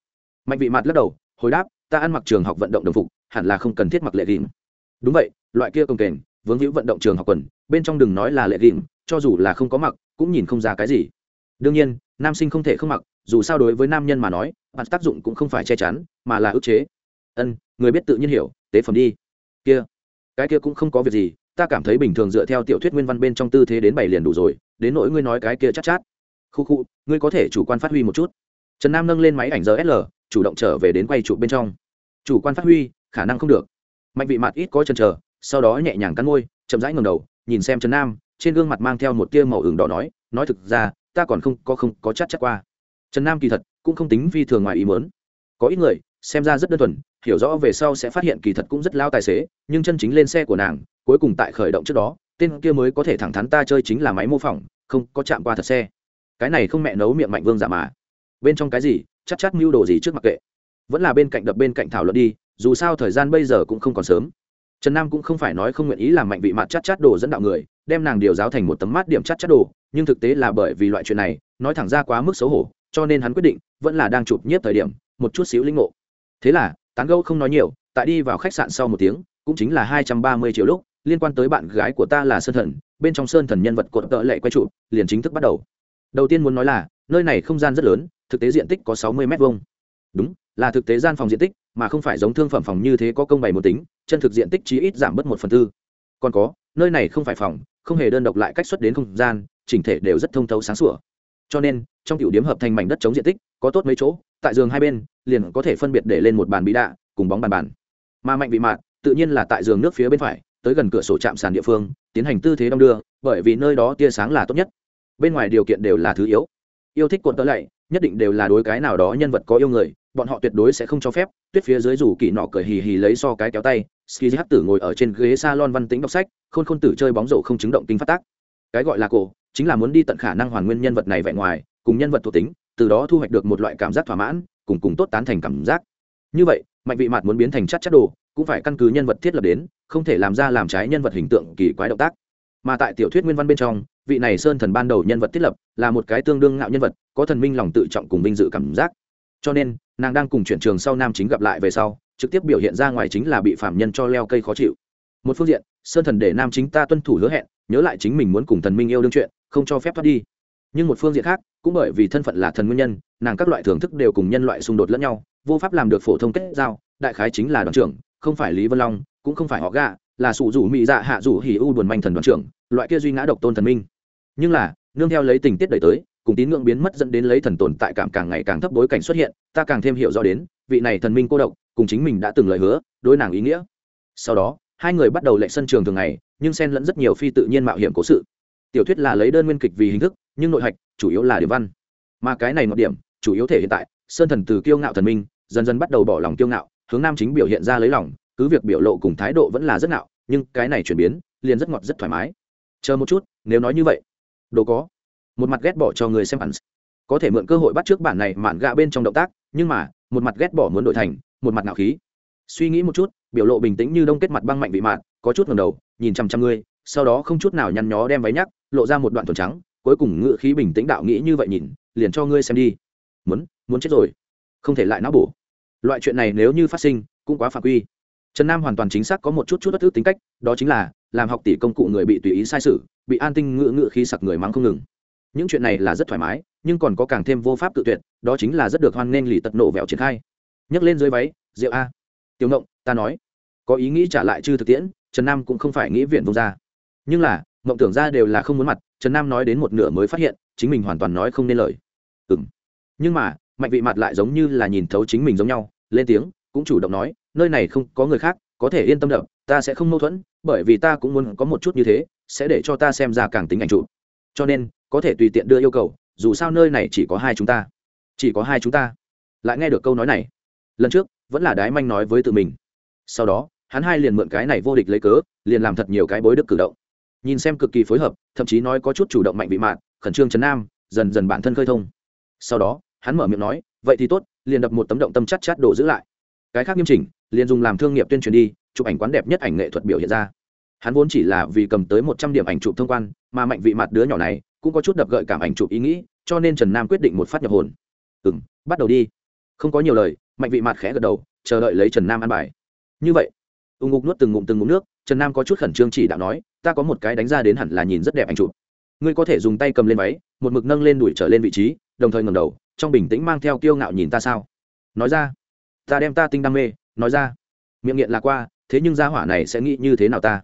Mạnh vị mặt lắc đầu, hồi đáp ta ăn mặc trường học vận động đồng phục hẳn là không cần thiết mặc lệ ghìm đúng vậy loại kia công kềnh vướng hữu vận động trường học quần bên trong đừng nói là lệ ghìm cho dù là không có mặc cũng nhìn không ra cái gì. Đương nhiên nam sinh không thể không mặc dù sao đối với nam nhân mà nói mặt tác dụng cũng không phải che chắn mà là ức chế. Ân người biết tự nhiên hiểu tế phẩm đi. Kia cái kia cũng không có việc gì ta cảm thấy bình thường dựa theo tiểu thuyết nguyên văn bên trong tư thế đến bảy liền đủ rồi đến nỗi ngươi nói cái kia chắc chát, chát. Khu khu ngươi có thể chủ quan phát huy một chút. Trần nam nâng lên máy ảnh rsl chủ động trở về đến quay trụ bên trong. Chủ quan phát huy, khả năng không được. Mạnh vị mặt ít có chần chờ, sau đó nhẹ nhàng cắn môi, chậm rãi ngầm đầu, nhìn xem trần nam, trên gương mặt mang theo một tia màu ửng đỏ nói nói thực ra, ta còn không có không có chắc chắc qua. Trần nam kỳ thật cũng không tính phi thường ngoài ý mớn có ít người, xem ra rất đơn thuần, hiểu rõ về sau sẽ phát hiện kỳ thật cũng rất lao tài xế, nhưng chân chính lên xe của nàng, cuối cùng tại khởi động trước đó, tên kia mới có thể thẳng thắn ta chơi chính là máy mô phỏng, không có chạm qua thật xe. Cái này không mẹ nấu miệng mạnh vương giả mà. Bên trong cái gì chắc chắc mưu đồ gì trước mặc kệ. Vẫn là bên cạnh đập bên cạnh thảo luận đi, dù sao thời gian bây giờ cũng không còn sớm. Trần nam cũng không phải nói không nguyện ý làm mạnh vị mặt chắc chắc đồ dẫn đạo người, đem nàng điều giáo thành một tấm mát điểm chắc chắc đồ, nhưng thực tế là bởi vì loại chuyện này, nói thẳng ra quá mức xấu hổ, cho nên hắn quyết định, vẫn là đang chụp nhiếp thời điểm, một chút xíu linh ngộ. Thế là, tán gâu không nói nhiều, tại đi vào khách sạn sau một tiếng, cũng chính là hai trăm ba mươi triệu lúc, liên quan tới bạn gái của ta là sơn thần, bên trong sơn thần nhân vật cột tợ lệ quay trụ liền chính thức bắt đầu. Đầu tiên muốn nói là, nơi này không gian rất lớn thực tế diện tích có sáu mươi m hai đúng, là thực tế gian phòng diện tích, mà không phải giống thương phẩm phòng như thế có công bày một tính, chân thực diện tích chí ít giảm bớt một phần tư. Còn có, nơi này không phải phòng, không hề đơn độc lại cách xuất đến không gian, chỉnh thể đều rất thông thấu sáng sủa. Cho nên, trong tiểu điểm hợp thành mảnh đất chống diện tích, có tốt mấy chỗ, tại giường hai bên, liền có thể phân biệt để lên một bàn bí đạ, cùng bóng bàn bàn. Mà mạnh vị mạn, tự nhiên là tại giường nước phía bên phải, tới gần cửa sổ chạm sàn địa phương, tiến hành tư thế đong đưa, bởi vì nơi đó tia sáng là tốt nhất. Bên ngoài điều kiện đều là thứ yếu. Yêu thích cuộn tớ lạy nhất định đều là đối cái nào đó nhân vật có yêu người, bọn họ tuyệt đối sẽ không cho phép. Tuyết phía dưới rủ kỳ nọ cười hì hì lấy so cái kéo tay ski hát tử ngồi ở trên ghế s a lon văn tính đọc sách, khôn khôn tử chơi bóng rổ không chứng động kinh phát tác. Cái gọi là cổ, chính là muốn đi tận khả năng hoàn nguyên nhân vật này vẹn ngoài, cùng nhân vật thuộc tính, từ đó thu hoạch được một loại cảm giác thỏa mãn, cùng cùng tốt tán thành cảm giác. Như vậy, mạnh vị mặt muốn biến thành chắc chắc đồ, cũng phải căn cứ nhân vật thiết lập đến, không thể làm ra làm trái nhân vật hình tượng kỳ quái động tác. Mà tại tiểu thuyết nguyên văn bên trong vị này sơn thần ban đầu nhân vật thiết lập là một cái tương đương ngạo nhân vật, có thần minh lòng tự trọng cùng vinh dự cảm giác. Cho nên, nàng đang cùng chuyển trường sau nam chính gặp lại về sau, trực tiếp biểu hiện ra ngoài chính là bị phạm nhân cho leo cây khó chịu. Một phương diện, sơn thần để nam chính ta tuân thủ hứa hẹn, nhớ lại chính mình muốn cùng thần minh yêu đương chuyện, không cho phép thoát đi. Nhưng một phương diện khác, cũng bởi vì thân phận là thần nguyên nhân, nàng các loại thưởng thức đều cùng nhân loại xung đột lẫn nhau, vô pháp làm được phổ thông kết giao, đại khái chính là đoàn trưởng, không phải lý vân long, cũng không phải họ gạ là sụ rủ mỹ dạ hạ rủ hỉ u buồn manh thần đoàn trưởng, loại kia duy ngã độc tôn thần minh nhưng là, nương theo lấy tình tiết đẩy tới, cùng tín ngưỡng biến mất dẫn đến lấy thần tồn tại cảm càng ngày càng thấp bối cảnh xuất hiện, ta càng thêm hiểu rõ đến, vị này thần minh cô độc, cùng chính mình đã từng lời hứa, đối nàng ý nghĩa. Sau đó, hai người bắt đầu lệ sân trường thường ngày, nhưng xen lẫn rất nhiều phi tự nhiên mạo hiểm cố sự. Tiểu thuyết là lấy đơn nguyên kịch vì hình thức, nhưng nội hạch, chủ yếu là điểm văn. Mà cái này một điểm, chủ yếu thể hiện tại, sơn thần từ kiêu ngạo thần minh, dần dần bắt đầu bỏ lòng kiêu ngạo, hướng nam chính biểu hiện ra lấy lòng, cứ việc biểu lộ cùng thái độ vẫn là rất ngạo, nhưng cái này chuyển biến, liền rất ngọt, rất thoải mái. Chờ một chút, nếu nói như vậy đồ có. Một mặt ghét bỏ cho người xem ẩn có thể mượn cơ hội bắt trước bản này mạn gạ bên trong động tác, nhưng mà, một mặt ghét bỏ muốn đổi thành, một mặt ngạo khí. Suy nghĩ một chút, biểu lộ bình tĩnh như đông kết mặt băng mạnh bị mạn, có chút ngầm đầu, nhìn chăm chăm ngươi, sau đó không chút nào nhăn nhó đem váy nhắc, lộ ra một đoạn thuần trắng, cuối cùng ngự khí bình tĩnh đạo nghĩ như vậy nhìn, liền cho ngươi xem đi. Muốn muốn chết rồi. Không thể lại não bổ. Loại chuyện này nếu như phát sinh, cũng quá phạm quy. Trần nam hoàn toàn chính xác có một chút chút bất thức tính cách, đó chính là, làm học tỷ công cụ người bị tùy ý sai sự bị an tinh ngự ngự khí sặc người mắng không ngừng. Những chuyện này là rất thoải mái, nhưng còn có càng thêm vô pháp tự tuyệt, đó chính là rất được hoan nghênh lì tật nổ vẹo triển khai. Nhấc lên dưới váy rượu a. Tiểu ngộng, ta nói. Có ý nghĩ trả lại chư thực tiễn, trần nam cũng không phải nghĩ viện vông ra nhưng là, ngộng tưởng ra đều là không muốn mặt, trần nam nói đến một nửa mới phát hiện, chính mình hoàn toàn nói không nên lời. Ừ m nhưng mà, mạnh vị mặt lại giống như là nhìn thấu chính mình giống nhau, lên tiếng, cũng chủ động nói, nơi này không có người khác, có thể yên tâm đậm ta sẽ không mâu thuẫn, bởi vì ta cũng muốn có một chút như thế sẽ để cho ta xem ra càng tính ảnh trụ cho nên, có thể tùy tiện đưa yêu cầu, dù sao nơi này chỉ có hai chúng ta. Chỉ có hai chúng ta. Lại nghe được câu nói này. Lần trước, vẫn là đái manh nói với tự mình. Sau đó, hắn hai liền mượn cái này vô địch lấy cớ, liền làm thật nhiều cái bối đức cử động. Nhìn xem cực kỳ phối hợp, thậm chí nói có chút chủ động mạnh bị mạn, khẩn trương chấn nam, dần dần bản thân khơi thông. Sau đó, hắn mở miệng nói, vậy thì tốt, liền đập một tấm động tâm chắt chắt đổ giữ lại. Cái khác nghiêm chỉnh, liền dùng làm thương nghiệp tuyên truyền đi, chụp ảnh quán đẹp nhất ảnh nghệ thuật biểu hiện ra hắn vốn chỉ là vì cầm tới một trăm điểm ảnh chụp thông quan, mà mạnh vị mặt đứa nhỏ này cũng có chút đập gợi cảm ảnh chụp ý nghĩ, cho nên trần nam quyết định một phát nhập hồn. Ừ m bắt đầu đi. Không có nhiều lời, mạnh vị mặt khẽ gật đầu, chờ đợi lấy trần nam ăn bài. Như vậy ưng ngục nuốt từng ngụm từng ngụm nước, trần nam có chút khẩn trương chỉ đạo nói, ta có một cái đánh ra đến hẳn là nhìn rất đẹp ảnh chụp. Ngươi có thể dùng tay cầm lên váy, một mực nâng lên đuổi trở lên vị trí, đồng thời ngầm đầu, trong bình tĩnh mang theo kiêu ngạo nhìn ta sao? Nói ra, ta đem ta tinh đam mê, nói ra. Miệng nghiện là qua, thế nhưng gia hỏa này sẽ nghĩ như thế nào ta?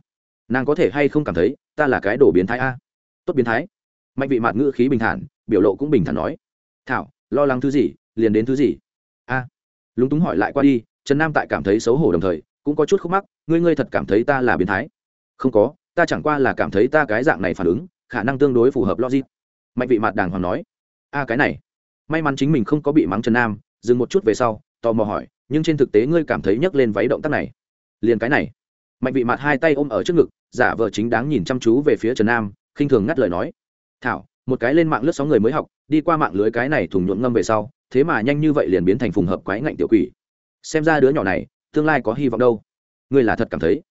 Nàng có thể hay không cảm thấy ta là cái đồ biến thái a? Tốt biến thái. Mạnh vị mạt ngữ khí bình thản, biểu lộ cũng bình thản nói. Thảo, lo lắng thứ gì, liền đến thứ gì? A. Lúng túng hỏi lại qua đi, trần nam tại cảm thấy xấu hổ đồng thời, cũng có chút khúc mắc, ngươi ngươi thật cảm thấy ta là biến thái? Không có, ta chẳng qua là cảm thấy ta cái dạng này phản ứng, khả năng tương đối phù hợp logic. Mạnh vị mặt đàng hoàng nói. A, cái này. May mắn chính mình không có bị mắng trần nam, dừng một chút về sau, tò mò hỏi, nhưng trên thực tế ngươi cảm thấy nhấc lên váy động tác này, liền cái này mạnh vị mặt hai tay ôm ở trước ngực, giả vờ chính đáng nhìn chăm chú về phía trần nam, khinh thường ngắt lời nói, thảo, một cái lên mạng lướt sáu người mới học, đi qua mạng lưới cái này thùng nhuộm ngâm về sau, thế mà nhanh như vậy liền biến thành phùng hợp quái ngạnh tiểu quỷ. Xem ra đứa nhỏ này, tương lai có hy vọng đâu. Ngươi là thật cảm thấy,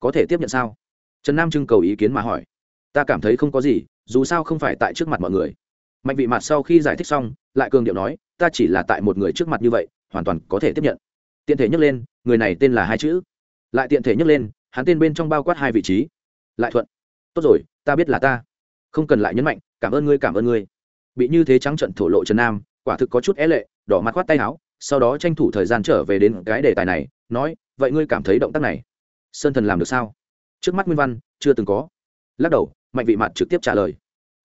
có thể tiếp nhận sao? Trần nam trưng cầu ý kiến mà hỏi. Ta cảm thấy không có gì, dù sao không phải tại trước mặt mọi người. Mạnh vị mặt sau khi giải thích xong, lại cường điệu nói, ta chỉ là tại một người trước mặt như vậy, hoàn toàn có thể tiếp nhận. Tiện thể nhắc lên, người này tên là hai chữ lại tiện thể nhấc lên, hắn tên bên trong bao quát hai vị trí. Lại thuận. Tốt rồi, ta biết là ta. Không cần lại nhấn mạnh, cảm ơn ngươi, cảm ơn ngươi. Bị như thế trắng trận thổ lộ trần nam, quả thực có chút é lệ, đỏ mặt khoát tay áo, sau đó tranh thủ thời gian trở về đến cái đề tài này, nói, vậy ngươi cảm thấy động tác này, sơn thần làm được sao? Trước mắt nguyên văn, chưa từng có. Lắc đầu, mạnh vị mặt trực tiếp trả lời.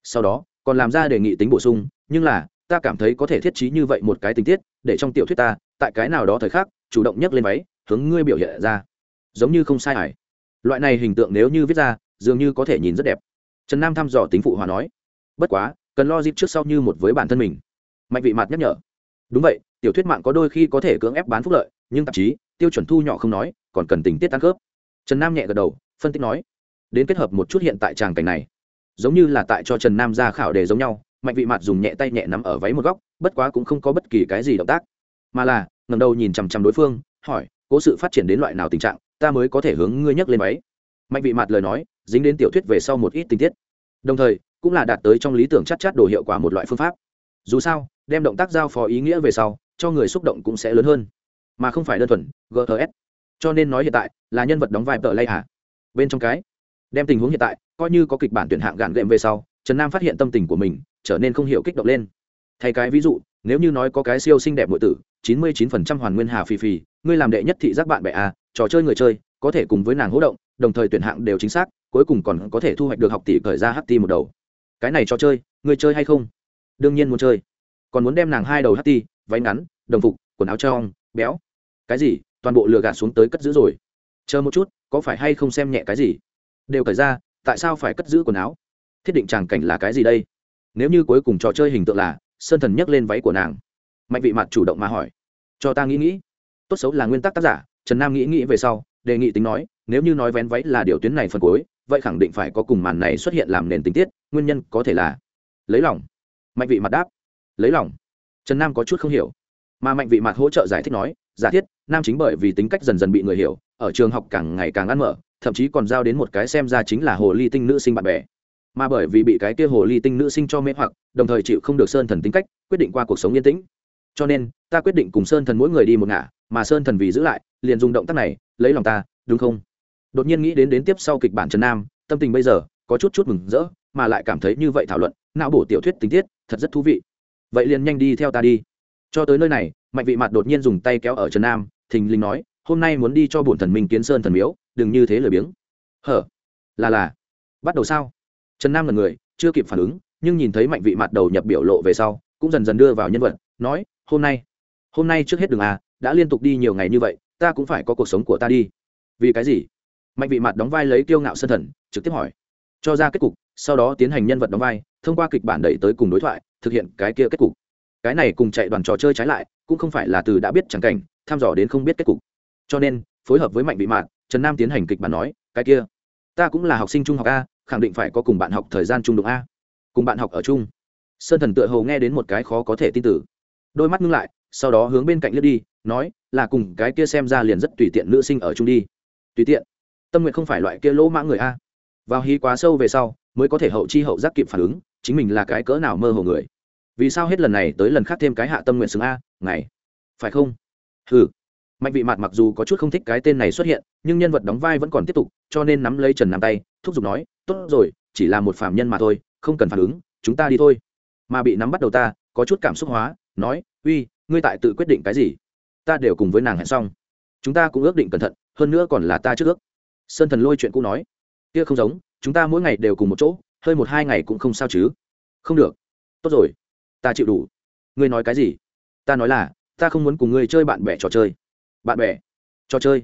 Sau đó, còn làm ra đề nghị tính bổ sung, nhưng là, ta cảm thấy có thể thiết trí như vậy một cái tình tiết, để trong tiểu thuyết ta, tại cái nào đó thời khắc, chủ động nhấc lên váy, hướng ngươi biểu hiện ra giống như không sai hải loại này hình tượng nếu như viết ra, dường như có thể nhìn rất đẹp. Trần nam thăm dò tính phụ hòa nói, bất quá, cần lo dịp trước sau như một với bản thân mình. Mạnh vị mặt nhắc nhở, đúng vậy, tiểu thuyết mạng có đôi khi có thể cưỡng ép bán phúc lợi, nhưng tạp chí, tiêu chuẩn thu nhỏ không nói, còn cần tình tiết tăng khớp. Trần nam nhẹ gật đầu, phân tích nói, đến kết hợp một chút hiện tại tràng cảnh này, giống như là tại cho trần nam ra khảo đề giống nhau, mạnh vị mặt dùng nhẹ tay nhẹ nắm ở váy một góc, bất quá cũng không có bất kỳ cái gì động tác, mà là ngầm đầu nhìn chằm chằm đối phương, hỏi, cố sự phát triển đến loại nào tình trạng? Ta mới có thể hướng ngươi nhấc lên máy mạnh vị mặt lời nói, dính đến tiểu thuyết về sau một ít tình tiết. Đồng thời, cũng là đạt tới trong lý tưởng chắc chắn đồ hiệu quả một loại phương pháp. Dù sao, đem động tác giao phó ý nghĩa về sau, cho người xúc động cũng sẽ lớn hơn. Mà không phải đơn thuần gts cho nên nói hiện tại, là nhân vật đóng vai tờ lay hả? Bên trong cái, đem tình huống hiện tại, coi như có kịch bản tuyển hạng gạn gệm về sau, trần nam phát hiện tâm tình của mình trở nên không hiểu kích động lên. Thay cái ví dụ, nếu như nói có cái siêu xinh đẹp nội tử, chín mươi chín phần trăm hoàn nguyên hà phì phì, ngươi làm đệ nhất thị giác bạn bè à trò chơi người chơi, có thể cùng với nàng hỗ động, đồng thời tuyển hạng đều chính xác, cuối cùng còn có thể thu hoạch được học tỷ thời ra ht một đầu. Cái này trò chơi, người chơi hay không? Đương nhiên muốn chơi. Còn muốn đem nàng hai đầu ht váy ngắn, đồng phục, quần áo trong béo. Cái gì? Toàn bộ lừa gạt xuống tới cất giữ rồi. Chờ một chút, có phải hay không xem nhẹ cái gì? Đều cởi ra, tại sao phải cất giữ quần áo? Thiết định tràng cảnh là cái gì đây? Nếu như cuối cùng trò chơi hình tượng là, sơn thần nhấc lên váy của nàng. Mạnh vị mặt chủ động mà hỏi. Cho ta nghĩ nghĩ. Tốt xấu là nguyên tắc tác giả trần nam nghĩ nghĩ về sau, đề nghị tính nói, nếu như nói vén váy là điều tuyến này phần cuối, vậy khẳng định phải có cùng màn này xuất hiện làm nền tình tiết, nguyên nhân có thể là lấy lòng. Mạnh vị mặt đáp, lấy lòng. Trần nam có chút không hiểu. Mà mạnh vị mặt hỗ trợ giải thích nói, giả thiết, nam chính bởi vì tính cách dần dần bị người hiểu, ở trường học càng ngày càng ăn mở, thậm chí còn giao đến một cái xem ra chính là hồ ly tinh nữ sinh bạn bè. Mà bởi vì bị cái kia hồ ly tinh nữ sinh cho mê hoặc, đồng thời chịu không được sơn thần tính cách, quyết định qua cuộc sống yên tĩnh. Cho nên, ta quyết định cùng sơn thần mỗi người đi một ngả, mà sơn thần vì giữ lại liền dùng động tác này, lấy lòng ta, đúng không? Đột nhiên nghĩ đến đến tiếp sau kịch bản trần nam, tâm tình bây giờ có chút chút mừng rỡ, mà lại cảm thấy như vậy thảo luận, não bổ tiểu thuyết tình tiết, thật rất thú vị. Vậy liền nhanh đi theo ta đi. Cho tới nơi này, mạnh vị mặt đột nhiên dùng tay kéo ở trần nam, thình lình nói, hôm nay muốn đi cho bổn thần minh kiến sơn thần miếu, đừng như thế lười biếng. Hở? Là là, bắt đầu sao? Trần nam là người, chưa kịp phản ứng, nhưng nhìn thấy mạnh vị mặt đầu nhập biểu lộ về sau, cũng dần dần đưa vào nhân vật, nói, hôm nay hôm nay trước hết đường à đã liên tục đi nhiều ngày như vậy ta cũng phải có cuộc sống của ta đi. Vì cái gì? Mạnh vị mặt đóng vai lấy kiêu ngạo sân thần, trực tiếp hỏi. Cho ra kết cục, sau đó tiến hành nhân vật đóng vai, thông qua kịch bản đẩy tới cùng đối thoại, thực hiện cái kia kết cục. Cái này cùng chạy đoàn trò chơi trái lại, cũng không phải là từ đã biết chẳng cảnh thăm dò đến không biết kết cục. Cho nên, phối hợp với mạnh vị mạn trần nam tiến hành kịch bản nói, cái kia, ta cũng là học sinh trung học a, khẳng định phải có cùng bạn học thời gian trung đụng a. Cùng bạn học ở chung. Sơn thần tựa hồ nghe đến một cái khó có thể tin tưởng đôi mắt ngưng lại, sau đó hướng bên cạnh lướt đi nói, là cùng cái kia xem ra liền rất tùy tiện nữ sinh ở chung đi. Tùy tiện? Tâm nguyện không phải loại kia lỗ mã người a. Vào hí quá sâu về sau, mới có thể hậu chi hậu giác kịp phản ứng, chính mình là cái cỡ nào mơ hồ người. Vì sao hết lần này tới lần khác thêm cái hạ tâm nguyện xứng a? Ngày phải không? Ừ mạnh vị mặt mặc dù có chút không thích cái tên này xuất hiện, nhưng nhân vật đóng vai vẫn còn tiếp tục, cho nên nắm lấy trần nam tay, thúc giục nói, tốt rồi, chỉ là một phạm nhân mà thôi, không cần phản ứng, chúng ta đi thôi. Mà bị nắm bắt đầu ta, có chút cảm xúc hóa, nói, uy, ngươi tại tự quyết định cái gì? Ta đều cùng với nàng hẹn xong. Chúng ta cũng ước định cẩn thận, hơn nữa còn là ta trước ước. Sơn thần lôi chuyện cũ nói. Kia không giống, chúng ta mỗi ngày đều cùng một chỗ, hơi một hai ngày cũng không sao chứ. Không được. Tốt rồi, ta chịu đủ. Ngươi nói cái gì? Ta nói là, ta không muốn cùng ngươi chơi bạn bè trò chơi. Bạn bè trò chơi?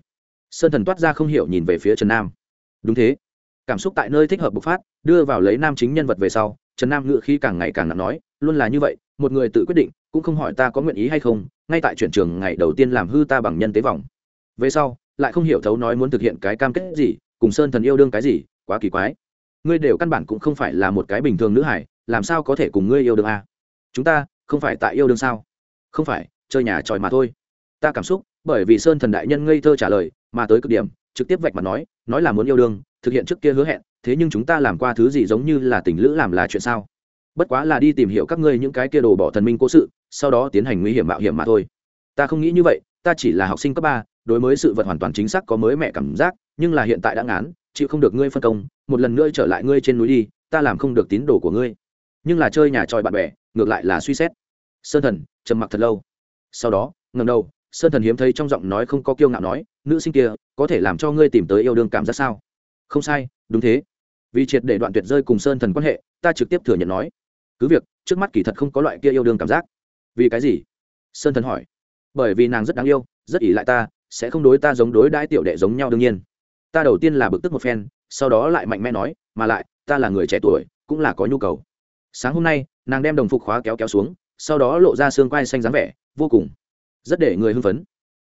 Sơn thần toát ra không hiểu nhìn về phía trần nam. Đúng thế. Cảm xúc tại nơi thích hợp bộc phát, đưa vào lấy nam chính nhân vật về sau trần nam ngự khi càng ngày càng nặng nói, luôn là như vậy, một người tự quyết định, cũng không hỏi ta có nguyện ý hay không, ngay tại chuyển trường ngày đầu tiên làm hư ta bằng nhân tế vòng về sau, lại không hiểu thấu nói muốn thực hiện cái cam kết gì, cùng sơn thần yêu đương cái gì, quá kỳ quái. Ngươi đều căn bản cũng không phải là một cái bình thường nữ hải, làm sao có thể cùng ngươi yêu đương à? chúng ta, không phải tại yêu đương sao? Không phải, chơi nhà tròi mà thôi. Ta cảm xúc, bởi vì sơn thần đại nhân ngây thơ trả lời, mà tới cực điểm, trực tiếp vạch mặt nói nói là muốn yêu đương, thực hiện trước kia hứa hẹn thế nhưng chúng ta làm qua thứ gì giống như là tình lữ làm là chuyện sao? Bất quá là đi tìm hiểu các ngươi những cái kia đồ bỏ thần minh cố sự, sau đó tiến hành nguy hiểm mạo hiểm mà thôi. Ta không nghĩ như vậy, ta chỉ là học sinh cấp ba, đối với sự vật hoàn toàn chính xác có mới mẹ cảm giác, nhưng là hiện tại đã ngán, chịu không được ngươi phân công, một lần nữa trở lại ngươi trên núi đi, ta làm không được tín đồ của ngươi. Nhưng là chơi nhà tròi bạn bè, ngược lại là suy xét. Sơn thần, trầm mặc thật lâu. Sau đó ngầm đầu, sơn thần hiếm thấy trong giọng nói không có kiêu ngạo nói, nữ sinh kia, có thể làm cho ngươi tìm tới yêu đương cảm giác sao? Không sai, đúng thế vì triệt để đoạn tuyệt rơi cùng sơn thần quan hệ, ta trực tiếp thừa nhận nói. Cứ việc, trước mắt kỳ thật không có loại kia yêu đương cảm giác. Vì cái gì? Sơn thần hỏi. Bởi vì nàng rất đáng yêu, rất ỷ lại ta, sẽ không đối ta giống đối đãi tiểu đệ giống nhau đương nhiên. Ta đầu tiên là bực tức một phen, sau đó lại mạnh mẽ nói, mà lại, ta là người trẻ tuổi, cũng là có nhu cầu. Sáng hôm nay, nàng đem đồng phục khóa kéo kéo xuống, sau đó lộ ra xương quai xanh dáng vẻ, vô cùng rất để người hưng phấn.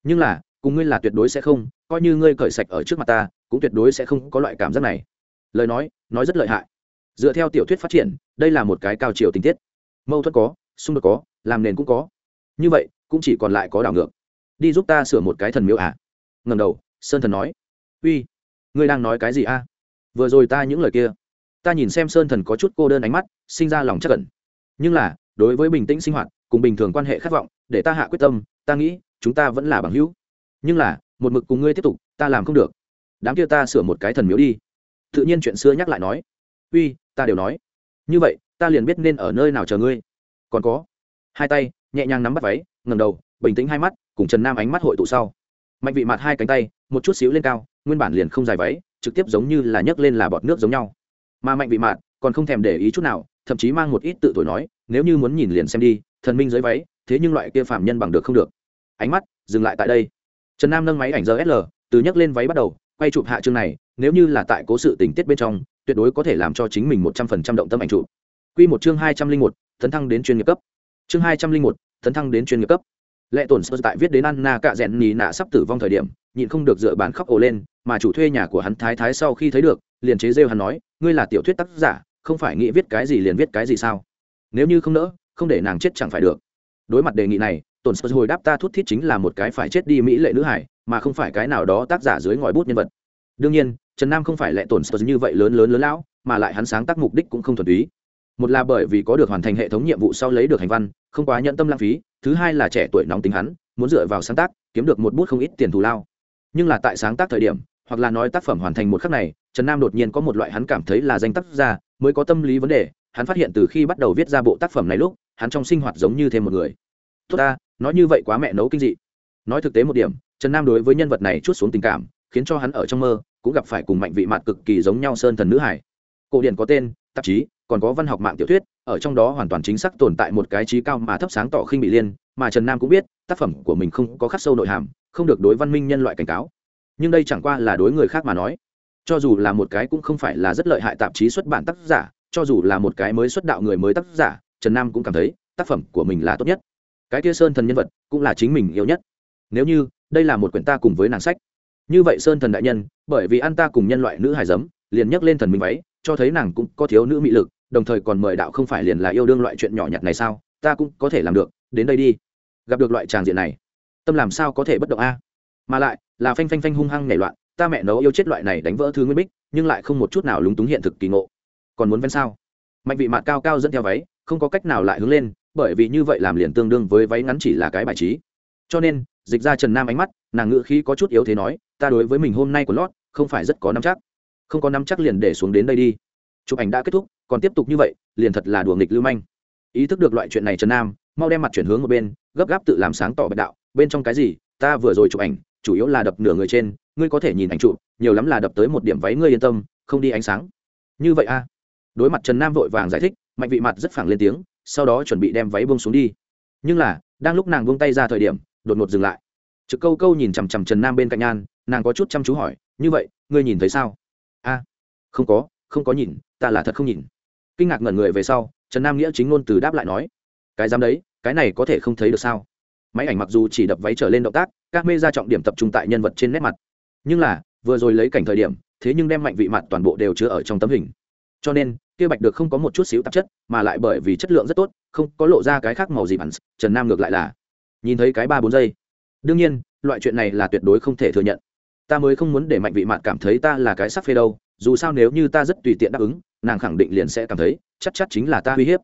Nhưng là, cùng ngươi là tuyệt đối sẽ không, coi như ngươi cởi sạch ở trước mặt ta, cũng tuyệt đối sẽ không có loại cảm giác này lời nói nói rất lợi hại. Dựa theo tiểu thuyết phát triển, đây là một cái cao chiều tình tiết. Mâu thuẫn có, xung đột có, làm nền cũng có. Như vậy, cũng chỉ còn lại có đảo ngược. Đi giúp ta sửa một cái thần miếu à? Ngầm đầu, sơn thần nói. Uy, ngươi đang nói cái gì a vừa rồi ta những lời kia, ta nhìn xem sơn thần có chút cô đơn ánh mắt, sinh ra lòng chắc cẩn nhưng là, đối với bình tĩnh sinh hoạt, cùng bình thường quan hệ khát vọng, để ta hạ quyết tâm, ta nghĩ, chúng ta vẫn là bằng hữu. Nhưng là, một mực cùng ngươi tiếp tục, ta làm không được. Đám kia ta sửa một cái thần miếu đi tự nhiên chuyện xưa nhắc lại nói, uy, ta đều nói. Như vậy, ta liền biết nên ở nơi nào chờ ngươi. Còn có, hai tay, nhẹ nhàng nắm bắt váy ngầm đầu, bình tĩnh hai mắt, cùng trần nam ánh mắt hội tụ sau. Mạnh vị mặt hai cánh tay, một chút xíu lên cao, nguyên bản liền không dài váy, trực tiếp giống như là nhấc lên là bọt nước giống nhau. Mà mạnh vị mạn còn không thèm để ý chút nào, thậm chí mang một ít tự tuổi nói, nếu như muốn nhìn liền xem đi, thần minh dưới váy, thế nhưng loại kia phạm nhân bằng được không được. Ánh mắt dừng lại tại đây. Trần nam nâng máy ảnh rsl từ nhấc lên váy bắt đầu, quay chụp hạ chương này nếu như là tại cố sự tình tiết bên trong, tuyệt đối có thể làm cho chính mình một trăm phần trăm động tâm ảnh trụ. q một chương hai trăm linh một, tấn thăng đến chuyên nghiệp cấp. Chương hai trăm linh một, tấn thăng đến chuyên nghiệp cấp. Lệ tổn sơ tại viết đến anna cạ rẽn nì nạ sắp tử vong thời điểm, nhịn không được dựa bán khóc ồ lên, mà chủ thuê nhà của hắn thái thái sau khi thấy được, liền chế rêu hắn nói, ngươi là tiểu thuyết tác giả, không phải nghĩ viết cái gì liền viết cái gì sao? Nếu như không nỡ, không để nàng chết chẳng phải được. Đối mặt đề nghị này, tổn sơ hồi đáp ta thút thít chính là một cái phải chết đi mỹ lệ nữ hải, mà không phải cái nào đó tác giả dưới ngòi bút nhân vật đương nhiên, trần nam không phải lệ tổn sơ như vậy lớn lớn lớn lão, mà lại hắn sáng tác mục đích cũng không thuần túy. Một là bởi vì có được hoàn thành hệ thống nhiệm vụ sau lấy được hành văn, không quá nhận tâm lãng phí, thứ hai là trẻ tuổi nóng tính hắn, muốn dựa vào sáng tác, kiếm được một bút không ít tiền thù lao. Nhưng là tại sáng tác thời điểm, hoặc là nói tác phẩm hoàn thành một khắc này, trần nam đột nhiên có một loại hắn cảm thấy là danh tác giả mới có tâm lý vấn đề, hắn phát hiện từ khi bắt đầu viết ra bộ tác phẩm này lúc, hắn trong sinh hoạt giống như thêm một người. Tốt ta, nói như vậy quá mẹ nấu kinh dị. Nói thực tế một điểm, trần nam đối với nhân vật này chút xuống tình cảm khiến cho hắn ở trong mơ, cũng gặp phải cùng mạnh vị mặt cực kỳ giống nhau sơn thần nữ hải. Cổ điển có tên, tạp chí, còn có văn học mạng tiểu thuyết, ở trong đó hoàn toàn chính xác tồn tại một cái trí cao mà thấp sáng tỏ khinh bị liên, mà trần nam cũng biết, tác phẩm của mình không có khắc sâu nội hàm, không được đối văn minh nhân loại cảnh cáo. Nhưng đây chẳng qua là đối người khác mà nói. Cho dù là một cái cũng không phải là rất lợi hại tạp chí xuất bản tác giả, cho dù là một cái mới xuất đạo người mới tác giả, trần nam cũng cảm thấy, tác phẩm của mình là tốt nhất. Cái kia sơn thần nhân vật cũng là chính mình yêu nhất. Nếu như, đây là một quyển ta cùng với nàng sách như vậy sơn thần đại nhân, bởi vì ăn ta cùng nhân loại nữ hài giấm, liền nhấc lên thần minh váy, cho thấy nàng cũng có thiếu nữ mị lực, đồng thời còn mời đạo không phải liền là yêu đương loại chuyện nhỏ nhặt này sao? Ta cũng có thể làm được, đến đây đi. Gặp được loại tràng diện này, tâm làm sao có thể bất động a? Mà lại, là phanh phanh phanh hung hăng nảy loạn, ta mẹ nấu yêu chết loại này đánh vỡ thứ nguyên bích, nhưng lại không một chút nào lúng túng hiện thực kỳ ngộ. Còn muốn ven sao? Mạnh vị mạt cao cao dẫn theo váy, không có cách nào lại hướng lên, bởi vì như vậy làm liền tương đương với váy ngắn chỉ là cái bài trí. Cho nên, dịch ra trần nam ánh mắt, nàng ngữ khí có chút yếu thế nói ta đối với mình hôm nay của lót, không phải rất có nắm chắc. Không có nắm chắc liền để xuống đến đây đi. Chụp ảnh đã kết thúc, còn tiếp tục như vậy, liền thật là đùa nghịch lưu manh. Ý thức được loại chuyện này trần nam, mau đem mặt chuyển hướng một bên, gấp gáp tự làm sáng tỏ bạch đạo, bên trong cái gì, ta vừa rồi chụp ảnh, chủ yếu là đập nửa người trên, ngươi có thể nhìn ảnh chụp, nhiều lắm là đập tới một điểm váy ngươi yên tâm, không đi ánh sáng. Như vậy a. Đối mặt trần nam vội vàng giải thích, mạnh vị mặt rất phẳng lên tiếng, sau đó chuẩn bị đem váy bông xuống đi. Nhưng là, đang lúc nàng buông tay ra thời điểm, đột ngột dừng lại trực câu câu nhìn chằm chằm trần nam bên cạnh nhan, nàng có chút chăm chú hỏi, như vậy, ngươi nhìn thấy sao? A, không có không có nhìn, ta là thật không nhìn. Kinh ngạc ngẩn người về sau, trần nam nghĩa chính ngôn từ đáp lại nói, cái dám đấy, cái này có thể không thấy được sao? Máy ảnh mặc dù chỉ đập váy trở lên động tác, các mê ra trọng điểm tập trung tại nhân vật trên nét mặt. Nhưng là, vừa rồi lấy cảnh thời điểm, thế nhưng đem mạnh vị mặt toàn bộ đều chứa ở trong tấm hình. Cho nên, kia bạch được không có một chút xíu tạp chất, mà lại bởi vì chất lượng rất tốt, không có lộ ra cái khác màu gì bắn trần nam ngược lại là nhìn thấy cái ba bốn giây đương nhiên, loại chuyện này là tuyệt đối không thể thừa nhận. Ta mới không muốn để mạnh vị mạn cảm thấy ta là cái sắc phê đâu, dù sao nếu như ta rất tùy tiện đáp ứng, nàng khẳng định liền sẽ cảm thấy, chắc chắc chính là ta uy hiếp.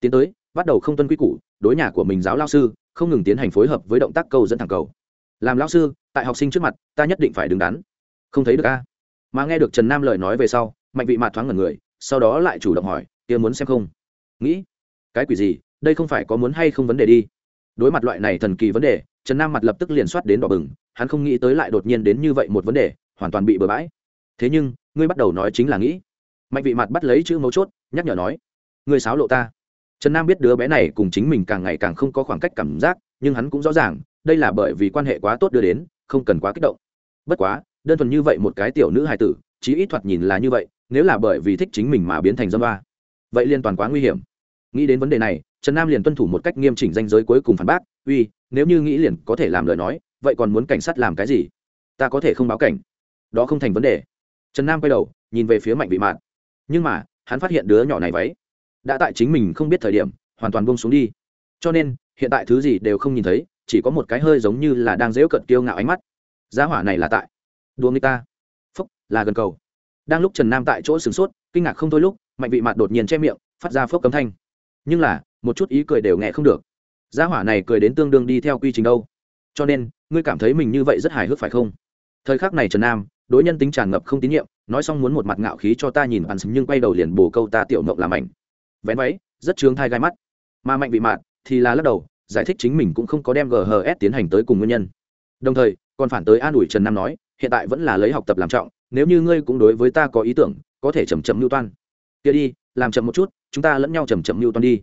Tiến tới, bắt đầu không tuân quy củ, đối nhà của mình giáo lao sư, không ngừng tiến hành phối hợp với động tác câu dẫn thẳng cầu. Làm lao sư, tại học sinh trước mặt, ta nhất định phải đứng đắn. Không thấy được a? Mà nghe được trần nam lời nói về sau, mạnh vị mạt thoáng ngẩn người, sau đó lại chủ động hỏi, kia muốn xem không? Nghĩ. Cái quỷ gì? Đây không phải có muốn hay không vấn đề đi? Đối mặt loại này thần kỳ vấn đề trần nam mặt lập tức liền soát đến đỏ bừng, hắn không nghĩ tới lại đột nhiên đến như vậy một vấn đề, hoàn toàn bị bừa bãi. Thế nhưng, ngươi bắt đầu nói chính là nghĩ. Mạnh vị mặt bắt lấy chữ mấu chốt, nhắc nhở nói, ngươi sáo lộ ta. Trần nam biết đứa bé này cùng chính mình càng ngày càng không có khoảng cách cảm giác, nhưng hắn cũng rõ ràng, đây là bởi vì quan hệ quá tốt đưa đến, không cần quá kích động. Bất quá, đơn thuần như vậy một cái tiểu nữ hài tử, chí ít thoạt nhìn là như vậy, nếu là bởi vì thích chính mình mà biến thành dâm ba vậy liên toàn quá nguy hiểm. Nghĩ đến vấn đề này, trần nam liền tuân thủ một cách nghiêm chỉnh danh giới cuối cùng phản bác, uy nếu như nghĩ liền có thể làm lời nói, vậy còn muốn cảnh sát làm cái gì? Ta có thể không báo cảnh. Đó không thành vấn đề. Trần nam quay đầu, nhìn về phía mạnh vị mạn. Nhưng mà, hắn phát hiện đứa nhỏ này váy, đã tại chính mình không biết thời điểm, hoàn toàn buông xuống đi. Cho nên, hiện tại thứ gì đều không nhìn thấy, chỉ có một cái hơi giống như là đang dễu cận kiêu ngạo ánh mắt. Giá hỏa này là tại đua người ta. Phúc, là gần cầu. Đang lúc trần nam tại chỗ sửng sốt, kinh ngạc không thôi lúc, mạnh vị mạn đột nhiên che miệng, phát ra phốc cấm thanh. Nhưng là, một chút ý cười đều nghe không được gia hỏa này cười đến tương đương đi theo quy trình đâu. Cho nên, ngươi cảm thấy mình như vậy rất hài hước phải không? Thời khắc này trần nam, đối nhân tính tràn ngập không tín nhiệm, nói xong muốn một mặt ngạo khí cho ta nhìn bắn sừng nhưng quay đầu liền bổ câu ta tiểu mộng làm ảnh. Vén váy, rất trướng thai gai mắt. Mà mạnh bị mạn, thì là lắc đầu, giải thích chính mình cũng không có đem ghs tiến hành tới cùng nguyên nhân. Đồng thời, còn phản tới an ủi trần nam nói, hiện tại vẫn là lấy học tập làm trọng, nếu như ngươi cũng đối với ta có ý tưởng, có thể chầm chậm mưu toan. Kia đi, làm chậm một chút, chúng ta lẫn nhau chầm chậm mưu toan đi.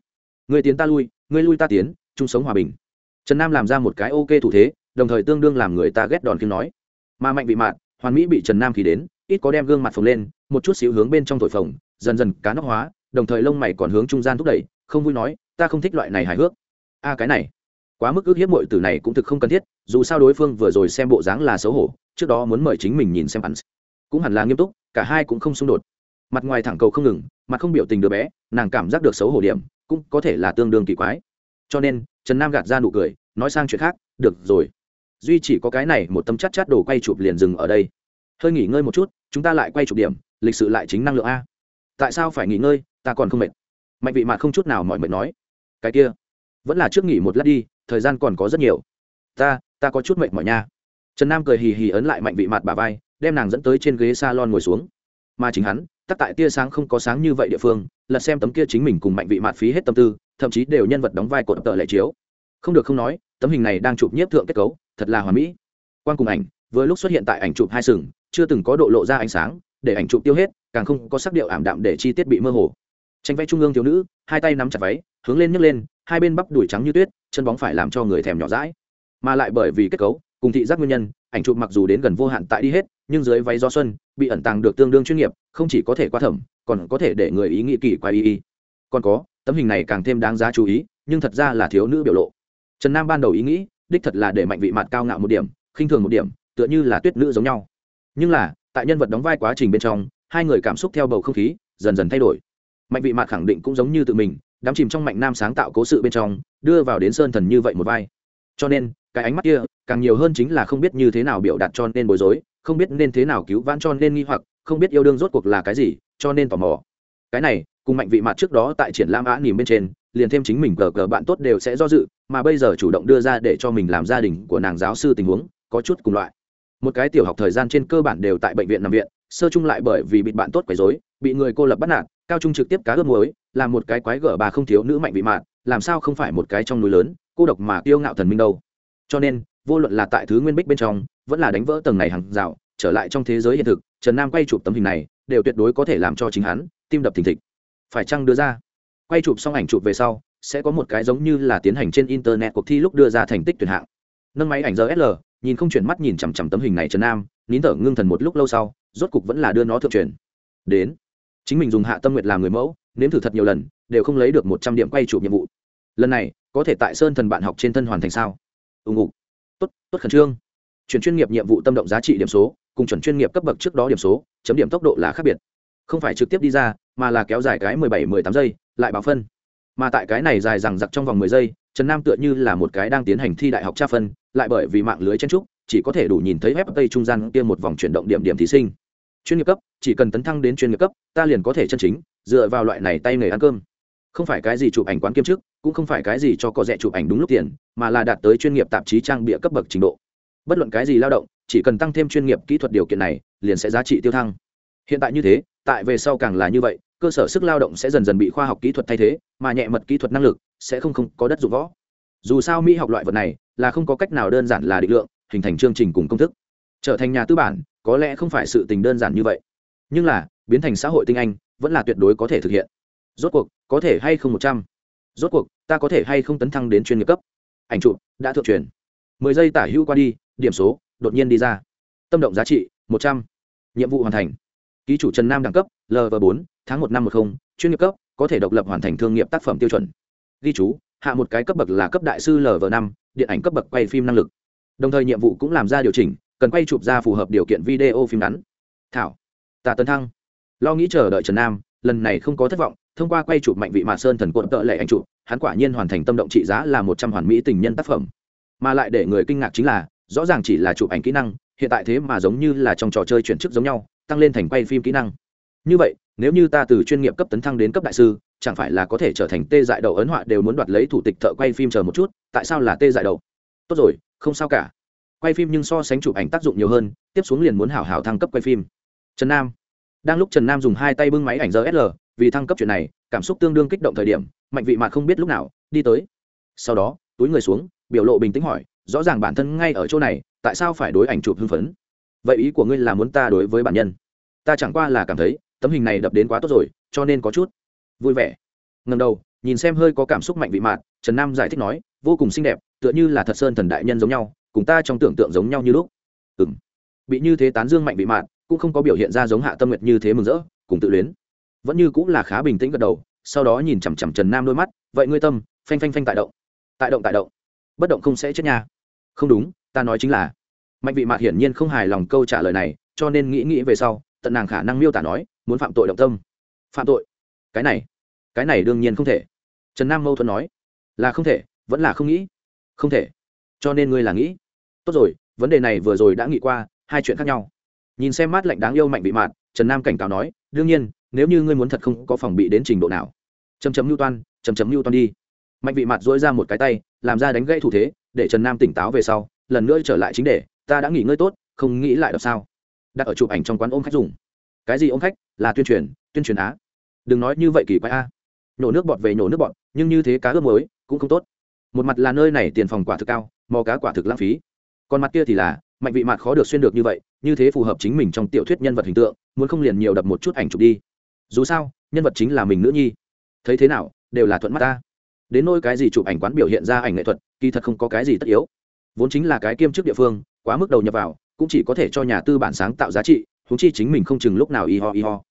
Ngươi tiến ta lui, ngươi lui ta tiến chung sống hòa bình. Trần nam làm ra một cái ok thủ thế, đồng thời tương đương làm người ta ghét đòn kiếm nói. Mà mạnh vị mạn, hoàn mỹ bị trần nam khí đến, ít có đem gương mặt phồng lên, một chút xíu hướng bên trong thổi phồng, dần dần cá nóc hóa, đồng thời lông mày còn hướng trung gian thúc đẩy, không vui nói, ta không thích loại này hài hước. A, cái này. Quá mức ước hiếp mọi từ này cũng thực không cần thiết, dù sao đối phương vừa rồi xem bộ dáng là xấu hổ, trước đó muốn mời chính mình nhìn xem hắn cũng hẳn là nghiêm túc, cả hai cũng không xung đột. Mặt ngoài thẳng cầu không ngừng, mặt không biểu tình đứa bé, nàng cảm giác được xấu hổ điểm, cũng có thể là tương đương kỳ quái cho nên, trần nam gạt ra nụ cười, nói sang chuyện khác, được rồi. Duy chỉ có cái này một tâm chắc chát đồ quay chụp liền dừng ở đây. Hơi nghỉ ngơi một chút, chúng ta lại quay chụp điểm, lịch sự lại chính năng lượng a. Tại sao phải nghỉ ngơi? Ta còn không mệt. Mạnh vị Mạn không chút nào mọi mệt nói. Cái kia, vẫn là trước nghỉ một lát đi, thời gian còn có rất nhiều. Ta ta có chút mệt mỏi nha. Trần nam cười hì hì ấn lại mạnh vị mạt bà vai, đem nàng dẫn tới trên ghế s a lon ngồi xuống. Mà chính hắn, tắc tại tia sáng không có sáng như vậy địa phương lật xem tấm kia chính mình cùng mạnh vị mạt phí hết tâm tư thậm chí đều nhân vật đóng vai cột tợ lệ chiếu. Không được không nói, tấm hình này đang chụp nhiếp thượng kết cấu, thật là hoàn mỹ. Quan cùng ảnh, vừa lúc xuất hiện tại ảnh chụp hai sừng, chưa từng có độ lộ ra ánh sáng, để ảnh chụp tiêu hết, càng không có sắc điệu ảm đạm để chi tiết bị mơ hồ. Tranh vẽ trung ương thiếu nữ, hai tay nắm chặt váy, hướng lên nhấc lên, hai bên bắp đùi trắng như tuyết, chân bóng phải làm cho người thèm nhỏ rãi mà lại bởi vì kết cấu, cùng thị giác nguyên nhân, ảnh chụp mặc dù đến gần vô hạn tại đi hết, nhưng dưới váy do xuân, bị ẩn tàng được tương đương chuyên nghiệp, không chỉ có thể qua thẩm, còn có thể để người ý nghĩ kỳ quái y y. Còn có tấm hình này càng thêm đáng giá chú ý, nhưng thật ra là thiếu nữ biểu lộ. Trần nam ban đầu ý nghĩ, đích thật là để mạnh vị mặt cao ngạo một điểm, khinh thường một điểm, tựa như là tuyết nữ giống nhau. Nhưng là, tại nhân vật đóng vai quá trình bên trong, hai người cảm xúc theo bầu không khí dần dần thay đổi. Mạnh vị mặt khẳng định cũng giống như tự mình, đắm chìm trong mạnh nam sáng tạo cố sự bên trong, đưa vào đến sơn thần như vậy một vai. Cho nên, cái ánh mắt kia, càng nhiều hơn chính là không biết như thế nào biểu đạt cho nên bối rối, không biết nên thế nào cứu vãn cho nên nghi hoặc, không biết yêu đương rốt cuộc là cái gì, cho nên tò mò. Cái này cùng mạnh vị mặt trước đó tại triển lãm á nỉm bên trên, liền thêm chính mình cờ cờ bạn tốt đều sẽ do dự, mà bây giờ chủ động đưa ra để cho mình làm gia đình của nàng giáo sư tình huống, có chút cùng loại. Một cái tiểu học thời gian trên cơ bản đều tại bệnh viện nằm viện, sơ chung lại bởi vì bị bạn tốt quấy rối, bị người cô lập bắt nạt, cao trung trực tiếp cá ướp muối làm một cái quái gở bà không thiếu nữ mạnh vị mạn làm sao không phải một cái trong núi lớn, cô độc mà kiêu ngạo thần minh đâu. Cho nên, vô luận là tại thứ nguyên bích bên trong, vẫn là đánh vỡ tầng này hàng rào, trở lại trong thế giới hiện thực, trần nam quay chụp tấm hình này, đều tuyệt đối có thể làm cho chính hắn tim đập thình thịch phải chăng đưa ra? Quay chụp xong ảnh chụp về sau, sẽ có một cái giống như là tiến hành trên internet cuộc thi lúc đưa ra thành tích tuyển hạng. Nâng máy ảnh rsl nhìn không chuyển mắt nhìn chằm chằm tấm hình này trần nam, nín thở ngưng thần một lúc lâu sau, rốt cục vẫn là đưa nó thượng truyền. Đến. Chính mình dùng hạ tâm nguyệt làm người mẫu, nếm thử thật nhiều lần, đều không lấy được một trăm điểm quay chụp nhiệm vụ. Lần này, có thể tại sơn thần bạn học trên thân hoàn thành sao? Ưng ụ tốt tốt khẩn trương. Chuyển chuyên nghiệp nhiệm vụ tâm động giá trị điểm số, cùng chuẩn chuyên nghiệp cấp bậc trước đó điểm số, chấm điểm tốc độ là khác biệt không phải trực tiếp đi ra, mà là kéo dài cái mười bảy, mười tám giây, lại báo phân. Mà tại cái này dài rằng giặc trong vòng mười giây, trần nam tựa như là một cái đang tiến hành thi đại học tra phân, lại bởi vì mạng lưới chen trúc chỉ có thể đủ nhìn thấy web tây trung gian kia một vòng chuyển động điểm điểm thí sinh. Chuyên nghiệp cấp, chỉ cần tấn thăng đến chuyên nghiệp cấp, ta liền có thể chân chính dựa vào loại này tay nghề ăn cơm. Không phải cái gì chụp ảnh quán kiêm chức, cũng không phải cái gì cho có rẻ chụp ảnh đúng lúc tiền, mà là đạt tới chuyên nghiệp tạp chí trang bịa cấp bậc trình độ. Bất luận cái gì lao động, chỉ cần tăng thêm chuyên nghiệp kỹ thuật điều kiện này, liền sẽ giá trị tiêu thăng. Hiện tại như thế tại về sau càng là như vậy, cơ sở sức lao động sẽ dần dần bị khoa học kỹ thuật thay thế, mà nhẹ mật kỹ thuật năng lực sẽ không không có đất dụng võ. Dù sao mỹ học loại vật này là không có cách nào đơn giản là định lượng, hình thành chương trình cùng công thức. Trở thành nhà tư bản, có lẽ không phải sự tình đơn giản như vậy. Nhưng là, biến thành xã hội tinh anh vẫn là tuyệt đối có thể thực hiện. Rốt cuộc, có thể hay không một trăm? Rốt cuộc, ta có thể hay không tấn thăng đến chuyên nghiệp cấp? Ảnh chụp đã thượng truyền. Mười giây tả hữu qua đi, điểm số đột nhiên đi ra. Tâm động giá trị, một trăm. Nhiệm vụ hoàn thành ký chủ trần nam đẳng cấp lv bốn, tháng một năm một không, chuyên nghiệp cấp, có thể độc lập hoàn thành thương nghiệp tác phẩm tiêu chuẩn. Ghi chú, hạ một cái cấp bậc là cấp đại sư lv năm, điện ảnh cấp bậc quay phim năng lực. Đồng thời nhiệm vụ cũng làm ra điều chỉnh, cần quay chụp ra phù hợp điều kiện video phim ngắn. Thảo, tạ tấn thăng. Lo nghĩ chờ đợi trần nam, lần này không có thất vọng, thông qua quay chụp mạnh vị mạ sơn thần cuộn tợ lệ anh chụp, hắn quả nhiên hoàn thành tâm động trị giá là một trăm hoàn mỹ tình nhân tác phẩm. Mà lại để người kinh ngạc chính là, rõ ràng chỉ là chụp ảnh kỹ năng, hiện tại thế mà giống như là trong trò chơi chuyển chức giống nhau tăng lên thành quay phim kỹ năng. Như vậy, nếu như ta từ chuyên nghiệp cấp tấn thăng đến cấp đại sư, chẳng phải là có thể trở thành tê dại đầu ấn họa đều muốn đoạt lấy thủ tịch thợ quay phim chờ một chút, tại sao là tê dại đầu? Tốt rồi, không sao cả. Quay phim nhưng so sánh chụp ảnh tác dụng nhiều hơn, tiếp xuống liền muốn hảo hảo thăng cấp quay phim. Trần nam. Đang lúc trần nam dùng hai tay bưng máy ảnh rsl vì thăng cấp chuyện này, cảm xúc tương đương kích động thời điểm, mạnh vị mà không biết lúc nào, đi tới. Sau đó, túi người xuống, biểu lộ bình tĩnh hỏi, rõ ràng bản thân ngay ở chỗ này, tại sao phải đối ảnh chụp hưng phấn? Vậy ý của ngươi là muốn ta đối với bản nhân? Ta chẳng qua là cảm thấy, tấm hình này đập đến quá tốt rồi, cho nên có chút vui vẻ. Ngần đầu, nhìn xem hơi có cảm xúc mạnh vị mạt trần nam giải thích nói, vô cùng xinh đẹp, tựa như là thật sơn thần đại nhân giống nhau, cùng ta trong tưởng tượng giống nhau như lúc. Ừ m bị như thế tán dương mạnh vị mạt cũng không có biểu hiện ra giống hạ tâm nguyệt như thế mừng rỡ, cùng tự luyến. Vẫn như cũng là khá bình tĩnh gật đầu, sau đó nhìn chằm chằm trần nam đôi mắt, vậy ngươi tâm, phanh phanh phanh tại động. Tại động tại động. Bất động không sẽ chết nha. Không đúng, ta nói chính là mạnh vị mạt hiển nhiên không hài lòng câu trả lời này, cho nên nghĩ nghĩ về sau, tận nàng khả năng miêu tả nói, muốn phạm tội động tâm. Phạm tội? Cái này cái này đương nhiên không thể. Trần nam mâu thuẫn nói, là không thể, vẫn là không nghĩ. Không thể. Cho nên ngươi là nghĩ. Tốt rồi, vấn đề này vừa rồi đã nghĩ qua, hai chuyện khác nhau. Nhìn xem mát lạnh đáng yêu mạnh bị mạt, trần nam cảnh cáo nói, đương nhiên, nếu như ngươi muốn thật không có phòng bị đến trình độ nào. Chấm chấm mưu toan chấm chấm mưu toan đi. Mạnh vị mạt dỗi ra một cái tay, làm ra đánh gãy thủ thế, để trần nam tỉnh táo về sau, lần nữa trở lại chính đề ta đã nghỉ ngơi tốt, không nghĩ lại đọc sao? Đặt ở chụp ảnh trong quán ôm khách dùng. Cái gì ôm khách? Là tuyên truyền tuyên truyền á. Đừng nói như vậy kỳ quái a. Nhổ nước bọt về nhổ nước bọt, nhưng như thế cá ướp mới cũng không tốt. Một mặt là nơi này tiền phòng quả thực cao, mò cá quả thực lãng phí. Còn mặt kia thì là, mạnh vị mặt khó được xuyên được như vậy, như thế phù hợp chính mình trong tiểu thuyết nhân vật hình tượng, muốn không liền nhiều đập một chút ảnh chụp đi. Dù sao, nhân vật chính là mình nữ nhi. Thấy thế nào, đều là thuận mắt ta. Đến nôi cái gì chụp ảnh quán biểu hiện ra ảnh nghệ thuật, kỳ thật không có cái gì tất yếu. Vốn chính là cái kiêm chức địa phương quá mức đầu nhập vào, cũng chỉ có thể cho nhà tư bản sáng tạo giá trị húng chi chính mình không chừng lúc nào y ho y ho.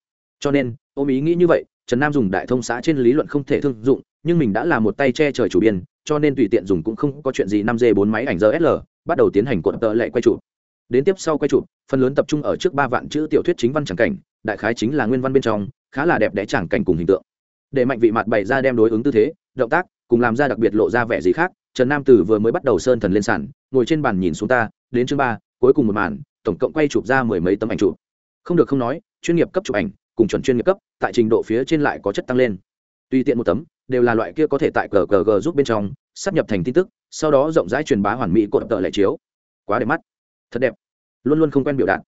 Cho nên, ôm ý nghĩ như vậy, trần nam dùng đại thông xã trên lý luận không thể thương dụng, nhưng mình đã là một tay che trời chủ biên, cho nên tùy tiện dùng cũng không có chuyện gì năm d bốn máy ảnh rsl bắt đầu tiến hành cuộn tợ lệ quay chụp. Đến tiếp sau quay chụp, phần lớn tập trung ở trước ba vạn chữ tiểu thuyết chính văn tràng cảnh, đại khái chính là nguyên văn bên trong, khá là đẹp đẽ tràng cảnh cùng hình tượng. Để mạnh vị mặt bày ra đem đối ứng tư thế, động tác, cùng làm ra đặc biệt lộ ra vẻ gì khác, trần nam tử vừa mới bắt đầu sơn thần lên sàn, ngồi trên bàn nhìn xuống ta đến chương ba, cuối cùng một màn, tổng cộng quay chụp ra mười mấy tấm ảnh chụp. Không được không nói, chuyên nghiệp cấp chụp ảnh, cùng chuẩn chuyên nghiệp cấp, tại trình độ phía trên lại có chất tăng lên. Tùy tiện một tấm, đều là loại kia có thể tại cờ g giúp bên trong, sắp nhập thành tin tức, sau đó rộng rãi truyền bá hoàn mỹ cột tợ lệ chiếu. Quá đẹp mắt. Thật đẹp. Luôn luôn không quen biểu đạt.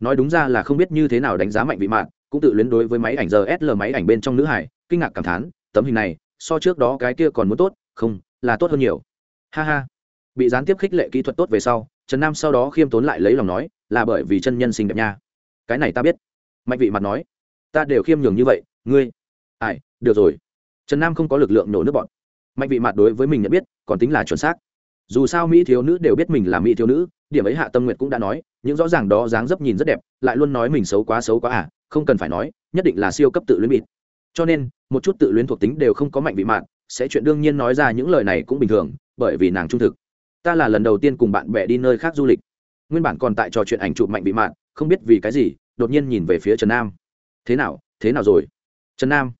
Nói đúng ra là không biết như thế nào đánh giá mạnh vị mạng cũng tự luyến đối với máy ảnh rsl máy ảnh bên trong nữ hải, kinh ngạc cảm thán, tấm hình này, so trước đó cái kia còn muốn tốt, không, là tốt hơn nhiều. Ha ha. Bị gián tiếp khích lệ kỹ thuật tốt về sau trần nam sau đó khiêm tốn lại lấy lòng nói, là bởi vì chân nhân xinh đẹp nha. Cái này ta biết. Mạnh vị mặt nói, ta đều khiêm nhường như vậy, ngươi? Ai, được rồi. Trần nam không có lực lượng nổ nước bọn. Mạnh vị mặt đối với mình nhận biết, còn tính là chuẩn xác. Dù sao mỹ thiếu nữ đều biết mình là mỹ thiếu nữ, điểm ấy hạ tâm nguyệt cũng đã nói, những rõ ràng đó dáng dấp nhìn rất đẹp, lại luôn nói mình xấu quá xấu quá à không cần phải nói, nhất định là siêu cấp tự luyến bịt. Cho nên, một chút tự luyến thuộc tính đều không có mạnh vị mạn sẽ chuyện đương nhiên nói ra những lời này cũng bình thường, bởi vì nàng trung thực ta là lần đầu tiên cùng bạn bè đi nơi khác du lịch. Nguyên bản còn tại trò chuyện ảnh chụp mạnh bị mạn, không biết vì cái gì, đột nhiên nhìn về phía trần nam. Thế nào thế nào rồi? Trần nam.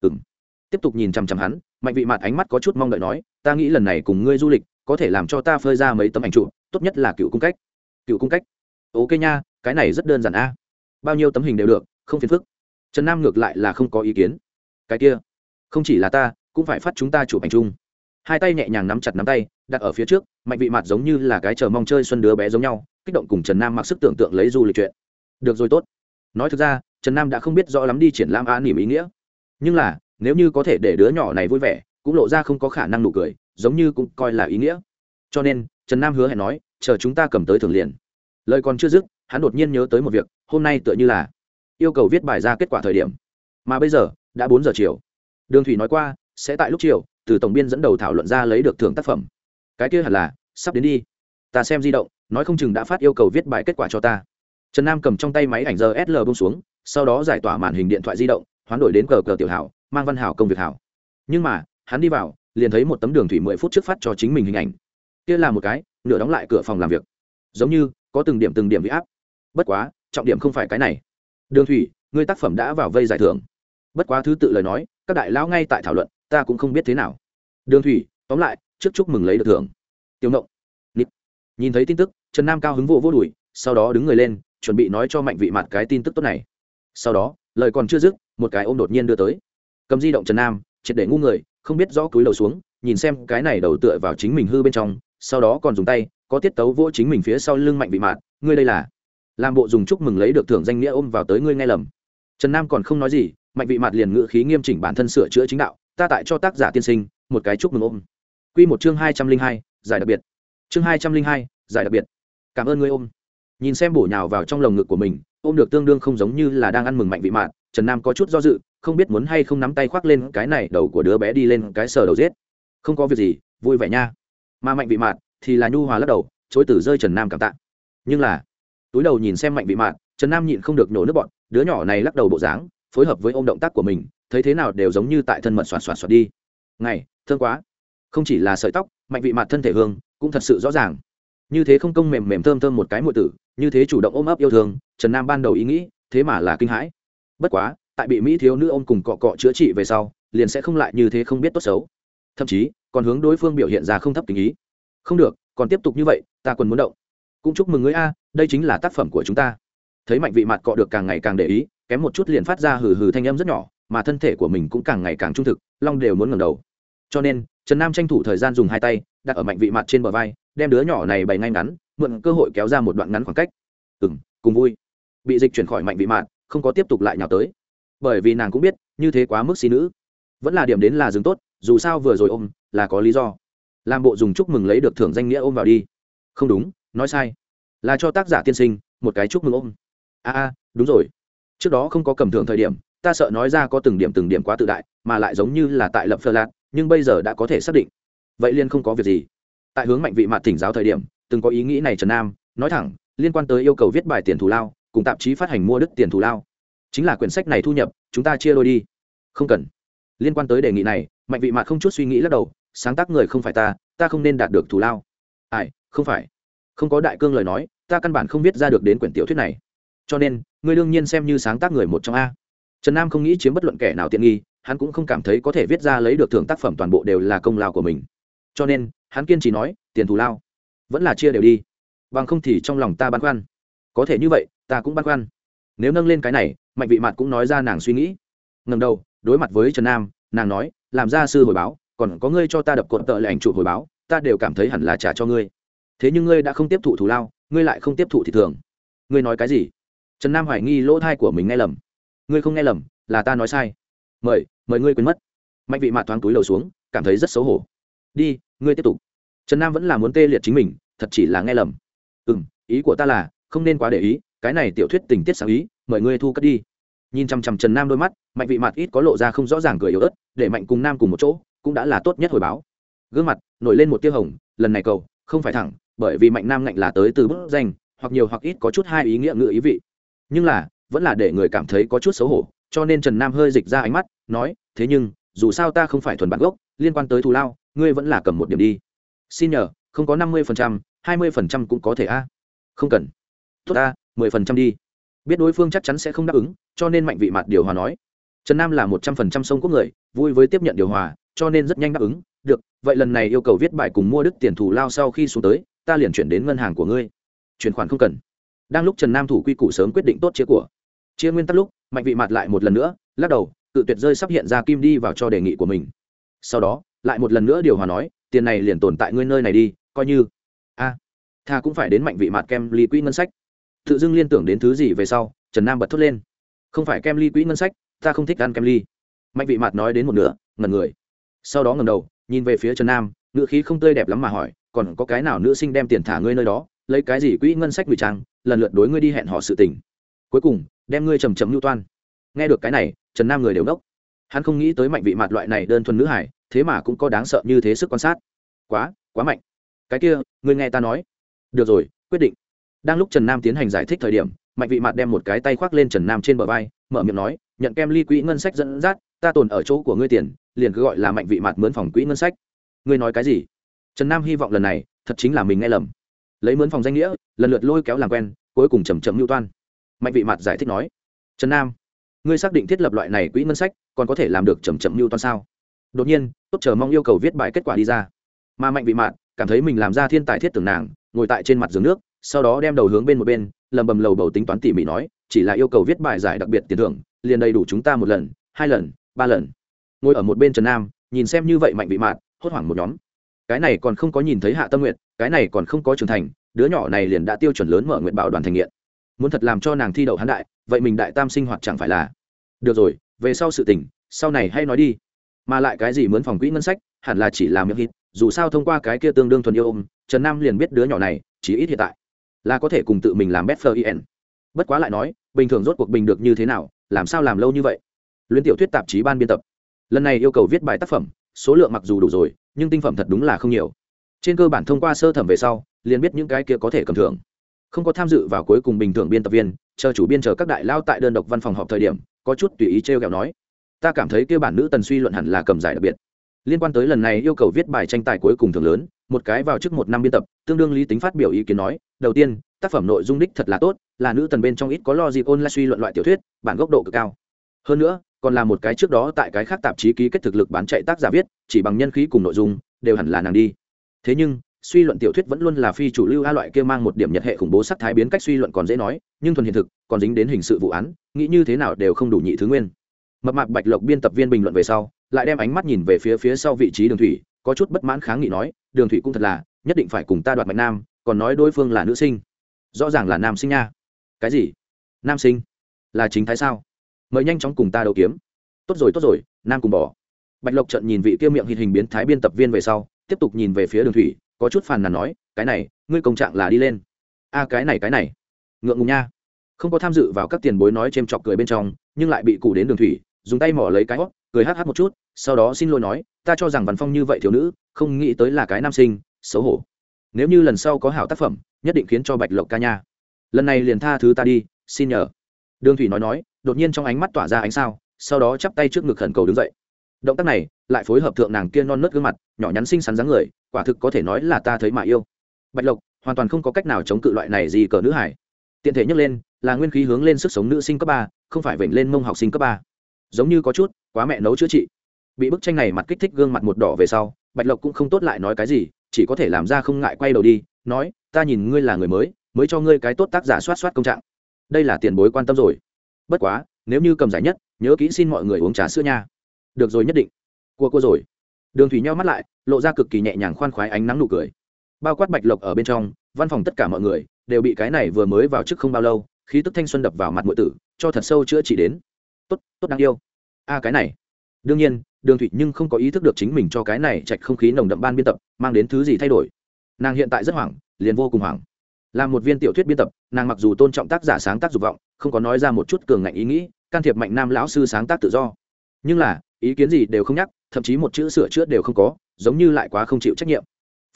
Ừ m tiếp tục nhìn chằm chằm hắn, mạnh vị mạn ánh mắt có chút mong đợi nói, ta nghĩ lần này cùng ngươi du lịch, có thể làm cho ta phơi ra mấy tấm ảnh chụp, tốt nhất là cựu cung cách. Cựu cung cách. Ok nha, cái này rất đơn giản a. Bao nhiêu tấm hình đều được, không phiền phức. Trần nam ngược lại là không có ý kiến. Cái kia, không chỉ là ta, cũng phải phát chúng ta chụp ảnh chung. Hai tay nhẹ nhàng nắm chặt nắm tay, đặt ở phía trước mạnh vị mặt giống như là cái chờ mong chơi xuân đứa bé giống nhau, kích động cùng trần nam mặc sức tưởng tượng lấy du lịch chuyện. Được rồi tốt. Nói thực ra, trần nam đã không biết rõ lắm đi triển lãm an nỉm ý nghĩa. Nhưng là, nếu như có thể để đứa nhỏ này vui vẻ, cũng lộ ra không có khả năng nụ cười, giống như cũng coi là ý nghĩa. Cho nên, trần nam hứa hẹn nói, chờ chúng ta cầm tới thường liền. Lời còn chưa dứt, hắn đột nhiên nhớ tới một việc, hôm nay tựa như là yêu cầu viết bài ra kết quả thời điểm. Mà bây giờ, đã bốn giờ chiều. Đường thủy nói qua, sẽ tại lúc chiều, từ tổng biên dẫn đầu thảo luận ra lấy được thưởng tác phẩm. Cái kia hẳn là sắp đến đi. Ta xem di động, nói không chừng đã phát yêu cầu viết bài kết quả cho ta. Trần nam cầm trong tay máy ảnh giờ sl bông xuống, sau đó giải tỏa màn hình điện thoại di động, hoán đổi đến cờ cờ tiểu hảo, mang văn hảo công việc hảo. Nhưng mà, hắn đi vào, liền thấy một tấm đường thủy mười phút trước phát cho chính mình hình ảnh. Kia là một cái, nửa đóng lại cửa phòng làm việc. Giống như, có từng điểm từng điểm bị áp. Bất quá, trọng điểm không phải cái này. Đường thủy, ngươi tác phẩm đã vào vây giải thưởng. Bất quá thứ tự lời nói, các đại lão ngay tại thảo luận, ta cũng không biết thế nào. Đường thủy, tóm lại, trước chúc mừng lấy được thưởng tiêu ngộng. Nít nhìn thấy tin tức, trần nam cao hứng vô vô đùi, sau đó đứng người lên, chuẩn bị nói cho mạnh vị mặt cái tin tức tốt này. Sau đó, lời còn chưa dứt, một cái ôm đột nhiên đưa tới. Cầm di động trần nam, triệt để ngu người, không biết rõ cúi đầu xuống, nhìn xem cái này đầu tựa vào chính mình hư bên trong, sau đó còn dùng tay, có tiết tấu vỗ chính mình phía sau lưng mạnh vị mạt, ngươi đây là? Làm bộ dùng chúc mừng lấy được thưởng danh nghĩa ôm vào tới ngươi nghe lầm. Trần nam còn không nói gì, mạnh vị mạt liền ngự khí nghiêm chỉnh bản thân sửa chữa chính đạo, ta tại cho tác giả tiên sinh, một cái chúc mừng ôm. Q một chương hai trăm linh hai giải đặc biệt. Chương hai trăm linh hai, giải đặc biệt. Cảm ơn ngươi ôm. Nhìn xem bổ nhào vào trong lồng ngực của mình, ôm được tương đương không giống như là đang ăn mừng mạnh vị mạt trần nam có chút do dự, không biết muốn hay không nắm tay khoác lên cái này đầu của đứa bé đi lên cái sờ đầu giết. Không có việc gì, vui vẻ nha. Mà mạnh vị mạn thì là nhu hòa lắc đầu, chối từ rơi trần nam cảm tạ. Nhưng là, túi đầu nhìn xem mạnh vị mạn, trần nam nhịn không được nổ nước bọn, đứa nhỏ này lắc đầu bộ dáng, phối hợp với ô m động tác của mình, thấy thế nào đều giống như tại thân mật xoạt xoạt xoạt đi. Ngày, thương quá không chỉ là sợi tóc, mạnh vị mặt thân thể hương cũng thật sự rõ ràng. Như thế không công mềm mềm thơm thơm một cái mượn tử, như thế chủ động ôm ấp yêu thương, trần nam ban đầu ý nghĩ, thế mà là kinh hãi. Bất quá, tại bị mỹ thiếu nữ ôm cùng cọ cọ chữa trị về sau, liền sẽ không lại như thế không biết tốt xấu. Thậm chí, còn hướng đối phương biểu hiện ra không thấp tình ý. Không được, còn tiếp tục như vậy, ta còn muốn động. Cũng chúc mừng ngươi a, đây chính là tác phẩm của chúng ta. Thấy mạnh vị mặt cọ được càng ngày càng để ý, kém một chút liền phát ra hừ hừ thanh âm rất nhỏ, mà thân thể của mình cũng càng ngày càng trung thực, long đều muốn ngẩng đầu. Cho nên trần nam tranh thủ thời gian dùng hai tay, đặt ở mạnh vị mặt trên bờ vai, đem đứa nhỏ này bày ngay ngắn, mượn cơ hội kéo ra một đoạn ngắn khoảng cách. Ừ m cùng vui. Bị dịch chuyển khỏi mạnh vị mạn không có tiếp tục lại nhào tới. Bởi vì nàng cũng biết, như thế quá mức xí nữ. Vẫn là điểm đến là dừng tốt, dù sao vừa rồi ôm, là có lý do. Làm bộ dùng chúc mừng lấy được thưởng danh nghĩa ôm vào đi. Không đúng, nói sai. Là cho tác giả tiên sinh, một cái chúc mừng ôm. A a, đúng rồi. Trước đó không có cầm thưởng thời điểm, ta sợ nói ra có từng điểm từng điểm quá tự đại, mà lại giống như là tại lập phơ lạt nhưng bây giờ đã có thể xác định. Vậy liên không có việc gì. Tại hướng mạnh vị mặt thỉnh giáo thời điểm, từng có ý nghĩ này trần nam, nói thẳng, liên quan tới yêu cầu viết bài tiền thù lao, cùng tạp chí phát hành mua đứt tiền thù lao. Chính là quyển sách này thu nhập, chúng ta chia đôi đi. Không cần. Liên quan tới đề nghị này, mạnh vị mạn không chút suy nghĩ lắc đầu, sáng tác người không phải ta ta không nên đạt được thù lao. Ai, không phải. Không có đại cương lời nói, ta căn bản không viết ra được đến quyển tiểu thuyết này. Cho nên, ngươi đương nhiên xem như sáng tác người một trong a. Trần nam không nghĩ chiếm bất luận kẻ nào tiện nghi hắn cũng không cảm thấy có thể viết ra lấy được thưởng tác phẩm toàn bộ đều là công lao của mình. Cho nên, hắn kiên trì nói, tiền thù lao, vẫn là chia đều đi. Bằng không thì trong lòng ta băn khoăn. Có thể như vậy, ta cũng băn khoăn. Nếu nâng lên cái này, mạnh vị mặt cũng nói ra nàng suy nghĩ. Ngầm đầu, đối mặt với trần nam, nàng nói, làm ra sư hồi báo, còn có ngươi cho ta đập cột tợ lệ ảnh chụp hồi báo, ta đều cảm thấy hẳn là trả cho ngươi. Thế nhưng ngươi đã không tiếp thụ thù lao, ngươi lại không tiếp thụ thì thường. Ngươi nói cái gì? Trần nam hoài nghi lỗ thai của mình nghe lầm. Ngươi không nghe lầm, là ta nói sai mời mời ngươi quên mất. Mạnh vị mạ thoáng túi đầu xuống, cảm thấy rất xấu hổ. Đi, ngươi tiếp tục. Trần nam vẫn là muốn tê liệt chính mình, thật chỉ là nghe lầm. Ừ m ý của ta là, không nên quá để ý, cái này tiểu thuyết tình tiết sáng ý, mời ngươi thu cất đi. Nhìn chằm chằm trần nam đôi mắt, mạnh vị mạt ít có lộ ra không rõ ràng cười yếu ớt, để mạnh cùng nam cùng một chỗ, cũng đã là tốt nhất hồi báo. Gương mặt, nổi lên một tia hồng, lần này cầu, không phải thẳng, bởi vì mạnh nam ngạnh là tới từ bức danh, hoặc nhiều hoặc ít có chút hai ý nghĩa ngựa ý vị. Nhưng là, vẫn là để người cảm thấy có chút xấu hổ cho nên trần nam hơi dịch ra ánh mắt, nói, thế nhưng, dù sao ta không phải thuần bản gốc, liên quan tới thù lao, ngươi vẫn là cầm một điểm đi. Xin nhờ, không có năm mươi phần trăm, hai mươi phần trăm cũng có thể a. Không cần. Tốt a mười phần trăm đi. Biết đối phương chắc chắn sẽ không đáp ứng, cho nên mạnh vị mặt điều hòa nói. Trần nam là một trăm phần trăm sông quốc người, vui với tiếp nhận điều hòa, cho nên rất nhanh đáp ứng. Được, vậy lần này yêu cầu viết bài cùng mua đức tiền thù lao sau khi xuống tới, ta liền chuyển đến ngân hàng của ngươi. Chuyển khoản không cần. Đang lúc trần nam thủ quy củ sớm quyết định tốt chia của chia nguyên tắc lúc mạnh vị mặt lại một lần nữa lắc đầu tự tuyệt rơi sắp hiện ra kim đi vào cho đề nghị của mình. Sau đó lại một lần nữa điều hòa nói tiền này liền tồn tại ngươi nơi này đi coi như. A à, cũng phải đến mạnh vị mặt kem ly quỹ ngân sách. Tự dưng liên tưởng đến thứ gì về sau trần nam bật thốt lên. Không phải kem ly quỹ ngân sách ta không thích ăn kem ly. Mạnh vị mặt nói đến một nửa ngần người. Sau đó ngần đầu nhìn về phía trần nam ngữ khí không tươi đẹp lắm mà hỏi còn có cái nào nữ sinh đem tiền thả ngươi nơi đó lấy cái gì quỹ ngân sách ngụy trang lần lượt đối ngươi đi hẹn họ sự tình cuối cùng, đem ngươi trầm trầm lưu toan. Nghe được cái này, trần nam người đều đốc. Hắn không nghĩ tới mạnh vị mặt loại này đơn thuần nữ hải, thế mà cũng có đáng sợ như thế sức quan sát. Quá quá mạnh. Cái kia, ngươi nghe ta nói. Được rồi, quyết định. Đang lúc trần nam tiến hành giải thích thời điểm, mạnh vị mặt đem một cái tay khoác lên trần nam trên bờ vai, mở miệng nói, nhận kem ly quỹ ngân sách dẫn dắt, ta tồn ở chỗ của ngươi tiền, liền cứ gọi là mạnh vị mặt mướn phòng quỹ ngân sách. Ngươi nói cái gì? Trần nam hy vọng lần này, thật chính là mình nghe lầm. Lấy mướn phòng danh nghĩa, lần lượt lôi kéo làm quen, cuối cùng chầm chậm mưu toan mạnh vị mặt giải thích nói, trần nam, ngươi xác định thiết lập loại này quỹ ngân sách còn có thể làm được chầm chậm mưu toan sao? Đột nhiên, tốt chờ mong yêu cầu viết bài kết quả đi ra. Mà mạnh vị mạn cảm thấy mình làm ra thiên tài thiết tưởng nàng, ngồi tại trên mặt giường nước, sau đó đem đầu hướng bên một bên, lầm bầm lầu bầu tính toán tỉ mỉ nói, chỉ là yêu cầu viết bài giải đặc biệt tiền thưởng, liền đầy đủ chúng ta một lần, hai lần, ba lần. Ngồi ở một bên trần nam, nhìn xem như vậy mạnh vị mạn hốt hoảng một nhóm. Cái này còn không có nhìn thấy hạ tâm nguyện cái này còn không có trưởng thành, đứa nhỏ này liền đã tiêu chuẩn lớn mở nguyện bảo đoàn thành nghiện muốn thật làm cho nàng thi đậu hán đại, vậy mình đại tam sinh hoạt chẳng phải là? Được rồi, về sau sự tình, sau này hay nói đi. Mà lại cái gì mướn phòng quỹ ngân sách, hẳn là chỉ làm miệng hít, dù sao thông qua cái kia tương đương thuần yêu ôm trần nam liền biết đứa nhỏ này, chỉ ít hiện tại, là có thể cùng tự mình làm betfer in bất quá lại nói, bình thường rốt cuộc bình được như thế nào, làm sao làm lâu như vậy? Luyện tiểu thuyết tạp chí ban biên tập. Lần này yêu cầu viết bài tác phẩm, số lượng mặc dù đủ rồi, nhưng tinh phẩm thật đúng là không nhiều. Trên cơ bản thông qua sơ thẩm về sau, liền biết những cái kia có thể cầm thưởng không có tham dự vào cuối cùng bình thường biên tập viên, chờ chủ biên chờ các đại lao tại đơn độc văn phòng họp thời điểm, có chút tùy ý t r e o kẹo nói, ta cảm thấy kia bản nữ tần suy luận hẳn là cầm giải đặc biệt. Liên quan tới lần này yêu cầu viết bài tranh tài cuối cùng thường lớn, một cái vào trước một năm biên tập, tương đương lý tính phát biểu ý kiến nói, đầu tiên, tác phẩm nội dung đích thật là tốt, là nữ tần bên trong ít có lo gì ôn lại suy luận loại tiểu thuyết, bản gốc độ cực cao. Hơn nữa, còn là một cái trước đó tại cái khác tạp chí ký kết thực lực bán chạy tác giả viết, chỉ bằng nhân khí cùng nội dung, đều hẳn là nàng đi. Thế nhưng suy luận tiểu thuyết vẫn luôn là phi chủ lưu a loại kia mang một điểm nhật hệ khủng bố sắc thái biến cách suy luận còn dễ nói, nhưng thuần hiện thực, còn dính đến hình sự vụ án, nghĩ như thế nào đều không đủ nhị thứ nguyên. Mập mạc bạch lộc biên tập viên bình luận về sau, lại đem ánh mắt nhìn về phía phía sau vị trí đường thủy, có chút bất mãn kháng nghị nói, đường thủy cũng thật là, nhất định phải cùng ta đoạt mạch nam, còn nói đối phương là nữ sinh. Rõ ràng là nam sinh nha. Cái gì? Nam sinh? Là chính thái sao? Mời nhanh chóng cùng ta đầu kiếm. Tốt rồi tốt rồi, nam cùng bỏ bạch lộc trận nhìn vị kia miệng hình hình biến thái biên tập viên về sau, tiếp tục nhìn về phía đường thủy có chút phàn nàn nói, cái này, ngươi công trạng là đi lên. A, cái này cái này. Ngượng ngùng nha. Không có tham dự vào các tiền bối nói c h chọc cười bên trong, nhưng lại bị cụ đến đường thủy, dùng tay mỏ lấy cái hót, cười hát hát một chút, sau đó xin lỗi nói, ta cho rằng văn phong như vậy thiếu nữ, không nghĩ tới là cái nam sinh, xấu hổ. Nếu như lần sau có hảo tác phẩm, nhất định khiến cho bạch lộc ca nha. Lần này liền tha thứ ta đi, xin nhờ. Đường thủy nói nói, đột nhiên trong ánh mắt tỏa ra ánh sao, sau đó chắp tay trước ngực khẩn cầu đứng dậy động tác này lại phối hợp thượng nàng kia non nớt gương mặt, nhỏ nhắn xinh xắn dáng người, quả thực có thể nói là ta thấy mà yêu. Bạch lộc hoàn toàn không có cách nào chống cự loại này gì cờ nữ hải tiện thể nhấc lên, là nguyên khí hướng lên sức sống nữ sinh cấp ba, không phải vểnh lên mông học sinh cấp ba. Giống như có chút quá mẹ nấu chữa trị. Bị bức tranh này mặt kích thích gương mặt một đỏ về sau, bạch lộc cũng không tốt lại nói cái gì, chỉ có thể làm ra không ngại quay đầu đi, nói, ta nhìn ngươi là người mới mới cho ngươi cái tốt tác giả soát soát công trạng. Đây là tiền bối quan tâm rồi. Bất quá, nếu như cầm giải nhất, nhớ kỹ xin mọi người uống trà sữa nha được rồi nhất định. Cua cua rồi. Đường thủy nheo mắt lại, lộ ra cực kỳ nhẹ nhàng khoan khoái ánh nắng nụ cười. Bao quát bạch lộc ở bên trong, văn phòng tất cả mọi người đều bị cái này vừa mới vào trước không bao lâu, khí tức thanh xuân đập vào mặt mọi tử, cho thật sâu chữa trị đến. Tốt tốt đáng yêu. A, cái này. Đương nhiên, đường thủy nhưng không có ý thức được chính mình cho cái này chạch không khí nồng đậm ban biên tập mang đến thứ gì thay đổi. Nàng hiện tại rất hoảng, liền vô cùng hoảng. Là một viên tiểu thuyết biên tập, nàng mặc dù tôn trọng tác giả sáng tác dục vọng, không có nói ra một chút cường ngạnh ý nghĩ, can thiệp mạnh nam lão sư sáng tác tự do. Nhưng là ý kiến gì đều không nhắc, thậm chí một chữ sửa chữa đều không có, giống như lại quá không chịu trách nhiệm.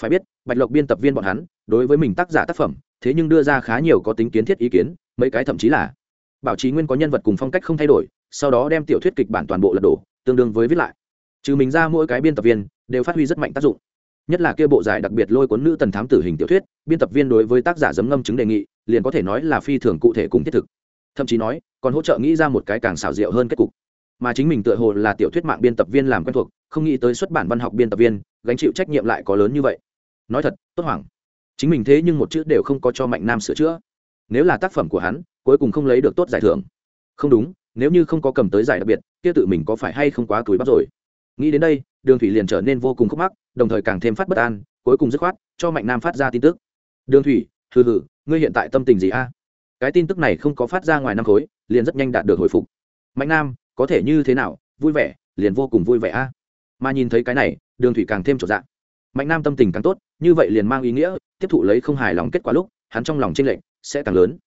Phải biết, bạch lộc biên tập viên bọn hắn, đối với mình tác giả tác phẩm, thế nhưng đưa ra khá nhiều có tính kiến thiết ý kiến, mấy cái thậm chí là bảo trì nguyên có nhân vật cùng phong cách không thay đổi, sau đó đem tiểu thuyết kịch bản toàn bộ lật đổ, tương đương với viết lại. Trừ mình ra mỗi cái biên tập viên đều phát huy rất mạnh tác dụng. Nhất là kia bộ giải đặc biệt lôi cuốn nữ tần thám tử hình tiểu thuyết, biên tập viên đối với tác giả giấm ngâm chứng đề nghị, liền có thể nói là phi thường cụ thể cùng thiết thực. Thậm chí nói, còn hỗ trợ nghĩ ra một cái càng xảo diệu hơn kết cục mà chính mình tựa hồ là tiểu thuyết mạng biên tập viên làm quen thuộc, không nghĩ tới xuất bản văn học biên tập viên, gánh chịu trách nhiệm lại có lớn như vậy. Nói thật, tốt hoảng chính mình thế nhưng một chữ đều không có cho mạnh nam sửa chữa. Nếu là tác phẩm của hắn, cuối cùng không lấy được tốt giải thưởng. Không đúng, nếu như không có cầm tới giải đặc biệt, kia tự mình có phải hay không quá túi bắp rồi? Nghĩ đến đây, đường thủy liền trở nên vô cùng khúc mắc, đồng thời càng thêm phát bất an, cuối cùng dứt khoát, cho mạnh nam phát ra tin tức. Đường thủy, hừ hừ, ngươi hiện tại tâm tình gì a? Cái tin tức này không có phát ra ngoài năm khối, liền rất nhanh đạt được hồi phục. Mạnh nam có thể như thế nào, vui vẻ, liền vô cùng vui vẻ a. Mà nhìn thấy cái này, đường thủy càng thêm trọn dạng mạnh nam tâm tình càng tốt, như vậy liền mang ý nghĩa, tiếp thụ lấy không hài lòng kết quả lúc, hắn trong lòng tranh lệch sẽ càng lớn.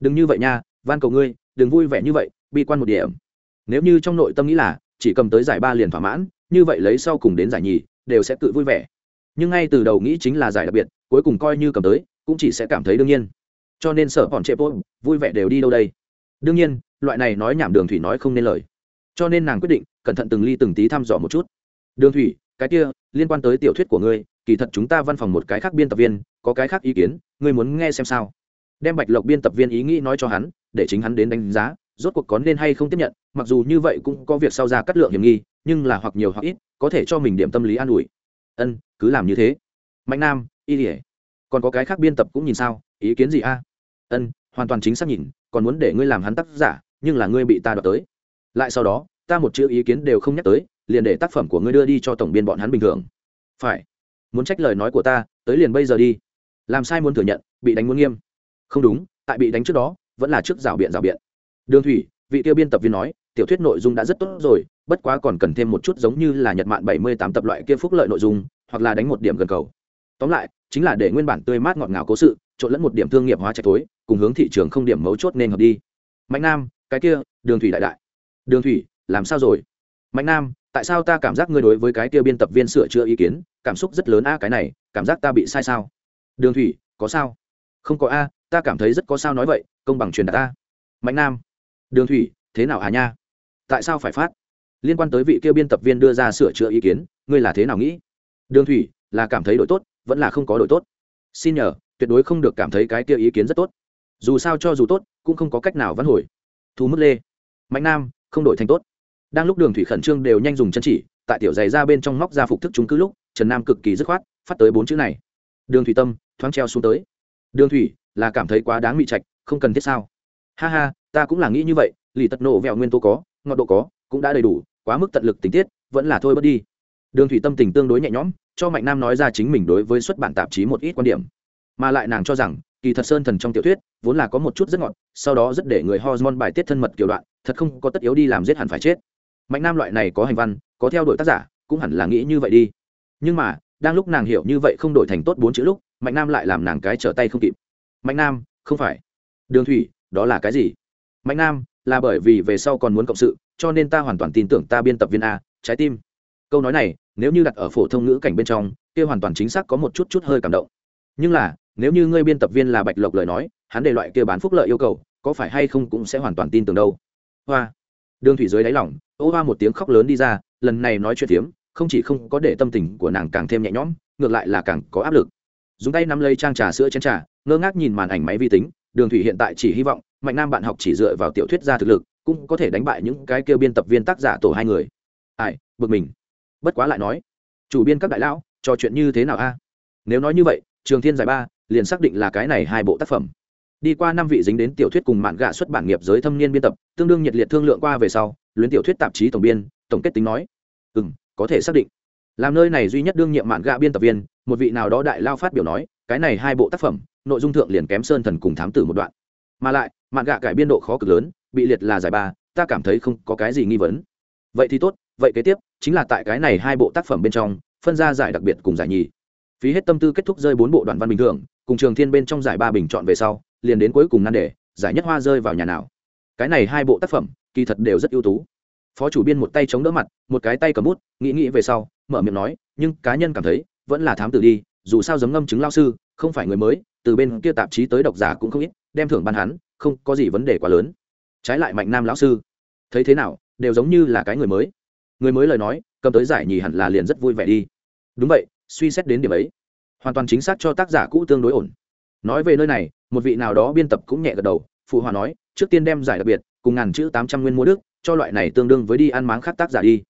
Đừng như vậy nha, van cầu ngươi, đừng vui vẻ như vậy, bi quan một điểm. Nếu như trong nội tâm nghĩ là, chỉ cầm tới giải ba liền thỏa mãn, như vậy lấy sau cùng đến giải nhì, đều sẽ tự vui vẻ. Nhưng ngay từ đầu nghĩ chính là giải đặc biệt, cuối cùng coi như cầm tới, cũng chỉ sẽ cảm thấy đương nhiên. Cho nên sở bọn trệ vô, vui vẻ đều đi đâu đây? Đương nhiên, loại này nói nhảm đường thủy nói không nên lời cho nên nàng quyết định cẩn thận từng ly từng tí thăm dò một chút. Đường thủy, cái kia, liên quan tới tiểu thuyết của ngươi, kỳ thật chúng ta văn phòng một cái khác biên tập viên, có cái khác ý kiến, ngươi muốn nghe xem sao? Đem bạch lộc biên tập viên ý nghĩ nói cho hắn, để chính hắn đến đánh giá, rốt cuộc có nên hay không tiếp nhận, mặc dù như vậy cũng có việc sau ra cắt lượng hiểm nghi, nhưng là hoặc nhiều hoặc ít, có thể cho mình điểm tâm lý an ủi. Ân, cứ làm như thế. Mạnh nam, y ỉa còn có cái khác biên tập cũng nhìn sao, ý kiến gì a? Ân, hoàn toàn chính xác nhìn, còn muốn để ngươi làm hắn tác giả, nhưng là ngươi bị ta đoạt tới lại sau đó, ta một chữ ý kiến đều không nhắc tới, liền để tác phẩm của ngươi đưa đi cho tổng biên bọn hắn bình thường. Phải. Muốn trách lời nói của ta, tới liền bây giờ đi. Làm sai muốn thừa nhận, bị đánh muốn nghiêm. Không đúng, tại bị đánh trước đó, vẫn là trước rào biện rào biện. Đường thủy, vị tiêu biên tập viên nói, tiểu thuyết nội dung đã rất tốt rồi, bất quá còn cần thêm một chút giống như là nhật mạn bảy mươi tám tập loại kia phúc lợi nội dung, hoặc là đánh một điểm gần cầu. Tóm lại, chính là để nguyên bản tươi mát ngọt ngào cố sự, trộn lẫn một điểm thương nghiệp hóa trạch tối cùng hướng thị trường không điểm mấu chốt nên hợp đi. Mạnh nam, cái kia, đường thủy đại đại đường thủy, làm sao rồi? Mạnh nam, tại sao ta cảm giác ngươi đối với cái kia biên tập viên sửa chữa ý kiến, cảm xúc rất lớn a, cái này, cảm giác ta bị sai sao? Đường thủy, có sao? Không có a, ta cảm thấy rất có sao nói vậy, công bằng truyền đạt ta mạnh nam, đường thủy, thế nào à nha? Tại sao phải phát? Liên quan tới vị kia biên tập viên đưa ra sửa chữa ý kiến, ngươi là thế nào nghĩ? Đường thủy, là cảm thấy đổi tốt, vẫn là không có đổi tốt? Xin nhờ, tuyệt đối không được cảm thấy cái kia ý kiến rất tốt. Dù sao cho dù tốt, cũng không có cách nào vãn hồi. Thu mức lê. Mạnh nam không đổi thành tốt. Đang lúc đường thủy khẩn trương đều nhanh dùng chân chỉ, tại tiểu giày ra bên trong móc ra phục thức chúng cứ lúc, trần nam cực kỳ dứt khoát, phát tới bốn chữ này. Đường thủy tâm, thoáng treo xuống tới. Đường thủy, là cảm thấy quá đáng bị trạch, không cần thiết sao? Ha ha, ta cũng là nghĩ như vậy, lì tật nổ vẹo nguyên tố có, ngọt độ có, cũng đã đầy đủ, quá mức tận lực tình tiết, vẫn là thôi bớt đi. Đường thủy tâm tình tương đối nhẹ nhõm, cho mạnh nam nói ra chính mình đối với xuất bản tạp chí một ít quan điểm. Mà lại nàng cho rằng, kỳ thật sơn thần trong tiểu thuyết, vốn là có một chút rất ngọt, sau đó rất để người hormone bài tiết thân mật kiểu đoạn thật không có tất yếu đi làm giết hẳn phải chết. Mạnh nam loại này có hành văn, có theo đuổi tác giả, cũng hẳn là nghĩ như vậy đi. Nhưng mà, đang lúc nàng hiểu như vậy không đổi thành tốt bốn chữ lúc, mạnh nam lại làm nàng cái trở tay không kịp. Mạnh nam, không phải. Đường thủy, đó là cái gì? Mạnh nam, là bởi vì về sau còn muốn cộng sự, cho nên ta hoàn toàn tin tưởng ta biên tập viên a, trái tim. Câu nói này, nếu như đặt ở phổ thông ngữ cảnh bên trong, kia hoàn toàn chính xác có một chút chút hơi cảm động. Nhưng là, nếu như ngươi biên tập viên là bạch lộc lời nói, hắn đề loại kia bán phúc lợi yêu cầu, có phải hay không cũng sẽ hoàn toàn tin tưởng đâu hoa. Đường thủy dưới đáy lỏng ô hoa một tiếng khóc lớn đi ra, lần này nói chuyện tiếm không chỉ không có để tâm tình của nàng càng thêm nhẹ nhõm, ngược lại là càng có áp lực. Dùng tay nắm lấy trang trà sữa chén trà, ngơ ngác nhìn màn ảnh máy vi tính, đường thủy hiện tại chỉ hy vọng, mạnh nam bạn học chỉ dựa vào tiểu thuyết ra thực lực, cũng có thể đánh bại những cái kêu biên tập viên tác giả tổ hai người. Ai, bực mình. Bất quá lại nói, chủ biên các đại lão, trò chuyện như thế nào a? Nếu nói như vậy, trường thiên giải ba, liền xác định là cái này hai bộ tác phẩm đi qua năm vị dính đến tiểu thuyết cùng mạn gạ xuất bản nghiệp giới thâm niên biên tập, tương đương nhiệt liệt thương lượng qua về sau, luyến tiểu thuyết tạp chí tổng biên, tổng kết tính nói. Ừ m có thể xác định. Làm nơi này duy nhất đương nhiệm mạn gạ biên tập viên, một vị nào đó đại lao phát biểu nói, cái này hai bộ tác phẩm, nội dung thượng liền kém sơn thần cùng thám tử một đoạn. Mà lại, mạn gạ cải biên độ khó cực lớn, bị liệt là giải ba, ta cảm thấy không có cái gì nghi vấn. Vậy thì tốt, vậy kế tiếp, chính là tại cái này hai bộ tác phẩm bên trong, phân ra giải đặc biệt cùng giải nhì. Phí hết tâm tư kết thúc rơi bốn bộ đoạn văn bình thường, cùng trường thiên bên trong giải ba bình chọn về sau liền đến cuối cùng nan đề, giải nhất hoa rơi vào nhà nào. Cái này hai bộ tác phẩm, kỳ thật đều rất ưu tú. Phó chủ biên một tay chống đỡ mặt, một cái tay cầm bút, nghĩ nghĩ về sau, mở miệng nói, nhưng cá nhân cảm thấy, vẫn là thám tử đi, dù sao giấm ngâm chứng lao sư, không phải người mới, từ bên kia tạp chí tới độc giả cũng không ít, đem thưởng ban hắn, không có gì vấn đề quá lớn. Trái lại mạnh nam lão sư, thấy thế nào, đều giống như là cái người mới. Người mới lời nói, cầm tới giải nhì hẳn là liền rất vui vẻ đi. Đúng vậy, suy xét đến điểm ấy, hoàn toàn chính xác cho tác giả cũ tương đối ổn nói về nơi này, một vị nào đó biên tập cũng nhẹ gật đầu, phụ hòa nói, trước tiên đem giải đặc biệt, cùng ngàn chữ tám trăm nguyên mua đức, cho loại này tương đương với đi ăn máng khác tác giả đi.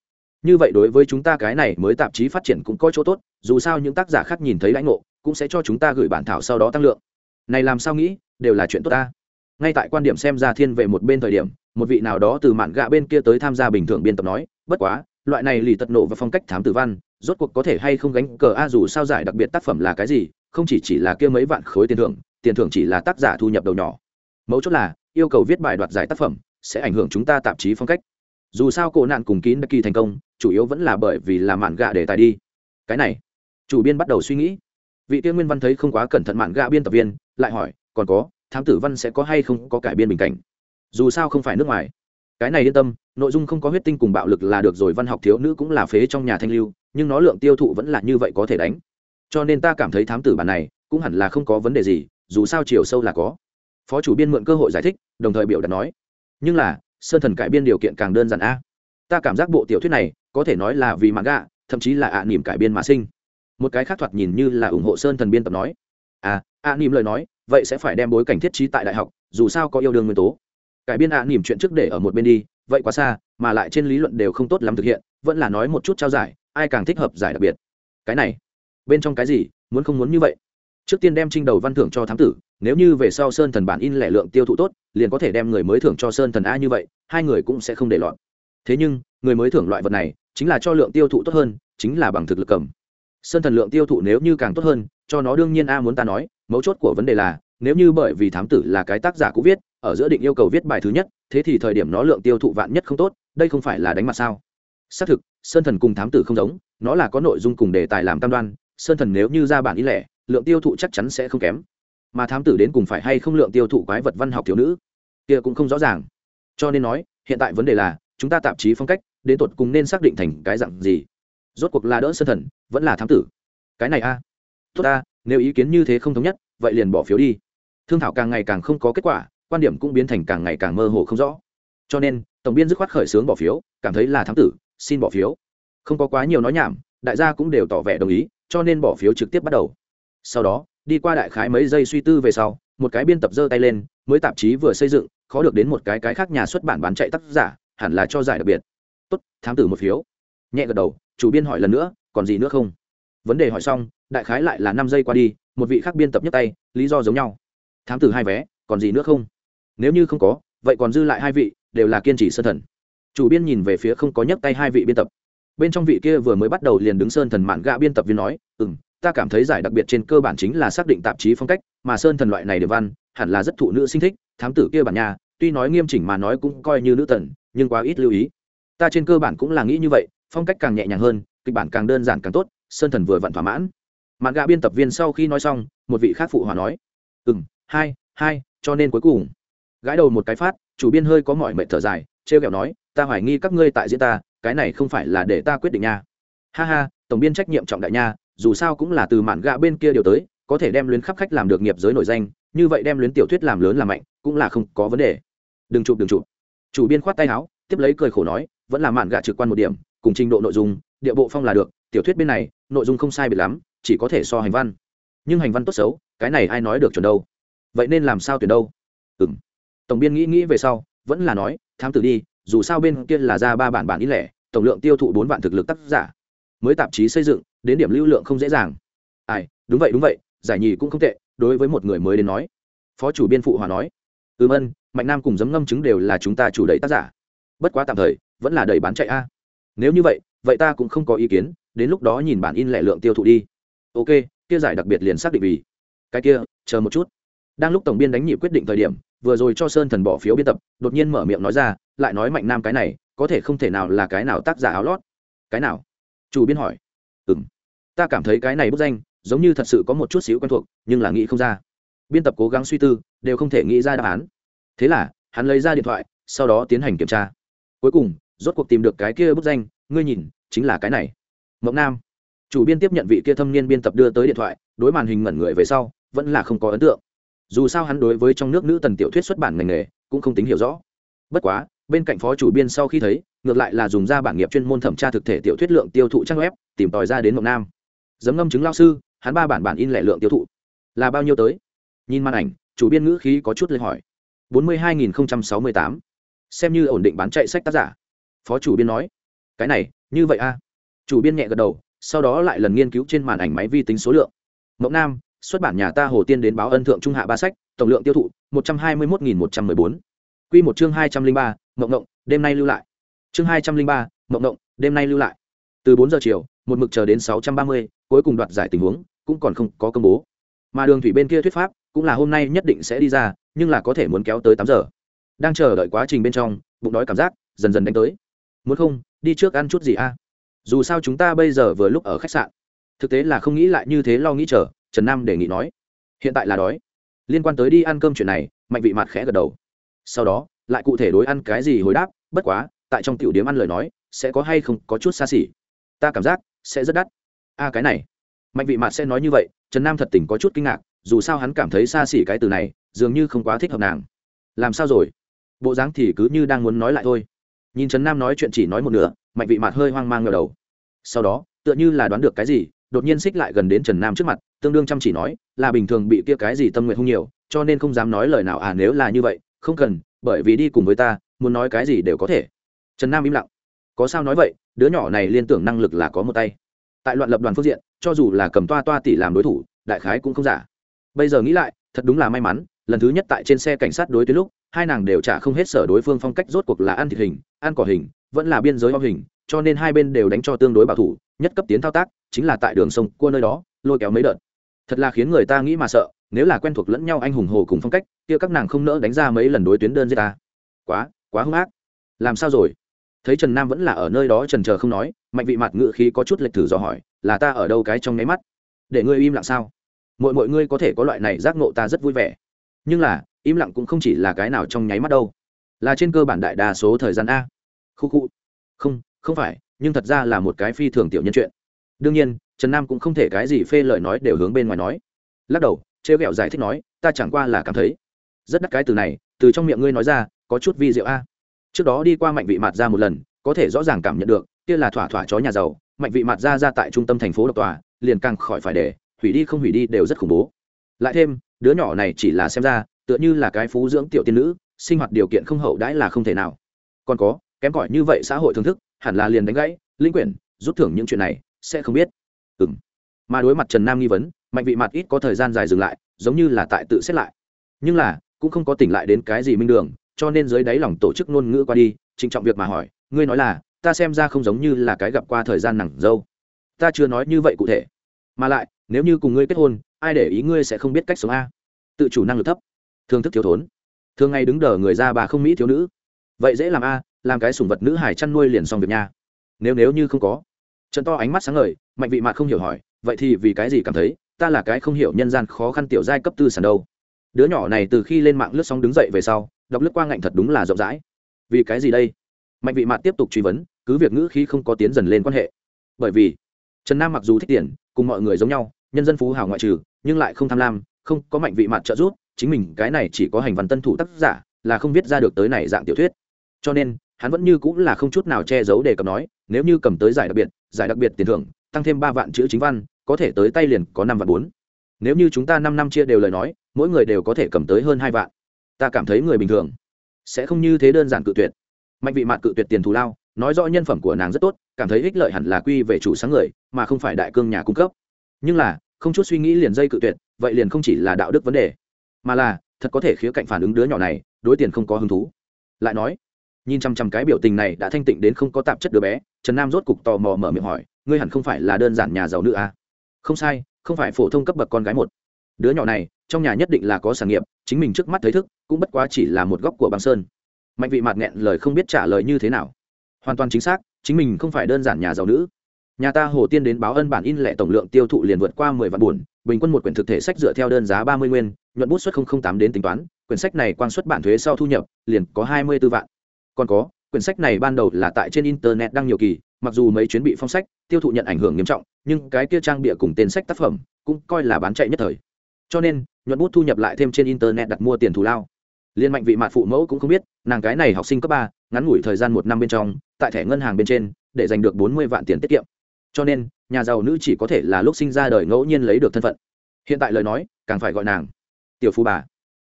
Như vậy đối với chúng ta cái này mới tạp chí phát triển cũng có chỗ tốt, dù sao những tác giả khác nhìn thấy lãnh ngộ, cũng sẽ cho chúng ta gửi bản thảo sau đó tăng lượng. Này làm sao nghĩ, đều là chuyện tốt ta. Ngay tại quan điểm xem ra thiên về một bên thời điểm, một vị nào đó từ mạn gạ bên kia tới tham gia bình thường biên tập nói, bất quá, loại này lì tật nộ và phong cách thám tử văn, rốt cuộc có thể hay không gánh cờ a dù sao giải đặc biệt tác phẩm là cái gì không chỉ chỉ là kia mấy vạn khối tiền thưởng tiền thưởng chỉ là tác giả thu nhập đầu nhỏ. Mấu chốt là, yêu cầu viết bài đoạt giải tác phẩm, sẽ ảnh hưởng chúng ta tạp chí phong cách. Dù sao cổ nạn cùng kín kỳ thành công, chủ yếu vẫn là bởi vì là mạn gạ để tài đi. Cái này, chủ biên bắt đầu suy nghĩ. Vị tiên nguyên văn thấy không quá cẩn thận mạn gạ biên tập viên, lại hỏi, còn có, thám tử văn sẽ có hay không có cải biên bình cảnh? Dù sao không phải nước ngoài. Cái này yên tâm, nội dung không có huyết tinh cùng bạo lực là được rồi, văn học thiếu nữ cũng là phế trong nhà thanh lưu, nhưng nó lượng tiêu thụ vẫn là như vậy có thể đánh cho nên ta cảm thấy thám tử bản này cũng hẳn là không có vấn đề gì, dù sao chiều sâu là có. Phó chủ biên mượn cơ hội giải thích, đồng thời biểu đạt nói, nhưng là, sơn thần cải biên điều kiện càng đơn giản a. Ta cảm giác bộ tiểu thuyết này có thể nói là vì mạng gạ, thậm chí là ạ à nỉm cải biên mà sinh. Một cái khác thoạt nhìn như là ủng hộ sơn thần biên tập nói à ạ à nỉm lời nói, vậy sẽ phải đem bối cảnh thiết trí tại đại học, dù sao có yêu đương nguyên tố. Cải biên ạ nỉm chuyện trước để ở một bên đi, vậy quá xa, mà lại trên lý luận đều không tốt lắm thực hiện, vẫn là nói một chút trao giải, ai càng thích hợp giải đặc biệt. Cái này bên trong cái gì, muốn không muốn như vậy. Trước tiên đem trinh đầu văn thưởng cho thám tử, nếu như về sau sơn thần bản in lẻ lượng tiêu thụ tốt, liền có thể đem người mới thưởng cho sơn thần a như vậy, hai người cũng sẽ không để lọt. Thế nhưng, người mới thưởng loại vật này, chính là cho lượng tiêu thụ tốt hơn, chính là bằng thực lực cầm. Sơn thần lượng tiêu thụ nếu như càng tốt hơn, cho nó đương nhiên a muốn ta nói, mấu chốt của vấn đề là, nếu như bởi vì thám tử là cái tác giả cũ viết, ở giữa định yêu cầu viết bài thứ nhất, thế thì thời điểm nó lượng tiêu thụ vạn nhất không tốt, đây không phải là đánh mặt sao? Xác thực, sơn thần cùng thám tử không giống, nó là có nội dung cùng đề tài làm tam đoan sơn thần nếu như ra bản ý lẻ, lượng tiêu thụ chắc chắn sẽ không kém. Mà thám tử đến cùng phải hay không lượng tiêu thụ quái vật văn học thiếu nữ? Kia cũng không rõ ràng. Cho nên nói, hiện tại vấn đề là, chúng ta tạp chí phong cách, đến tột cùng nên xác định thành cái dạng gì? Rốt cuộc là đỡ sơn thần, vẫn là thám tử. Cái này a. Tốt ta, nếu ý kiến như thế không thống nhất, vậy liền bỏ phiếu đi. Thương thảo càng ngày càng không có kết quả, quan điểm cũng biến thành càng ngày càng mơ hồ không rõ. Cho nên, tổng biên dứt khoát khởi xướng bỏ phiếu, cảm thấy là thám tử, xin bỏ phiếu. Không có quá nhiều nói nhảm, đại gia cũng đều tỏ vẻ đồng ý cho nên bỏ phiếu trực tiếp bắt đầu. Sau đó, đi qua đại khái mấy giây suy tư về sau, một cái biên tập giơ tay lên, mới tạp chí vừa xây dựng, khó được đến một cái cái khác nhà xuất bản bán chạy tác giả, hẳn là cho giải đặc biệt. Tốt, thám tử một phiếu. Nhẹ gật đầu, chủ biên hỏi lần nữa, còn gì nữa không? Vấn đề hỏi xong, đại khái lại là năm giây qua đi, một vị khác biên tập nhấc tay, lý do giống nhau. Thám tử hai vé, còn gì nữa không? Nếu như không có, vậy còn dư lại hai vị, đều là kiên trì sơ thần. Chủ biên nhìn về phía không có nhấc tay hai vị biên tập bên trong vị kia vừa mới bắt đầu liền đứng sơn thần mạn gạ biên tập viên nói ừ m ta cảm thấy giải đặc biệt trên cơ bản chính là xác định tạp chí phong cách, mà sơn thần loại này để văn, hẳn là rất thụ nữ sinh thích, thám tử kia bản nhà, tuy nói nghiêm chỉnh mà nói cũng coi như nữ tần, nhưng quá ít lưu ý. Ta trên cơ bản cũng là nghĩ như vậy, phong cách càng nhẹ nhàng hơn, kịch bản càng đơn giản càng tốt, sơn thần vừa vặn thỏa mãn. Mạn gạ biên tập viên sau khi nói xong, một vị khác phụ hòa nói ừ m hai hai, cho nên cuối cùng. Gãi đầu một cái phát, chủ biên hơi có mọi mệnh thở dài, trêu kẹo nói, ta hoài nghi các ngươi tại diễn ta cái này không phải là để ta quyết định nha. Ha ha, tổng biên trách nhiệm trọng đại nha, dù sao cũng là từ mạn gạ bên kia điều tới, có thể đem luyến khắp khách làm được nghiệp giới nổi danh, như vậy đem luyến tiểu thuyết làm lớn làm mạnh, cũng là không có vấn đề. Đừng chụp đừng chụp. Chủ biên khoát tay áo, tiếp lấy cười khổ nói, vẫn là mạn gạ trực quan một điểm, cùng trình độ nội dung, địa bộ phong là được, tiểu thuyết bên này, nội dung không sai biệt lắm, chỉ có thể so hành văn. Nhưng hành văn tốt xấu, cái này ai nói được chuẩn đâu? Vậy nên làm sao tuyển đâu? Ừ m tổng biên nghĩ nghĩ về sau, vẫn là nói tham tử đi, dù sao bên kia là ra ba bản bản ý lẻ tổng lượng tiêu thụ bốn vạn thực lực tác giả. Mới tạp chí xây dựng, đến điểm lưu lượng không dễ dàng. Ai, đúng vậy đúng vậy, giải nhì cũng không tệ, đối với một người mới đến nói. Phó chủ biên phụ hòa nói. Ừm ân, mạnh nam cùng giấm ngâm chứng đều là chúng ta chủ đẩy tác giả. Bất quá tạm thời, vẫn là đẩy bán chạy a. Nếu như vậy vậy ta cũng không có ý kiến, đến lúc đó nhìn bản in lẻ lượng tiêu thụ đi. Ok, kia giải đặc biệt liền xác định vì. Cái kia, chờ một chút. Đang lúc tổng biên đánh nhị quyết định thời điểm, vừa rồi cho sơn thần bỏ phiếu biên tập, đột nhiên mở miệng nói ra, lại nói mạnh nam cái này có thể không thể nào là cái nào tác giả áo lót. Cái nào? Chủ biên hỏi. Ừ m ta cảm thấy cái này bức danh giống như thật sự có một chút xíu quen thuộc, nhưng là nghĩ không ra. Biên tập cố gắng suy tư, đều không thể nghĩ ra đáp án. Thế là, hắn lấy ra điện thoại, sau đó tiến hành kiểm tra. Cuối cùng, rốt cuộc tìm được cái kia bức danh, ngươi nhìn, chính là cái này. Mộng nam. Chủ biên tiếp nhận vị kia thâm niên biên tập đưa tới điện thoại, đối màn hình ngẩn người về sau, vẫn là không có ấn tượng. Dù sao hắn đối với trong nước nữ tần tiểu thuyết xuất bản ngành nghề, cũng không tính hiểu rõ. Bất quá bên cạnh phó chủ biên sau khi thấy, ngược lại là dùng ra bản nghiệp chuyên môn thẩm tra thực thể tiểu thuyết lượng tiêu thụ trang web, tìm tòi ra đến mộng nam. Giấm ngâm chứng lao sư, hắn ba bản bản in lẻ lượng tiêu thụ. Là bao nhiêu tới? Nhìn màn ảnh, chủ biên ngữ khí có chút lên hỏi. Bốn mươi hai nghìn sáu mươi tám. Xem như ổn định bán chạy sách tác giả. Phó chủ biên nói. Cái này, như vậy a chủ biên nhẹ gật đầu, sau đó lại lần nghiên cứu trên màn ảnh máy vi tính số lượng. Mộng nam, xuất bản nhà ta hồ tiên đến báo ân thượng trung hạ ba sách, tổng lượng tiêu thụ, một trăm hai mươi một nghìn một trăm mười bốn quy một chương hai trăm linh ba mộng ngộng, đêm nay lưu lại. Chương hai trăm linh ba mộng ngộng, đêm nay lưu lại. Từ bốn giờ chiều, một mực chờ đến sáu trăm ba mươi, cuối cùng đoạt giải tình huống, cũng còn không có công bố. Mà đường thủy bên kia thuyết pháp, cũng là hôm nay nhất định sẽ đi ra, nhưng là có thể muốn kéo tới tám giờ. Đang chờ đợi quá trình bên trong, bụng đói cảm giác dần dần đánh tới. Muốn không, đi trước ăn chút gì a? Dù sao chúng ta bây giờ vừa lúc ở khách sạn. Thực tế là không nghĩ lại như thế lo nghĩ chờ, trần nam đề nghị nói. Hiện tại là đói. Liên quan tới đi ăn cơm chuyện này, mạnh vị mặt khẽ gật đầu sau đó, lại cụ thể đối ăn cái gì hồi đáp, bất quá, tại trong tiểu điếm ăn lời nói, sẽ có hay không có chút xa xỉ. Ta cảm giác, sẽ rất đắt. A, cái này. Mạnh vị mạt sẽ nói như vậy, trần nam thật tình có chút kinh ngạc, dù sao hắn cảm thấy xa xỉ cái từ này, dường như không quá thích hợp nàng. Làm sao rồi? Bộ dáng thì cứ như đang muốn nói lại thôi. Nhìn trần nam nói chuyện chỉ nói một nửa, mạnh vị mạt hơi hoang mang ngờ đầu. Sau đó, tựa như là đoán được cái gì, đột nhiên xích lại gần đến trần nam trước mặt, tương đương chăm chỉ nói, là bình thường bị kia cái gì tâm nguyện không nhiều, cho nên không dám nói lời nào à nếu là như vậy không cần, bởi vì đi cùng với ta, muốn nói cái gì đều có thể. Trần nam im lặng. Có sao nói vậy, đứa nhỏ này liên tưởng năng lực là có một tay. Tại loạn lập đoàn phương diện, cho dù là cầm toa toa tỷ làm đối thủ, đại khái cũng không giả. Bây giờ nghĩ lại, thật đúng là may mắn, lần thứ nhất tại trên xe cảnh sát đối tới lúc, hai nàng đều trả không hết sở đối phương phong cách rốt cuộc là ăn thịt hình, ăn cỏ hình, vẫn là biên giới o hình, cho nên hai bên đều đánh cho tương đối bảo thủ, nhất cấp tiến thao tác, chính là tại đường sông cua nơi đó, lôi kéo mấy đợt. Thật là khiến người ta nghĩ mà sợ, nếu là quen thuộc lẫn nhau anh hùng hồ cùng phong cách kia các nàng không nỡ đánh ra mấy lần đối tuyến đơn giết ta. Quá quá hung ác. Làm sao rồi? Thấy trần nam vẫn là ở nơi đó trần chờ không nói, mạnh vị mặt ngự khí có chút lệch thử dò hỏi, là ta ở đâu cái trong nháy mắt? Để ngươi im lặng sao? Mọi mọi ngươi có thể có loại này giác ngộ ta rất vui vẻ. Nhưng là, im lặng cũng không chỉ là cái nào trong nháy mắt đâu. Là trên cơ bản đại đa số thời gian a. Khu khu. Không không phải, nhưng thật ra là một cái phi thường tiểu nhân chuyện. Đương nhiên, trần nam cũng không thể cái gì phê lời nói đều hướng bên ngoài nói. Lắc đầu, trêu ghẹo giải thích nói, ta chẳng qua là cảm thấy rất đắt cái từ này, từ trong miệng ngươi nói ra, có chút vi diệu a. Trước đó đi qua mạnh vị mặt ra một lần, có thể rõ ràng cảm nhận được, kia là thỏa thỏa chó nhà giàu, mạnh vị mặt ra ra tại trung tâm thành phố độc tòa, liền càng khỏi phải để, hủy đi không hủy đi đều rất khủng bố. Lại thêm, đứa nhỏ này chỉ là xem ra, tựa như là cái phú dưỡng tiểu tiên nữ, sinh hoạt điều kiện không hậu đãi là không thể nào. Còn có, kém cỏi như vậy xã hội thưởng thức, hẳn là liền đánh gãy, linh quyển, rút thưởng những chuyện này, sẽ không biết. Ừ m mà đối mặt trần nam nghi vấn, mạnh vị mặt ít có thời gian dài dừng lại, giống như là tại tự xét lại. Nhưng là cũng không có tỉnh lại đến cái gì minh đường, cho nên dưới đáy lòng tổ chức ngôn ngữ qua đi, trịnh trọng việc mà hỏi, ngươi nói là, ta xem ra không giống như là cái gặp qua thời gian nặng dâu. Ta chưa nói như vậy cụ thể. Mà lại, nếu như cùng ngươi kết hôn, ai để ý ngươi sẽ không biết cách sống a? Tự chủ năng lực thấp. Thương thức thiếu thốn. Thường ngày đứng đờ người ra bà không mỹ thiếu nữ. Vậy dễ làm a, làm cái sủng vật nữ hải chăn nuôi liền xong việc nha. Nếu nếu như không có. Trận to ánh mắt sáng ngời, mạnh vị mạt không hiểu hỏi, vậy thì vì cái gì cảm thấy, ta là cái không hiểu nhân gian khó khăn tiểu giai cấp tư sản đâu? Đứa nhỏ này từ khi lên mạng lướt sóng đứng dậy về sau, đọc lướt qua ngạnh thật đúng là rộng rãi. Vì cái gì đây? Mạnh vị mạn tiếp tục truy vấn, cứ việc ngữ khí không có tiến dần lên quan hệ. Bởi vì, trần nam mặc dù thích tiền, cùng mọi người giống nhau, nhân dân phú hào ngoại trừ, nhưng lại không tham lam, không có mạnh vị mạn trợ giúp, chính mình cái này chỉ có hành văn tân thủ tác giả, là không viết ra được tới này dạng tiểu thuyết. Cho nên, hắn vẫn như cũng là không chút nào che giấu đề cập nói, nếu như cầm tới giải đặc biệt, giải đặc biệt tiền thưởng, tăng thêm ba vạn chữ chính văn, có thể tới tay liền có năm vạn bốn. Nếu như chúng ta năm năm chia đều lời nói mỗi người đều có thể cầm tới hơn hai vạn. Ta cảm thấy người bình thường sẽ không như thế đơn giản cự tuyệt. Mạnh vị mạn cự tuyệt tiền thù lao, nói rõ nhân phẩm của nàng rất tốt, cảm thấy ích lợi hẳn là quy về chủ sáng người, mà không phải đại cương nhà cung cấp. Nhưng là, không chút suy nghĩ liền dây cự tuyệt, vậy liền không chỉ là đạo đức vấn đề, mà là, thật có thể khía cạnh phản ứng đứa nhỏ này, đối tiền không có hứng thú. Lại nói, nhìn chăm chăm cái biểu tình này đã thanh tịnh đến không có tạp chất đứa bé, trần nam rốt cục tò mò mở miệng hỏi, ngươi hẳn không phải là đơn giản nhà giàu nữ à? không sai, không phải phổ thông cấp bậc con gái một đứa nhỏ này, trong nhà nhất định là có sản nghiệp, chính mình trước mắt thấy thức, cũng bất quá chỉ là một góc của băng sơn. Mạnh vị mạt nghẹn lời không biết trả lời như thế nào. Hoàn toàn chính xác, chính mình không phải đơn giản nhà giàu nữ. Nhà ta hồ tiên đến báo ân bản in lẻ tổng lượng tiêu thụ liền vượt qua mười vạn buồn, bình quân một quyển thực thể sách dựa theo đơn giá ba mươi nguyên, nhuận bút xuất tám đến tính toán, quyển sách này quan xuất bản thuế sau thu nhập, liền có hai mươi 24 vạn. Còn có, quyển sách này ban đầu là tại trên internet đăng nhiều kỳ, mặc dù mấy chuyến bị phong sách, tiêu thụ nhận ảnh hưởng nghiêm trọng, nhưng cái kia trang bịa cùng tên sách tác phẩm, cũng coi là bán chạy nhất thời cho nên, nhuận bút thu nhập lại thêm trên internet đặt mua tiền thù lao. Liên mạnh vị mạt phụ mẫu cũng không biết, nàng cái này học sinh cấp ba, ngắn ngủi thời gian một năm bên trong, tại thẻ ngân hàng bên trên, để giành được bốn mươi vạn tiền tiết kiệm. Cho nên, nhà giàu nữ chỉ có thể là lúc sinh ra đời ngẫu nhiên lấy được thân phận. Hiện tại lời nói, càng phải gọi nàng, tiểu phu bà.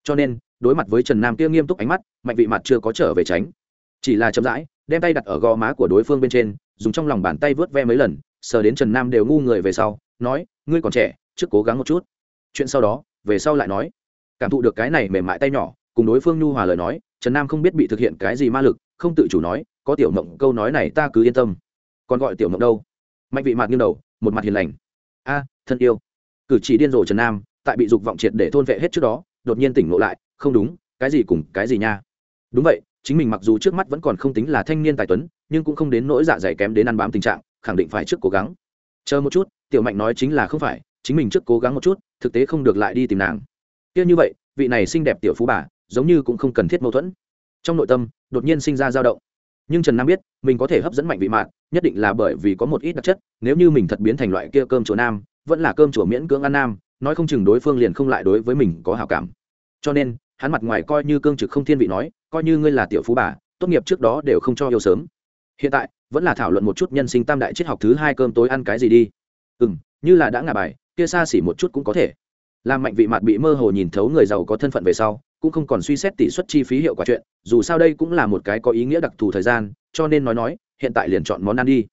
Cho nên, đối mặt với trần nam kia nghiêm túc ánh mắt, mạnh vị mặt chưa có trở về tránh. Chỉ là chậm rãi, đem tay đặt ở gò má của đối phương bên trên, dùng trong lòng bàn tay vớt ve mấy lần, sờ đến trần nam đều ngu người về sau, nói, ngươi còn trẻ, trước cố gắng một chút chuyện sau đó, về sau lại nói. Cảm thụ được cái này mềm mại tay nhỏ, cùng đối phương nhu hòa lời nói, trần nam không biết bị thực hiện cái gì ma lực, không tự chủ nói, có tiểu mộng, câu nói này ta cứ yên tâm. Còn gọi tiểu mộng đâu? Mạnh vị mặt nghiêng đầu, một mặt hiền lành. A, thân yêu. Cử chỉ điên rồ trần nam, tại bị dục vọng triệt để thôn vệ hết trước đó, đột nhiên tỉnh ngộ lại, không đúng, cái gì cùng cái gì nha. Đúng vậy, chính mình mặc dù trước mắt vẫn còn không tính là thanh niên tài tuấn, nhưng cũng không đến nỗi dạ dày kém đến ăn bám tình trạng, khẳng định phải trước cố gắng. Chờ một chút, tiểu mạnh nói chính là không phải chính mình trước cố gắng một chút, thực tế không được lại đi tìm nàng. Kia như vậy, vị này xinh đẹp tiểu phú bà, giống như cũng không cần thiết mâu thuẫn. Trong nội tâm, đột nhiên sinh ra dao động. Nhưng trần nam biết, mình có thể hấp dẫn mạnh vị mạn, nhất định là bởi vì có một ít đặc chất, nếu như mình thật biến thành loại kia cơm chùa nam, vẫn là cơm chùa miễn cưỡng ăn nam, nói không chừng đối phương liền không lại đối với mình có hào cảm. Cho nên, hắn mặt ngoài coi như cương trực không thiên vị nói, coi như ngươi là tiểu phú bà, tốt nghiệp trước đó đều không cho yêu sớm. Hiện tại, vẫn là thảo luận một chút nhân sinh tam đại triết học thứ hai cơm tối ăn cái gì đi. Ừ m như là đã ngả bài kia xa xỉ một chút cũng có thể. Làm mạnh vị mặt bị mơ hồ nhìn thấu người giàu có thân phận về sau, cũng không còn suy xét tỷ suất chi phí hiệu quả chuyện, dù sao đây cũng là một cái có ý nghĩa đặc thù thời gian, cho nên nói nói, hiện tại liền chọn món ăn đi.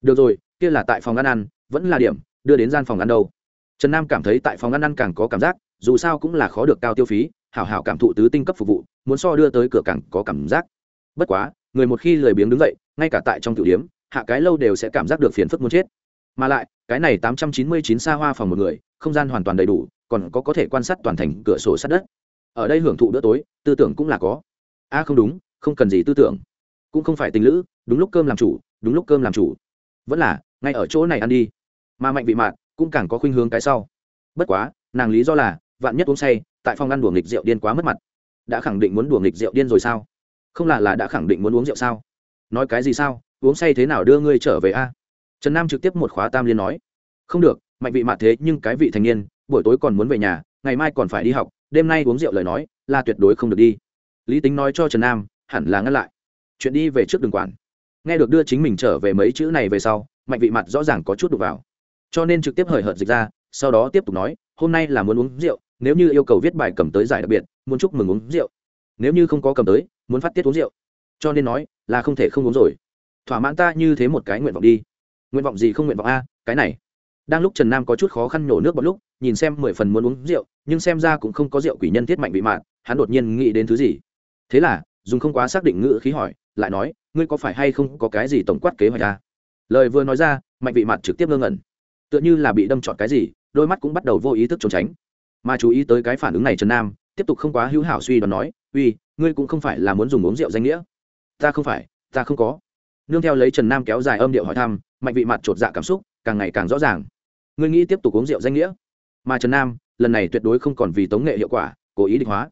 Được rồi, kia là tại phòng ăn ăn, vẫn là điểm, đưa đến gian phòng ăn đâu. Trần nam cảm thấy tại phòng ăn ăn càng có cảm giác, dù sao cũng là khó được cao tiêu phí, hảo hảo cảm thụ tứ tinh cấp phục vụ, muốn so đưa tới cửa càng có cảm giác. Bất quá, người một khi lười biếng đứng dậy, ngay cả tại trong tiểu điếm hạ cái lâu đều sẽ cảm giác được phiền phức muốn chết. Mà lại cái này tám trăm chín mươi chín xa hoa phòng một người, không gian hoàn toàn đầy đủ, còn có có thể quan sát toàn thành cửa sổ sát đất. Ở đây hưởng thụ bữa tối, tư tưởng cũng là có. A không đúng, không cần gì tư tưởng. Cũng không phải tình lữ, đúng lúc cơm làm chủ, đúng lúc cơm làm chủ. Vẫn là, ngay ở chỗ này ăn đi. Mà mạnh vị mạn, cũng càng có khuynh hướng cái sau. Bất quá, nàng lý do là, vạn nhất uống say, tại phòng ăn đùa nghịch rượu điên quá mất mặt. Đã khẳng định muốn đùa nghịch rượu điên rồi sao? Không là là đã khẳng định muốn uống rượu sao? Nói cái gì sao? Uống say thế nào đưa ngươi trở về a? Trần nam trực tiếp một khóa tam liên nói, không được, mạnh vị mạn thế, nhưng cái vị thành niên, buổi tối còn muốn về nhà, ngày mai còn phải đi học, đêm nay uống rượu lời nói, là tuyệt đối không được đi. Lý tính nói cho trần nam, hẳn là ngăn lại. Chuyện đi về trước đường quản. Nghe được đưa chính mình trở về mấy chữ này về sau, mạnh vị mặt rõ ràng có chút đục vào. Cho nên trực tiếp hời hợt dịch ra, sau đó tiếp tục nói, hôm nay là muốn uống rượu, nếu như yêu cầu viết bài cầm tới giải đặc biệt, muốn chúc mừng uống rượu. Nếu như không có cầm tới, muốn phát tiết uống rượu. Cho nên nói, là không thể không uống rồi. Thỏa mãn ta như thế một cái nguyện vọng đi nguyện vọng gì không nguyện vọng a, cái này. Đang lúc trần nam có chút khó khăn nhổ nước một lúc, nhìn xem mười phần muốn uống rượu, nhưng xem ra cũng không có rượu quỷ nhân thiết mạnh bị mạn hắn đột nhiên nghĩ đến thứ gì. Thế là, dùng không quá xác định ngữ khí hỏi, lại nói, ngươi có phải hay không có cái gì tổng quát kế hoạch ta lời vừa nói ra, mạnh vị mạn trực tiếp ngơ ngẩn. Tựa như là bị đâm trọt cái gì, đôi mắt cũng bắt đầu vô ý thức trốn tránh. Mà chú ý tới cái phản ứng này trần nam, tiếp tục không quá hữu hảo suy đoán nói, uy, ngươi cũng không phải là muốn dùng uống rượu danh nghĩa. Ta không phải, ta không có. Nương theo lấy trần nam kéo dài âm điệu hỏi thăm mạnh vị mặt chột dạ cảm xúc càng ngày càng rõ ràng. Ngươi nghĩ tiếp tục uống rượu danh nghĩa? Mà trần nam, lần này tuyệt đối không còn vì tống nghệ hiệu quả, cố ý định hóa.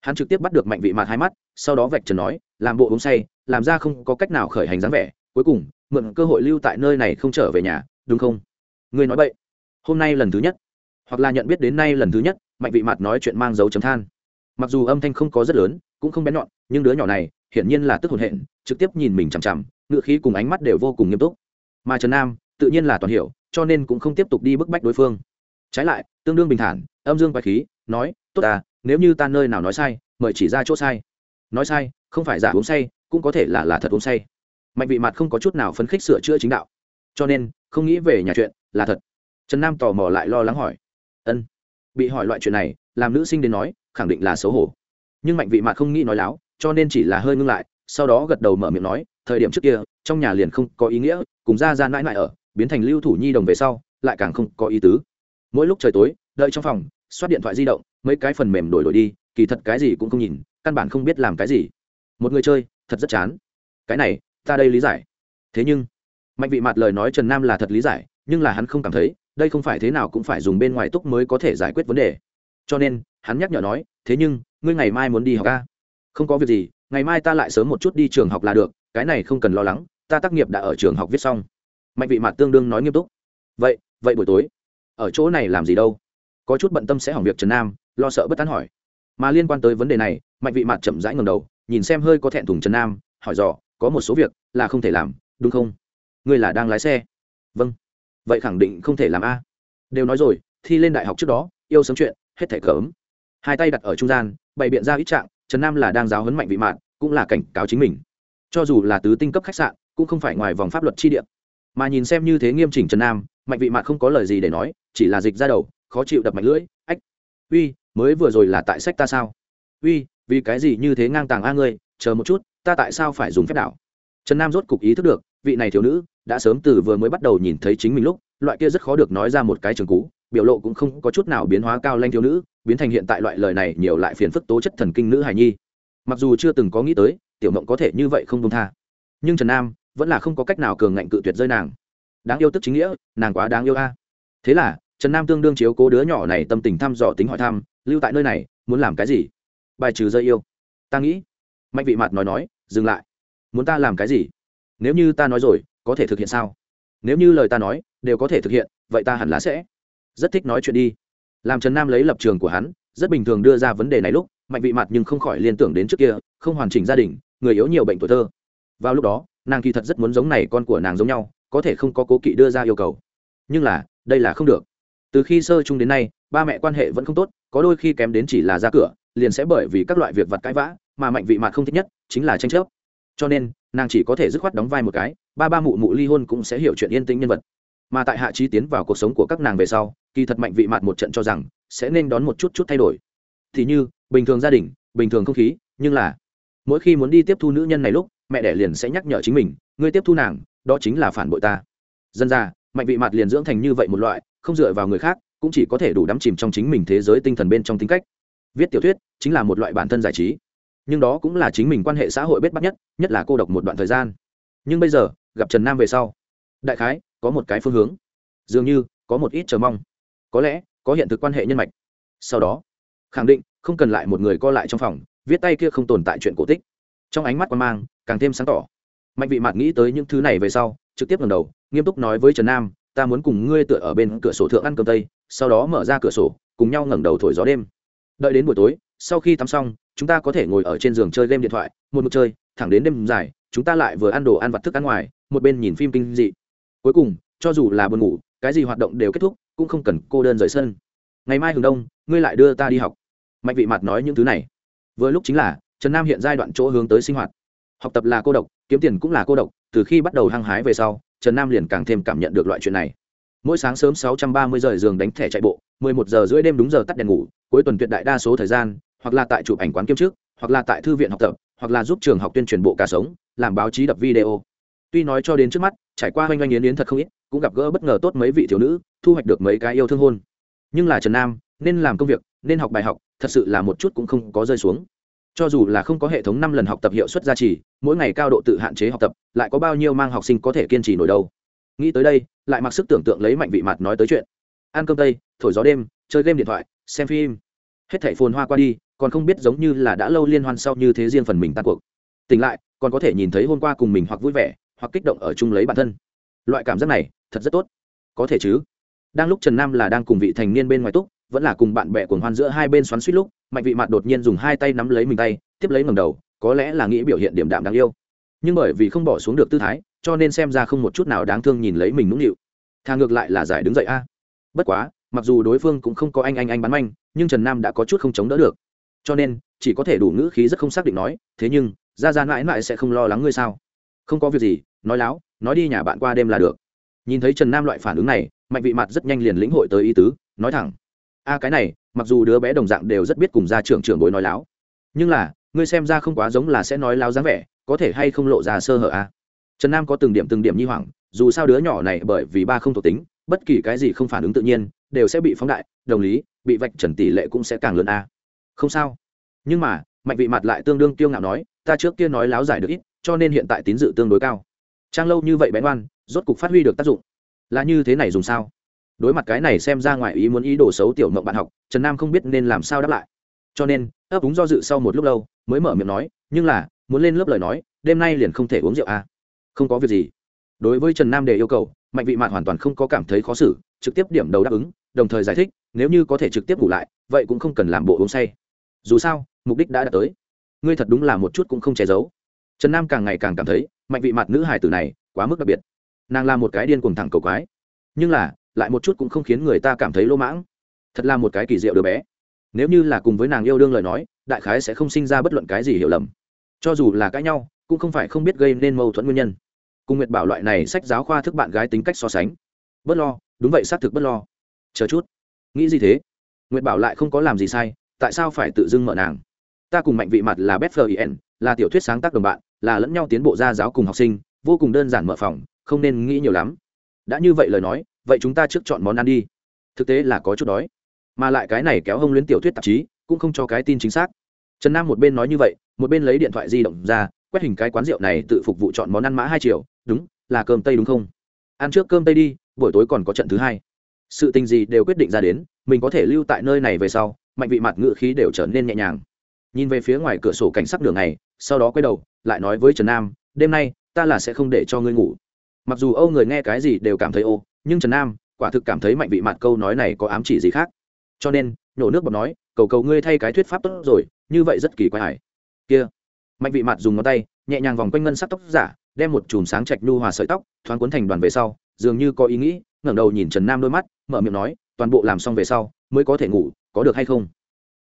Hắn trực tiếp bắt được mạnh vị mặt hai mắt, sau đó vạch trần nói, làm bộ uống say, làm ra không có cách nào khởi hành dáng vẻ, cuối cùng, mượn cơ hội lưu tại nơi này không trở về nhà, đúng không? Ngươi nói vậy hôm nay lần thứ nhất. Hoặc là nhận biết đến nay lần thứ nhất, mạnh vị mặt nói chuyện mang dấu chấm than. Mặc dù âm thanh không có rất lớn, cũng không bén nhọn, nhưng đứa nhỏ này, hiển nhiên là tức hồn hện, trực tiếp nhìn mình chằm chằm ngựa khí cùng ánh mắt đều vô cùng nghiêm túc mà trần nam tự nhiên là toàn hiểu, cho nên cũng không tiếp tục đi bức bách đối phương. Trái lại, tương đương bình thản, âm dương quái khí, nói, tốt à nếu như ta nơi nào nói sai, mời chỉ ra chỗ sai. Nói sai, không phải giả uống say, cũng có thể là là thật uống say. Mạnh vị mặt không có chút nào phấn khích sửa chữa chính đạo. Cho nên, không nghĩ về nhà chuyện, là thật. Trần nam tò mò lại lo lắng hỏi, ân. Bị hỏi loại chuyện này, làm nữ sinh đến nói, khẳng định là xấu hổ. Nhưng mạnh vị mặt không nghĩ nói láo, cho nên chỉ là hơi ngưng lại sau đó gật đầu mở miệng nói, thời điểm trước kia, trong nhà liền không có ý nghĩa, cùng ra ra mãi mãi ở, biến thành lưu thủ nhi đồng về sau, lại càng không có ý tứ. Mỗi lúc trời tối, đợi trong phòng, xoát điện thoại di động, mấy cái phần mềm đổi đổi đi, kỳ thật cái gì cũng không nhìn, căn bản không biết làm cái gì. Một người chơi, thật rất chán. Cái này, ta đây lý giải. Thế nhưng, mạnh vị mặt lời nói trần nam là thật lý giải, nhưng là hắn không cảm thấy, đây không phải thế nào cũng phải dùng bên ngoài túc mới có thể giải quyết vấn đề. Cho nên, hắn nhắc nhở nói, thế nhưng, ngươi ngày mai muốn đi học ca không có việc gì ngày mai ta lại sớm một chút đi trường học là được, cái này không cần lo lắng, ta tác nghiệp đã ở trường học viết xong. Mạnh vị mặt tương đương nói nghiêm túc. Vậy vậy buổi tối, ở chỗ này làm gì đâu? Có chút bận tâm sẽ hỏng việc trần nam, lo sợ bất tán hỏi. Mà liên quan tới vấn đề này, mạnh vị mặt chậm rãi ngầm đầu, nhìn xem hơi có thẹn thùng trần nam, hỏi dò, có một số việc là không thể làm, đúng không? Ngươi là đang lái xe? Vâng. Vậy khẳng định không thể làm a. Đều nói rồi, thi lên đại học trước đó, yêu sớm chuyện, hết thể cấm hai tay đặt ở trung gian, bày biện ra ít trạng trần nam là đang giáo huấn mạnh vị mạn, cũng là cảnh cáo chính mình. Cho dù là tứ tinh cấp khách sạn, cũng không phải ngoài vòng pháp luật chi điểm mà nhìn xem như thế nghiêm chỉnh trần nam, mạnh vị mạn không có lời gì để nói, chỉ là dịch ra đầu, khó chịu đập mạnh lưỡi, ách, uy, mới vừa rồi là tại sách ta sao? Uy, vì cái gì như thế ngang tàng a ngươi, chờ một chút, ta tại sao phải dùng phép đảo? Trần nam rốt cục ý thức được, vị này thiếu nữ, đã sớm từ vừa mới bắt đầu nhìn thấy chính mình lúc, loại kia rất khó được nói ra một cái trường cũ biểu lộ cũng không có chút nào biến hóa cao lanh thiếu nữ, biến thành hiện tại loại lời này nhiều lại phiền phức tố chất thần kinh nữ hài nhi. Mặc dù chưa từng có nghĩ tới, tiểu mộng có thể như vậy không công tha. Nhưng trần nam vẫn là không có cách nào cường ngạnh cự tuyệt rơi nàng. Đáng yêu tức chính nghĩa, nàng quá đáng yêu a. Thế là, trần nam tương đương chiếu cố đứa nhỏ này tâm tình thăm dò tính hỏi thăm, lưu tại nơi này, muốn làm cái gì? Bài trừ rơi yêu. Ta nghĩ. Mạnh vị mặt nói nói, dừng lại. Muốn ta làm cái gì? Nếu như ta nói rồi, có thể thực hiện sao? Nếu như lời ta nói, đều có thể thực hiện, vậy ta hẳn là sẽ rất thích nói chuyện đi. Làm trần nam lấy lập trường của hắn, rất bình thường đưa ra vấn đề này lúc, mạnh vị mặt nhưng không khỏi liên tưởng đến trước kia, không hoàn chỉnh gia đình, người yếu nhiều bệnh tuổi thơ. Vào lúc đó, nàng kỳ thật rất muốn giống này con của nàng giống nhau, có thể không có cố kỵ đưa ra yêu cầu. Nhưng là, đây là không được. Từ khi sơ chung đến nay, ba mẹ quan hệ vẫn không tốt, có đôi khi kém đến chỉ là ra cửa, liền sẽ bởi vì các loại việc vặt cãi vã, mà mạnh vị mặt không thích nhất, chính là tranh chấp. Cho nên, nàng chỉ có thể dứt khoát đóng vai một cái, ba ba mụ mụ ly hôn cũng sẽ hiểu chuyện yên tĩnh nhân vật. Mà tại hạ trí tiến vào cuộc sống của các nàng về sau kỳ thật mạnh vị mạt một trận cho rằng sẽ nên đón một chút chút thay đổi. Thì như, bình thường gia đình, bình thường không khí, nhưng là mỗi khi muốn đi tiếp thu nữ nhân này lúc, mẹ đẻ liền sẽ nhắc nhở chính mình, ngươi tiếp thu nàng, đó chính là phản bội ta. Dân ra mạnh vị mạt liền dưỡng thành như vậy một loại, không dựa vào người khác, cũng chỉ có thể đủ đắm chìm trong chính mình thế giới tinh thần bên trong tính cách. Viết tiểu thuyết chính là một loại bản thân giải trí, nhưng đó cũng là chính mình quan hệ xã hội bết bắt nhất nhất là cô độc một đoạn thời gian. Nhưng bây giờ, gặp trần nam về sau, đại khái có một cái phương hướng. Dường như có một ít chờ mong có lẽ có hiện thực quan hệ nhân mạch. Sau đó, khẳng định không cần lại một người co lại trong phòng, viết tay kia không tồn tại chuyện cổ tích. Trong ánh mắt quan mang, càng thêm sáng tỏ. Mạnh vị mạt nghĩ tới những thứ này về sau, trực tiếp ngầm đầu, nghiêm túc nói với trần nam, ta muốn cùng ngươi tựa ở bên cửa sổ thượng ăn cơm tây, sau đó mở ra cửa sổ, cùng nhau ngẩng đầu thổi gió đêm. Đợi đến buổi tối, sau khi tắm xong, chúng ta có thể ngồi ở trên giường chơi game điện thoại, một mực chơi, thẳng đến đêm dài, chúng ta lại vừa ăn đồ ăn vặt thức ăn ngoài, một bên nhìn phim kinh dị. Cuối cùng, cho dù là buồn ngủ, cái gì hoạt động đều kết thúc cũng không cần cô đơn rời sân. Ngày mai hừng đông, ngươi lại đưa ta đi học. Mạnh vị mặt nói những thứ này. Vừa lúc chính là, trần nam hiện giai đoạn chỗ hướng tới sinh hoạt. Học tập là cô độc, kiếm tiền cũng là cô độc, từ khi bắt đầu hăng hái về sau, trần nam liền càng thêm cảm nhận được loại chuyện này. Mỗi sáng sớm sáu trăm ba mươi giờ giường đánh thẻ chạy bộ, mười một giờ rưỡi đêm đúng giờ tắt đèn ngủ, cuối tuần tuyệt đại đa số thời gian, hoặc là tại chụp ảnh quán kiêm trước, hoặc là tại thư viện học tập, hoặc là giúp trường học tuyên truyền bộ cả sống, làm báo chí đập video. Tuy nói cho đến trước mắt, trải qua oanh oanh yến yến thật không ít cũng gặp gỡ bất ngờ tốt mấy vị thiếu nữ, thu hoạch được mấy cái yêu thương hôn. Nhưng là trần nam, nên làm công việc, nên học bài học, thật sự là một chút cũng không có rơi xuống. Cho dù là không có hệ thống năm lần học tập hiệu suất gia trì, mỗi ngày cao độ tự hạn chế học tập, lại có bao nhiêu mang học sinh có thể kiên trì nổi đâu. Nghĩ tới đây, lại mặc sức tưởng tượng lấy mạnh vị mặt nói tới chuyện. Ăn cơm tây, thổi gió đêm, chơi game điện thoại, xem phim. Hết thảy phồn hoa qua đi, còn không biết giống như là đã lâu liên hoan sau như thế riêng phần mình tan cuộc. Tỉnh lại, còn có thể nhìn thấy hôm qua cùng mình hoặc vui vẻ, hoặc kích động ở chung lấy bản thân loại cảm giác này thật rất tốt. Có thể chứ? Đang lúc trần nam là đang cùng vị thành niên bên ngoài túc, vẫn là cùng bạn bè cuồng hoan giữa hai bên xoắn suýt lúc, mạnh vị mặt đột nhiên dùng hai tay nắm lấy mình tay, tiếp lấy ngầm đầu, có lẽ là nghĩ biểu hiện điểm đạm đáng yêu. Nhưng bởi vì không bỏ xuống được tư thái, cho nên xem ra không một chút nào đáng thương nhìn lấy mình nũng nịu. Thà ngược lại là giải đứng dậy a. Bất quá, mặc dù đối phương cũng không có anh anh anh bắn manh, nhưng trần nam đã có chút không chống đỡ được. Cho nên, chỉ có thể đủ ngữ khí rất không xác định nói, thế nhưng, ra ra mãi mãi sẽ không lo lắng ngươi sao? Không có việc gì, nói láo nói đi nhà bạn qua đêm là được. Nhìn thấy trần nam loại phản ứng này, mạnh vị mặt rất nhanh liền lĩnh hội tới ý tứ, nói thẳng. A, cái này, mặc dù đứa bé đồng dạng đều rất biết cùng gia trưởng trưởng bối nói láo, nhưng là, ngươi xem ra không quá giống là sẽ nói láo dáng vẻ, có thể hay không lộ ra sơ hở a? Trần nam có từng điểm từng điểm nhi hoảng, dù sao đứa nhỏ này bởi vì ba không thuộc tính, bất kỳ cái gì không phản ứng tự nhiên, đều sẽ bị phóng đại, đồng lý, bị vạch trần tỷ lệ cũng sẽ càng lớn a. Không sao. Nhưng mà, mạnh vị mặt lại tương đương tiêu ngạo nói, ta trước kia nói láo giải được ít, cho nên hiện tại tín dự tương đối cao trang lâu như vậy bén oan rốt cục phát huy được tác dụng. Là như thế này dùng sao? Đối mặt cái này xem ra ngoài ý muốn ý đồ xấu tiểu mộng bạn học, trần nam không biết nên làm sao đáp lại. Cho nên, ấp úng do dự sau một lúc lâu, mới mở miệng nói, nhưng là, muốn lên lớp lời nói, đêm nay liền không thể uống rượu à. không có việc gì. Đối với trần nam đề yêu cầu, mạnh vị mạn hoàn toàn không có cảm thấy khó xử, trực tiếp điểm đầu đáp ứng, đồng thời giải thích, nếu như có thể trực tiếp ngủ lại, vậy cũng không cần làm bộ uống say. Dù sao, mục đích đã đạt tới. Ngươi thật đúng là một chút cũng không che giấu. Trần nam càng ngày càng cảm thấy mạnh vị mặt nữ hải tử này quá mức đặc biệt. Nàng là một cái điên cuồng thẳng cầu quái. Nhưng là, lại một chút cũng không khiến người ta cảm thấy lỗ mãng. Thật là một cái kỳ diệu đứa bé. Nếu như là cùng với nàng yêu đương lời nói, đại khái sẽ không sinh ra bất luận cái gì hiểu lầm. Cho dù là cãi nhau, cũng không phải không biết gây nên mâu thuẫn nguyên nhân. Cùng nguyệt bảo loại này sách giáo khoa thức bạn gái tính cách so sánh. Bớt lo, đúng vậy, xác thực bớt lo. Chờ chút. Nghĩ gì thế? Nguyệt bảo lại không có làm gì sai, tại sao phải tự dưng mở nàng? Ta cùng mạnh vị mặt là betfien là tiểu thuyết sáng tác đồng bạn là lẫn nhau tiến bộ ra giáo cùng học sinh, vô cùng đơn giản mở phòng, không nên nghĩ nhiều lắm. Đã như vậy lời nói, vậy chúng ta trước chọn món ăn đi. Thực tế là có chút đói. Mà lại cái này kéo hông luyến tiểu thuyết tạp chí, cũng không cho cái tin chính xác. Trần nam một bên nói như vậy, một bên lấy điện thoại di động ra, quét hình cái quán rượu này tự phục vụ chọn món ăn mã hai triệu đúng, là cơm tây đúng không? Ăn trước cơm tây đi, buổi tối còn có trận thứ hai. Sự tình gì đều quyết định ra đến, mình có thể lưu tại nơi này về sau, mạnh vị mặt ngự khí đều trở nên nhẹ nhàng nhìn về phía ngoài cửa sổ cảnh sắc đường này, sau đó quay đầu, lại nói với trần nam, đêm nay, ta là sẽ không để cho ngươi ngủ. Mặc dù âu người nghe cái gì đều cảm thấy ô, nhưng trần nam quả thực cảm thấy mạnh vị mặt câu nói này có ám chỉ gì khác. Cho nên nhổ nước bọt nói, cầu cầu ngươi thay cái thuyết pháp tốt rồi, như vậy rất kỳ quái. Hải kia, mạnh vị mặt dùng ngón tay, nhẹ nhàng vòng quanh ngân sắc tóc giả, đem một chùm sáng trạch nhu hòa sợi tóc, thoáng cuốn thành đoàn về sau, dường như có ý nghĩ, ngẩng đầu nhìn trần nam đôi mắt, mở miệng nói, toàn bộ làm xong về sau, mới có thể ngủ, có được hay không?